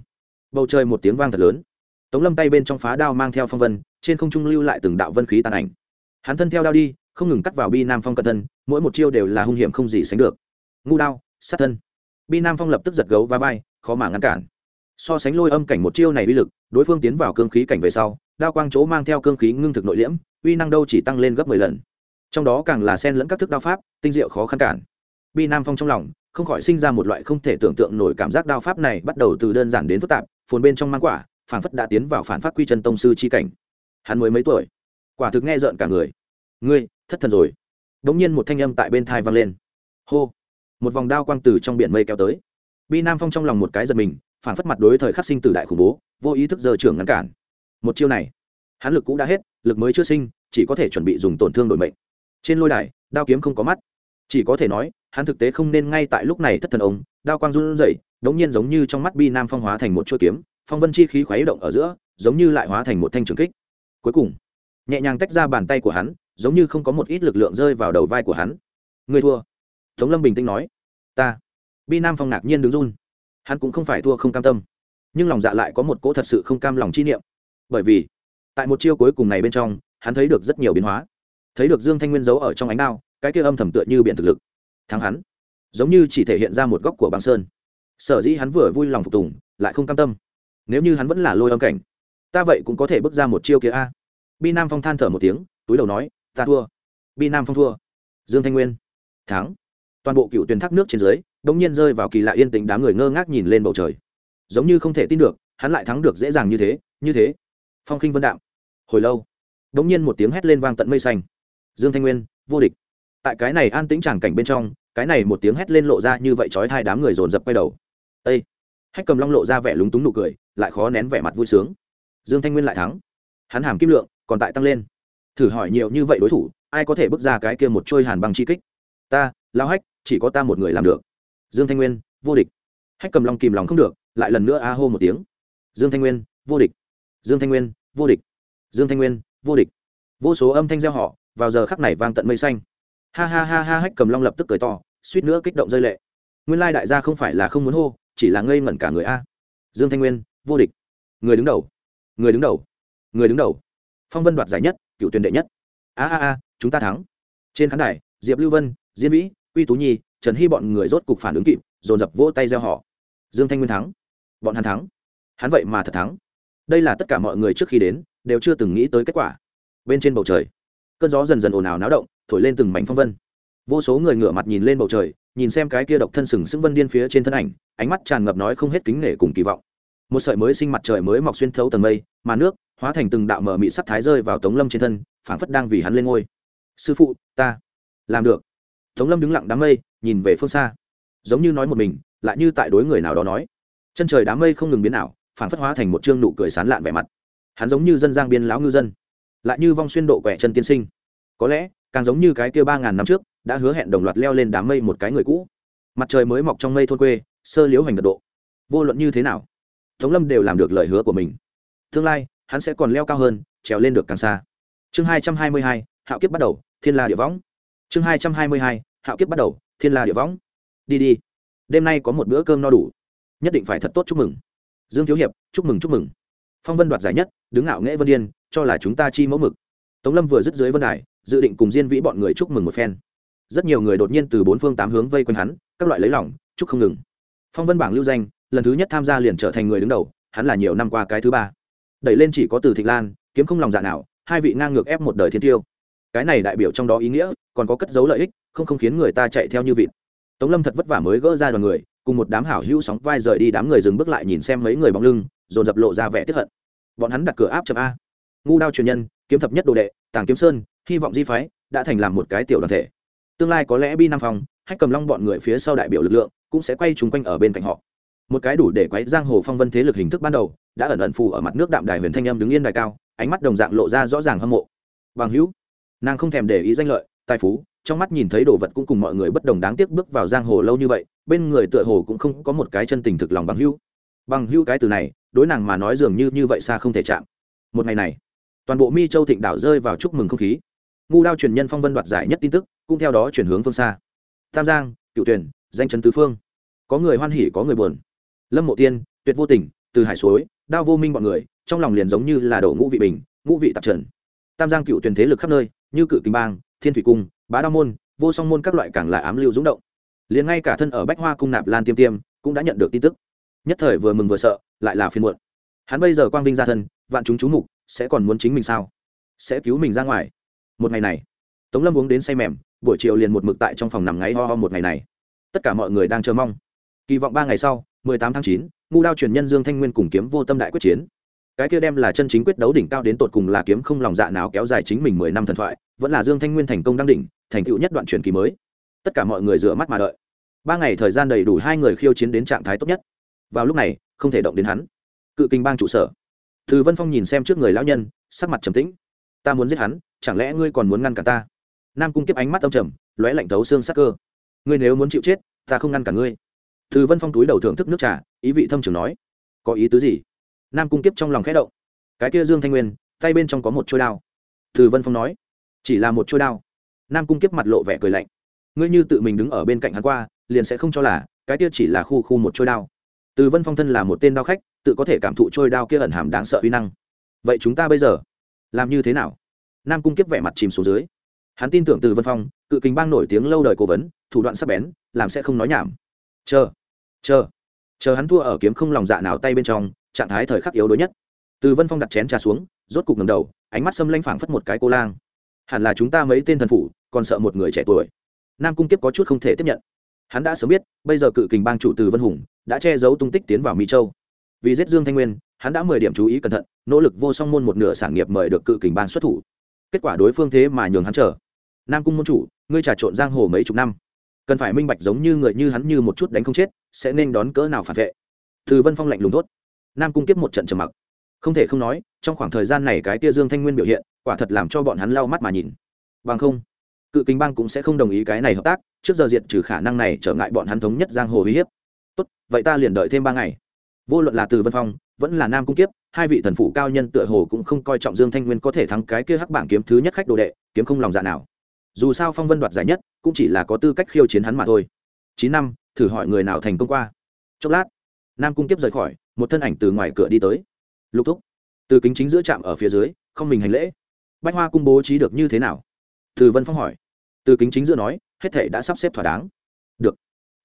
bầu trời một tiếng vang thật lớn. Tống lâm tay bên trong phá đao mang theo phong vân, trên không trung lưu lại từng đạo vân khí tàn ảnh. Hắn thân theo đao đi, không ngừng cắt vào bi nam phong cận thân, mỗi một chiêu đều là hung hiểm không gì sánh được ngu đao, sát thân. Bi nam phong lập tức giật gấu và vai, khó mà ngăn cản. So sánh lôi âm cảnh một chiêu này uy lực, đối phương tiến vào cương khí cảnh về sau, đao quang chỗ mang theo cương khí ngưng thực nội liễm, uy năng đâu chỉ tăng lên gấp mười lần. Trong đó càng là sen lẫn các thức đao pháp, tinh diệu khó khăn cản. Bi nam phong trong lòng, không khỏi sinh ra một loại không thể tưởng tượng nổi cảm giác đao pháp này bắt đầu từ đơn giản đến phức tạp, phồn bên trong mang quả, phản phất đã tiến vào phản phát quy chân tông sư chi cảnh. Hắn mới mấy tuổi? Quả thực nghe rợn cả người. Ngươi, thất thần rồi. Đ ỗ n g nhiên một thanh âm tại bên thai vang lên. Hô một vòng đao quang từ trong biển mây kéo tới. Bi nam phong trong lòng một cái giật mình, phản phất mặt đối thời khắc sinh tử đại khủng bố, vô ý thức giờ trưởng ngăn cản. Một chiêu này, hắn lực cũ đã hết, lực mới chưa sinh, chỉ có thể chuẩn bị dùng tổn thương đổi mệnh. Trên lôi đài, đao kiếm không có mắt. Chỉ có thể nói, hắn thực tế không nên ngay tại lúc này thất thần ống. đao quang run rẩy, đống nhiên giống như trong mắt bi nam phong hóa thành một chuôi kiếm, phong vân chi khí khuấy động ở giữa, giống như lại hóa thành một thanh trường kích. Cuối cùng, nhẹ nhàng tách ra bàn tay của hắn, giống như không có một ít lực lượng rơi vào đầu vai của hắn. Người thua tống lâm bình tĩnh nói, ta. Bi nam phong ngạc nhiên đứng run. Hắn cũng không phải thua không cam tâm, nhưng lòng dạ lại có một cỗ thật sự không cam lòng chi niệm. Bởi vì, tại một chiêu cuối cùng này bên trong, hắn thấy được rất nhiều biến hóa. Thấy được dương thanh nguyên giấu ở trong ánh đao, cái kia âm thầm tựa như biện thực lực. Thắng hắn, giống như chỉ thể hiện ra một góc của băng sơn. Sở dĩ hắn vừa vui lòng phục tùng, lại không cam tâm. Nếu như hắn vẫn là lôi âm cảnh, ta vậy cũng có thể bước ra một chiêu kia a. Bi nam phong than thở một tiếng, túi đầu nói, ta thua. Bi nam phong thua. Dương thanh nguyên, thắng toàn bộ cựu tuyển thác nước trên dưới đ ỗ n g nhiên rơi vào kỳ lạ yên tĩnh, đám người ngơ ngác nhìn lên bầu trời. Giống như không thể tin được, hắn lại thắng được dễ dàng như thế như thế. Phong khinh vân đạm, hồi lâu. Đ ỗ n g nhiên một tiếng hét lên vang tận mây xanh. Dương thanh nguyên, vô địch. Tại cái này an tĩnh tràng cảnh bên trong, cái này một tiếng hét lên lộ ra như vậy trói hai đám người dồn dập quay đầu. Â hách cầm long lộ ra vẻ lúng túng nụ cười, lại khó nén vẻ mặt vui sướng. Dương thanh nguyên lại thắng. Hắn hàm kim lượng, còn tại tăng lên. Thử hỏi nhiều như vậy đối thủ, ai có thể bước ra cái kia một trôi hàn băng chi kích? Ta lao hách chỉ có ta một người làm được. Dương thanh nguyên, vô địch. Hách cầm long kìm lòng không được, lại lần nữa a hô một tiếng. Dương thanh nguyên, vô địch. Dương thanh nguyên, vô địch. Dương thanh nguyên, vô địch. Vô số âm thanh gieo họ vào giờ khắc này vang tận mây xanh. Ha ha ha ha, hách cầm long lập tức cười to, suýt nữa kích động rơi lệ. Nguyên lai đại gia không phải là không muốn hô, chỉ là ngây ngẩn cả người a. Dương thanh nguyên, vô địch. Người đứng đầu. Người đứng đầu. Người đứng đầu. Phong vân đoạt giải nhất, cựu tuyển đệ nhất. A a a, chúng ta thắng. Trên khán đài, diệp lưu vân, diên vĩ uy tú nhi, trần hy bọn người rốt cục phản ứng kịp, dồn dập vỗ tay gieo họ dương thanh nguyên thắng. Bọn hắn thắng. Hắn vậy mà thật thắng. Đây là tất cả mọi người trước khi đến, đều chưa từng nghĩ tới kết quả. Bên trên bầu trời, cơn gió dần dần ồn ào náo động, thổi lên từng mảnh phong vân. Vô số người ngửa mặt nhìn lên bầu trời, nhìn xem cái kia độc thân sừng sững vân điên phía trên thân ảnh, ánh mắt tràn ngập nói không hết kính nể cùng kỳ vọng. Một sợi mới sinh mặt trời mới mọc xuyên thấu tầng mây, mà nước hóa thành từng đạo mở mị sắc thái rơi vào tống lâm trên thân, phảng phất đang vì hắn lên ngôi. Sư phụ, ta làm được tống lâm đứng lặng đám mây, nhìn về phương xa. Giống như nói một mình, lại như tại đối người nào đó nói. Chân trời đám mây không ngừng biến ảo, phảng phất hóa thành một chương nụ cười sán lạn vẻ mặt. Hắn giống như dân giang biên lão ngư dân, lại như vong xuyên độ quẻ chân tiên sinh. Có lẽ, càng giống như cái kia ba ngàn năm trước, đã hứa hẹn đồng loạt leo lên đám mây một cái người cũ. Mặt trời mới mọc trong mây thôn quê, sơ liễu hành đật độ. Vô luận như thế nào, tống lâm đều làm được lời hứa của mình. Tương lai, hắn sẽ còn leo cao hơn, trèo lên được càng xa. Chương hai trăm hai mươi hai, hạo kiếp bắt đầu, thiên la địa võng. Chương hai trăm hai mươi hai hạo kiếp bắt đầu, thiên la địa võng. Đi đi. Đêm nay có một bữa cơm no đủ. Nhất định phải thật tốt chúc mừng. Dương thiếu hiệp, chúc mừng chúc mừng. Phong vân đoạt giải nhất, đứng ngạo nghễ vân điên cho là chúng ta chi mẫu mực. Tống lâm vừa dứt dưới vân đài, dự định cùng diên vĩ bọn người chúc mừng một phen. Rất nhiều người đột nhiên từ bốn phương tám hướng vây quanh hắn, các loại lấy lỏng chúc không ngừng. Phong vân bảng lưu danh, lần thứ nhất tham gia liền trở thành người đứng đầu, hắn là nhiều năm qua cái thứ ba. Đẩy lên chỉ có từ thịnh lan, kiếm không lòng dạ nào, hai vị ngang ngược ép một đời thiên tiêu. Cái này đại biểu trong đó ý nghĩa, còn có cất dấu lợi ích không không khiến người ta chạy theo như vịt. Tống lâm thật vất vả mới gỡ ra đoàn người, cùng một đám hảo hữu sóng vai rời đi đám người dừng bước lại nhìn xem mấy người bóng lưng, dồn dập lộ ra vẻ tiếp hận. Bọn hắn đặt cửa áp chậm a. Ngu đao truyền nhân, kiếm thập nhất đồ đệ, tàng kiếm sơn, hy vọng di phái, đã thành làm một cái tiểu đoàn thể. Tương lai có lẽ bi nam phòng hách cầm long bọn người phía sau đại biểu lực lượng, cũng sẽ quay chúng quanh ở bên cạnh họ. Một cái đủ để quấy giang hồ phong vân thế lực hình thức ban đầu, đã ẩn ẩn phù ở mặt nước đạm đài huyền thanh âm đứng yên đài cao, ánh mắt đồng dạng lộ ra rõ ràng hâm mộ. Bằng hữu, nàng không thèm để ý danh lợi, tài phú trong mắt nhìn thấy đồ vật cũng cùng mọi người bất đồng đáng tiếc bước vào giang hồ lâu như vậy, bên người tựa hồ cũng không có một cái chân tình thực lòng bằng hưu bằng hưu cái từ này, đối nàng mà nói dường như như vậy xa không thể chạm. Một ngày này, toàn bộ mi châu thịnh đảo rơi vào chúc mừng không khí. Ngu đao truyền nhân phong vân đoạt giải nhất tin tức, cũng theo đó chuyển hướng phương xa. Tam giang, cựu tuyển, danh chấn tứ phương. Có người hoan hỉ, có người buồn. Lâm mộ tiên, tuyệt vô tình, từ hải suối, đao vô minh bọn người, trong lòng liền giống như là đổ ngũ vị bình, ngũ vị tạp trần. Tam giang cựu tuyển thế lực khắp nơi, như cự kinh bang thiên thủy cung, bá đao môn, vô song môn các loại càng là ám lưu rúng động. Liền ngay cả thân ở bách hoa cung nạp lan tiêm tiêm cũng đã nhận được tin tức. Nhất thời vừa mừng vừa sợ, lại là phiên muộn. Hắn bây giờ quang vinh ra thân, vạn chúng chú mục, sẽ còn muốn chính mình sao? Sẽ cứu mình ra ngoài. Một ngày này, tống lâm uống đến say mềm, buổi chiều liền một mực tại trong phòng nằm ngáy ho ho một ngày này. Tất cả mọi người đang chờ mong. Kỳ vọng ba ngày sau, mười tám tháng chín ngu đao truyền nhân dương thanh nguyên cùng kiếm vô tâm đại quyết chiến cái kia đem là chân chính quyết đấu đỉnh cao đến tột cùng là kiếm không lòng dạ nào kéo dài chính mình mười năm thần thoại, vẫn là dương thanh nguyên thành công đăng đỉnh, thành tựu nhất đoạn truyền kỳ mới. Tất cả mọi người rửa mắt mà đợi. Ba ngày thời gian đầy đủ hai người khiêu chiến đến trạng thái tốt nhất. Vào lúc này, không thể động đến hắn. Cự kinh bang trụ sở. Từ vân phong nhìn xem trước người lão nhân, sắc mặt trầm tĩnh. Ta muốn giết hắn, chẳng lẽ ngươi còn muốn ngăn cả ta? Nam cung kiếp ánh mắt âm trầm, lóe lạnh thấu xương sắc cơ. Ngươi nếu muốn chịu chết, ta không ngăn cả ngươi. Từ vân phong túi đầu thưởng thức nước trà, ý vị thâm trường nói. Có ý tứ gì? Nam cung kiếp trong lòng khẽ động. Cái kia dương thanh nguyên, tay bên trong có một trôi đao. Từ vân phong nói, chỉ là một trôi đao. Nam cung kiếp mặt lộ vẻ cười lạnh. Ngươi như tự mình đứng ở bên cạnh hắn qua, liền sẽ không cho là, cái kia chỉ là khu khu một trôi đao. Từ vân phong thân là một tên đao khách, tự có thể cảm thụ trôi đao kia ẩn hàm đáng sợ uy năng. Vậy chúng ta bây giờ, làm như thế nào? Nam cung kiếp vẻ mặt chìm xuống dưới. Hắn tin tưởng từ vân phong, cự kình bang nổi tiếng lâu đời cố vấn, thủ đoạn sắc bén, làm sẽ không nói nhảm. Chờ chờ chờ hắn thua ở kiếm không lòng dạ nào tay bên trong trạng thái thời khắc yếu đuối nhất. Từ vân phong đặt chén trà xuống, rốt cục ngầm đầu, ánh mắt xâm lanh phảng phất một cái cô lang. Hẳn là chúng ta mấy tên thần phủ, còn sợ một người trẻ tuổi. Nam cung kiếp có chút không thể tiếp nhận. Hắn đã sớm biết, bây giờ cự kình bang chủ từ vân hùng đã che giấu tung tích tiến vào mỹ châu. Vì giết dương thanh nguyên, hắn đã mười điểm chú ý cẩn thận, nỗ lực vô song môn một nửa sản nghiệp mời được cự kình bang xuất thủ. Kết quả đối phương thế mà nhường hắn chờ. Nam cung môn chủ, ngươi trà trộn giang hồ mấy chục năm. Cần phải minh bạch giống như người như hắn như một chút đánh không chết, sẽ nên đón cỡ nào phản vệ. Từ vân phong lạnh lùng tốt nam cung kiếp một trận trầm mặc. Không thể không nói, trong khoảng thời gian này cái tia dương thanh nguyên biểu hiện, quả thật làm cho bọn hắn lau mắt mà nhìn. Bằng không, cự kính bang cũng sẽ không đồng ý cái này hợp tác, trước giờ diệt trừ khả năng này trở ngại bọn hắn thống nhất giang hồ uy hiếp. Tốt, vậy ta liền đợi thêm ba ngày. Vô luận là từ vân phong, vẫn là nam cung kiếp, hai vị thần phụ cao nhân tựa hồ cũng không coi trọng dương thanh nguyên có thể thắng cái kia hắc bảng kiếm thứ nhất khách đồ đệ, kiếm không lòng dạ nào. Dù sao phong vân đoạt giải nhất, cũng chỉ là có tư cách khiêu chiến hắn mà thôi. Chín năm, thử hỏi người nào thành công qua. Chốc lát, nam cung kiếp rời khỏi một thân ảnh từ ngoài cửa đi tới. Lục thúc, từ kính chính giữa trạm ở phía dưới, không mình hành lễ. Bách hoa cung bố trí được như thế nào? Từ vân phong hỏi. Từ kính chính giữa nói, hết thể đã sắp xếp thỏa đáng. Được.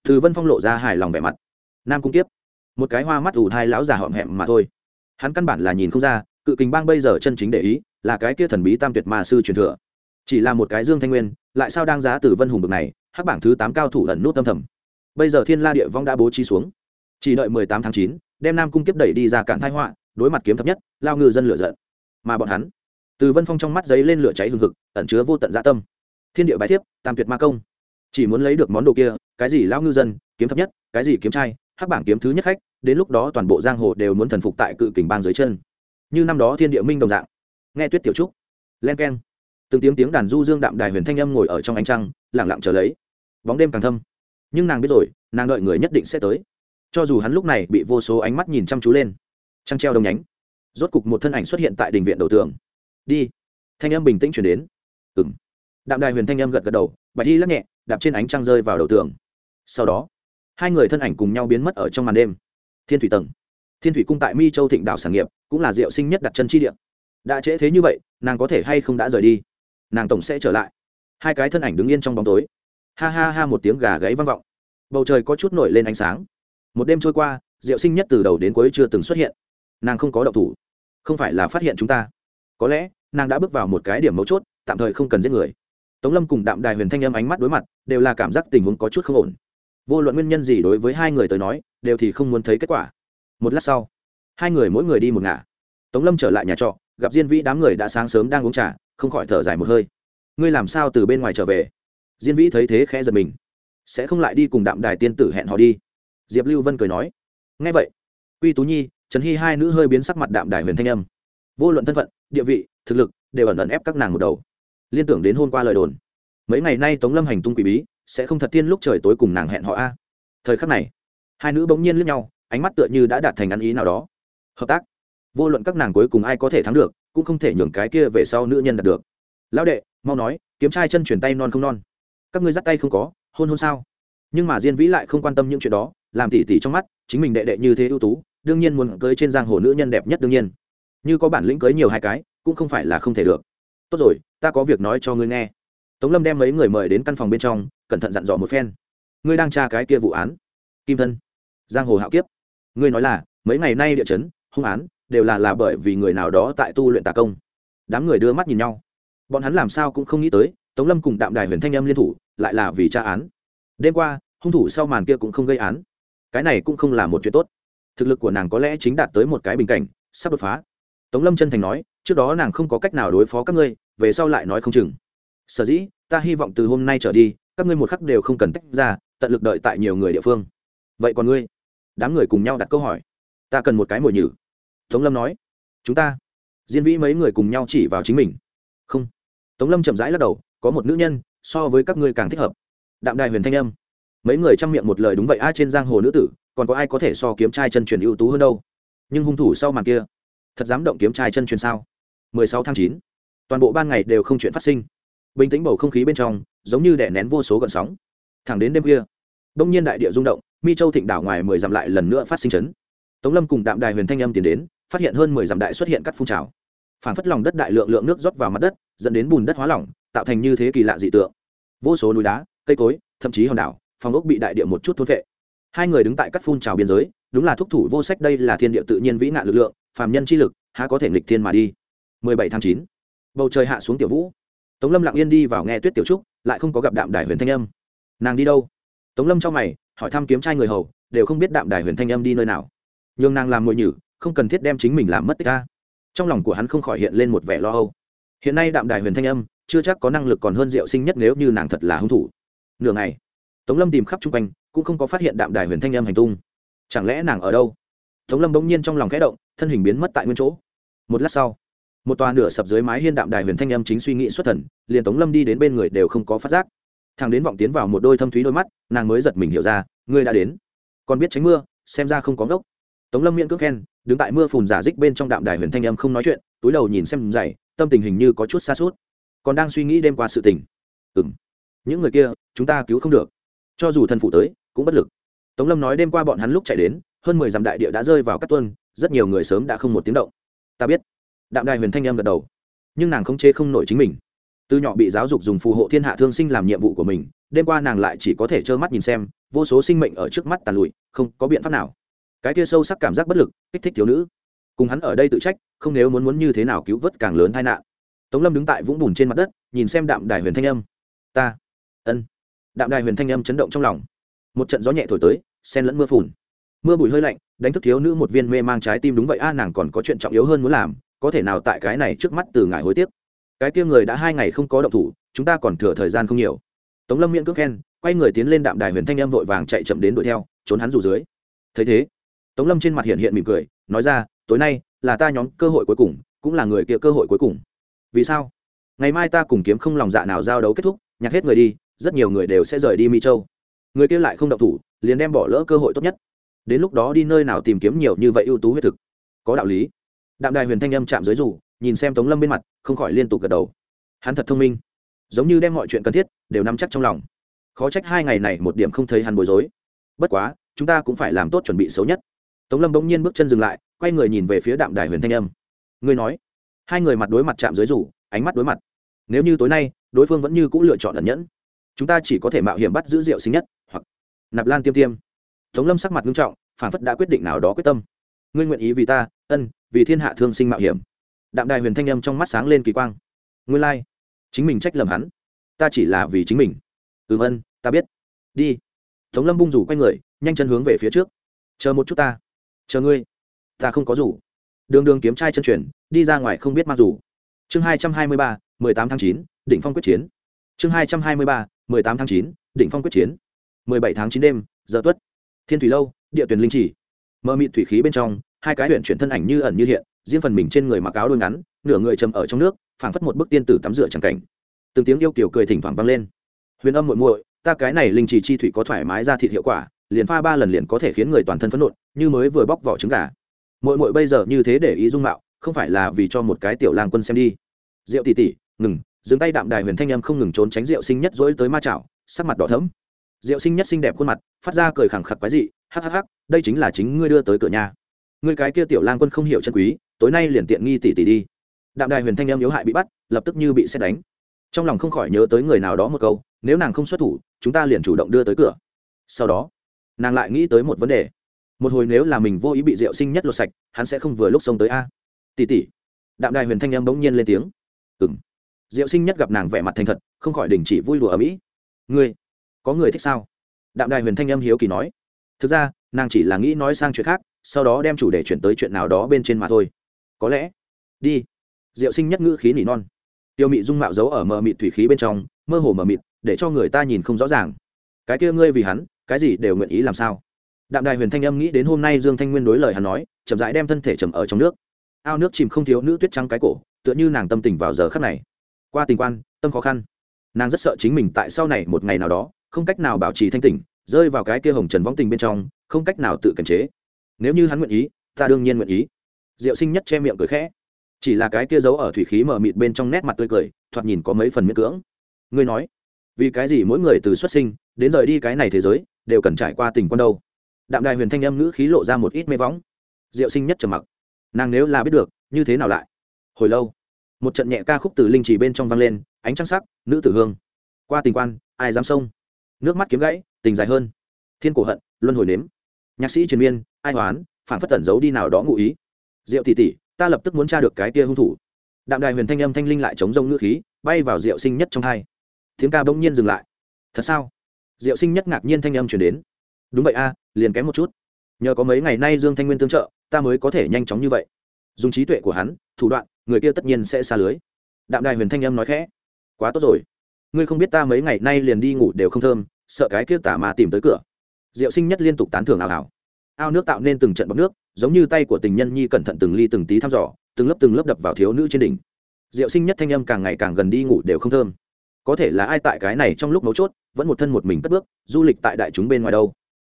Từ vân phong lộ ra hài lòng vẻ mặt. Nam cung tiếp một cái hoa mắt ủ hai lão già họm hẹm mà thôi. Hắn căn bản là nhìn không ra, cự kình bang bây giờ chân chính để ý, là cái kia thần bí tam tuyệt ma sư truyền thừa. Chỉ là một cái dương thanh nguyên, lại sao đang giá từ vân hùng bực này, hắc bảng thứ tám cao thủ ẩn nút tâm thầm. Bây giờ thiên la địa vong đã bố trí xuống chỉ đợi mười tám tháng chín, đem nam cung kiếp đẩy đi ra cản thái họa, đối mặt kiếm thấp nhất, lao ngư dân lửa giận. Mà bọn hắn, từ vân phong trong mắt giấy lên lửa cháy hừng hực, ẩn chứa vô tận dạ tâm. Thiên địa bài thiếp, tam tuyệt ma công. Chỉ muốn lấy được món đồ kia, cái gì lao ngư dân, kiếm thấp nhất, cái gì kiếm trai, hắc bảng kiếm thứ nhất khách, đến lúc đó toàn bộ giang hồ đều muốn thần phục tại cự kình bang dưới chân. Như năm đó thiên địa minh đồng dạng. Nghe tuyết tiểu trúc, len keng. Từng tiếng tiếng đàn du dương đạm đài huyền thanh âm ngồi ở trong ánh trăng lẳng lặng chờ lấy. Bóng đêm càng thâm. Nhưng nàng biết rồi, nàng đợi người nhất định sẽ tới cho dù hắn lúc này bị vô số ánh mắt nhìn chăm chú lên. Trăng treo đông nhánh. Rốt cục một thân ảnh xuất hiện tại đình viện đầu tường. Đi. Thanh âm bình tĩnh chuyển đến. Ừng đạm đài huyền thanh âm gật gật đầu, bạch đi lắc nhẹ, đạp trên ánh trăng rơi vào đầu tường. Sau đó, hai người thân ảnh cùng nhau biến mất ở trong màn đêm. Thiên thủy tầng. Thiên thủy cung tại mi châu thịnh đảo sản nghiệp, cũng là diệu sinh nhất đặt chân chi địa. Đã trễ thế như vậy, nàng có thể hay không đã rời đi? Nàng tổng sẽ trở lại. Hai cái thân ảnh đứng yên trong bóng tối. Ha ha ha một tiếng gà gáy vang vọng. Bầu trời có chút nổi lên ánh sáng một đêm trôi qua, diệu sinh nhất từ đầu đến cuối chưa từng xuất hiện. Nàng không có động thủ, không phải là phát hiện chúng ta. Có lẽ, nàng đã bước vào một cái điểm mấu chốt, tạm thời không cần giết người. Tống lâm cùng đạm đài huyền thanh âm ánh mắt đối mặt, đều là cảm giác tình huống có chút không ổn. Vô luận nguyên nhân gì đối với hai người tới nói, đều thì không muốn thấy kết quả. Một lát sau, hai người mỗi người đi một ngả. Tống lâm trở lại nhà trọ, gặp diên vĩ đám người đã sáng sớm đang uống trà, không khỏi thở dài một hơi. Ngươi làm sao từ bên ngoài trở về? Diên vĩ thấy thế khẽ giật mình. Sẽ không lại đi cùng đạm đài tiên tử hẹn họ đi diệp lưu vân cười nói ngay vậy, quy tú nhi, trần hy hai nữ hơi biến sắc mặt đạm đài huyền thanh âm. Vô luận thân phận, địa vị, thực lực đều ẩn ẩn ép các nàng một đầu. Liên tưởng đến hôm qua lời đồn, mấy ngày nay tống lâm hành tung quỷ bí, sẽ không thật tiên lúc trời tối cùng nàng hẹn họ a. À. Thời khắc này, hai nữ bỗng nhiên lướt nhau, ánh mắt tựa như đã đạt thành ăn ý nào đó. Hợp tác, vô luận các nàng cuối cùng ai có thể thắng được, cũng không thể nhường cái kia về sau nữ nhân đạt được. Lão đệ, mau nói, kiếm trai chân chuyển tay non không non. Các ngươi dắt tay không có, hôn hôn sao? Nhưng mà diên vĩ lại không quan tâm những chuyện đó làm tỷ tỷ trong mắt, chính mình đệ đệ như thế ưu tú, đương nhiên muốn cưới trên giang hồ nữ nhân đẹp nhất đương nhiên. Như có bản lĩnh cưới nhiều hai cái, cũng không phải là không thể được. Tốt rồi, ta có việc nói cho ngươi nghe. Tống lâm đem mấy người mời đến căn phòng bên trong, cẩn thận dặn dò một phen. Ngươi đang tra cái kia vụ án. Kim thân. Giang hồ hạo kiếp. Ngươi nói là, mấy ngày nay địa chấn, hung án, đều là là bởi vì người nào đó tại tu luyện tà công. Đám người đưa mắt nhìn nhau. Bọn hắn làm sao cũng không nghĩ tới, tống lâm cùng đạm đài huyền thanh âm liên thủ, lại là vì tra án. Đêm qua, hung thủ sau màn kia cũng không gây án cái này cũng không là một chuyện tốt. Thực lực của nàng có lẽ chính đạt tới một cái bình cảnh, sắp đột phá. Tống lâm chân thành nói, trước đó nàng không có cách nào đối phó các ngươi, về sau lại nói không chừng. Sở dĩ, ta hy vọng từ hôm nay trở đi, các ngươi một khắc đều không cần tách ra, tận lực đợi tại nhiều người địa phương. Vậy còn ngươi? Đám người cùng nhau đặt câu hỏi. Ta cần một cái mồi nhử. Tống lâm nói, chúng ta. Diên vĩ mấy người cùng nhau chỉ vào chính mình. Không. Tống lâm chậm rãi lắc đầu, có một nữ nhân, so với các ngươi càng thích hợp. Đạm đài huyền thanh âm mấy người chăm miệng một lời đúng vậy, ai trên giang hồ nữ tử, còn có ai có thể so kiếm trai chân truyền ưu tú hơn đâu? Nhưng hung thủ sau màn kia, thật dám động kiếm trai chân truyền sao? 16 tháng 9. toàn bộ ban ngày đều không chuyện phát sinh. Bình tĩnh bầu không khí bên trong, giống như đè nén vô số gợn sóng. Thẳng đến đêm khuya, đông nhiên đại địa rung động, mi châu thịnh đảo ngoài mười dặm lại lần nữa phát sinh chấn. Tống lâm cùng đạm đài huyền thanh âm tiến đến, phát hiện hơn mười dặm đại xuất hiện các phun trào. Phản phất lòng đất đại lượng lượng nước rót vào mặt đất, dẫn đến bùn đất hóa lỏng, tạo thành như thế kỳ lạ dị tượng. Vô số núi đá, cây cối, thậm chí hòn đảo phòng ốc bị đại địa một chút thôn vệ hai người đứng tại cắt phun trào biên giới, đúng là thúc thủ vô sách đây là thiên địa tự nhiên vĩ nạn lực lượng, phàm nhân chi lực, há có thể nghịch thiên mà đi. 17 tháng 9. bầu trời hạ xuống tiểu vũ. Tống lâm lặng yên đi vào nghe tuyết tiểu trúc, lại không có gặp đạm đài huyền thanh âm. Nàng đi đâu? Tống lâm cho mày, hỏi thăm kiếm trai người hầu, đều không biết đạm đài huyền thanh âm đi nơi nào. Nhường nàng làm mồi nhử, không cần thiết đem chính mình làm mất tích ca trong lòng của hắn không khỏi hiện lên một vẻ lo âu. Hiện nay đạm đài huyền thanh âm, chưa chắc có năng lực còn hơn diệu sinh nhất nếu như nàng thật là hung thủ. Nửa ngày tống lâm tìm khắp chung quanh, cũng không có phát hiện đạm đài huyền thanh âm hành tung. Chẳng lẽ nàng ở đâu? Tống lâm bỗng nhiên trong lòng khẽ động, thân hình biến mất tại nguyên chỗ. Một lát sau, một tòa nửa sập dưới mái hiên đạm đài huyền thanh âm chính suy nghĩ xuất thần, liền tống lâm đi đến bên người đều không có phát giác. Thằng đến vọng tiến vào một đôi thâm thúy đôi mắt, nàng mới giật mình hiểu ra, ngươi đã đến. Còn biết tránh mưa, xem ra không có ngốc. Tống lâm miễn cước khen, đứng tại mưa phùn giả dích bên trong đạm đài huyền thanh âm không nói chuyện, túi đầu nhìn xem dày, tâm tình hình như có chút xa suốt. Còn đang suy nghĩ đêm qua sự tình. Ừ m những người kia, chúng ta cứu không được cho dù thân phụ tới, cũng bất lực. Tống lâm nói đêm qua bọn hắn lúc chạy đến, hơn mười dặm đại địa đã rơi vào các tuân rất nhiều người sớm đã không một tiếng động. Ta biết. Đạm đài huyền thanh em gật đầu. Nhưng nàng không chế không nổi chính mình. Từ nhỏ bị giáo dục dùng phù hộ thiên hạ thương sinh làm nhiệm vụ của mình, đêm qua nàng lại chỉ có thể trơ mắt nhìn xem, vô số sinh mệnh ở trước mắt tàn lụi, không có biện pháp nào. Cái kia sâu sắc cảm giác bất lực, kích thích thiếu nữ. Cùng hắn ở đây tự trách, không nếu muốn muốn như thế nào cứu vớt càng lớn tai nạn. Tống lâm đứng tại vũng bùn trên mặt đất, nhìn xem đạm đài huyền thanh âm ta. Ân đạm đài huyền thanh âm chấn động trong lòng. Một trận gió nhẹ thổi tới, sen lẫn mưa phùn. Mưa bụi hơi lạnh, đánh thức thiếu nữ một viên mê mang trái tim đúng vậy. A, nàng còn có chuyện trọng yếu hơn muốn làm, có thể nào tại cái này trước mắt từ ngài hối tiếc? Cái kia người đã hai ngày không có động thủ, chúng ta còn thừa thời gian không nhiều. Tống lâm miễn cước khen, quay người tiến lên đạm đài huyền thanh âm vội vàng chạy chậm đến đuổi theo, trốn hắn rủ dưới. Thấy thế, tống lâm trên mặt hiện hiện mỉm cười, nói ra, tối nay là ta nhóm cơ hội cuối cùng, cũng là người kia cơ hội cuối cùng. Vì sao? Ngày mai ta cùng kiếm không lòng dạ nào giao đấu kết thúc, nhặt hết người đi rất nhiều người đều sẽ rời đi mi châu người kia lại không động thủ, liền đem bỏ lỡ cơ hội tốt nhất. Đến lúc đó đi nơi nào tìm kiếm nhiều như vậy ưu tú huyết thực. Có đạo lý. Đạm đài huyền thanh âm chạm dưới rủ nhìn xem tống lâm bên mặt, không khỏi liên tục gật đầu. Hắn thật thông minh. Giống như đem mọi chuyện cần thiết, đều nắm chắc trong lòng. Khó trách hai ngày này một điểm không thấy hắn bối rối. Bất quá, chúng ta cũng phải làm tốt chuẩn bị xấu nhất. Tống lâm bỗng nhiên bước chân dừng lại, quay người nhìn về phía đạm đài huyền thanh âm. Ngươi nói. Hai người mặt đối mặt chạm dưới rủ ánh mắt đối mặt. Nếu như tối nay, đối phương vẫn như c ũ lựa chọn ẩn nhẫn chúng ta chỉ có thể mạo hiểm bắt giữ rượu sinh nhất, hoặc nạp lan tiêm tiêm. Tống lâm sắc mặt nghiêm trọng phản phất đã quyết định nào đó quyết tâm. Ngươi nguyện ý vì ta, ân, vì thiên hạ thương sinh mạo hiểm. Đạm đài huyền thanh âm trong mắt sáng lên kỳ quang. Ngươi lai、like. chính mình trách lầm hắn. Ta chỉ là vì chính mình. Ừm ân, ta biết. Đi. Tống lâm bung rủ quay người, nhanh chân hướng về phía trước. Chờ một chút ta. Chờ ngươi. Ta không có rủ. Đường đường kiếm trai chân truyền, đi ra ngoài không biết mang rủ. Chương hai trăm hai mươi ba, mười tám tháng chín định phong quyết chiến. Chương hai trăm hai mươi ba tám tháng chín định phong quyết chiến. mười bảy tháng chín đêm, giờ tuất. Thiên thủy lâu, địa tuyển linh chỉ. Mờ mịt thủy khí bên trong, hai cái huyện chuyển thân ảnh như ẩn như hiện, riêng phần mình trên người mặc áo đôi ngắn, nửa người chầm ở trong nước, phảng phất một bức tiên tử tắm rửa chẳng cảnh. Từng tiếng yêu kiểu cười thỉnh thoảng vang lên. Huyền âm muội muội, ta cái này linh chỉ chi thủy có thoải mái ra thịt hiệu quả, liền pha ba lần liền có thể khiến người toàn thân phấn nộn, như mới vừa bóc vỏ trứng gà. Muội muội bây giờ như thế để ý dung mạo, không phải là vì cho một cái tiểu lang quân xem đi. Rượu tỉ tỉ ngừng dừng tay đạm đài huyền thanh âm không ngừng trốn tránh rượu sinh nhất dỗi tới ma chảo, sắc mặt đỏ thẫm. Rượu sinh nhất xinh đẹp khuôn mặt, phát ra cười khẳng khặc quái dị hắc hắc hắc đây chính là chính ngươi đưa tới cửa nhà. Ngươi cái kia tiểu lang quân không hiểu chân quý, tối nay liền tiện nghi tỷ tỷ đi. Đạm đài huyền thanh âm yếu hại bị bắt, lập tức như bị xét đánh. Trong lòng không khỏi nhớ tới người nào đó một câu, nếu nàng không xuất thủ, chúng ta liền chủ động đưa tới cửa. Sau đó, nàng lại nghĩ tới một vấn đề. Một hồi nếu là mình vô ý bị rượu sinh nhất lột sạch, hắn sẽ không vừa lúc xông tới a. Tỷ tỷ đạm đài huyền thanh âm bỗng nhiên lên tiếng. Ừng diệu sinh nhất gặp nàng vẻ mặt thành thật, không khỏi đình chỉ vui đùa ở mỹ. Ngươi, có người thích sao? Đạm đài huyền thanh âm hiếu kỳ nói. Thực ra, nàng chỉ là nghĩ nói sang chuyện khác, sau đó đem chủ đề chuyển tới chuyện nào đó bên trên mà thôi. Có lẽ, đi. Diệu sinh nhất ngữ khí nỉ non. Tiêu mị dung mạo giấu ở mờ mịt thủy khí bên trong, mơ hồ mờ mịt, để cho người ta nhìn không rõ ràng. Cái kia ngươi vì hắn, cái gì đều nguyện ý làm sao? Đạm đài huyền thanh âm nghĩ đến hôm nay dương thanh nguyên đối lời hắn nói, chậm rãi đem thân thể chầm ở trong nước. Ao nước chìm không thiếu nữ tuyết trắng cái cổ, tựa như nàng tâm tình vào giờ khắc này qua tình quan, tâm khó khăn. Nàng rất sợ chính mình tại sau này một ngày nào đó, không cách nào bảo trì thanh tỉnh, rơi vào cái kia hồng trần vong tình bên trong, không cách nào tự kiềm chế. Nếu như hắn nguyện ý, ta đương nhiên nguyện ý. Diệu sinh nhất che miệng cười khẽ. Chỉ là cái kia giấu ở thủy khí mở mịt bên trong nét mặt tươi cười, thoạt nhìn có mấy phần miễn cưỡng. Ngươi nói, vì cái gì mỗi người từ xuất sinh, đến rời đi cái này thế giới, đều cần trải qua tình quan đâu? Đạm đài huyền thanh âm ngữ khí lộ ra một ít mê võng. Diệu sinh nhất trầm mặc. Nàng nếu là biết được, như thế nào lại? Hồi lâu một trận nhẹ ca khúc từ linh trì bên trong vang lên, ánh trăng sắc, nữ tử hương. Qua tình quan, ai dám sông nước mắt kiếm gãy, tình dài hơn. Thiên cổ hận, luân hồi nếm. Nhạc sĩ truyền miên, ai hoán, phản phất tẩn giấu đi nào đó ngụ ý. Diệu tỷ tỷ, ta lập tức muốn tra được cái kia hung thủ. Đạm đài huyền thanh âm thanh linh lại chống rông ngữ khí, bay vào diệu sinh nhất trong hai. Tiếng ca bỗng nhiên dừng lại. Thật sao? Diệu sinh nhất ngạc nhiên thanh âm chuyển đến. Đúng vậy a, liền kém một chút. Nhờ có mấy ngày nay dương thanh nguyên tương trợ, ta mới có thể nhanh chóng như vậy dùng trí tuệ của hắn, thủ đoạn, người kia tất nhiên sẽ xa lưới. Đạm đài huyền thanh âm nói khẽ, quá tốt rồi. Ngươi không biết ta mấy ngày nay liền đi ngủ đều không thơm, sợ cái kia tả mà tìm tới cửa. Diệu sinh nhất liên tục tán thưởng ảo ảo ao nước tạo nên từng trận bọc nước, giống như tay của tình nhân nhi cẩn thận từng ly từng tí thăm dò, từng lớp từng lớp đập vào thiếu nữ trên đỉnh. Diệu sinh nhất thanh âm càng ngày càng gần đi ngủ đều không thơm. Có thể là ai tại cái này trong lúc mấu chốt, vẫn một thân một mình cất bước, du lịch tại đại chúng bên ngoài đâu.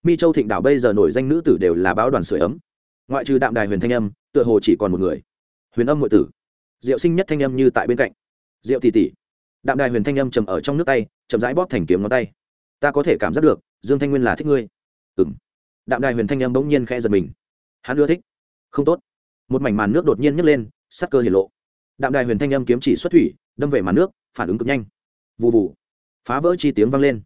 Mi châu thịnh đảo bây giờ nổi danh nữ tử đều là báo đoàn sửa ấm. Ngoại trừ đạm đài huyền thanh âm tựa hồ chỉ còn một người. Huyền âm ngụy tử. Diệu sinh nhất thanh âm như tại bên cạnh. Diệu tỷ tỷ. Đạm đài huyền thanh âm trầm ở trong nước tay, chậm rãi bóp thành kiếm ngón tay. Ta có thể cảm giác được, dương thanh nguyên là thích ngươi. Ừng đạm đài huyền thanh âm bỗng nhiên khẽ giật mình. Hắn ưa thích. Không tốt. Một mảnh màn nước đột nhiên nhấc lên, sắc cơ hiển lộ. Đạm đài huyền thanh âm kiếm chỉ xuất thủy, đâm về màn nước, phản ứng cực nhanh. Vụ vụ phá vỡ chi tiếng vang lên.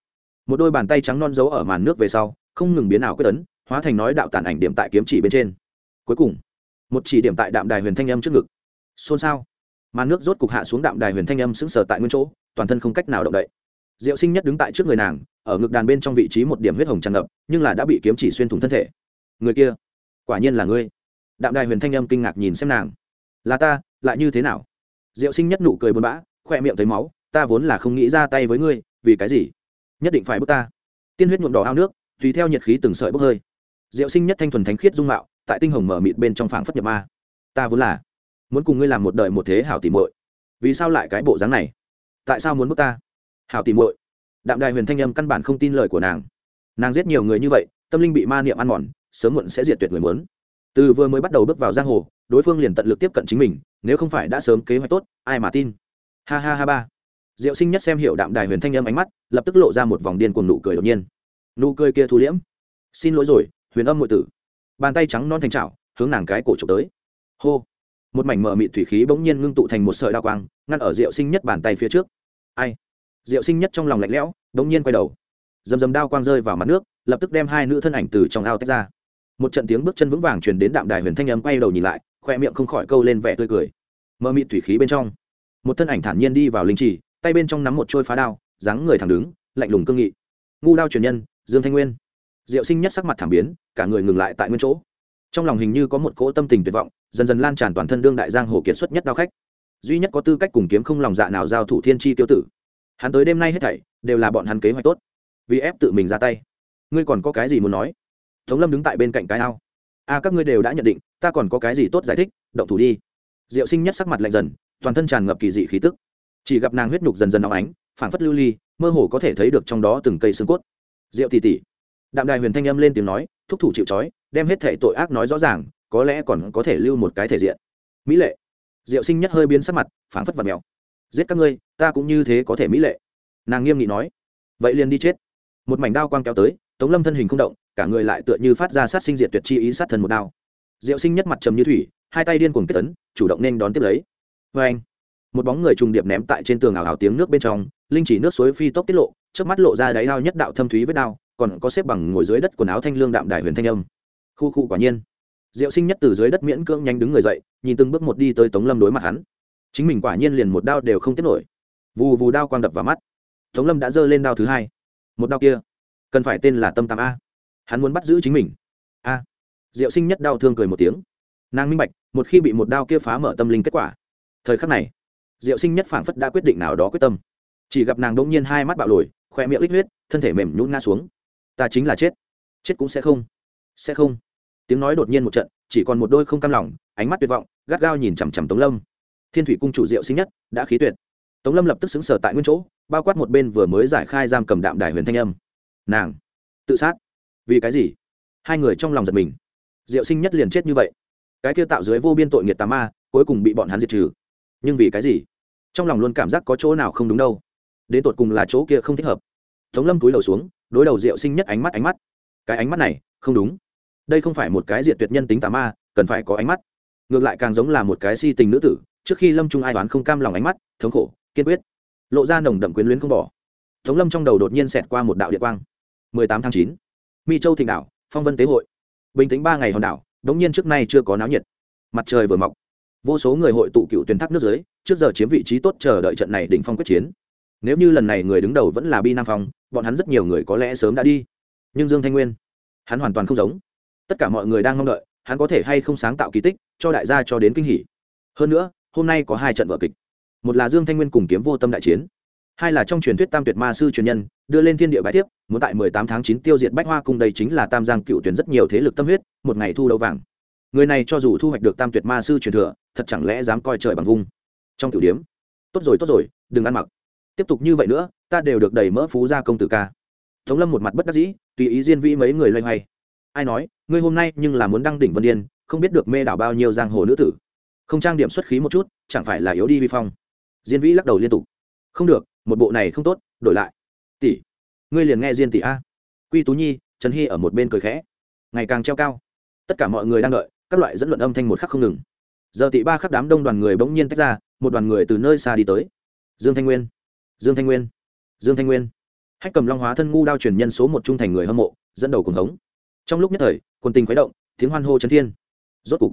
Một đôi bàn tay trắng non giấu ở màn nước về sau, không ngừng biến ảo quyết tấn, hóa thành nói đạo tản ảnh điểm tại kiếm chỉ bên trên. Cuối cùng một chỉ điểm tại đạm đài huyền thanh âm trước ngực. Xôn xao. Màn nước rốt cục hạ xuống đạm đài huyền thanh âm sững sờ tại nguyên chỗ, toàn thân không cách nào động đậy. Diệu sinh nhất đứng tại trước người nàng, ở ngực đàn bên trong vị trí một điểm huyết hồng tràn ngập, nhưng là đã bị kiếm chỉ xuyên thủng thân thể. Người kia, quả nhiên là ngươi. Đạm đài huyền thanh âm kinh ngạc nhìn xem nàng. Là ta, lại như thế nào? Diệu sinh nhất nụ cười buồn bã khoe miệng thấy máu, ta vốn là không nghĩ ra tay với ngươi, vì cái gì? Nhất định phải bước ta. Tiên huyết nhuộm đỏ ao nước, tùy theo nhiệt khí từng sợi bốc hơi. Diệu sinh nhất thanh thuần thánh khiết dung mạo tại tinh hồng mở mịt bên trong phảng phất nhập ma. Ta vốn là muốn cùng ngươi làm một đời một thế hảo tỉ muội. Vì sao lại cái bộ dáng này? Tại sao muốn bước ta? Hảo tỉ muội. Đạm đài huyền thanh âm căn bản không tin lời của nàng. Nàng giết nhiều người như vậy, tâm linh bị ma niệm ăn mòn, sớm muộn sẽ diệt tuyệt người muốn. Từ vừa mới bắt đầu bước vào giang hồ, đối phương liền tận lực tiếp cận chính mình, nếu không phải đã sớm kế hoạch tốt, ai mà tin? Ha ha ha ba. Diệu sinh nhất xem hiểu đạm đài huyền thanh âm ánh mắt, lập tức lộ ra một vòng điên cuồng nụ cười đột nhiên. Nụ cười kia thu liễm. Xin lỗi rồi, huyền âm ngụy tử bàn tay trắng non thành trào hướng nàng cái cổ chụp tới. Hô! Một mảnh mờ mịt thủy khí bỗng nhiên ngưng tụ thành một sợi đao quang, ngăn ở diệu sinh nhất bàn tay phía trước. Ai? Diệu sinh nhất trong lòng lạnh lẽo, bỗng nhiên quay đầu. Dầm dầm đao quang rơi vào mặt nước, lập tức đem hai nữ thân ảnh từ trong ao tách ra. Một trận tiếng bước chân vững vàng truyền đến đạm đài huyền thanh âm quay đầu nhìn lại, khoe miệng không khỏi câu lên vẻ tươi cười. Mờ mịt thủy khí bên trong, một thân ảnh thản nhiên đi vào linh trì, tay bên trong nắm một trôi phá đao, dáng người thẳng đứng, lạnh lùng cương nghị. Ngu đao truyền nhân, dương thanh nguyên diệu sinh nhất sắc mặt thảm biến, cả người ngừng lại tại nguyên chỗ. Trong lòng hình như có một cỗ tâm tình tuyệt vọng, dần dần lan tràn toàn thân đương đại giang hồ kiệt xuất nhất đao khách. Duy nhất có tư cách cùng kiếm không lòng dạ nào giao thủ thiên tri tiêu tử. Hắn tới đêm nay hết thảy, đều là bọn hắn kế hoạch tốt. Vì ép tự mình ra tay. Ngươi còn có cái gì muốn nói? Tống lâm đứng tại bên cạnh cái ao. A các ngươi đều đã nhận định, ta còn có cái gì tốt giải thích, động thủ đi. Diệu sinh nhất sắc mặt lạnh dần, toàn thân tràn ngập kỳ dị khí tức. Chỉ gặp nàng huyết nhục dần dần óng ánh, phảng phất lưu ly, mơ hồ có thể thấy được trong đó từng cây xương cốt. Diệu tỉ tỉ đạm đài huyền thanh âm lên tiếng nói, thúc thủ chịu trói, đem hết thể tội ác nói rõ ràng, có lẽ còn có thể lưu một cái thể diện. Mỹ lệ. Diệu sinh nhất hơi biến sắc mặt, phảng phất vật mèo. Giết các ngươi, ta cũng như thế có thể mỹ lệ. Nàng nghiêm nghị nói. Vậy liền đi chết. Một mảnh đao quang kéo tới, tống lâm thân hình không động, cả người lại tựa như phát ra sát sinh diệt tuyệt chi ý sát thần một đao. Diệu sinh nhất mặt trầm như thủy, hai tay điên cuồng kết tấn, chủ động nên đón tiếp lấy. Vê anh, một bóng người trùng điệp ném tại trên tường ảo ảo tiếng nước bên trong, linh chỉ nước suối phi tốc tiết lộ trước mắt lộ ra đáy đao nhất đạo thâm thúy với đao còn có xếp bằng ngồi dưới đất quần áo thanh lương đạm đài huyền thanh âm. Khu khu quả nhiên. Diệu sinh nhất từ dưới đất miễn cưỡng nhanh đứng người dậy, nhìn từng bước một đi tới tống lâm đối mặt hắn. Chính mình quả nhiên liền một đao đều không tiếp nổi. Vù vù đao quang đập vào mắt. Tống lâm đã giơ lên đao thứ hai. Một đao kia, cần phải tên là tâm tam a. Hắn muốn bắt giữ chính mình. A. Diệu sinh nhất đau thương cười một tiếng. Nàng minh bạch, một khi bị một đao kia phá mở tâm linh kết quả, thời khắc này, diệu sinh nhất phảng phất đã quyết định nào đó quyết tâm. Chỉ gặp nàng đ ỗ n g nhiên hai mắt bạo lồi khoe miệng lít huyết, thân thể mềm nhún ngã xuống ta chính là chết. Chết cũng sẽ không. Sẽ không. Tiếng nói đột nhiên một trận, chỉ còn một đôi không cam lòng, ánh mắt tuyệt vọng, gắt gao nhìn chằm chằm tống lâm. Thiên thủy cung chủ diệu sinh nhất, đã khí tuyệt. Tống lâm lập tức xứng sở tại nguyên chỗ, bao quát một bên vừa mới giải khai giam cầm đạm đài huyền thanh âm. Nàng, tự sát. Vì cái gì? Hai người trong lòng giật mình. Diệu sinh nhất liền chết như vậy. Cái kia tạo dưới vô biên tội nghiệt tà ma, cuối cùng bị bọn hắn diệt trừ. Nhưng vì cái gì? Trong lòng luôn cảm giác có chỗ nào không đúng đâu. Đến tột cùng là chỗ kia không thích hợp. Tống lâm túi đầu xuống đối đầu diệu sinh nhất ánh mắt ánh mắt. Cái ánh mắt này, không đúng. Đây không phải một cái diện tuyệt nhân tính tà ma, cần phải có ánh mắt. Ngược lại càng giống là một cái si tình nữ tử, trước khi lâm trung ai đoán không cam lòng ánh mắt, thống khổ, kiên quyết, lộ ra nồng đậm quyến luyến không bỏ. Tống lâm trong đầu đột nhiên xẹt qua một đạo địa quang. 18 tháng 9. mi châu thịnh đảo, phong vân tế hội. Bình tĩnh ba ngày hòn đảo, đống nhiên trước nay chưa có náo nhiệt. Mặt trời vừa mọc. Vô số người hội tụ cựu tuyến thác nước dưới, trước giờ chiếm vị trí tốt chờ đợi trận này đỉnh phong quyết chiến nếu như lần này người đứng đầu vẫn là bi nam phong, bọn hắn rất nhiều người có lẽ sớm đã đi. Nhưng dương thanh nguyên, hắn hoàn toàn không giống. Tất cả mọi người đang mong đợi, hắn có thể hay không sáng tạo kỳ tích, cho đại gia cho đến kinh hỉ. Hơn nữa, hôm nay có hai trận vở kịch. Một là dương thanh nguyên cùng kiếm vô tâm đại chiến. Hai là trong truyền thuyết tam tuyệt ma sư truyền nhân, đưa lên thiên địa bài tiếp muốn tại mười tám tháng chín tiêu diệt bách hoa cung đây chính là tam giang cựu tuyển rất nhiều thế lực tâm huyết, một ngày thu đấu vàng. Người này cho dù thu hoạch được tam tuyệt ma sư truyền thừa, thật chẳng lẽ dám coi trời bằng vung. Trong tiểu điểm, tốt rồi tốt rồi, đừng ăn mặc tiếp tục như vậy nữa, ta đều được đẩy mỡ phú ra công tử ca. Tống lâm một mặt bất đắc dĩ, tùy ý diên vĩ mấy người loay hoay. Ai nói, ngươi hôm nay nhưng là muốn đăng đỉnh vân yên không biết được mê đảo bao nhiêu giang hồ nữ tử. Không trang điểm xuất khí một chút, chẳng phải là yếu đi vi phong. Diên vĩ lắc đầu liên tục. Không được, một bộ này không tốt, đổi lại. Tỷ, ngươi liền nghe diên tỷ a. Quy tú nhi, trần hy ở một bên cười khẽ. Ngày càng treo cao. Tất cả mọi người đang đợi, các loại dẫn luận âm thanh một khắc không ngừng. Giờ tỷ ba khắc đám đông đoàn người bỗng nhiên tách ra, một đoàn người từ nơi xa đi tới. Dương thanh nguyên dương thanh nguyên. Dương thanh nguyên. Hách cầm long hóa thân ngu đao truyền nhân số một trung thành người hâm mộ, dẫn đầu cùng hống. Trong lúc nhất thời quân tình khuấy động, tiếng hoan hô chấn thiên. Rốt cục,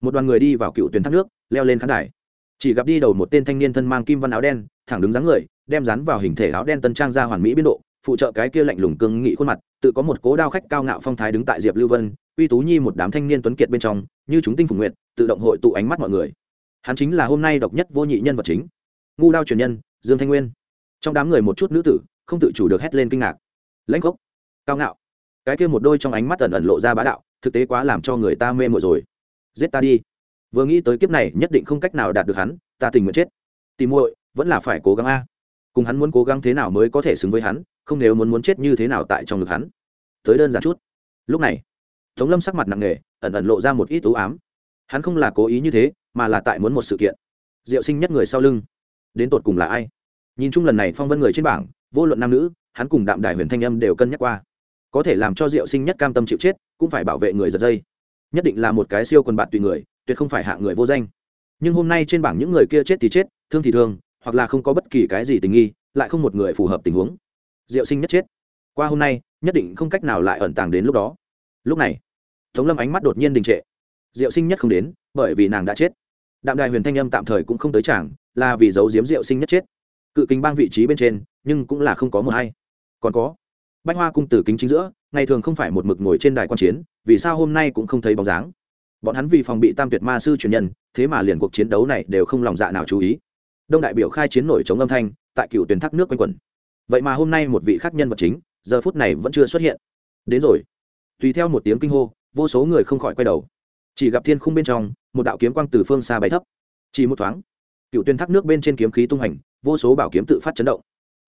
một đoàn người đi vào cựu tuyến thác nước, leo lên khán đài. Chỉ gặp đi đầu một tên thanh niên thân mang kim văn áo đen, thẳng đứng dáng người, đem dán vào hình thể áo đen tân trang ra hoàn mỹ biên độ, phụ trợ cái kia lạnh lùng cương nghị khuôn mặt, tự có một cố đao khách cao ngạo phong thái đứng tại diệp lưu vân uy tú nhi một đám thanh niên tuấn kiệt bên trong, như chúng tinh phủ nguyện tự động hội tụ ánh mắt mọi người. Hắn chính là hôm nay độc nhất vô nhị nhân vật chính. Ngu đao truyền nhân, dương thanh nguyên trong đám người một chút nữ tử, không tự chủ được hét lên kinh ngạc. Lãnh khốc, cao ngạo. Cái kia một đôi trong ánh mắt ẩn ẩn lộ ra bá đạo, thực tế quá làm cho người ta mê mội rồi. Giết ta đi. Vừa nghĩ tới kiếp này, nhất định không cách nào đạt được hắn, ta tình nguyện chết. Tìm muội, vẫn là phải cố gắng a. Cùng hắn muốn cố gắng thế nào mới có thể xứng với hắn, không nếu muốn muốn chết như thế nào tại trong ngực hắn. Tới đơn giản chút. Lúc này, tống lâm sắc mặt nặng nề, ẩn ẩn lộ ra một ít ú ám. Hắn không là cố ý như thế, mà là tại muốn một sự kiện. Diệu sinh nhất người sau lưng. Đến tột cùng là ai? Nhìn chung lần này phong vân người trên bảng, vô luận nam nữ, hắn cùng đạm đài huyền thanh âm đều cân nhắc qua. Có thể làm cho diệu sinh nhất cam tâm chịu chết, cũng phải bảo vệ người giật dây. Nhất định là một cái siêu quần bạn tùy người, tuyệt không phải hạ người vô danh. Nhưng hôm nay trên bảng những người kia chết thì chết, thương thì thương, hoặc là không có bất kỳ cái gì tình nghi, lại không một người phù hợp tình huống. Diệu sinh nhất chết. Qua hôm nay, nhất định không cách nào lại ẩn tàng đến lúc đó. Lúc này, tống lâm ánh mắt đột nhiên đình trệ. Diệu sinh nhất không đến, bởi vì nàng đã chết. Đạm đài huyền thanh âm tạm thời cũng không tới chàng, là vì giấu diếm diệu sinh nhất chết cự kính bang vị trí bên trên, nhưng cũng là không có một hay. Còn có, bách hoa cung tử kính chính giữa, ngày thường không phải một mực ngồi trên đài quan chiến, vì sao hôm nay cũng không thấy bóng dáng? Bọn hắn vì phòng bị tam tuyệt ma sư truyền nhân, thế mà liền cuộc chiến đấu này đều không lòng dạ nào chú ý. Đông đại biểu khai chiến nổi chống âm thanh, tại cựu tuyển thác nước quanh quẩn. Vậy mà hôm nay một vị khác nhân vật chính, giờ phút này vẫn chưa xuất hiện. Đến rồi. Tùy theo một tiếng kinh hô, vô số người không khỏi quay đầu. Chỉ gặp thiên khung bên trong, một đạo kiếm quang từ phương xa bay thấp. Chỉ một thoáng, cựu tuyên thác nước bên trên kiếm khí tung hành vô số bảo kiếm tự phát chấn động.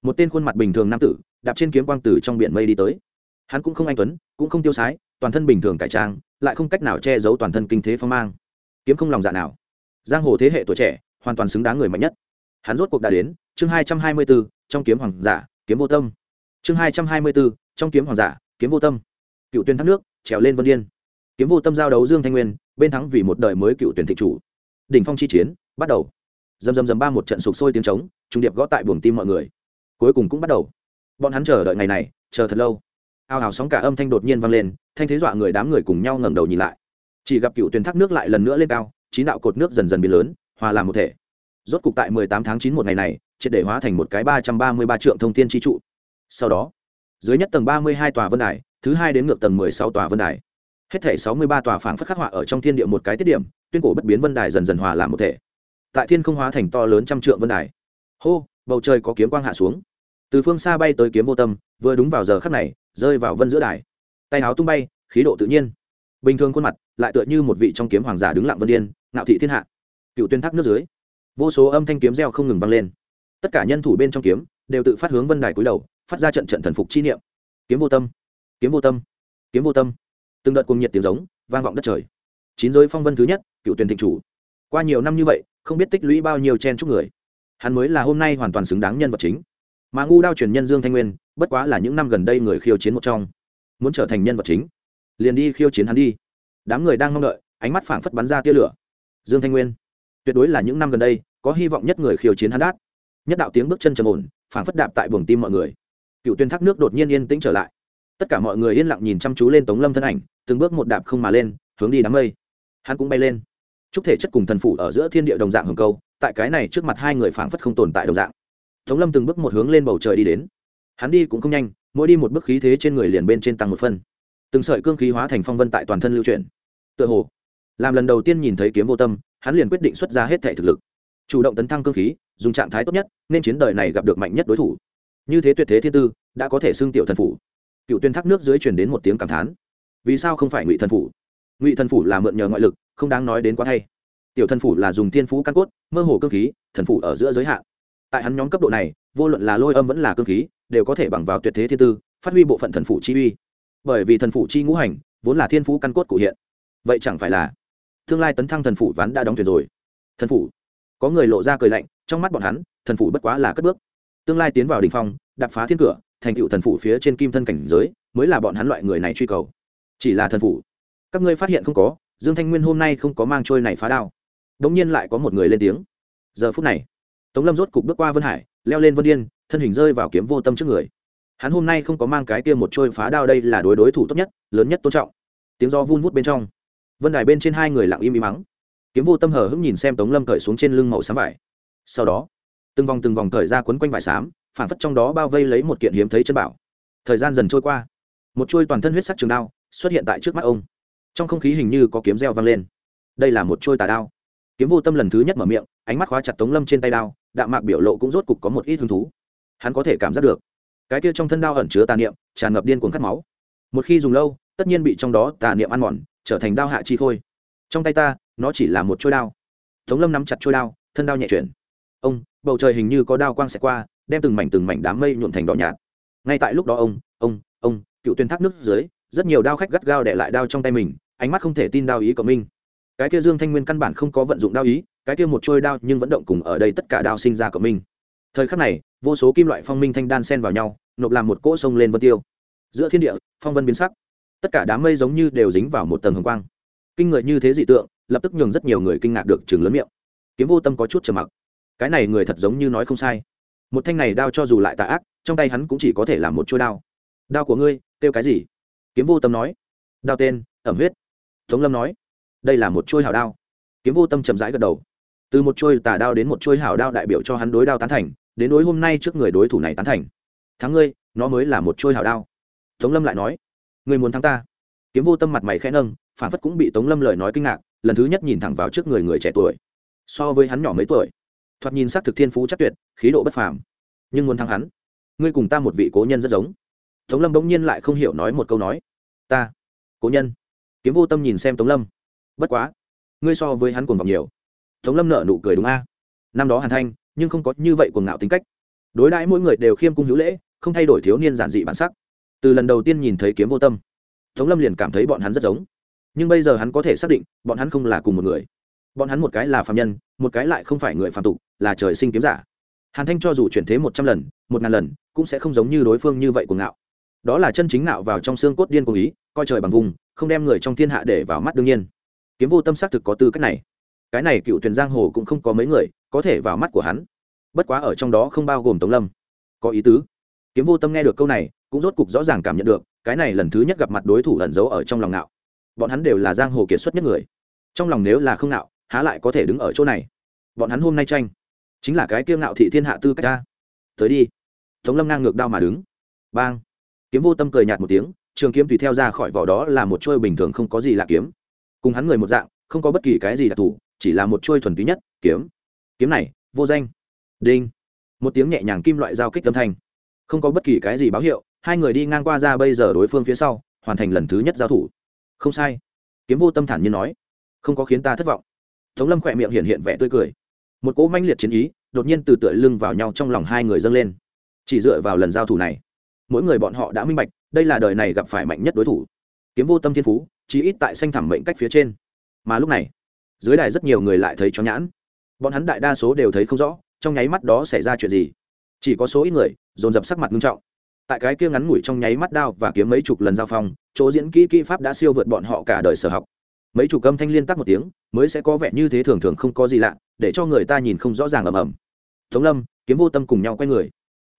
Một tên khuôn mặt bình thường nam tử đạp trên kiếm quang tử trong biển mây đi tới. Hắn cũng không anh tuấn, cũng không tiêu sái, toàn thân bình thường cải trang, lại không cách nào che giấu toàn thân kinh thế phong mang. Kiếm không lòng dạ nào. Giang hồ thế hệ tuổi trẻ, hoàn toàn xứng đáng người mạnh nhất. Hắn rốt cuộc đã đến, chương hai trăm hai mươi b ố trong kiếm hoàng giả, kiếm vô tâm. Chương hai trăm hai mươi b ố trong kiếm hoàng giả, kiếm vô tâm. Cựu tuyên thác nước, trèo lên vân điên kiếm vô tâm giao đấu dương thanh nguyên, bên thắng vì một đời mới cựu tuyển thị chủ. Đỉnh phong chi chiến, bắt đầu dầm dầm dầm ba một trận sụp sôi tiếng trống trung điệp gõ tại buồng tim mọi người. Cuối cùng cũng bắt đầu. Bọn hắn chờ đợi ngày này, chờ thật lâu. Ao ào sóng cả âm thanh đột nhiên vang lên, thanh thế dọa người đám người cùng nhau ngẩng đầu nhìn lại. Chỉ gặp cựu tuyển thác nước lại lần nữa lên cao, chín đạo cột nước dần dần biến lớn, hòa làm một thể. Rốt cục tại 18 tháng 9 một ngày này, triệt để hóa thành một cái 333 trượng thông thiên chi trụ. Sau đó, dưới nhất tầng 32 tòa vân đài, thứ hai đến ngược tầng 16 tòa vân đài. Hết thể 63 tòa phảng phất khắc họa ở trong thiên địa một cái tiết điểm, tuyên cổ bất biến vân đài dần dần hòa làm một thể tại thiên không hóa thành to lớn trăm trượng vân đài. Hô, bầu trời có kiếm quang hạ xuống. Từ phương xa bay tới kiếm vô tâm, vừa đúng vào giờ khắc này, rơi vào vân giữa đài. Tay áo tung bay, khí độ tự nhiên. Bình thường khuôn mặt lại tựa như một vị trong kiếm hoàng giả đứng lặng vân điên, ngạo thị thiên hạ. Cựu tuyên thác nước dưới, vô số âm thanh kiếm reo không ngừng vang lên. Tất cả nhân thủ bên trong kiếm đều tự phát hướng vân đài cúi đầu, phát ra trận trận thần phục chi niệm. Kiếm vô tâm, kiếm vô tâm, kiếm vô tâm. Từng đợt cùng nhiệt tiếng giống vang vọng đất trời. Chín giới phong vân thứ nhất, cựu tuyển thịnh chủ. Qua nhiều năm như vậy không biết tích lũy bao nhiêu chen chúc người. Hắn mới là hôm nay hoàn toàn xứng đáng nhân vật chính. Mà ngu đao truyền nhân dương thanh nguyên, bất quá là những năm gần đây người khiêu chiến một trong. Muốn trở thành nhân vật chính, liền đi khiêu chiến hắn đi. Đám người đang mong đợi, ánh mắt phảng phất bắn ra tia lửa. Dương thanh nguyên, tuyệt đối là những năm gần đây, có hy vọng nhất người khiêu chiến hắn đát. Nhất đạo tiếng bước chân trầm ổn, phảng phất đạp tại buồng tim mọi người. Cựu tuyên thác nước đột nhiên yên tĩnh trở lại. Tất cả mọi người yên lặng nhìn chăm chú lên tống lâm thân ảnh, từng bước một đạp không mà lên, hướng đi đám mây. Hắn cũng bay lên chúc thể chất cùng thần phủ ở giữa thiên địa đồng dạng hồng câu, tại cái này trước mặt hai người phảng phất không tồn tại đồng dạng. Tống lâm từng bước một hướng lên bầu trời đi đến. Hắn đi cũng không nhanh, mỗi đi một bước khí thế trên người liền bên trên tăng một phân. Từng sợi cương khí hóa thành phong vân tại toàn thân lưu chuyển. Tựa hồ, làm lần đầu tiên nhìn thấy kiếm vô tâm, hắn liền quyết định xuất ra hết thể thực lực. Chủ động tấn thăng cương khí, dùng trạng thái tốt nhất, nên chiến đời này gặp được mạnh nhất đối thủ. Như thế tuyệt thế thiên tư, đã có thể xưng tiểu thần phủ. Cựu tuyên thác nước dưới truyền đến một tiếng cảm thán. Vì sao không phải ngụy thần phủ? Ngụy thần phủ là mượn nhờ ngoại lực, không đáng nói đến quá thay. Tiểu thần phủ là dùng thiên phú căn cốt, mơ hồ cơ khí, thần phủ ở giữa giới hạn. Tại hắn nhóm cấp độ này, vô luận là lôi âm vẫn là cơ khí, đều có thể bằng vào tuyệt thế thiên tư, phát huy bộ phận thần phủ chi uy. Bởi vì thần phủ chi ngũ hành, vốn là thiên phú căn cốt cụ hiện. Vậy chẳng phải là tương lai tấn thăng thần phủ ván đã đóng thuyền rồi. Thần phủ. Có người lộ ra cười lạnh, trong mắt bọn hắn, thần phủ bất quá là cất bước. Tương lai tiến vào đình phong đập phá thiên cửa, thành tựu thần phủ phía trên kim thân cảnh giới, mới là bọn hắn loại người này truy cầu. Chỉ là thần phủ các ngươi phát hiện không có, dương thanh nguyên hôm nay không có mang trôi này phá đao. Đ ỗ n g nhiên lại có một người lên tiếng. Giờ phút này, tống lâm rốt cục bước qua vân hải, leo lên vân điên, thân hình rơi vào kiếm vô tâm trước người. Hắn hôm nay không có mang cái kia một trôi phá đao đây là đối đối thủ tốt nhất, lớn nhất tôn trọng. Tiếng do vun vút bên trong, vân đài bên trên hai người lặng im im mắng. Kiếm vô tâm hờ hững nhìn xem tống lâm cởi xuống trên lưng màu xám vải. Sau đó, từng vòng từng vòng cởi ra quấn quanh vải xám, phản phất trong đó bao vây lấy một kiện hiếm thấy chân bảo. Thời gian dần trôi qua, một chuôi toàn thân huyết sắc trường đao xuất hiện tại trước mắt ông trong không khí hình như có kiếm reo vang lên. Đây là một trôi tà đao. Kiếm vô tâm lần thứ nhất mở miệng, ánh mắt khóa chặt tống lâm trên tay đao, đạm mạc biểu lộ cũng rốt cục có một ít hứng thú. Hắn có thể cảm giác được, cái kia trong thân đao ẩn chứa tà niệm, tràn ngập điên cuồng cắt máu. Một khi dùng lâu, tất nhiên bị trong đó tà niệm ăn mòn, trở thành đao hạ chi khôi. Trong tay ta, nó chỉ là một trôi đao. Tống lâm nắm chặt trôi đao, thân đao nhẹ chuyển. Ông, bầu trời hình như có đao quang xẹt qua, đem từng mảnh từng mảnh đám mây nhuộn thành đỏ nhạt. Ngay tại lúc đó ông ông ông, cựu tuyên thác nước dưới, rất nhiều đao khách gắt gao để lại đao trong tay mình ánh mắt không thể tin đao ý của minh cái kia dương thanh nguyên căn bản không có vận dụng đao ý, cái kia một trôi đao nhưng vẫn động cùng ở đây tất cả đao sinh ra của minh thời khắc này, vô số kim loại phong minh thanh đan sen vào nhau, nộp làm một cỗ sông lên vân tiêu. Giữa thiên địa, phong vân biến sắc. Tất cả đám mây giống như đều dính vào một tầng hồng quang. Kinh người như thế dị tượng, lập tức nhường rất nhiều người kinh ngạc được chừng lớn miệng. Kiếm vô tâm có chút trầm mặc. Cái này người thật giống như nói không sai. Một thanh này đao cho dù lại tà ác, trong tay hắn cũng chỉ có thể là một chuôi đao. Đao của ngươi, kêu cái gì? Kiếm vô tâm nói. Đao tên, ẩm huyết tống lâm nói, đây là một chuôi hảo đao. Kiếm vô tâm chậm rãi gật đầu. Từ một chuôi tà đao đến một chuôi hảo đao đại biểu cho hắn đối đao tán thành, đến đối hôm nay trước người đối thủ này tán thành. Thắng ngươi, nó mới là một chuôi hảo đao. Tống lâm lại nói, ngươi muốn thắng ta? Kiếm vô tâm mặt mày khẽ nâng, phản phất cũng bị tống lâm lời nói kinh ngạc, lần thứ nhất nhìn thẳng vào trước người người trẻ tuổi. So với hắn nhỏ mấy tuổi, thoạt nhìn s ắ c thực thiên phú chắc tuyệt, khí độ bất phàm. Nhưng muốn thắng hắn, ngươi cùng ta một vị cố nhân rất giống. Tống lâm bỗng nhiên lại không hiểu nói một câu nói, ta, cố nhân kiếm vô tâm nhìn xem tống lâm. Bất quá, ngươi so với hắn cuồng vọng nhiều. Tống lâm nợ nụ cười đúng a? Năm đó hàn thanh, nhưng không có như vậy cuồng ngạo tính cách. Đối đãi mỗi người đều khiêm cung hữu lễ, không thay đổi thiếu niên giản dị bản sắc. Từ lần đầu tiên nhìn thấy kiếm vô tâm, tống lâm liền cảm thấy bọn hắn rất giống. Nhưng bây giờ hắn có thể xác định, bọn hắn không là cùng một người. Bọn hắn một cái là phạm nhân, một cái lại không phải người phạm tục, là trời sinh kiếm giả. Hàn thanh cho dù chuyển thế một trăm lần, một ngàn lần, cũng sẽ không giống như đối phương như vậy cuồng ngạo. Đó là chân chính ngạo vào trong xương cốt điên cuồng ý, coi trời bằng vùng không đem người trong thiên hạ để vào mắt đương nhiên. Kiếm vô tâm xác thực có tư cách này. Cái này cựu thuyền giang hồ cũng không có mấy người có thể vào mắt của hắn. Bất quá ở trong đó không bao gồm tống lâm. Có ý tứ. Kiếm vô tâm nghe được câu này, cũng rốt cục rõ ràng cảm nhận được, cái này lần thứ nhất gặp mặt đối thủ ẩn giấu ở trong lòng ngạo. Bọn hắn đều là giang hồ kiệt xuất nhất người. Trong lòng nếu là không nạo há lại có thể đứng ở chỗ này. Bọn hắn hôm nay tranh, chính là cái kiêu ngạo thị thiên hạ tư cách ta. Tới đi. Tống lâm ngang ngược đao mà đứng. Bang. Kiếm vô tâm cười nhạt một tiếng trường kiếm tùy theo ra khỏi vỏ đó là một chuôi bình thường không có gì lạ kiếm. Cùng hắn người một dạng, không có bất kỳ cái gì đặc thù, chỉ là một chuôi thuần túy nhất, kiếm. Kiếm này, vô danh. Đinh. Một tiếng nhẹ nhàng kim loại giao kích âm thanh. Không có bất kỳ cái gì báo hiệu, hai người đi ngang qua ra bây giờ đối phương phía sau, hoàn thành lần thứ nhất giao thủ. Không sai. Kiếm vô tâm thản như nói. Không có khiến ta thất vọng. Tống lâm khỏe miệng hiện hiện vẻ tươi cười. Một cỗ manh liệt chiến ý, đột nhiên từ tựa lưng vào nhau trong lòng hai người dâng lên. Chỉ dựa vào lần giao thủ này, mỗi người bọn họ đã minh bạch đây là đời này gặp phải mạnh nhất đối thủ. Kiếm vô tâm thiên phú, chí ít tại xanh thẳm mệnh cách phía trên. Mà lúc này, dưới đài rất nhiều người lại thấy cho nhãn. Bọn hắn đại đa số đều thấy không rõ, trong nháy mắt đó xảy ra chuyện gì. Chỉ có số ít người, dồn dập sắc mặt nghiêm trọng. Tại cái kia ngắn ngủi trong nháy mắt đao và kiếm mấy chục lần giao phong, chỗ diễn kỹ kỹ pháp đã siêu vượt bọn họ cả đời sở học. Mấy chục âm thanh liên tắc một tiếng, mới sẽ có vẻ như thế thường thường không có gì lạ, để cho người ta nhìn không rõ ràng ầm ầm. Tống lâm, kiếm vô tâm cùng nhau quay người.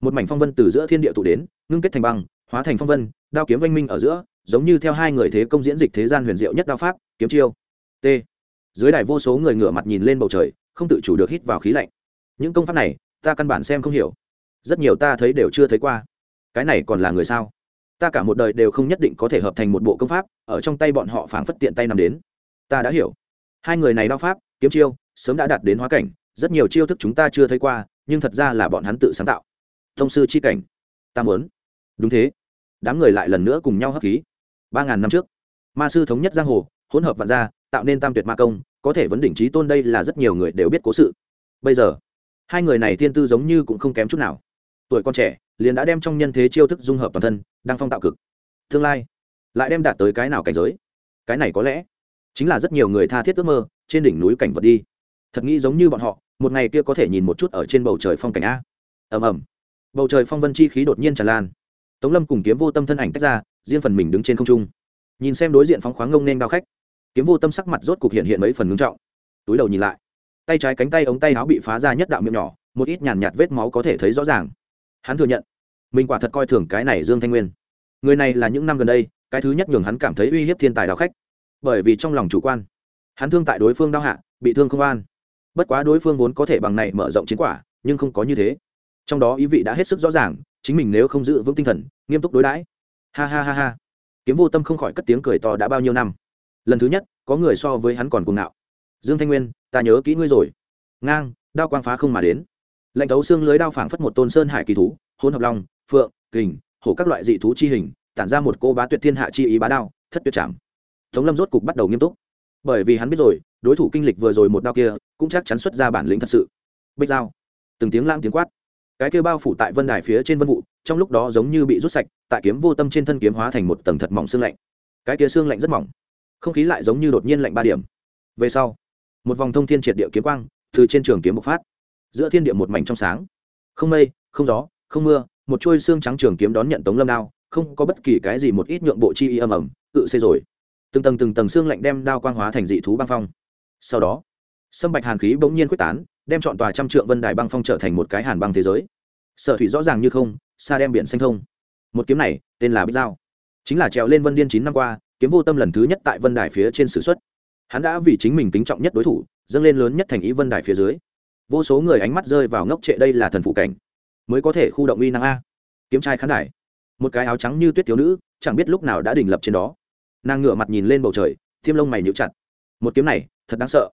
Một mảnh phong vân từ giữa thiên địa tụ đến, ngưng kết thành băng hóa thành phong vân, đao kiếm oanh minh ở giữa, giống như theo hai người thế công diễn dịch thế gian huyền diệu nhất đao pháp, kiếm chiêu. T. Dưới đài vô số người ngửa mặt nhìn lên bầu trời, không tự chủ được hít vào khí lạnh. Những công pháp này, ta căn bản xem không hiểu. Rất nhiều ta thấy đều chưa thấy qua. Cái này còn là người sao? Ta cả một đời đều không nhất định có thể hợp thành một bộ công pháp, ở trong tay bọn họ phảng phất tiện tay nằm đến. Ta đã hiểu. Hai người này đao pháp, kiếm chiêu, sớm đã đạt đến hóa cảnh, rất nhiều chiêu thức chúng ta chưa thấy qua, nhưng thật ra là bọn hắn tự sáng tạo. Thông sư chi cảnh. Ta muốn. Đúng thế đám người lại lần nữa cùng nhau hấp khí. Ba ngàn năm trước, ma sư thống nhất giang hồ, hỗn hợp vạn gia, tạo nên tam tuyệt ma công, có thể vấn đỉnh trí tôn đây là rất nhiều người đều biết cố sự. Bây giờ, hai người này thiên tư giống như cũng không kém chút nào. Tuổi con trẻ, liền đã đem trong nhân thế chiêu thức dung hợp toàn thân, đang phong tạo cực. Tương lai, lại đem đạt tới cái nào cảnh giới? Cái này có lẽ chính là rất nhiều người tha thiết ước mơ, trên đỉnh núi cảnh vật đi. Thật nghĩ giống như bọn họ, một ngày kia có thể nhìn một chút ở trên bầu trời phong cảnh a. Ầm ầm. Bầu trời phong vân chi khí đột nhiên tràn lan tống lâm cùng kiếm vô tâm thân ảnh tách ra, riêng phần mình đứng trên không trung. Nhìn xem đối diện phóng khoáng ngông nên đao khách, kiếm vô tâm sắc mặt rốt cục hiện hiện mấy phần ngưng trọng. Túi đầu nhìn lại, tay trái cánh tay ống tay áo bị phá ra nhất đạo miệng nhỏ, một ít nhàn nhạt vết máu có thể thấy rõ ràng. Hắn thừa nhận, mình quả thật coi thường cái này dương thanh nguyên. Người này là những năm gần đây, cái thứ nhất nhường hắn cảm thấy uy hiếp thiên tài đao khách. Bởi vì trong lòng chủ quan, hắn thương tại đối phương đao hạ, bị thương không an. Bất quá đối phương vốn có thể bằng này mở rộng chiến quả, nhưng không có như thế. Trong đó ý vị đã hết sức rõ ràng chính mình nếu không giữ vững tinh thần, nghiêm túc đối đãi. Ha ha ha ha. Kiếm vô tâm không khỏi cất tiếng cười to đã bao nhiêu năm. Lần thứ nhất, có người so với hắn còn cuồng ngạo. Dương thanh nguyên, ta nhớ kỹ ngươi rồi. Ngang, đao quang phá không mà đến. Lệnh thấu xương lưới đao phảng phất một tôn sơn hải kỳ thú hôn hợp long, phượng, kình, hổ các loại dị thú chi hình, tản ra một cô bá tuyệt thiên hạ chi ý bá đao, thất tuyệt chạm tống lâm rốt cục bắt đầu nghiêm túc. Bởi vì hắn biết rồi, đối thủ kinh lịch vừa rồi một đao kia, cũng chắc chắn xuất ra bản lĩnh thật sự. Bích dao từng tiếng lãng tiếng quát cái kia bao phủ tại vân đài phía trên vân vụ, trong lúc đó giống như bị rút sạch, tại kiếm vô tâm trên thân kiếm hóa thành một tầng thật mỏng xương lạnh. Cái kia xương lạnh rất mỏng, không khí lại giống như đột nhiên lạnh ba điểm. Về sau, một vòng thông thiên triệt địa kiếm quang từ trên trường kiếm bộc phát. Giữa thiên địa một mảnh trong sáng. Không mây, không gió, không mưa, một chuôi xương trắng trường kiếm đón nhận tống lâm đao, không có bất kỳ cái gì một ít nhượng bộ chi y âm ầm, tự xây rồi. Từng tầng từng tầng xương lạnh đem đao quang hóa thành dị thú băng phong. Sau đó sâm bạch hàn khí bỗng nhiên quyết tán, đem chọn tòa trăm trượng vân đài băng phong trở thành một cái hàn băng thế giới. Sở thủy rõ ràng như không, xa đem biển xanh thông. Một kiếm này, tên là bích giao. Chính là trèo lên vân điên chín năm qua, kiếm vô tâm lần thứ nhất tại vân đài phía trên sử xuất. hắn đã vì chính mình kính trọng nhất đối thủ, dâng lên lớn nhất thành ý vân đài phía dưới. Vô số người ánh mắt rơi vào ngốc trệ đây là thần phụ cảnh. Mới có thể khu động uy năng a. Kiếm trai khán đài. Một cái áo trắng như tuyết thiếu nữ, chẳng biết lúc nào đã đình lập trên đó. Nàng ngửa mặt nhìn lên bầu trời, thiêm lông mày níu chặt. Một kiếm này, thật đáng sợ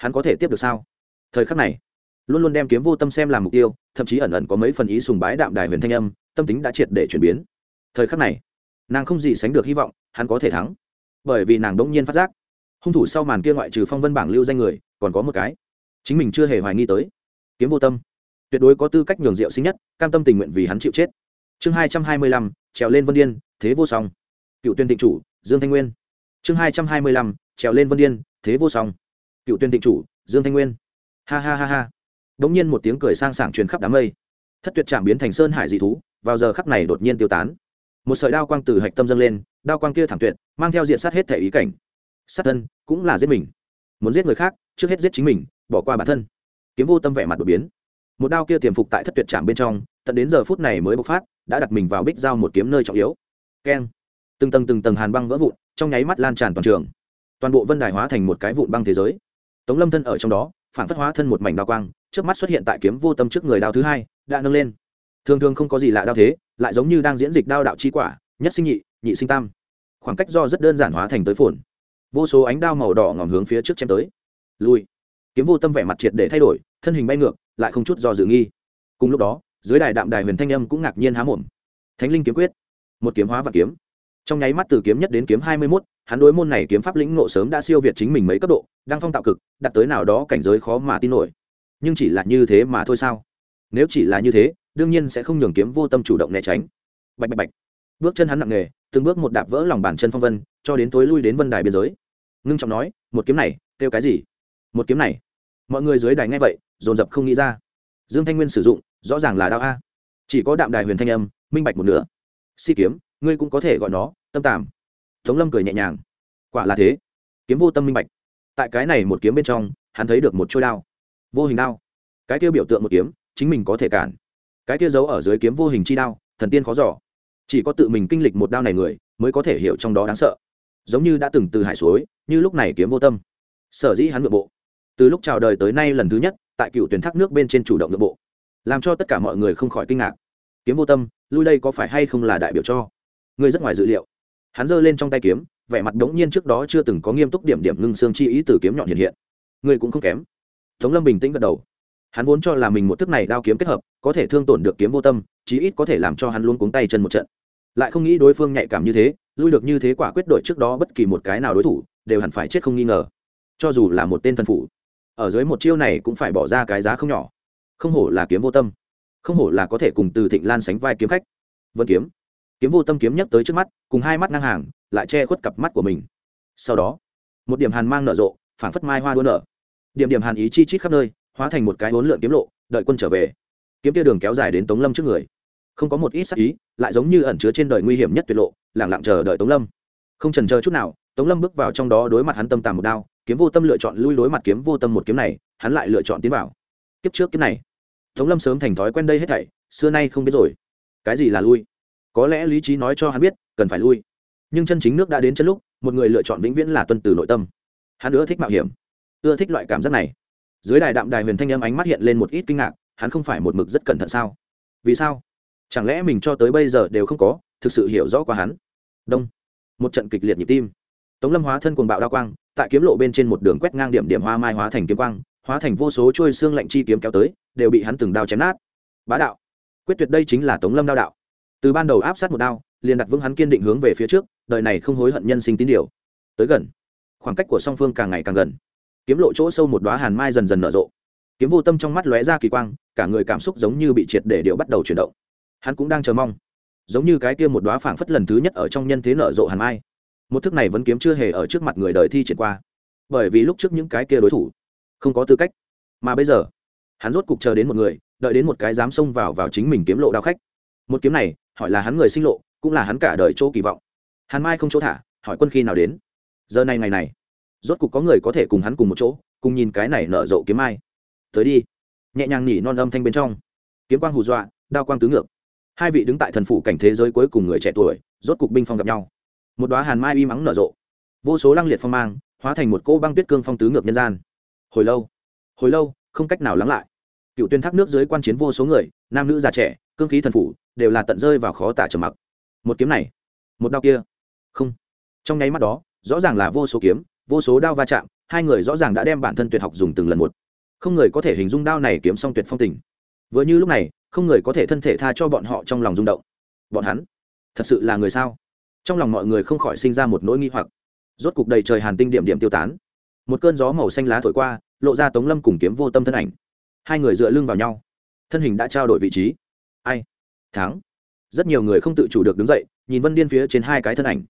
hắn có thể tiếp được sao? Thời khắc này, luôn luôn đem kiếm vô tâm xem làm mục tiêu, thậm chí ẩn ẩn có mấy phần ý sùng bái đạm đài huyền thanh âm, tâm tính đã triệt để chuyển biến. Thời khắc này, nàng không gì sánh được hy vọng, hắn có thể thắng. Bởi vì nàng đỗng nhiên phát giác, hung thủ sau màn kia ngoại trừ phong vân bảng lưu danh người, còn có một cái, chính mình chưa hề hoài nghi tới. Kiếm vô tâm, tuyệt đối có tư cách nhường diệu sinh nhất, cam tâm tình nguyện vì hắn chịu chết. Chương hai trăm hai mươi lăm, trèo lên vân điên, thế vô song. Cựu tuyên thịnh chủ, dương thanh nguyên. Chương hai trăm hai mươi lăm, trèo lên vân điên, thế vô song cựu tuyên thịnh chủ, dương thanh nguyên. Ha ha ha ha. Đống nhiên một tiếng cười sang sảng truyền khắp đám mây. Thất tuyệt chạm biến thành sơn hải dị thú, vào giờ khắc này đột nhiên tiêu tán. Một sợi đao quang từ hạch tâm dâng lên, đao quang kia thẳng tuyệt, mang theo diện sát hết thể ý cảnh. Sát thân cũng là giết mình. Muốn giết người khác, trước hết giết chính mình, bỏ qua bản thân. Kiếm vô tâm vẻ mặt đột biến. Một đao kia tiềm phục tại thất tuyệt trạm bên trong, tận đến giờ phút này mới bộc phát, đã đặt mình vào bích giao một kiếm nơi trọng yếu. Keng. Từng tầng từng tầng hàn băng vỡ vụn, trong nháy mắt lan tràn toàn trường. Toàn bộ vân đài hóa thành một cái vụn băng thế giới tống lâm thân ở trong đó phản phất hóa thân một mảnh đao quang trước mắt xuất hiện tại kiếm vô tâm trước người đao thứ hai, đã nâng lên. Thường thường không có gì lạ đao thế, lại giống như đang diễn dịch đao đạo chi quả, nhất sinh nhị nhị sinh tam. Khoảng cách do rất đơn giản hóa thành tới phồn. Vô số ánh đao màu đỏ ngòm hướng phía trước chém tới. Lui. Kiếm vô tâm vẻ mặt triệt để thay đổi, thân hình bay ngược, lại không chút do dự nghi. Cùng lúc đó, dưới đài đạm đài huyền thanh âm cũng ngạc nhiên há mồm. Thánh linh kiếm quyết. Một kiếm hóa và kiếm trong nháy mắt từ kiếm nhất đến kiếm hai mươi mốt, hắn đối môn này kiếm pháp lĩnh nộ sớm đã siêu việt chính mình mấy cấp độ, đang phong tạo cực đặt tới nào đó cảnh giới khó mà tin nổi. Nhưng chỉ là như thế mà thôi sao? Nếu chỉ là như thế, đương nhiên sẽ không nhường kiếm vô tâm chủ động né tránh. Bạch bạch bạch. Bước chân hắn nặng nề, từng bước một đạp vỡ lòng bàn chân phong vân, cho đến tối lui đến vân đài biên giới. Ngưng trọng nói, một kiếm này, kêu cái gì? Một kiếm này. Mọi người dưới đài nghe vậy, dồn dập không nghĩ ra. Dương thanh nguyên sử dụng, rõ ràng là đao a. Chỉ có đạm đài huyền thanh âm, minh bạch một nửa. Si kiếm ngươi cũng có thể gọi nó tâm tàm. Tống lâm cười nhẹ nhàng. Quả là thế. Kiếm vô tâm minh bạch. Tại cái này một kiếm bên trong, hắn thấy được một trôi đao. Vô hình đao. Cái kia biểu tượng một kiếm, chính mình có thể cản. Cái kia giấu ở dưới kiếm vô hình chi đao, thần tiên khó giỏ chỉ có tự mình kinh lịch một đao này người, mới có thể hiểu trong đó đáng sợ. Giống như đã từng từ hải suối, như lúc này kiếm vô tâm. Sở dĩ hắn nội bộ. Từ lúc chào đời tới nay lần thứ nhất, tại cựu tuyển thác nước bên trên chủ động nội bộ. Làm cho tất cả mọi người không khỏi kinh ngạc. Kiếm vô tâm, lui đây có phải hay không là đại biểu cho? Người rất ngoài dự liệu. Hắn giơ lên trong tay kiếm, vẻ mặt đống nhiên trước đó chưa từng có nghiêm túc điểm điểm ngưng xương chi ý từ kiếm nhọn hiện hiện. Người cũng không kém. Tống lâm bình tĩnh gật đầu. Hắn vốn cho là mình một thức này đao kiếm kết hợp, có thể thương tổn được kiếm vô tâm, chí ít có thể làm cho hắn luôn cuống tay chân một trận. Lại không nghĩ đối phương nhạy cảm như thế, lui được như thế quả quyết đội trước đó bất kỳ một cái nào đối thủ, đều hẳn phải chết không nghi ngờ. Cho dù là một tên thần phủ ở dưới một chiêu này cũng phải bỏ ra cái giá không nhỏ. Không hổ là kiếm vô tâm. Không hổ là có thể cùng từ thịnh lan sánh vai kiếm khách. Vân kiếm kiếm vô tâm kiếm nhắc tới trước mắt, cùng hai mắt ngang hàng, lại che khuất cặp mắt của mình. Sau đó, một điểm hàn mang nở rộ, phảng phất mai hoa đua nở. Điểm điểm hàn ý chi chít khắp nơi, hóa thành một cái bốn lượn kiếm lộ, đợi quân trở về. Kiếm tia đường kéo dài đến tống lâm trước người. Không có một ít sắc ý, lại giống như ẩn chứa trên đời nguy hiểm nhất tuyệt lộ lẳng lặng chờ đợi tống lâm. Không trần chờ chút nào, tống lâm bước vào trong đó đối mặt hắn tâm tàn một đao, kiếm vô tâm lựa chọn lui đối mặt kiếm vô tâm một kiếm này, hắn lại lựa chọn tiến vào. Kiếp trước kiếp này, tống lâm sớm thành thói quen đây hết thảy, xưa nay không biết rồi. Cái gì là lui? Có lẽ lý trí nói cho hắn biết, cần phải lui. Nhưng chân chính nước đã đến chân lúc, một người lựa chọn vĩnh viễn là tuân từ nội tâm. Hắn ưa thích mạo hiểm. Ưa thích loại cảm giác này. Dưới đài đạm đài huyền thanh âm ánh mắt hiện lên một ít kinh ngạc, hắn không phải một mực rất cẩn thận sao? Vì sao? Chẳng lẽ mình cho tới bây giờ đều không có, thực sự hiểu rõ qua hắn? Đông. Một trận kịch liệt nhịp tim. Tống lâm hóa thân cuồng bạo đao quang, tại kiếm lộ bên trên một đường quét ngang điểm điểm hoa mai hóa thành kiếm quang, hóa thành vô số trôi xương lạnh chi kiếm kéo tới, đều bị hắn từng đao chém nát. Bá đạo. Quyết tuyệt đây chính là tống lâm đao đạo từ ban đầu áp sát một đao, liền đặt vững hắn kiên định hướng về phía trước, đời này không hối hận nhân sinh tín điều. Tới gần. Khoảng cách của song phương càng ngày càng gần. Kiếm lộ chỗ sâu một đoá hàn mai dần dần nở rộ. Kiếm vô tâm trong mắt lóe ra kỳ quang, cả người cảm xúc giống như bị triệt để điệu bắt đầu chuyển động. Hắn cũng đang chờ mong. Giống như cái kia một đoá phảng phất lần thứ nhất ở trong nhân thế nở rộ hàn mai. Một thức này vẫn kiếm chưa hề ở trước mặt người đời thi triển qua. Bởi vì lúc trước những cái kia đối thủ, không có tư cách. Mà bây giờ, hắn rốt cục chờ đến một người, đợi đến một cái dám xông vào vào chính mình kiếm lộ đao khách. Một kiếm này hỏi là hắn người sinh lộ, cũng là hắn cả đời chỗ kỳ vọng. Hắn mai không chỗ thả, hỏi quân khi nào đến. Giờ này ngày này, rốt cục có người có thể cùng hắn cùng một chỗ, cùng nhìn cái này nở rộ kiếm mai tới đi. Nhẹ nhàng nhỉ non âm thanh bên trong. Kiếm quang hù dọa, đao quang tứ ngược. Hai vị đứng tại thần phủ cảnh thế giới cuối cùng người trẻ tuổi, rốt cục binh phong gặp nhau. Một đoá hàn mai uy mắng nở rộ. Vô số lăng liệt phong mang, hóa thành một cỗ băng tuyết cương phong tứ ngược nhân gian. Hồi lâu hồi lâu, không cách nào lắng lại. Cựu tuyên thác nước dưới quan chiến vô số người, nam nữ già trẻ cương khí thần phủ đều là tận rơi vào khó tả trầm mặc. Một kiếm này, một đao kia, không. Trong nháy mắt đó, rõ ràng là vô số kiếm, vô số đao va chạm, hai người rõ ràng đã đem bản thân tuyệt học dùng từng lần một. Không người có thể hình dung đao này kiếm xong tuyệt phong tình. Vừa như lúc này, không người có thể thân thể tha cho bọn họ trong lòng rung động. Bọn hắn, thật sự là người sao? Trong lòng mọi người không khỏi sinh ra một nỗi nghi hoặc. Rốt cục đầy trời hàn tinh điểm điểm tiêu tán. Một cơn gió màu xanh lá thổi qua, lộ ra tống lâm cùng kiếm vô tâm thân ảnh. Hai người dựa lưng vào nhau. Thân hình đã trao đổi vị trí ai? Thắng. Rất nhiều người không tự chủ được đứng dậy, nhìn vân điên phía trên hai cái thân ảnh.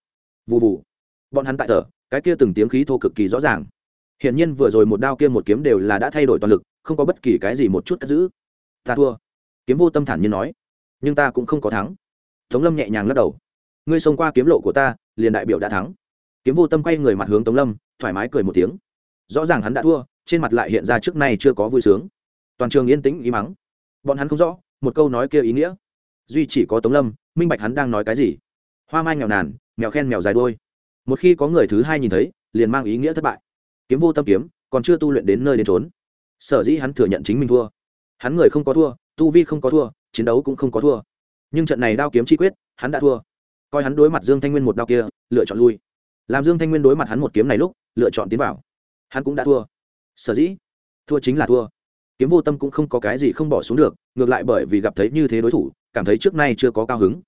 Vụ vụ bọn hắn tại thở, cái kia từng tiếng khí thô cực kỳ rõ ràng. Hiển nhiên vừa rồi một đao kia một kiếm đều là đã thay đổi toàn lực, không có bất kỳ cái gì một chút cất giữ. Ta thua. Kiếm vô tâm thản nhiên nói. Nhưng ta cũng không có thắng. Tống lâm nhẹ nhàng lắc đầu. Ngươi xông qua kiếm lộ của ta, liền đại biểu đã thắng. Kiếm vô tâm quay người mặt hướng tống lâm, thoải mái cười một tiếng. Rõ ràng hắn đã thua, trên mặt lại hiện ra trước nay chưa có vui sướng. Toàn trường yên tĩnh ý mắng bọn hắn không rõ một câu nói kia ý nghĩa. Duy chỉ có tống lâm, minh bạch hắn đang nói cái gì. Hoa mai nghèo nàn mèo khen mèo dài đôi một khi có người thứ hai nhìn thấy, liền mang ý nghĩa thất bại. Kiếm vô tâm kiếm, còn chưa tu luyện đến nơi đến trốn sở dĩ hắn thừa nhận chính mình thua. Hắn người không có thua, tu vi không có thua, chiến đấu cũng không có thua. Nhưng trận này đao kiếm chi quyết, hắn đã thua. Coi hắn đối mặt dương thanh nguyên một đao kia, lựa chọn lui. Làm dương thanh nguyên đối mặt hắn một kiếm này lúc, lựa chọn tiến vào. Hắn cũng đã thua. Sở dĩ, thua chính là thua kiếm vô tâm cũng không có cái gì không bỏ xuống được, ngược lại bởi vì gặp thấy như thế đối thủ, cảm thấy trước nay chưa có cao hứng.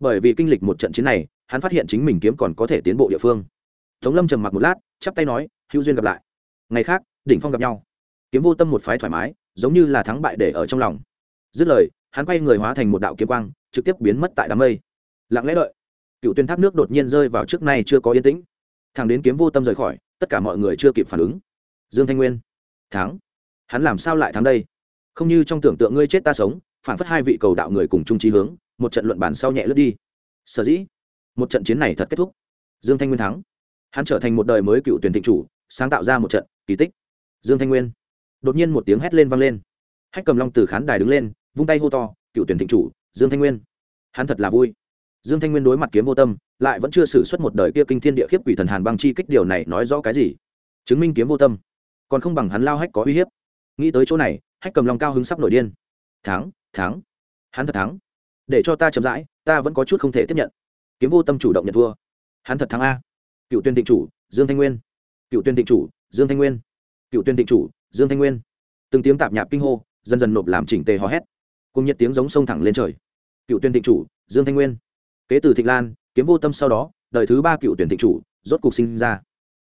Bởi vì kinh lịch một trận chiến này, hắn phát hiện chính mình kiếm còn có thể tiến bộ địa phương. Tống lâm trầm mặc một lát, chắp tay nói, hữu duyên gặp lại. Ngày khác, đỉnh phong gặp nhau. Kiếm vô tâm một phái thoải mái, giống như là thắng bại để ở trong lòng. Dứt lời, hắn quay người hóa thành một đạo kiếm quang, trực tiếp biến mất tại đám mây. Lặng lẽ đợi. Cựu tuyên thác nước đột nhiên rơi vào trước nay chưa có yên tĩnh. Thằng đến kiếm vô tâm rời khỏi, tất cả mọi người chưa kịp phản ứng. Dương thanh nguyên. Thắng hắn làm sao lại thắng đây? Không như trong tưởng tượng ngươi chết ta sống, phản phất hai vị cầu đạo người cùng chung trí hướng, một trận luận bản sau nhẹ lướt đi. Sở dĩ, một trận chiến này thật kết thúc. Dương thanh nguyên thắng. Hắn trở thành một đời mới cựu tuyển thịnh chủ, sáng tạo ra một trận kỳ tích. Dương thanh nguyên. Đột nhiên một tiếng hét lên vang lên. Hách cầm long từ khán đài đứng lên, vung tay hô to, cựu tuyển thịnh chủ, dương thanh nguyên. Hắn thật là vui. Dương thanh nguyên đối mặt kiếm vô tâm, lại vẫn chưa xử suất một đời kia kinh thiên địa khiếp quỷ thần hàn băng chi kích điều này nói rõ cái gì? Chứng minh kiếm vô tâm. Còn không bằng hắn lao hách có uy hiếp nghĩ tới chỗ này, hách cầm lòng cao hứng sắp nổi điên. Thắng thắng, hắn thật thắng. Để cho ta chậm rãi, ta vẫn có chút không thể tiếp nhận. Kiếm vô tâm chủ động nhận thua. Hắn thật thắng a. Cựu tuyên thịnh chủ, dương thanh nguyên. Cựu tuyên thịnh chủ, dương thanh nguyên. Cựu tuyên thịnh chủ, dương thanh nguyên. Từng tiếng tạp nhạp kinh hô, dần dần nộp làm chỉnh tề hò hét. Cùng nhiệt tiếng giống sông thẳng lên trời. Cựu tuyên thịnh chủ, dương thanh nguyên. Kế từ thịnh lan, kiếm vô tâm sau đó, đời thứ ba cựu tuyển thịnh chủ, rốt cục sinh ra.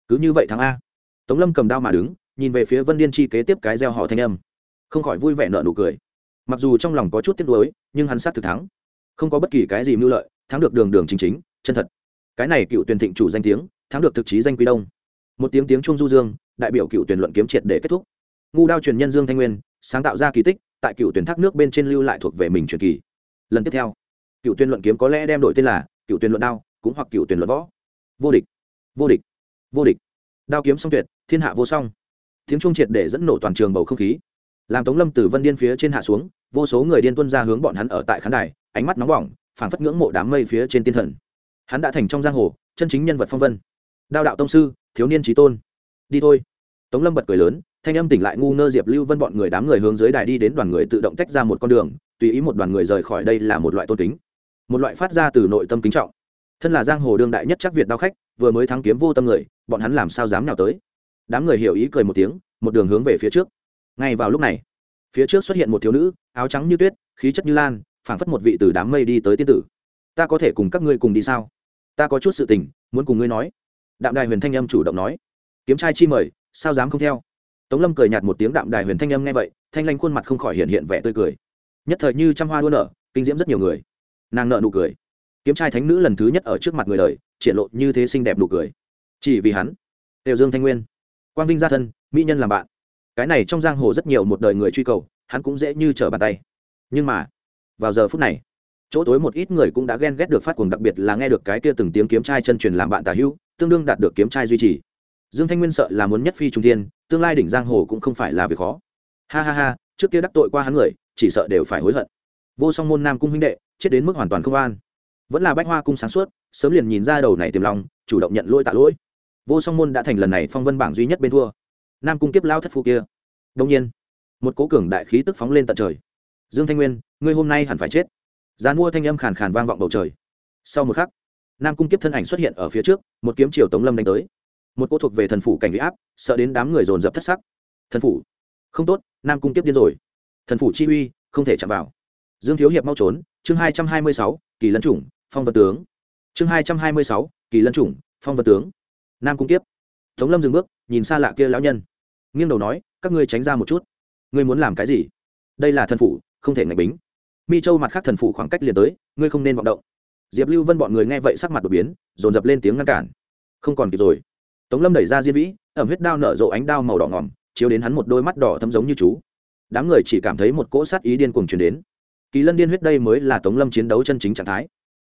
Cứ như vậy thắng a. Tống lâm cầm đao mà đứng nhìn về phía vân điên chi kế tiếp cái gieo họ thanh âm. Không khỏi vui vẻ nợ nụ cười. Mặc dù trong lòng có chút tiếc nuối, nhưng hắn sát thực thắng. Không có bất kỳ cái gì mưu lợi, thắng được đường đường chính chính, chân thật. Cái này cựu tuyển thịnh chủ danh tiếng, thắng được thực chí danh quy đông. Một tiếng tiếng trung du dương, đại biểu cựu tuyển luận kiếm triệt để kết thúc. Ngu đao truyền nhân dương thanh nguyên, sáng tạo ra kỳ tích, tại cựu tuyển thác nước bên trên lưu lại thuộc về mình truyền kỳ. Lần tiếp theo, cựu tuyển luận kiếm có lẽ đem đổi tên là cựu tuyển luận đao, cũng hoặc cựu tuyển luận võ. Vô địch. Vô địch. Vô địch. Đao kiếm song tuyệt, thiên hạ vô song tiếng trung triệt để dẫn nổ toàn trường bầu không khí. Làm tống lâm từ vân điên phía trên hạ xuống, vô số người điên tuân ra hướng bọn hắn ở tại khán đài, ánh mắt nóng bỏng, phảng phất ngưỡng mộ đám mây phía trên tiên thần. Hắn đã thành trong giang hồ, chân chính nhân vật phong vân. Đao đạo tông sư, thiếu niên trí tôn. Đi thôi. Tống lâm bật cười lớn, thanh âm tỉnh lại ngu ngơ diệp lưu vân bọn người đám người hướng dưới đài đi đến đoàn người tự động tách ra một con đường, tùy ý một đoàn người rời khỏi đây là một loại tôn kính. Một loại phát ra từ nội tâm kính trọng. Thân là giang hồ đương đại nhất chắc việt đao khách, vừa mới thắng kiếm vô tâm người, bọn hắn làm sao dám nào tới? Đám người hiểu ý cười một tiếng, một đường hướng về phía trước. Ngay vào lúc này, phía trước xuất hiện một thiếu nữ, áo trắng như tuyết, khí chất như lan, phảng phất một vị từ đám mây đi tới tiên tử. Ta có thể cùng các ngươi cùng đi sao? Ta có chút sự tình, muốn cùng ngươi nói. Đạm đài huyền thanh âm chủ động nói. Kiếm trai chi mời, sao dám không theo? Tống lâm cười nhạt một tiếng, đạm đài huyền thanh âm nghe vậy, thanh lanh khuôn mặt không khỏi hiện hiện vẻ tươi cười. Nhất thời như trăm hoa đua nở, kinh diễm rất nhiều người. Nàng nợ nụ cười. Kiếm trai thánh nữ lần thứ nhất ở trước mặt người đời, triển lộ như thế xinh đẹp nụ cười. Chỉ vì hắn đều dương thanh nguyên quang vinh gia thân, mỹ nhân làm bạn. Cái này trong giang hồ rất nhiều một đời người truy cầu, hắn cũng dễ như trở bàn tay. Nhưng mà, vào giờ phút này, chỗ tối một ít người cũng đã ghen ghét được phát cuồng, đặc biệt là nghe được cái kia từng tiếng kiếm trai chân truyền làm bạn tả hữu, tương đương đạt được kiếm trai duy trì. Dương thanh nguyên sợ là muốn nhất phi trung thiên, tương lai đỉnh giang hồ cũng không phải là việc khó. Ha ha ha, trước kia đắc tội qua hắn người, chỉ sợ đều phải hối hận. Vô song môn nam cung huynh đệ, chết đến mức hoàn toàn không an. Vẫn là bách hoa cung sáng suốt, sớm liền nhìn ra đầu này tiềm lòng, chủ động nhận lỗi tạ lỗi vô song môn đã thành lần này phong vân bảng duy nhất bên thua. Nam cung kiếp lao thất phu kia. Đông nhiên, một cố cường đại khí tức phóng lên tận trời. Dương thanh nguyên, ngươi hôm nay hẳn phải chết. Gian mua thanh âm khàn khàn vang vọng bầu trời. Sau một khắc, nam cung kiếp thân ảnh xuất hiện ở phía trước, một kiếm triều tống lâm đánh tới. Một cô thuộc về thần phủ cảnh huy áp, sợ đến đám người dồn dập thất sắc. Thần phủ, không tốt, nam cung kiếp điên rồi. Thần phủ chi uy, không thể chạm vào. Dương thiếu hiệp mau trốn, chương hai trăm hai mươi sáu, kỳ lân chủng, phong vật tướng. Chương hai trăm hai mươi sáu, kỳ lân chủng, phong vật tướng nam cung kiếp tống lâm dừng bước, nhìn xa lạ kia lão nhân. Nghiêng đầu nói, các ngươi tránh ra một chút. Ngươi muốn làm cái gì? Đây là thần phủ, không thể ngạch bính. Mi châu mặt khác thần phủ khoảng cách liền tới, ngươi không nên vọng động. Diệp lưu vân bọn người nghe vậy sắc mặt đột biến, dồn dập lên tiếng ngăn cản. Không còn kịp rồi. Tống lâm đẩy ra diên vĩ, ẩm huyết đao nở rộ ánh đao màu đỏ ngỏm, chiếu đến hắn một đôi mắt đỏ thâm giống như chú. Đám người chỉ cảm thấy một cỗ sát ý điên cuồng truyền đến. Kỳ lân điên huyết đây mới là tống lâm chiến đấu chân chính trạng thái.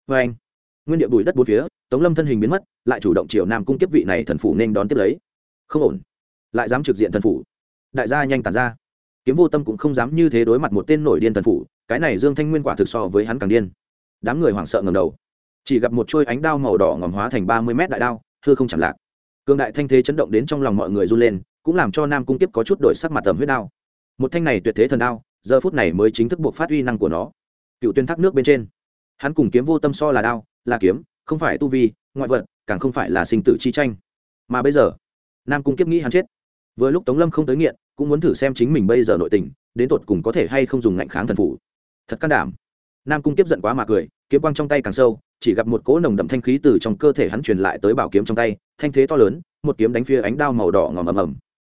Vê anh nguyên địa bùi đất bốn phía, tống lâm thân hình biến mất, lại chủ động chiều nam cung tiếp vị này thần phủ nên đón tiếp lấy. Không ổn. Lại dám trực diện thần phủ. Đại gia nhanh tàn ra. Kiếm vô tâm cũng không dám như thế đối mặt một tên nổi điên thần phủ, cái này dương thanh nguyên quả thực so với hắn càng điên. Đám người hoảng sợ ngầm đầu. Chỉ gặp một trôi ánh đao màu đỏ ngòm hóa thành ba mươi mét đại đao, hư không chẳng lạc. Cường đại thanh thế chấn động đến trong lòng mọi người run lên, cũng làm cho nam cung tiếp có chút đổi sắc mặt tầm huyết đao. Một thanh này tuyệt thế thần đao, giờ phút này mới chính thức buộc phát uy năng của nó. Cựu tuyên thác nước bên trên. Hắn cùng kiếm vô tâm so là đao là kiếm, không phải tu vi, ngoại vật, càng không phải là sinh tử chi tranh. Mà bây giờ, nam cung kiếp nghĩ hắn chết. Vừa lúc tống lâm không tới nghiện, cũng muốn thử xem chính mình bây giờ nội tình, đến tột cùng có thể hay không dùng ngạnh kháng thần phủ. Thật can đảm. Nam cung kiếp giận quá mà cười, kiếm quang trong tay càng sâu, chỉ gặp một cỗ nồng đậm thanh khí từ trong cơ thể hắn truyền lại tới bảo kiếm trong tay, thanh thế to lớn, một kiếm đánh phía ánh đao màu đỏ ngòm ầm ầm.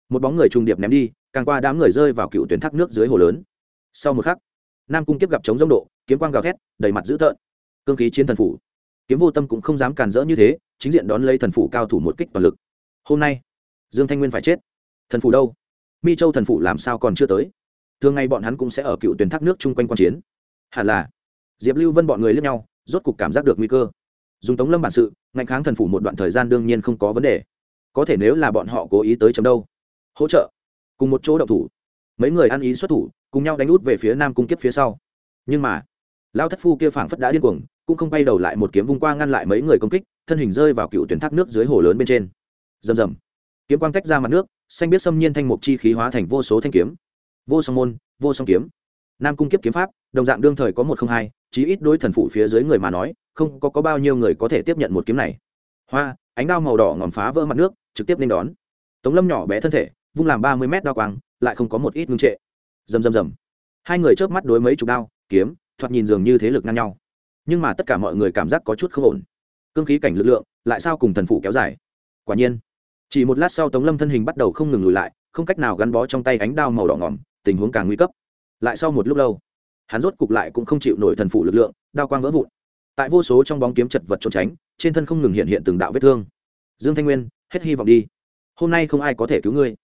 Một bóng người trung điệp ném đi, càng qua đám người rơi vào cựu tuyến thác nước dưới hồ lớn. Sau một khắc, nam cung kiếp gặp chống rông độ, kiếm quang gào thét, đầy mặt dữ tợn. Cương khí chiến thần phủ kiếm vô tâm cũng không dám càn rỡ như thế, chính diện đón lấy thần phủ cao thủ một kích toàn lực. Hôm nay, dương thanh nguyên phải chết. Thần phủ đâu? Mi châu thần phủ làm sao còn chưa tới? Thường ngày bọn hắn cũng sẽ ở cựu tuyển thác nước chung quanh quan chiến. Hẳn là, diệp lưu vân bọn người lướt nhau, rốt cục cảm giác được nguy cơ. Dùng tống lâm bản sự, ngạnh kháng thần phủ một đoạn thời gian đương nhiên không có vấn đề. Có thể nếu là bọn họ cố ý tới chấm đâu. Hỗ trợ, cùng một chỗ động thủ. Mấy người ăn ý xuất thủ, cùng nhau đánh út về phía nam cung kiếp phía sau. Nhưng mà lao thất phu kia phảng phất đã điên cuồng cũng không bay đầu lại một kiếm vung qua ngăn lại mấy người công kích thân hình rơi vào cựu tuyển thác nước dưới hồ lớn bên trên. Rầm rầm. Kiếm quang tách ra mặt nước xanh biết xâm nhiên thanh mục chi khí hóa thành vô số thanh kiếm. Vô song môn vô song kiếm. Nam cung kiếp kiếm pháp đồng dạng đương thời có một không hai chí ít đối thần phụ phía dưới người mà nói không có, có bao nhiêu người có thể tiếp nhận một kiếm này. Hoa ánh đao màu đỏ ngòm phá vỡ mặt nước trực tiếp nên đón. Tống lâm nhỏ bé thân thể vung làm ba mươi mét đao quang lại không có một ít ngưng trệ. Rầm rầm rầm. Hai người chớp mắt đối mấy chục đao kiếm thoạt nhìn dường như thế lực ngang nhau. Nhưng mà tất cả mọi người cảm giác có chút không ổn. Cương khí cảnh lực lượng lại sao cùng thần phủ kéo dài? Quả nhiên, chỉ một lát sau tống lâm thân hình bắt đầu không ngừng lùi lại, không cách nào gắn bó trong tay ánh đao màu đỏ ngỏm, tình huống càng nguy cấp. Lại sau một lúc lâu, hắn rốt cục lại cũng không chịu nổi thần phủ lực lượng, đao quang vỡ vụn. Tại vô số trong bóng kiếm chật vật trốn tránh, trên thân không ngừng hiện hiện từng đạo vết thương. Dương thanh nguyên, hết hy vọng đi. Hôm nay không ai có thể cứu ngươi.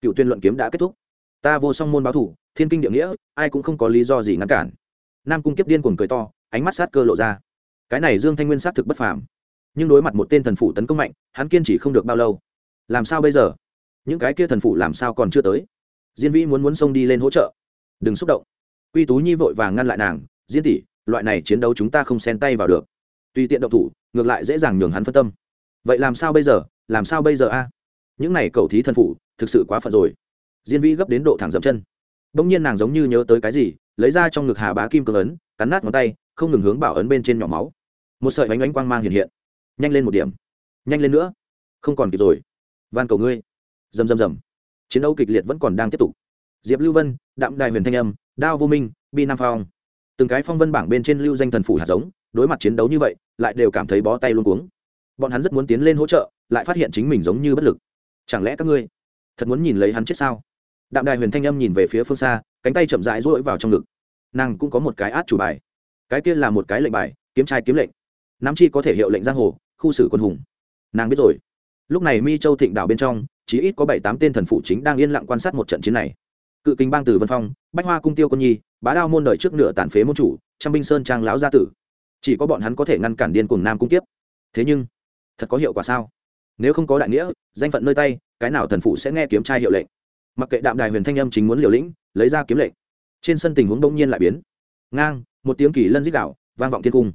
Cựu tuyên luận kiếm đã kết thúc. Ta vô song môn báo thủ, thiên kinh địa nghĩa, ai cũng không có lý do gì ngăn cản nam cung kiếp điên cuồng cười to, ánh mắt sát cơ lộ ra. Cái này dương thanh nguyên sát thực bất phàm. Nhưng đối mặt một tên thần phủ tấn công mạnh, hắn kiên trì không được bao lâu. Làm sao bây giờ? Những cái kia thần phủ làm sao còn chưa tới? Diên vĩ muốn muốn xông đi lên hỗ trợ. Đừng xúc động. Quy tú nhi vội vàng ngăn lại nàng, diên tỷ, loại này chiến đấu chúng ta không xen tay vào được. Tùy tiện động thủ, ngược lại dễ dàng nhường hắn phân tâm. Vậy làm sao bây giờ? Làm sao bây giờ a? Những này cầu thí thần phủ, thực sự quá phận rồi. Diên vĩ gấp đến độ thẳng dậm chân. Bỗng nhiên nàng giống như nhớ tới cái gì lấy ra trong ngực hà bá kim cương ấn, cắn nát ngón tay, không ngừng hướng bảo ấn bên trên nhỏ máu. Một sợi bánh bánh quang mang hiện hiện. Nhanh lên một điểm. Nhanh lên nữa. Không còn kịp rồi. Van cầu ngươi. Rầm rầm rầm. Chiến đấu kịch liệt vẫn còn đang tiếp tục. Diệp lưu vân, đạm đài huyền thanh âm, đao vô minh, bi nam phong. Từng cái phong vân bảng bên trên lưu danh thần phủ hạt giống, đối mặt chiến đấu như vậy, lại đều cảm thấy bó tay luôn cuống. Bọn hắn rất muốn tiến lên hỗ trợ, lại phát hiện chính mình giống như bất lực. Chẳng lẽ các ngươi thật muốn nhìn lấy hắn chết sao? Đạm đài huyền thanh âm nhìn về phía phương xa cánh tay chậm rãi rỗi vào trong ngực. Nàng cũng có một cái át chủ bài. Cái kia là một cái lệnh bài, kiếm trai kiếm lệnh. Nam chi có thể hiệu lệnh giang hồ, khu xử quân hùng. Nàng biết rồi. Lúc này mi châu thịnh đảo bên trong chỉ ít có bảy tám tên thần phụ chính đang yên lặng quan sát một trận chiến này. Cự kính bang từ vân phong, bách hoa cung tiêu quân nhi, bá đao môn đời trước nửa tàn phế môn chủ trang binh sơn trang lão gia tử. Chỉ có bọn hắn có thể ngăn cản điên cuồng nam cung tiếp. Thế nhưng, thật có hiệu quả sao? Nếu không có đại nghĩa, danh phận nơi tay, cái nào thần phụ sẽ nghe kiếm trai hiệu lệnh? Mặc kệ đạm đài huyền thanh âm chính muốn liều lĩnh, lấy ra kiếm lệnh. Trên sân tình huống đông nhiên lại biến. Ngang, một tiếng kỳ lân dích đạo vang vọng thiên cung.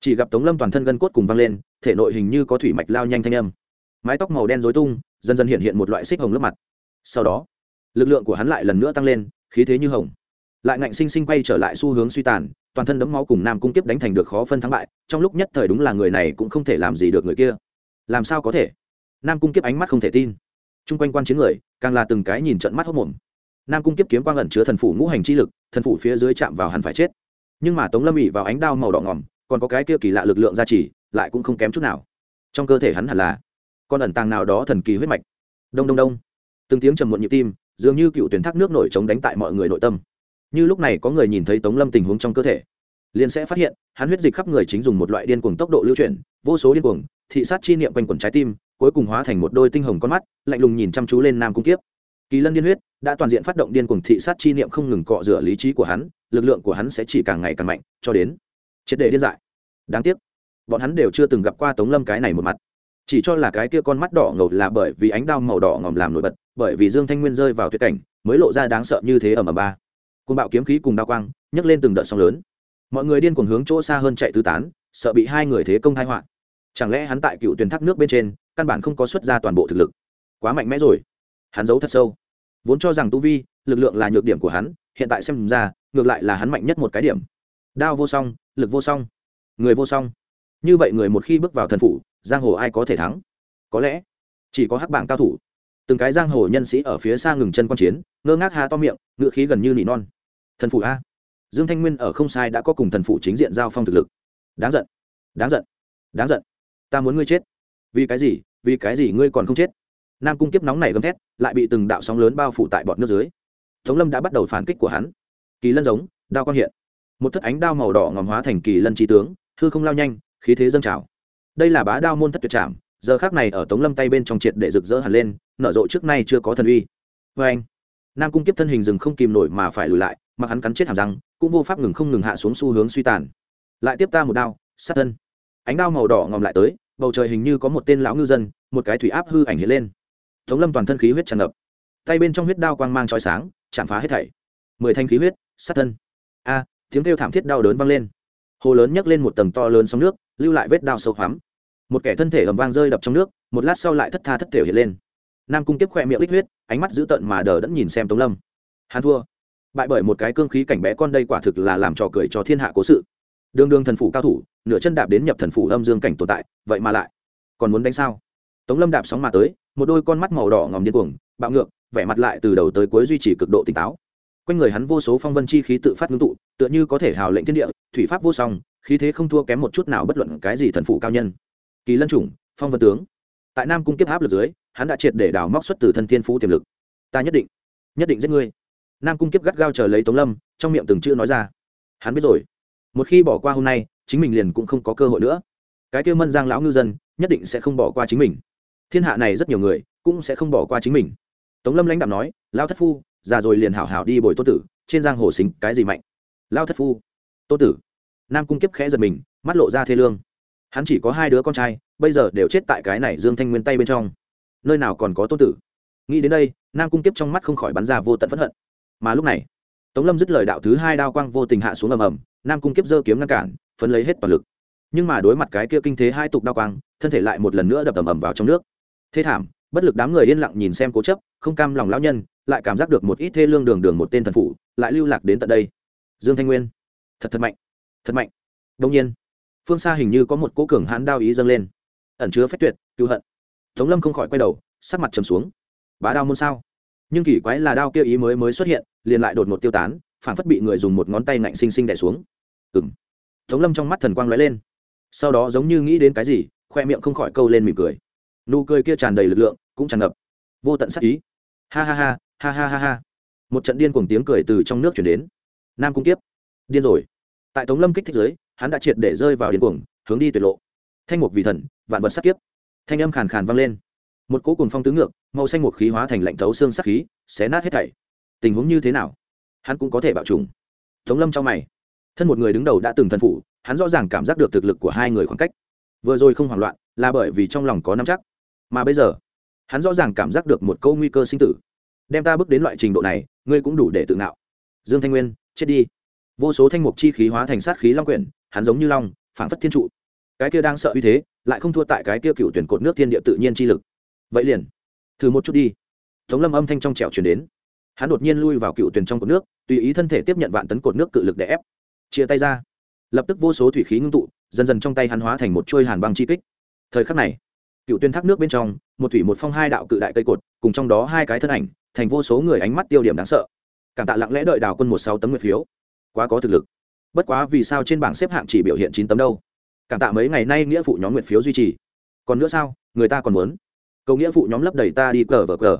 Chỉ gặp tống lâm toàn thân gân cốt cùng vang lên, thể nội hình như có thủy mạch lao nhanh thanh âm. Mái tóc màu đen dối tung, dần dần hiện hiện một loại xích hồng lớp mặt. Sau đó, lực lượng của hắn lại lần nữa tăng lên, khí thế như hồng. Lại ngạnh sinh sinh quay trở lại xu hướng suy tàn, toàn thân đấm máu cùng nam cung tiếp đánh thành được khó phân thắng bại, trong lúc nhất thời đúng là người này cũng không thể làm gì được người kia. Làm sao có thể? Nam cung kiếp ánh mắt không thể tin chung quanh quan chiến người, càng là từng cái nhìn trận mắt hốc mồm. Nam cung kiếp kiếm quang ẩn chứa thần phủ ngũ hành chi lực, thần phủ phía dưới chạm vào hẳn phải chết. Nhưng mà tống lâm ỉ vào ánh đao màu đỏ ngòm, còn có cái kia kỳ lạ lực lượng gia trì, lại cũng không kém chút nào. Trong cơ thể hắn hẳn là con ẩn tàng nào đó thần kỳ huyết mạch. Đông đông đông. Từng tiếng trầm muộn nhịp tim, dường như cựu tuyển thác nước nổi trống đánh tại mọi người nội tâm. Như lúc này có người nhìn thấy tống lâm tình huống trong cơ thể, liền sẽ phát hiện, hắn huyết dịch khắp người chính dùng một loại điên cuồng tốc độ lưu chuyển, vô số điên cuồng, thị sát chi niệm quanh quẩn trái tim cuối cùng hóa thành một đôi tinh hồng con mắt, lạnh lùng nhìn chăm chú lên nam cung kiếp. Kỳ lân điên huyết đã toàn diện phát động điên cuồng thị sát chi niệm không ngừng cọ rửa lý trí của hắn, lực lượng của hắn sẽ chỉ càng ngày càng mạnh, cho đến triệt đề điên dại. Đáng tiếc, bọn hắn đều chưa từng gặp qua tống lâm cái này một mặt. Chỉ cho là cái kia con mắt đỏ ngầu là bởi vì ánh đao màu đỏ ngòm làm nổi bật, bởi vì dương thanh nguyên rơi vào tuyệt cảnh, mới lộ ra đáng sợ như thế ở mờ ba. Côn bạo kiếm khí cùng đao quang, nhấc lên từng đợt sóng lớn. Mọi người điên cuồng hướng chỗ xa hơn chạy tứ tán, sợ bị hai người thế công thai họa. Chẳng lẽ hắn tại cựu tuyển thác nước bên trên căn bản không có xuất ra toàn bộ thực lực. Quá mạnh mẽ rồi. Hắn giấu thật sâu. Vốn cho rằng tu vi, lực lượng là nhược điểm của hắn, hiện tại xem ra, ngược lại là hắn mạnh nhất một cái điểm. Đao vô song, lực vô song, người vô song. Như vậy người một khi bước vào thần phủ, giang hồ ai có thể thắng? Có lẽ, chỉ có hắc bảng cao thủ. Từng cái giang hồ nhân sĩ ở phía xa ngừng chân quan chiến, ngơ ngác hà to miệng ngựa khí gần như nỉ non. Thần phủ a. Dương thanh nguyên ở không sai đã có cùng thần phủ chính diện giao phong thực lực. Đáng giận. Đáng giận. Đáng giận. Ta muốn ngươi chết. Vì cái gì? Vì cái gì ngươi còn không chết? Nam cung kiếp nóng này gầm thét, lại bị từng đạo sóng lớn bao phủ tại bọn nước dưới. Tống lâm đã bắt đầu phản kích của hắn. Kỳ lân giống, đao quan hiện. Một thất ánh đao màu đỏ ngòm hóa thành kỳ lân trí tướng, hư không lao nhanh, khí thế dâng trào. Đây là bá đao môn thất tuyệt trảm, giờ khác này ở tống lâm tay bên trong triệt để rực rỡ hẳn lên, nở rộ trước nay chưa có thần uy. Vê anh nam cung kiếp thân hình rừng không kìm nổi mà phải lùi lại, mặc hắn cắn chết hàm răng, cũng vô pháp ngừng không ngừng hạ xuống xu hướng suy tàn. Lại tiếp ta một đao, sát thân. Ánh đao màu đỏ ngòm lại tới bầu trời hình như có một tên lão ngư dân, một cái thủy áp hư ảnh hiện lên. Tống lâm toàn thân khí huyết tràn ngập. Tay bên trong huyết đao quang mang trói sáng, chạm phá hết thảy. Mười thanh khí huyết, sát thân. A, tiếng kêu thảm thiết đau đớn vang lên. Hồ lớn nhấc lên một tầng to lớn sóng nước, lưu lại vết đao sâu hoắm. Một kẻ thân thể ầm vang rơi đập trong nước, một lát sau lại thất tha thất thể hiện lên. Nam cung tiếp khoe miệng lít huyết, ánh mắt dữ tợn mà đờ đẫn nhìn xem tống lâm. Hắn thua. Bại bởi một cái cương khí cảnh bé con đây quả thực là làm trò cười cho thiên hạ cố sự đường đường thần phủ cao thủ, nửa chân đạp đến nhập thần phủ âm dương cảnh tồn tại, vậy mà lại. Còn muốn đánh sao? Tống lâm đạp sóng mà tới, một đôi con mắt màu đỏ ngòm điên cuồng, bạo ngược, vẻ mặt lại từ đầu tới cuối duy trì cực độ tỉnh táo. Quanh người hắn vô số phong vân chi khí tự phát ngưng tụ, tựa như có thể hào lệnh thiên địa, thủy pháp vô song, khí thế không thua kém một chút nào bất luận cái gì thần phụ cao nhân. Kỳ lân chủng, phong vân tướng. Tại nam cung kiếp áp lực dưới, hắn đã triệt để đào móc xuất từ thân thiên phú tiềm lực. Ta nhất định nhất định giết ngươi. Nam cung kiếp gắt gao chờ lấy tống lâm, trong miệng từng chữ nói ra. Hắn biết rồi một khi bỏ qua hôm nay, chính mình liền cũng không có cơ hội nữa. Cái kêu mân giang lão ngư dân, nhất định sẽ không bỏ qua chính mình. Thiên hạ này rất nhiều người, cũng sẽ không bỏ qua chính mình. Tống lâm lãnh đạo nói lao thất phu, già rồi liền hảo hảo đi bồi tô tử, trên giang hồ xính cái gì mạnh? Lao thất phu. Tô tử. Nam cung kiếp khẽ giật mình, mắt lộ ra thê lương. Hắn chỉ có hai đứa con trai, bây giờ đều chết tại cái này dương thanh nguyên tay bên trong. Nơi nào còn có tô tử? Nghĩ đến đây, nam cung kiếp trong mắt không khỏi bắn ra vô tận phẫn hận. Mà lúc này, tống lâm dứt lời đạo thứ hai đao quang vô tình hạ xuống ầm ầm nam cung kiếp giơ kiếm ngăn cản, phấn lấy hết toàn lực. Nhưng mà đối mặt cái kia kinh thế hai tục đao quang, thân thể lại một lần nữa đập ầm ầm vào trong nước. Thế thảm, bất lực đám người yên lặng nhìn xem cố chấp, không cam lòng lão nhân, lại cảm giác được một ít thê lương đường đường một tên thần phụ lại lưu lạc đến tận đây. Dương thanh nguyên, thật thật mạnh thật mạnh. Đông nhiên, phương xa hình như có một cỗ cường hãn đao ý dâng lên. Ẩn chứa phép tuyệt, cứu hận. Tống lâm không khỏi quay đầu, sắc mặt trầm xuống. Bá đao môn sao? Nhưng kỳ quái là đao kia ý mới mới xuất hiện, liền lại đột ngột tiêu tán phản phất bị người dùng một ngón tay ngạnh xinh xinh đẻ xuống. Ừ m tống lâm trong mắt thần quang lóe lên. Sau đó giống như nghĩ đến cái gì khoe miệng không khỏi câu lên mỉm cười. Nụ cười kia tràn đầy lực lượng cũng tràn ngập. Vô tận sắc ý. Ha ha ha ha ha ha ha. Một trận điên cuồng tiếng cười từ trong nước chuyển đến. Nam cung kiếp, điên rồi. Tại tống lâm kích thích giới hắn đã triệt để rơi vào điên cuồng hướng đi tuyệt lộ. Thanh mục vì thần vạn vật sắc kiếp. Thanh âm khàn khàn vang lên. Một cỗ cùng phong tứ ngược màu xanh một khí hóa thành lạnh thấu xương sắc khí xé nát hết thảy. Tình huống như thế nào? Hắn cũng có thể bạo trùng. Tống lâm trong mày. Thân một người đứng đầu đã từng thân phụ hắn rõ ràng cảm giác được thực lực của hai người khoảng cách. Vừa rồi không hoảng loạn, là bởi vì trong lòng có nắm chắc. Mà bây giờ, hắn rõ ràng cảm giác được một câu nguy cơ sinh tử. Đem ta bước đến loại trình độ này, ngươi cũng đủ để tự ngạo. Dương thanh nguyên, chết đi. Vô số thanh mục chi khí hóa thành sát khí long quyển, hắn giống như long phản phất thiên trụ. Cái kia đang sợ uy thế, lại không thua tại cái kia cựu tuyển cột nước thiên địa tự nhiên chi lực. Vậy liền, thử một chút đi. Tống lâm âm thanh trong trẻo chuyển đến hắn đột nhiên lui vào cựu tuyển trong cột nước, tùy ý thân thể tiếp nhận vạn tấn cột nước cự lực để ép. Chia tay ra. Lập tức vô số thủy khí ngưng tụ, dần dần trong tay hắn hóa thành một trôi hàn băng chi kích. Thời khắc này, cựu tuyên thác nước bên trong, một thủy một phong hai đạo cự đại cây cột, cùng trong đó hai cái thân ảnh, thành vô số người ánh mắt tiêu điểm đáng sợ. Cảm tạ lặng lẽ đợi đào quân một sáu tấm nguyệt phiếu. Quá có thực lực. Bất quá vì sao trên bảng xếp hạng chỉ biểu hiện chín tấm đâu? Cảm tạ mấy ngày nay nghĩa phụ nhóm nguyệt phiếu duy trì. Còn nữa sao? Người ta còn muốn. Cầu nghĩa phụ nhóm lấp đầy ta đi cờ vờ cờ.